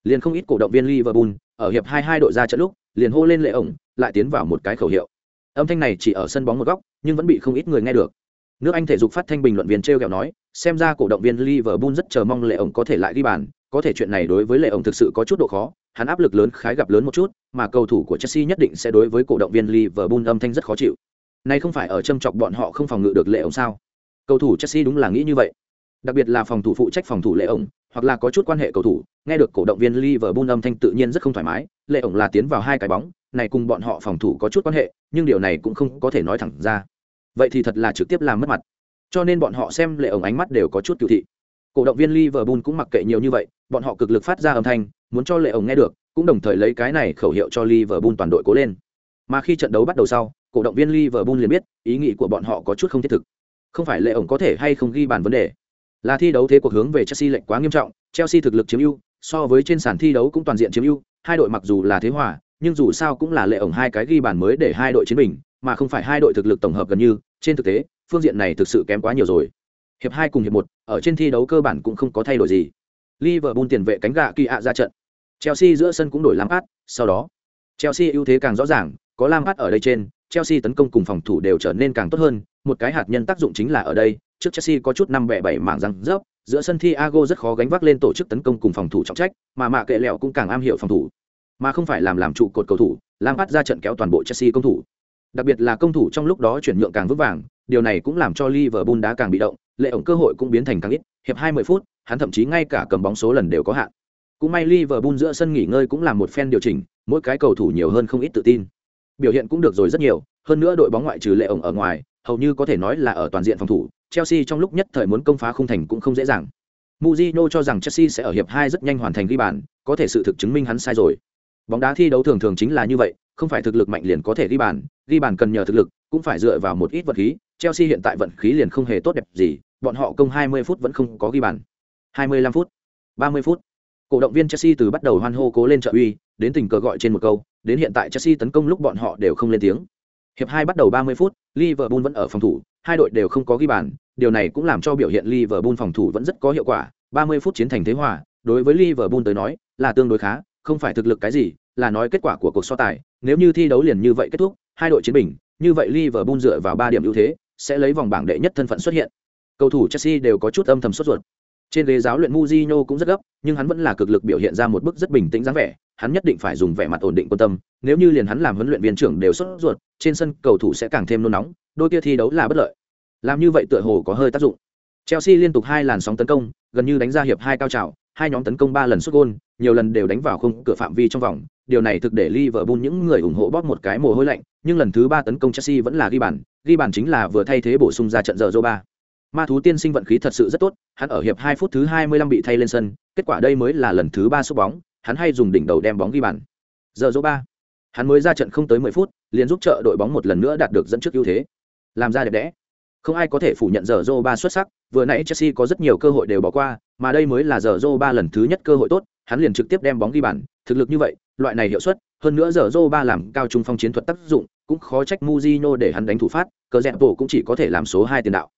A: Liền không ít cổ động viên Liverpool, ở hiệp 22 đội ra trận lúc, liền hô lên lệ ổng, lại tiến vào một cái khẩu hiệu. Âm thanh này chỉ ở sân bóng một góc, nhưng vẫn bị không ít người nghe được. Nước Anh thể dục phát thanh bình luận viên treo kẹo nói, xem ra cổ động viên Liverpool rất chờ mong lệ ổng có thể lại ghi bàn, có thể chuyện này đối với lệ ổng thực sự có chút độ khó, hắn áp lực lớn khái gặp lớn một chút, mà cầu thủ của Chelsea nhất định sẽ đối với cổ động viên Liverpool âm thanh rất khó chịu. Này không phải ở châm chọc bọn họ không phòng ngự được lệ ổng sao? Cầu thủ Chelsea đúng là nghĩ như vậy đặc biệt là phòng thủ phụ trách phòng thủ lệ ổng hoặc là có chút quan hệ cầu thủ nghe được cổ động viên Liverpool âm thanh tự nhiên rất không thoải mái lệ ổng là tiến vào hai cái bóng này cùng bọn họ phòng thủ có chút quan hệ nhưng điều này cũng không có thể nói thẳng ra vậy thì thật là trực tiếp làm mất mặt cho nên bọn họ xem lệ ổng ánh mắt đều có chút cựu thị cổ động viên Liverpool cũng mặc kệ nhiều như vậy bọn họ cực lực phát ra âm thanh muốn cho lệ ổng nghe được cũng đồng thời lấy cái này khẩu hiệu cho Liverpool toàn đội cố lên. Mà khi trận đấu bắt đầu sau cổ động viên Liverpool liền biết ý nghĩ của bọn họ có chút không thiết thực. Không phải lệ ổng có thể hay không ghi bàn vấn đề. Là thi đấu thế cuộc hướng về Chelsea lệnh quá nghiêm trọng, Chelsea thực lực chiếm ưu, so với trên sàn thi đấu cũng toàn diện chiếm ưu, hai đội mặc dù là thế hòa, nhưng dù sao cũng là lệ ổng hai cái ghi bàn mới để hai đội chiến bình, mà không phải hai đội thực lực tổng hợp gần như, trên thực tế, phương diện này thực sự kém quá nhiều rồi. Hiệp hai cùng hiệp một, ở trên thi đấu cơ bản cũng không có thay đổi gì. Liverpool tiền vệ cánh gạ kỳ ạ ra trận. Chelsea giữa sân cũng đổi Lampard, sau đó, Chelsea ưu thế càng rõ ràng, có Lampard ở đây trên, Chelsea tấn công cùng phòng thủ đều trở nên càng tốt hơn, một cái hạt nhân tác dụng chính là ở đây, trước Chelsea có chút năm bẻ bảy mảng răng rớp, giữa sân Thiago rất khó gánh vác lên tổ chức tấn công cùng phòng thủ trọng trách, mà mạ kệ lẹo cũng càng am hiểu phòng thủ, mà không phải làm làm trụ cột cầu thủ, Lampard ra trận kéo toàn bộ Chelsea công thủ. Đặc biệt là công thủ trong lúc đó chuyển nhượng càng vững vàng, điều này cũng làm cho Liverpool đá càng bị động, lệ ổng cơ hội cũng biến thành càng ít hiệp hai mươi phút hắn thậm chí ngay cả cầm bóng số lần đều có hạn cũng may Liverpool giữa sân nghỉ ngơi cũng là một phen điều chỉnh mỗi cái cầu thủ nhiều hơn không ít tự tin biểu hiện cũng được rồi rất nhiều hơn nữa đội bóng ngoại trừ lệ ổng ở ngoài hầu như có thể nói là ở toàn diện phòng thủ Chelsea trong lúc nhất thời muốn công phá khung thành cũng không dễ dàng Mujino cho rằng Chelsea sẽ ở hiệp hai rất nhanh hoàn thành ghi bàn, có thể sự thực chứng minh hắn sai rồi. Bóng đá thi đấu thường thường chính là như vậy, không phải thực lực mạnh liền có thể ghi bàn, ghi bàn cần nhờ thực lực, cũng phải dựa vào một ít vật khí. Chelsea hiện tại vận khí liền không hề tốt đẹp gì, bọn họ công 20 phút vẫn không có ghi bàn. 25 phút, 30 phút. Cổ động viên Chelsea từ bắt đầu hoan hô cố lên trợ uy, đến tình cờ gọi trên một câu, đến hiện tại Chelsea tấn công lúc bọn họ đều không lên tiếng. Hiệp hai bắt đầu 30 phút, Liverpool vẫn ở phòng thủ, hai đội đều không có ghi bàn, điều này cũng làm cho biểu hiện Liverpool phòng thủ vẫn rất có hiệu quả, 30 phút chiến thành thế hòa, đối với Liverpool tới nói, là tương đối khá, không phải thực lực cái gì, là nói kết quả của cuộc so tài, nếu như thi đấu liền như vậy kết thúc, hai đội chiến bình, như vậy Liverpool dựa vào 3 điểm ưu thế, sẽ lấy vòng bảng đệ nhất thân phận xuất hiện. Cầu thủ Chelsea đều có chút âm thầm sốt ruột. Trên ghế giáo luyện Mourinho cũng rất gấp, nhưng hắn vẫn là cực lực biểu hiện ra một bức rất bình tĩnh dáng vẻ, hắn nhất định phải dùng vẻ mặt ổn định quan tâm, nếu như liền hắn làm huấn luyện viên trưởng đều sốt ruột, trên sân cầu thủ sẽ càng thêm nôn nóng, đôi kia thi đấu là bất lợi. Làm như vậy tựa hồ có hơi tác dụng. Chelsea liên tục hai làn sóng tấn công, gần như đánh ra hiệp hai cao trào, hai nhóm tấn công ba lần sút gôn, nhiều lần đều đánh vào khung cửa phạm vi trong vòng, điều này thực để Liverpool những người ủng hộ bóp một cái mồ hôi lạnh, nhưng lần thứ ba tấn công Chelsea vẫn là ghi bàn, ghi bàn chính là vừa thay thế bổ sung ra trận giờ Zoba. Ma thú tiên sinh vận khí thật sự rất tốt, hắn ở hiệp hai phút thứ 25 bị thay lên sân, kết quả đây mới là lần thứ ba sút bóng, hắn hay dùng đỉnh đầu đem bóng ghi bàn. Giờ Zoba. Hắn mới ra trận không tới 10 phút, liền giúp trợ đội bóng một lần nữa đạt được dẫn trước ưu thế. Làm ra đẹp đẽ. Không ai có thể phủ nhận giờ Zoba xuất sắc, vừa nãy Chelsea có rất nhiều cơ hội đều bỏ qua, mà đây mới là giờ Zoba lần thứ nhất cơ hội tốt, hắn liền trực tiếp đem bóng ghi bàn, thực lực như vậy, loại này hiệu suất, hơn nữa giờ Zoba làm cao trung phong chiến thuật tác dụng, cũng khó trách Mujino để hắn đánh thủ phát, cờ dẹp bộ cũng chỉ có thể làm số hai tiền đạo.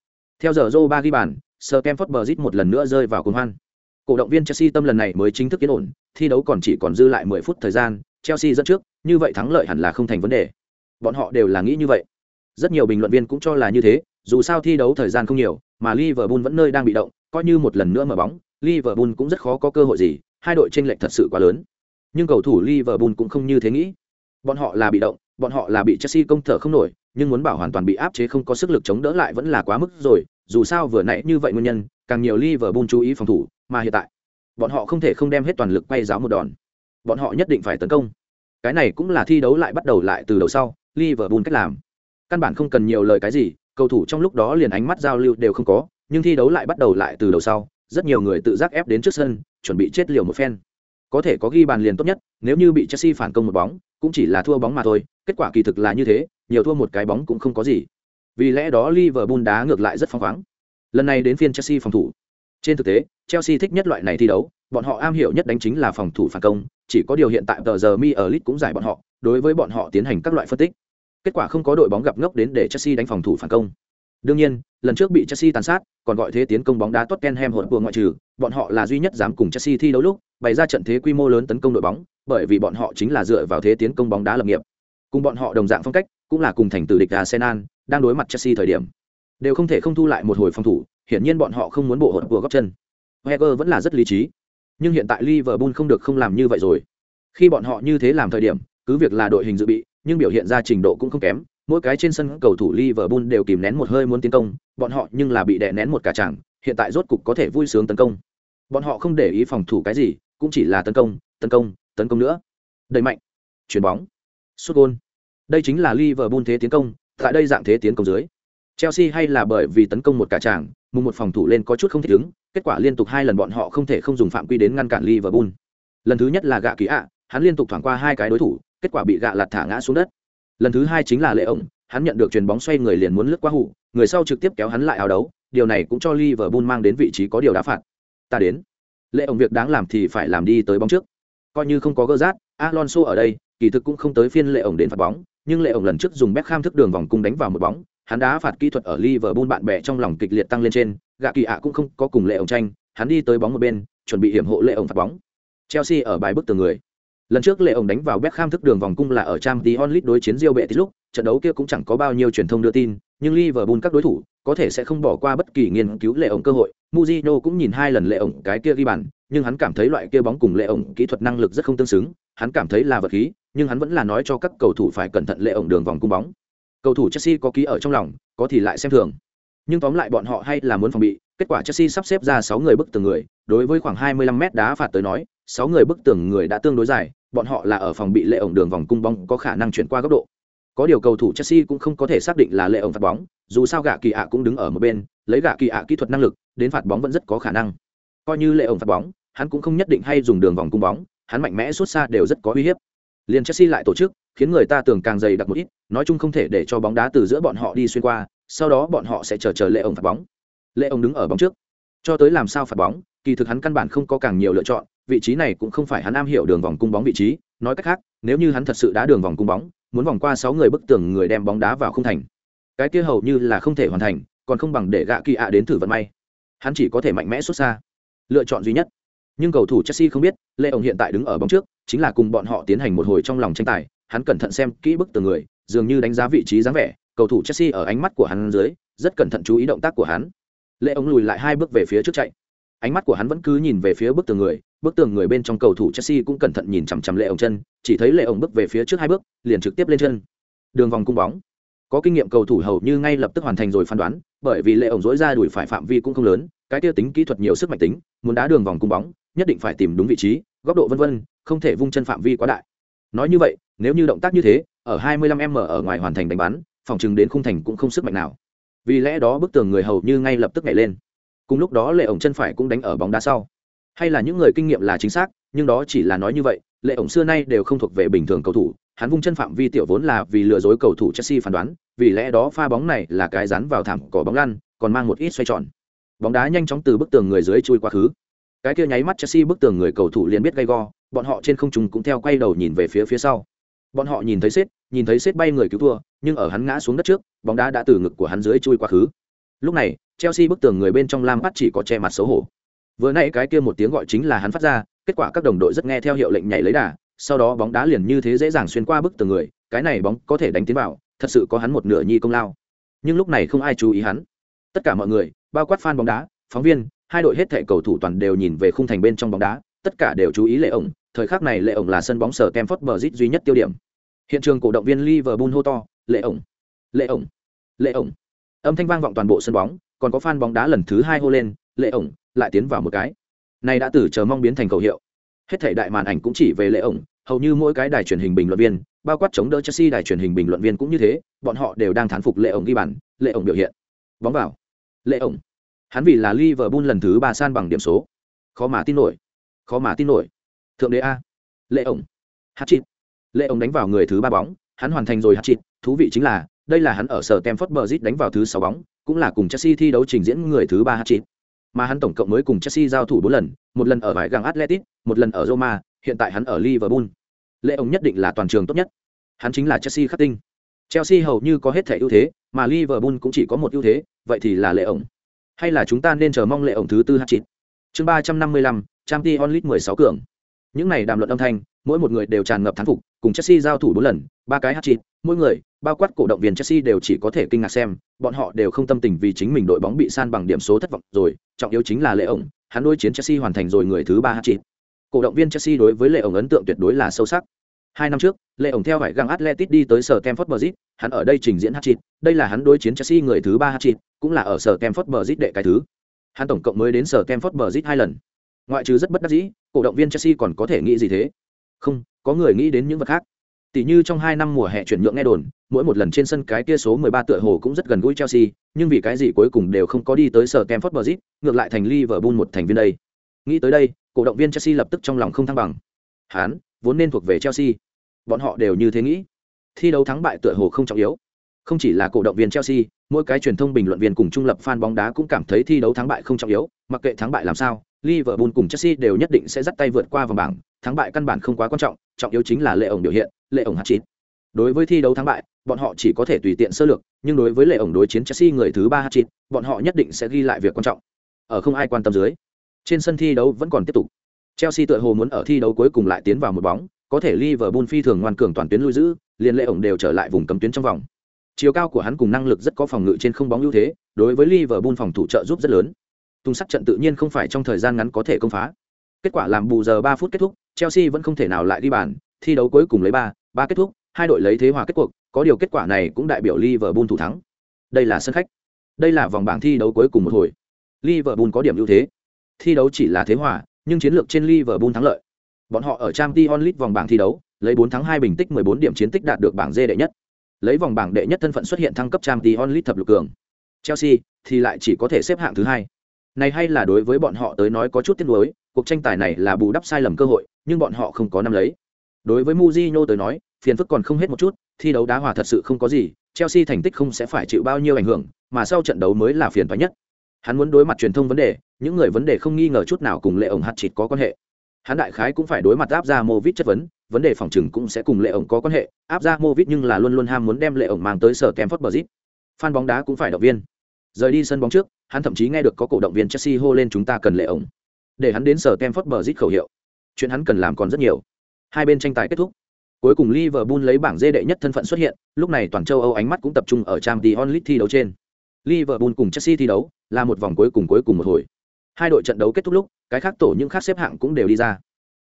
A: Theo giờ Zoba ghi bàn, Stamford Bridge một lần nữa rơi vào cuồng hoan. Cổ động viên Chelsea tâm lần này mới chính thức yên ổn, thi đấu còn chỉ còn dư lại 10 phút thời gian, Chelsea dẫn trước, như vậy thắng lợi hẳn là không thành vấn đề. Bọn họ đều là nghĩ như vậy. Rất nhiều bình luận viên cũng cho là như thế, dù sao thi đấu thời gian không nhiều, mà Liverpool vẫn nơi đang bị động, coi như một lần nữa mở bóng, Liverpool cũng rất khó có cơ hội gì, hai đội chênh lệch thật sự quá lớn. Nhưng cầu thủ Liverpool cũng không như thế nghĩ. Bọn họ là bị động, bọn họ là bị Chelsea công thở không nổi, nhưng muốn bảo hoàn toàn bị áp chế không có sức lực chống đỡ lại vẫn là quá mức rồi, dù sao vừa nãy như vậy nguyên nhân, càng nhiều Liverpool chú ý phòng thủ, mà hiện tại, bọn họ không thể không đem hết toàn lực quay giáo một đòn. Bọn họ nhất định phải tấn công. Cái này cũng là thi đấu lại bắt đầu lại từ đầu sau, Liverpool cách làm. Căn bản không cần nhiều lời cái gì, cầu thủ trong lúc đó liền ánh mắt giao lưu đều không có, nhưng thi đấu lại bắt đầu lại từ đầu sau, rất nhiều người tự giác ép đến trước sân, chuẩn bị chết liều một phen. Có thể có ghi bàn liền tốt nhất, nếu như bị Chelsea phản công một bóng, cũng chỉ là thua bóng mà thôi, kết quả kỳ thực là như thế, nhiều thua một cái bóng cũng không có gì. Vì lẽ đó Liverpool đá ngược lại rất phong khoáng. Lần này đến phiên Chelsea phòng thủ. Trên thực tế, Chelsea thích nhất loại này thi đấu, bọn họ am hiểu nhất đánh chính là phòng thủ phản công, chỉ có điều hiện tại tờ giờ mi ở lit cũng giải bọn họ, đối với bọn họ tiến hành các loại phân tích. Kết quả không có đội bóng gặp ngốc đến để Chelsea đánh phòng thủ phản công. Đương nhiên, lần trước bị Chelsea tàn sát, còn gọi thế tiến công bóng đá Tottenham hỗn vừa ngoại trừ, bọn họ là duy nhất dám cùng Chelsea thi đấu lúc, bày ra trận thế quy mô lớn tấn công đội bóng, bởi vì bọn họ chính là dựa vào thế tiến công bóng đá lập nghiệp. Cùng bọn họ đồng dạng phong cách, cũng là cùng thành tử địch Arsenal, đang đối mặt Chelsea thời điểm, đều không thể không thu lại một hồi phòng thủ, hiển nhiên bọn họ không muốn bộ hỗn vừa góp chân. Wenger vẫn là rất lý trí, nhưng hiện tại Liverpool không được không làm như vậy rồi. Khi bọn họ như thế làm thời điểm, cứ việc là đội hình dự bị, nhưng biểu hiện ra trình độ cũng không kém, mỗi cái trên sân cầu thủ Liverpool đều kìm nén một hơi muốn tiến công, bọn họ nhưng là bị đè nén một cả chẳng, hiện tại rốt cục có thể vui sướng tấn công. Bọn họ không để ý phòng thủ cái gì, cũng chỉ là tấn công, tấn công, tấn công nữa. Đẩy mạnh, chuyền bóng, sút gôn Đây chính là Liverpool thế tiến công, tại đây dạng thế tiến công dưới. Chelsea hay là bởi vì tấn công một cả tràng, mùng một phòng thủ lên có chút không thích ứng, kết quả liên tục hai lần bọn họ không thể không dùng phạm quy đến ngăn cản Liverpool. Lần thứ nhất là gạ kỳ ạ, hắn liên tục thoảng qua hai cái đối thủ, kết quả bị gạ lật thả ngã xuống đất lần thứ hai chính là lệ ổng hắn nhận được chuyền bóng xoay người liền muốn lướt qua hụ người sau trực tiếp kéo hắn lại áo đấu điều này cũng cho Liverpool mang đến vị trí có điều đá phạt ta đến lệ ổng việc đáng làm thì phải làm đi tới bóng trước. Coi như không có gơ rát, alonso ở đây, kỳ thực cũng không tới phiên lệ ổng đến phạt bóng, nhưng lệ ổng lần trước dùng Beckham thức đường vòng cung đánh vào một bóng, hắn đá phạt kỹ thuật ở Liverpool bạn bè trong lòng kịch liệt tăng lên trên, gạ kỳ ạ cũng không có cùng lệ ổng tranh, hắn đi tới bóng một bên, chuẩn bị hiểm hộ lệ ổng phạt bóng. Chelsea ở bài bức tường người. Lần trước lệ ổng đánh vào Beckham thức đường vòng cung là ở Champions League đối chiến Real Betis lúc, trận đấu kia cũng chẳng có bao nhiêu truyền thông đưa tin, nhưng Liverpool các đối thủ có thể sẽ không bỏ qua bất kỳ nghiên cứu lệ ổng cơ hội. Mourinho cũng nhìn hai lần lệ ổng cái kia ghi bàn, nhưng hắn cảm thấy loại kia bóng cùng lệ ổng kỹ thuật năng lực rất không tương xứng, hắn cảm thấy là vật khí, nhưng hắn vẫn là nói cho các cầu thủ phải cẩn thận lệ ổng đường vòng cung bóng. Cầu thủ Chelsea có ký ở trong lòng, có thì lại xem thường. Nhưng tóm lại bọn họ hay là muốn phòng bị, kết quả Chelsea sắp xếp ra 6 người bức tường người, đối với khoảng 25 mét đá phạt tới nói, 6 người bức tường người đã tương đối dài, bọn họ là ở phòng bị lệ ổng đường vòng cung bóng có khả năng chuyển qua góc độ. Có điều cầu thủ Chelsea cũng không có thể xác định là lệ ổng phạt bóng, dù sao gạ kỳ ạ cũng đứng ở một bên, lấy gạ kỳ ạ kỹ thuật năng lực, đến phạt bóng vẫn rất có khả năng. Coi như lệ ổng phạt bóng, hắn cũng không nhất định hay dùng đường vòng cung bóng, hắn mạnh mẽ xuất xa đều rất có uy hiếp. Liên Chelsea lại tổ chức, khiến người ta tưởng càng dày đặc một ít, nói chung không thể để cho bóng đá từ giữa bọn họ đi xuyên qua, sau đó bọn họ sẽ chờ chờ lệ ổng phạt bóng. Lệ ổng đứng ở bóng trước, cho tới làm sao phạt bóng, kỳ thực hắn căn bản không có càng nhiều lựa chọn, vị trí này cũng không phải hắn am hiểu đường vòng cung bóng vị trí, nói cách khác, nếu như hắn thật sự đá đường vòng cung bóng, muốn vòng qua sáu người bức tường người đem bóng đá vào không thành. Cái kia hầu như là không thể hoàn thành, còn không bằng để gạ kỳ ạ đến thử vận may. Hắn chỉ có thể mạnh mẽ xuất xa. Lựa chọn duy nhất nhưng cầu thủ Chelsea không biết, Lê ông hiện tại đứng ở bóng trước, chính là cùng bọn họ tiến hành một hồi trong lòng tranh tài, hắn cẩn thận xem kỹ bức tường người, dường như đánh giá vị trí dáng vẻ, cầu thủ Chelsea ở ánh mắt của hắn dưới, rất cẩn thận chú ý động tác của hắn. Lê ông lùi lại hai bước về phía trước chạy. Ánh mắt của hắn vẫn cứ nhìn về phía bức tường người, bức tường người bên trong cầu thủ Chelsea cũng cẩn thận nhìn chằm chằm lệ ổng chân, chỉ thấy lệ ổng bước về phía trước hai bước, liền trực tiếp lên chân. Đường vòng cung bóng. Có kinh nghiệm cầu thủ hầu như ngay lập tức hoàn thành rồi phán đoán, bởi vì lệ ổng dỗi ra đuổi phải phạm vi cũng không lớn, cái tiêu tính kỹ thuật nhiều sức mạnh tính, muốn đá đường vòng cung bóng, nhất định phải tìm đúng vị trí góc độ vân vân không thể vung chân phạm vi quá đại nói như vậy nếu như động tác như thế ở 25 m ở ngoài hoàn thành đánh bắn phòng chừng đến khung thành cũng không sức mạnh nào vì lẽ đó bức tường người hầu như ngay lập tức nhảy lên cùng lúc đó lệ ổng chân phải cũng đánh ở bóng đá sau hay là những người kinh nghiệm là chính xác nhưng đó chỉ là nói như vậy lệ ổng xưa nay đều không thuộc về bình thường cầu thủ hắn vung chân phạm vi tiểu vốn là vì lừa dối cầu thủ chelsea phán đoán vì lẽ đó pha bóng này là cái rắn vào thảm cỏ bóng lăn còn mang một ít xoay tròn bóng đá nhanh chóng từ bức tường người dưới chui quá khứ cái kia nháy mắt Chelsea bức tường người cầu thủ liền biết gay go, bọn họ trên không trung cũng theo quay đầu nhìn về phía phía sau. Bọn họ nhìn thấy sét, nhìn thấy sét bay người cứu thua, nhưng ở hắn ngã xuống đất trước, bóng đá đã từ ngực của hắn dưới chui qua khứ. Lúc này, Chelsea bức tường người bên trong Lam bắt chỉ có che mặt xấu hổ. Vừa nãy cái kia một tiếng gọi chính là hắn phát ra, kết quả các đồng đội rất nghe theo hiệu lệnh nhảy lấy đà, sau đó bóng đá liền như thế dễ dàng xuyên qua bức tường người, cái này bóng có thể đánh tiến vào, thật sự có hắn một nửa nhi công lao. Nhưng lúc này không ai chú ý hắn. Tất cả mọi người, bao quát fan bóng đá, phóng viên, hai đội hết thệ cầu thủ toàn đều nhìn về khung thành bên trong bóng đá, tất cả đều chú ý lệ ổng, thời khắc này lệ ổng là sân bóng sở Stamford Bridge duy nhất tiêu điểm. Hiện trường cổ động viên Liverpool hô to, lệ ổng, lệ ổng, lệ ổng. Âm thanh vang vọng toàn bộ sân bóng, còn có fan bóng đá lần thứ hai hô lên, lệ ổng, lại tiến vào một cái. Này đã từ chờ mong biến thành cầu hiệu. Hết thảy đại màn ảnh cũng chỉ về lệ ổng, hầu như mỗi cái đài truyền hình bình luận viên, bao quát chống đỡ Chelsea đài truyền hình bình luận viên cũng như thế, bọn họ đều đang thán phục lệ ổng ghi bàn, lệ ổng biểu hiện. Bóng vào. Lệ ổng. Hắn vì là Liverpool lần thứ ba san bằng điểm số. Khó mà tin nổi. Khó mà tin nổi. Thượng đế a. Lệ ổng. Hat-trick. Lệ ổng đánh vào người thứ ba bóng, hắn hoàn thành rồi hat-trick, thú vị chính là, đây là hắn ở sở Stamford Bridge đánh vào thứ sáu bóng, cũng là cùng Chelsea thi đấu trình diễn người thứ ba hat-trick. Mà hắn tổng cộng mới cùng Chelsea giao thủ bốn lần, một lần ở bãi găng Atletic, một lần ở Roma, hiện tại hắn ở Liverpool. Lệ ông nhất định là toàn trường tốt nhất. Hắn chính là Chelsea khắc tinh. Chelsea hầu như có hết thể ưu thế, mà Liverpool cũng chỉ có một ưu thế, vậy thì là lệ ông. hay là chúng ta nên chờ mong lệ ông thứ tư h chín chương ba trăm năm mươi lăm onlit mười sáu cường những này đàm luận âm thanh mỗi một người đều tràn ngập thán phục cùng chelsea giao thủ bốn lần ba cái h chín mỗi người bao quát cổ động viên chelsea đều chỉ có thể kinh ngạc xem bọn họ đều không tâm tình vì chính mình đội bóng bị san bằng điểm số thất vọng rồi trọng yếu chính là lệ ổng hắn đối chiến chelsea hoàn thành rồi người thứ ba h chín cổ động viên chelsea đối với lệ ổng ấn tượng tuyệt đối là sâu sắc Hai năm trước, Lệ ổng theo phải găng Atletic đi tới sở Stamford Bridge, hắn ở đây trình diễn hat-trick, đây là hắn đối chiến Chelsea người thứ ba hat-trick, cũng là ở sở Stamford Bridge đệ cái thứ. Hắn tổng cộng mới đến sở Stamford Bridge hai lần. Ngoại trừ rất bất đắc dĩ, cổ động viên Chelsea còn có thể nghĩ gì thế? Không, có người nghĩ đến những vật khác. Tỷ như trong hai năm mùa hè chuyển nhượng nghe đồn, mỗi một lần trên sân cái kia số 13 tựa hồ cũng rất gần gũi Chelsea, nhưng vì cái gì cuối cùng đều không có đi tới sở Stamford Bridge, ngược lại thành Liverpool một thành viên đây. Nghĩ tới đây, cổ động viên Chelsea lập tức trong lòng không thăng bằng. hán vốn nên thuộc về Chelsea. Bọn họ đều như thế nghĩ. Thi đấu thắng bại tựa hồ không trọng yếu. Không chỉ là cổ động viên chelsea mỗi cái truyền thông bình luận viên cùng trung lập fan bóng đá cũng cảm thấy thi đấu thắng bại không trọng yếu mặc kệ thắng bại làm sao liverpool cùng chelsea đều nhất định sẽ dắt tay vượt qua vòng bảng. Thắng bại căn bản không quá quan trọng trọng yếu chính là lệ ổng biểu hiện lệ ổng hạt chín đối với thi đấu thắng bại bọn họ chỉ có thể tùy tiện sơ lược nhưng đối với lệ ổng đối chiến chelsea người thứ ba hạt chín bọn họ nhất định sẽ ghi lại việc quan trọng ở không ai quan tâm dưới trên sân thi đấu vẫn còn tiếp tục chelsea tựa hồ muốn ở thi đấu cuối cùng lại tiến vào một bóng có thể Liverpool phi thường ngoan cường toàn tuyến lui giữ, liên lệ ổng đều trở lại vùng cấm tuyến trong vòng. Chiều cao của hắn cùng năng lực rất có phòng ngự trên không bóng ưu thế, đối với Liverpool phòng thủ trợ giúp rất lớn. Tung sắt trận tự nhiên không phải trong thời gian ngắn có thể công phá. Kết quả làm bù giờ ba phút kết thúc, Chelsea vẫn không thể nào lại đi bàn, thi đấu cuối cùng lấy ba. 3 kết thúc, hai đội lấy thế hòa kết cuộc, có điều kết quả này cũng đại biểu Liverpool thủ thắng. Đây là sân khách. Đây là vòng bảng thi đấu cuối cùng một hồi. Liverpool có điểm ưu thế. Thi đấu chỉ là thế hòa, nhưng chiến lược trên Liverpool thắng lợi. Bọn họ ở Champions League vòng bảng thi đấu, lấy 4 thắng 2 bình tích 14 điểm chiến tích đạt được bảng D đệ nhất. Lấy vòng bảng đệ nhất thân phận xuất hiện thăng cấp Champions League thập lục cường. Chelsea thì lại chỉ có thể xếp hạng thứ hai. Này hay là đối với bọn họ tới nói có chút tiếc nuối, cuộc tranh tài này là bù đắp sai lầm cơ hội, nhưng bọn họ không có nắm lấy. Đối với Mourinho tới nói, phiền phức còn không hết một chút, thi đấu đá hòa thật sự không có gì, Chelsea thành tích không sẽ phải chịu bao nhiêu ảnh hưởng, mà sau trận đấu mới là phiền toái nhất. Hắn muốn đối mặt truyền thông vấn đề, những người vấn đề không nghi ngờ chút nào cùng Lệ ổng hạt chịt có quan hệ. Hắn đại khái cũng phải đối mặt áp ra Movit chất vấn, vấn đề phòng trừng cũng sẽ cùng Lệ ổng có quan hệ, áp ra Movit nhưng là luôn luôn ham muốn đem Lệ ổng mang tới sở Kemford Bridge. Fan bóng đá cũng phải động viên. Rời đi sân bóng trước, hắn thậm chí nghe được có cổ động viên Chelsea hô lên chúng ta cần Lệ ổng. Để hắn đến sở Kemford Bridge khẩu hiệu. Chuyện hắn cần làm còn rất nhiều. Hai bên tranh tài kết thúc. Cuối cùng Liverpool lấy bảng dê đệ nhất thân phận xuất hiện, lúc này toàn châu Âu ánh mắt cũng tập trung ở Champions League thi đấu trên. Liverpool cùng Chelsea thi đấu, là một vòng cuối cùng cuối cùng một hồi. Hai đội trận đấu kết thúc lúc, cái khác tổ những khác xếp hạng cũng đều đi ra.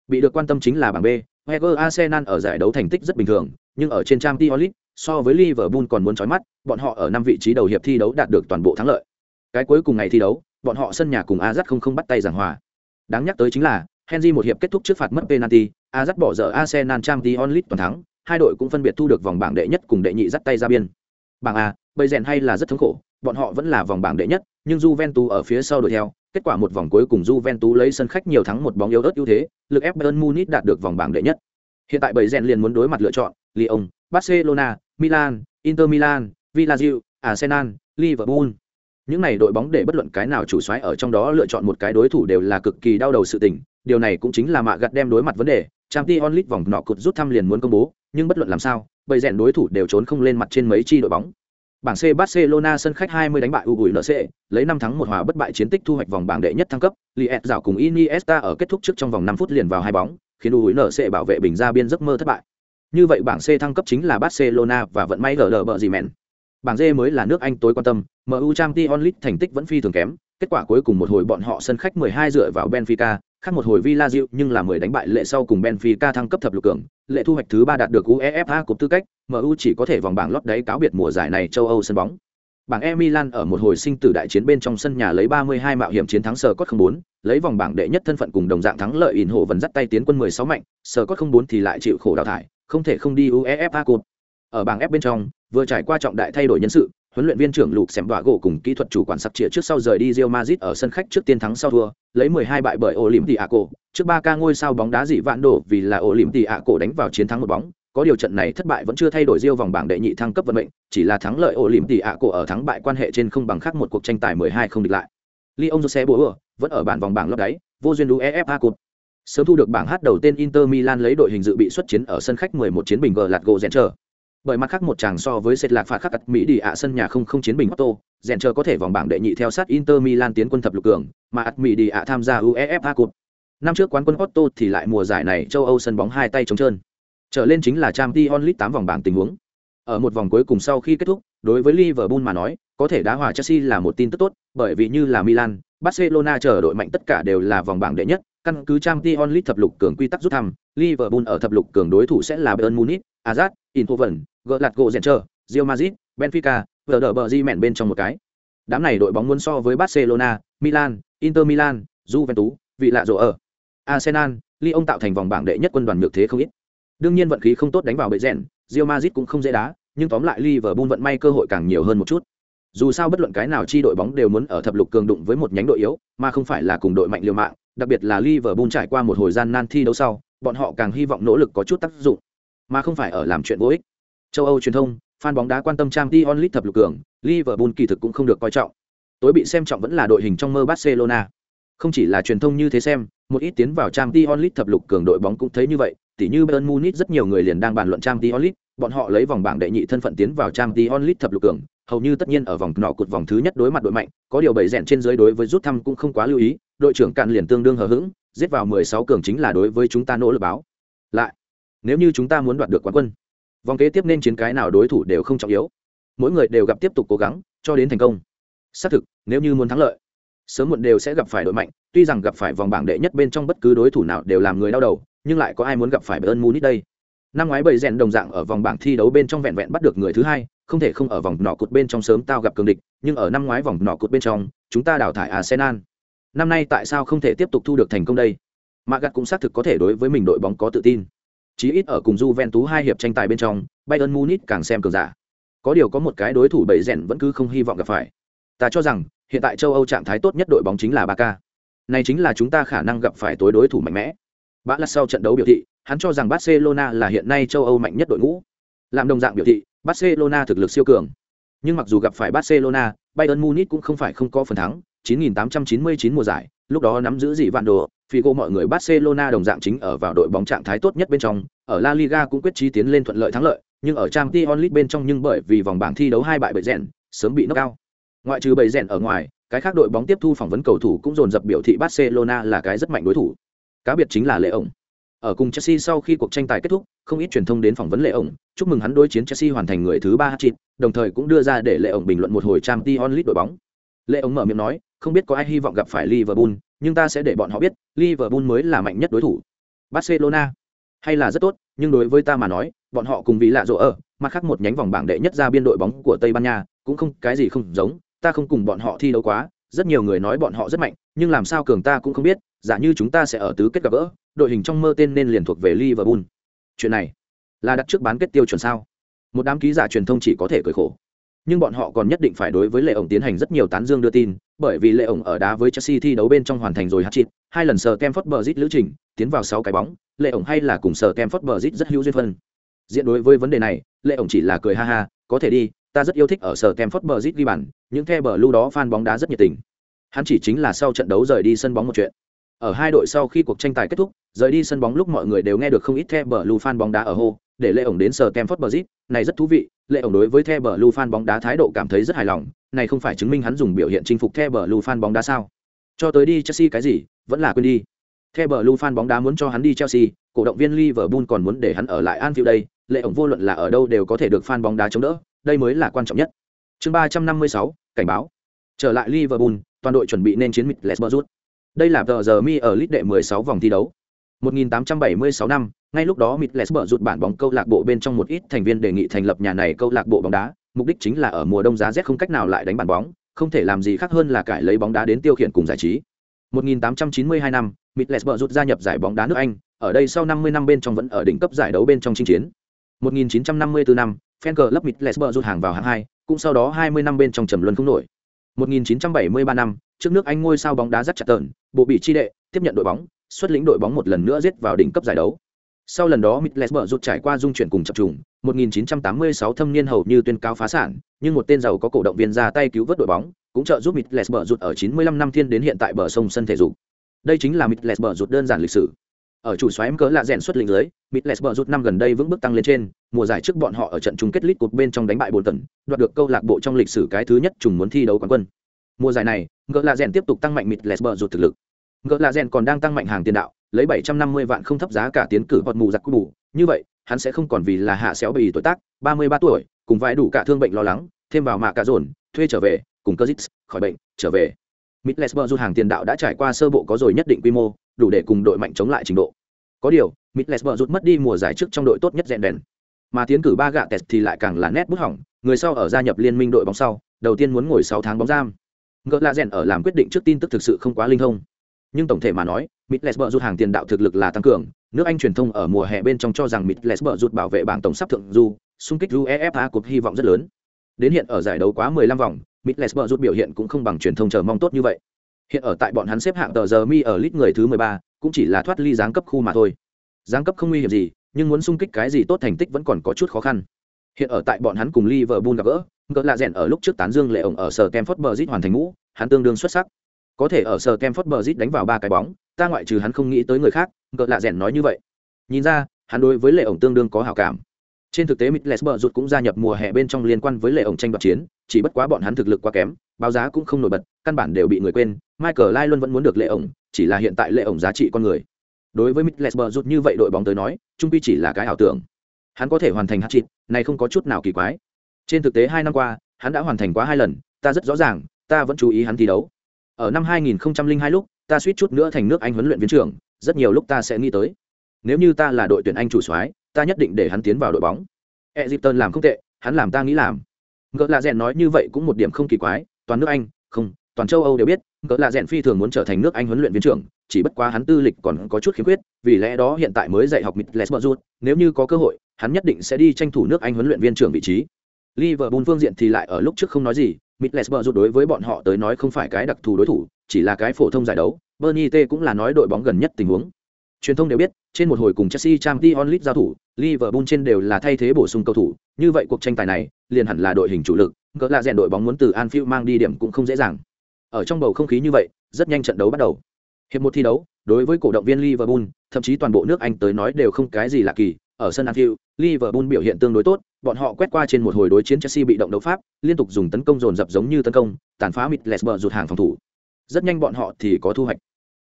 A: Bị được quan tâm chính là bảng B, Wenger Arsenal ở giải đấu thành tích rất bình thường, nhưng ở trên Champions League, so với Liverpool còn muốn chói mắt, bọn họ ở năm vị trí đầu hiệp thi đấu đạt được toàn bộ thắng lợi. Cái cuối cùng ngày thi đấu, bọn họ sân nhà cùng Ajax không không bắt tay giảng hòa. Đáng nhắc tới chính là, Henry một hiệp kết thúc trước phạt mất penalty, Ajax bỏ dở Arsenal Champions League toàn thắng, hai đội cũng phân biệt thu được vòng bảng đệ nhất cùng đệ nhị dắt tay ra biên. Bảng A, bây rèn hay là rất thống khổ, bọn họ vẫn là vòng bảng đệ nhất, nhưng Juventus ở phía sau đuổi theo, kết quả một vòng cuối cùng Juventus lấy sân khách nhiều thắng một bóng yếu ớt ưu thế, lực ép Bayern Munich đạt được vòng bảng đệ nhất. Hiện tại bảy rèn liền muốn đối mặt lựa chọn Lyon, Barcelona, Milan, Inter Milan, Villarreal, Arsenal, Liverpool. Những này đội bóng để bất luận cái nào chủ soái ở trong đó lựa chọn một cái đối thủ đều là cực kỳ đau đầu sự tình, điều này cũng chính là mạ gặt đem đối mặt vấn đề, Champions League vòng nọ cột rút thăm liền muốn công bố, nhưng bất luận làm sao, bầy rèn đối thủ đều trốn không lên mặt trên mấy chi đội bóng. Bảng C Barcelona sân khách 20 đánh bại UGNC, lấy 5 thắng 1 hòa bất bại chiến tích thu hoạch vòng bảng đệ nhất thăng cấp, Liet dạo cùng Iniesta ở kết thúc trước trong vòng 5 phút liền vào hai bóng, khiến UGNC bảo vệ bình ra biên giấc mơ thất bại. Như vậy bảng C thăng cấp chính là Barcelona và vận may GL bợ gì mèn. Bảng D mới là nước Anh tối quan tâm, MU Champions League thành tích vẫn phi thường kém, kết quả cuối cùng một hồi bọn họ sân khách 12 dựa vào Benfica, khác một hồi Villarreal nhưng là 10 đánh bại lệ sau cùng Benfica thăng cấp thập lục cường, lệ thu hoạch thứ 3 đạt được UEFA cúp tư cách, MU chỉ có thể vòng bảng lót đáy cáo biệt mùa giải này châu Âu sân bóng. Bảng E Milan ở một hồi sinh tử đại chiến bên trong sân nhà lấy 32 mạo hiểm chiến thắng Sở Cốt 04, lấy vòng bảng đệ nhất thân phận cùng đồng dạng thắng lợi ỉn hộ vẫn dắt tay tiến quân 16 mạnh, Sở Cốt 04 thì lại chịu khổ đào thải, không thể không đi UEFA Cup. Ở bảng F bên trong, vừa trải qua trọng đại thay đổi nhân sự, huấn luyện viên trưởng Lục Xem đọa gỗ cùng kỹ thuật chủ quản sắp chĩa trước sau rời đi Real Madrid ở sân khách trước tiên thắng sau thua, lấy 12 bại bởi Olympiaco, trước 3 ca ngôi sao bóng đá dị vạn đổ vì là Olympiaco đánh vào chiến thắng một bóng, có điều trận này thất bại vẫn chưa thay đổi Real vòng bảng đệ nhị thăng cấp vận mệnh, chỉ là thắng lợi Olympiaco ở thắng bại quan hệ trên không bằng khác một cuộc tranh tài 12 không địch lại. Lyon Jose Boer vẫn ở bản vòng bảng lót đáy, vô duyên UEFA Cup. Sớm thu được bảng H đầu tên Inter Milan lấy đội hình dự bị xuất chiến ở sân khách 11 chiến bình gờ lạt gỗ rèn trở bởi mặt khác một chàng so với sệt lạc phạt khắc ắt mỹ đi ạ sân nhà không không chiến bình otto, rèn chờ có thể vòng bảng đệ nhị theo sát inter milan tiến quân thập lục cường, mà ắt mỹ đi ạ tham gia uefa cup. Năm trước quán quân otto thì lại mùa giải này châu âu sân bóng hai tay trống trơn. Trở lên chính là trang t onlit tám vòng bảng tình huống. Ở một vòng cuối cùng sau khi kết thúc, đối với liverpool mà nói, có thể đá hòa chelsea là một tin tức tốt, bởi vì như là milan, barcelona chờ đội mạnh tất cả đều là vòng bảng đệ nhất. Căn cứ trang t onlit thập lục cường quy tắc rút thăm, liverpool ở thập lục cường đối thủ sẽ là bayern munich azad inhoven gỡ lạt gỗ rèn trơ rio mazit benfica, vờ đờ bờ di mẹn bên trong một cái. Đám này đội bóng muốn so với barcelona, milan, inter milan, juventus, vị lạ rộ ở. Arsenal, lyon tạo thành vòng bảng đệ nhất quân đoàn ngược thế không ít. Đương nhiên vận khí không tốt đánh vào bệ rèn rio mazit cũng không dễ đá, nhưng tóm lại liverpool vận may cơ hội càng nhiều hơn một chút. Dù sao bất luận cái nào chi đội bóng đều muốn ở thập lục cường đụng với một nhánh đội yếu, mà không phải là cùng đội mạnh liều mạng, đặc biệt là liverpool trải qua một hồi gian nan thi đấu sau, bọn họ càng hy vọng nỗ lực có chút tác dụng, mà không phải ở làm chuyện vô ích. Châu Âu truyền thông, fan bóng đá quan tâm Champions League thập lục cường, Liverpool kỳ thực cũng không được coi trọng. Tối bị xem trọng vẫn là đội hình trong mơ Barcelona. Không chỉ là truyền thông như thế xem, một ít tiến vào Champions League thập lục cường đội bóng cũng thấy như vậy, tỉ như Bayern Munich rất nhiều người liền đang bàn luận Champions League, bọn họ lấy vòng bảng đệ nhị thân phận tiến vào Champions League thập lục cường, hầu như tất nhiên ở vòng nọ cột vòng thứ nhất đối mặt đội mạnh, có điều bảy rèn trên dưới đối với rút thăm cũng không quá lưu ý, đội trưởng cạn liền tương đương hờ hững, giết vào 16 cường chính là đối với chúng ta nỗ lực báo. Lại, nếu như chúng ta muốn đoạt được quán quân, vòng kế tiếp nên chiến cái nào đối thủ đều không trọng yếu mỗi người đều gặp tiếp tục cố gắng cho đến thành công xác thực nếu như muốn thắng lợi sớm muộn đều sẽ gặp phải đội mạnh tuy rằng gặp phải vòng bảng đệ nhất bên trong bất cứ đối thủ nào đều làm người đau đầu nhưng lại có ai muốn gặp phải bayern munich đây năm ngoái bầy rèn đồng dạng ở vòng bảng thi đấu bên trong vẹn vẹn bắt được người thứ hai không thể không ở vòng nọ cụt bên trong sớm tao gặp cường địch, nhưng ở năm ngoái vòng nọ cụt bên trong, chúng ta đào thải Arsenal. Năm nay tại sao không thể tiếp tục thu được thành công đây? Magat cũng xác thực có thể đối với mình đội bóng có tự tin. Chí ít ở cùng Juventus hai hiệp tranh tài bên trong, Bayern Munich càng xem cường giả. Có điều có một cái đối thủ bảy rèn vẫn cứ không hy vọng gặp phải. Ta cho rằng, hiện tại châu Âu trạng thái tốt nhất đội bóng chính là Barca. Này chính là chúng ta khả năng gặp phải tối đối thủ mạnh mẽ. Bã là sau trận đấu biểu thị, hắn cho rằng Barcelona là hiện nay châu Âu mạnh nhất đội ngũ. Làm đồng dạng biểu thị, Barcelona thực lực siêu cường. Nhưng mặc dù gặp phải Barcelona, Bayern Munich cũng không phải không có phần thắng, 9899 mùa giải, lúc đó nắm giữ gì vạn đồ, Figo mọi người Barcelona đồng dạng chính ở vào đội bóng trạng thái tốt nhất bên trong, ở La Liga cũng quyết chí tiến lên thuận lợi thắng lợi, nhưng ở Champions League bên trong nhưng bởi vì vòng bảng thi đấu hai bại bị rèn, sớm bị knock out. Ngoại trừ bệ rèn ở ngoài, cái khác đội bóng tiếp thu phỏng vấn cầu thủ cũng dồn dập biểu thị Barcelona là cái rất mạnh đối thủ. Cá biệt chính là Lệ ổng. Ở cùng Chelsea sau khi cuộc tranh tài kết thúc, không ít truyền thông đến phỏng vấn Lệ ổng, chúc mừng hắn đối chiến Chelsea hoàn thành người thứ ba hat-trick, đồng thời cũng đưa ra để Lệ ổng bình luận một hồi Champions League đội bóng. Lệ ổng mở miệng nói, không biết có ai hy vọng gặp phải Liverpool, nhưng ta sẽ để bọn họ biết, Liverpool mới là mạnh nhất đối thủ. Barcelona hay là rất tốt, nhưng đối với ta mà nói, bọn họ cùng vì lạ rộ ở, mặt khác một nhánh vòng bảng đệ nhất ra biên đội bóng của Tây Ban Nha, cũng không cái gì không giống, ta không cùng bọn họ thi đấu quá, rất nhiều người nói bọn họ rất mạnh, nhưng làm sao cường ta cũng không biết, giả như chúng ta sẽ ở tứ kết gặp gỡ, đội hình trong mơ tên nên liền thuộc về Liverpool. Chuyện này là đặt trước bán kết tiêu chuẩn sao? Một đám ký giả truyền thông chỉ có thể cười khổ. Nhưng bọn họ còn nhất định phải đối với Lệ ổng tiến hành rất nhiều tán dương đưa tin, bởi vì Lệ ổng ở đá với Chelsea thi đấu bên trong hoàn thành rồi hát chịt hai lần sờ Kemford Bridge lữ trình, tiến vào sáu cái bóng, Lệ ổng hay là cùng sờ Kemford Bridge rất hữu duyên phân. Diện đối với vấn đề này, Lệ ổng chỉ là cười ha ha, có thể đi, ta rất yêu thích ở sở bờ rít ghi bàn, những the bờ lưu đó fan bóng đá rất nhiệt tình. Hắn chỉ chính là sau trận đấu rời đi sân bóng một chuyện. Ở hai đội sau khi cuộc tranh tài kết thúc, rời đi sân bóng lúc mọi người đều nghe được không ít the bờ lưu fan bóng đá ở hô, để Lệ ổng đến sở Kemford Bridge, này rất thú vị, Lệ ổng đối với the bờ fan bóng đá thái độ cảm thấy rất hài lòng, này không phải chứng minh hắn dùng biểu hiện chinh phục the bờ fan bóng đá sao? Cho tới đi Chelsea cái gì, vẫn là quên đi. The bờ fan bóng đá muốn cho hắn đi Chelsea, cổ động viên Liverpool còn muốn để hắn ở lại Anfield đây, Lệ ổng vô luận là ở đâu đều có thể được fan bóng đá chống đỡ, đây mới là quan trọng nhất. Chương 356, cảnh báo. Trở lại Liverpool, toàn đội chuẩn bị nên chiến Middlesbrough. Đây là tờ giờ mi ở lít đệ 16 vòng thi đấu. 1876 năm, ngay lúc đó Middlesbrough bản bóng câu lạc bộ bên trong một ít thành viên đề nghị thành lập nhà này câu lạc bộ bóng đá, mục đích chính là ở mùa đông giá rét không cách nào lại đánh bản bóng, không thể làm gì khác hơn là cải lấy bóng đá đến tiêu khiển cùng giải trí. 1892 năm, Middlesbrough gia nhập giải bóng đá nước Anh, ở đây sau 50 năm bên trong vẫn ở đỉnh cấp giải đấu bên trong chinh chiến. 1954 năm, fan club Middlesbrough rút hàng vào hạng 2, cũng sau đó 20 năm bên trong trầm luân không nổi. 1973 năm, trước nước Anh ngôi sao bóng đá rất chặt tợn, bộ bị chi đệ, tiếp nhận đội bóng, xuất lĩnh đội bóng một lần nữa giết vào đỉnh cấp giải đấu. Sau lần đó Middlesbrough rút trải qua dung chuyển cùng chập trùng, 1986 thâm niên hầu như tuyên cáo phá sản, nhưng một tên giàu có cổ động viên ra tay cứu vớt đội bóng, cũng trợ giúp Middlesbrough rút ở 95 năm thiên đến hiện tại bờ sông sân thể dục. Đây chính là Middlesbrough rút đơn giản lịch sử ở chủ xoáy cỡ là rèn xuất lĩnh dưới Middlesbrough rút năm gần đây vững bước tăng lên trên mùa giải trước bọn họ ở trận chung kết League Cup bên trong đánh bại Bolton đoạt được câu lạc bộ trong lịch sử cái thứ nhất trùng muốn thi đấu quán quân mùa giải này gỡ là rèn tiếp tục tăng mạnh Middlesbrough rút thực lực gỡ là rèn còn đang tăng mạnh hàng tiền đạo, lấy 750 vạn không thấp giá cả tiến cử bọt mù giặc bù. Như vậy, hắn sẽ không còn vì là hạ xéo bị tuổi tác 33 tuổi, cùng vài đủ cả thương bệnh lo lắng, thêm vào mạ cả dồn, thuê trở về, cùng cơ khỏi bệnh, trở về. Middlesbrough rút hàng tiền đạo đã trải qua sơ bộ có rồi nhất định quy mô, đủ để cùng đội mạnh chống lại trình độ. Có điều, Middlesbrough rút mất đi mùa giải trước trong đội tốt nhất rèn đèn. Mà tiến cử ba gạ test thì lại càng là nét bút hỏng, người sau ở gia nhập liên minh đội bóng sau, đầu tiên muốn ngồi sáu tháng bóng giam. Ngỡ là rèn ở làm quyết định trước tin tức thực sự không quá linh thông nhưng tổng thể mà nói Middlesbrough rút hàng tiền đạo thực lực là tăng cường. Nước anh truyền thông ở mùa hè bên trong cho rằng Middlesbrough rút bảo vệ bảng tổng sắp thượng du xung kích uefa cuộc hy vọng rất lớn. Đến hiện ở giải đấu quá 15 vòng Middlesbrough rút biểu hiện cũng không bằng truyền thông chờ mong tốt như vậy. Hiện ở tại bọn hắn xếp hạng tờ giờ mi ở list người thứ 13, cũng chỉ là thoát ly giáng cấp khu mà thôi. Giáng cấp không nguy hiểm gì nhưng muốn xung kích cái gì tốt thành tích vẫn còn có chút khó khăn. Hiện ở tại bọn hắn cùng liverpool gặp gỡ gỡ là rèn ở lúc trước tán dương lệ ổng ở sở Kemford Bridge hoàn thành ngũ hắn tương đương xuất sắc có thể ở sở Kemford Bridge đánh vào ba cái bóng, ta ngoại trừ hắn không nghĩ tới người khác gỡ lạ rèn nói như vậy. Nhìn ra, hắn đối với lệ ổng tương đương có hảo cảm. Trên thực tế Middlesbrough cũng gia nhập mùa hè bên trong liên quan với lệ ổng tranh đoạt chiến, chỉ bất quá bọn hắn thực lực quá kém, báo giá cũng không nổi bật, căn bản đều bị người quên, michael lai luôn vẫn muốn được lệ ổng, chỉ là hiện tại lệ ổng giá trị con người. Đối với Middlesbrough như vậy đội bóng tới nói, trung quy chỉ là cái ảo tưởng. Hắn có thể hoàn thành hat-trick, này không có chút nào kỳ quái. Trên thực tế hai năm qua, hắn đã hoàn thành quá hai lần, ta rất rõ ràng, ta vẫn chú ý hắn thi đấu ở năm 2002 lúc, ta suýt chút nữa thành nước anh huấn luyện viên trưởng, rất nhiều lúc ta sẽ nghĩ tới. Nếu như ta là đội tuyển anh chủ soái, ta nhất định để hắn tiến vào đội bóng. Egypton làm không tệ, hắn làm ta nghĩ làm. Ngỡ là rèn nói như vậy cũng một điểm không kỳ quái, toàn nước anh, không, toàn châu âu đều biết, ngỡ là rèn phi thường muốn trở thành nước anh huấn luyện viên trưởng, chỉ bất quá hắn tư lịch còn có chút khiếm khuyết, vì lẽ đó hiện tại mới dạy học Middlesbrough nếu như có cơ hội, hắn nhất định sẽ đi tranh thủ nước anh huấn luyện viên trưởng vị trí. Liverpool phương diện thì lại ở lúc trước không nói gì Middlesbrough đối với bọn họ tới nói không phải cái đặc thù đối thủ, chỉ là cái phổ thông giải đấu. Bernie T cũng là nói đội bóng gần nhất tình huống. Truyền thông đều biết, trên một hồi cùng Chelsea Champions League giao thủ, Liverpool trên đều là thay thế bổ sung cầu thủ. Như vậy cuộc tranh tài này, liền hẳn là đội hình chủ lực Gỡ là rèn đội bóng muốn từ Anfield mang đi điểm cũng không dễ dàng. Ở trong bầu không khí như vậy, rất nhanh trận đấu bắt đầu. Hiệp một thi đấu, đối với cổ động viên Liverpool, thậm chí toàn bộ nước Anh tới nói đều không cái gì lạ kỳ. Ở sân Anfield, Liverpool biểu hiện tương đối tốt bọn họ quét qua trên một hồi đối chiến Chelsea bị động đấu pháp liên tục dùng tấn công dồn dập giống như tấn công tàn phá Middlesbrough rụt hàng phòng thủ. Rất nhanh bọn họ thì có thu hoạch.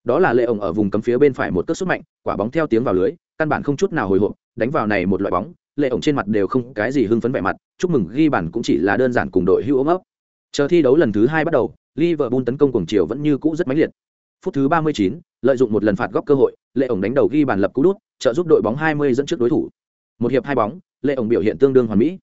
A: Đó là lệ ổng ở vùng cấm phía bên phải một cước sút mạnh quả bóng theo tiếng vào lưới căn bản không chút nào hồi hộp đánh vào này một loại bóng lệ ổng trên mặt đều không cái gì hưng phấn vẻ mặt chúc mừng ghi bàn cũng chỉ là đơn giản cùng đội hưu ôm ấp. Chờ thi đấu lần thứ hai bắt đầu liverpool tấn công cuồng chiều vẫn như cũ rất mãnh liệt. Phút thứ 39, lợi dụng một lần phạt góc cơ hội lệ ổng đánh đầu ghi bàn lập cú đút trợ giúp đội bóng 20 dẫn trước đối thủ. Một hiệp hai bóng lệ ổng biểu hiện tương đương hoàn mỹ.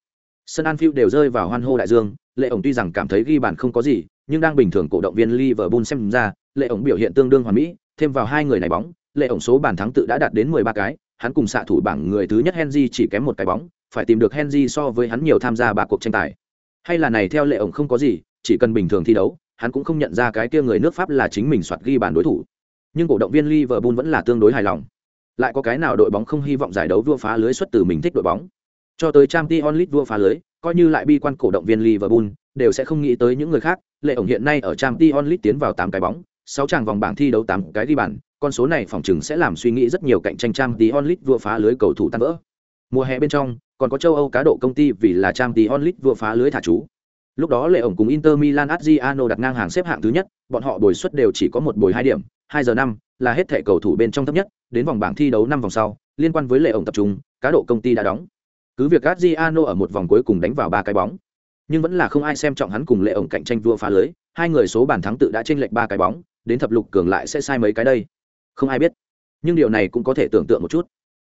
A: Sân anfield đều rơi vào hoan hô đại dương, lệ ổng tuy rằng cảm thấy ghi bàn không có gì, nhưng đang bình thường cổ động viên liverpool xem ra, lệ ổng biểu hiện tương đương hoàn mỹ, thêm vào hai người này bóng, lệ ổng số bàn thắng tự đã đạt đến 13 cái, hắn cùng xạ thủ bảng người thứ nhất henry chỉ kém một cái bóng, phải tìm được henry so với hắn nhiều tham gia ba cuộc tranh tài. Hay là này theo lệ ổng không có gì, chỉ cần bình thường thi đấu, hắn cũng không nhận ra cái kia người nước pháp là chính mình soạt ghi bàn đối thủ. Nhưng cổ động viên liverpool vẫn là tương đối hài lòng. Lại có cái nào đội bóng không hy vọng giải đấu vua phá lưới xuất từ mình thích đội bóng? Cho tới trang t onlit vua phá lưới, coi như lại bi quan cổ động viên liverpool, đều sẽ không nghĩ tới những người khác. Lệ ổng hiện nay ở trang t onlit tiến vào tám cái bóng, sáu tràng vòng bảng thi đấu tám cái ghi bàn, con số này phòng chừng sẽ làm suy nghĩ rất nhiều cạnh tranh trang tí onlit vua phá lưới cầu thủ tan vỡ. Mùa hè bên trong, còn có châu âu cá độ công ty vì là trang tí onlit vua phá lưới thả chú. Lúc đó lệ ổng cùng inter milan adriano đặt ngang hàng xếp hạng thứ nhất, bọn họ bồi suất đều chỉ có một bồi hai điểm, hai giờ năm, là hết thẻ cầu thủ bên trong thấp nhất. Đến vòng bảng thi đấu năm vòng sau, liên quan với lệ ổng tập trung, cá độ công ty đã đóng cứ việc adriano ở một vòng cuối cùng đánh vào ba cái bóng, nhưng vẫn là không ai xem trọng hắn cùng lệ ổng cạnh tranh vua phá lưới. Hai người số bàn thắng tự đã chênh lệch ba cái bóng, đến thập lục cường lại sẽ sai mấy cái đây? Không ai biết. Nhưng điều này cũng có thể tưởng tượng một chút.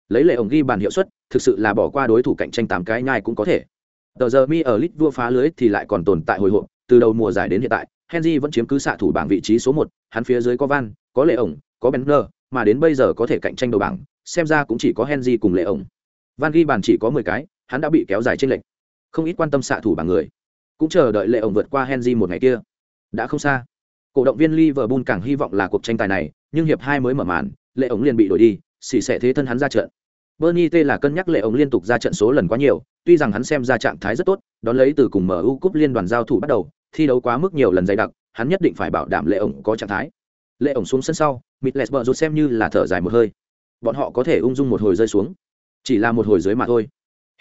A: Lấy lệ ổng ghi bàn hiệu suất, thực sự là bỏ qua đối thủ cạnh tranh tám cái nhai cũng có thể. Tờ giờ mi ở lit vua phá lưới thì lại còn tồn tại hồi hộp, từ đầu mùa giải đến hiện tại, henry vẫn chiếm cứ xạ thủ bảng vị trí số một, hắn phía dưới có van, có lệ ổng, có benner mà đến bây giờ có thể cạnh tranh đầu bảng, xem ra cũng chỉ có henry cùng lệ ổng van ghi bàn chỉ có mười cái, hắn đã bị kéo dài trên lệnh không ít quan tâm xạ thủ bảng người. Cũng chờ đợi lệ ổng vượt qua henry một ngày kia. Đã không xa. Cổ động viên liverpool càng hy vọng là cuộc tranh tài này, nhưng hiệp hai mới mở màn, lệ ổng liền bị đổi đi, xỉ sẽ thế thân hắn ra trận. Bernie t là cân nhắc lệ ổng liên tục ra trận số lần quá nhiều, tuy rằng hắn xem ra trạng thái rất tốt, đón lấy từ cùng mu cúp liên đoàn giao thủ bắt đầu, thi đấu quá mức nhiều lần dày đặc, hắn nhất định phải bảo đảm lệ ổng có trạng thái. Lệ ổng xuống sân sau mitles bờ rút xem như là thở dài một hơi. Bọn họ có thể ung dung một hồi rơi xuống chỉ là một hồi dưới mà thôi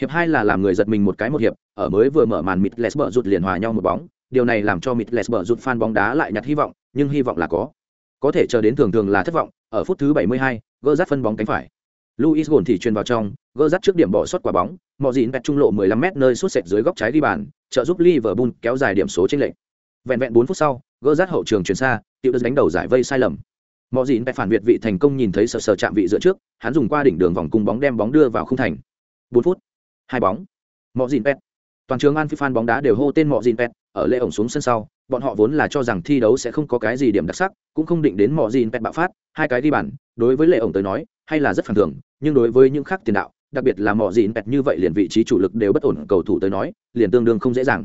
A: hiệp hai là làm người giật mình một cái một hiệp ở mới vừa mở màn mitles bờ rút liền hòa nhau một bóng điều này làm cho mitles bờ rút fan bóng đá lại nhặt hy vọng nhưng hy vọng là có có thể chờ đến thường thường là thất vọng ở phút thứ 72, gỡ rát phân bóng cánh phải Luis gồn thì truyền vào trong, gỡ rát trước điểm bỏ sót quả bóng, mọi dịn vẹt trung lộ 15m nơi suốt sệt dưới góc trái đi bàn, trợ giúp Liverpool kéo dài điểm số trên lệnh. Vẹn vẹn 4 phút sau, gỡ rát hậu trường chuyển xa, tiêu đánh đầu giải vây sai lầm. Mọ dịn vẹt phản việt vị thành công nhìn thấy sờ sờ chạm vị giữa trước, hắn dùng qua đỉnh đường vòng cung bóng đem bóng đưa vào khung thành. Bốn phút, hai bóng. Mọ dịn vẹt. Toàn trường An fan bóng đá đều hô tên Mọ dịn vẹt, ở lễ ổng xuống sân sau, bọn họ vốn là cho rằng thi đấu sẽ không có cái gì điểm đặc sắc, cũng không định đến Mọ dịn vẹt bạo phát, hai cái đi bàn, đối với lễ ổng tới nói, hay là rất phản thường, nhưng đối với những khác tiền đạo, đặc biệt là mỏ dịn pẹt như vậy liền vị trí chủ lực đều bất ổn cầu thủ tới nói, liền tương đương không dễ dàng.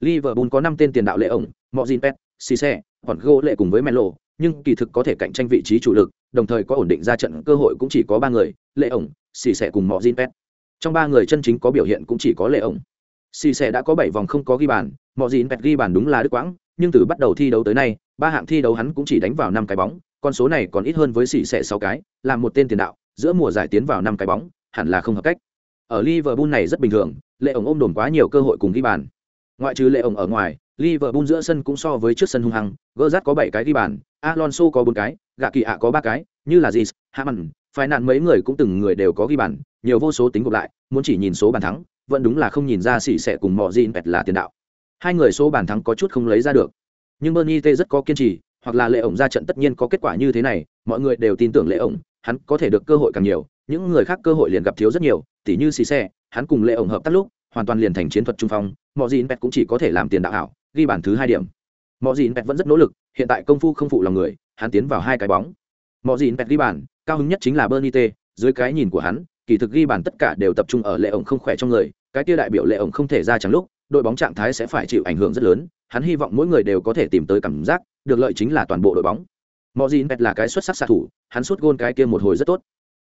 A: Liverpool có năm tên tiền đạo lệ ổng, mỏ dịn pet, Cisse, còn gỗ lệ cùng với Melo, nhưng kỳ thực có thể cạnh tranh vị trí chủ lực, đồng thời có ổn định ra trận cơ hội cũng chỉ có ba người, lệ ổng, xẻ cùng mọ dịn pet. Trong ba người chân chính có biểu hiện cũng chỉ có lệ ổng. xẻ đã có bảy vòng không có ghi bàn, mọ dịn pet ghi bàn đúng là đứt quãng, nhưng từ bắt đầu thi đấu tới nay, ba hạng thi đấu hắn cũng chỉ đánh vào năm cái bóng, con số này còn ít hơn với xì xẻ sáu cái, làm một tên tiền đạo, giữa mùa giải tiến vào năm cái bóng, hẳn là không hợp cách. Ở Liverpool này rất bình thường, lệ ổng ôm đồn quá nhiều cơ hội cùng ghi bàn. Ngoại trừ lệ ổng ở ngoài, Liverpool giữa sân cũng so với trước sân hung hăng, Gerrard có 7 cái ghi bàn, Alonso có 4 cái, gạ kỳ ạ có 3 cái, như là Gis, Hammond, phải nạn mấy người cũng từng người đều có ghi bàn, nhiều vô số tính gộp lại, muốn chỉ nhìn số bàn thắng, vẫn đúng là không nhìn ra sĩ sẽ cùng Mọ Jin Pet là tiền đạo. Hai người số bàn thắng có chút không lấy ra được. Nhưng Bernie T rất có kiên trì, hoặc là lệ ổng ra trận tất nhiên có kết quả như thế này, mọi người đều tin tưởng lệ ổng, hắn có thể được cơ hội càng nhiều, những người khác cơ hội liền gặp thiếu rất nhiều, tỉ như xì sẽ, hắn cùng lệ ổng hợp tác lúc, hoàn toàn liền thành chiến thuật trung phong mọi jin pet cũng chỉ có thể làm tiền đạo ảo ghi bàn thứ hai điểm. Mọi gì pet vẫn rất nỗ lực, hiện tại công phu không phụ lòng người, hắn tiến vào hai cái bóng. Mọi gì pet ghi bàn cao hứng nhất chính là bernie t dưới cái nhìn của hắn, kỳ thực ghi bàn tất cả đều tập trung ở lệ ổng không khỏe trong người, cái kia đại biểu lệ ổng không thể ra chẳng lúc, đội bóng trạng thái sẽ phải chịu ảnh hưởng rất lớn, hắn hy vọng mỗi người đều có thể tìm tới cảm giác, được lợi chính là toàn bộ đội bóng. Mọi gì pet là cái xuất sắc xạ thủ, hắn sút gôn cái kia một hồi rất tốt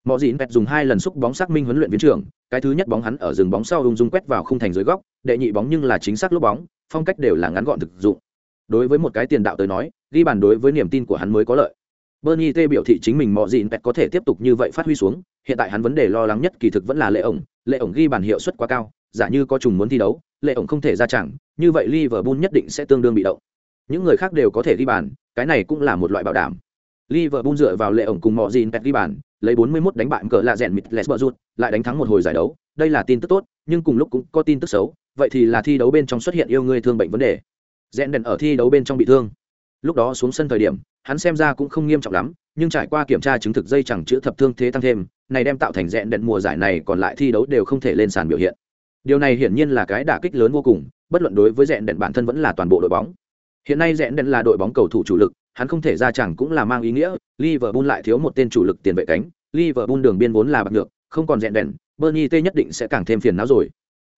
A: mọi Dịn pet dùng hai lần xúc bóng xác minh huấn luyện viên trưởng cái thứ nhất bóng hắn ở rừng bóng sau ung dung quét vào khung thành dưới góc đệ nhị bóng nhưng là chính xác lúc bóng phong cách đều là ngắn gọn thực dụng đối với một cái tiền đạo tới nói ghi bàn đối với niềm tin của hắn mới có lợi Bernie T biểu thị chính mình mọi Dịn pet có thể tiếp tục như vậy phát huy xuống, hiện tại hắn vấn đề lo lắng nhất kỳ thực vẫn là lệ ổng, lệ ổng ghi bàn hiệu suất quá cao, giả như có trùng muốn thi đấu, lệ ổng không thể ra chẳng, như vậy Liverpool nhất định sẽ tương đương bị động. Những người khác đều có thể ghi bàn, cái này cũng là một loại bảo đảm. Liverpool dựa vào lệ ổng cùng mọi Dịn pet ghi bàn, lấy 41 đánh bại cờ lạ rèn mịt Lesbert lại đánh thắng một hồi giải đấu, đây là tin tức tốt, nhưng cùng lúc cũng có tin tức xấu, vậy thì là thi đấu bên trong xuất hiện yêu người thương bệnh vấn đề. Rèn đèn ở thi đấu bên trong bị thương. Lúc đó xuống sân thời điểm, hắn xem ra cũng không nghiêm trọng lắm, nhưng trải qua kiểm tra chứng thực dây chẳng chữa thập thương thế tăng thêm, này đem tạo thành rèn đèn mùa giải này còn lại thi đấu đều không thể lên sàn biểu hiện. Điều này hiển nhiên là cái đả kích lớn vô cùng, bất luận đối với rèn đèn bản thân vẫn là toàn bộ đội bóng. Hiện nay Rẽn đèn là đội bóng cầu thủ chủ lực, hắn không thể ra chẳng cũng là mang ý nghĩa, Liverpool lại thiếu một tên chủ lực tiền vệ cánh, Liverpool đường biên vốn là bạc nhược, không còn Rẽn đèn, Bernie T nhất định sẽ càng thêm phiền não rồi.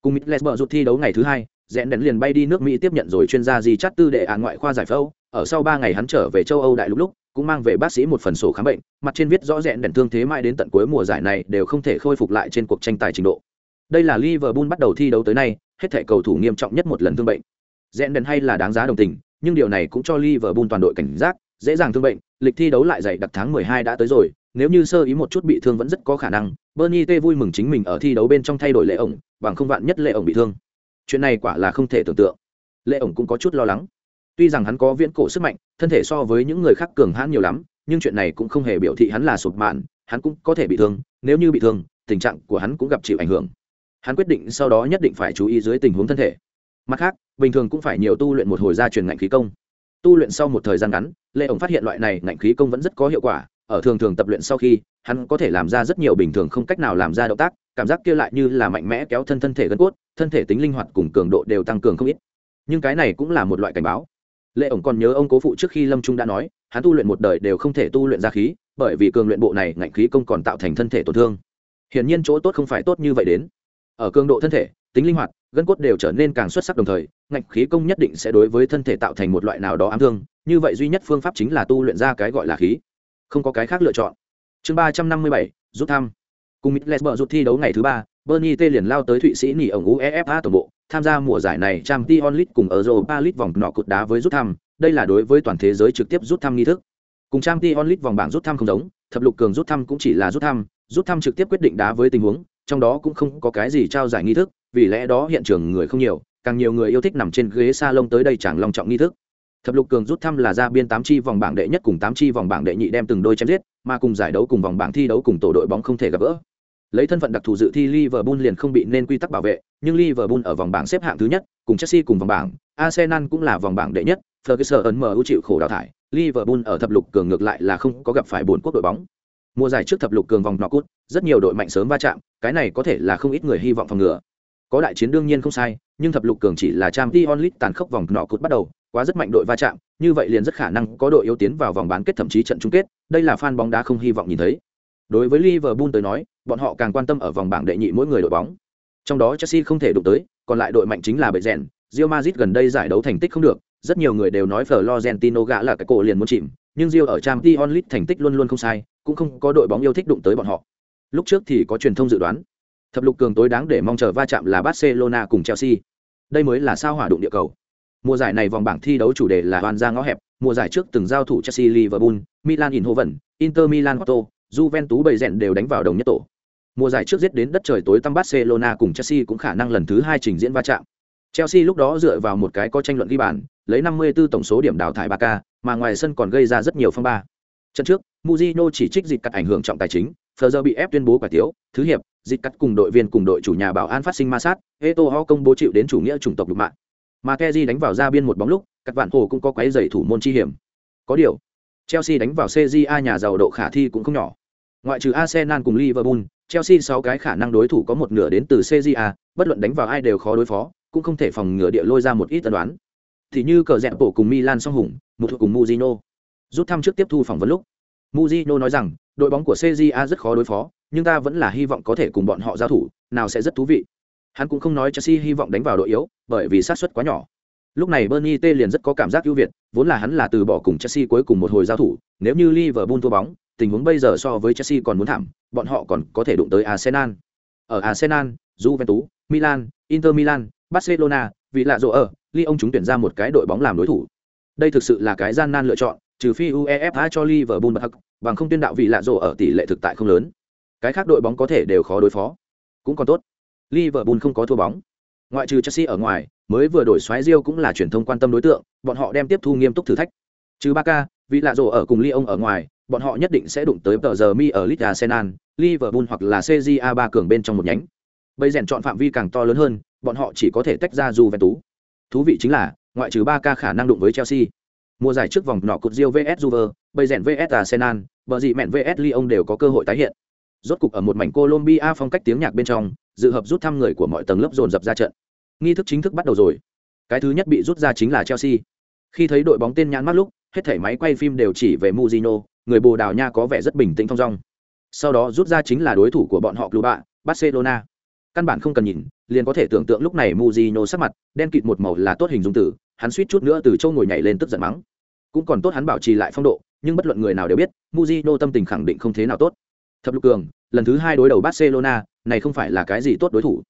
A: Cùng Middlesbrough rút thi đấu ngày thứ hai, Rẽn đèn liền bay đi nước Mỹ tiếp nhận rồi chuyên gia gì chắt tư đệ án ngoại khoa giải phẫu, ở sau ba ngày hắn trở về châu Âu đại lúc lúc, cũng mang về bác sĩ một phần sổ khám bệnh, mặt trên viết rõ rẽn đèn thương thế mãi đến tận cuối mùa giải này đều không thể khôi phục lại trên cuộc tranh tài trình độ. Đây là Liverpool bắt đầu thi đấu tới nay, hết thảy cầu thủ nghiêm trọng nhất một lần thương bệnh. Rẽn đèn hay là đáng giá đồng tình, nhưng điều này cũng cho Liverpool toàn đội cảnh giác, dễ dàng thương bệnh, lịch thi đấu lại dày đặc tháng 12 đã tới rồi, nếu như sơ ý một chút bị thương vẫn rất có khả năng. Bernie T vui mừng chính mình ở thi đấu bên trong thay đổi lệ ổng, bằng không vạn nhất lệ ổng bị thương. Chuyện này quả là không thể tưởng tượng. Lệ ổng cũng có chút lo lắng. Tuy rằng hắn có viễn cổ sức mạnh, thân thể so với những người khác cường hãn nhiều lắm, nhưng chuyện này cũng không hề biểu thị hắn là sụp mạn, hắn cũng có thể bị thương, nếu như bị thương, tình trạng của hắn cũng gặp chịu ảnh hưởng. Hắn quyết định sau đó nhất định phải chú ý dưới tình huống thân thể. Mặt khác, bình thường cũng phải nhiều tu luyện một hồi gia truyền ngạnh khí công. Tu luyện sau một thời gian ngắn lệ ổng phát hiện loại này ngạnh khí công vẫn rất có hiệu quả ở thường thường tập luyện sau khi hắn có thể làm ra rất nhiều bình thường không cách nào làm ra động tác cảm giác kia lại như là mạnh mẽ kéo thân thân thể gân cốt thân thể tính linh hoạt cùng cường độ đều tăng cường không ít. Nhưng cái này cũng là một loại cảnh báo. Lệ ổng còn nhớ ông cố phụ trước khi lâm trung đã nói hắn tu luyện một đời đều không thể tu luyện ra khí bởi vì cường luyện bộ này ngạnh khí công còn tạo thành thân thể tổn thương. Hiển nhiên chỗ tốt không phải tốt như vậy đến. Ở cường độ thân thể tính linh hoạt gân cốt đều trở nên càng xuất sắc đồng thời ngạch khí công nhất định sẽ đối với thân thể tạo thành một loại nào đó ám thương, như vậy duy nhất phương pháp chính là tu luyện ra cái gọi là khí. Không có cái khác lựa chọn. Chương ba trăm năm mươi bảy, rút thăm. Cùng mitlesber rút thi đấu ngày thứ ba, bernie t liền lao tới thụy sĩ nỉ ổng uefa tổng bộ, tham gia mùa giải này trang t onlit cùng ở europa league vòng nọ cụt đá với rút thăm, đây là đối với toàn thế giới trực tiếp rút thăm nghi thức. Cùng trang t onlit vòng bảng rút thăm không giống, thập lục cường rút thăm cũng chỉ là rút thăm rút thăm trực tiếp quyết định đá với tình huống, trong đó cũng không có cái gì trao giải nghi thức vì lẽ đó hiện trường người không nhiều, càng nhiều người yêu thích nằm trên ghế salon tới đây chẳng long trọng nghi thức. Thập lục cường rút thăm là ra biên tám chi vòng bảng đệ nhất cùng tám chi vòng bảng đệ nhị đem từng đôi chém giết, mà cùng giải đấu cùng vòng bảng thi đấu cùng tổ đội bóng không thể gặp gỡ. Lấy thân phận đặc thù dự thi Liverpool liền không bị nên quy tắc bảo vệ, nhưng Liverpool ở vòng bảng xếp hạng thứ nhất, cùng Chelsea cùng vòng bảng, Arsenal cũng là vòng bảng đệ nhất, Ferguson ấn MU chịu khổ đào thải, Liverpool ở thập lục cường ngược lại là không có gặp phải bốn quốc đội bóng. Mùa giải trước thập lục cường vòng knockout rất nhiều đội mạnh sớm va chạm, cái này có thể là không ít người hy vọng phòng ngừa có đại chiến đương nhiên không sai nhưng thập lục cường chỉ là trang t onlit tàn khốc vòng nọ cút bắt đầu quá rất mạnh đội va chạm như vậy liền rất khả năng có đội yếu tiến vào vòng bán kết thậm chí trận chung kết đây là fan bóng đá không hy vọng nhìn thấy đối với liverpool tới nói bọn họ càng quan tâm ở vòng bảng đệ nhị mỗi người đội bóng trong đó chelsea không thể đụng tới còn lại đội mạnh chính là bệ rèn Real Madrid gần đây giải đấu thành tích không được, rất nhiều người đều nói Florentino gã là cái cổ liền muốn chìm, nhưng Real ở trang t onlit thành tích luôn luôn không sai, cũng không có đội bóng yêu thích đụng tới bọn họ. Lúc trước thì có truyền thông dự đoán, thập lục cường tối đáng để mong chờ va chạm là Barcelona cùng Chelsea. Đây mới là sao hỏa đụng địa cầu. Mùa giải này vòng bảng thi đấu chủ đề là hoàn ra ngõ hẹp, mùa giải trước từng giao thủ Chelsea Liverpool, Milan Eindhoven, Inter Milan Porto, Juventus bầy rèn đều đánh vào đồng nhất tổ. Mùa giải trước giết đến đất trời tối tăm Barcelona cùng Chelsea cũng khả năng lần thứ hai trình diễn va chạm. Chelsea lúc đó dựa vào một cái có tranh luận ghi bàn, lấy 54 tổng số điểm đào thải Barca, mà ngoài sân còn gây ra rất nhiều phong ba. Trận trước, Mourinho chỉ trích dịch cắt ảnh hưởng trọng tài chính, Fleur bị ép tuyên bố quả tiếu, thứ hiệp, dịch cắt cùng đội viên cùng đội chủ nhà bảo an phát sinh ma sát, Eto'o công bố chịu đến chủ nghĩa chủng tộc lục mạng. Mà keji đánh vào ra biên một bóng lúc, các vạn hồ cũng có quấy dày thủ môn chi hiểm. Có điều, Chelsea đánh vào CJA nhà giàu độ khả thi cũng không nhỏ. Ngoại trừ Arsenal cùng Liverpool, Chelsea sáu cái khả năng đối thủ có một nửa đến từ CJA, bất luận đánh vào ai đều khó đối phó, cũng không thể phòng ngừa địa lôi ra một ít tân đoán. Thì như cờ dẹp bổ cùng Milan song hùng, một thuộc cùng muzino Rút thăm trước tiếp thu phỏng vấn lúc, muzino nói rằng, đội bóng của CJA rất khó đối phó, nhưng ta vẫn là hy vọng có thể cùng bọn họ giao thủ, nào sẽ rất thú vị. Hắn cũng không nói Chelsea hy vọng đánh vào đội yếu, bởi vì sát suất quá nhỏ. Lúc này Bernie T liền rất có cảm giác ưu việt, vốn là hắn là từ bỏ cùng Chelsea cuối cùng một hồi giao thủ, nếu như Liverpool thua bóng, tình huống bây giờ so với Chelsea còn muốn thảm, bọn họ còn có thể đụng tới Arsenal. Ở Arsenal, Juventus, Milan, Inter Milan, Barcelona, vì lạ rộ ở, Lyon chúng tuyển ra một cái đội bóng làm đối thủ. Đây thực sự là cái gian nan lựa chọn, trừ phi UEFA cho Liverpool bật hắc, bằng không tuyên đạo vì lạ rộ ở tỷ lệ thực tại không lớn. Cái khác đội bóng có thể đều khó đối phó. Cũng còn tốt. Liverpool không có thua bóng. Ngoại trừ Chelsea ở ngoài, mới vừa đổi xoáy Rio cũng là truyền thông quan tâm đối tượng, bọn họ đem tiếp thu nghiêm túc thử thách. Trừ Barca, vì lạ rộ ở cùng Lyon ở ngoài, bọn họ nhất định sẽ đụng tới tờ giờ mi ở Leeds Arsenal, Liverpool hoặc là CJA 3 cường bên trong một nhánh. Bây rèn chọn phạm vi càng to lớn hơn, bọn họ chỉ có thể tách ra Juventus. Thú vị chính là, ngoại trừ Barca khả năng đụng với Chelsea. Mùa giải trước vòng nọ cột Rio VS Juve, bây rèn VS Arsenal, bờ gì mẹn VS Lyon đều có cơ hội tái hiện. Rốt cục ở một mảnh Colombia phong cách tiếng nhạc bên trong, dự hợp rút thăm người của mọi tầng lớp dồn dập ra trận. Nghi thức chính thức bắt đầu rồi. Cái thứ nhất bị rút ra chính là Chelsea. Khi thấy đội bóng tên nhãn mắt lúc, hết thảy máy quay phim đều chỉ về Mujino, người Bồ Đào Nha có vẻ rất bình tĩnh thong dong. Sau đó rút ra chính là đối thủ của bọn họ Club Barcelona. Căn bản không cần nhìn, liền có thể tưởng tượng lúc này Mujino sắc mặt, đen kịt một màu là tốt hình dung tử, hắn suýt chút nữa từ châu ngồi nhảy lên tức giận mắng. Cũng còn tốt hắn bảo trì lại phong độ, nhưng bất luận người nào đều biết, Mujino tâm tình khẳng định không thế nào tốt. Thập lục cường, lần thứ hai đối đầu Barcelona, này không phải là cái gì tốt đối thủ.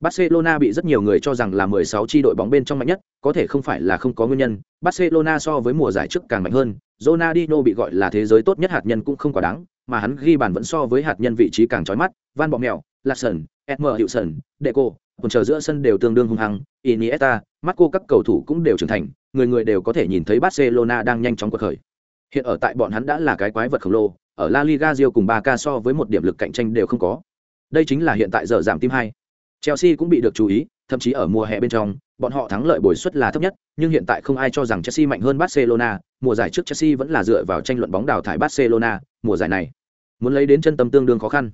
A: Barcelona bị rất nhiều người cho rằng là 16 chi đội bóng bên trong mạnh nhất, có thể không phải là không có nguyên nhân. Barcelona so với mùa giải trước càng mạnh hơn, Ronaldinho bị gọi là thế giới tốt nhất hạt nhân cũng không quá đáng, mà hắn ghi bàn vẫn so với hạt nhân vị trí càng chói mắt, Van Bommel, Larsen, Edmer Deco, còn chờ giữa sân đều tương đương hung hăng, Iniesta, Marco các cầu thủ cũng đều trưởng thành, người người đều có thể nhìn thấy Barcelona đang nhanh chóng quật khởi. Hiện ở tại bọn hắn đã là cái quái vật khổng lồ, ở La Liga Rio cùng Barca so với một điểm lực cạnh tranh đều không có. Đây chính là hiện tại giờ giảm tim hai. Chelsea cũng bị được chú ý, thậm chí ở mùa hè bên trong, bọn họ thắng lợi bồi suất là thấp nhất, nhưng hiện tại không ai cho rằng Chelsea mạnh hơn Barcelona, mùa giải trước Chelsea vẫn là dựa vào tranh luận bóng đào thải Barcelona, mùa giải này muốn lấy đến chân tâm tương đương khó khăn.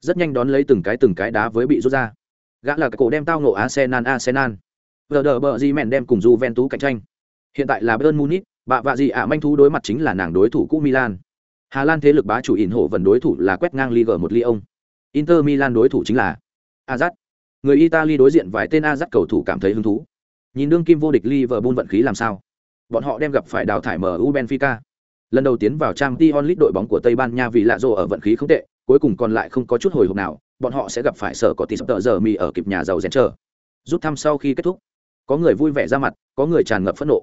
A: Rất nhanh đón lấy từng cái từng cái đá với bị rút ra. Gã là cái cổ đem tao ngộ Arsenal Arsenal. Werder mèn đem cùng Juventus cạnh tranh. Hiện tại là Bayern Munich, bạ vạ gì ạ à, manh thú đối mặt chính là nàng đối thủ cũ Milan. Hà Lan thế lực bá chủ ỉn hộ vận đối thủ là quét ngang Liga 1 Lyon. Inter Milan đối thủ chính là Ajax. Người Italy đối diện vài tên Ajax cầu thủ cảm thấy hứng thú. Nhìn đương kim vô địch Liverpool vận khí làm sao? Bọn họ đem gặp phải đào thải MU Benfica. Lần đầu tiến vào Champions League đội bóng của Tây Ban Nha vì lạ rồ ở vận khí không tệ, cuối cùng còn lại không có chút hồi hộp nào, bọn họ sẽ gặp phải sở có tỷ sập tờ giờ mì ở kịp nhà giàu rèn chờ. Rút thăm sau khi kết thúc, có người vui vẻ ra mặt, có người tràn ngập phẫn nộ.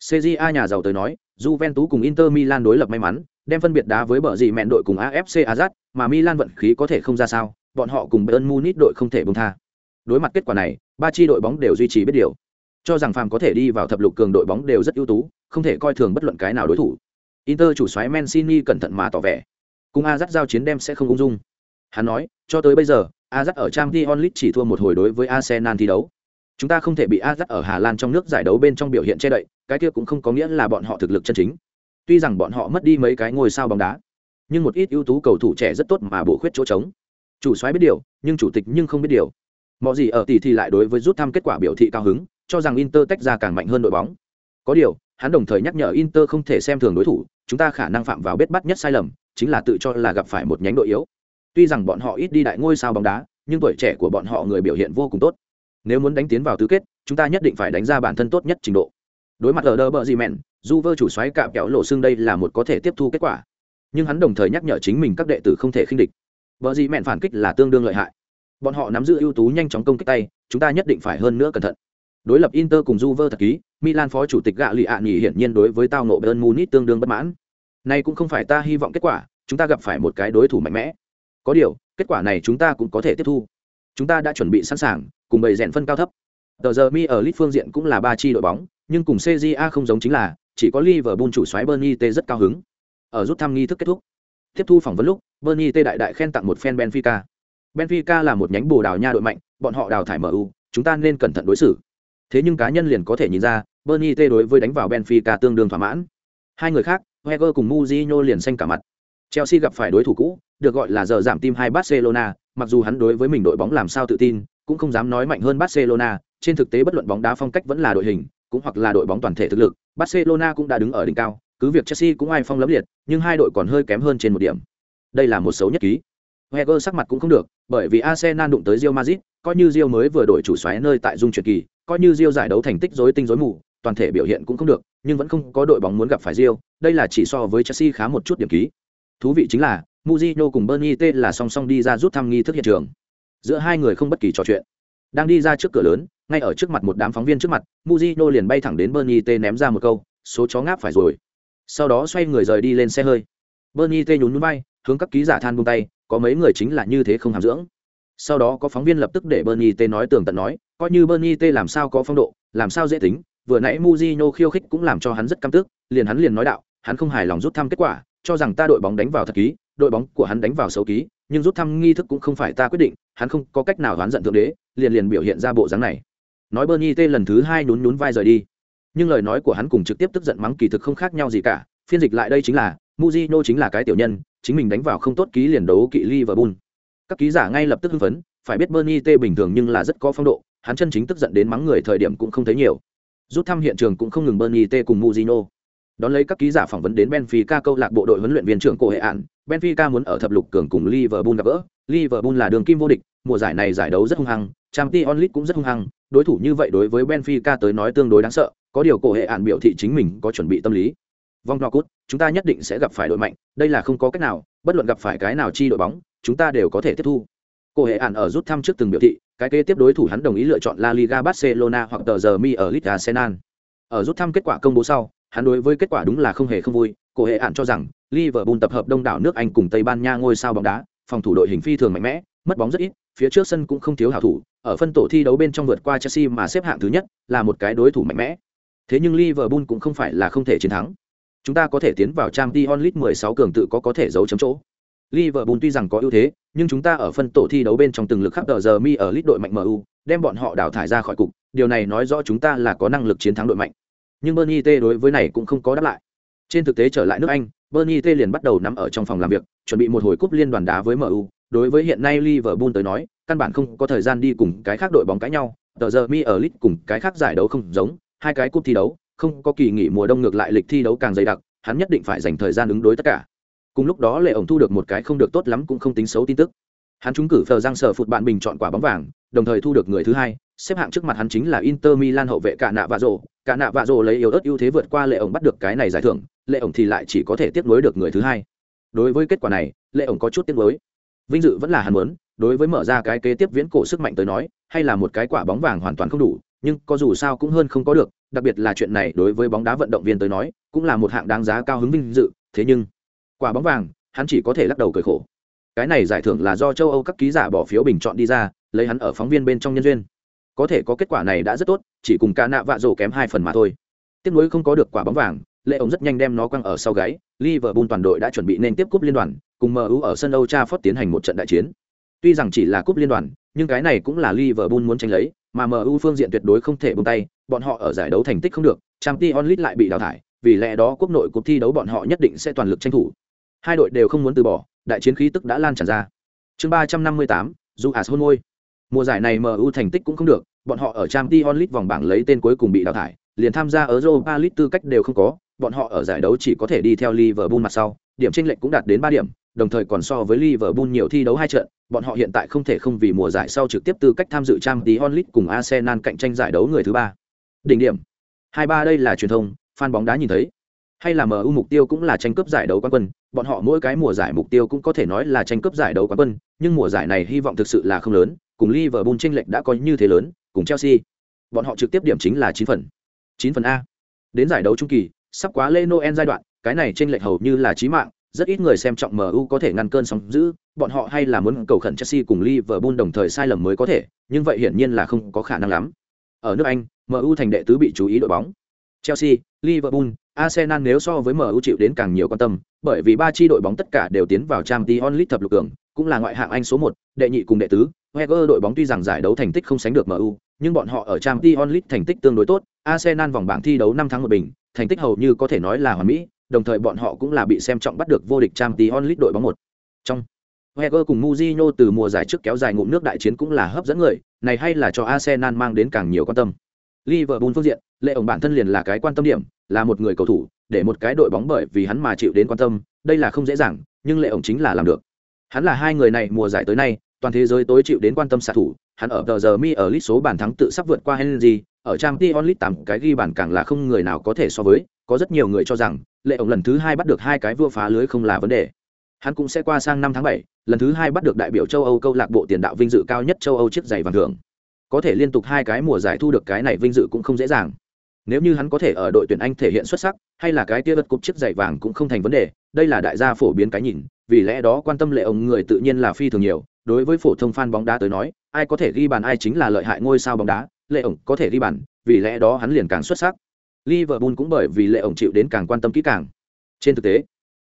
A: CJA nhà giàu tới nói, Juventus cùng Inter Milan đối lập may mắn, đem phân biệt đá với bờ gì mẹn đội cùng AFC Ajax, mà Milan vận khí có thể không ra sao, bọn họ cùng Bayern Munich đội không thể buông tha. Đối mặt kết quả này, ba chi đội bóng đều duy trì biết điều. Cho rằng phàm có thể đi vào thập lục cường đội bóng đều rất ưu tú, không thể coi thường bất luận cái nào đối thủ. Inter chủ soái Mancini cẩn thận mà tỏ vẻ, cùng Ajax giao chiến đem sẽ không ung dung. Hắn nói, cho tới bây giờ, Ajax ở Champions League chỉ thua một hồi đối với Arsenal thi đấu. Chúng ta không thể bị Ajax ở Hà Lan trong nước giải đấu bên trong biểu hiện che đậy, cái kia cũng không có nghĩa là bọn họ thực lực chân chính. Tuy rằng bọn họ mất đi mấy cái ngôi sao bóng đá, nhưng một ít ưu tú cầu thủ trẻ rất tốt mà bổ khuyết chỗ trống. Chủ soái biết điều, nhưng chủ tịch nhưng không biết điều. Mọi gì ở tỷ thì lại đối với rút thăm kết quả biểu thị cao hứng, cho rằng Inter tách ra càng mạnh hơn đội bóng. Có điều, hắn đồng thời nhắc nhở Inter không thể xem thường đối thủ, chúng ta khả năng phạm vào biết bắt nhất sai lầm, chính là tự cho là gặp phải một nhánh đội yếu. Tuy rằng bọn họ ít đi đại ngôi sao bóng đá, nhưng tuổi trẻ của bọn họ người biểu hiện vô cùng tốt. Nếu muốn đánh tiến vào tứ kết, chúng ta nhất định phải đánh ra bản thân tốt nhất trình độ. Đối mặt ở đơ bờ gì mẹn, dù vơ chủ xoáy cạm kéo lộ xương đây là một có thể tiếp thu kết quả. Nhưng hắn đồng thời nhắc nhở chính mình các đệ tử không thể khinh địch. vợ gì mẹn phản kích là tương đương lợi hại. Bọn họ nắm giữ ưu tú nhanh chóng công kích tay, chúng ta nhất định phải hơn nữa cẩn thận. Đối lập Inter cùng Juve thật ký, Milan phó chủ tịch gạ lụy ạ nghỉ hiển nhiên đối với tao nộ bern Munich tương đương bất mãn. Này cũng không phải ta hy vọng kết quả, chúng ta gặp phải một cái đối thủ mạnh mẽ. Có điều, kết quả này chúng ta cũng có thể tiếp thu. Chúng ta đã chuẩn bị sẵn sàng, cùng bầy rèn phân cao thấp. Tờ giờ mi ở Lit phương diện cũng là ba chi đội bóng, nhưng cùng CJA không giống chính là, chỉ có Liverpool chủ xoáy Bernie T rất cao hứng. Ở rút thăm nghi thức kết thúc, tiếp thu phỏng vấn lúc, Bernie T đại đại khen tặng một fan Benfica. Benfica là một nhánh Bồ Đào Nha đội mạnh, bọn họ đào thải MU, chúng ta nên cẩn thận đối xử. Thế nhưng cá nhân liền có thể nhìn ra, Bernie T đối với đánh vào Benfica tương đương thỏa mãn. Hai người khác, heger cùng muzino liền xanh cả mặt. Chelsea gặp phải đối thủ cũ, được gọi là giờ giảm tim hai Barcelona, mặc dù hắn đối với mình đội bóng làm sao tự tin, cũng không dám nói mạnh hơn Barcelona, trên thực tế bất luận bóng đá phong cách vẫn là đội hình, cũng hoặc là đội bóng toàn thể thực lực, Barcelona cũng đã đứng ở đỉnh cao, cứ việc Chelsea cũng ai phong lẫm liệt, nhưng hai đội còn hơi kém hơn trên một điểm. Đây là một xấu nhất ký. Wenger sắc mặt cũng không được, bởi vì Arsenal đụng tới Real Madrid, coi như Real mới vừa đổi chủ xoáy nơi tại dung chuyển kỳ, coi như Real giải đấu thành tích rối tinh rối mù, toàn thể biểu hiện cũng không được, nhưng vẫn không có đội bóng muốn gặp phải Real, đây là chỉ so với Chelsea khá một chút điểm ký. Thú vị chính là, Mujino cùng Bernie T là song song đi ra rút thăm nghi thức hiện trường. Giữa hai người không bất kỳ trò chuyện. Đang đi ra trước cửa lớn, ngay ở trước mặt một đám phóng viên trước mặt, Mujino liền bay thẳng đến Bernie T ném ra một câu, số chó ngáp phải rồi. Sau đó xoay người rời đi lên xe hơi. Bernie T nhún nhún vai, hướng các ký giả than buông tay, có mấy người chính là như thế không hàm dưỡng. Sau đó có phóng viên lập tức để Bernie T nói tường tận nói, coi như Bernie T làm sao có phong độ, làm sao dễ tính, vừa nãy Mujino khiêu khích cũng làm cho hắn rất căm tức, liền hắn liền nói đạo, hắn không hài lòng rút thăm kết quả, cho rằng ta đội bóng đánh vào thật ký, đội bóng của hắn đánh vào xấu ký, nhưng rút thăm nghi thức cũng không phải ta quyết định, hắn không có cách nào đoán giận thượng đế, liền liền biểu hiện ra bộ dáng này. Nói Bernie T lần thứ hai nhún nhún vai rời đi. Nhưng lời nói của hắn cùng trực tiếp tức giận mắng kỳ thực không khác nhau gì cả, phiên dịch lại đây chính là, muzino chính là cái tiểu nhân, chính mình đánh vào không tốt ký liền đấu kỵ Liverpool. Các ký giả ngay lập tức hưng phấn, phải biết Bernie T bình thường nhưng là rất có phong độ, hắn chân chính tức giận đến mắng người thời điểm cũng không thấy nhiều. Rút thăm hiện trường cũng không ngừng Bernie T cùng muzino Đón lấy các ký giả phỏng vấn đến Benfica câu lạc bộ đội huấn luyện viên trưởng cổ hệ án, Benfica muốn ở thập lục cường cùng Liverpool gặp gỡ, Liverpool là đường kim vô địch, mùa giải này giải đấu rất hung hăng, Champions League cũng rất hung hăng, đối thủ như vậy đối với Benfica tới nói tương đối đáng sợ, có điều cổ hệ án biểu thị chính mình có chuẩn bị tâm lý. Vong Knockout, chúng ta nhất định sẽ gặp phải đội mạnh, đây là không có cách nào, bất luận gặp phải cái nào chi đội bóng, chúng ta đều có thể tiếp thu. Cổ hệ án ở rút thăm trước từng biểu thị, cái kế tiếp đối thủ hắn đồng ý lựa chọn La Liga Barcelona hoặc tờ giờ mi ở League Arsenal. Ở rút thăm kết quả công bố sau, hắn đối với kết quả đúng là không hề không vui, cổ hệ ản cho rằng Liverpool tập hợp đông đảo nước Anh cùng Tây Ban Nha ngôi sao bóng đá, phòng thủ đội hình phi thường mạnh mẽ, mất bóng rất ít, phía trước sân cũng không thiếu hảo thủ, ở phân tổ thi đấu bên trong vượt qua Chelsea mà xếp hạng thứ nhất, là một cái đối thủ mạnh mẽ. Thế nhưng Liverpool cũng không phải là không thể chiến thắng. Chúng ta có thể tiến vào Champions League 16 cường tự có có thể giấu chấm chỗ. Liverpool tuy rằng có ưu thế, nhưng chúng ta ở phân tổ thi đấu bên trong từng lực khắp tờ giờ mi ở lít đội mạnh MU, đem bọn họ đào thải ra khỏi cục, điều này nói rõ chúng ta là có năng lực chiến thắng đội mạnh. Nhưng Bernie T đối với này cũng không có đáp lại. Trên thực tế trở lại nước Anh, Bernie T liền bắt đầu nằm ở trong phòng làm việc, chuẩn bị một hồi cúp liên đoàn đá với MU. Đối với hiện nay Liverpool tới nói, căn bản không có thời gian đi cùng cái khác đội bóng cãi nhau. Tờ giờ mi ở lit cùng cái khác giải đấu không giống, hai cái cúp thi đấu, không có kỳ nghỉ mùa đông ngược lại lịch thi đấu càng dày đặc, hắn nhất định phải dành thời gian ứng đối tất cả. Cùng lúc đó Lệ ổng thu được một cái không được tốt lắm cũng không tính xấu tin tức. Hắn trúng cử Phờ Giang Sở phụt bạn bình chọn quả bóng vàng, đồng thời thu được người thứ hai, xếp hạng trước mặt hắn chính là Inter Milan hậu vệ cả nạ và rộ cả nạ vạ rồ lấy yếu ớt ưu thế vượt qua Lệ ổng bắt được cái này giải thưởng, Lệ ổng thì lại chỉ có thể tiếp nối được người thứ hai. Đối với kết quả này, Lệ ổng có chút tiếp nối, Vinh dự vẫn là hàn muốn, đối với mở ra cái kế tiếp viễn cổ sức mạnh tới nói, hay là một cái quả bóng vàng hoàn toàn không đủ, nhưng có dù sao cũng hơn không có được, đặc biệt là chuyện này đối với bóng đá vận động viên tới nói, cũng là một hạng đáng giá cao hứng vinh dự, thế nhưng quả bóng vàng, hắn chỉ có thể lắc đầu cười khổ. Cái này giải thưởng là do châu Âu các ký giả bỏ phiếu bình chọn đi ra, lấy hắn ở phóng viên bên trong nhân duyên. Có thể có kết quả này đã rất tốt, chỉ cùng cả nạ vạ rổ kém hai phần mà thôi. Tiếc nuối không có được quả bóng vàng, Lệ ổng rất nhanh đem nó quăng ở sau gáy, Liverpool toàn đội đã chuẩn bị nên tiếp cúp liên đoàn, cùng MU ở sân Old Trafford tiến hành một trận đại chiến. Tuy rằng chỉ là cúp liên đoàn, nhưng cái này cũng là Liverpool muốn tranh lấy, mà MU phương diện tuyệt đối không thể buông tay, bọn họ ở giải đấu thành tích không được, Champions League lại bị đào thải, vì lẽ đó quốc nội cuộc thi đấu bọn họ nhất định sẽ toàn lực tranh thủ. Hai đội đều không muốn từ bỏ, đại chiến khí tức đã lan tràn ra. Chương ba trăm năm mươi tám, Juas hôn môi. Mùa giải này MU thành tích cũng không được, bọn họ ở Champions League vòng bảng lấy tên cuối cùng bị đào thải, liền tham gia ở Europa League tư cách đều không có, bọn họ ở giải đấu chỉ có thể đi theo Liverpool mặt sau, điểm chênh lệch cũng đạt đến ba điểm, đồng thời còn so với Liverpool nhiều thi đấu hai trận, bọn họ hiện tại không thể không vì mùa giải sau trực tiếp tư cách tham dự Champions League cùng Arsenal cạnh tranh giải đấu người thứ ba. Đỉnh điểm. Hai ba đây là truyền thông, fan bóng đá nhìn thấy. Hay là MU mục tiêu cũng là tranh cướp giải đấu quán quân, bọn họ mỗi cái mùa giải mục tiêu cũng có thể nói là tranh cướp giải đấu quán quân, nhưng mùa giải này hy vọng thực sự là không lớn, cùng Liverpool chênh lệch đã có như thế lớn, cùng Chelsea. Bọn họ trực tiếp điểm chính là 9 phần. 9 phần A. Đến giải đấu trung kỳ, sắp quá lê Noel giai đoạn, cái này chênh lệch hầu như là chí mạng, rất ít người xem trọng MU có thể ngăn cơn sóng dữ, bọn họ hay là muốn cầu khẩn Chelsea cùng Liverpool đồng thời sai lầm mới có thể, nhưng vậy hiển nhiên là không có khả năng lắm. Ở nước Anh, MU thành đệ tứ bị chú ý đội bóng. Chelsea, Liverpool, Arsenal nếu so với MU chịu đến càng nhiều quan tâm, bởi vì ba chi đội bóng tất cả đều tiến vào Champions League thập lục cường, cũng là ngoại hạng Anh số 1, đệ nhị cùng đệ tứ. Wenger đội bóng tuy rằng giải đấu thành tích không sánh được MU, nhưng bọn họ ở Champions League thành tích tương đối tốt, Arsenal vòng bảng thi đấu 5 tháng một bình, thành tích hầu như có thể nói là hoàn mỹ, đồng thời bọn họ cũng là bị xem trọng bắt được vô địch Champions League đội bóng một. Trong Wenger cùng Mourinho từ mùa giải trước kéo dài ngụm nước đại chiến cũng là hấp dẫn người, này hay là cho Arsenal mang đến càng nhiều quan tâm. Liverpool phương diện, lệ ổng bản thân liền là cái quan tâm điểm, là một người cầu thủ, để một cái đội bóng bởi vì hắn mà chịu đến quan tâm, đây là không dễ dàng, nhưng lệ ổng chính là làm được. Hắn là hai người này mùa giải tới nay, toàn thế giới tối chịu đến quan tâm xạ thủ, hắn ở tờ giờ mi ở list số bàn thắng tự sắp vượt qua Henry, ở trang Champions League 8 cái ghi bàn càng là không người nào có thể so với, có rất nhiều người cho rằng, lệ ổng lần thứ hai bắt được hai cái vua phá lưới không là vấn đề. Hắn cũng sẽ qua sang năm tháng bảy, lần thứ hai bắt được đại biểu châu Âu câu lạc bộ tiền đạo vinh dự cao nhất châu Âu chiếc giày vàng thưởng. Có thể liên tục hai cái mùa giải thu được cái này vinh dự cũng không dễ dàng. Nếu như hắn có thể ở đội tuyển Anh thể hiện xuất sắc, hay là cái tia vật cúp chiếc giày vàng cũng không thành vấn đề, đây là đại gia phổ biến cái nhìn, vì lẽ đó quan tâm lệ ông người tự nhiên là phi thường nhiều, đối với phổ thông fan bóng đá tới nói, ai có thể ghi bàn ai chính là lợi hại ngôi sao bóng đá, lệ ổng có thể ghi bàn, vì lẽ đó hắn liền càng xuất sắc. Liverpool cũng bởi vì lệ ổng chịu đến càng quan tâm kỹ càng. Trên thực tế,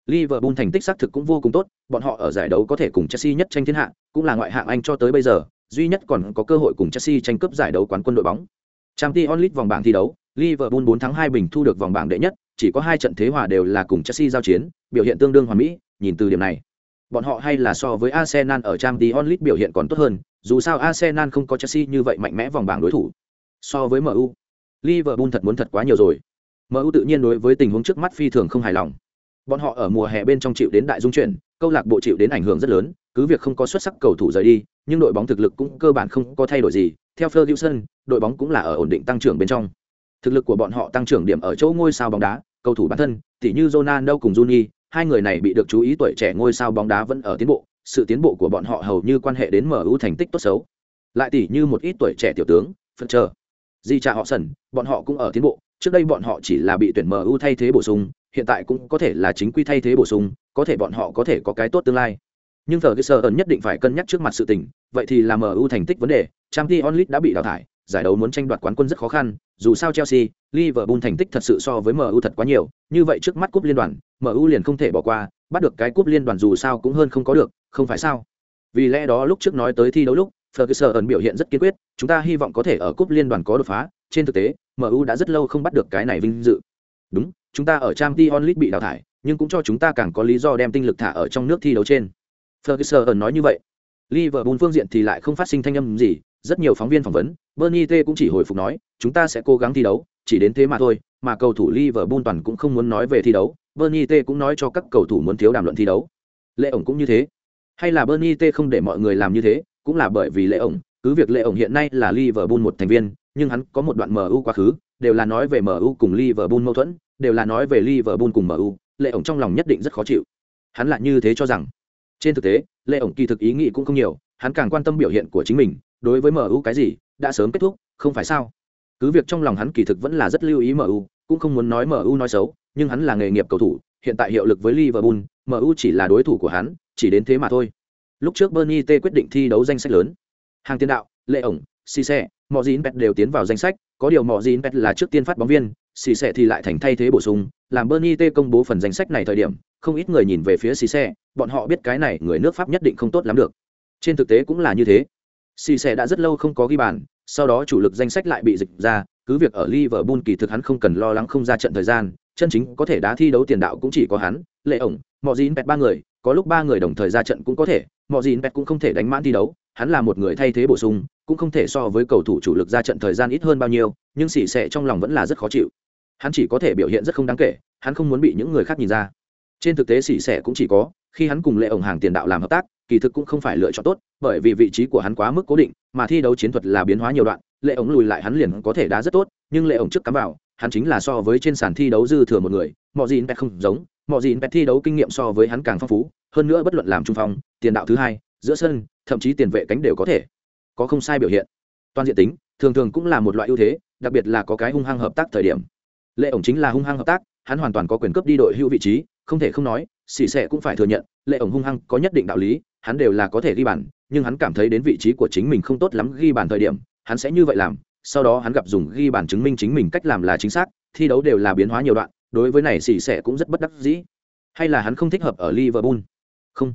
A: Liverpool thành tích xác thực cũng vô cùng tốt, bọn họ ở giải đấu có thể cùng Chelsea nhất tranh thiên hạ, cũng là ngoại hạng Anh cho tới bây giờ, duy nhất còn có cơ hội cùng Chelsea tranh cướp giải đấu quán quân đội bóng. trang t onlit vòng bảng thi đấu, Liverpool 4 thắng 2 bình thu được vòng bảng đệ nhất, chỉ có hai trận thế hòa đều là cùng Chelsea giao chiến, biểu hiện tương đương hoàn mỹ, nhìn từ điểm này, bọn họ hay là so với Arsenal ở Champions League biểu hiện còn tốt hơn, dù sao Arsenal không có Chelsea như vậy mạnh mẽ vòng bảng đối thủ. So với MU, Liverpool thật muốn thật quá nhiều rồi. MU tự nhiên đối với tình huống trước mắt phi thường không hài lòng. Bọn họ ở mùa hè bên trong chịu đến đại dung chuyển, câu lạc bộ chịu đến ảnh hưởng rất lớn, cứ việc không có xuất sắc cầu thủ rời đi, nhưng đội bóng thực lực cũng cơ bản không có thay đổi gì. Theo Ferguson, đội bóng cũng là ở ổn định tăng trưởng bên trong. Thực lực của bọn họ tăng trưởng điểm ở chỗ ngôi sao bóng đá, cầu thủ bản thân, tỉ như Ronaldo cùng Juni, hai người này bị được chú ý tuổi trẻ ngôi sao bóng đá vẫn ở tiến bộ, sự tiến bộ của bọn họ hầu như quan hệ đến MU thành tích tốt xấu. Lại tỉ như một ít tuổi trẻ tiểu tướng, phần chờ. Di trả họ sần, bọn họ cũng ở tiến bộ, trước đây bọn họ chỉ là bị tuyển MU thay thế bổ sung, hiện tại cũng có thể là chính quy thay thế bổ sung, có thể bọn họ có thể có cái tốt tương lai. Nhưng Ferguson nhất định phải cân nhắc trước mặt sự tình, vậy thì là MU thành tích vấn đề, Champions League đã bị đào thải, giải đấu muốn tranh đoạt quán quân rất khó khăn, dù sao Chelsea, Liverpool thành tích thật sự so với MU thật quá nhiều, như vậy trước mắt cúp liên đoàn, MU liền không thể bỏ qua, bắt được cái cúp liên đoàn dù sao cũng hơn không có được, không phải sao? Vì lẽ đó lúc trước nói tới thi đấu lúc, Ferguson biểu hiện rất kiên quyết, chúng ta hy vọng có thể ở cúp liên đoàn có đột phá, trên thực tế, MU đã rất lâu không bắt được cái này vinh dự. Đúng, chúng ta ở Champions League bị đào thải, nhưng cũng cho chúng ta càng có lý do đem tinh lực thả ở trong nước thi đấu trên. Ferguson nói như vậy. Liverpool phương diện thì lại không phát sinh thanh âm gì, rất nhiều phóng viên phỏng vấn, Bernie T cũng chỉ hồi phục nói, chúng ta sẽ cố gắng thi đấu, chỉ đến thế mà thôi, mà cầu thủ Liverpool toàn cũng không muốn nói về thi đấu, Bernie T cũng nói cho các cầu thủ muốn thiếu đàm luận thi đấu. Lệ ổng cũng như thế. Hay là Bernie T không để mọi người làm như thế, cũng là bởi vì Lệ ổng, cứ việc Lệ ổng hiện nay là Liverpool một thành viên, nhưng hắn có một đoạn MU quá khứ, đều là nói về MU cùng Liverpool mâu thuẫn, đều là nói về Liverpool cùng MU, Lệ ổng trong lòng nhất định rất khó chịu. Hắn lại như thế cho rằng, trên thực tế, Lệ ổng kỳ thực ý nghĩ cũng không nhiều, hắn càng quan tâm biểu hiện của chính mình, đối với MU cái gì, đã sớm kết thúc, không phải sao? Cứ việc trong lòng hắn kỳ thực vẫn là rất lưu ý MU, cũng không muốn nói MU nói xấu, nhưng hắn là nghề nghiệp cầu thủ, hiện tại hiệu lực với Liverpool, MU chỉ là đối thủ của hắn, chỉ đến thế mà thôi. Lúc trước Bernie T quyết định thi đấu danh sách lớn. Hàng tiền đạo, Lệ ổng, Cisse, Mojin Pet đều tiến vào danh sách, có điều Mojin Pet là trước tiên phát bóng viên, Cisse thì lại thành thay thế bổ sung, làm Bernie T công bố phần danh sách này thời điểm, không ít người nhìn về phía Cisse, bọn họ biết cái này người nước Pháp nhất định không tốt lắm được. Trên thực tế cũng là như thế. Cisse đã rất lâu không có ghi bàn, sau đó chủ lực danh sách lại bị dịch ra, cứ việc ở Liverpool kỳ thực hắn không cần lo lắng không ra trận thời gian, chân chính có thể đá thi đấu tiền đạo cũng chỉ có hắn, Lệ ổng, Mojin Pet ba người, có lúc ba người đồng thời ra trận cũng có thể, Mojin Pet cũng không thể đánh mãn thi đấu, hắn là một người thay thế bổ sung, cũng không thể so với cầu thủ chủ lực ra trận thời gian ít hơn bao nhiêu, nhưng xì xẻ trong lòng vẫn là rất khó chịu. Hắn chỉ có thể biểu hiện rất không đáng kể, hắn không muốn bị những người khác nhìn ra. Trên thực tế xỉ xẻ cũng chỉ có, khi hắn cùng Lệ ổng hàng tiền đạo làm hợp tác, kỳ thực cũng không phải lựa chọn tốt, bởi vì vị trí của hắn quá mức cố định, mà thi đấu chiến thuật là biến hóa nhiều đoạn, Lệ ổng lùi lại hắn liền có thể đá rất tốt, nhưng Lệ ổng trước cắm vào, hắn chính là so với trên sàn thi đấu dư thừa một người, mọi gì Pet không giống, mọi gì Pet thi đấu kinh nghiệm so với hắn càng phong phú, hơn nữa bất luận làm trung phong, tiền đạo thứ hai, giữa sân, thậm chí tiền vệ cánh đều có thể có không sai biểu hiện. Toàn diện tính thường thường cũng là một loại ưu thế đặc biệt là có cái hung hăng hợp tác thời điểm. Lệ ổng chính là hung hăng hợp tác hắn hoàn toàn có quyền cướp đi đội hữu vị trí không thể không nói xỉ xẻ cũng phải thừa nhận lệ ổng hung hăng có nhất định đạo lý hắn đều là có thể ghi bàn, nhưng hắn cảm thấy đến vị trí của chính mình không tốt lắm ghi bàn thời điểm, hắn sẽ như vậy làm, sau đó hắn gặp dùng ghi bàn chứng minh chính mình cách làm là chính xác, thi đấu đều là biến hóa nhiều đoạn, đối với này xì xẻ cũng rất bất đắc dĩ. Hay là hắn không thích hợp ở liverpool? Không.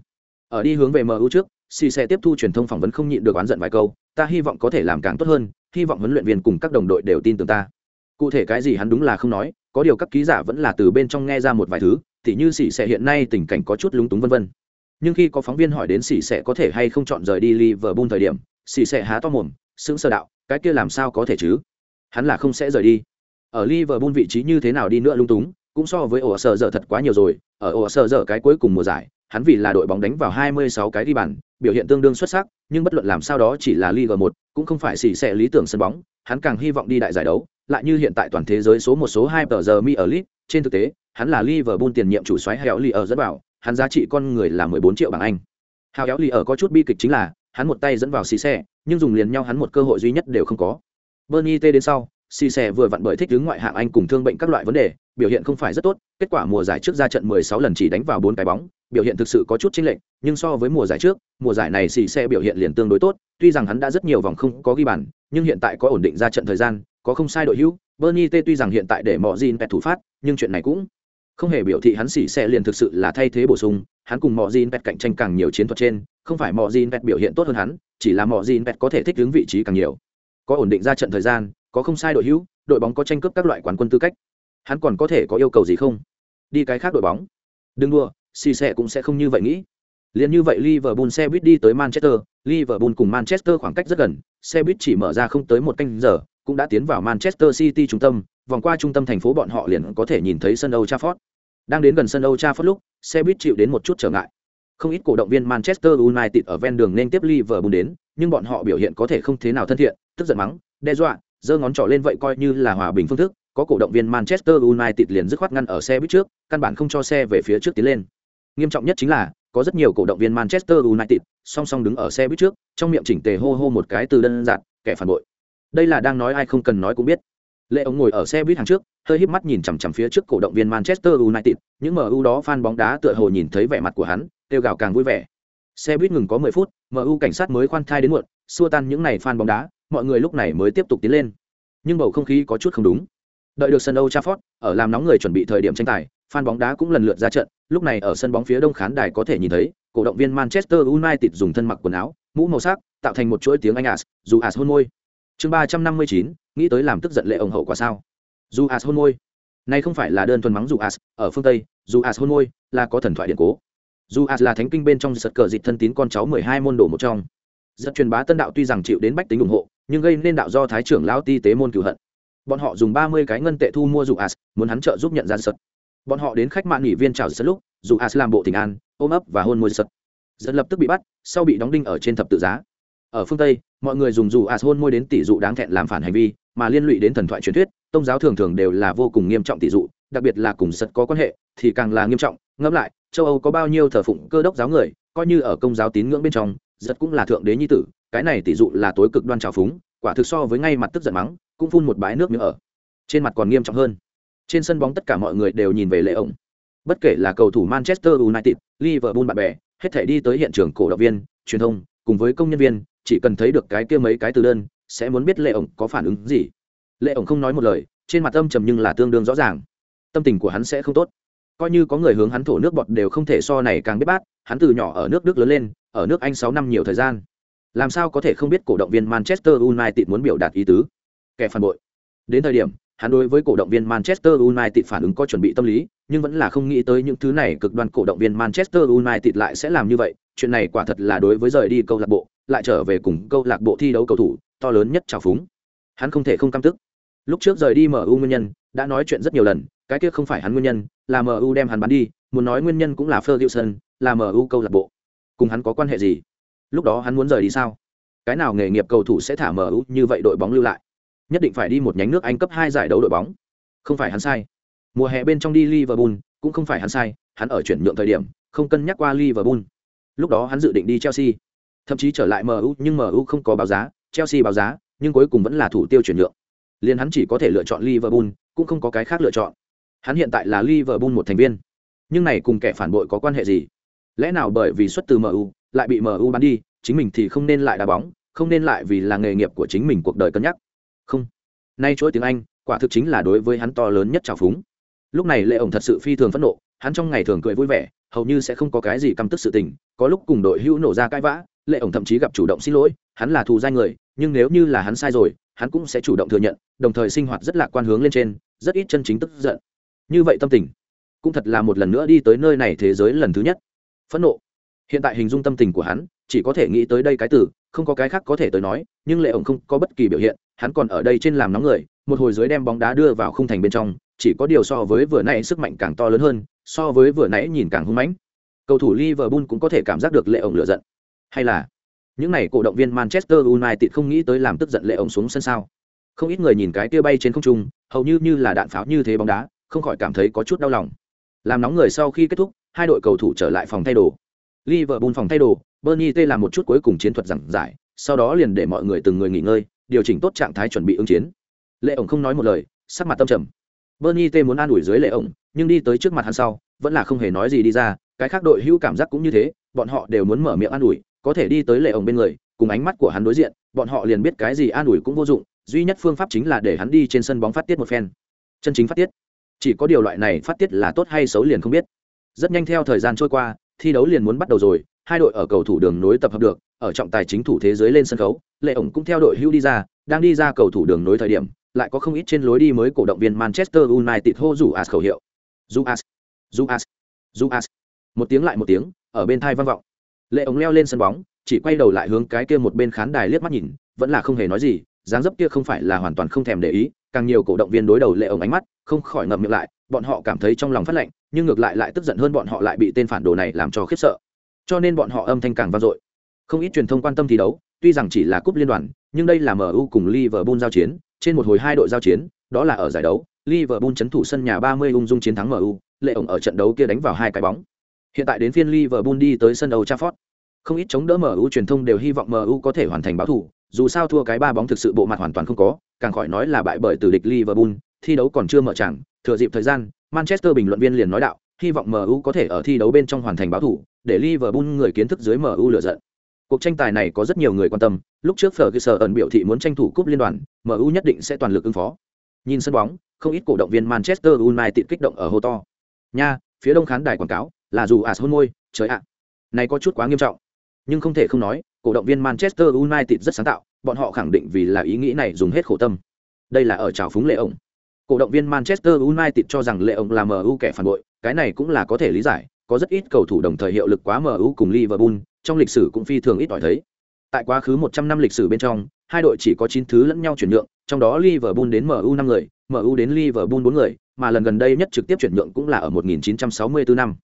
A: Ở đi hướng về mu trước, xì xẻ tiếp thu truyền thông phỏng vấn không nhịn được oán giận vài câu, ta hy vọng có thể làm càng tốt hơn, hy vọng huấn luyện viên cùng các đồng đội đều tin tưởng ta. Cụ thể cái gì hắn đúng là không nói, có điều các ký giả vẫn là từ bên trong nghe ra một vài thứ thì như xì xẻ hiện nay tình cảnh có chút lúng túng vân vân nhưng khi có phóng viên hỏi đến xỉ sẽ có thể hay không chọn rời đi Liverpool thời điểm, xỉ sẽ há to mồm, sững sờ đạo, cái kia làm sao có thể chứ? Hắn là không sẽ rời đi. Ở Liverpool vị trí như thế nào đi nữa lung túng, cũng so với ổ sở dở thật quá nhiều rồi, ở ổ sở dở cái cuối cùng mùa giải, hắn vì là đội bóng đánh vào 26 cái đi bàn, biểu hiện tương đương xuất sắc, nhưng bất luận làm sao đó chỉ là Liga 1, cũng không phải xỉ sẽ lý tưởng sân bóng, hắn càng hy vọng đi đại giải đấu, lại như hiện tại toàn thế giới số một số hai tờ giờ mi ở League, trên thực tế, hắn là Liverpool tiền nhiệm chủ soái Hẻo li ở dẫn vào, hắn giá trị con người là 14 triệu bảng Anh. Hào Hẻo Ly ở có chút bi kịch chính là, hắn một tay dẫn vào xì xe, nhưng dùng liền nhau hắn một cơ hội duy nhất đều không có. Bernie T đến sau, xì xe vừa vặn bởi thích đứng ngoại hạng Anh cùng thương bệnh các loại vấn đề, biểu hiện không phải rất tốt, kết quả mùa giải trước ra trận 16 lần chỉ đánh vào 4 cái bóng, biểu hiện thực sự có chút chênh lệch, nhưng so với mùa giải trước, mùa giải này xì xe biểu hiện liền tương đối tốt, tuy rằng hắn đã rất nhiều vòng không có ghi bàn, nhưng hiện tại có ổn định ra trận thời gian, có không sai đội hữu, Bernie T tuy rằng hiện tại để mọ Jin pet thủ phát, nhưng chuyện này cũng không hề biểu thị hắn xỉ xe liền thực sự là thay thế bổ sung, hắn cùng mọi gin pet cạnh tranh càng nhiều chiến thuật trên, không phải mọi gin pet biểu hiện tốt hơn hắn, chỉ là mọi gin pet có thể thích ứng vị trí càng nhiều. Có ổn định ra trận thời gian, có không sai đội hữu, đội bóng có tranh cướp các loại quán quân tư cách. Hắn còn có thể có yêu cầu gì không? Đi cái khác đội bóng. Đừng đua, xì xe cũng sẽ không như vậy nghĩ. Liên như vậy Liverpool xe buýt đi tới Manchester, Liverpool cùng Manchester khoảng cách rất gần, xe buýt chỉ mở ra không tới một canh giờ, cũng đã tiến vào Manchester City trung tâm, vòng qua trung tâm thành phố bọn họ liền có thể nhìn thấy sân Old Trafford. Đang đến gần sân Old Trafford lúc, xe buýt chịu đến một chút trở ngại. Không ít cổ động viên Manchester United ở ven đường nên tiếp Liverpool đến, nhưng bọn họ biểu hiện có thể không thế nào thân thiện, tức giận mắng, đe dọa, giơ ngón trỏ lên vậy coi như là hòa bình phương thức, có cổ động viên Manchester United liền dứt khoát ngăn ở xe buýt trước, căn bản không cho xe về phía trước tiến lên. Nghiêm trọng nhất chính là, có rất nhiều cổ động viên Manchester United song song đứng ở xe buýt trước, trong miệng chỉnh tề hô hô một cái từ đơn giản, kẻ phản bội đây là đang nói ai không cần nói cũng biết lệ ông ngồi ở xe buýt hàng trước hơi híp mắt nhìn chằm chằm phía trước cổ động viên manchester united những mu đó fan bóng đá tựa hồ nhìn thấy vẻ mặt của hắn kêu gào càng vui vẻ. Xe buýt ngừng có mười phút mu cảnh sát mới khoan thai đến muộn xua tan những này fan bóng đá mọi người lúc này mới tiếp tục tiến lên. Nhưng bầu không khí có chút không đúng. Đợi được sân Old Trafford, ở làm nóng người chuẩn bị thời điểm tranh tài, fan bóng đá cũng lần lượt ra trận, lúc này ở sân bóng phía đông khán đài có thể nhìn thấy, cổ động viên Manchester United dùng thân mặc quần áo, mũ màu sắc, tạo thành một chuỗi tiếng Anh As, dù As hôn môi. Chương 359, nghĩ tới làm tức giận lệ ổng hậu quả sao? Dù as hôn môi. Này không phải là đơn thuần mắng dù as, ở phương tây, dù as hôn môi là có thần thoại điện cố. Dù as là thánh kinh bên trong giật cờ dịt thân tín con cháu mười hai môn đồ một trong. Giật truyền bá tân đạo tuy rằng chịu đến bách tính ủng hộ, nhưng gây nên đạo do thái trưởng lão ti tế môn cửu hận. Bọn họ dùng ba mươi cái ngân tệ thu mua dù as, muốn hắn trợ giúp nhận ra sật bọn họ đến khách mạng nghỉ viên chào sật lúc, dù as làm bộ tình an, ôm ấp và hôn môi sật giật lập tức bị bắt, sau bị đóng đinh ở trên thập tự giá. Ở phương tây mọi người dùng dù as hôn môi đến tỷ dụ đáng thẹn làm phản hành vi, mà liên lụy đến thần thoại truyền thuyết, tôn giáo thường thường đều là vô cùng nghiêm trọng tỷ dụ, đặc biệt là cùng sật có quan hệ, thì càng là nghiêm trọng. Ngẫm lại, châu âu có bao nhiêu thờ phụng cơ đốc giáo người, coi như ở công giáo tín ngưỡng bên trong giật cũng là thượng đế nhi tử, cái này tỷ dụ là tối cực đoan trào phúng, quả thực so với ngay mặt tức giận mắng, cũng phun một bãi nước miếng ở. Trên mặt còn nghiêm trọng hơn. Trên sân bóng tất cả mọi người đều nhìn về lệ ổng. Bất kể là cầu thủ manchester united, liverpool bạn bè, hết thể đi tới hiện trường cổ động viên, truyền thông, cùng với công nhân viên chỉ cần thấy được cái kia mấy cái từ đơn, sẽ muốn biết lệ ổng có phản ứng gì. Lệ ổng không nói một lời, trên mặt âm trầm nhưng là tương đương rõ ràng. Tâm tình của hắn sẽ không tốt. Coi như có người hướng hắn thổ nước bọt đều không thể so này càng biết bát, hắn từ nhỏ ở nước đức lớn lên, ở nước anh sáu năm nhiều thời gian. Làm sao có thể không biết cổ động viên manchester united muốn biểu đạt ý tứ? Kẻ phản bội. Đến thời điểm, hắn đối với cổ động viên manchester united phản ứng có chuẩn bị tâm lý, nhưng vẫn là không nghĩ tới những thứ này cực đoan cổ động viên manchester united lại sẽ làm như vậy. Chuyện này quả thật là đối với rời đi câu lạc bộ lại trở về cùng câu lạc bộ thi đấu cầu thủ, to lớn nhất trào phúng. Hắn không thể không căm tức. Lúc trước rời đi mu nguyên nhân, đã nói chuyện rất nhiều lần, cái kia không phải hắn nguyên nhân, là mu đem hắn bán đi, muốn nói nguyên nhân cũng là ferguson, là mu câu lạc bộ. Cùng hắn có quan hệ gì? Lúc đó hắn muốn rời đi sao? Cái nào nghề nghiệp cầu thủ sẽ thả mu như vậy đội bóng lưu lại? Nhất định phải đi một nhánh nước anh cấp hai giải đấu đội bóng. Không phải hắn sai. Mùa hè bên trong đi liverpool, cũng không phải hắn sai, hắn ở chuyển nhượng thời điểm, không cân nhắc qua liverpool. Lúc đó hắn dự định đi chelsea thậm chí trở lại MU nhưng MU không có báo giá, Chelsea báo giá, nhưng cuối cùng vẫn là thủ tiêu chuyển nhượng. Liên hắn chỉ có thể lựa chọn Liverpool, cũng không có cái khác lựa chọn. Hắn hiện tại là Liverpool một thành viên, nhưng này cùng kẻ phản bội có quan hệ gì? Lẽ nào bởi vì xuất từ MU, lại bị MU bán đi, chính mình thì không nên lại đá bóng, không nên lại vì là nghề nghiệp của chính mình cuộc đời cân nhắc. Không. Nay chuỗi tiếng Anh, quả thực chính là đối với hắn to lớn nhất trào phúng. Lúc này Lệ ổng thật sự phi thường phẫn nộ, hắn trong ngày thường cười vui vẻ, hầu như sẽ không có cái gì căm tức sự tình, có lúc cùng đội hữu nổ ra cãi vã, lệ ổng thậm chí gặp chủ động xin lỗi, hắn là thù danh người, nhưng nếu như là hắn sai rồi, hắn cũng sẽ chủ động thừa nhận, đồng thời sinh hoạt rất lạc quan hướng lên trên, rất ít chân chính tức giận. Như vậy tâm tình cũng thật là một lần nữa đi tới nơi này thế giới lần thứ nhất. Phẫn nộ. Hiện tại hình dung tâm tình của hắn, chỉ có thể nghĩ tới đây cái từ, không có cái khác có thể tới nói, nhưng lệ ổng không có bất kỳ biểu hiện, hắn còn ở đây trên làm nóng người, một hồi dưới đem bóng đá đưa vào khung thành bên trong, chỉ có điều so với vừa nãy sức mạnh càng to lớn hơn, so với vừa nãy nhìn càng hung mãnh. Cầu thủ liverpool cũng có thể cảm giác được lệ ổng lựa giận hay là? Những n à y cổ động viên manchester united không nghĩ tới làm tức giận lệ ổng xuống sân sao? Không ít người nhìn cái kia bay trên không trung, hầu như như là đạn pháo như thế bóng đá, không khỏi cảm thấy có chút đau lòng. Làm nóng người sau khi kết thúc, hai đội cầu thủ trở lại phòng thay đồ. Liverpool phòng thay đồ bernie t làm một chút cuối cùng chiến thuật giảng giải, sau đó liền để mọi người từng người nghỉ ngơi, điều chỉnh tốt trạng thái chuẩn bị ứng chiến. Lệ ổng không nói một lời, sắc mặt tâm trầm. Bernie t muốn an ủi dưới lệ ổng, nhưng đi tới trước mặt hắn sau, vẫn là không hề nói gì đi ra, cái khác đội hữu cảm giác cũng như thế, bọn họ đều muốn mở miệng an ủi có thể đi tới lệ ổng bên người, cùng ánh mắt của hắn đối diện, bọn họ liền biết cái gì an ủi cũng vô dụng, duy nhất phương pháp chính là để hắn đi trên sân bóng phát tiết một phen. Chân chính phát tiết. Chỉ có điều loại này phát tiết là tốt hay xấu liền không biết. Rất nhanh theo thời gian trôi qua, thi đấu liền muốn bắt đầu rồi, hai đội ở cầu thủ đường nối tập hợp được, ở trọng tài chính thủ thế giới lên sân khấu, lệ ổng cũng theo đội hưu đi ra, đang đi ra cầu thủ đường nối thời điểm, lại có không ít trên lối đi mới cổ động viên manchester united hô rủ as khẩu hiệu. Du as du as du as một tiếng lại một tiếng, ở bên thai vang vọng lệ ống leo lên sân bóng, chỉ quay đầu lại hướng cái kia một bên khán đài liếc mắt nhìn, vẫn là không hề nói gì, dáng dấp kia không phải là hoàn toàn không thèm để ý, càng nhiều cổ động viên đối đầu lệ ống ánh mắt, không khỏi ngậm miệng lại, bọn họ cảm thấy trong lòng phát lạnh, nhưng ngược lại lại tức giận hơn bọn họ lại bị tên phản đồ này làm cho khiếp sợ. Cho nên bọn họ âm thanh càng vang dội. Không ít truyền thông quan tâm thi đấu, tuy rằng chỉ là cúp liên đoàn, nhưng đây là mu cùng liverpool giao chiến, trên một hồi hai đội giao chiến, đó là ở giải đấu, liverpool chấn thủ sân nhà 30 ung dung chiến thắng mu lệ ổng ở trận đấu kia đánh vào hai cái bóng. Hiện tại đến phiên liverpool đi tới sân Old Trafford không ít chống đỡ mu truyền thông đều hy vọng mu có thể hoàn thành báo thủ, dù sao thua cái ba bóng thực sự bộ mặt hoàn toàn không có, càng khỏi nói là bại bởi từ địch liverpool, thi đấu còn chưa mở chẳng thừa dịp thời gian, manchester bình luận viên liền nói đạo, hy vọng mu có thể ở thi đấu bên trong hoàn thành báo thủ, để liverpool người kiến thức dưới mu lựa giận. Cuộc tranh tài này có rất nhiều người quan tâm, lúc trước ferguson ẩn biểu thị muốn tranh thủ cúp liên đoàn mu nhất định sẽ toàn lực ứng phó. Nhìn sân bóng, không ít cổ động viên manchester united kích động ở hô to. Nha, phía đông khán đài quảng cáo, là dù à hôn môi trời ạ. Này có chút quá nghiêm trọng nhưng không thể không nói, cổ động viên manchester united rất sáng tạo, bọn họ khẳng định vì là ý nghĩ này dùng hết khổ tâm. Đây là ở trào phúng lệ ổng cổ động viên manchester united cho rằng lệ ổng là mu kẻ phản bội, cái này cũng là có thể lý giải, có rất ít cầu thủ đồng thời hiệu lực quá mu cùng liverpool, trong lịch sử cũng phi thường ít ỏi thấy. Tại quá khứ 100 năm lịch sử bên trong, hai đội chỉ có 9 thứ lẫn nhau chuyển nhượng, trong đó liverpool đến mu 5 người mu đến liverpool 4 người, mà lần gần đây nhất trực tiếp chuyển nhượng cũng là ở 1964 năm.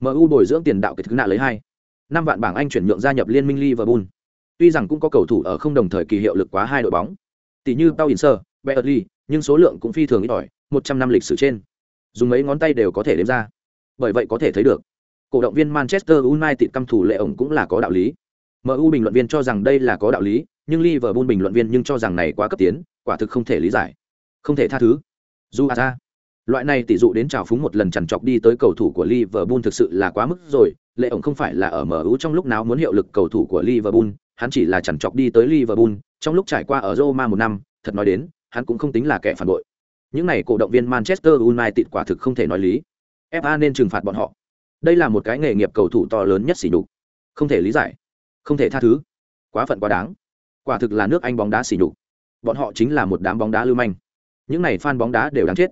A: Mu bồi dưỡng tiền đạo kịch thứ nạ lấy hai năm vạn bảng anh chuyển nhượng gia nhập liên minh liverpool. Tuy rằng cũng có cầu thủ ở không đồng thời kỳ hiệu lực quá hai đội bóng. Tỷ như tao in sơ nhưng số lượng cũng phi thường ít ỏi 100 năm lịch sử trên. Dùng mấy ngón tay đều có thể đếm ra. Bởi vậy có thể thấy được, cổ động viên manchester united căm thủ lệ ổng cũng là có đạo lý. Mu bình luận viên cho rằng đây là có đạo lý, nhưng liverpool bình luận viên nhưng cho rằng này quá cấp tiến, quả thực không thể lý giải. Không thể tha thứ. Dù à ra loại này tỷ dụ đến trào phúng một lần chằn chọc đi tới cầu thủ của liverpool thực sự là quá mức rồi lệ ổng không phải là ở mu trong lúc nào muốn hiệu lực cầu thủ của liverpool hắn chỉ là chằn chọc đi tới liverpool trong lúc trải qua ở roma một năm thật nói đến hắn cũng không tính là kẻ phản bội. Những này cổ động viên manchester united quả thực không thể nói lý. Fa nên trừng phạt bọn họ. Đây là một cái nghề nghiệp cầu thủ to lớn nhất xỉ nhục, không thể lý giải. Không thể tha thứ. Quá phận quá đáng. Quả thực là nước anh bóng đá xỉ nhục, bọn họ chính là một đám bóng đá lưu manh. Những này fan bóng đá đều đáng chết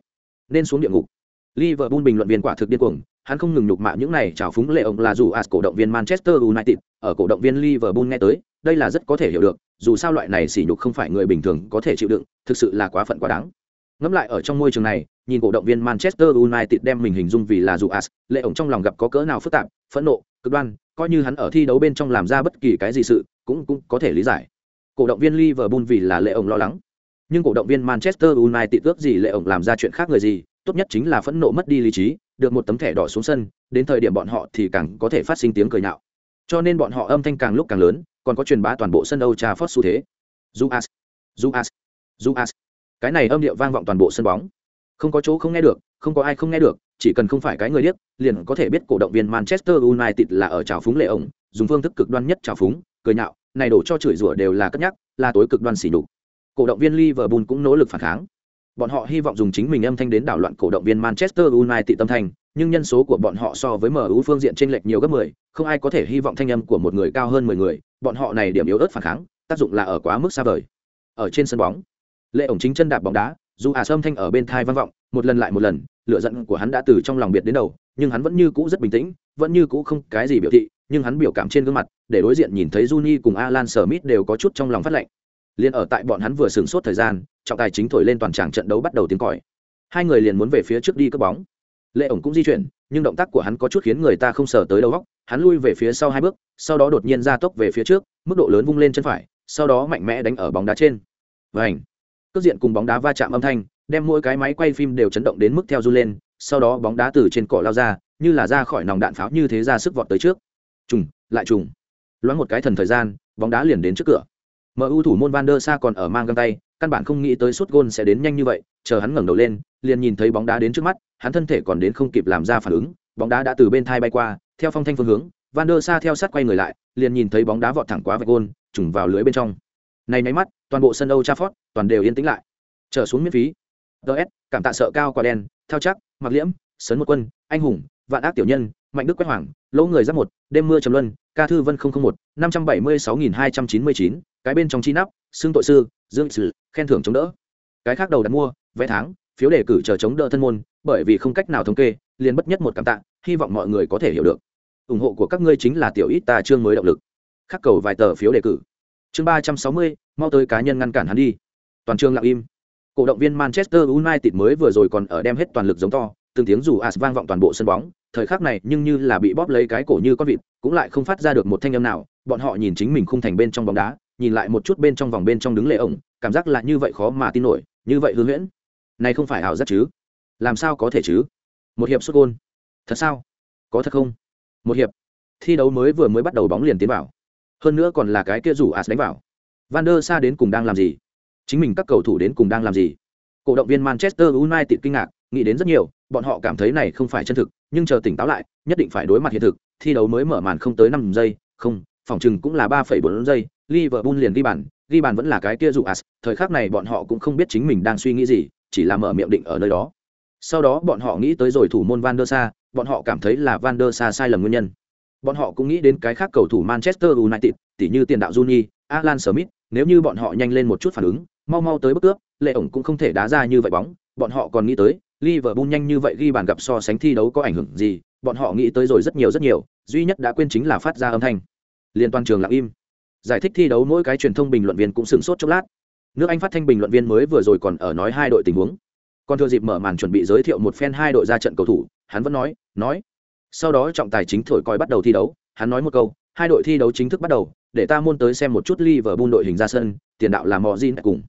A: nên xuống địa ngục. Liverpool bình luận viên quả thực điên cuồng, hắn không ngừng nhục mạ những này trào phúng lệ ông là dù as cổ động viên manchester united, ở cổ động viên liverpool nghe tới, đây là rất có thể hiểu được, dù sao loại này sỉ nhục không phải người bình thường có thể chịu đựng, thực sự là quá phận quá đáng. Ngẫm lại ở trong môi trường này, nhìn cổ động viên manchester united đem mình hình dung vì là dù as lệ ổng trong lòng gặp có cỡ nào phức tạp, phẫn nộ, cực đoan, coi như hắn ở thi đấu bên trong làm ra bất kỳ cái gì sự, cũng cũng có thể lý giải. Cổ động viên liverpool vì là lệ ổng lo lắng nhưng cổ động viên manchester united ước gì lệ ổng làm ra chuyện khác người gì tốt nhất chính là phẫn nộ mất đi lý trí được một tấm thẻ đỏ xuống sân đến thời điểm bọn họ thì càng có thể phát sinh tiếng cười nhạo cho nên bọn họ âm thanh càng lúc càng lớn còn có truyền bá toàn bộ sân Âu Trafford xu thế. Juas, Juas, Juas. Cái này âm điệu vang vọng toàn bộ sân bóng. Không có chỗ không nghe được, không có ai không nghe được, chỉ cần không phải cái người điếc, liền có thể biết cổ động viên Manchester United là ở trào phúng lệ ổng, dùng phương thức cực đoan nhất trào phúng, cười nhạo, này đổ cho chửi rủa đều là cất nhắc, là tối cực đoan xỉ nhục. Cổ động viên Liverpool cũng nỗ lực phản kháng. Bọn họ hy vọng dùng chính mình âm thanh đến đảo loạn cổ động viên Manchester United tâm thanh, nhưng nhân số của bọn họ so với MU phương diện chênh lệch nhiều gấp 10, không ai có thể hy vọng thanh âm của một người cao hơn 10 người, bọn họ này điểm yếu ớt phản kháng, tác dụng là ở quá mức xa vời. Ở trên sân bóng, Lệ ổng chính chân đạp bóng đá, dù à âm thanh ở bên thai vang vọng, một lần lại một lần, lửa giận của hắn đã từ trong lòng biệt đến đầu, nhưng hắn vẫn như cũ rất bình tĩnh, vẫn như cũ không cái gì biểu thị, nhưng hắn biểu cảm trên gương mặt để đối diện nhìn thấy Juni cùng Alan Smith đều có chút trong lòng phát lạnh. Liên ở tại bọn hắn vừa sửng sốt thời gian, trọng tài chính thổi lên toàn tràng trận đấu bắt đầu tiếng còi. Hai người liền muốn về phía trước đi cướp bóng. Lệ ổng cũng di chuyển, nhưng động tác của hắn có chút khiến người ta không sở tới đầu góc hắn lui về phía sau hai bước, sau đó đột nhiên ra tốc về phía trước, mức độ lớn vung lên chân phải, sau đó mạnh mẽ đánh ở bóng đá trên. vảnh Cước diện cùng bóng đá va chạm âm thanh, đem mỗi cái máy quay phim đều chấn động đến mức theo du lên, sau đó bóng đá từ trên cỏ lao ra, như là ra khỏi nòng đạn pháo như thế ra sức vọt tới trước. Trùng, lại trùng. Loáng một cái thần thời gian, bóng đá liền đến trước cửa. MU thủ môn Van der Sa còn ở mang găng tay, căn bản không nghĩ tới sút gôn sẽ đến nhanh như vậy, chờ hắn ngẩng đầu lên, liền nhìn thấy bóng đá đến trước mắt, hắn thân thể còn đến không kịp làm ra phản ứng, bóng đá đã từ bên thai bay qua, theo phong thanh phương hướng, Van der Sa theo sát quay người lại, liền nhìn thấy bóng đá vọt thẳng quá vạch gôn, trùng vào lưới bên trong. Này máy mắt, toàn bộ sân Old Trafford, toàn đều yên tĩnh lại. Trở xuống miễn phí. DS, cảm tạ sợ cao quả đen, theo chắc, mặc liễm, sấn một quân, anh hùng, vạn ác tiểu nhân, mạnh đức quét hoàng, lỗ người giáp một, đêm mưa trầm luân, ca thư vân một, năm trăm bảy mươi sáu nghìn hai trăm chín mươi chín, cái bên trong chi nắp, xương tội sư, dương sử, khen thưởng chống đỡ. Cái khác đầu đặt mua, vé tháng, phiếu đề cử chờ chống đỡ thân môn, bởi vì không cách nào thống kê, liền bất nhất một cảm tạ, hy vọng mọi người có thể hiểu được. ủng hộ của các ngươi chính là tiểu ít ta chương mới động lực. Khắc cầu vài tờ phiếu đề cử. Chương ba trăm sáu mươi, mau tới cá nhân ngăn cản hắn đi. Toàn trường lặng im. Cổ động viên Manchester United mới vừa rồi còn ở đem hết toàn lực giống to, từng tiếng rủ as vang vọng toàn bộ sân bóng, thời khắc này nhưng như là bị bóp lấy cái cổ như con vịt, cũng lại không phát ra được một thanh âm nào, bọn họ nhìn chính mình khung thành bên trong bóng đá, nhìn lại một chút bên trong vòng bên trong đứng lệ ổng, cảm giác là như vậy khó mà tin nổi, như vậy hương huyễn. Này không phải ảo giác chứ? Làm sao có thể chứ? Một hiệp sút gôn Thật sao? Có thật không? Một hiệp. Thi đấu mới vừa mới bắt đầu bóng liền tiến vào. Hơn nữa còn là cái kia rủ as đánh vào. Van der Sa đến cùng đang làm gì? Chính mình các cầu thủ đến cùng đang làm gì? Cổ động viên Manchester United kinh ngạc, nghĩ đến rất nhiều, bọn họ cảm thấy này không phải chân thực, nhưng chờ tỉnh táo lại, nhất định phải đối mặt hiện thực, thi đấu mới mở màn không tới năm giây, không, phòng chừng cũng là ba bốn giây, Liverpool liền ghi bàn, ghi bàn vẫn là cái kia dụ as, thời khắc này bọn họ cũng không biết chính mình đang suy nghĩ gì, chỉ là mở miệng định ở nơi đó. Sau đó bọn họ nghĩ tới rồi thủ môn Van der Sa, bọn họ cảm thấy là Van der Sa sai lầm nguyên nhân. Bọn họ cũng nghĩ đến cái khác cầu thủ Manchester United, tỉ như tiền đạo Juni, Alan Smith, nếu như bọn họ nhanh lên một chút phản ứng, mau mau tới bước cướp, lệ ổng cũng không thể đá ra như vậy bóng, bọn họ còn nghĩ tới, Liverpool nhanh như vậy ghi bàn gặp so sánh thi đấu có ảnh hưởng gì, bọn họ nghĩ tới rồi rất nhiều rất nhiều, duy nhất đã quên chính là phát ra âm thanh. Liên toàn trường lặng im. Giải thích thi đấu mỗi cái truyền thông bình luận viên cũng sửng sốt chốc lát. Nước Anh phát thanh bình luận viên mới vừa rồi còn ở nói hai đội tình huống. Còn thừa dịp mở màn chuẩn bị giới thiệu một phen hai đội ra trận cầu thủ, hắn vẫn nói, nói. Sau đó trọng tài chính thổi coi bắt đầu thi đấu, hắn nói một câu, hai đội thi đấu chính thức bắt đầu, để ta môn tới xem một chút Liverpool đội hình ra sân, tiền đạo là Mojin cùng.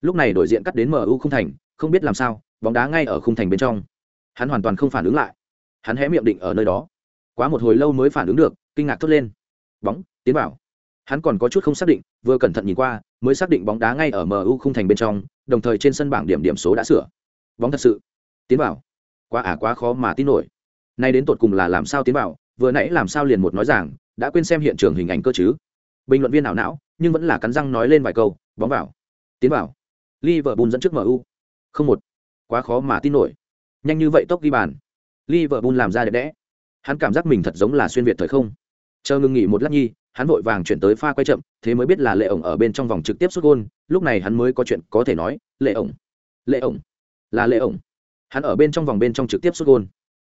A: Lúc này đội diện cắt đến MU không thành, không biết làm sao, bóng đá ngay ở khung thành bên trong. Hắn hoàn toàn không phản ứng lại. Hắn hé miệng định ở nơi đó. Quá một hồi lâu mới phản ứng được, kinh ngạc thốt lên. Bóng, tiến vào. Hắn còn có chút không xác định, vừa cẩn thận nhìn qua, mới xác định bóng đá ngay ở mu khung thành bên trong, đồng thời trên sân bảng điểm điểm số đã sửa. Bóng thật sự. Tiến vào. Quá ả à quá khó mà tin nổi. Nay đến tột cùng là làm sao tiến vào, vừa nãy làm sao liền một nói rằng đã quên xem hiện trường hình ảnh cơ chứ. Bình luận viên nào não, nhưng vẫn là cắn răng nói lên vài câu, bóng vào. Tiến vào. Liverpool dẫn trước MU. Không một quá khó mà tin nổi. Nhanh như vậy tốc ghi bàn. Liverpool làm ra đẹp đẽ. Hắn cảm giác mình thật giống là xuyên việt thời không. Chờ ngừng nghỉ một lát nhi, hắn vội vàng chuyển tới pha quay chậm, thế mới biết là lệ ổng ở bên trong vòng trực tiếp xuất gôn. Lúc này hắn mới có chuyện có thể nói, lệ ổng lệ ổng, là lệ ổng. Hắn ở bên trong vòng bên trong trực tiếp xuất gôn.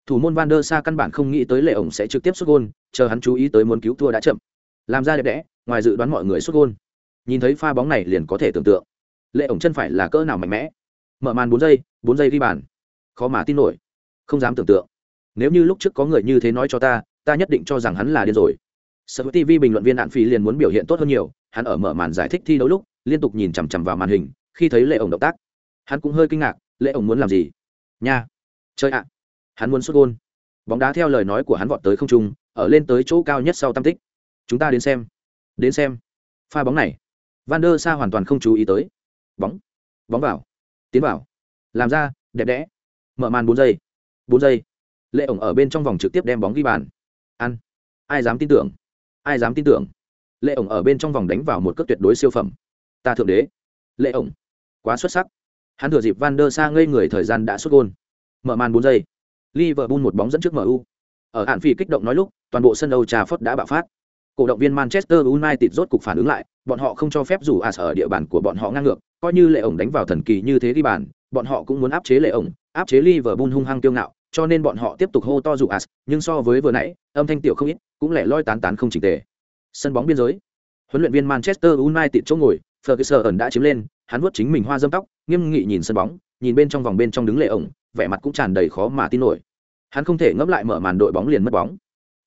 A: Thủ môn van der sa căn bản không nghĩ tới lệ ổng sẽ trực tiếp xuất gôn, chờ hắn chú ý tới muốn cứu thua đã chậm. Làm ra đẹp đẽ, ngoài dự đoán mọi người xuất gôn. Nhìn thấy pha bóng này liền có thể tưởng tượng. Lệ ổng chân phải là cỡ nào mạnh mẽ. Mở màn bốn giây bốn giây ghi bàn. Khó mà tin nổi. Không dám tưởng tượng. Nếu như lúc trước có người như thế nói cho ta ta nhất định cho rằng hắn là điên rồi. Sở tv bình luận viên đạn phí liền muốn biểu hiện tốt hơn nhiều, hắn ở mở màn giải thích thi đấu lúc, liên tục nhìn chằm chằm vào màn hình, khi thấy lệ ổng động tác. Hắn cũng hơi kinh ngạc, lệ ổng muốn làm gì? Nha. Chơi ạ. Hắn muốn xuất gôn. Bóng đá theo lời nói của hắn vọt tới không trung, ở lên tới chỗ cao nhất sau tam tích. Chúng ta đến xem. Đến xem. Pha bóng này. Van der sa hoàn toàn không chú ý tới. Bóng. Bóng vào. Tiến vào làm ra, đẹp đẽ. Mở màn bốn giây. Bốn giây. Lệ ổng ở bên trong vòng trực tiếp đem bóng ghi bàn. Ăn. Ai dám tin tưởng? Ai dám tin tưởng? Lệ ổng ở bên trong vòng đánh vào một cước tuyệt đối siêu phẩm. Ta thượng đế. Lệ ổng. Quá xuất sắc. Hắn thừa dịp van der sa ngây người thời gian đã xuất gôn. Mở màn bốn giây. Liverpool một bóng dẫn trước mu ở hạn phi kích động nói lúc, toàn bộ sân âu trà phất đã bạo phát. Cổ động viên manchester united rốt cục phản ứng lại, bọn họ không cho phép dù as ở địa bàn của bọn họ ngang ngược, coi như lệ ổng đánh vào thần kỳ như thế ghi bàn bọn họ cũng muốn áp chế lệ ổng, áp chế liverpool hung hăng kiêu ngạo, cho nên bọn họ tiếp tục hô to dụ as, nhưng so với vừa nãy, âm thanh tiểu không ít, cũng lẻ loi tán tán không chỉnh tề. Sân bóng biên giới. Huấn luyện viên manchester united chỗ ngồi, ferguson đã chiếm lên, hắn vuốt chính mình hoa dâm tóc, nghiêm nghị nhìn sân bóng, nhìn bên trong vòng bên trong đứng lệ ổng, vẻ mặt cũng tràn đầy khó mà tin nổi. Hắn không thể ngẫm lại mở màn đội bóng liền mất bóng.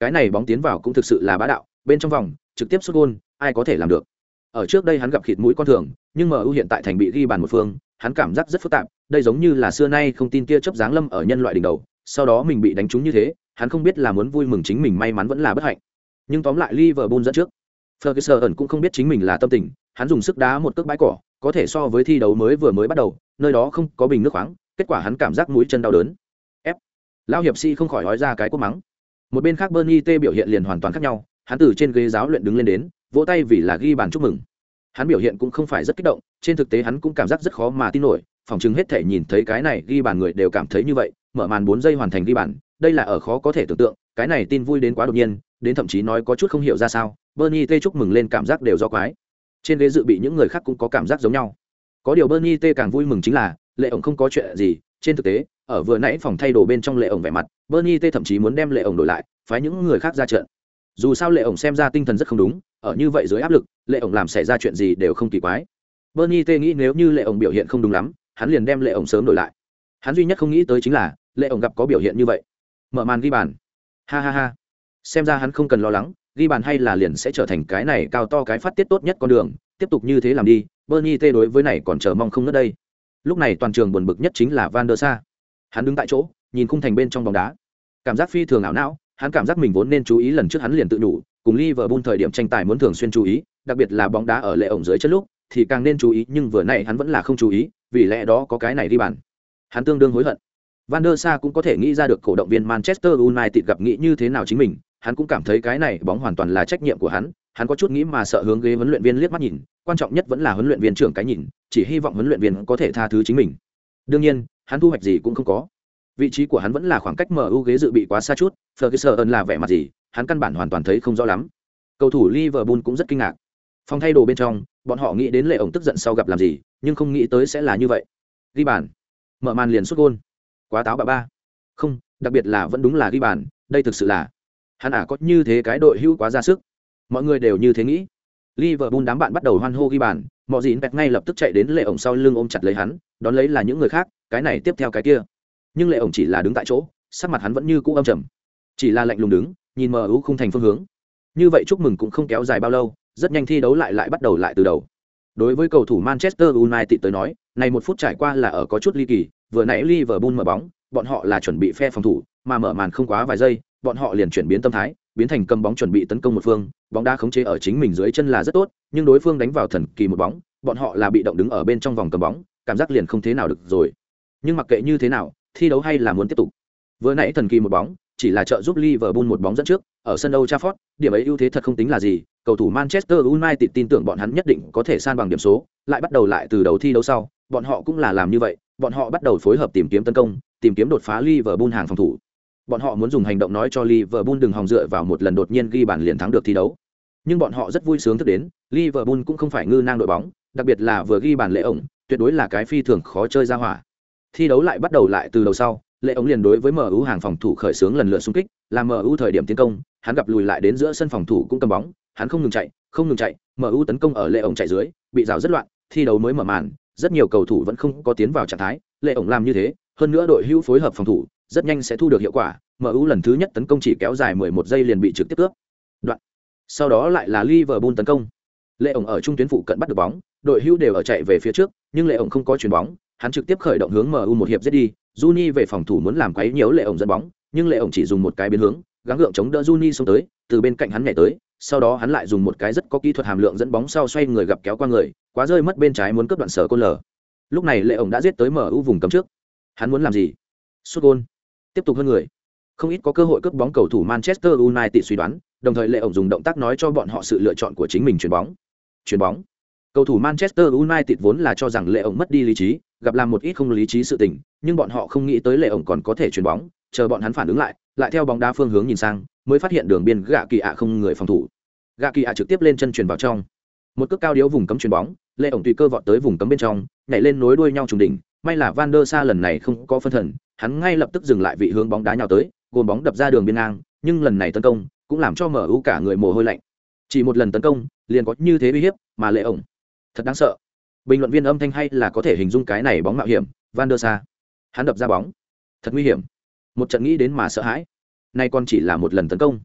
A: Cái này bóng tiến vào cũng thực sự là bá đạo, bên trong vòng, trực tiếp xuất gôn, ai có thể làm được. Ở trước đây hắn gặp khịt mũi con thường, nhưng mu hiện tại thành bị ghi bàn một phương hắn cảm giác rất phức tạp, đây giống như là xưa nay không tin kia chấp giáng lâm ở nhân loại đỉnh đầu, sau đó mình bị đánh trúng như thế, hắn không biết là muốn vui mừng chính mình may mắn vẫn là bất hạnh. Nhưng tóm lại liverpool dẫn trước. Ferguson cũng không biết chính mình là tâm tình, hắn dùng sức đá một cước bãi cỏ, có thể so với thi đấu mới vừa mới bắt đầu, nơi đó không có bình nước khoáng, kết quả hắn cảm giác mũi chân đau đớn. Ép lão hiệp sĩ không khỏi nói ra cái cốt mắng. Một bên khác bernie t biểu hiện liền hoàn toàn khác nhau, hắn từ trên ghế giáo luyện đứng lên đến, vỗ tay vì là ghi bàn chúc mừng hắn biểu hiện cũng không phải rất kích động, trên thực tế hắn cũng cảm giác rất khó mà tin nổi, phòng chứng hết thể nhìn thấy cái này ghi bàn người đều cảm thấy như vậy, mở màn bốn giây hoàn thành ghi bàn, đây là ở khó có thể tưởng tượng, cái này tin vui đến quá đột nhiên, đến thậm chí nói có chút không hiểu ra sao, bernie t chúc mừng lên cảm giác đều do quái. Trên ghế dự bị những người khác cũng có cảm giác giống nhau. Có điều bernie t càng vui mừng chính là, lệ ổng không có chuyện gì, trên thực tế, ở vừa nãy phòng thay đồ bên trong lệ ổng vẻ mặt, bernie t thậm chí muốn đem lệ ổng đổi lại, phái những người khác ra trận. Dù sao lệ ổng xem ra tinh thần rất không đúng ở như vậy dưới áp lực, lệ ổng làm xảy ra chuyện gì đều không kỳ quái. Bernie tê nghĩ nếu như lệ ổng biểu hiện không đúng lắm, hắn liền đem lệ ổng sớm đổi lại. Hắn duy nhất không nghĩ tới chính là, lệ ổng gặp có biểu hiện như vậy. Mở màn ghi bàn. Ha ha ha. Xem ra hắn không cần lo lắng, ghi bàn hay là liền sẽ trở thành cái này cao to cái phát tiết tốt nhất con đường, tiếp tục như thế làm đi, bernie tê đối với này còn chờ mong không nớt đây. Lúc này toàn trường buồn bực nhất chính là van der sa hắn đứng tại chỗ, nhìn khung thành bên trong bóng đá. Cảm giác phi thường ảo não, hắn cảm giác mình vốn nên chú ý lần trước hắn liền tự đủ cùng Liverpool thời điểm tranh tài muốn thường xuyên chú ý, đặc biệt là bóng đá ở lệ ổng dưới chân lúc, thì càng nên chú ý, nhưng vừa nãy hắn vẫn là không chú ý, vì lẽ đó có cái này đi bàn. Hắn tương đương hối hận. Van der Sar cũng có thể nghĩ ra được cổ động viên Manchester United gặp nghĩ như thế nào chính mình, hắn cũng cảm thấy cái này bóng hoàn toàn là trách nhiệm của hắn, hắn có chút nghĩ mà sợ hướng ghế huấn luyện viên liếc mắt nhìn, quan trọng nhất vẫn là huấn luyện viên trưởng cái nhìn, chỉ hy vọng huấn luyện viên có thể tha thứ chính mình. Đương nhiên, hắn thu hoạch gì cũng không có. Vị trí của hắn vẫn là khoảng cách MU ghế dự bị quá xa chút, Ferguson là vẻ mặt gì, hắn căn bản hoàn toàn thấy không rõ lắm. Cầu thủ Liverpool cũng rất kinh ngạc. Phòng thay đồ bên trong, bọn họ nghĩ đến lệ ổng tức giận sau gặp làm gì, nhưng không nghĩ tới sẽ là như vậy. Ghi bàn, mở màn liền sút gol. Quá táo bà ba. Không, đặc biệt là vẫn đúng là ghi bàn, đây thực sự là hắn à có như thế cái đội hưu quá ra sức. Mọi người đều như thế nghĩ. Liverpool đám bạn bắt đầu hoan hô ghi bàn, mọi Dĩn bẹt ngay lập tức chạy đến lệ ổng sau lưng ôm chặt lấy hắn, đón lấy là những người khác, cái này tiếp theo cái kia. Nhưng lệ ổng chỉ là đứng tại chỗ, sắc mặt hắn vẫn như cũ âm trầm. Chỉ là lạnh lùng đứng, nhìn MU u không thành phương hướng. Như vậy chúc mừng cũng không kéo dài bao lâu, rất nhanh thi đấu lại lại bắt đầu lại từ đầu. Đối với cầu thủ manchester united tới nói, này một phút trải qua là ở có chút ly kỳ, vừa nãy liverpool mở bóng, bọn họ là chuẩn bị phe phòng thủ, mà mở màn không quá vài giây, bọn họ liền chuyển biến tâm thái, biến thành cầm bóng chuẩn bị tấn công một phương, bóng đá khống chế ở chính mình dưới chân là rất tốt, nhưng đối phương đánh vào thần kỳ một bóng, bọn họ là bị động đứng ở bên trong vòng cầm bóng, cảm giác liền không thế nào được rồi. Nhưng mặc kệ như thế nào, thi đấu hay là muốn tiếp tục. Vừa nãy thần kỳ một bóng chỉ là trợ giúp Liverpool một bóng dẫn trước, ở sân Old Trafford, điểm ấy ưu thế thật không tính là gì, cầu thủ Manchester United tin tưởng bọn hắn nhất định có thể san bằng điểm số, lại bắt đầu lại từ đầu thi đấu sau, bọn họ cũng là làm như vậy, bọn họ bắt đầu phối hợp tìm kiếm tấn công, tìm kiếm đột phá Liverpool hàng phòng thủ. Bọn họ muốn dùng hành động nói cho Liverpool đừng hòng dựa vào một lần đột nhiên ghi bàn liền thắng được thi đấu. Nhưng bọn họ rất vui sướng thức đến, Liverpool cũng không phải ngư nang đội bóng, đặc biệt là vừa ghi bàn lễ ổng, tuyệt đối là cái phi thường khó chơi ra hỏa. Thi đấu lại bắt đầu lại từ đầu sau, lệ ống liền đối với MU hàng phòng thủ khởi xướng lần lượt xung kích, làm MU thời điểm tiến công, hắn gặp lùi lại đến giữa sân phòng thủ cũng cầm bóng, hắn không ngừng chạy, không ngừng chạy, MU tấn công ở lệ ống chạy dưới, bị rào rất loạn, thi đấu mới mở màn, rất nhiều cầu thủ vẫn không có tiến vào trạng thái, lệ ống làm như thế, hơn nữa đội hữu phối hợp phòng thủ, rất nhanh sẽ thu được hiệu quả, MU lần thứ nhất tấn công chỉ kéo dài 11 giây liền bị trực tiếp cướp. Đoạn. Sau đó lại là Liverpool tấn công. Lệ ổng ở trung tuyến phụ cận bắt được bóng, đội hữu đều ở chạy về phía trước, nhưng Lệ ổng không có chuyền bóng, hắn trực tiếp khởi động hướng MU một hiệp giết đi, Juni về phòng thủ muốn làm quấy nhiễu Lệ ổng dẫn bóng, nhưng Lệ ổng chỉ dùng một cái biến hướng, gắng gượng chống đỡ Juni xông tới, từ bên cạnh hắn nhảy tới, sau đó hắn lại dùng một cái rất có kỹ thuật hàm lượng dẫn bóng sau xoay người gặp kéo qua người, quá rơi mất bên trái muốn cướp đoạn sở côn lở. Lúc này Lệ ổng đã giết tới MU vùng cấm trước. Hắn muốn làm gì? Sút gol. Tiếp tục hơn người. Không ít có cơ hội cướp bóng cầu thủ Manchester United suy đoán, đồng thời Lệ ổng dùng động tác nói cho bọn họ sự lựa chọn của chính mình chuyền bóng. Chuyền bóng. Cầu thủ Manchester United vốn là cho rằng Lệ ổng mất đi lý trí, gặp làm một ít không lý trí sự tình, nhưng bọn họ không nghĩ tới Lệ ổng còn có thể chuyền bóng, chờ bọn hắn phản ứng lại, lại theo bóng đá phương hướng nhìn sang, mới phát hiện đường biên gạ kỳ ạ không người phòng thủ. Gạ kỳ ạ trực tiếp lên chân chuyền vào trong. Một cước cao điếu vùng cấm chuyền bóng, Lệ ổng tùy cơ vọt tới vùng cấm bên trong, nhảy lên nối đuôi nhau trùng đỉnh, may là Van der Sa lần này không có phân thần, hắn ngay lập tức dừng lại vị hướng bóng đá nhào tới gồm bóng đập ra đường biên ngang nhưng lần này tấn công cũng làm cho mở mu cả người mồ hôi lạnh. Chỉ một lần tấn công liền có như thế uy hiếp mà lệ ổng. Thật đáng sợ. Bình luận viên âm thanh hay là có thể hình dung cái này bóng mạo hiểm van der sa hắn đập ra bóng. Thật nguy hiểm. Một trận nghĩ đến mà sợ hãi. Nay còn chỉ là một lần tấn công.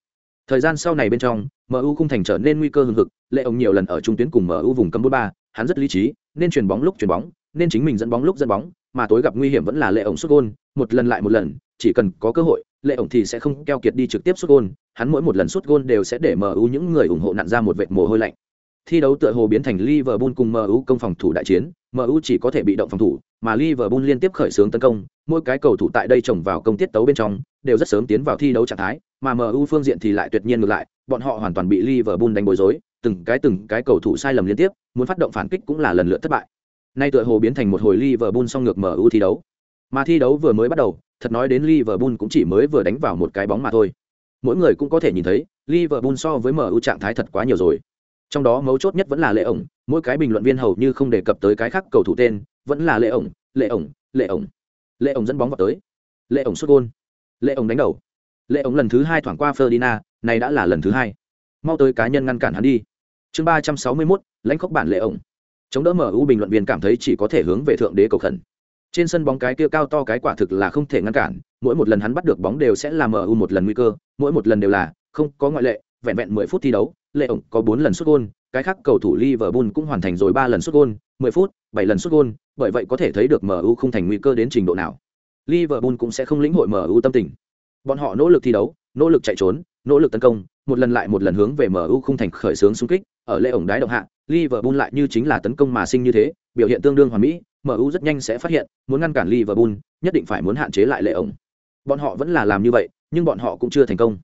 A: Thời gian sau này bên trong mu không thành trở nên nguy cơ hừng hực, lệ ông nhiều lần ở trung tuyến cùng mu vùng cấm bốn ba, hắn rất lý trí, nên chuyền bóng lúc chuyền bóng, nên chính mình dẫn bóng lúc dẫn bóng, mà tối gặp nguy hiểm vẫn là lệ ổng xuất gôn, một lần lại một lần, chỉ cần có cơ hội, lệ ổng thì sẽ không keo kiệt đi trực tiếp xuất gôn, hắn mỗi một lần xuất gôn đều sẽ để mu những người ủng hộ nặn ra một vệt mồ hôi lạnh. Thi đấu tựa hồ biến thành liverpool cùng mu công phòng thủ đại chiến mu chỉ có thể bị động phòng thủ, mà liverpool liên tiếp khởi xướng tấn công, mỗi cái cầu thủ tại đây trồng vào công tiết tấu bên trong, đều rất sớm tiến vào thi đấu trạng thái, mà mu phương diện thì lại tuyệt nhiên ngược lại, bọn họ hoàn toàn bị liverpool đánh bối rối, từng cái từng cái cầu thủ sai lầm liên tiếp, muốn phát động phản kích cũng là lần lượt thất bại. Nay tựa hồ biến thành một hồi liverpool song ngược mu thi đấu. Mà thi đấu vừa mới bắt đầu, thật nói đến liverpool cũng chỉ mới vừa đánh vào một cái bóng mà thôi. Mỗi người cũng có thể nhìn thấy, liverpool so với mu trạng thái thật quá nhiều rồi trong đó mấu chốt nhất vẫn là lệ ổng mỗi cái bình luận viên hầu như không đề cập tới cái khác cầu thủ tên vẫn là lệ ổng lệ ổng lệ ổng. Lệ ổng dẫn bóng vào tới. Lệ ổng xuất gôn. Lệ ổng đánh đầu. Lệ ổng lần thứ hai thoảng qua Ferdinand, này đã là lần thứ hai. Mau tới cá nhân ngăn cản hắn đi. Chương ba trăm sáu mươi mốt lãnh khốc bản lệ ổng. Chống đỡ mở u bình luận viên cảm thấy chỉ có thể hướng về thượng đế cầu khẩn. Trên sân bóng cái kia cao to cái quả thực là không thể ngăn cản mỗi một lần hắn bắt được bóng đều sẽ làm mở u một lần nguy cơ mỗi một lần đều là không có ngoại lệ vẹn vẹn mười phút thi đấu lệ ổng có bốn lần xuất gôn cái khác cầu thủ Liverpool cũng hoàn thành rồi ba lần xuất gôn, 10 phút, 7 lần xuất gôn, bởi vậy có thể thấy được MU không thành nguy cơ đến trình độ nào. Liverpool cũng sẽ không lĩnh hội MU tâm tình. Bọn họ nỗ lực thi đấu, nỗ lực chạy trốn, nỗ lực tấn công, một lần lại một lần hướng về MU không thành khởi xướng xung kích, ở lệ ổng đái động hạ, Liverpool lại như chính là tấn công mà sinh như thế, biểu hiện tương đương hoàn mỹ, MU rất nhanh sẽ phát hiện, muốn ngăn cản Liverpool, nhất định phải muốn hạn chế lại lệ ổng. Bọn họ vẫn là làm như vậy, nhưng bọn họ cũng chưa thành công.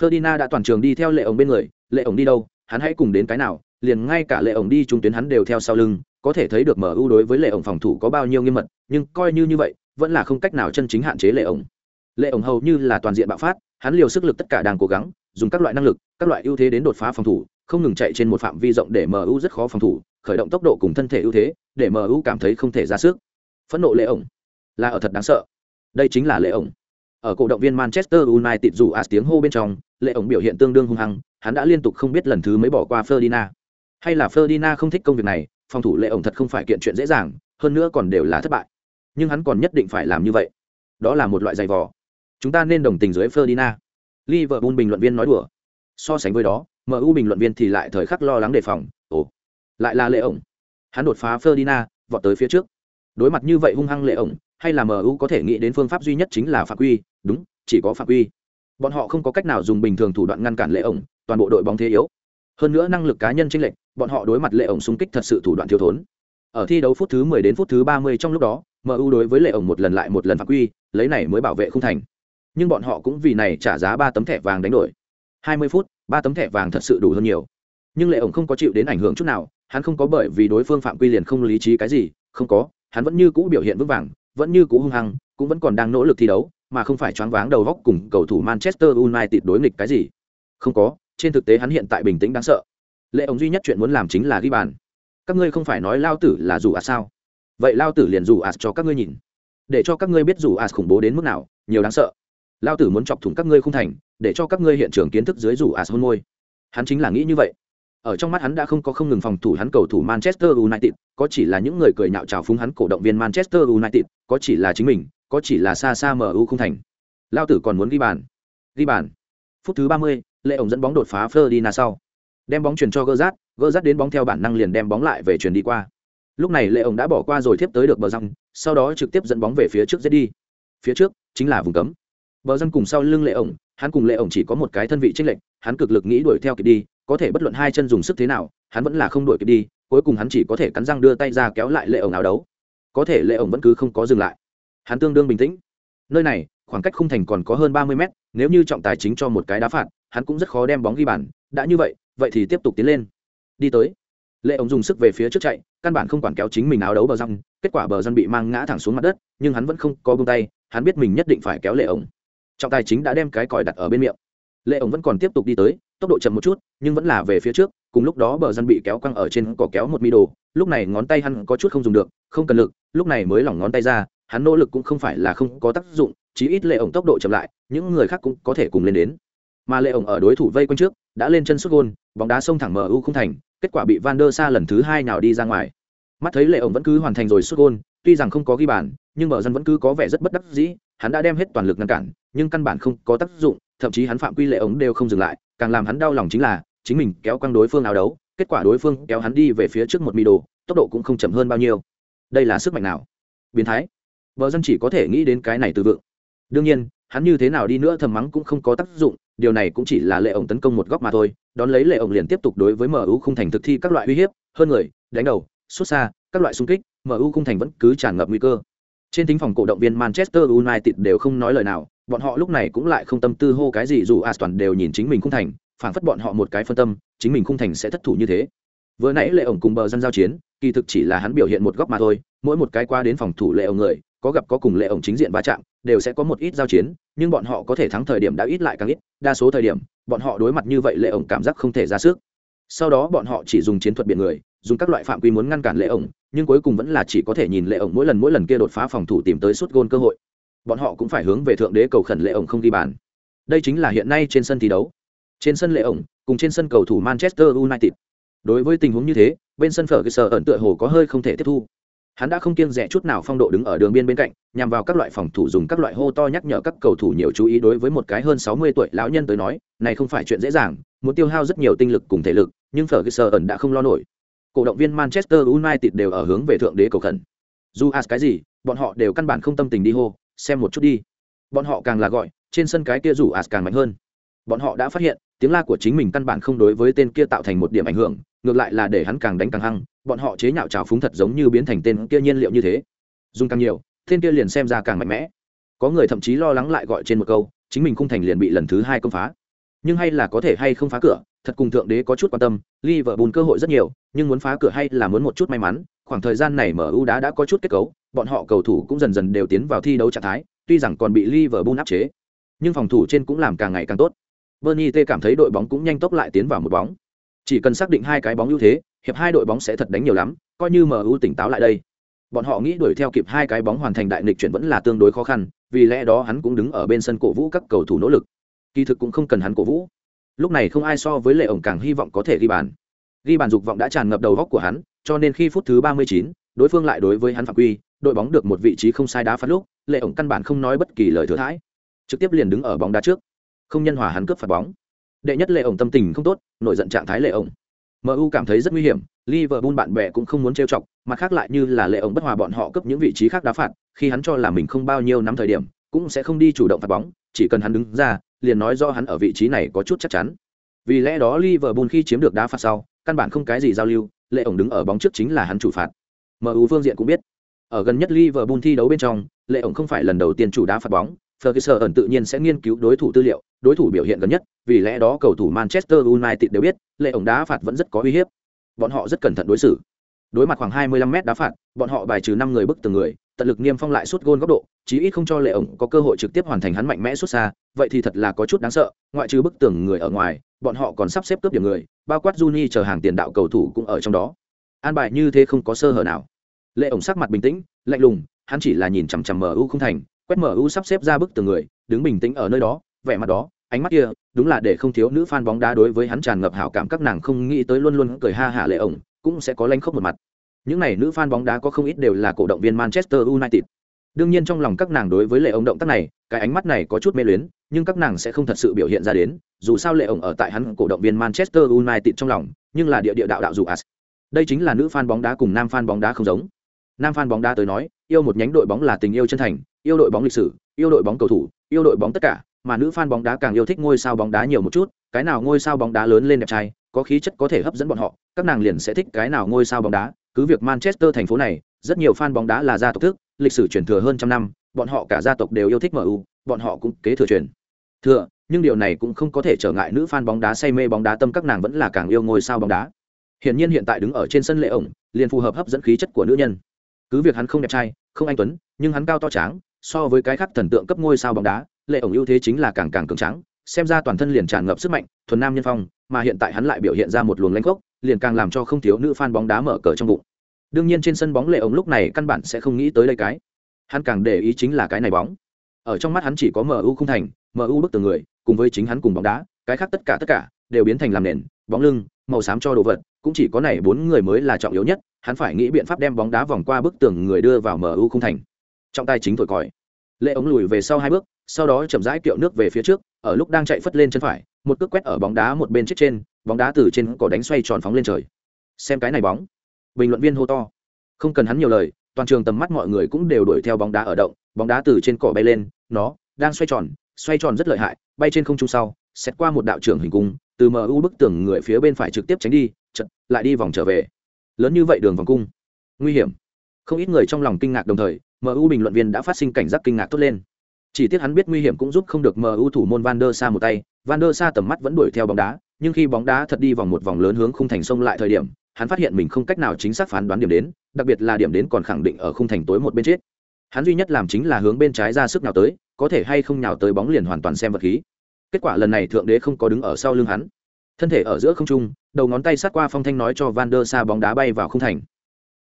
A: Ferdinand đã toàn trường đi theo lệ ổng bên người, lệ ổng đi đâu, hắn hãy cùng đến cái nào, liền ngay cả lệ ổng đi trung tuyến hắn đều theo sau lưng, có thể thấy được MU đối với lệ ổng phòng thủ có bao nhiêu nghiêm mật, nhưng coi như như vậy, vẫn là không cách nào chân chính hạn chế lệ ổng. Lệ ổng hầu như là toàn diện bạo phát, hắn liều sức lực tất cả đang cố gắng, dùng các loại năng lực, các loại ưu thế đến đột phá phòng thủ, không ngừng chạy trên một phạm vi rộng để MU rất khó phòng thủ, khởi động tốc độ cùng thân thể ưu thế, để MU cảm thấy không thể ra sức. Phẫn nộ lệ ổng là ở thật đáng sợ. Đây chính là lệ ổng. Ở cổ động viên Manchester United dù as tiếng hô bên trong, lệ ổng biểu hiện tương đương hung hăng, hắn đã liên tục không biết lần thứ mới bỏ qua Ferdinand hay là Ferdinand không thích công việc này, phòng thủ lệ ổng thật không phải kiện chuyện dễ dàng, hơn nữa còn đều là thất bại. Nhưng hắn còn nhất định phải làm như vậy. Đó là một loại dày vò. Chúng ta nên đồng tình dưới Ferdinand. Liverpool bình luận viên nói đùa. So sánh với đó, MU bình luận viên thì lại thời khắc lo lắng đề phòng. Ồ, lại là lệ ổng. Hắn đột phá Ferdinand, vọt tới phía trước. Đối mặt như vậy hung hăng lệ ổng, hay là MU có thể nghĩ đến phương pháp duy nhất chính là phạm quy, đúng, chỉ có phạm quy. Bọn họ không có cách nào dùng bình thường thủ đoạn ngăn cản lệ ổng, toàn bộ đội bóng thế yếu, hơn nữa năng lực cá nhân chênh lệch, bọn họ đối mặt lệ ổng xung kích thật sự thủ đoạn thiếu thốn. Ở thi đấu phút thứ 10 đến phút thứ 30 trong lúc đó, MU đối với lệ ổng một lần lại một lần phạm quy, lấy này mới bảo vệ không thành. Nhưng bọn họ cũng vì này trả giá 3 tấm thẻ vàng đánh đổi. 20 phút, 3 tấm thẻ vàng thật sự đủ hơn nhiều. Nhưng lệ ổng không có chịu đến ảnh hưởng chút nào, hắn không có bởi vì đối phương phạm quy liền không lý trí cái gì, không có, hắn vẫn như cũ biểu hiện vững vàng, vẫn như cũ hung hăng, cũng vẫn còn đang nỗ lực thi đấu, mà không phải choáng váng đầu góc cùng cầu thủ Manchester United đối nghịch cái gì. Không có, trên thực tế hắn hiện tại bình tĩnh đáng sợ. Lệ ổng duy nhất chuyện muốn làm chính là ghi bàn. Các ngươi không phải nói lao tử là dù à sao? Vậy lao tử liền dù à cho các ngươi nhìn. Để cho các ngươi biết dù à khủng bố đến mức nào nhiều đáng sợ. Lao tử muốn chọc thủng các ngươi không thành để cho các ngươi hiện trường kiến thức dưới dù à hôn môi. Hắn chính là nghĩ như vậy ở trong mắt hắn đã không có không ngừng phòng thủ hắn cầu thủ manchester united có chỉ là những người cười nhạo chào phúng hắn cổ động viên manchester united có chỉ là chính mình có chỉ là xa xa mu không thành. Lao tử còn muốn ghi bàn. Ghi bàn. Phút thứ ba mươi lệ ổng dẫn bóng đột phá Ferdinand sau. Đem bóng chuyển cho Gerrard, Gerrard đến bóng theo bản năng liền đem bóng lại về chuyển đi qua. Lúc này lệ ổng đã bỏ qua rồi tiếp tới được bờ răng sau đó trực tiếp dẫn bóng về phía trước giết đi. Phía trước chính là vùng cấm. Bờ răng cùng sau lưng lệ ổng hắn cùng lệ ổng chỉ có một cái thân vị trích lệnh hắn cực lực nghĩ đuổi theo kịp đi có thể bất luận hai chân dùng sức thế nào, hắn vẫn là không đuổi kịp đi, cuối cùng hắn chỉ có thể cắn răng đưa tay ra kéo lại lệ ổng áo đấu. Có thể lệ ổng vẫn cứ không có dừng lại. Hắn tương đương bình tĩnh. Nơi này, khoảng cách khung thành còn có hơn ba mươi mét, nếu như trọng tài chính cho một cái đá phạt, hắn cũng rất khó đem bóng ghi bàn. Đã như vậy vậy thì tiếp tục tiến lên. Đi tới. Lệ ổng dùng sức về phía trước chạy, căn bản không quản kéo chính mình áo đấu bờ răng. Kết quả bờ răng bị mang ngã thẳng xuống mặt đất, nhưng hắn vẫn không có bông tay, hắn biết mình nhất định phải kéo lệ ổng. Trọng tài chính đã đem cái còi đặt ở bên miệng. Lệ ổng vẫn còn tiếp tục đi tới, tốc độ chậm một chút nhưng vẫn là về phía trước, cùng lúc đó bờ dân bị kéo quăng ở trên cỏ kéo một mi đồ, lúc này ngón tay hắn có chút không dùng được, không cần lực, lúc này mới lỏng ngón tay ra, hắn nỗ lực cũng không phải là không có tác dụng, chí ít lệ ổng tốc độ chậm lại, những người khác cũng có thể cùng lên đến. Mà lệ ổng ở đối thủ vây quanh trước, đã lên chân xuất gôn, bóng đá xông thẳng mu không thành, kết quả bị van der sa lần thứ hai nào đi ra ngoài. Mắt thấy lệ ổng vẫn cứ hoàn thành rồi xuất gôn, tuy rằng không có ghi bàn, nhưng bờ dân vẫn cứ có vẻ rất bất đắc dĩ, hắn đã đem hết toàn lực ngăn cản, nhưng căn bản không có tác dụng, thậm chí hắn phạm quy lệ ổng đều không dừng lại, càng làm hắn đau lòng chính là chính mình kéo quăng đối phương áo đấu, kết quả đối phương kéo hắn đi về phía trước một mì đồ tốc độ cũng không chậm hơn bao nhiêu. Đây là sức mạnh nào? Biến thái. Vợ dân chỉ có thể nghĩ đến cái này từ vựng. Đương nhiên, hắn như thế nào đi nữa thầm mắng cũng không có tác dụng, điều này cũng chỉ là lệ ổng tấn công một góc mà thôi, đón lấy lệ ổng liền tiếp tục đối với mu không thành thực thi các loại uy hiếp, hơn người, đánh đầu, xuất xa, các loại xung kích mu không thành vẫn cứ tràn ngập nguy cơ. Trên thính phòng cổ động viên manchester united đều không nói lời nào, bọn họ lúc này cũng lại không tâm tư hô cái gì dù Aston đều nhìn chính mình không thành phản phất bọn họ một cái phân tâm, chính mình không thành sẽ thất thủ như thế. Vừa nãy lệ ổng cùng bờ dân giao chiến, kỳ thực chỉ là hắn biểu hiện một góc mà thôi, mỗi một cái qua đến phòng thủ lệ ổng người, có gặp có cùng lệ ổng chính diện va chạm, đều sẽ có một ít giao chiến, nhưng bọn họ có thể thắng thời điểm đã ít lại càng ít, đa số thời điểm, bọn họ đối mặt như vậy lệ ổng cảm giác không thể ra sức. Sau đó bọn họ chỉ dùng chiến thuật biện người, dùng các loại phạm quy muốn ngăn cản lệ ổng, nhưng cuối cùng vẫn là chỉ có thể nhìn lệ ổng mỗi lần mỗi lần kia đột phá phòng thủ tìm tới suốt gôn cơ hội. Bọn họ cũng phải hướng về thượng đế cầu khẩn lệ ổng không ghi bàn. Đây chính là hiện nay trên sân thi đấu trên sân lệ ổng, cùng trên sân cầu thủ manchester united. Đối với tình huống như thế, bên sân phở cơ sở ẩn tựa hồ có hơi không thể tiếp thu. Hắn đã không kiêng rẻ chút nào phong độ đứng ở đường biên bên cạnh, nhằm vào các loại phòng thủ dùng các loại hô to nhắc nhở các cầu thủ nhiều chú ý đối với một cái hơn sáu mươi tuổi lão nhân tới nói, này không phải chuyện dễ dàng, muốn tiêu hao rất nhiều tinh lực cùng thể lực, nhưng phở cơ sở ẩn đã không lo nổi. Cổ động viên manchester united đều ở hướng về thượng đế cầu khẩn. Dù as cái gì, bọn họ đều căn bản không tâm tình đi hô, xem một chút đi. Bọn họ càng là gọi, trên sân cái kia dù as càng mạnh hơn bọn họ đã phát hiện, tiếng la của chính mình căn bản không đối với tên kia tạo thành một điểm ảnh hưởng, ngược lại là để hắn càng đánh càng hăng, bọn họ chế nhạo trào phúng thật giống như biến thành tên kia nhiên liệu như thế. Dùng càng nhiều, tên kia liền xem ra càng mạnh mẽ. Có người thậm chí lo lắng lại gọi trên một câu, chính mình không thành liền bị lần thứ hai công phá. Nhưng hay là có thể hay không phá cửa, thật cùng thượng đế có chút quan tâm, Liverpool cơ hội rất nhiều, nhưng muốn phá cửa hay là muốn một chút may mắn, khoảng thời gian này MU đá đã có chút kết cấu, bọn họ cầu thủ cũng dần dần đều tiến vào thi đấu trạng thái, tuy rằng còn bị Liverpool áp chế, nhưng phòng thủ trên cũng làm càng ngày càng tốt. Bernie T cảm thấy đội bóng cũng nhanh tốc lại tiến vào một bóng. Chỉ cần xác định hai cái bóng ưu thế, hiệp hai đội bóng sẽ thật đánh nhiều lắm, coi như MU tỉnh táo lại đây. Bọn họ nghĩ đuổi theo kịp hai cái bóng hoàn thành đại nghịch chuyển vẫn là tương đối khó khăn, vì lẽ đó hắn cũng đứng ở bên sân cổ vũ các cầu thủ nỗ lực. Kỳ thực cũng không cần hắn cổ vũ. Lúc này không ai so với Lệ ổng càng hy vọng có thể ghi bàn. Ghi bàn dục vọng đã tràn ngập đầu góc của hắn, cho nên khi phút thứ 39, đối phương lại đối với hắn phạm quy, đội bóng được một vị trí không sai đá phát lúc, Lệ ổng căn bản không nói bất kỳ lời thừa thãi, trực tiếp liền đứng ở bóng đá trước không nhân hòa hắn cướp phạt bóng. Đệ nhất lệ ổng tâm tình không tốt, nổi giận trạng thái lệ ổng. Mu cảm thấy rất nguy hiểm, liverpool bạn bè cũng không muốn trêu chọc, mặt khác lại như là lệ ổng bất hòa bọn họ cấp những vị trí khác đá phạt, khi hắn cho là mình không bao nhiêu năm thời điểm, cũng sẽ không đi chủ động phạt bóng, chỉ cần hắn đứng ra, liền nói do hắn ở vị trí này có chút chắc chắn. Vì lẽ đó liverpool khi chiếm được đá phạt sau, căn bản không cái gì giao lưu, lệ ổng đứng ở bóng trước chính là hắn chủ phạt. Mu phương diện cũng biết, ở gần nhất liverpool thi đấu bên trong, lệ ổng không phải lần đầu tiên chủ đá phạt bóng Ferguson ẩn tự nhiên sẽ nghiên cứu đối thủ tư liệu, đối thủ biểu hiện gần nhất, vì lẽ đó cầu thủ Manchester United đều biết, lệ ổng đá phạt vẫn rất có uy hiếp. Bọn họ rất cẩn thận đối xử. Đối mặt khoảng 25 mét đá phạt, bọn họ bài trừ 5 người bức từng người, tận lực niêm phong lại suốt gôn góc độ, chí ít không cho lệ ổng có cơ hội trực tiếp hoàn thành hắn mạnh mẽ xuất xa, vậy thì thật là có chút đáng sợ, ngoại trừ bức tường người ở ngoài, bọn họ còn sắp xếp cướp điểm người, bao quát Juni chờ hàng tiền đạo cầu thủ cũng ở trong đó. An bài như thế không có sơ hở nào. Lệ ổng sắc mặt bình tĩnh, lạnh lùng, hắn chỉ là nhìn chằm chằm MU không thành, quét mở u sắp xếp ra bức từng người, đứng bình tĩnh ở nơi đó, vẻ mặt đó, ánh mắt kia, đúng là để không thiếu nữ fan bóng đá đối với hắn tràn ngập hảo cảm các nàng không nghĩ tới luôn luôn cười ha hả lệ ổng, cũng sẽ có lanh khóc một mặt. Những này nữ fan bóng đá có không ít đều là cổ động viên Manchester United. Đương nhiên trong lòng các nàng đối với lệ ổng động tác này, cái ánh mắt này có chút mê luyến, nhưng các nàng sẽ không thật sự biểu hiện ra đến, dù sao lệ ổng ở tại hắn cổ động viên Manchester United trong lòng, nhưng là địa địa đạo đạo dù as đây chính là nữ fan bóng đá cùng nam fan bóng đá không giống. Nam fan bóng đá tới nói yêu một nhánh đội bóng là tình yêu chân thành, yêu đội bóng lịch sử, yêu đội bóng cầu thủ, yêu đội bóng tất cả, mà nữ fan bóng đá càng yêu thích ngôi sao bóng đá nhiều một chút, cái nào ngôi sao bóng đá lớn lên đẹp trai, có khí chất có thể hấp dẫn bọn họ, các nàng liền sẽ thích cái nào ngôi sao bóng đá. Cứ việc manchester thành phố này, rất nhiều fan bóng đá là gia tộc thức, lịch sử truyền thừa hơn trăm năm, bọn họ cả gia tộc đều yêu thích mu bọn họ cũng kế thừa truyền thừa, nhưng điều này cũng không có thể trở ngại nữ fan bóng đá say mê bóng đá tâm các nàng vẫn là càng yêu ngôi sao bóng đá. Hiển nhiên hiện tại đứng ở trên sân lệ ổng, liền phù hợp hấp dẫn khí chất của nữ nhân. Cứ việc hắn không đẹp trai không anh tuấn, nhưng hắn cao to tráng, so với cái khác thần tượng cấp ngôi sao bóng đá, lệ ổng ưu thế chính là càng càng cường tráng, xem ra toàn thân liền tràn ngập sức mạnh, thuần nam nhân phong, mà hiện tại hắn lại biểu hiện ra một luồng lãnh gốc, liền càng làm cho không thiếu nữ fan bóng đá mở cờ trong bụng. Đương nhiên trên sân bóng lệ ổng lúc này căn bản sẽ không nghĩ tới đây cái. Hắn càng để ý chính là cái này bóng. Ở trong mắt hắn chỉ có mu không thành mu bức tường người, cùng với chính hắn cùng bóng đá, cái khác tất cả tất cả đều biến thành làm nền, bóng lưng, màu xám cho đồ vật, cũng chỉ có này bốn người mới là trọng yếu nhất hắn phải nghĩ biện pháp đem bóng đá vòng qua bức tường người đưa vào mu không thành. Trọng tài chính thổi còi. Lệ ống lùi về sau hai bước, sau đó chậm rãi kiệu nước về phía trước, ở lúc đang chạy phất lên chân phải, một cước quét ở bóng đá một bên chết trên, bóng đá từ trên cỏ đánh xoay tròn phóng lên trời. Xem cái này bóng. Bình luận viên hô to. Không cần hắn nhiều lời, toàn trường tầm mắt mọi người cũng đều đuổi theo bóng đá ở động, bóng đá từ trên cỏ bay lên, nó đang xoay tròn xoay tròn rất lợi hại, bay trên không trung sau xét qua một đạo trưởng hình cung, từ mu bức tường người phía bên phải trực tiếp tránh đi chợt lại đi vòng trở về lớn như vậy đường vòng cung. Nguy hiểm. Không ít người trong lòng kinh ngạc đồng thời mu bình luận viên đã phát sinh cảnh giác kinh ngạc tốt lên. Chỉ tiếc hắn biết nguy hiểm cũng giúp không được mu thủ môn van der sa một tay. Van der sa tầm mắt vẫn đuổi theo bóng đá, nhưng khi bóng đá thật đi vòng một vòng lớn hướng khung thành sông lại thời điểm, hắn phát hiện mình không cách nào chính xác phán đoán điểm đến, đặc biệt là điểm đến còn khẳng định ở khung thành tối một bên chết. Hắn duy nhất làm chính là hướng bên trái ra sức nào tới, có thể hay không nào tới bóng liền hoàn toàn xem vật khí. Kết quả lần này thượng đế không có đứng ở sau lưng hắn thân thể ở giữa không trung, đầu ngón tay sát qua phong thanh nói cho van der sa bóng đá bay vào khung thành.